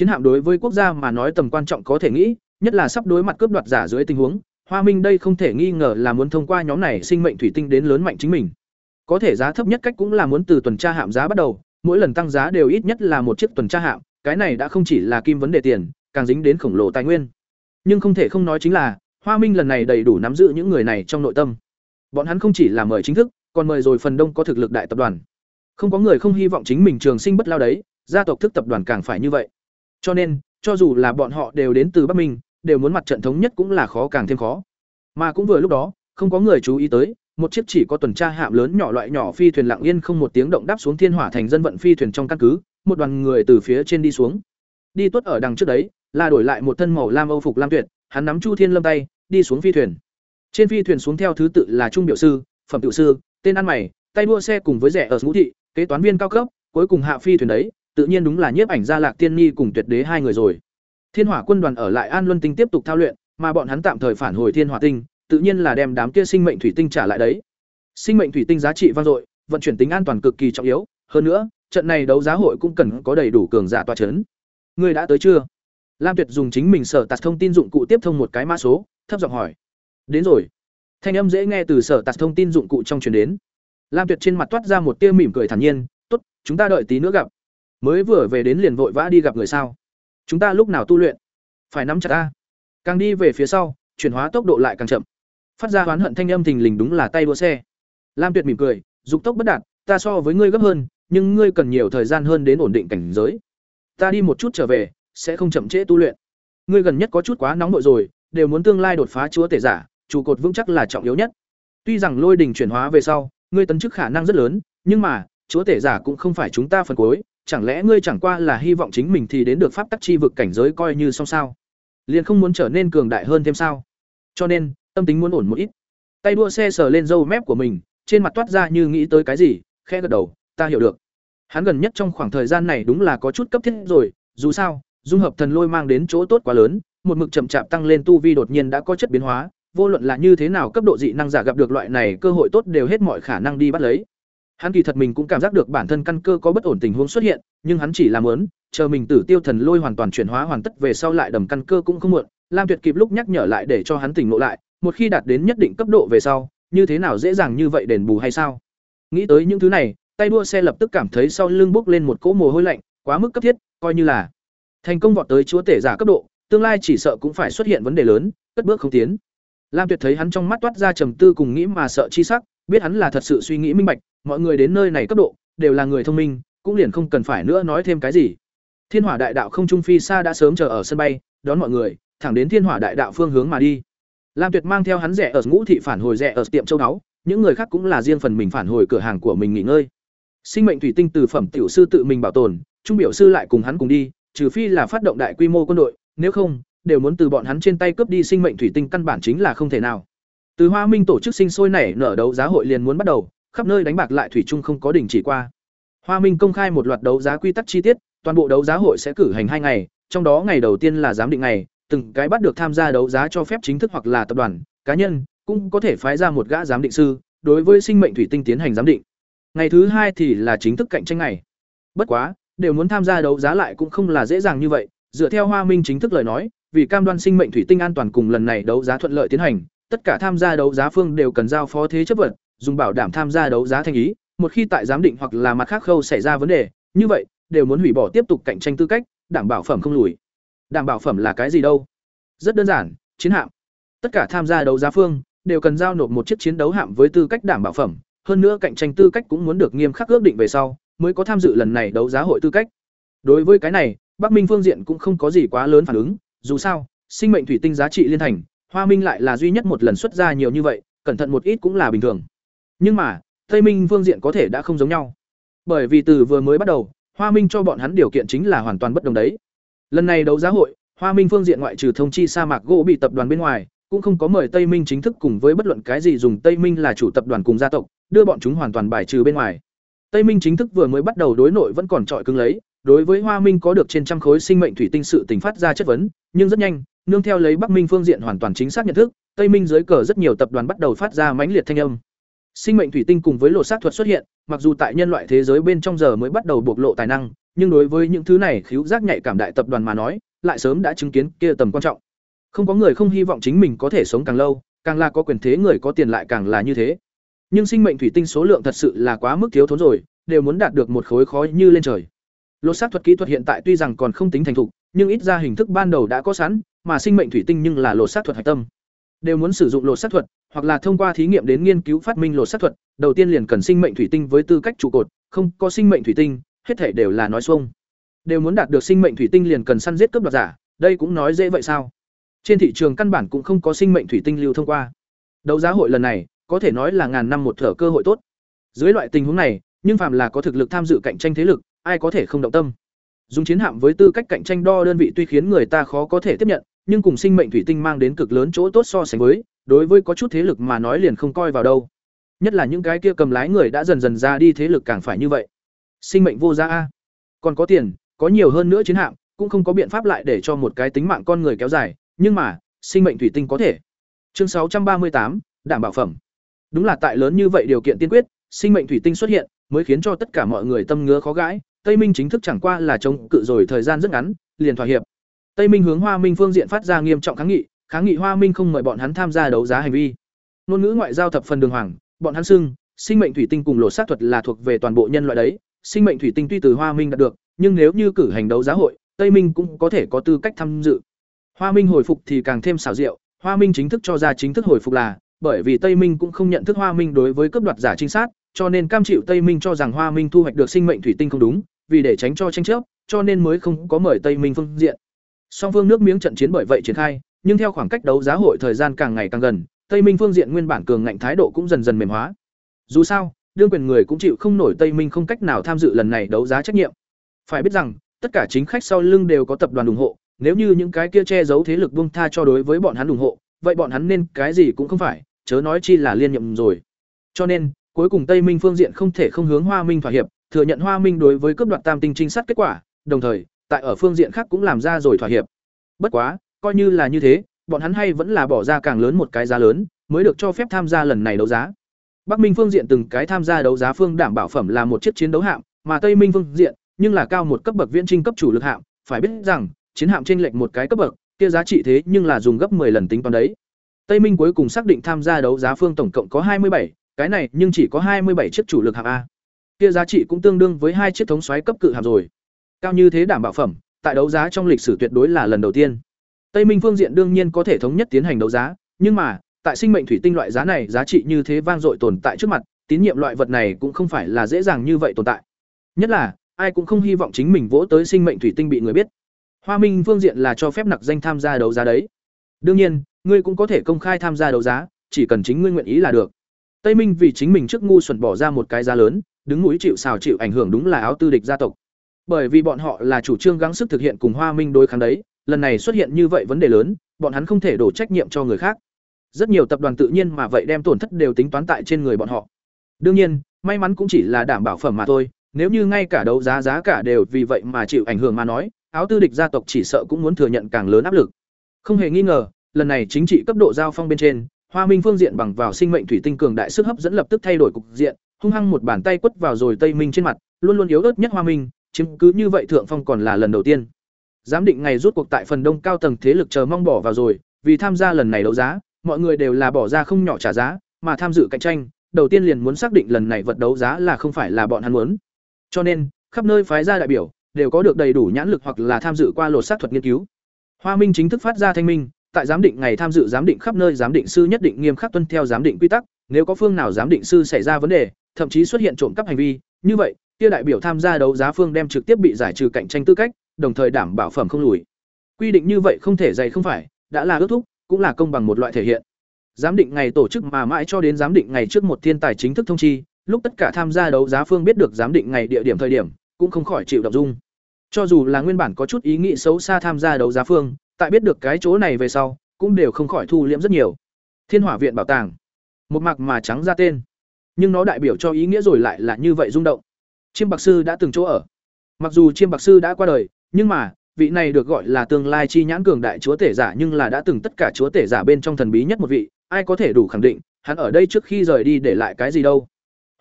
Chiến hạm đối với quốc gia mà nói tầm quan trọng có thể nghĩ, nhất là sắp đối mặt cướp đoạt giả dưới tình huống, Hoa Minh đây không thể nghi ngờ là muốn thông qua nhóm này sinh mệnh thủy tinh đến lớn mạnh chính mình. Có thể giá thấp nhất cách cũng là muốn từ tuần tra hạm giá bắt đầu, mỗi lần tăng giá đều ít nhất là một chiếc tuần tra hạm, cái này đã không chỉ là kim vấn đề tiền, càng dính đến khổng lồ tài nguyên. Nhưng không thể không nói chính là, Hoa Minh lần này đầy đủ nắm giữ những người này trong nội tâm. Bọn hắn không chỉ là mời chính thức, còn mời rồi phần đông có thực lực đại tập đoàn. Không có người không hy vọng chính mình trường sinh bất lao đấy, gia tộc thức tập đoàn càng phải như vậy. Cho nên, cho dù là bọn họ đều đến từ Bắc Minh, đều muốn mặt trận thống nhất cũng là khó càng thêm khó. Mà cũng vừa lúc đó, không có người chú ý tới, một chiếc chỉ có tuần tra hạm lớn nhỏ loại nhỏ phi thuyền lặng yên không một tiếng động đáp xuống thiên hỏa thành dân vận phi thuyền trong căn cứ, một đoàn người từ phía trên đi xuống. Đi tuất ở đằng trước đấy, là đổi lại một thân màu lam âu phục lam tuyệt, hắn nắm Chu Thiên Lâm tay, đi xuống phi thuyền. Trên phi thuyền xuống theo thứ tự là trung biểu sư, phẩm tiểu sư, tên ăn mày, tay đua xe cùng với rẻ ở ngũ thị, kế toán viên cao cấp, cuối cùng hạ phi thuyền đấy, tự nhiên đúng là nhiếp ảnh gia Lạc Tiên Nhi cùng Tuyệt Đế hai người rồi. Thiên Hỏa quân đoàn ở lại An Luân Tinh tiếp tục thao luyện, mà bọn hắn tạm thời phản hồi Thiên Hỏa Tinh, tự nhiên là đem đám kia sinh mệnh thủy tinh trả lại đấy. Sinh mệnh thủy tinh giá trị vang dội, vận chuyển tính an toàn cực kỳ trọng yếu, hơn nữa, trận này đấu giá hội cũng cần có đầy đủ cường giả tọa chấn. Ngươi đã tới chưa? Lam Tuyệt dùng chính mình sở tạt thông tin dụng cụ tiếp thông một cái mã số, thấp giọng hỏi. Đến rồi. Thanh âm dễ nghe từ sở tạt thông tin dụng cụ trong truyền đến. Lam Tuyệt trên mặt toát ra một tia mỉm cười thản nhiên, "Tốt, chúng ta đợi tí nữa gặp." Mới vừa về đến liền vội vã đi gặp người sao? Chúng ta lúc nào tu luyện? Phải nắm chặt ta. Càng đi về phía sau, chuyển hóa tốc độ lại càng chậm. Phát ra oán hận thanh âm thình lình đúng là tay đua xe. Lam Tuyệt mỉm cười, dục tốc bất đạt, ta so với ngươi gấp hơn, nhưng ngươi cần nhiều thời gian hơn đến ổn định cảnh giới. Ta đi một chút trở về, sẽ không chậm trễ tu luyện. Ngươi gần nhất có chút quá nóng nội rồi, đều muốn tương lai đột phá chúa tể giả, trụ cột vững chắc là trọng yếu nhất. Tuy rằng lôi đình chuyển hóa về sau, ngươi tấn chức khả năng rất lớn, nhưng mà, chúa tể giả cũng không phải chúng ta phần cuối, chẳng lẽ ngươi chẳng qua là hy vọng chính mình thì đến được pháp tắc chi vực cảnh giới coi như xong sao? Liền không muốn trở nên cường đại hơn thêm sao? Cho nên, tâm tính muốn ổn một ít. Tay đua xe sờ lên râu mép của mình, trên mặt toát ra như nghĩ tới cái gì, khẽ gật đầu, ta hiểu được. Hắn gần nhất trong khoảng thời gian này đúng là có chút cấp thiết rồi, dù sao, dung hợp thần lôi mang đến chỗ tốt quá lớn, một mực chậm chạp tăng lên tu vi đột nhiên đã có chất biến hóa, vô luận là như thế nào cấp độ dị năng giả gặp được loại này cơ hội tốt đều hết mọi khả năng đi bắt lấy. Hắn kỳ thật mình cũng cảm giác được bản thân căn cơ có bất ổn tình huống xuất hiện, nhưng hắn chỉ làm muốn, chờ mình tử tiêu thần lôi hoàn toàn chuyển hóa hoàn tất về sau lại đầm căn cơ cũng không muộn. Lam Tuyệt kịp lúc nhắc nhở lại để cho hắn tỉnh ngộ lại, một khi đạt đến nhất định cấp độ về sau, như thế nào dễ dàng như vậy đền bù hay sao? Nghĩ tới những thứ này, tay đua xe lập tức cảm thấy sau lưng bốc lên một cỗ mồ hôi lạnh, quá mức cấp thiết, coi như là thành công vọt tới chúa tể giả cấp độ, tương lai chỉ sợ cũng phải xuất hiện vấn đề lớn, cất bước không tiến. Lam Tuyệt thấy hắn trong mắt toát ra trầm tư cùng nghĩ mà sợ chi sắc, biết hắn là thật sự suy nghĩ minh bạch, mọi người đến nơi này cấp độ đều là người thông minh, cũng liền không cần phải nữa nói thêm cái gì. Thiên Hỏa Đại Đạo không trung phi xa đã sớm chờ ở sân bay, đón mọi người, thẳng đến Thiên Hỏa Đại Đạo phương hướng mà đi. Lam Tuyệt mang theo hắn rẻ ở ngũ thị phản hồi rẻ ở tiệm châu đáo, những người khác cũng là riêng phần mình phản hồi cửa hàng của mình nghỉ ngơi. Sinh mệnh thủy tinh từ phẩm tiểu sư tự mình bảo tồn, trung biểu sư lại cùng hắn cùng đi, trừ phi là phát động đại quy mô quân đội, nếu không, đều muốn từ bọn hắn trên tay cướp đi sinh mệnh thủy tinh căn bản chính là không thể nào. Từ Hoa Minh tổ chức sinh sôi nảy nở đấu giá hội liền muốn bắt đầu, khắp nơi đánh bạc lại thủy chung không có đình chỉ qua. Hoa Minh công khai một loạt đấu giá quy tắc chi tiết, toàn bộ đấu giá hội sẽ cử hành hai ngày, trong đó ngày đầu tiên là giám định ngày, từng cái bắt được tham gia đấu giá cho phép chính thức hoặc là tập đoàn, cá nhân, cũng có thể phái ra một gã giám định sư, đối với sinh mệnh thủy tinh tiến hành giám định. Ngày thứ hai thì là chính thức cạnh tranh ngày. Bất quá, đều muốn tham gia đấu giá lại cũng không là dễ dàng như vậy, dựa theo Hoa Minh chính thức lời nói, vì cam đoan sinh mệnh thủy tinh an toàn cùng lần này đấu giá thuận lợi tiến hành, tất cả tham gia đấu giá phương đều cần giao phó thế chấp vật, dùng bảo đảm tham gia đấu giá thành ý, một khi tại giám định hoặc là mặt khác khâu xảy ra vấn đề, như vậy, đều muốn hủy bỏ tiếp tục cạnh tranh tư cách, đảm bảo phẩm không lùi. Đảm bảo phẩm là cái gì đâu? Rất đơn giản, chiến hạm. Tất cả tham gia đấu giá phương đều cần giao nộp một chiếc chiến đấu hạm với tư cách đảm bảo phẩm, hơn nữa cạnh tranh tư cách cũng muốn được nghiêm khắc ước định về sau, mới có tham dự lần này đấu giá hội tư cách. Đối với cái này, Bắc Minh phương diện cũng không có gì quá lớn phản ứng, dù sao, sinh mệnh thủy tinh giá trị liên thành, Hoa Minh lại là duy nhất một lần xuất ra nhiều như vậy, cẩn thận một ít cũng là bình thường. Nhưng mà, Tây Minh phương diện có thể đã không giống nhau. Bởi vì từ vừa mới bắt đầu, Hoa Minh cho bọn hắn điều kiện chính là hoàn toàn bất đồng đấy. Lần này đấu giá hội, Hoa Minh phương diện ngoại trừ thông chi sa mạc gỗ bị tập đoàn bên ngoài, cũng không có mời Tây Minh chính thức cùng với bất luận cái gì dùng Tây Minh là chủ tập đoàn cùng gia tộc, đưa bọn chúng hoàn toàn bài trừ bên ngoài. Tây Minh chính thức vừa mới bắt đầu đối nội vẫn còn trọi cứng lấy, đối với Hoa Minh có được trên trăm khối sinh mệnh thủy tinh sự tình phát ra chất vấn, nhưng rất nhanh, nương theo lấy Bắc Minh phương diện hoàn toàn chính xác nhận thức, Tây Minh dưới cờ rất nhiều tập đoàn bắt đầu phát ra mãnh liệt thanh âm. Sinh mệnh thủy tinh cùng với lộ sát thuật xuất hiện, mặc dù tại nhân loại thế giới bên trong giờ mới bắt đầu bộc lộ tài năng, nhưng đối với những thứ này khiếu giác nhạy cảm đại tập đoàn mà nói, lại sớm đã chứng kiến kia tầm quan trọng. Không có người không hy vọng chính mình có thể sống càng lâu, càng là có quyền thế người có tiền lại càng là như thế. Nhưng sinh mệnh thủy tinh số lượng thật sự là quá mức thiếu thốn rồi, đều muốn đạt được một khối khói như lên trời. Lột xác thuật kỹ thuật hiện tại tuy rằng còn không tính thành thục, nhưng ít ra hình thức ban đầu đã có sẵn, mà sinh mệnh thủy tinh nhưng là lột xác thuật hạch tâm. Đều muốn sử dụng lột xác thuật, hoặc là thông qua thí nghiệm đến nghiên cứu phát minh lột xác thuật, đầu tiên liền cần sinh mệnh thủy tinh với tư cách trụ cột, không có sinh mệnh thủy tinh, hết thể đều là nói xuông. Đều muốn đạt được sinh mệnh thủy tinh liền cần săn giết cướp đoạt giả, đây cũng nói dễ vậy sao? Trên thị trường căn bản cũng không có sinh mệnh thủy tinh lưu thông qua. Đấu giá hội lần này, có thể nói là ngàn năm một thở cơ hội tốt. Dưới loại tình huống này, nhưng phàm là có thực lực tham dự cạnh tranh thế lực, ai có thể không động tâm. Dùng chiến hạm với tư cách cạnh tranh đo đơn vị tuy khiến người ta khó có thể tiếp nhận, nhưng cùng sinh mệnh thủy tinh mang đến cực lớn chỗ tốt so sánh với, đối với có chút thế lực mà nói liền không coi vào đâu. Nhất là những cái kia cầm lái người đã dần dần ra đi thế lực càng phải như vậy. Sinh mệnh vô giá a. Còn có tiền, có nhiều hơn nữa chiến hạm, cũng không có biện pháp lại để cho một cái tính mạng con người kéo dài, nhưng mà, sinh mệnh thủy tinh có thể. Chương 638, đảm bảo phẩm. Đúng là tại lớn như vậy điều kiện tiên quyết, sinh mệnh thủy tinh xuất hiện, mới khiến cho tất cả mọi người tâm ngứa khó gãi, Tây Minh chính thức chẳng qua là chống cự rồi thời gian rất ngắn, liền thỏa hiệp. Tây Minh hướng Hoa Minh phương diện phát ra nghiêm trọng kháng nghị, kháng nghị Hoa Minh không mời bọn hắn tham gia đấu giá hành vi. Ngôn ngữ ngoại giao thập phần đường hoàng, bọn hắn xưng, sinh mệnh thủy tinh cùng lộ sát thuật là thuộc về toàn bộ nhân loại đấy, sinh mệnh thủy tinh tuy từ Hoa Minh đạt được, nhưng nếu như cử hành đấu giá hội, Tây Minh cũng có thể có tư cách tham dự. Hoa Minh hồi phục thì càng thêm xảo diệu, Hoa Minh chính thức cho ra chính thức hồi phục là, bởi vì Tây Minh cũng không nhận thức Hoa Minh đối với cấp đoạt giả trinh sát, cho nên cam chịu Tây Minh cho rằng Hoa Minh thu hoạch được sinh mệnh thủy tinh không đúng, vì để tránh cho tranh chấp, cho nên mới không có mời Tây Minh phương diện. Song phương nước miếng trận chiến bởi vậy triển khai, nhưng theo khoảng cách đấu giá hội thời gian càng ngày càng gần, Tây Minh phương diện nguyên bản cường ngạnh thái độ cũng dần dần mềm hóa. Dù sao, đương quyền người cũng chịu không nổi Tây Minh không cách nào tham dự lần này đấu giá trách nhiệm. Phải biết rằng, tất cả chính khách sau lưng đều có tập đoàn ủng hộ, nếu như những cái kia che giấu thế lực buông tha cho đối với bọn hắn ủng hộ, vậy bọn hắn nên cái gì cũng không phải, chớ nói chi là liên nhậm rồi. Cho nên, cuối cùng Tây Minh phương diện không thể không hướng Hoa Minh thỏa hiệp, thừa nhận Hoa Minh đối với cướp đoạt Tam tinh trinh sát kết quả, đồng thời, tại ở phương diện khác cũng làm ra rồi thỏa hiệp. Bất quá, coi như là như thế, bọn hắn hay vẫn là bỏ ra càng lớn một cái giá lớn, mới được cho phép tham gia lần này đấu giá. Bắc Minh phương diện từng cái tham gia đấu giá phương đảm bảo phẩm là một chiếc chiến đấu hạm, mà Tây Minh phương diện nhưng là cao một cấp bậc viễn trinh cấp chủ lực hạm, phải biết rằng, chiến hạm chênh lệch một cái cấp bậc, kia giá trị thế nhưng là dùng gấp 10 lần tính toán đấy. Tây Minh cuối cùng xác định tham gia đấu giá phương tổng cộng có 27, cái này nhưng chỉ có 27 chiếc chủ lực hạng A. Kia giá trị cũng tương đương với hai chiếc thống xoáy cấp cự hàm rồi. Cao như thế đảm bảo phẩm, tại đấu giá trong lịch sử tuyệt đối là lần đầu tiên. Tây Minh phương diện đương nhiên có thể thống nhất tiến hành đấu giá, nhưng mà, tại sinh mệnh thủy tinh loại giá này giá trị như thế vang dội tồn tại trước mặt, tín nhiệm loại vật này cũng không phải là dễ dàng như vậy tồn tại. Nhất là, ai cũng không hy vọng chính mình vỗ tới sinh mệnh thủy tinh bị người biết. Hoa Minh phương diện là cho phép nặc danh tham gia đấu giá đấy. Đương nhiên, ngươi cũng có thể công khai tham gia đấu giá, chỉ cần chính ngươi nguyện ý là được. Tây Minh vì chính mình trước ngu xuẩn bỏ ra một cái giá lớn, đứng mũi chịu sào chịu ảnh hưởng đúng là áo tư địch gia tộc. Bởi vì bọn họ là chủ trương gắng sức thực hiện cùng Hoa Minh đối kháng đấy, lần này xuất hiện như vậy vấn đề lớn, bọn hắn không thể đổ trách nhiệm cho người khác. Rất nhiều tập đoàn tự nhiên mà vậy đem tổn thất đều tính toán tại trên người bọn họ. Đương nhiên, may mắn cũng chỉ là đảm bảo phẩm mà thôi, nếu như ngay cả đấu giá giá cả đều vì vậy mà chịu ảnh hưởng mà nói, áo tư địch gia tộc chỉ sợ cũng muốn thừa nhận càng lớn áp lực. Không hề nghi ngờ, lần này chính trị cấp độ giao phong bên trên, Hoa Minh phương diện bằng vào sinh mệnh thủy tinh cường đại sức hấp dẫn lập tức thay đổi cục diện, hung hăng một bàn tay quất vào rồi Tây Minh trên mặt, luôn luôn yếu ớt nhất Hoa Minh, chiếm cứ như vậy thượng phong còn là lần đầu tiên. Giám định ngày rút cuộc tại phần đông cao tầng thế lực chờ mong bỏ vào rồi, vì tham gia lần này đấu giá, mọi người đều là bỏ ra không nhỏ trả giá, mà tham dự cạnh tranh, đầu tiên liền muốn xác định lần này vật đấu giá là không phải là bọn hắn muốn. Cho nên, khắp nơi phái ra đại biểu đều có được đầy đủ nhãn lực hoặc là tham dự qua lột xác thuật nghiên cứu. Hoa Minh chính thức phát ra thanh minh, tại giám định ngày tham dự giám định khắp nơi giám định sư nhất định nghiêm khắc tuân theo giám định quy tắc, nếu có phương nào giám định sư xảy ra vấn đề, thậm chí xuất hiện trộm cắp hành vi, như vậy, kia đại biểu tham gia đấu giá phương đem trực tiếp bị giải trừ cạnh tranh tư cách, đồng thời đảm bảo phẩm không lùi. Quy định như vậy không thể dày không phải, đã là ước thúc, cũng là công bằng một loại thể hiện. Giám định ngày tổ chức mà mãi cho đến giám định ngày trước một thiên tài chính thức thông chi, lúc tất cả tham gia đấu giá phương biết được giám định ngày địa điểm thời điểm, cũng không khỏi chịu động dung. Cho dù là nguyên bản có chút ý nghĩ xấu xa tham gia đấu giá phương, tại biết được cái chỗ này về sau, cũng đều không khỏi thu liễm rất nhiều. Thiên hỏa viện bảo tàng. Một mạc mà trắng ra tên. Nhưng nó đại biểu cho ý nghĩa rồi lại là như vậy rung động. Chiêm bạc sư đã từng chỗ ở. Mặc dù chiêm bạc sư đã qua đời nhưng mà vị này được gọi là tương lai chi nhãn cường đại chúa tể giả nhưng là đã từng tất cả chúa tể giả bên trong thần bí nhất một vị ai có thể đủ khẳng định hắn ở đây trước khi rời đi để lại cái gì đâu.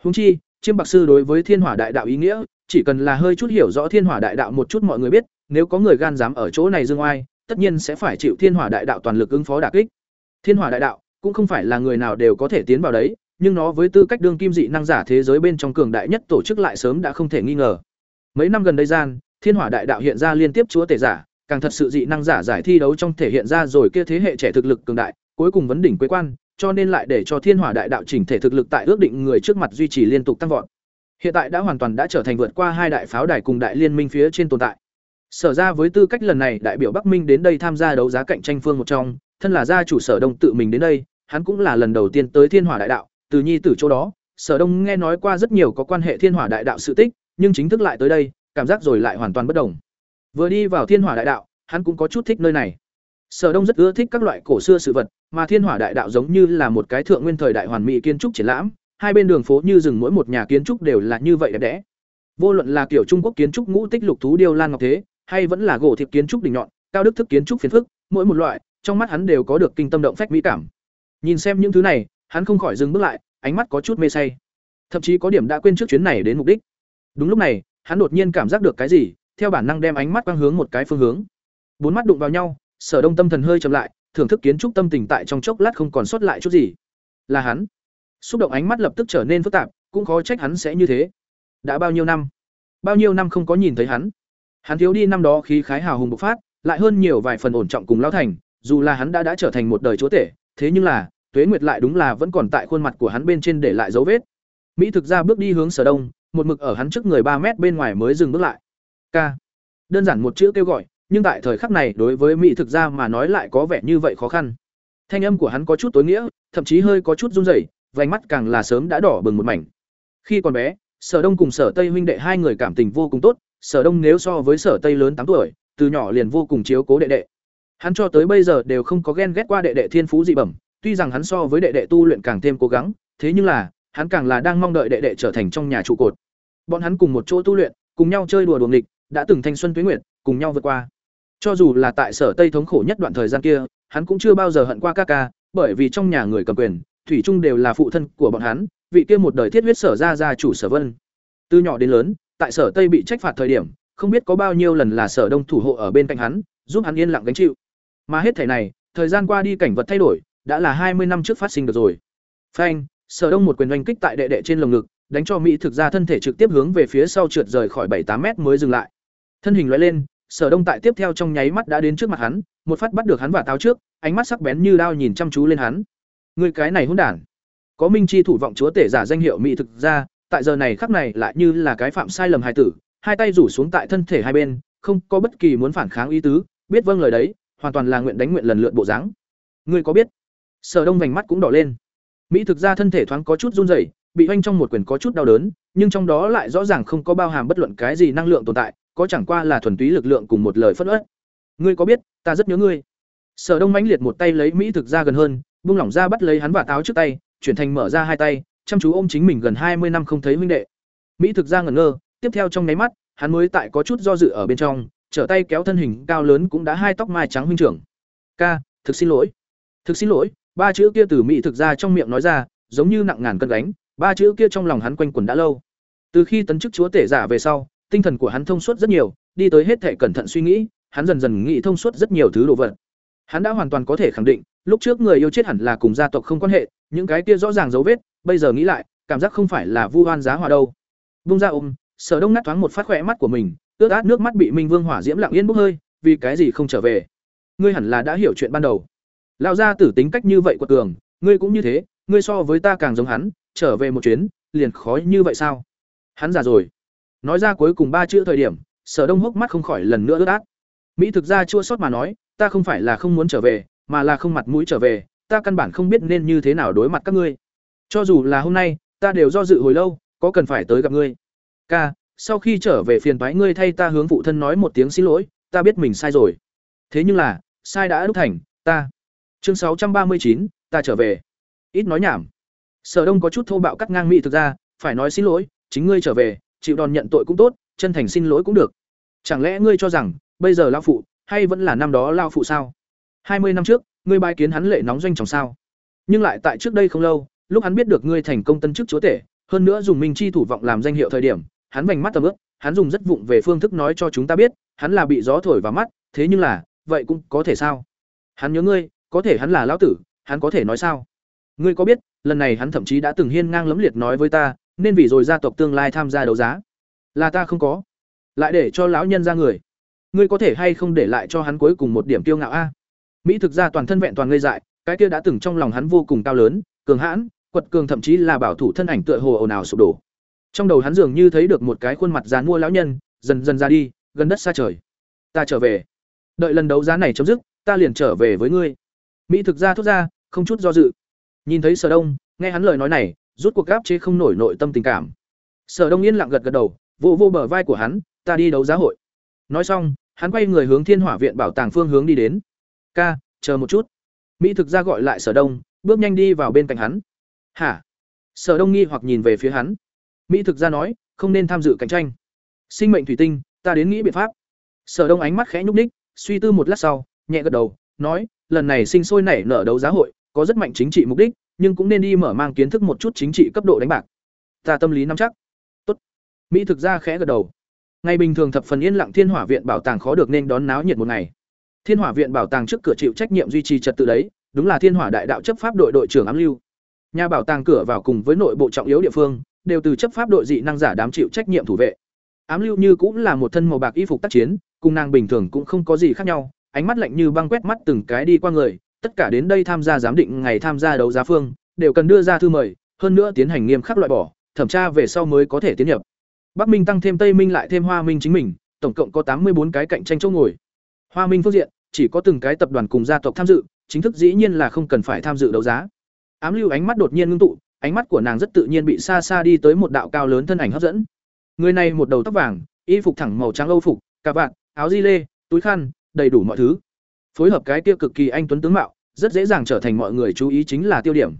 Húng chi chiêm bạc sư đối với thiên hỏa đại đạo ý nghĩa chỉ cần là hơi chút hiểu rõ thiên hỏa đại đạo một chút mọi người biết nếu có người gan dám ở chỗ này dương oai tất nhiên sẽ phải chịu thiên hỏa đại đạo toàn lực ứng phó đả kích. Thiên hỏa đại đạo cũng không phải là người nào đều có thể tiến vào đấy, nhưng nó với tư cách đương kim dị năng giả thế giới bên trong cường đại nhất tổ chức lại sớm đã không thể nghi ngờ. Mấy năm gần đây gian, thiên hỏa đại đạo hiện ra liên tiếp chúa tể giả, càng thật sự dị năng giả giải thi đấu trong thể hiện ra rồi kia thế hệ trẻ thực lực cường đại, cuối cùng vấn đỉnh quế quan, cho nên lại để cho thiên hỏa đại đạo chỉnh thể thực lực tại ước định người trước mặt duy trì liên tục tăng vọt. Hiện tại đã hoàn toàn đã trở thành vượt qua hai đại pháo đài cùng đại liên minh phía trên tồn tại sở ra với tư cách lần này đại biểu bắc minh đến đây tham gia đấu giá cạnh tranh phương một trong, thân là gia chủ sở đông tự mình đến đây, hắn cũng là lần đầu tiên tới thiên hỏa đại đạo, từ nhi tử chỗ đó, sở đông nghe nói qua rất nhiều có quan hệ thiên hỏa đại đạo sự tích, nhưng chính thức lại tới đây, cảm giác rồi lại hoàn toàn bất đồng. Vừa đi vào thiên hỏa đại đạo, hắn cũng có chút thích nơi này. Sở đông rất ưa thích các loại cổ xưa sự vật, mà thiên hỏa đại đạo giống như là một cái thượng nguyên thời đại hoàn mỹ kiến trúc triển lãm, hai bên đường phố như rừng mỗi một nhà kiến trúc đều là như vậy đẹp đẽ. Vô luận là kiểu trung quốc kiến trúc ngũ tích lục thú điêu lan ngọc thế hay vẫn là gỗ thiệp kiến trúc đỉnh nhọn, cao đức thức kiến trúc phiền phức, mỗi một loại, trong mắt hắn đều có được kinh tâm động phách mỹ cảm. Nhìn xem những thứ này, hắn không khỏi dừng bước lại, ánh mắt có chút mê say. Thậm chí có điểm đã quên trước chuyến này đến mục đích. Đúng lúc này, hắn đột nhiên cảm giác được cái gì, theo bản năng đem ánh mắt quang hướng một cái phương hướng. Bốn mắt đụng vào nhau, sở đông tâm thần hơi chậm lại, thưởng thức kiến trúc tâm tình tại trong chốc lát không còn sót lại chút gì. Là hắn. Xúc động ánh mắt lập tức trở nên phức tạp, cũng khó trách hắn sẽ như thế. Đã bao nhiêu năm? Bao nhiêu năm không có nhìn thấy hắn? Hắn thiếu đi năm đó khí khái hào hùng bộc phát, lại hơn nhiều vài phần ổn trọng cùng lão thành, dù là hắn đã đã trở thành một đời chúa tể, thế nhưng là, tuế nguyệt lại đúng là vẫn còn tại khuôn mặt của hắn bên trên để lại dấu vết. Mỹ thực ra bước đi hướng sở đông, một mực ở hắn trước người ba mét bên ngoài mới dừng bước lại. K. Đơn giản một chữ kêu gọi, nhưng tại thời khắc này đối với mỹ thực ra mà nói lại có vẻ như vậy khó khăn. Thanh âm của hắn có chút tối nghĩa, thậm chí hơi có chút run rẩy, vành mắt càng là sớm đã đỏ bừng một mảnh. Khi còn bé, sở đông cùng sở tây huynh đệ hai người cảm tình vô cùng tốt sở đông nếu so với sở tây lớn tám tuổi, từ nhỏ liền vô cùng chiếu cố đệ đệ. Hắn cho tới bây giờ đều không có ghen ghét qua đệ đệ thiên phú dị bẩm, tuy rằng hắn so với đệ đệ tu luyện càng thêm cố gắng, thế nhưng là, hắn càng là đang mong đợi đệ đệ trở thành trong nhà trụ cột. Bọn hắn cùng một chỗ tu luyện, cùng nhau chơi đùa đùa nghịch, đã từng thanh xuân tuyến nguyệt, cùng nhau vượt qua. Cho dù là tại sở tây thống khổ nhất đoạn thời gian kia, hắn cũng chưa bao giờ hận qua ca ca, bởi vì trong nhà người cầm quyền, thủy trung đều là phụ thân của bọn hắn, vị kia một đời thiết huyết sở ra gia chủ sở vân. Từ nhỏ đến lớn tại sở tây bị trách phạt thời điểm, không biết có bao nhiêu lần là sở đông thủ hộ ở bên cạnh hắn, giúp hắn yên lặng gánh chịu. Mà hết thể này, thời gian qua đi cảnh vật thay đổi, đã là hai mươi năm trước phát sinh được rồi. Phanh, sở đông một quyền oanh kích tại đệ đệ trên lồng ngực, đánh cho mỹ thực ra thân thể trực tiếp hướng về phía sau trượt rời khỏi bảy tám mét mới dừng lại. Thân hình loại lên, sở đông tại tiếp theo trong nháy mắt đã đến trước mặt hắn, một phát bắt được hắn và táo trước, ánh mắt sắc bén như đao nhìn chăm chú lên hắn. Người cái này hỗn đản. Có minh chi thủ vọng chúa tể giả danh hiệu mỹ thực ra tại giờ này khắc này lại như là cái phạm sai lầm hài tử, hai tay rủ xuống tại thân thể hai bên, không có bất kỳ muốn phản kháng ý tứ, biết vâng lời đấy, hoàn toàn là nguyện đánh nguyện lần lượt bộ dáng. Ngươi có biết? Sở đông vành mắt cũng đỏ lên. Mỹ thực ra thân thể thoáng có chút run rẩy, bị oanh trong một quyền có chút đau đớn, nhưng trong đó lại rõ ràng không có bao hàm bất luận cái gì năng lượng tồn tại, có chẳng qua là thuần túy lực lượng cùng một lời phất ớt. Ngươi có biết? Ta rất nhớ ngươi. Sở đông mãnh liệt một tay lấy mỹ thực ra gần hơn, buông lỏng ra bắt lấy hắn và táo trước tay, chuyển thành mở ra hai tay chăm chú ôm chính mình gần hai mươi năm không thấy huynh đệ. Mỹ thực ra ngẩn ngơ, tiếp theo trong nháy mắt, hắn mới tại có chút do dự ở bên trong, trở tay kéo thân hình cao lớn cũng đã hai tóc mai trắng huynh trưởng. Ca, thực xin lỗi. Thực xin lỗi. Ba chữ kia từ mỹ thực ra trong miệng nói ra, giống như nặng ngàn cân gánh, ba chữ kia trong lòng hắn quanh quẩn đã lâu. Từ khi tấn chức chúa tể giả về sau, tinh thần của hắn thông suốt rất nhiều, đi tới hết thể cẩn thận suy nghĩ, hắn dần dần nghĩ thông suốt rất nhiều thứ đồ vật. Hắn đã hoàn toàn có thể khẳng định, lúc trước người yêu chết hẳn là cùng gia tộc không quan hệ, những cái kia rõ ràng dấu vết bây giờ nghĩ lại, cảm giác không phải là vu oan giá hòa đâu. Vung ra ôm, sở đông nát thoáng một phát khỏe mắt của mình, ướt át nước mắt bị minh vương hỏa diễm lặng yên bốc hơi, vì cái gì không trở về? Ngươi hẳn là đã hiểu chuyện ban đầu. Lão gia tử tính cách như vậy của tường, ngươi cũng như thế, ngươi so với ta càng giống hắn, trở về một chuyến, liền khói như vậy sao? Hắn già rồi. Nói ra cuối cùng ba chữ thời điểm, sở đông hốc mắt không khỏi lần nữa ướt át. Mỹ thực ra chua sót mà nói, ta không phải là không muốn trở về, mà là không mặt mũi trở về, ta căn bản không biết nên như thế nào đối mặt các ngươi cho dù là hôm nay, ta đều do dự hồi lâu, có cần phải tới gặp ngươi. Ca, sau khi trở về phiền thoái ngươi thay ta hướng phụ thân nói một tiếng xin lỗi, ta biết mình sai rồi. Thế nhưng là, sai đã đúc thành, ta. Chương sáu trăm ba mươi chín, ta trở về. Ít nói nhảm. Sở đông có chút thô bạo cắt ngang mỹ thực ra, phải nói xin lỗi, chính ngươi trở về, chịu đòn nhận tội cũng tốt, chân thành xin lỗi cũng được. Chẳng lẽ ngươi cho rằng, bây giờ lao phụ, hay vẫn là năm đó lao phụ sao? Hai mươi năm trước, ngươi bài kiến hắn lệ nóng doanh chồng sao? Nhưng lại tại trước đây không lâu lúc hắn biết được ngươi thành công tân chức chúa tể, hơn nữa dùng minh chi thủ vọng làm danh hiệu thời điểm, hắn vành mắt tầm ướp hắn dùng rất vụng về phương thức nói cho chúng ta biết, hắn là bị gió thổi vào mắt, thế nhưng là, vậy cũng có thể sao? Hắn nhớ ngươi, có thể hắn là lão tử, hắn có thể nói sao? Ngươi có biết, lần này hắn thậm chí đã từng hiên ngang lấm liệt nói với ta, nên vì rồi gia tộc tương lai tham gia đấu giá. Là ta không có. Lại để cho lão nhân ra người. Ngươi có thể hay không để lại cho hắn cuối cùng một điểm tiêu ngạo a? Mỹ thực ra toàn thân vẹn toàn ngây dại, cái kia đã từng trong lòng hắn vô cùng cao lớn, cường hãn quật cường thậm chí là bảo thủ thân ảnh tựa hồ ồn ào sụp đổ. Trong đầu hắn dường như thấy được một cái khuôn mặt dán mua lão nhân, dần dần ra đi, gần đất xa trời. Ta trở về. Đợi lần đấu giá này chấm dứt, ta liền trở về với ngươi. Mỹ thực ra thốt ra, không chút do dự. Nhìn thấy sở đông, nghe hắn lời nói này, rút cuộc gáp chế không nổi nội tâm tình cảm. Sở đông yên lặng gật gật đầu vô vô bờ vai của hắn, ta đi đấu giá hội. Nói xong, hắn quay người hướng thiên hỏa viện bảo tàng phương hướng đi đến. Ca, chờ một chút. Mỹ thực ra gọi lại sở đông, bước nhanh đi vào bên cạnh hắn hả? Sở đông nghi hoặc nhìn về phía hắn. Mỹ thực ra nói, không nên tham dự cạnh tranh. Sinh mệnh thủy tinh, ta đến nghĩ biện pháp. Sở đông ánh mắt khẽ nhúc ních suy tư một lát sau, nhẹ gật đầu, nói, lần này sinh sôi nảy nở đấu giá hội, có rất mạnh chính trị mục đích, nhưng cũng nên đi mở mang kiến thức một chút chính trị cấp độ đánh bạc. Ta tâm lý nắm chắc. Tốt. Mỹ thực ra khẽ gật đầu. Ngày bình thường thập phần yên lặng thiên hỏa viện bảo tàng khó được nên đón náo nhiệt một ngày. Thiên hỏa viện bảo tàng trước cửa chịu trách nhiệm duy trì trật tự đấy, đúng là thiên hỏa đại đạo chấp pháp đội đội trưởng ám lưu nhà bảo tàng cửa vào cùng với nội bộ trọng yếu địa phương, đều từ chấp pháp đội dị năng giả đám chịu trách nhiệm thủ vệ. Ám lưu như cũng là một thân màu bạc y phục tác chiến, cùng nàng bình thường cũng không có gì khác nhau, ánh mắt lạnh như băng quét mắt từng cái đi qua người, tất cả đến đây tham gia giám định ngày tham gia đấu giá phương, đều cần đưa ra thư mời, hơn nữa tiến hành nghiêm khắc loại bỏ, thẩm tra về sau mới có thể tiến nhập. Bắc minh tăng thêm tây minh lại thêm hoa minh chính mình, tổng cộng có tám mươi bốn cái cạnh tranh chỗ ngồi. Hoa minh phương diện, chỉ có từng cái tập đoàn cùng gia tộc tham dự, chính thức dĩ nhiên là không cần phải tham dự đấu giá ám lưu ánh mắt đột nhiên ngưng tụ, ánh mắt của nàng rất tự nhiên bị xa xa đi tới một đạo cao lớn thân ảnh hấp dẫn. Người này một đầu tóc vàng, y phục thẳng màu trắng âu phục, cà vạt, áo di lê, túi khăn, đầy đủ mọi thứ. Phối hợp cái kia cực kỳ anh tuấn tướng mạo, rất dễ dàng trở thành mọi người chú ý chính là tiêu điểm.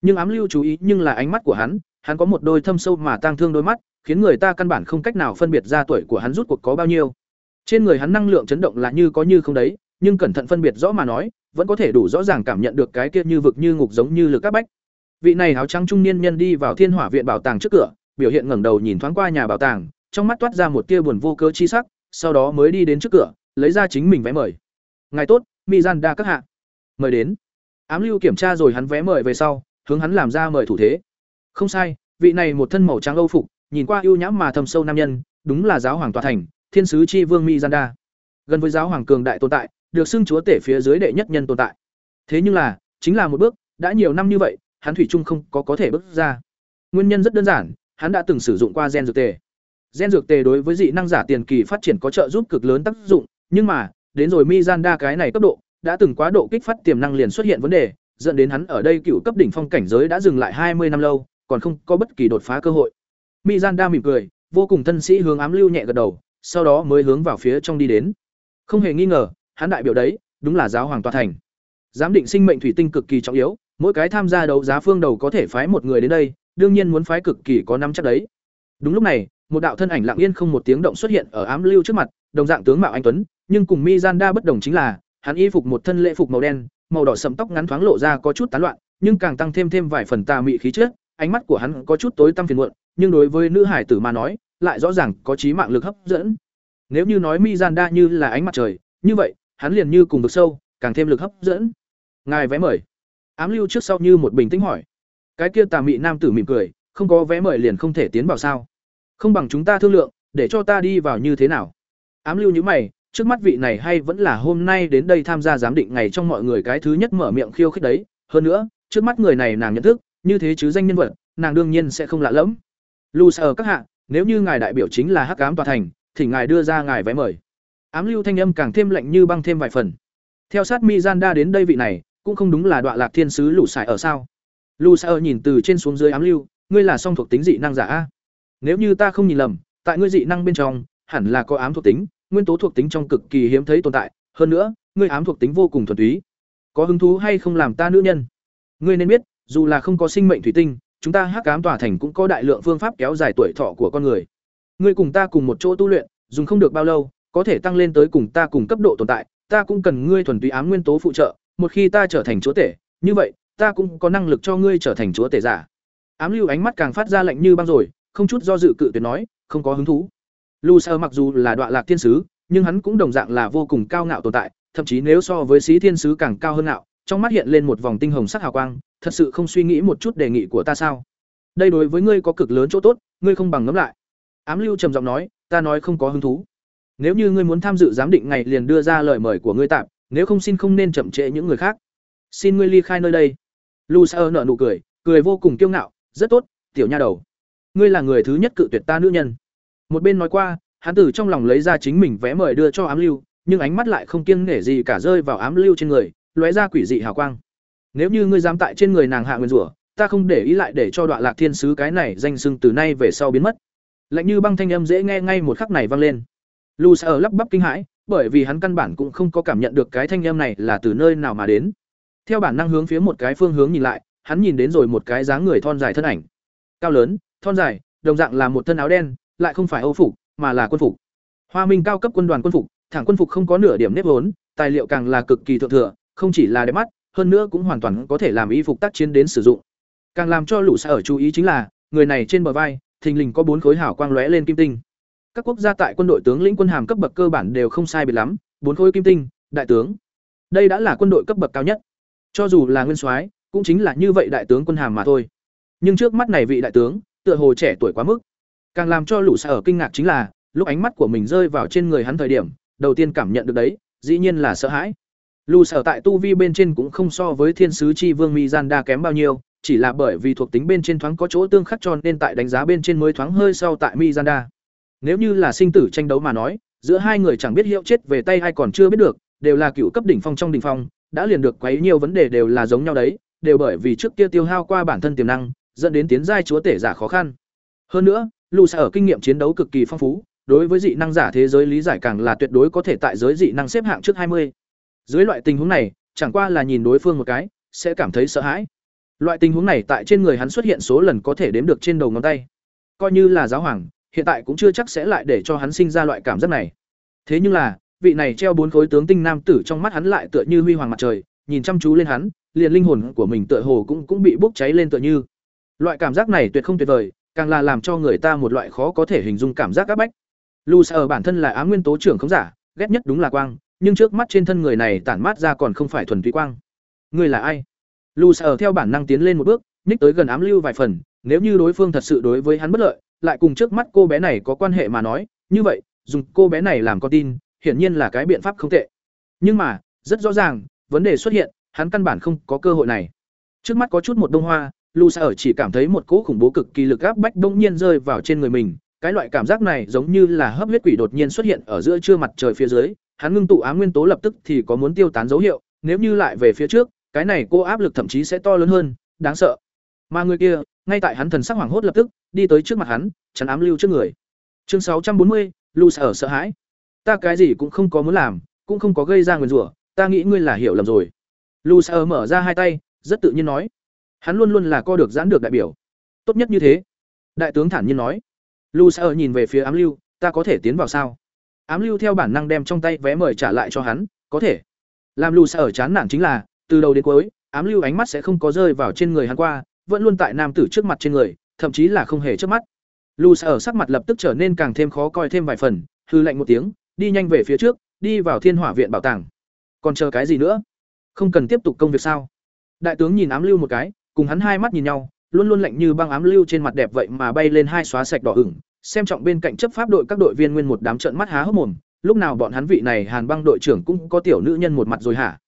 Nhưng ám lưu chú ý nhưng là ánh mắt của hắn hắn có một đôi thâm sâu mà tang thương đôi mắt, khiến người ta căn bản không cách nào phân biệt ra tuổi của hắn rút cuộc có bao nhiêu. Trên người hắn năng lượng chấn động là như có như không đấy, nhưng cẩn thận phân biệt rõ mà nói vẫn có thể đủ rõ ràng cảm nhận được cái kia như vực như ngục giống như lực các bách. Vị này áo trắng trung niên nhân đi vào thiên hỏa viện bảo tàng trước cửa, biểu hiện ngẩng đầu nhìn thoáng qua nhà bảo tàng, trong mắt toát ra một tia buồn vô cớ chi sắc, sau đó mới đi đến trước cửa, lấy ra chính mình vé mời. Ngài tốt, mizanda các hạ. Mời đến. Ám lưu kiểm tra rồi hắn vé mời về sau, hướng hắn làm ra mời thủ thế. Không sai, vị này một thân màu trắng âu phục, nhìn qua ưu nhãm mà thầm sâu nam nhân, đúng là giáo hoàng tòa thành, thiên sứ chi vương mizanda. Gần với giáo hoàng cường đại tồn tại được xưng chúa tể phía dưới đệ nhất nhân tồn tại. Thế nhưng là, chính là một bước, đã nhiều năm như vậy, hắn thủy chung không có có thể bước ra. Nguyên nhân rất đơn giản, hắn đã từng sử dụng qua gen dược tề. Gen dược tề đối với dị năng giả tiền kỳ phát triển có trợ giúp cực lớn tác dụng, nhưng mà, đến rồi mizanda cái này cấp độ, đã từng quá độ kích phát tiềm năng liền xuất hiện vấn đề, dẫn đến hắn ở đây cựu cấp đỉnh phong cảnh giới đã dừng lại hai mươi năm lâu, còn không có bất kỳ đột phá cơ hội. Mizanda mỉm cười, vô cùng thân sĩ hướng ám lưu nhẹ gật đầu, sau đó mới hướng vào phía trong đi đến. Không hề nghi ngờ hắn đại biểu đấy, đúng là giáo hoàng tòa thành. Giám định sinh mệnh thủy tinh cực kỳ trọng yếu, mỗi cái tham gia đấu giá phương đầu có thể phái một người đến đây, đương nhiên muốn phái cực kỳ có năm chắc đấy. Đúng lúc này, một đạo thân ảnh lặng yên không một tiếng động xuất hiện ở ám lưu trước mặt, đồng dạng tướng mạo anh tuấn, nhưng cùng mizanda bất đồng chính là, hắn y phục một thân lễ phục màu đen, màu đỏ sẫm tóc ngắn thoáng lộ ra có chút tán loạn, nhưng càng tăng thêm thêm vài phần tà mị khí chất, ánh mắt của hắn có chút tối tăm phiền muộn, nhưng đối với nữ hải tử mà nói, lại rõ ràng có trí mạng lực hấp dẫn. Nếu như nói mizanda như là ánh mặt trời, như vậy hắn liền như cùng vực sâu, càng thêm lực hấp dẫn. Ngài vé mời. Ám lưu trước sau như một bình tĩnh hỏi. Cái kia tà mị nam tử mỉm cười, không có vé mời liền không thể tiến vào sao? Không bằng chúng ta thương lượng, để cho ta đi vào như thế nào? Ám lưu nhữ mày, trước mắt vị này hay vẫn là hôm nay đến đây tham gia giám định ngày trong mọi người cái thứ nhất mở miệng khiêu khích đấy. Hơn nữa, trước mắt người này nàng nhận thức, như thế chứ danh nhân vật, nàng đương nhiên sẽ không lạ lẫm. Lu sở các hạ, nếu như ngài đại biểu chính là hắc ám tòa thành, thì ngài đưa ra ngài vé mời ám lưu thanh âm càng thêm lạnh như băng thêm vài phần. Theo sát mizanda đến đây vị này, cũng không đúng là đoạn lạc thiên sứ lũ sải ở sao? Lu sở nhìn từ trên xuống dưới ám lưu, ngươi là song thuộc tính dị năng giả a. Nếu như ta không nhìn lầm, tại ngươi dị năng bên trong, hẳn là có ám thuộc tính, nguyên tố thuộc tính trong cực kỳ hiếm thấy tồn tại. Hơn nữa, ngươi ám thuộc tính vô cùng thuần túy. Có hứng thú hay không làm ta nữ nhân? Ngươi nên biết, dù là không có sinh mệnh thủy tinh, chúng ta hắc ám tòa thành cũng có đại lượng phương pháp kéo dài tuổi thọ của con người. Ngươi cùng ta cùng một chỗ tu luyện, dùng không được bao lâu có thể tăng lên tới cùng ta cùng cấp độ tồn tại, ta cũng cần ngươi thuần túy ám nguyên tố phụ trợ, một khi ta trở thành chúa tể, như vậy, ta cũng có năng lực cho ngươi trở thành chúa tể giả. Ám lưu ánh mắt càng phát ra lạnh như băng rồi, không chút do dự cự tuyệt nói, không có hứng thú. Lu sơ mặc dù là đoạn lạc thiên sứ, nhưng hắn cũng đồng dạng là vô cùng cao ngạo tồn tại, thậm chí nếu so với sĩ thiên sứ càng cao hơn ngạo, trong mắt hiện lên một vòng tinh hồng sắc hào quang, thật sự không suy nghĩ một chút đề nghị của ta sao? Đây đối với ngươi có cực lớn chỗ tốt, ngươi không bằng ngẫm lại. Ám lưu trầm giọng nói, ta nói không có hứng thú nếu như ngươi muốn tham dự giám định ngày liền đưa ra lời mời của ngươi tạm, nếu không xin không nên chậm trễ những người khác. Xin ngươi ly khai nơi đây. Lu sa nở nụ cười cười vô cùng kiêu ngạo, rất tốt, tiểu nha đầu. Ngươi là người thứ nhất cự tuyệt ta nữ nhân. Một bên nói qua, hắn từ trong lòng lấy ra chính mình vé mời đưa cho ám lưu, nhưng ánh mắt lại không kiêng nể gì cả rơi vào ám lưu trên người, lóe ra quỷ dị hào quang. Nếu như ngươi dám tại trên người nàng hạ nguyên rủa, ta không để ý lại để cho đoạn lạc thiên sứ cái này danh sưng từ nay về sau biến mất. Lạnh như băng thanh âm dễ nghe ngay một khắc này vang lên lu sa ở lắp bắp kinh hãi, bởi vì hắn căn bản cũng không có cảm nhận được cái thanh âm này là từ nơi nào mà đến. Theo bản năng hướng phía một cái phương hướng nhìn lại, hắn nhìn đến rồi một cái dáng người thon dài thân ảnh. Cao lớn, thon dài, đồng dạng là một thân áo đen, lại không phải âu phục, mà là quân phục. Hoa minh cao cấp quân đoàn quân phục, thẳng quân phục không có nửa điểm nếp vốn, tài liệu càng là cực kỳ thượng thừa, không chỉ là đẹp mắt, hơn nữa cũng hoàn toàn có thể làm y phục tác chiến đến sử dụng. Càng làm cho lũ xa ở chú ý chính là, người này trên bờ vai, thình lình có bốn khối hảo quang lóe lên kim tinh các quốc gia tại quân đội tướng lĩnh quân hàm cấp bậc cơ bản đều không sai biệt lắm, bốn khối kim tinh, đại tướng. Đây đã là quân đội cấp bậc cao nhất. Cho dù là nguyên soái, cũng chính là như vậy đại tướng quân hàm mà thôi. Nhưng trước mắt này vị đại tướng, tựa hồ trẻ tuổi quá mức. Càng làm cho lũ xa ở kinh ngạc chính là, lúc ánh mắt của mình rơi vào trên người hắn thời điểm, đầu tiên cảm nhận được đấy, dĩ nhiên là sợ hãi. Lù sở tại tu vi bên trên cũng không so với thiên sứ chi vương mi gian đa kém bao nhiêu, chỉ là bởi vì thuộc tính bên trên thoáng có chỗ tương khắc cho nên tại đánh giá bên trên mới thoáng hơi sau tại mi gian đa nếu như là sinh tử tranh đấu mà nói, giữa hai người chẳng biết hiệu chết về tay hay còn chưa biết được, đều là cựu cấp đỉnh phong trong đỉnh phong, đã liền được quấy nhiều vấn đề đều là giống nhau đấy, đều bởi vì trước kia tiêu hao qua bản thân tiềm năng, dẫn đến tiến giai chúa tể giả khó khăn. Hơn nữa lù sở ở kinh nghiệm chiến đấu cực kỳ phong phú, đối với dị năng giả thế giới lý giải càng là tuyệt đối có thể tại giới dị năng xếp hạng trước hai mươi. Dưới loại tình huống này, chẳng qua là nhìn đối phương một cái, sẽ cảm thấy sợ hãi. Loại tình huống này tại trên người hắn xuất hiện số lần có thể đếm được trên đầu ngón tay. Coi như là giáo hoàng hiện tại cũng chưa chắc sẽ lại để cho hắn sinh ra loại cảm giác này. Thế nhưng là, vị này treo bốn khối tướng tinh nam tử trong mắt hắn lại tựa như huy hoàng mặt trời, nhìn chăm chú lên hắn, liền linh hồn của mình tựa hồ cũng cũng bị bốc cháy lên tựa như. Loại cảm giác này tuyệt không tuyệt vời, càng là làm cho người ta một loại khó có thể hình dung cảm giác áp bách. Lucifer ở bản thân là ám nguyên tố trưởng không giả, ghét nhất đúng là quang, nhưng trước mắt trên thân người này tản mát ra còn không phải thuần túy quang. Người là ai? Lucifer theo bản năng tiến lên một bước ních tới gần ám lưu vài phần, nếu như đối phương thật sự đối với hắn bất lợi lại cùng trước mắt cô bé này có quan hệ mà nói, như vậy, dùng cô bé này làm con tin, hiển nhiên là cái biện pháp không tệ. Nhưng mà, rất rõ ràng, vấn đề xuất hiện, hắn căn bản không có cơ hội này. Trước mắt có chút một đông hoa lu ở chỉ cảm thấy một cỗ khủng bố cực kỳ lực áp bách đông nhiên rơi vào trên người mình. Cái loại cảm giác này giống như là hấp huyết quỷ đột nhiên xuất hiện ở giữa trưa mặt trời phía dưới. Hắn ngưng tụ ám nguyên tố lập tức thì có muốn tiêu tán dấu hiệu. Nếu như lại về phía trước, cái này cô áp lực thậm chí sẽ to lớn hơn. Đáng sợ. Mà người kia, ngay tại hắn thần sắc hoảng hốt lập tức đi tới trước mặt hắn, chắn ám lưu trước người. Chương sáu trăm bốn mươi lu ở sợ hãi. Ta cái gì cũng không có muốn làm, cũng không có gây ra nguyền rủa, ta nghĩ ngươi là hiểu lầm rồi. Lu ở mở ra hai tay, rất tự nhiên nói. Hắn luôn luôn là co được giãn được đại biểu. Tốt nhất như thế. Đại tướng thản nhiên nói. Lu sa nhìn về phía ám lưu, ta có thể tiến vào sao? Ám lưu theo bản năng đem trong tay vé mời trả lại cho hắn, có thể. Làm lu sa chán nản chính là, từ đầu đến cuối, ám lưu ánh mắt sẽ không có rơi vào trên người hắn qua, vẫn luôn tại nam tử trước mặt trên người thậm chí là không hề trước mắt. Lusa sa sắc mặt lập tức trở nên càng thêm khó coi thêm vài phần, hư lạnh một tiếng, đi nhanh về phía trước, đi vào thiên hỏa viện bảo tàng. Còn chờ cái gì nữa? Không cần tiếp tục công việc sao? Đại tướng nhìn ám lưu một cái, cùng hắn hai mắt nhìn nhau, luôn luôn lạnh như băng ám lưu trên mặt đẹp vậy mà bay lên hai xóa sạch đỏ ửng, xem trọng bên cạnh chấp pháp đội các đội viên nguyên một đám trợn mắt há hốc mồm, lúc nào bọn hắn vị này hàn băng đội trưởng cũng có tiểu nữ nhân một mặt rồi hả?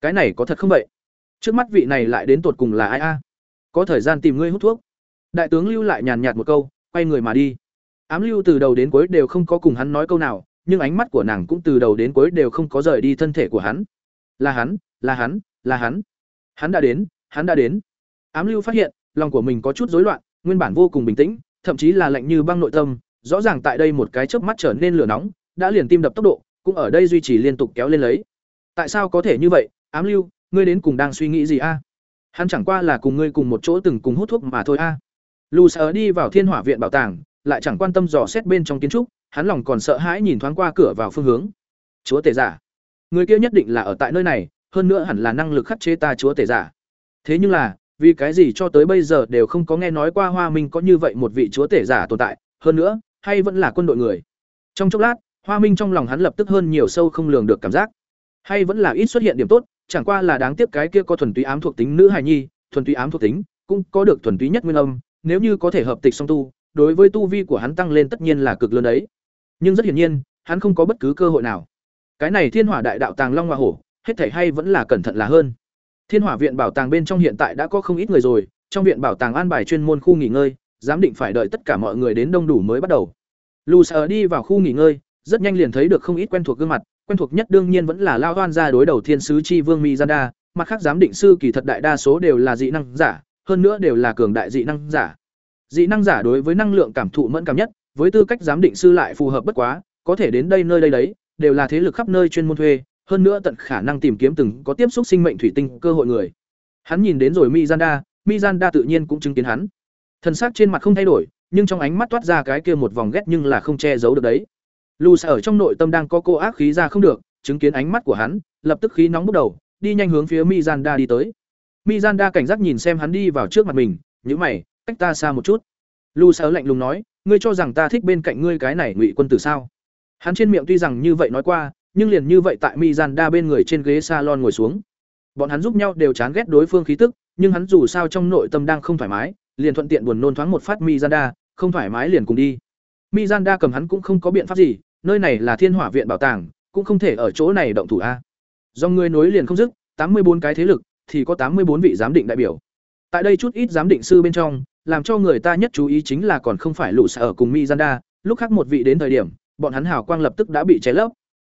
Cái này có thật không vậy? Trước mắt vị này lại đến tột cùng là ai a? Có thời gian tìm ngươi hút thuốc đại tướng lưu lại nhàn nhạt một câu, quay người mà đi. Ám lưu từ đầu đến cuối đều không có cùng hắn nói câu nào, nhưng ánh mắt của nàng cũng từ đầu đến cuối đều không có rời đi thân thể của hắn. Là hắn là hắn là hắn. Hắn đã đến, hắn đã đến. Ám lưu phát hiện, lòng của mình có chút rối loạn, nguyên bản vô cùng bình tĩnh, thậm chí là lạnh như băng nội tâm, rõ ràng tại đây một cái chớp mắt trở nên lửa nóng, đã liền tim đập tốc độ, cũng ở đây duy trì liên tục kéo lên lấy. Tại sao có thể như vậy, ám lưu, ngươi đến cùng đang suy nghĩ gì a? Hắn chẳng qua là cùng ngươi cùng một chỗ từng cùng hút thuốc mà thôi a lù sợ đi vào thiên hỏa viện bảo tàng, lại chẳng quan tâm dò xét bên trong kiến trúc, hắn lòng còn sợ hãi nhìn thoáng qua cửa vào phương hướng. Chúa tể giả, người kia nhất định là ở tại nơi này, hơn nữa hẳn là năng lực khắc chế ta chúa tể giả. Thế nhưng là, vì cái gì cho tới bây giờ đều không có nghe nói qua hoa minh có như vậy một vị chúa tể giả tồn tại, hơn nữa, hay vẫn là quân đội người. Trong chốc lát, hoa minh trong lòng hắn lập tức hơn nhiều sâu không lường được cảm giác. Hay vẫn là ít xuất hiện điểm tốt, chẳng qua là đáng tiếc cái kia có thuần túy ám thuộc tính nữ hài nhi, thuần túy ám thuộc tính, cũng có được thuần túy nhất nguyên âm nếu như có thể hợp tịch song tu, đối với tu vi của hắn tăng lên tất nhiên là cực lớn đấy. Nhưng rất hiển nhiên, hắn không có bất cứ cơ hội nào. Cái này thiên hỏa đại đạo tàng long hoa hổ, hết thảy hay vẫn là cẩn thận là hơn. Thiên hỏa viện bảo tàng bên trong hiện tại đã có không ít người rồi, trong viện bảo tàng an bài chuyên môn khu nghỉ ngơi, giám định phải đợi tất cả mọi người đến đông đủ mới bắt đầu. Lù đi vào khu nghỉ ngơi, rất nhanh liền thấy được không ít quen thuộc gương mặt, quen thuộc nhất đương nhiên vẫn là lao hoan gia đối đầu thiên sứ chi vương mizanda mặt khác giám định sư kỳ thật đại đa số đều là dị năng giả hơn nữa đều là cường đại dị năng giả. Dị năng giả đối với năng lượng cảm thụ mẫn cảm nhất, với tư cách giám định sư lại phù hợp bất quá, có thể đến đây nơi đây đấy, đều là thế lực khắp nơi chuyên môn thuê, hơn nữa tận khả năng tìm kiếm từng có tiếp xúc sinh mệnh thủy tinh cơ hội người. Hắn nhìn đến rồi mizanda mizanda tự nhiên cũng chứng kiến hắn. Thần sắc trên mặt không thay đổi, nhưng trong ánh mắt toát ra cái kia một vòng ghét nhưng là không che giấu được đấy. Lusa ở trong nội tâm đang có cô ác khí ra không được, chứng kiến ánh mắt của hắn, lập tức khí nóng bốc đầu, đi nhanh hướng phía mizanda đi tới mizanda cảnh giác nhìn xem hắn đi vào trước mặt mình, nhíu mày, cách ta xa một chút. Lù lạnh lùng nói, ngươi cho rằng ta thích bên cạnh ngươi cái này ngụy quân tử sao? Hắn trên miệng tuy rằng như vậy nói qua, nhưng liền như vậy tại mizanda bên người trên ghế salon ngồi xuống. Bọn hắn giúp nhau đều chán ghét đối phương khí tức, nhưng hắn dù sao trong nội tâm đang không thoải mái, liền thuận tiện buồn nôn thoáng một phát mizanda không thoải mái liền cùng đi. Mizanda cầm hắn cũng không có biện pháp gì, nơi này là thiên hỏa viện bảo tàng, cũng không thể ở chỗ này động thủ a. Do người nối liền không dứt, tám mươi bốn cái thế lực thì có tám mươi bốn vị giám định đại biểu. Tại đây chút ít giám định sư bên trong, làm cho người ta nhất chú ý chính là còn không phải lũ ở cùng mizanda, lúc khác một vị đến thời điểm, bọn hắn hào quang lập tức đã bị cháy lấp.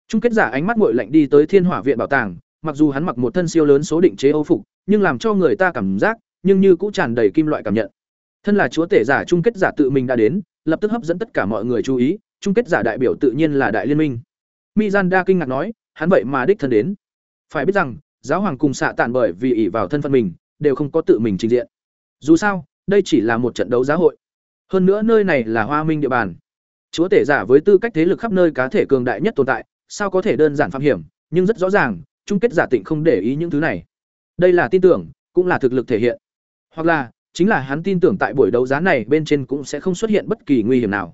Chung kết giả ánh mắt nguội lạnh đi tới thiên hỏa viện bảo tàng, mặc dù hắn mặc một thân siêu lớn số định chế âu phục, nhưng làm cho người ta cảm giác, nhưng như cũng tràn đầy kim loại cảm nhận. Thân là chúa tể giả chung kết giả tự mình đã đến, lập tức hấp dẫn tất cả mọi người chú ý, chung kết giả đại biểu tự nhiên là đại liên minh. Mizanda kinh ngạc nói, hắn vậy mà đích thân đến. Phải biết rằng giáo hoàng cùng xạ tản bởi vì ỷ vào thân phận mình, đều không có tự mình trình diện. Dù sao, đây chỉ là một trận đấu giáo hội. Hơn nữa nơi này là hoa minh địa bàn. Chúa tể giả với tư cách thế lực khắp nơi cá thể cường đại nhất tồn tại, sao có thể đơn giản phạm hiểm, nhưng rất rõ ràng, chung kết giả tịnh không để ý những thứ này. Đây là tin tưởng, cũng là thực lực thể hiện. Hoặc là, chính là hắn tin tưởng tại buổi đấu giá này bên trên cũng sẽ không xuất hiện bất kỳ nguy hiểm nào.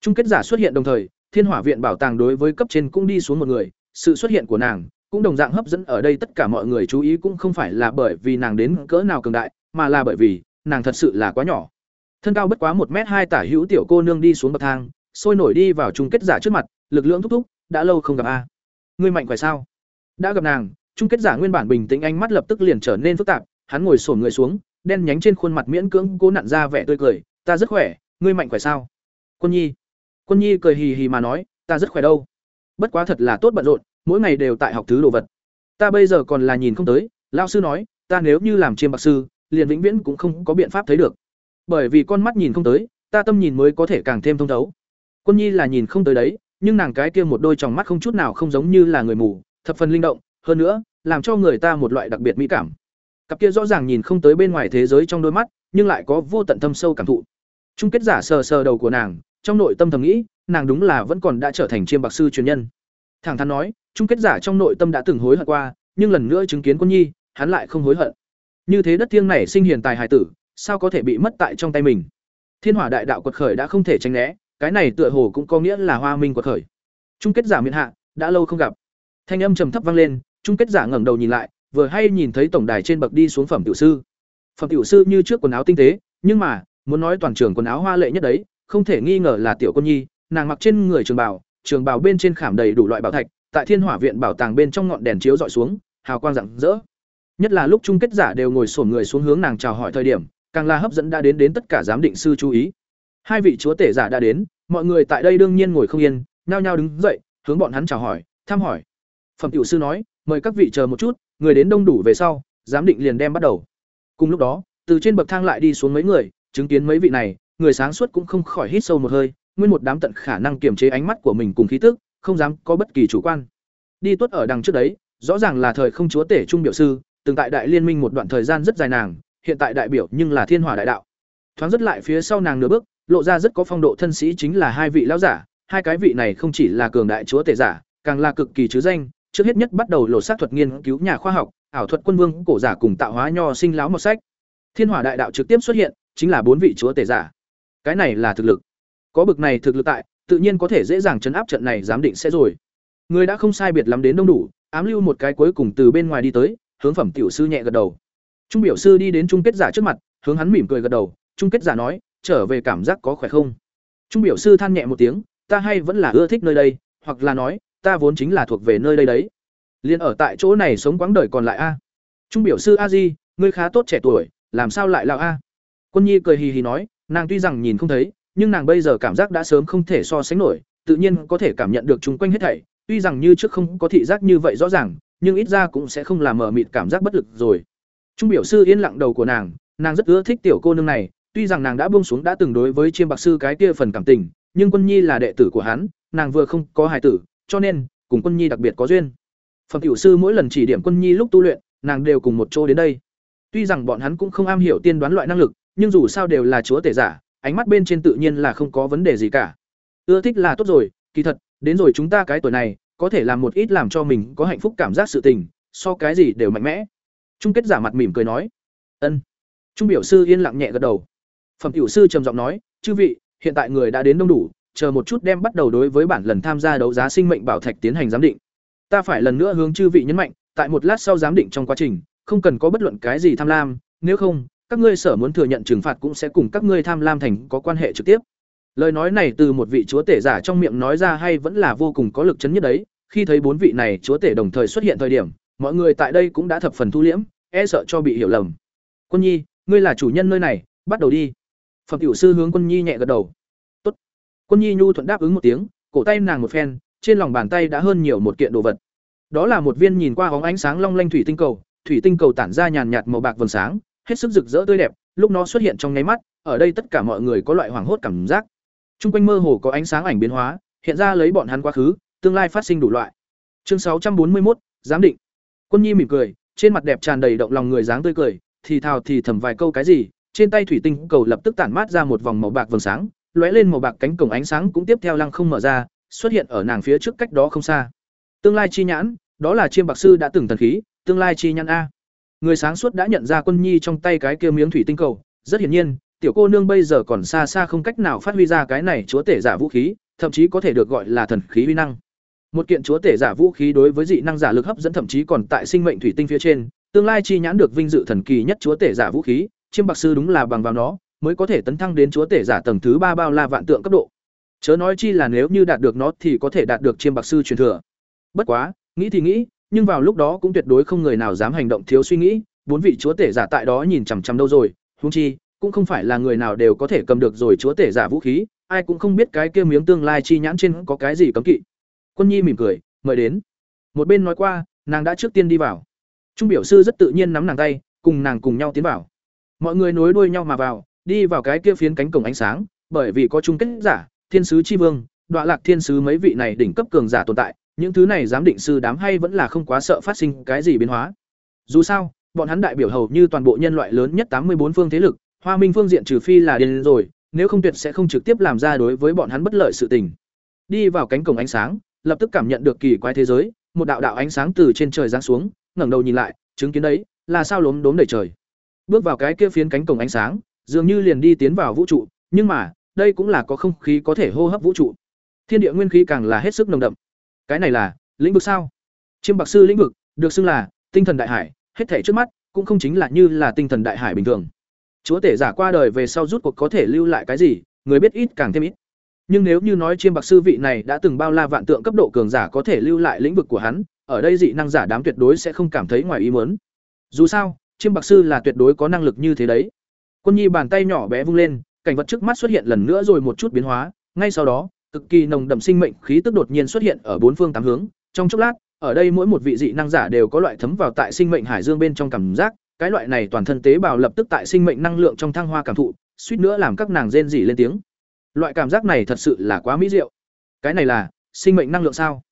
Chung kết giả xuất hiện đồng thời, thiên hỏa viện bảo tàng đối với cấp trên cũng đi xuống một người, sự xuất hiện của nàng cũng đồng dạng hấp dẫn ở đây, tất cả mọi người chú ý cũng không phải là bởi vì nàng đến cỡ nào cường đại, mà là bởi vì nàng thật sự là quá nhỏ. Thân cao bất quá một m hai tả hữu tiểu cô nương đi xuống bậc thang, sôi nổi đi vào chung kết giả trước mặt, lực lượng thúc thúc, đã lâu không gặp a. Ngươi mạnh khỏe sao? Đã gặp nàng, chung kết giả nguyên bản bình tĩnh ánh mắt lập tức liền trở nên phức tạp, hắn ngồi sổn người xuống, đen nhánh trên khuôn mặt miễn cưỡng cố nặn ra vẻ tươi cười, ta rất khỏe, ngươi mạnh khỏe sao? Quân nhi. Quân nhi cười hì hì mà nói, ta rất khỏe đâu. Bất quá thật là tốt bận rộn mỗi ngày đều tại học thứ đồ vật. Ta bây giờ còn là nhìn không tới lao sư nói, ta nếu như làm chiêm bạc sư, liền vĩnh viễn cũng không có biện pháp thấy được. Bởi vì con mắt nhìn không tới, ta tâm nhìn mới có thể càng thêm thông thấu. Quân nhi là nhìn không tới đấy, nhưng nàng cái kia một đôi tròng mắt không chút nào không giống như là người mù, thập phần linh động, hơn nữa, làm cho người ta một loại đặc biệt mỹ cảm. Cặp kia rõ ràng nhìn không tới bên ngoài thế giới trong đôi mắt, nhưng lại có vô tận thâm sâu cảm thụ. Chung kết giả sờ sờ đầu của nàng, trong nội tâm thầm nghĩ, nàng đúng là vẫn còn đã trở thành chiêm bạc sư truyền nhân. Thẳng thắn nói chung kết giả trong nội tâm đã từng hối hận qua, nhưng lần nữa chứng kiến quân nhi, hắn lại không hối hận. Như thế đất thiêng này sinh hiền tài hài tử, sao có thể bị mất tại trong tay mình? Thiên hỏa đại đạo quật khởi đã không thể tránh né, cái này tựa hồ cũng có nghĩa là hoa minh quật khởi. Chung kết giả miền hạ, đã lâu không gặp. Thanh âm trầm thấp vang lên, chung kết giả ngẩng đầu nhìn lại, vừa hay nhìn thấy tổng đài trên bậc đi xuống phẩm tiểu sư. Phẩm tiểu sư như trước quần áo tinh tế, nhưng mà, muốn nói toàn trường quần áo hoa lệ nhất đấy, không thể nghi ngờ là tiểu quân nhi, nàng mặc trên người trường bào trường bào bên trên khảm đầy đủ loại bảo thạch tại thiên hỏa viện bảo tàng bên trong ngọn đèn chiếu dọi xuống, hào quang rạng rỡ. Nhất là lúc chung kết giả đều ngồi sổn người xuống hướng nàng chào hỏi thời điểm, càng là hấp dẫn đã đến đến tất cả giám định sư chú ý. Hai vị chúa tể giả đã đến, mọi người tại đây đương nhiên ngồi không yên, nhao nhao đứng dậy, hướng bọn hắn chào hỏi, thăm hỏi. Phẩm tiểu sư nói, mời các vị chờ một chút, người đến đông đủ về sau, giám định liền đem bắt đầu. Cùng lúc đó, từ trên bậc thang lại đi xuống mấy người, chứng kiến mấy vị này, người sáng suốt cũng không khỏi hít sâu một hơi, nguyên một đám tận khả năng kiềm chế ánh mắt của mình cùng khí tức không dám có bất kỳ chủ quan đi tuất ở đằng trước đấy rõ ràng là thời không chúa tể trung biểu sư từng tại đại liên minh một đoạn thời gian rất dài nàng, hiện tại đại biểu nhưng là Thiên Hỏa đại đạo. Thoáng rất lại phía sau nàng nửa bước, lộ ra rất có phong độ thân sĩ chính là hai vị lão giả, hai cái vị này không chỉ là cường đại chúa tể giả, càng là cực kỳ chứ danh, trước hết nhất bắt đầu lộ sát thuật nghiên cứu nhà khoa học, ảo thuật quân vương, cổ giả cùng tạo hóa nho sinh láo một sách. Thiên Hỏa đại đạo trực tiếp xuất hiện, chính là bốn vị chúa tể giả. Cái này là thực lực. Có bực này thực lực tại, tự nhiên có thể dễ dàng chấn áp trận này giám định sẽ rồi. Người đã không sai biệt lắm đến đông đủ, ám lưu một cái cuối cùng từ bên ngoài đi tới, hướng phẩm tiểu sư nhẹ gật đầu. Trung biểu sư đi đến trung kết giả trước mặt, hướng hắn mỉm cười gật đầu, trung kết giả nói, trở về cảm giác có khỏe không? Trung biểu sư than nhẹ một tiếng, ta hay vẫn là ưa thích nơi đây, hoặc là nói, ta vốn chính là thuộc về nơi đây đấy. Liên ở tại chỗ này sống quãng đời còn lại a. Trung biểu sư A Di, ngươi khá tốt trẻ tuổi, làm sao lại lão a? Quân Nhi cười hì hì nói, nàng tuy rằng nhìn không thấy, nhưng nàng bây giờ cảm giác đã sớm không thể so sánh nổi, tự nhiên có thể cảm nhận được chung quanh hết thảy, tuy rằng như trước không có thị giác như vậy rõ ràng, nhưng ít ra cũng sẽ không làm mờ mịt cảm giác bất lực rồi. Trung biểu sư yên lặng đầu của nàng, nàng rất ưa thích tiểu cô nương này, tuy rằng nàng đã buông xuống đã từng đối với chiêm bạc sư cái kia phần cảm tình, nhưng Quân Nhi là đệ tử của hắn, nàng vừa không có hài tử, cho nên cùng Quân Nhi đặc biệt có duyên. Phẩm tiểu sư mỗi lần chỉ điểm Quân Nhi lúc tu luyện, nàng đều cùng một chỗ đến đây. Tuy rằng bọn hắn cũng không am hiểu tiên đoán loại năng lực, nhưng dù sao đều là chúa tể giả, ánh mắt bên trên tự nhiên là không có vấn đề gì cả. Ưa thích là tốt rồi, kỳ thật, đến rồi chúng ta cái tuổi này, có thể làm một ít làm cho mình có hạnh phúc cảm giác sự tình, so cái gì đều mạnh mẽ. Trung kết giả mặt mỉm cười nói, ân. Trung biểu sư yên lặng nhẹ gật đầu. Phẩm tiểu sư trầm giọng nói, chư vị, hiện tại người đã đến đông đủ, chờ một chút đem bắt đầu đối với bản lần tham gia đấu giá sinh mệnh bảo thạch tiến hành giám định. Ta phải lần nữa hướng chư vị nhấn mạnh, tại một lát sau giám định trong quá trình, không cần có bất luận cái gì tham lam, nếu không, các ngươi sở muốn thừa nhận trừng phạt cũng sẽ cùng các ngươi tham lam thành có quan hệ trực tiếp. Lời nói này từ một vị chúa tể giả trong miệng nói ra hay vẫn là vô cùng có lực chấn nhất đấy, khi thấy bốn vị này chúa tể đồng thời xuất hiện thời điểm, mọi người tại đây cũng đã thập phần thu liễm, e sợ cho bị hiểu lầm. Quân Nhi, ngươi là chủ nhân nơi này, bắt đầu đi. Phẩm tiểu sư hướng Quân Nhi nhẹ gật đầu. Tốt. Quân Nhi nhu thuận đáp ứng một tiếng, cổ tay nàng một phen, trên lòng bàn tay đã hơn nhiều một kiện đồ vật. Đó là một viên nhìn qua bóng ánh sáng long lanh thủy tinh cầu, thủy tinh cầu tản ra nhàn nhạt màu bạc vầng sáng, hết sức rực rỡ tươi đẹp, lúc nó xuất hiện trong nháy mắt, ở đây tất cả mọi người có loại hoảng hốt cảm giác. Trung quanh mơ hồ có ánh sáng ảnh biến hóa, hiện ra lấy bọn hắn quá khứ, tương lai phát sinh đủ loại. Chương 641, giám định. Quân Nhi mỉm cười, trên mặt đẹp tràn đầy động lòng người dáng tươi cười, thì thào thì thầm vài câu cái gì, trên tay thủy tinh cầu lập tức tản mát ra một vòng màu bạc vầng sáng, lóe lên màu bạc cánh cổng ánh sáng cũng tiếp theo lăng không mở ra, xuất hiện ở nàng phía trước cách đó không xa. Tương lai chi nhãn, đó là chiêm bạc sư đã từng thần khí, tương lai chi nhãn a. Người sáng suốt đã nhận ra Quân Nhi trong tay cái kia miếng thủy tinh cầu, rất hiển nhiên, tiểu cô nương bây giờ còn xa xa không cách nào phát huy ra cái này chúa tể giả vũ khí, thậm chí có thể được gọi là thần khí uy năng. Một kiện chúa tể giả vũ khí đối với dị năng giả lực hấp dẫn thậm chí còn tại sinh mệnh thủy tinh phía trên, tương lai chi nhãn được vinh dự thần kỳ nhất chúa tể giả vũ khí, chiêm bạc sư đúng là bằng vào nó, mới có thể tấn thăng đến chúa tể giả tầng thứ ba bao la vạn tượng cấp độ. Chớ nói chi là nếu như đạt được nó thì có thể đạt được chiêm bạc sư truyền thừa. Bất quá, nghĩ thì nghĩ, nhưng vào lúc đó cũng tuyệt đối không người nào dám hành động thiếu suy nghĩ, bốn vị chúa tể giả tại đó nhìn chằm chằm đâu rồi, húng chi, cũng không phải là người nào đều có thể cầm được rồi chúa tể giả vũ khí, ai cũng không biết cái kia miếng tương lai chi nhãn trên có cái gì cấm kỵ. Quân Nhi mỉm cười, mời đến. Một bên nói qua, nàng đã trước tiên đi vào. Trung biểu sư rất tự nhiên nắm nàng tay, cùng nàng cùng nhau tiến vào. Mọi người nối đuôi nhau mà vào, đi vào cái kia phiến cánh cổng ánh sáng, bởi vì có chung kết giả, thiên sứ chi vương, đọa lạc thiên sứ mấy vị này đỉnh cấp cường giả tồn tại, những thứ này giám định sư đám hay vẫn là không quá sợ phát sinh cái gì biến hóa. Dù sao, bọn hắn đại biểu hầu như toàn bộ nhân loại lớn nhất tám mươi bốn phương thế lực, Hoa Minh phương diện trừ phi là điên rồi, nếu không tuyệt sẽ không trực tiếp làm ra đối với bọn hắn bất lợi sự tình. Đi vào cánh cổng ánh sáng, lập tức cảm nhận được kỳ quái thế giới, một đạo đạo ánh sáng từ trên trời giáng xuống, ngẩng đầu nhìn lại, chứng kiến đấy, là sao lốm đốm đầy trời. Bước vào cái kia phiến cánh cổng ánh sáng, dường như liền đi tiến vào vũ trụ, nhưng mà, đây cũng là có không khí có thể hô hấp vũ trụ. Thiên địa nguyên khí càng là hết sức nồng đậm. Cái này là lĩnh vực sao? Chiêm Bạc sư lĩnh vực, được xưng là tinh thần đại hải, hết thảy trước mắt cũng không chính là như là tinh thần đại hải bình thường. Chúa tể giả qua đời về sau rút cuộc có thể lưu lại cái gì, người biết ít càng thêm ít. Nhưng nếu như nói chiêm bạc sư vị này đã từng bao la vạn tượng cấp độ cường giả có thể lưu lại lĩnh vực của hắn, ở đây dị năng giả đám tuyệt đối sẽ không cảm thấy ngoài ý muốn. Dù sao, chiêm bạc sư là tuyệt đối có năng lực như thế đấy. Quân Nhi bàn tay nhỏ bé vung lên, cảnh vật trước mắt xuất hiện lần nữa rồi một chút biến hóa, ngay sau đó, cực kỳ nồng đậm sinh mệnh khí tức đột nhiên xuất hiện ở bốn phương tám hướng, trong chốc lát, ở đây mỗi một vị dị năng giả đều có loại thấm vào tại sinh mệnh hải dương bên trong cảm giác, cái loại này toàn thân tế bào lập tức tại sinh mệnh năng lượng trong thăng hoa cảm thụ, suýt nữa làm các nàng rên rỉ lên tiếng. Loại cảm giác này thật sự là quá mỹ diệu. Cái này là sinh mệnh năng lượng sao?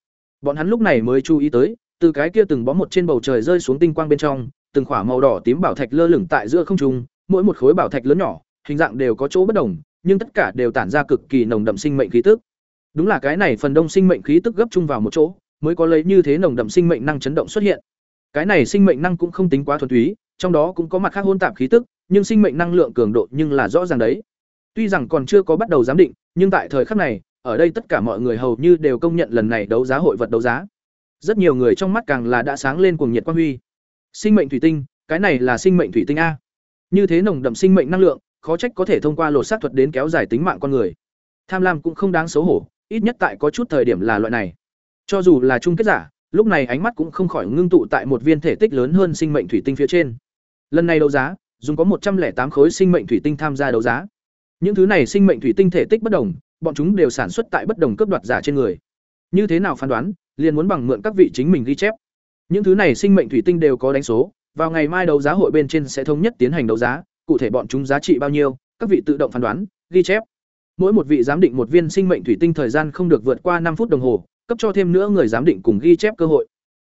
Bọn hắn lúc này mới chú ý tới, từ cái kia từng bó một trên bầu trời rơi xuống tinh quang bên trong, từng khỏa màu đỏ tím bảo thạch lơ lửng tại giữa không trung, mỗi một khối bảo thạch lớn nhỏ, hình dạng đều có chỗ bất đồng, nhưng tất cả đều tản ra cực kỳ nồng đậm sinh mệnh khí tức. Đúng là cái này phần đông sinh mệnh khí tức gấp chung vào một chỗ, mới có lấy như thế nồng đậm sinh mệnh năng chấn động xuất hiện. Cái này sinh mệnh năng cũng không tính quá thuần túy, trong đó cũng có mặt khác hôn tạp khí tức, nhưng sinh mệnh năng lượng cường độ nhưng là rõ ràng đấy. Tuy rằng còn chưa có bắt đầu giám định, nhưng tại thời khắc này, ở đây tất cả mọi người hầu như đều công nhận lần này đấu giá hội vật đấu giá. Rất nhiều người trong mắt càng là đã sáng lên cuồng nhiệt quan huy. Sinh mệnh thủy tinh, cái này là sinh mệnh thủy tinh a. Như thế nồng đậm sinh mệnh năng lượng, khó trách có thể thông qua lột xác thuật đến kéo dài tính mạng con người. Tham lam cũng không đáng xấu hổ, ít nhất tại có chút thời điểm là loại này. Cho dù là chung kết giả, lúc này ánh mắt cũng không khỏi ngưng tụ tại một viên thể tích lớn hơn sinh mệnh thủy tinh phía trên. Lần này đấu giá, dùng có một trăm lẻ tám khối sinh mệnh thủy tinh tham gia đấu giá. Những thứ này sinh mệnh thủy tinh thể tích bất đồng, bọn chúng đều sản xuất tại bất đồng cấp đoạt giả trên người. Như thế nào phán đoán, liền muốn bằng mượn các vị chính mình ghi chép. Những thứ này sinh mệnh thủy tinh đều có đánh số, vào ngày mai đấu giá hội bên trên sẽ thống nhất tiến hành đấu giá, cụ thể bọn chúng giá trị bao nhiêu, các vị tự động phán đoán, ghi chép. Mỗi một vị giám định một viên sinh mệnh thủy tinh thời gian không được vượt qua năm phút đồng hồ, cấp cho thêm nữa người giám định cùng ghi chép cơ hội.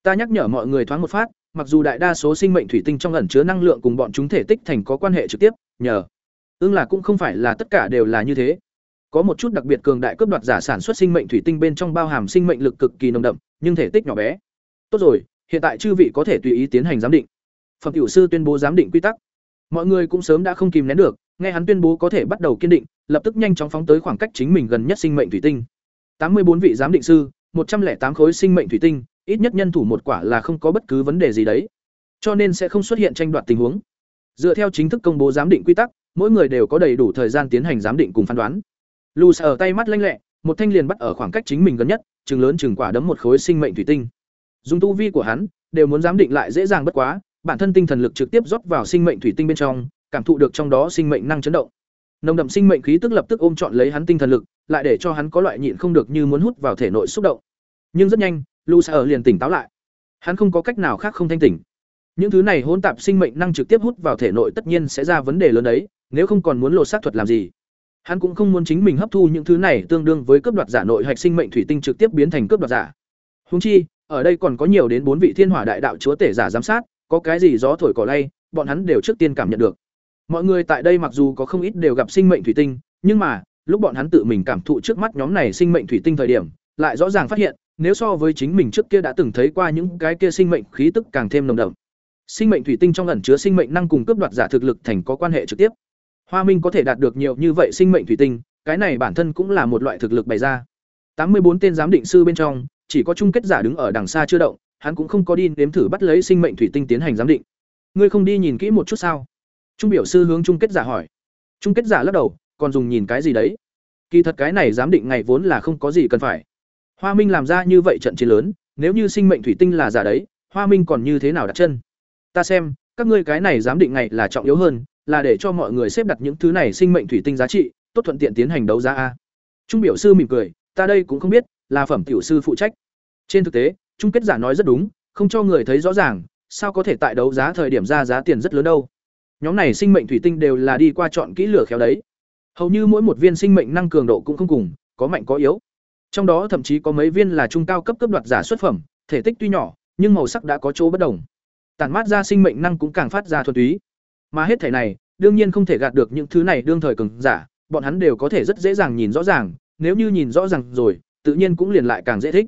Ta nhắc nhở mọi người thoáng một phát, mặc dù đại đa số sinh mệnh thủy tinh trong ẩn chứa năng lượng cùng bọn chúng thể tích thành có quan hệ trực tiếp, nhờ ưng là cũng không phải là tất cả đều là như thế. Có một chút đặc biệt cường đại cướp đoạt giả sản xuất sinh mệnh thủy tinh bên trong bao hàm sinh mệnh lực cực kỳ nồng đậm, nhưng thể tích nhỏ bé. Tốt rồi, hiện tại chư vị có thể tùy ý tiến hành giám định. Phẩm tiểu sư tuyên bố giám định quy tắc. Mọi người cũng sớm đã không kìm nén được, nghe hắn tuyên bố có thể bắt đầu kiên định, lập tức nhanh chóng phóng tới khoảng cách chính mình gần nhất sinh mệnh thủy tinh. Tám mươi bốn vị giám định sư, một trăm lẻ tám khối sinh mệnh thủy tinh, ít nhất nhân thủ một quả là không có bất cứ vấn đề gì đấy. Cho nên sẽ không xuất hiện tranh đoạt tình huống. Dựa theo chính thức công bố giám định quy tắc, mỗi người đều có đầy đủ thời gian tiến hành giám định cùng phán đoán. Lusa ở tay mắt lanh lẹ, một thanh liền bắt ở khoảng cách chính mình gần nhất, chừng lớn chừng quả đấm một khối sinh mệnh thủy tinh. Dùng tu vi của hắn, đều muốn giám định lại dễ dàng bất quá, bản thân tinh thần lực trực tiếp rót vào sinh mệnh thủy tinh bên trong, cảm thụ được trong đó sinh mệnh năng chấn động. Nồng đậm sinh mệnh khí tức lập tức ôm trọn lấy hắn tinh thần lực, lại để cho hắn có loại nhịn không được như muốn hút vào thể nội xúc động. Nhưng rất nhanh, Lu Sa liền tỉnh táo lại. Hắn không có cách nào khác không thanh tỉnh. Những thứ này hỗn tạp sinh mệnh năng trực tiếp hút vào thể nội tất nhiên sẽ ra vấn đề lớn đấy, nếu không còn muốn lột xác thuật làm gì. Hắn cũng không muốn chính mình hấp thu những thứ này tương đương với cướp đoạt giả nội hạch sinh mệnh thủy tinh trực tiếp biến thành cướp đoạt giả. Huống chi, ở đây còn có nhiều đến bốn vị thiên hỏa đại đạo chúa tể giả giám sát, có cái gì gió thổi cỏ lay, bọn hắn đều trước tiên cảm nhận được. Mọi người tại đây mặc dù có không ít đều gặp sinh mệnh thủy tinh, nhưng mà, lúc bọn hắn tự mình cảm thụ trước mắt nhóm này sinh mệnh thủy tinh thời điểm, lại rõ ràng phát hiện, nếu so với chính mình trước kia đã từng thấy qua những cái kia sinh mệnh khí tức càng thêm nồng đậm. Sinh mệnh thủy tinh trong ẩn chứa sinh mệnh năng cùng cướp đoạt giả thực lực thành có quan hệ trực tiếp. Hoa Minh có thể đạt được nhiều như vậy sinh mệnh thủy tinh, cái này bản thân cũng là một loại thực lực bày ra. Tám mươi bốn tên giám định sư bên trong, chỉ có chung kết giả đứng ở đằng xa chưa động, hắn cũng không có đi nếm thử bắt lấy sinh mệnh thủy tinh tiến hành giám định. Ngươi không đi nhìn kỹ một chút sao? Trung biểu sư hướng chung kết giả hỏi. Chung kết giả lắc đầu, còn dùng nhìn cái gì đấy? Kỳ thật cái này giám định ngày vốn là không có gì cần phải. Hoa Minh làm ra như vậy trận chiến lớn, nếu như sinh mệnh thủy tinh là giả đấy, Hoa Minh còn như thế nào đặt chân? Ta xem, các ngươi cái này giám định ngày là trọng yếu hơn, là để cho mọi người xếp đặt những thứ này sinh mệnh thủy tinh giá trị, tốt thuận tiện tiến hành đấu giá a. Trung biểu sư mỉm cười, ta đây cũng không biết, là phẩm tiểu sư phụ trách. Trên thực tế, chung kết giả nói rất đúng, không cho người thấy rõ ràng, sao có thể tại đấu giá thời điểm ra giá tiền rất lớn đâu. Nhóm này sinh mệnh thủy tinh đều là đi qua chọn kỹ lửa khéo đấy. Hầu như mỗi một viên sinh mệnh năng cường độ cũng không cùng, có mạnh có yếu. Trong đó thậm chí có mấy viên là trung cao cấp cấp đoạt giả xuất phẩm, thể tích tuy nhỏ, nhưng màu sắc đã có chỗ bất đồng. Tản mát ra sinh mệnh năng cũng càng phát ra thuần túy. Mà hết thể này, đương nhiên không thể gạt được những thứ này đương thời cường giả, bọn hắn đều có thể rất dễ dàng nhìn rõ ràng, nếu như nhìn rõ ràng rồi, tự nhiên cũng liền lại càng dễ thích.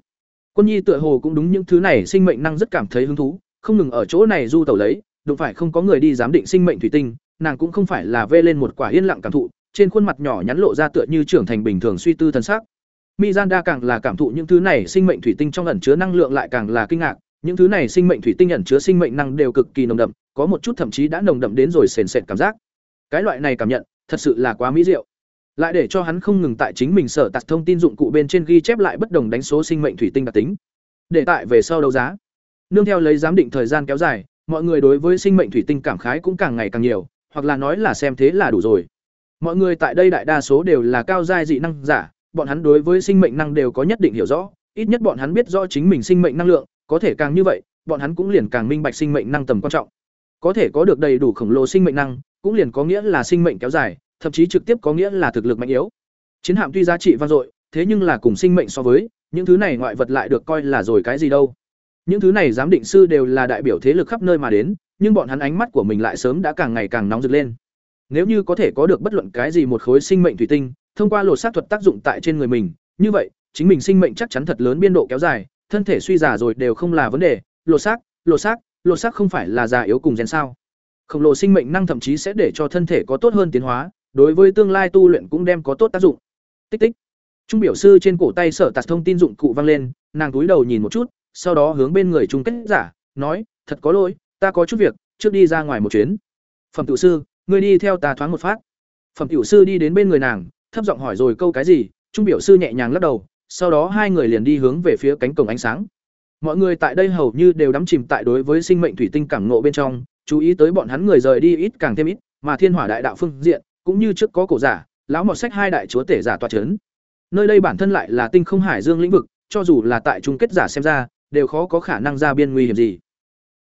Quân Nhi tựa hồ cũng đúng những thứ này sinh mệnh năng rất cảm thấy hứng thú, không ngừng ở chỗ này du tẩu lấy, đụng phải không có người đi giám định sinh mệnh thủy tinh, nàng cũng không phải là vê lên một quả yên lặng cảm thụ, trên khuôn mặt nhỏ nhắn lộ ra tựa như trưởng thành bình thường suy tư thần sắc. Miranda càng là cảm thụ những thứ này sinh mệnh thủy tinh trong ẩn chứa năng lượng lại càng là kinh ngạc, những thứ này sinh mệnh thủy tinh ẩn chứa sinh mệnh năng đều cực kỳ nồng đậm, có một chút thậm chí đã nồng đậm đến rồi sền sệt cảm giác. Cái loại này cảm nhận, thật sự là quá mỹ diệu. Lại để cho hắn không ngừng tại chính mình sở tạc thông tin dụng cụ bên trên ghi chép lại bất đồng đánh số sinh mệnh thủy tinh đặc tính. Để tại về sau đấu giá. Nương theo lấy giám định thời gian kéo dài, mọi người đối với sinh mệnh thủy tinh cảm khái cũng càng ngày càng nhiều, hoặc là nói là xem thế là đủ rồi. Mọi người tại đây đại đa số đều là cao giai dị năng giả, bọn hắn đối với sinh mệnh năng đều có nhất định hiểu rõ, ít nhất bọn hắn biết rõ chính mình sinh mệnh năng lượng, có thể càng như vậy, bọn hắn cũng liền càng minh bạch sinh mệnh năng tầm quan trọng. Có thể có được đầy đủ khổng lồ sinh mệnh năng, cũng liền có nghĩa là sinh mệnh kéo dài, thậm chí trực tiếp có nghĩa là thực lực mạnh yếu. Chiến hạm tuy giá trị vang dội, thế nhưng là cùng sinh mệnh so với, những thứ này ngoại vật lại được coi là rồi cái gì đâu. Những thứ này giám định sư đều là đại biểu thế lực khắp nơi mà đến, nhưng bọn hắn ánh mắt của mình lại sớm đã càng ngày càng nóng rực lên. Nếu như có thể có được bất luận cái gì một khối sinh mệnh thủy tinh, thông qua lột xác thuật tác dụng tại trên người mình, như vậy, chính mình sinh mệnh chắc chắn thật lớn biên độ kéo dài, thân thể suy già rồi đều không là vấn đề, lột xác, lột xác, lột xác không phải là già yếu cùng gen sao? Khổng lồ sinh mệnh năng thậm chí sẽ để cho thân thể có tốt hơn tiến hóa, đối với tương lai tu luyện cũng đem có tốt tác dụng. Tích tích. Trung biểu sư trên cổ tay sở tạt thông tin dụng cụ vang lên, nàng túi đầu nhìn một chút, sau đó hướng bên người Chung kết giả, nói, thật có lỗi, ta có chút việc, trước đi ra ngoài một chuyến. Phẩm tiểu sư, ngươi đi theo ta thoáng một phát. Phẩm tiểu sư đi đến bên người nàng, thấp giọng hỏi rồi câu cái gì, trung biểu sư nhẹ nhàng lắc đầu, sau đó hai người liền đi hướng về phía cánh cổng ánh sáng. Mọi người tại đây hầu như đều đắm chìm tại đối với sinh mệnh thủy tinh cảm ngộ bên trong, chú ý tới bọn hắn người rời đi ít càng thêm ít, mà Thiên Hỏa Đại Đạo phương diện, cũng như trước có cổ giả, lão mọt sách hai đại chúa tể giả tọa chấn. Nơi đây bản thân lại là tinh không hải dương lĩnh vực, cho dù là tại chung kết giả xem ra, đều khó có khả năng ra biên nguy hiểm gì.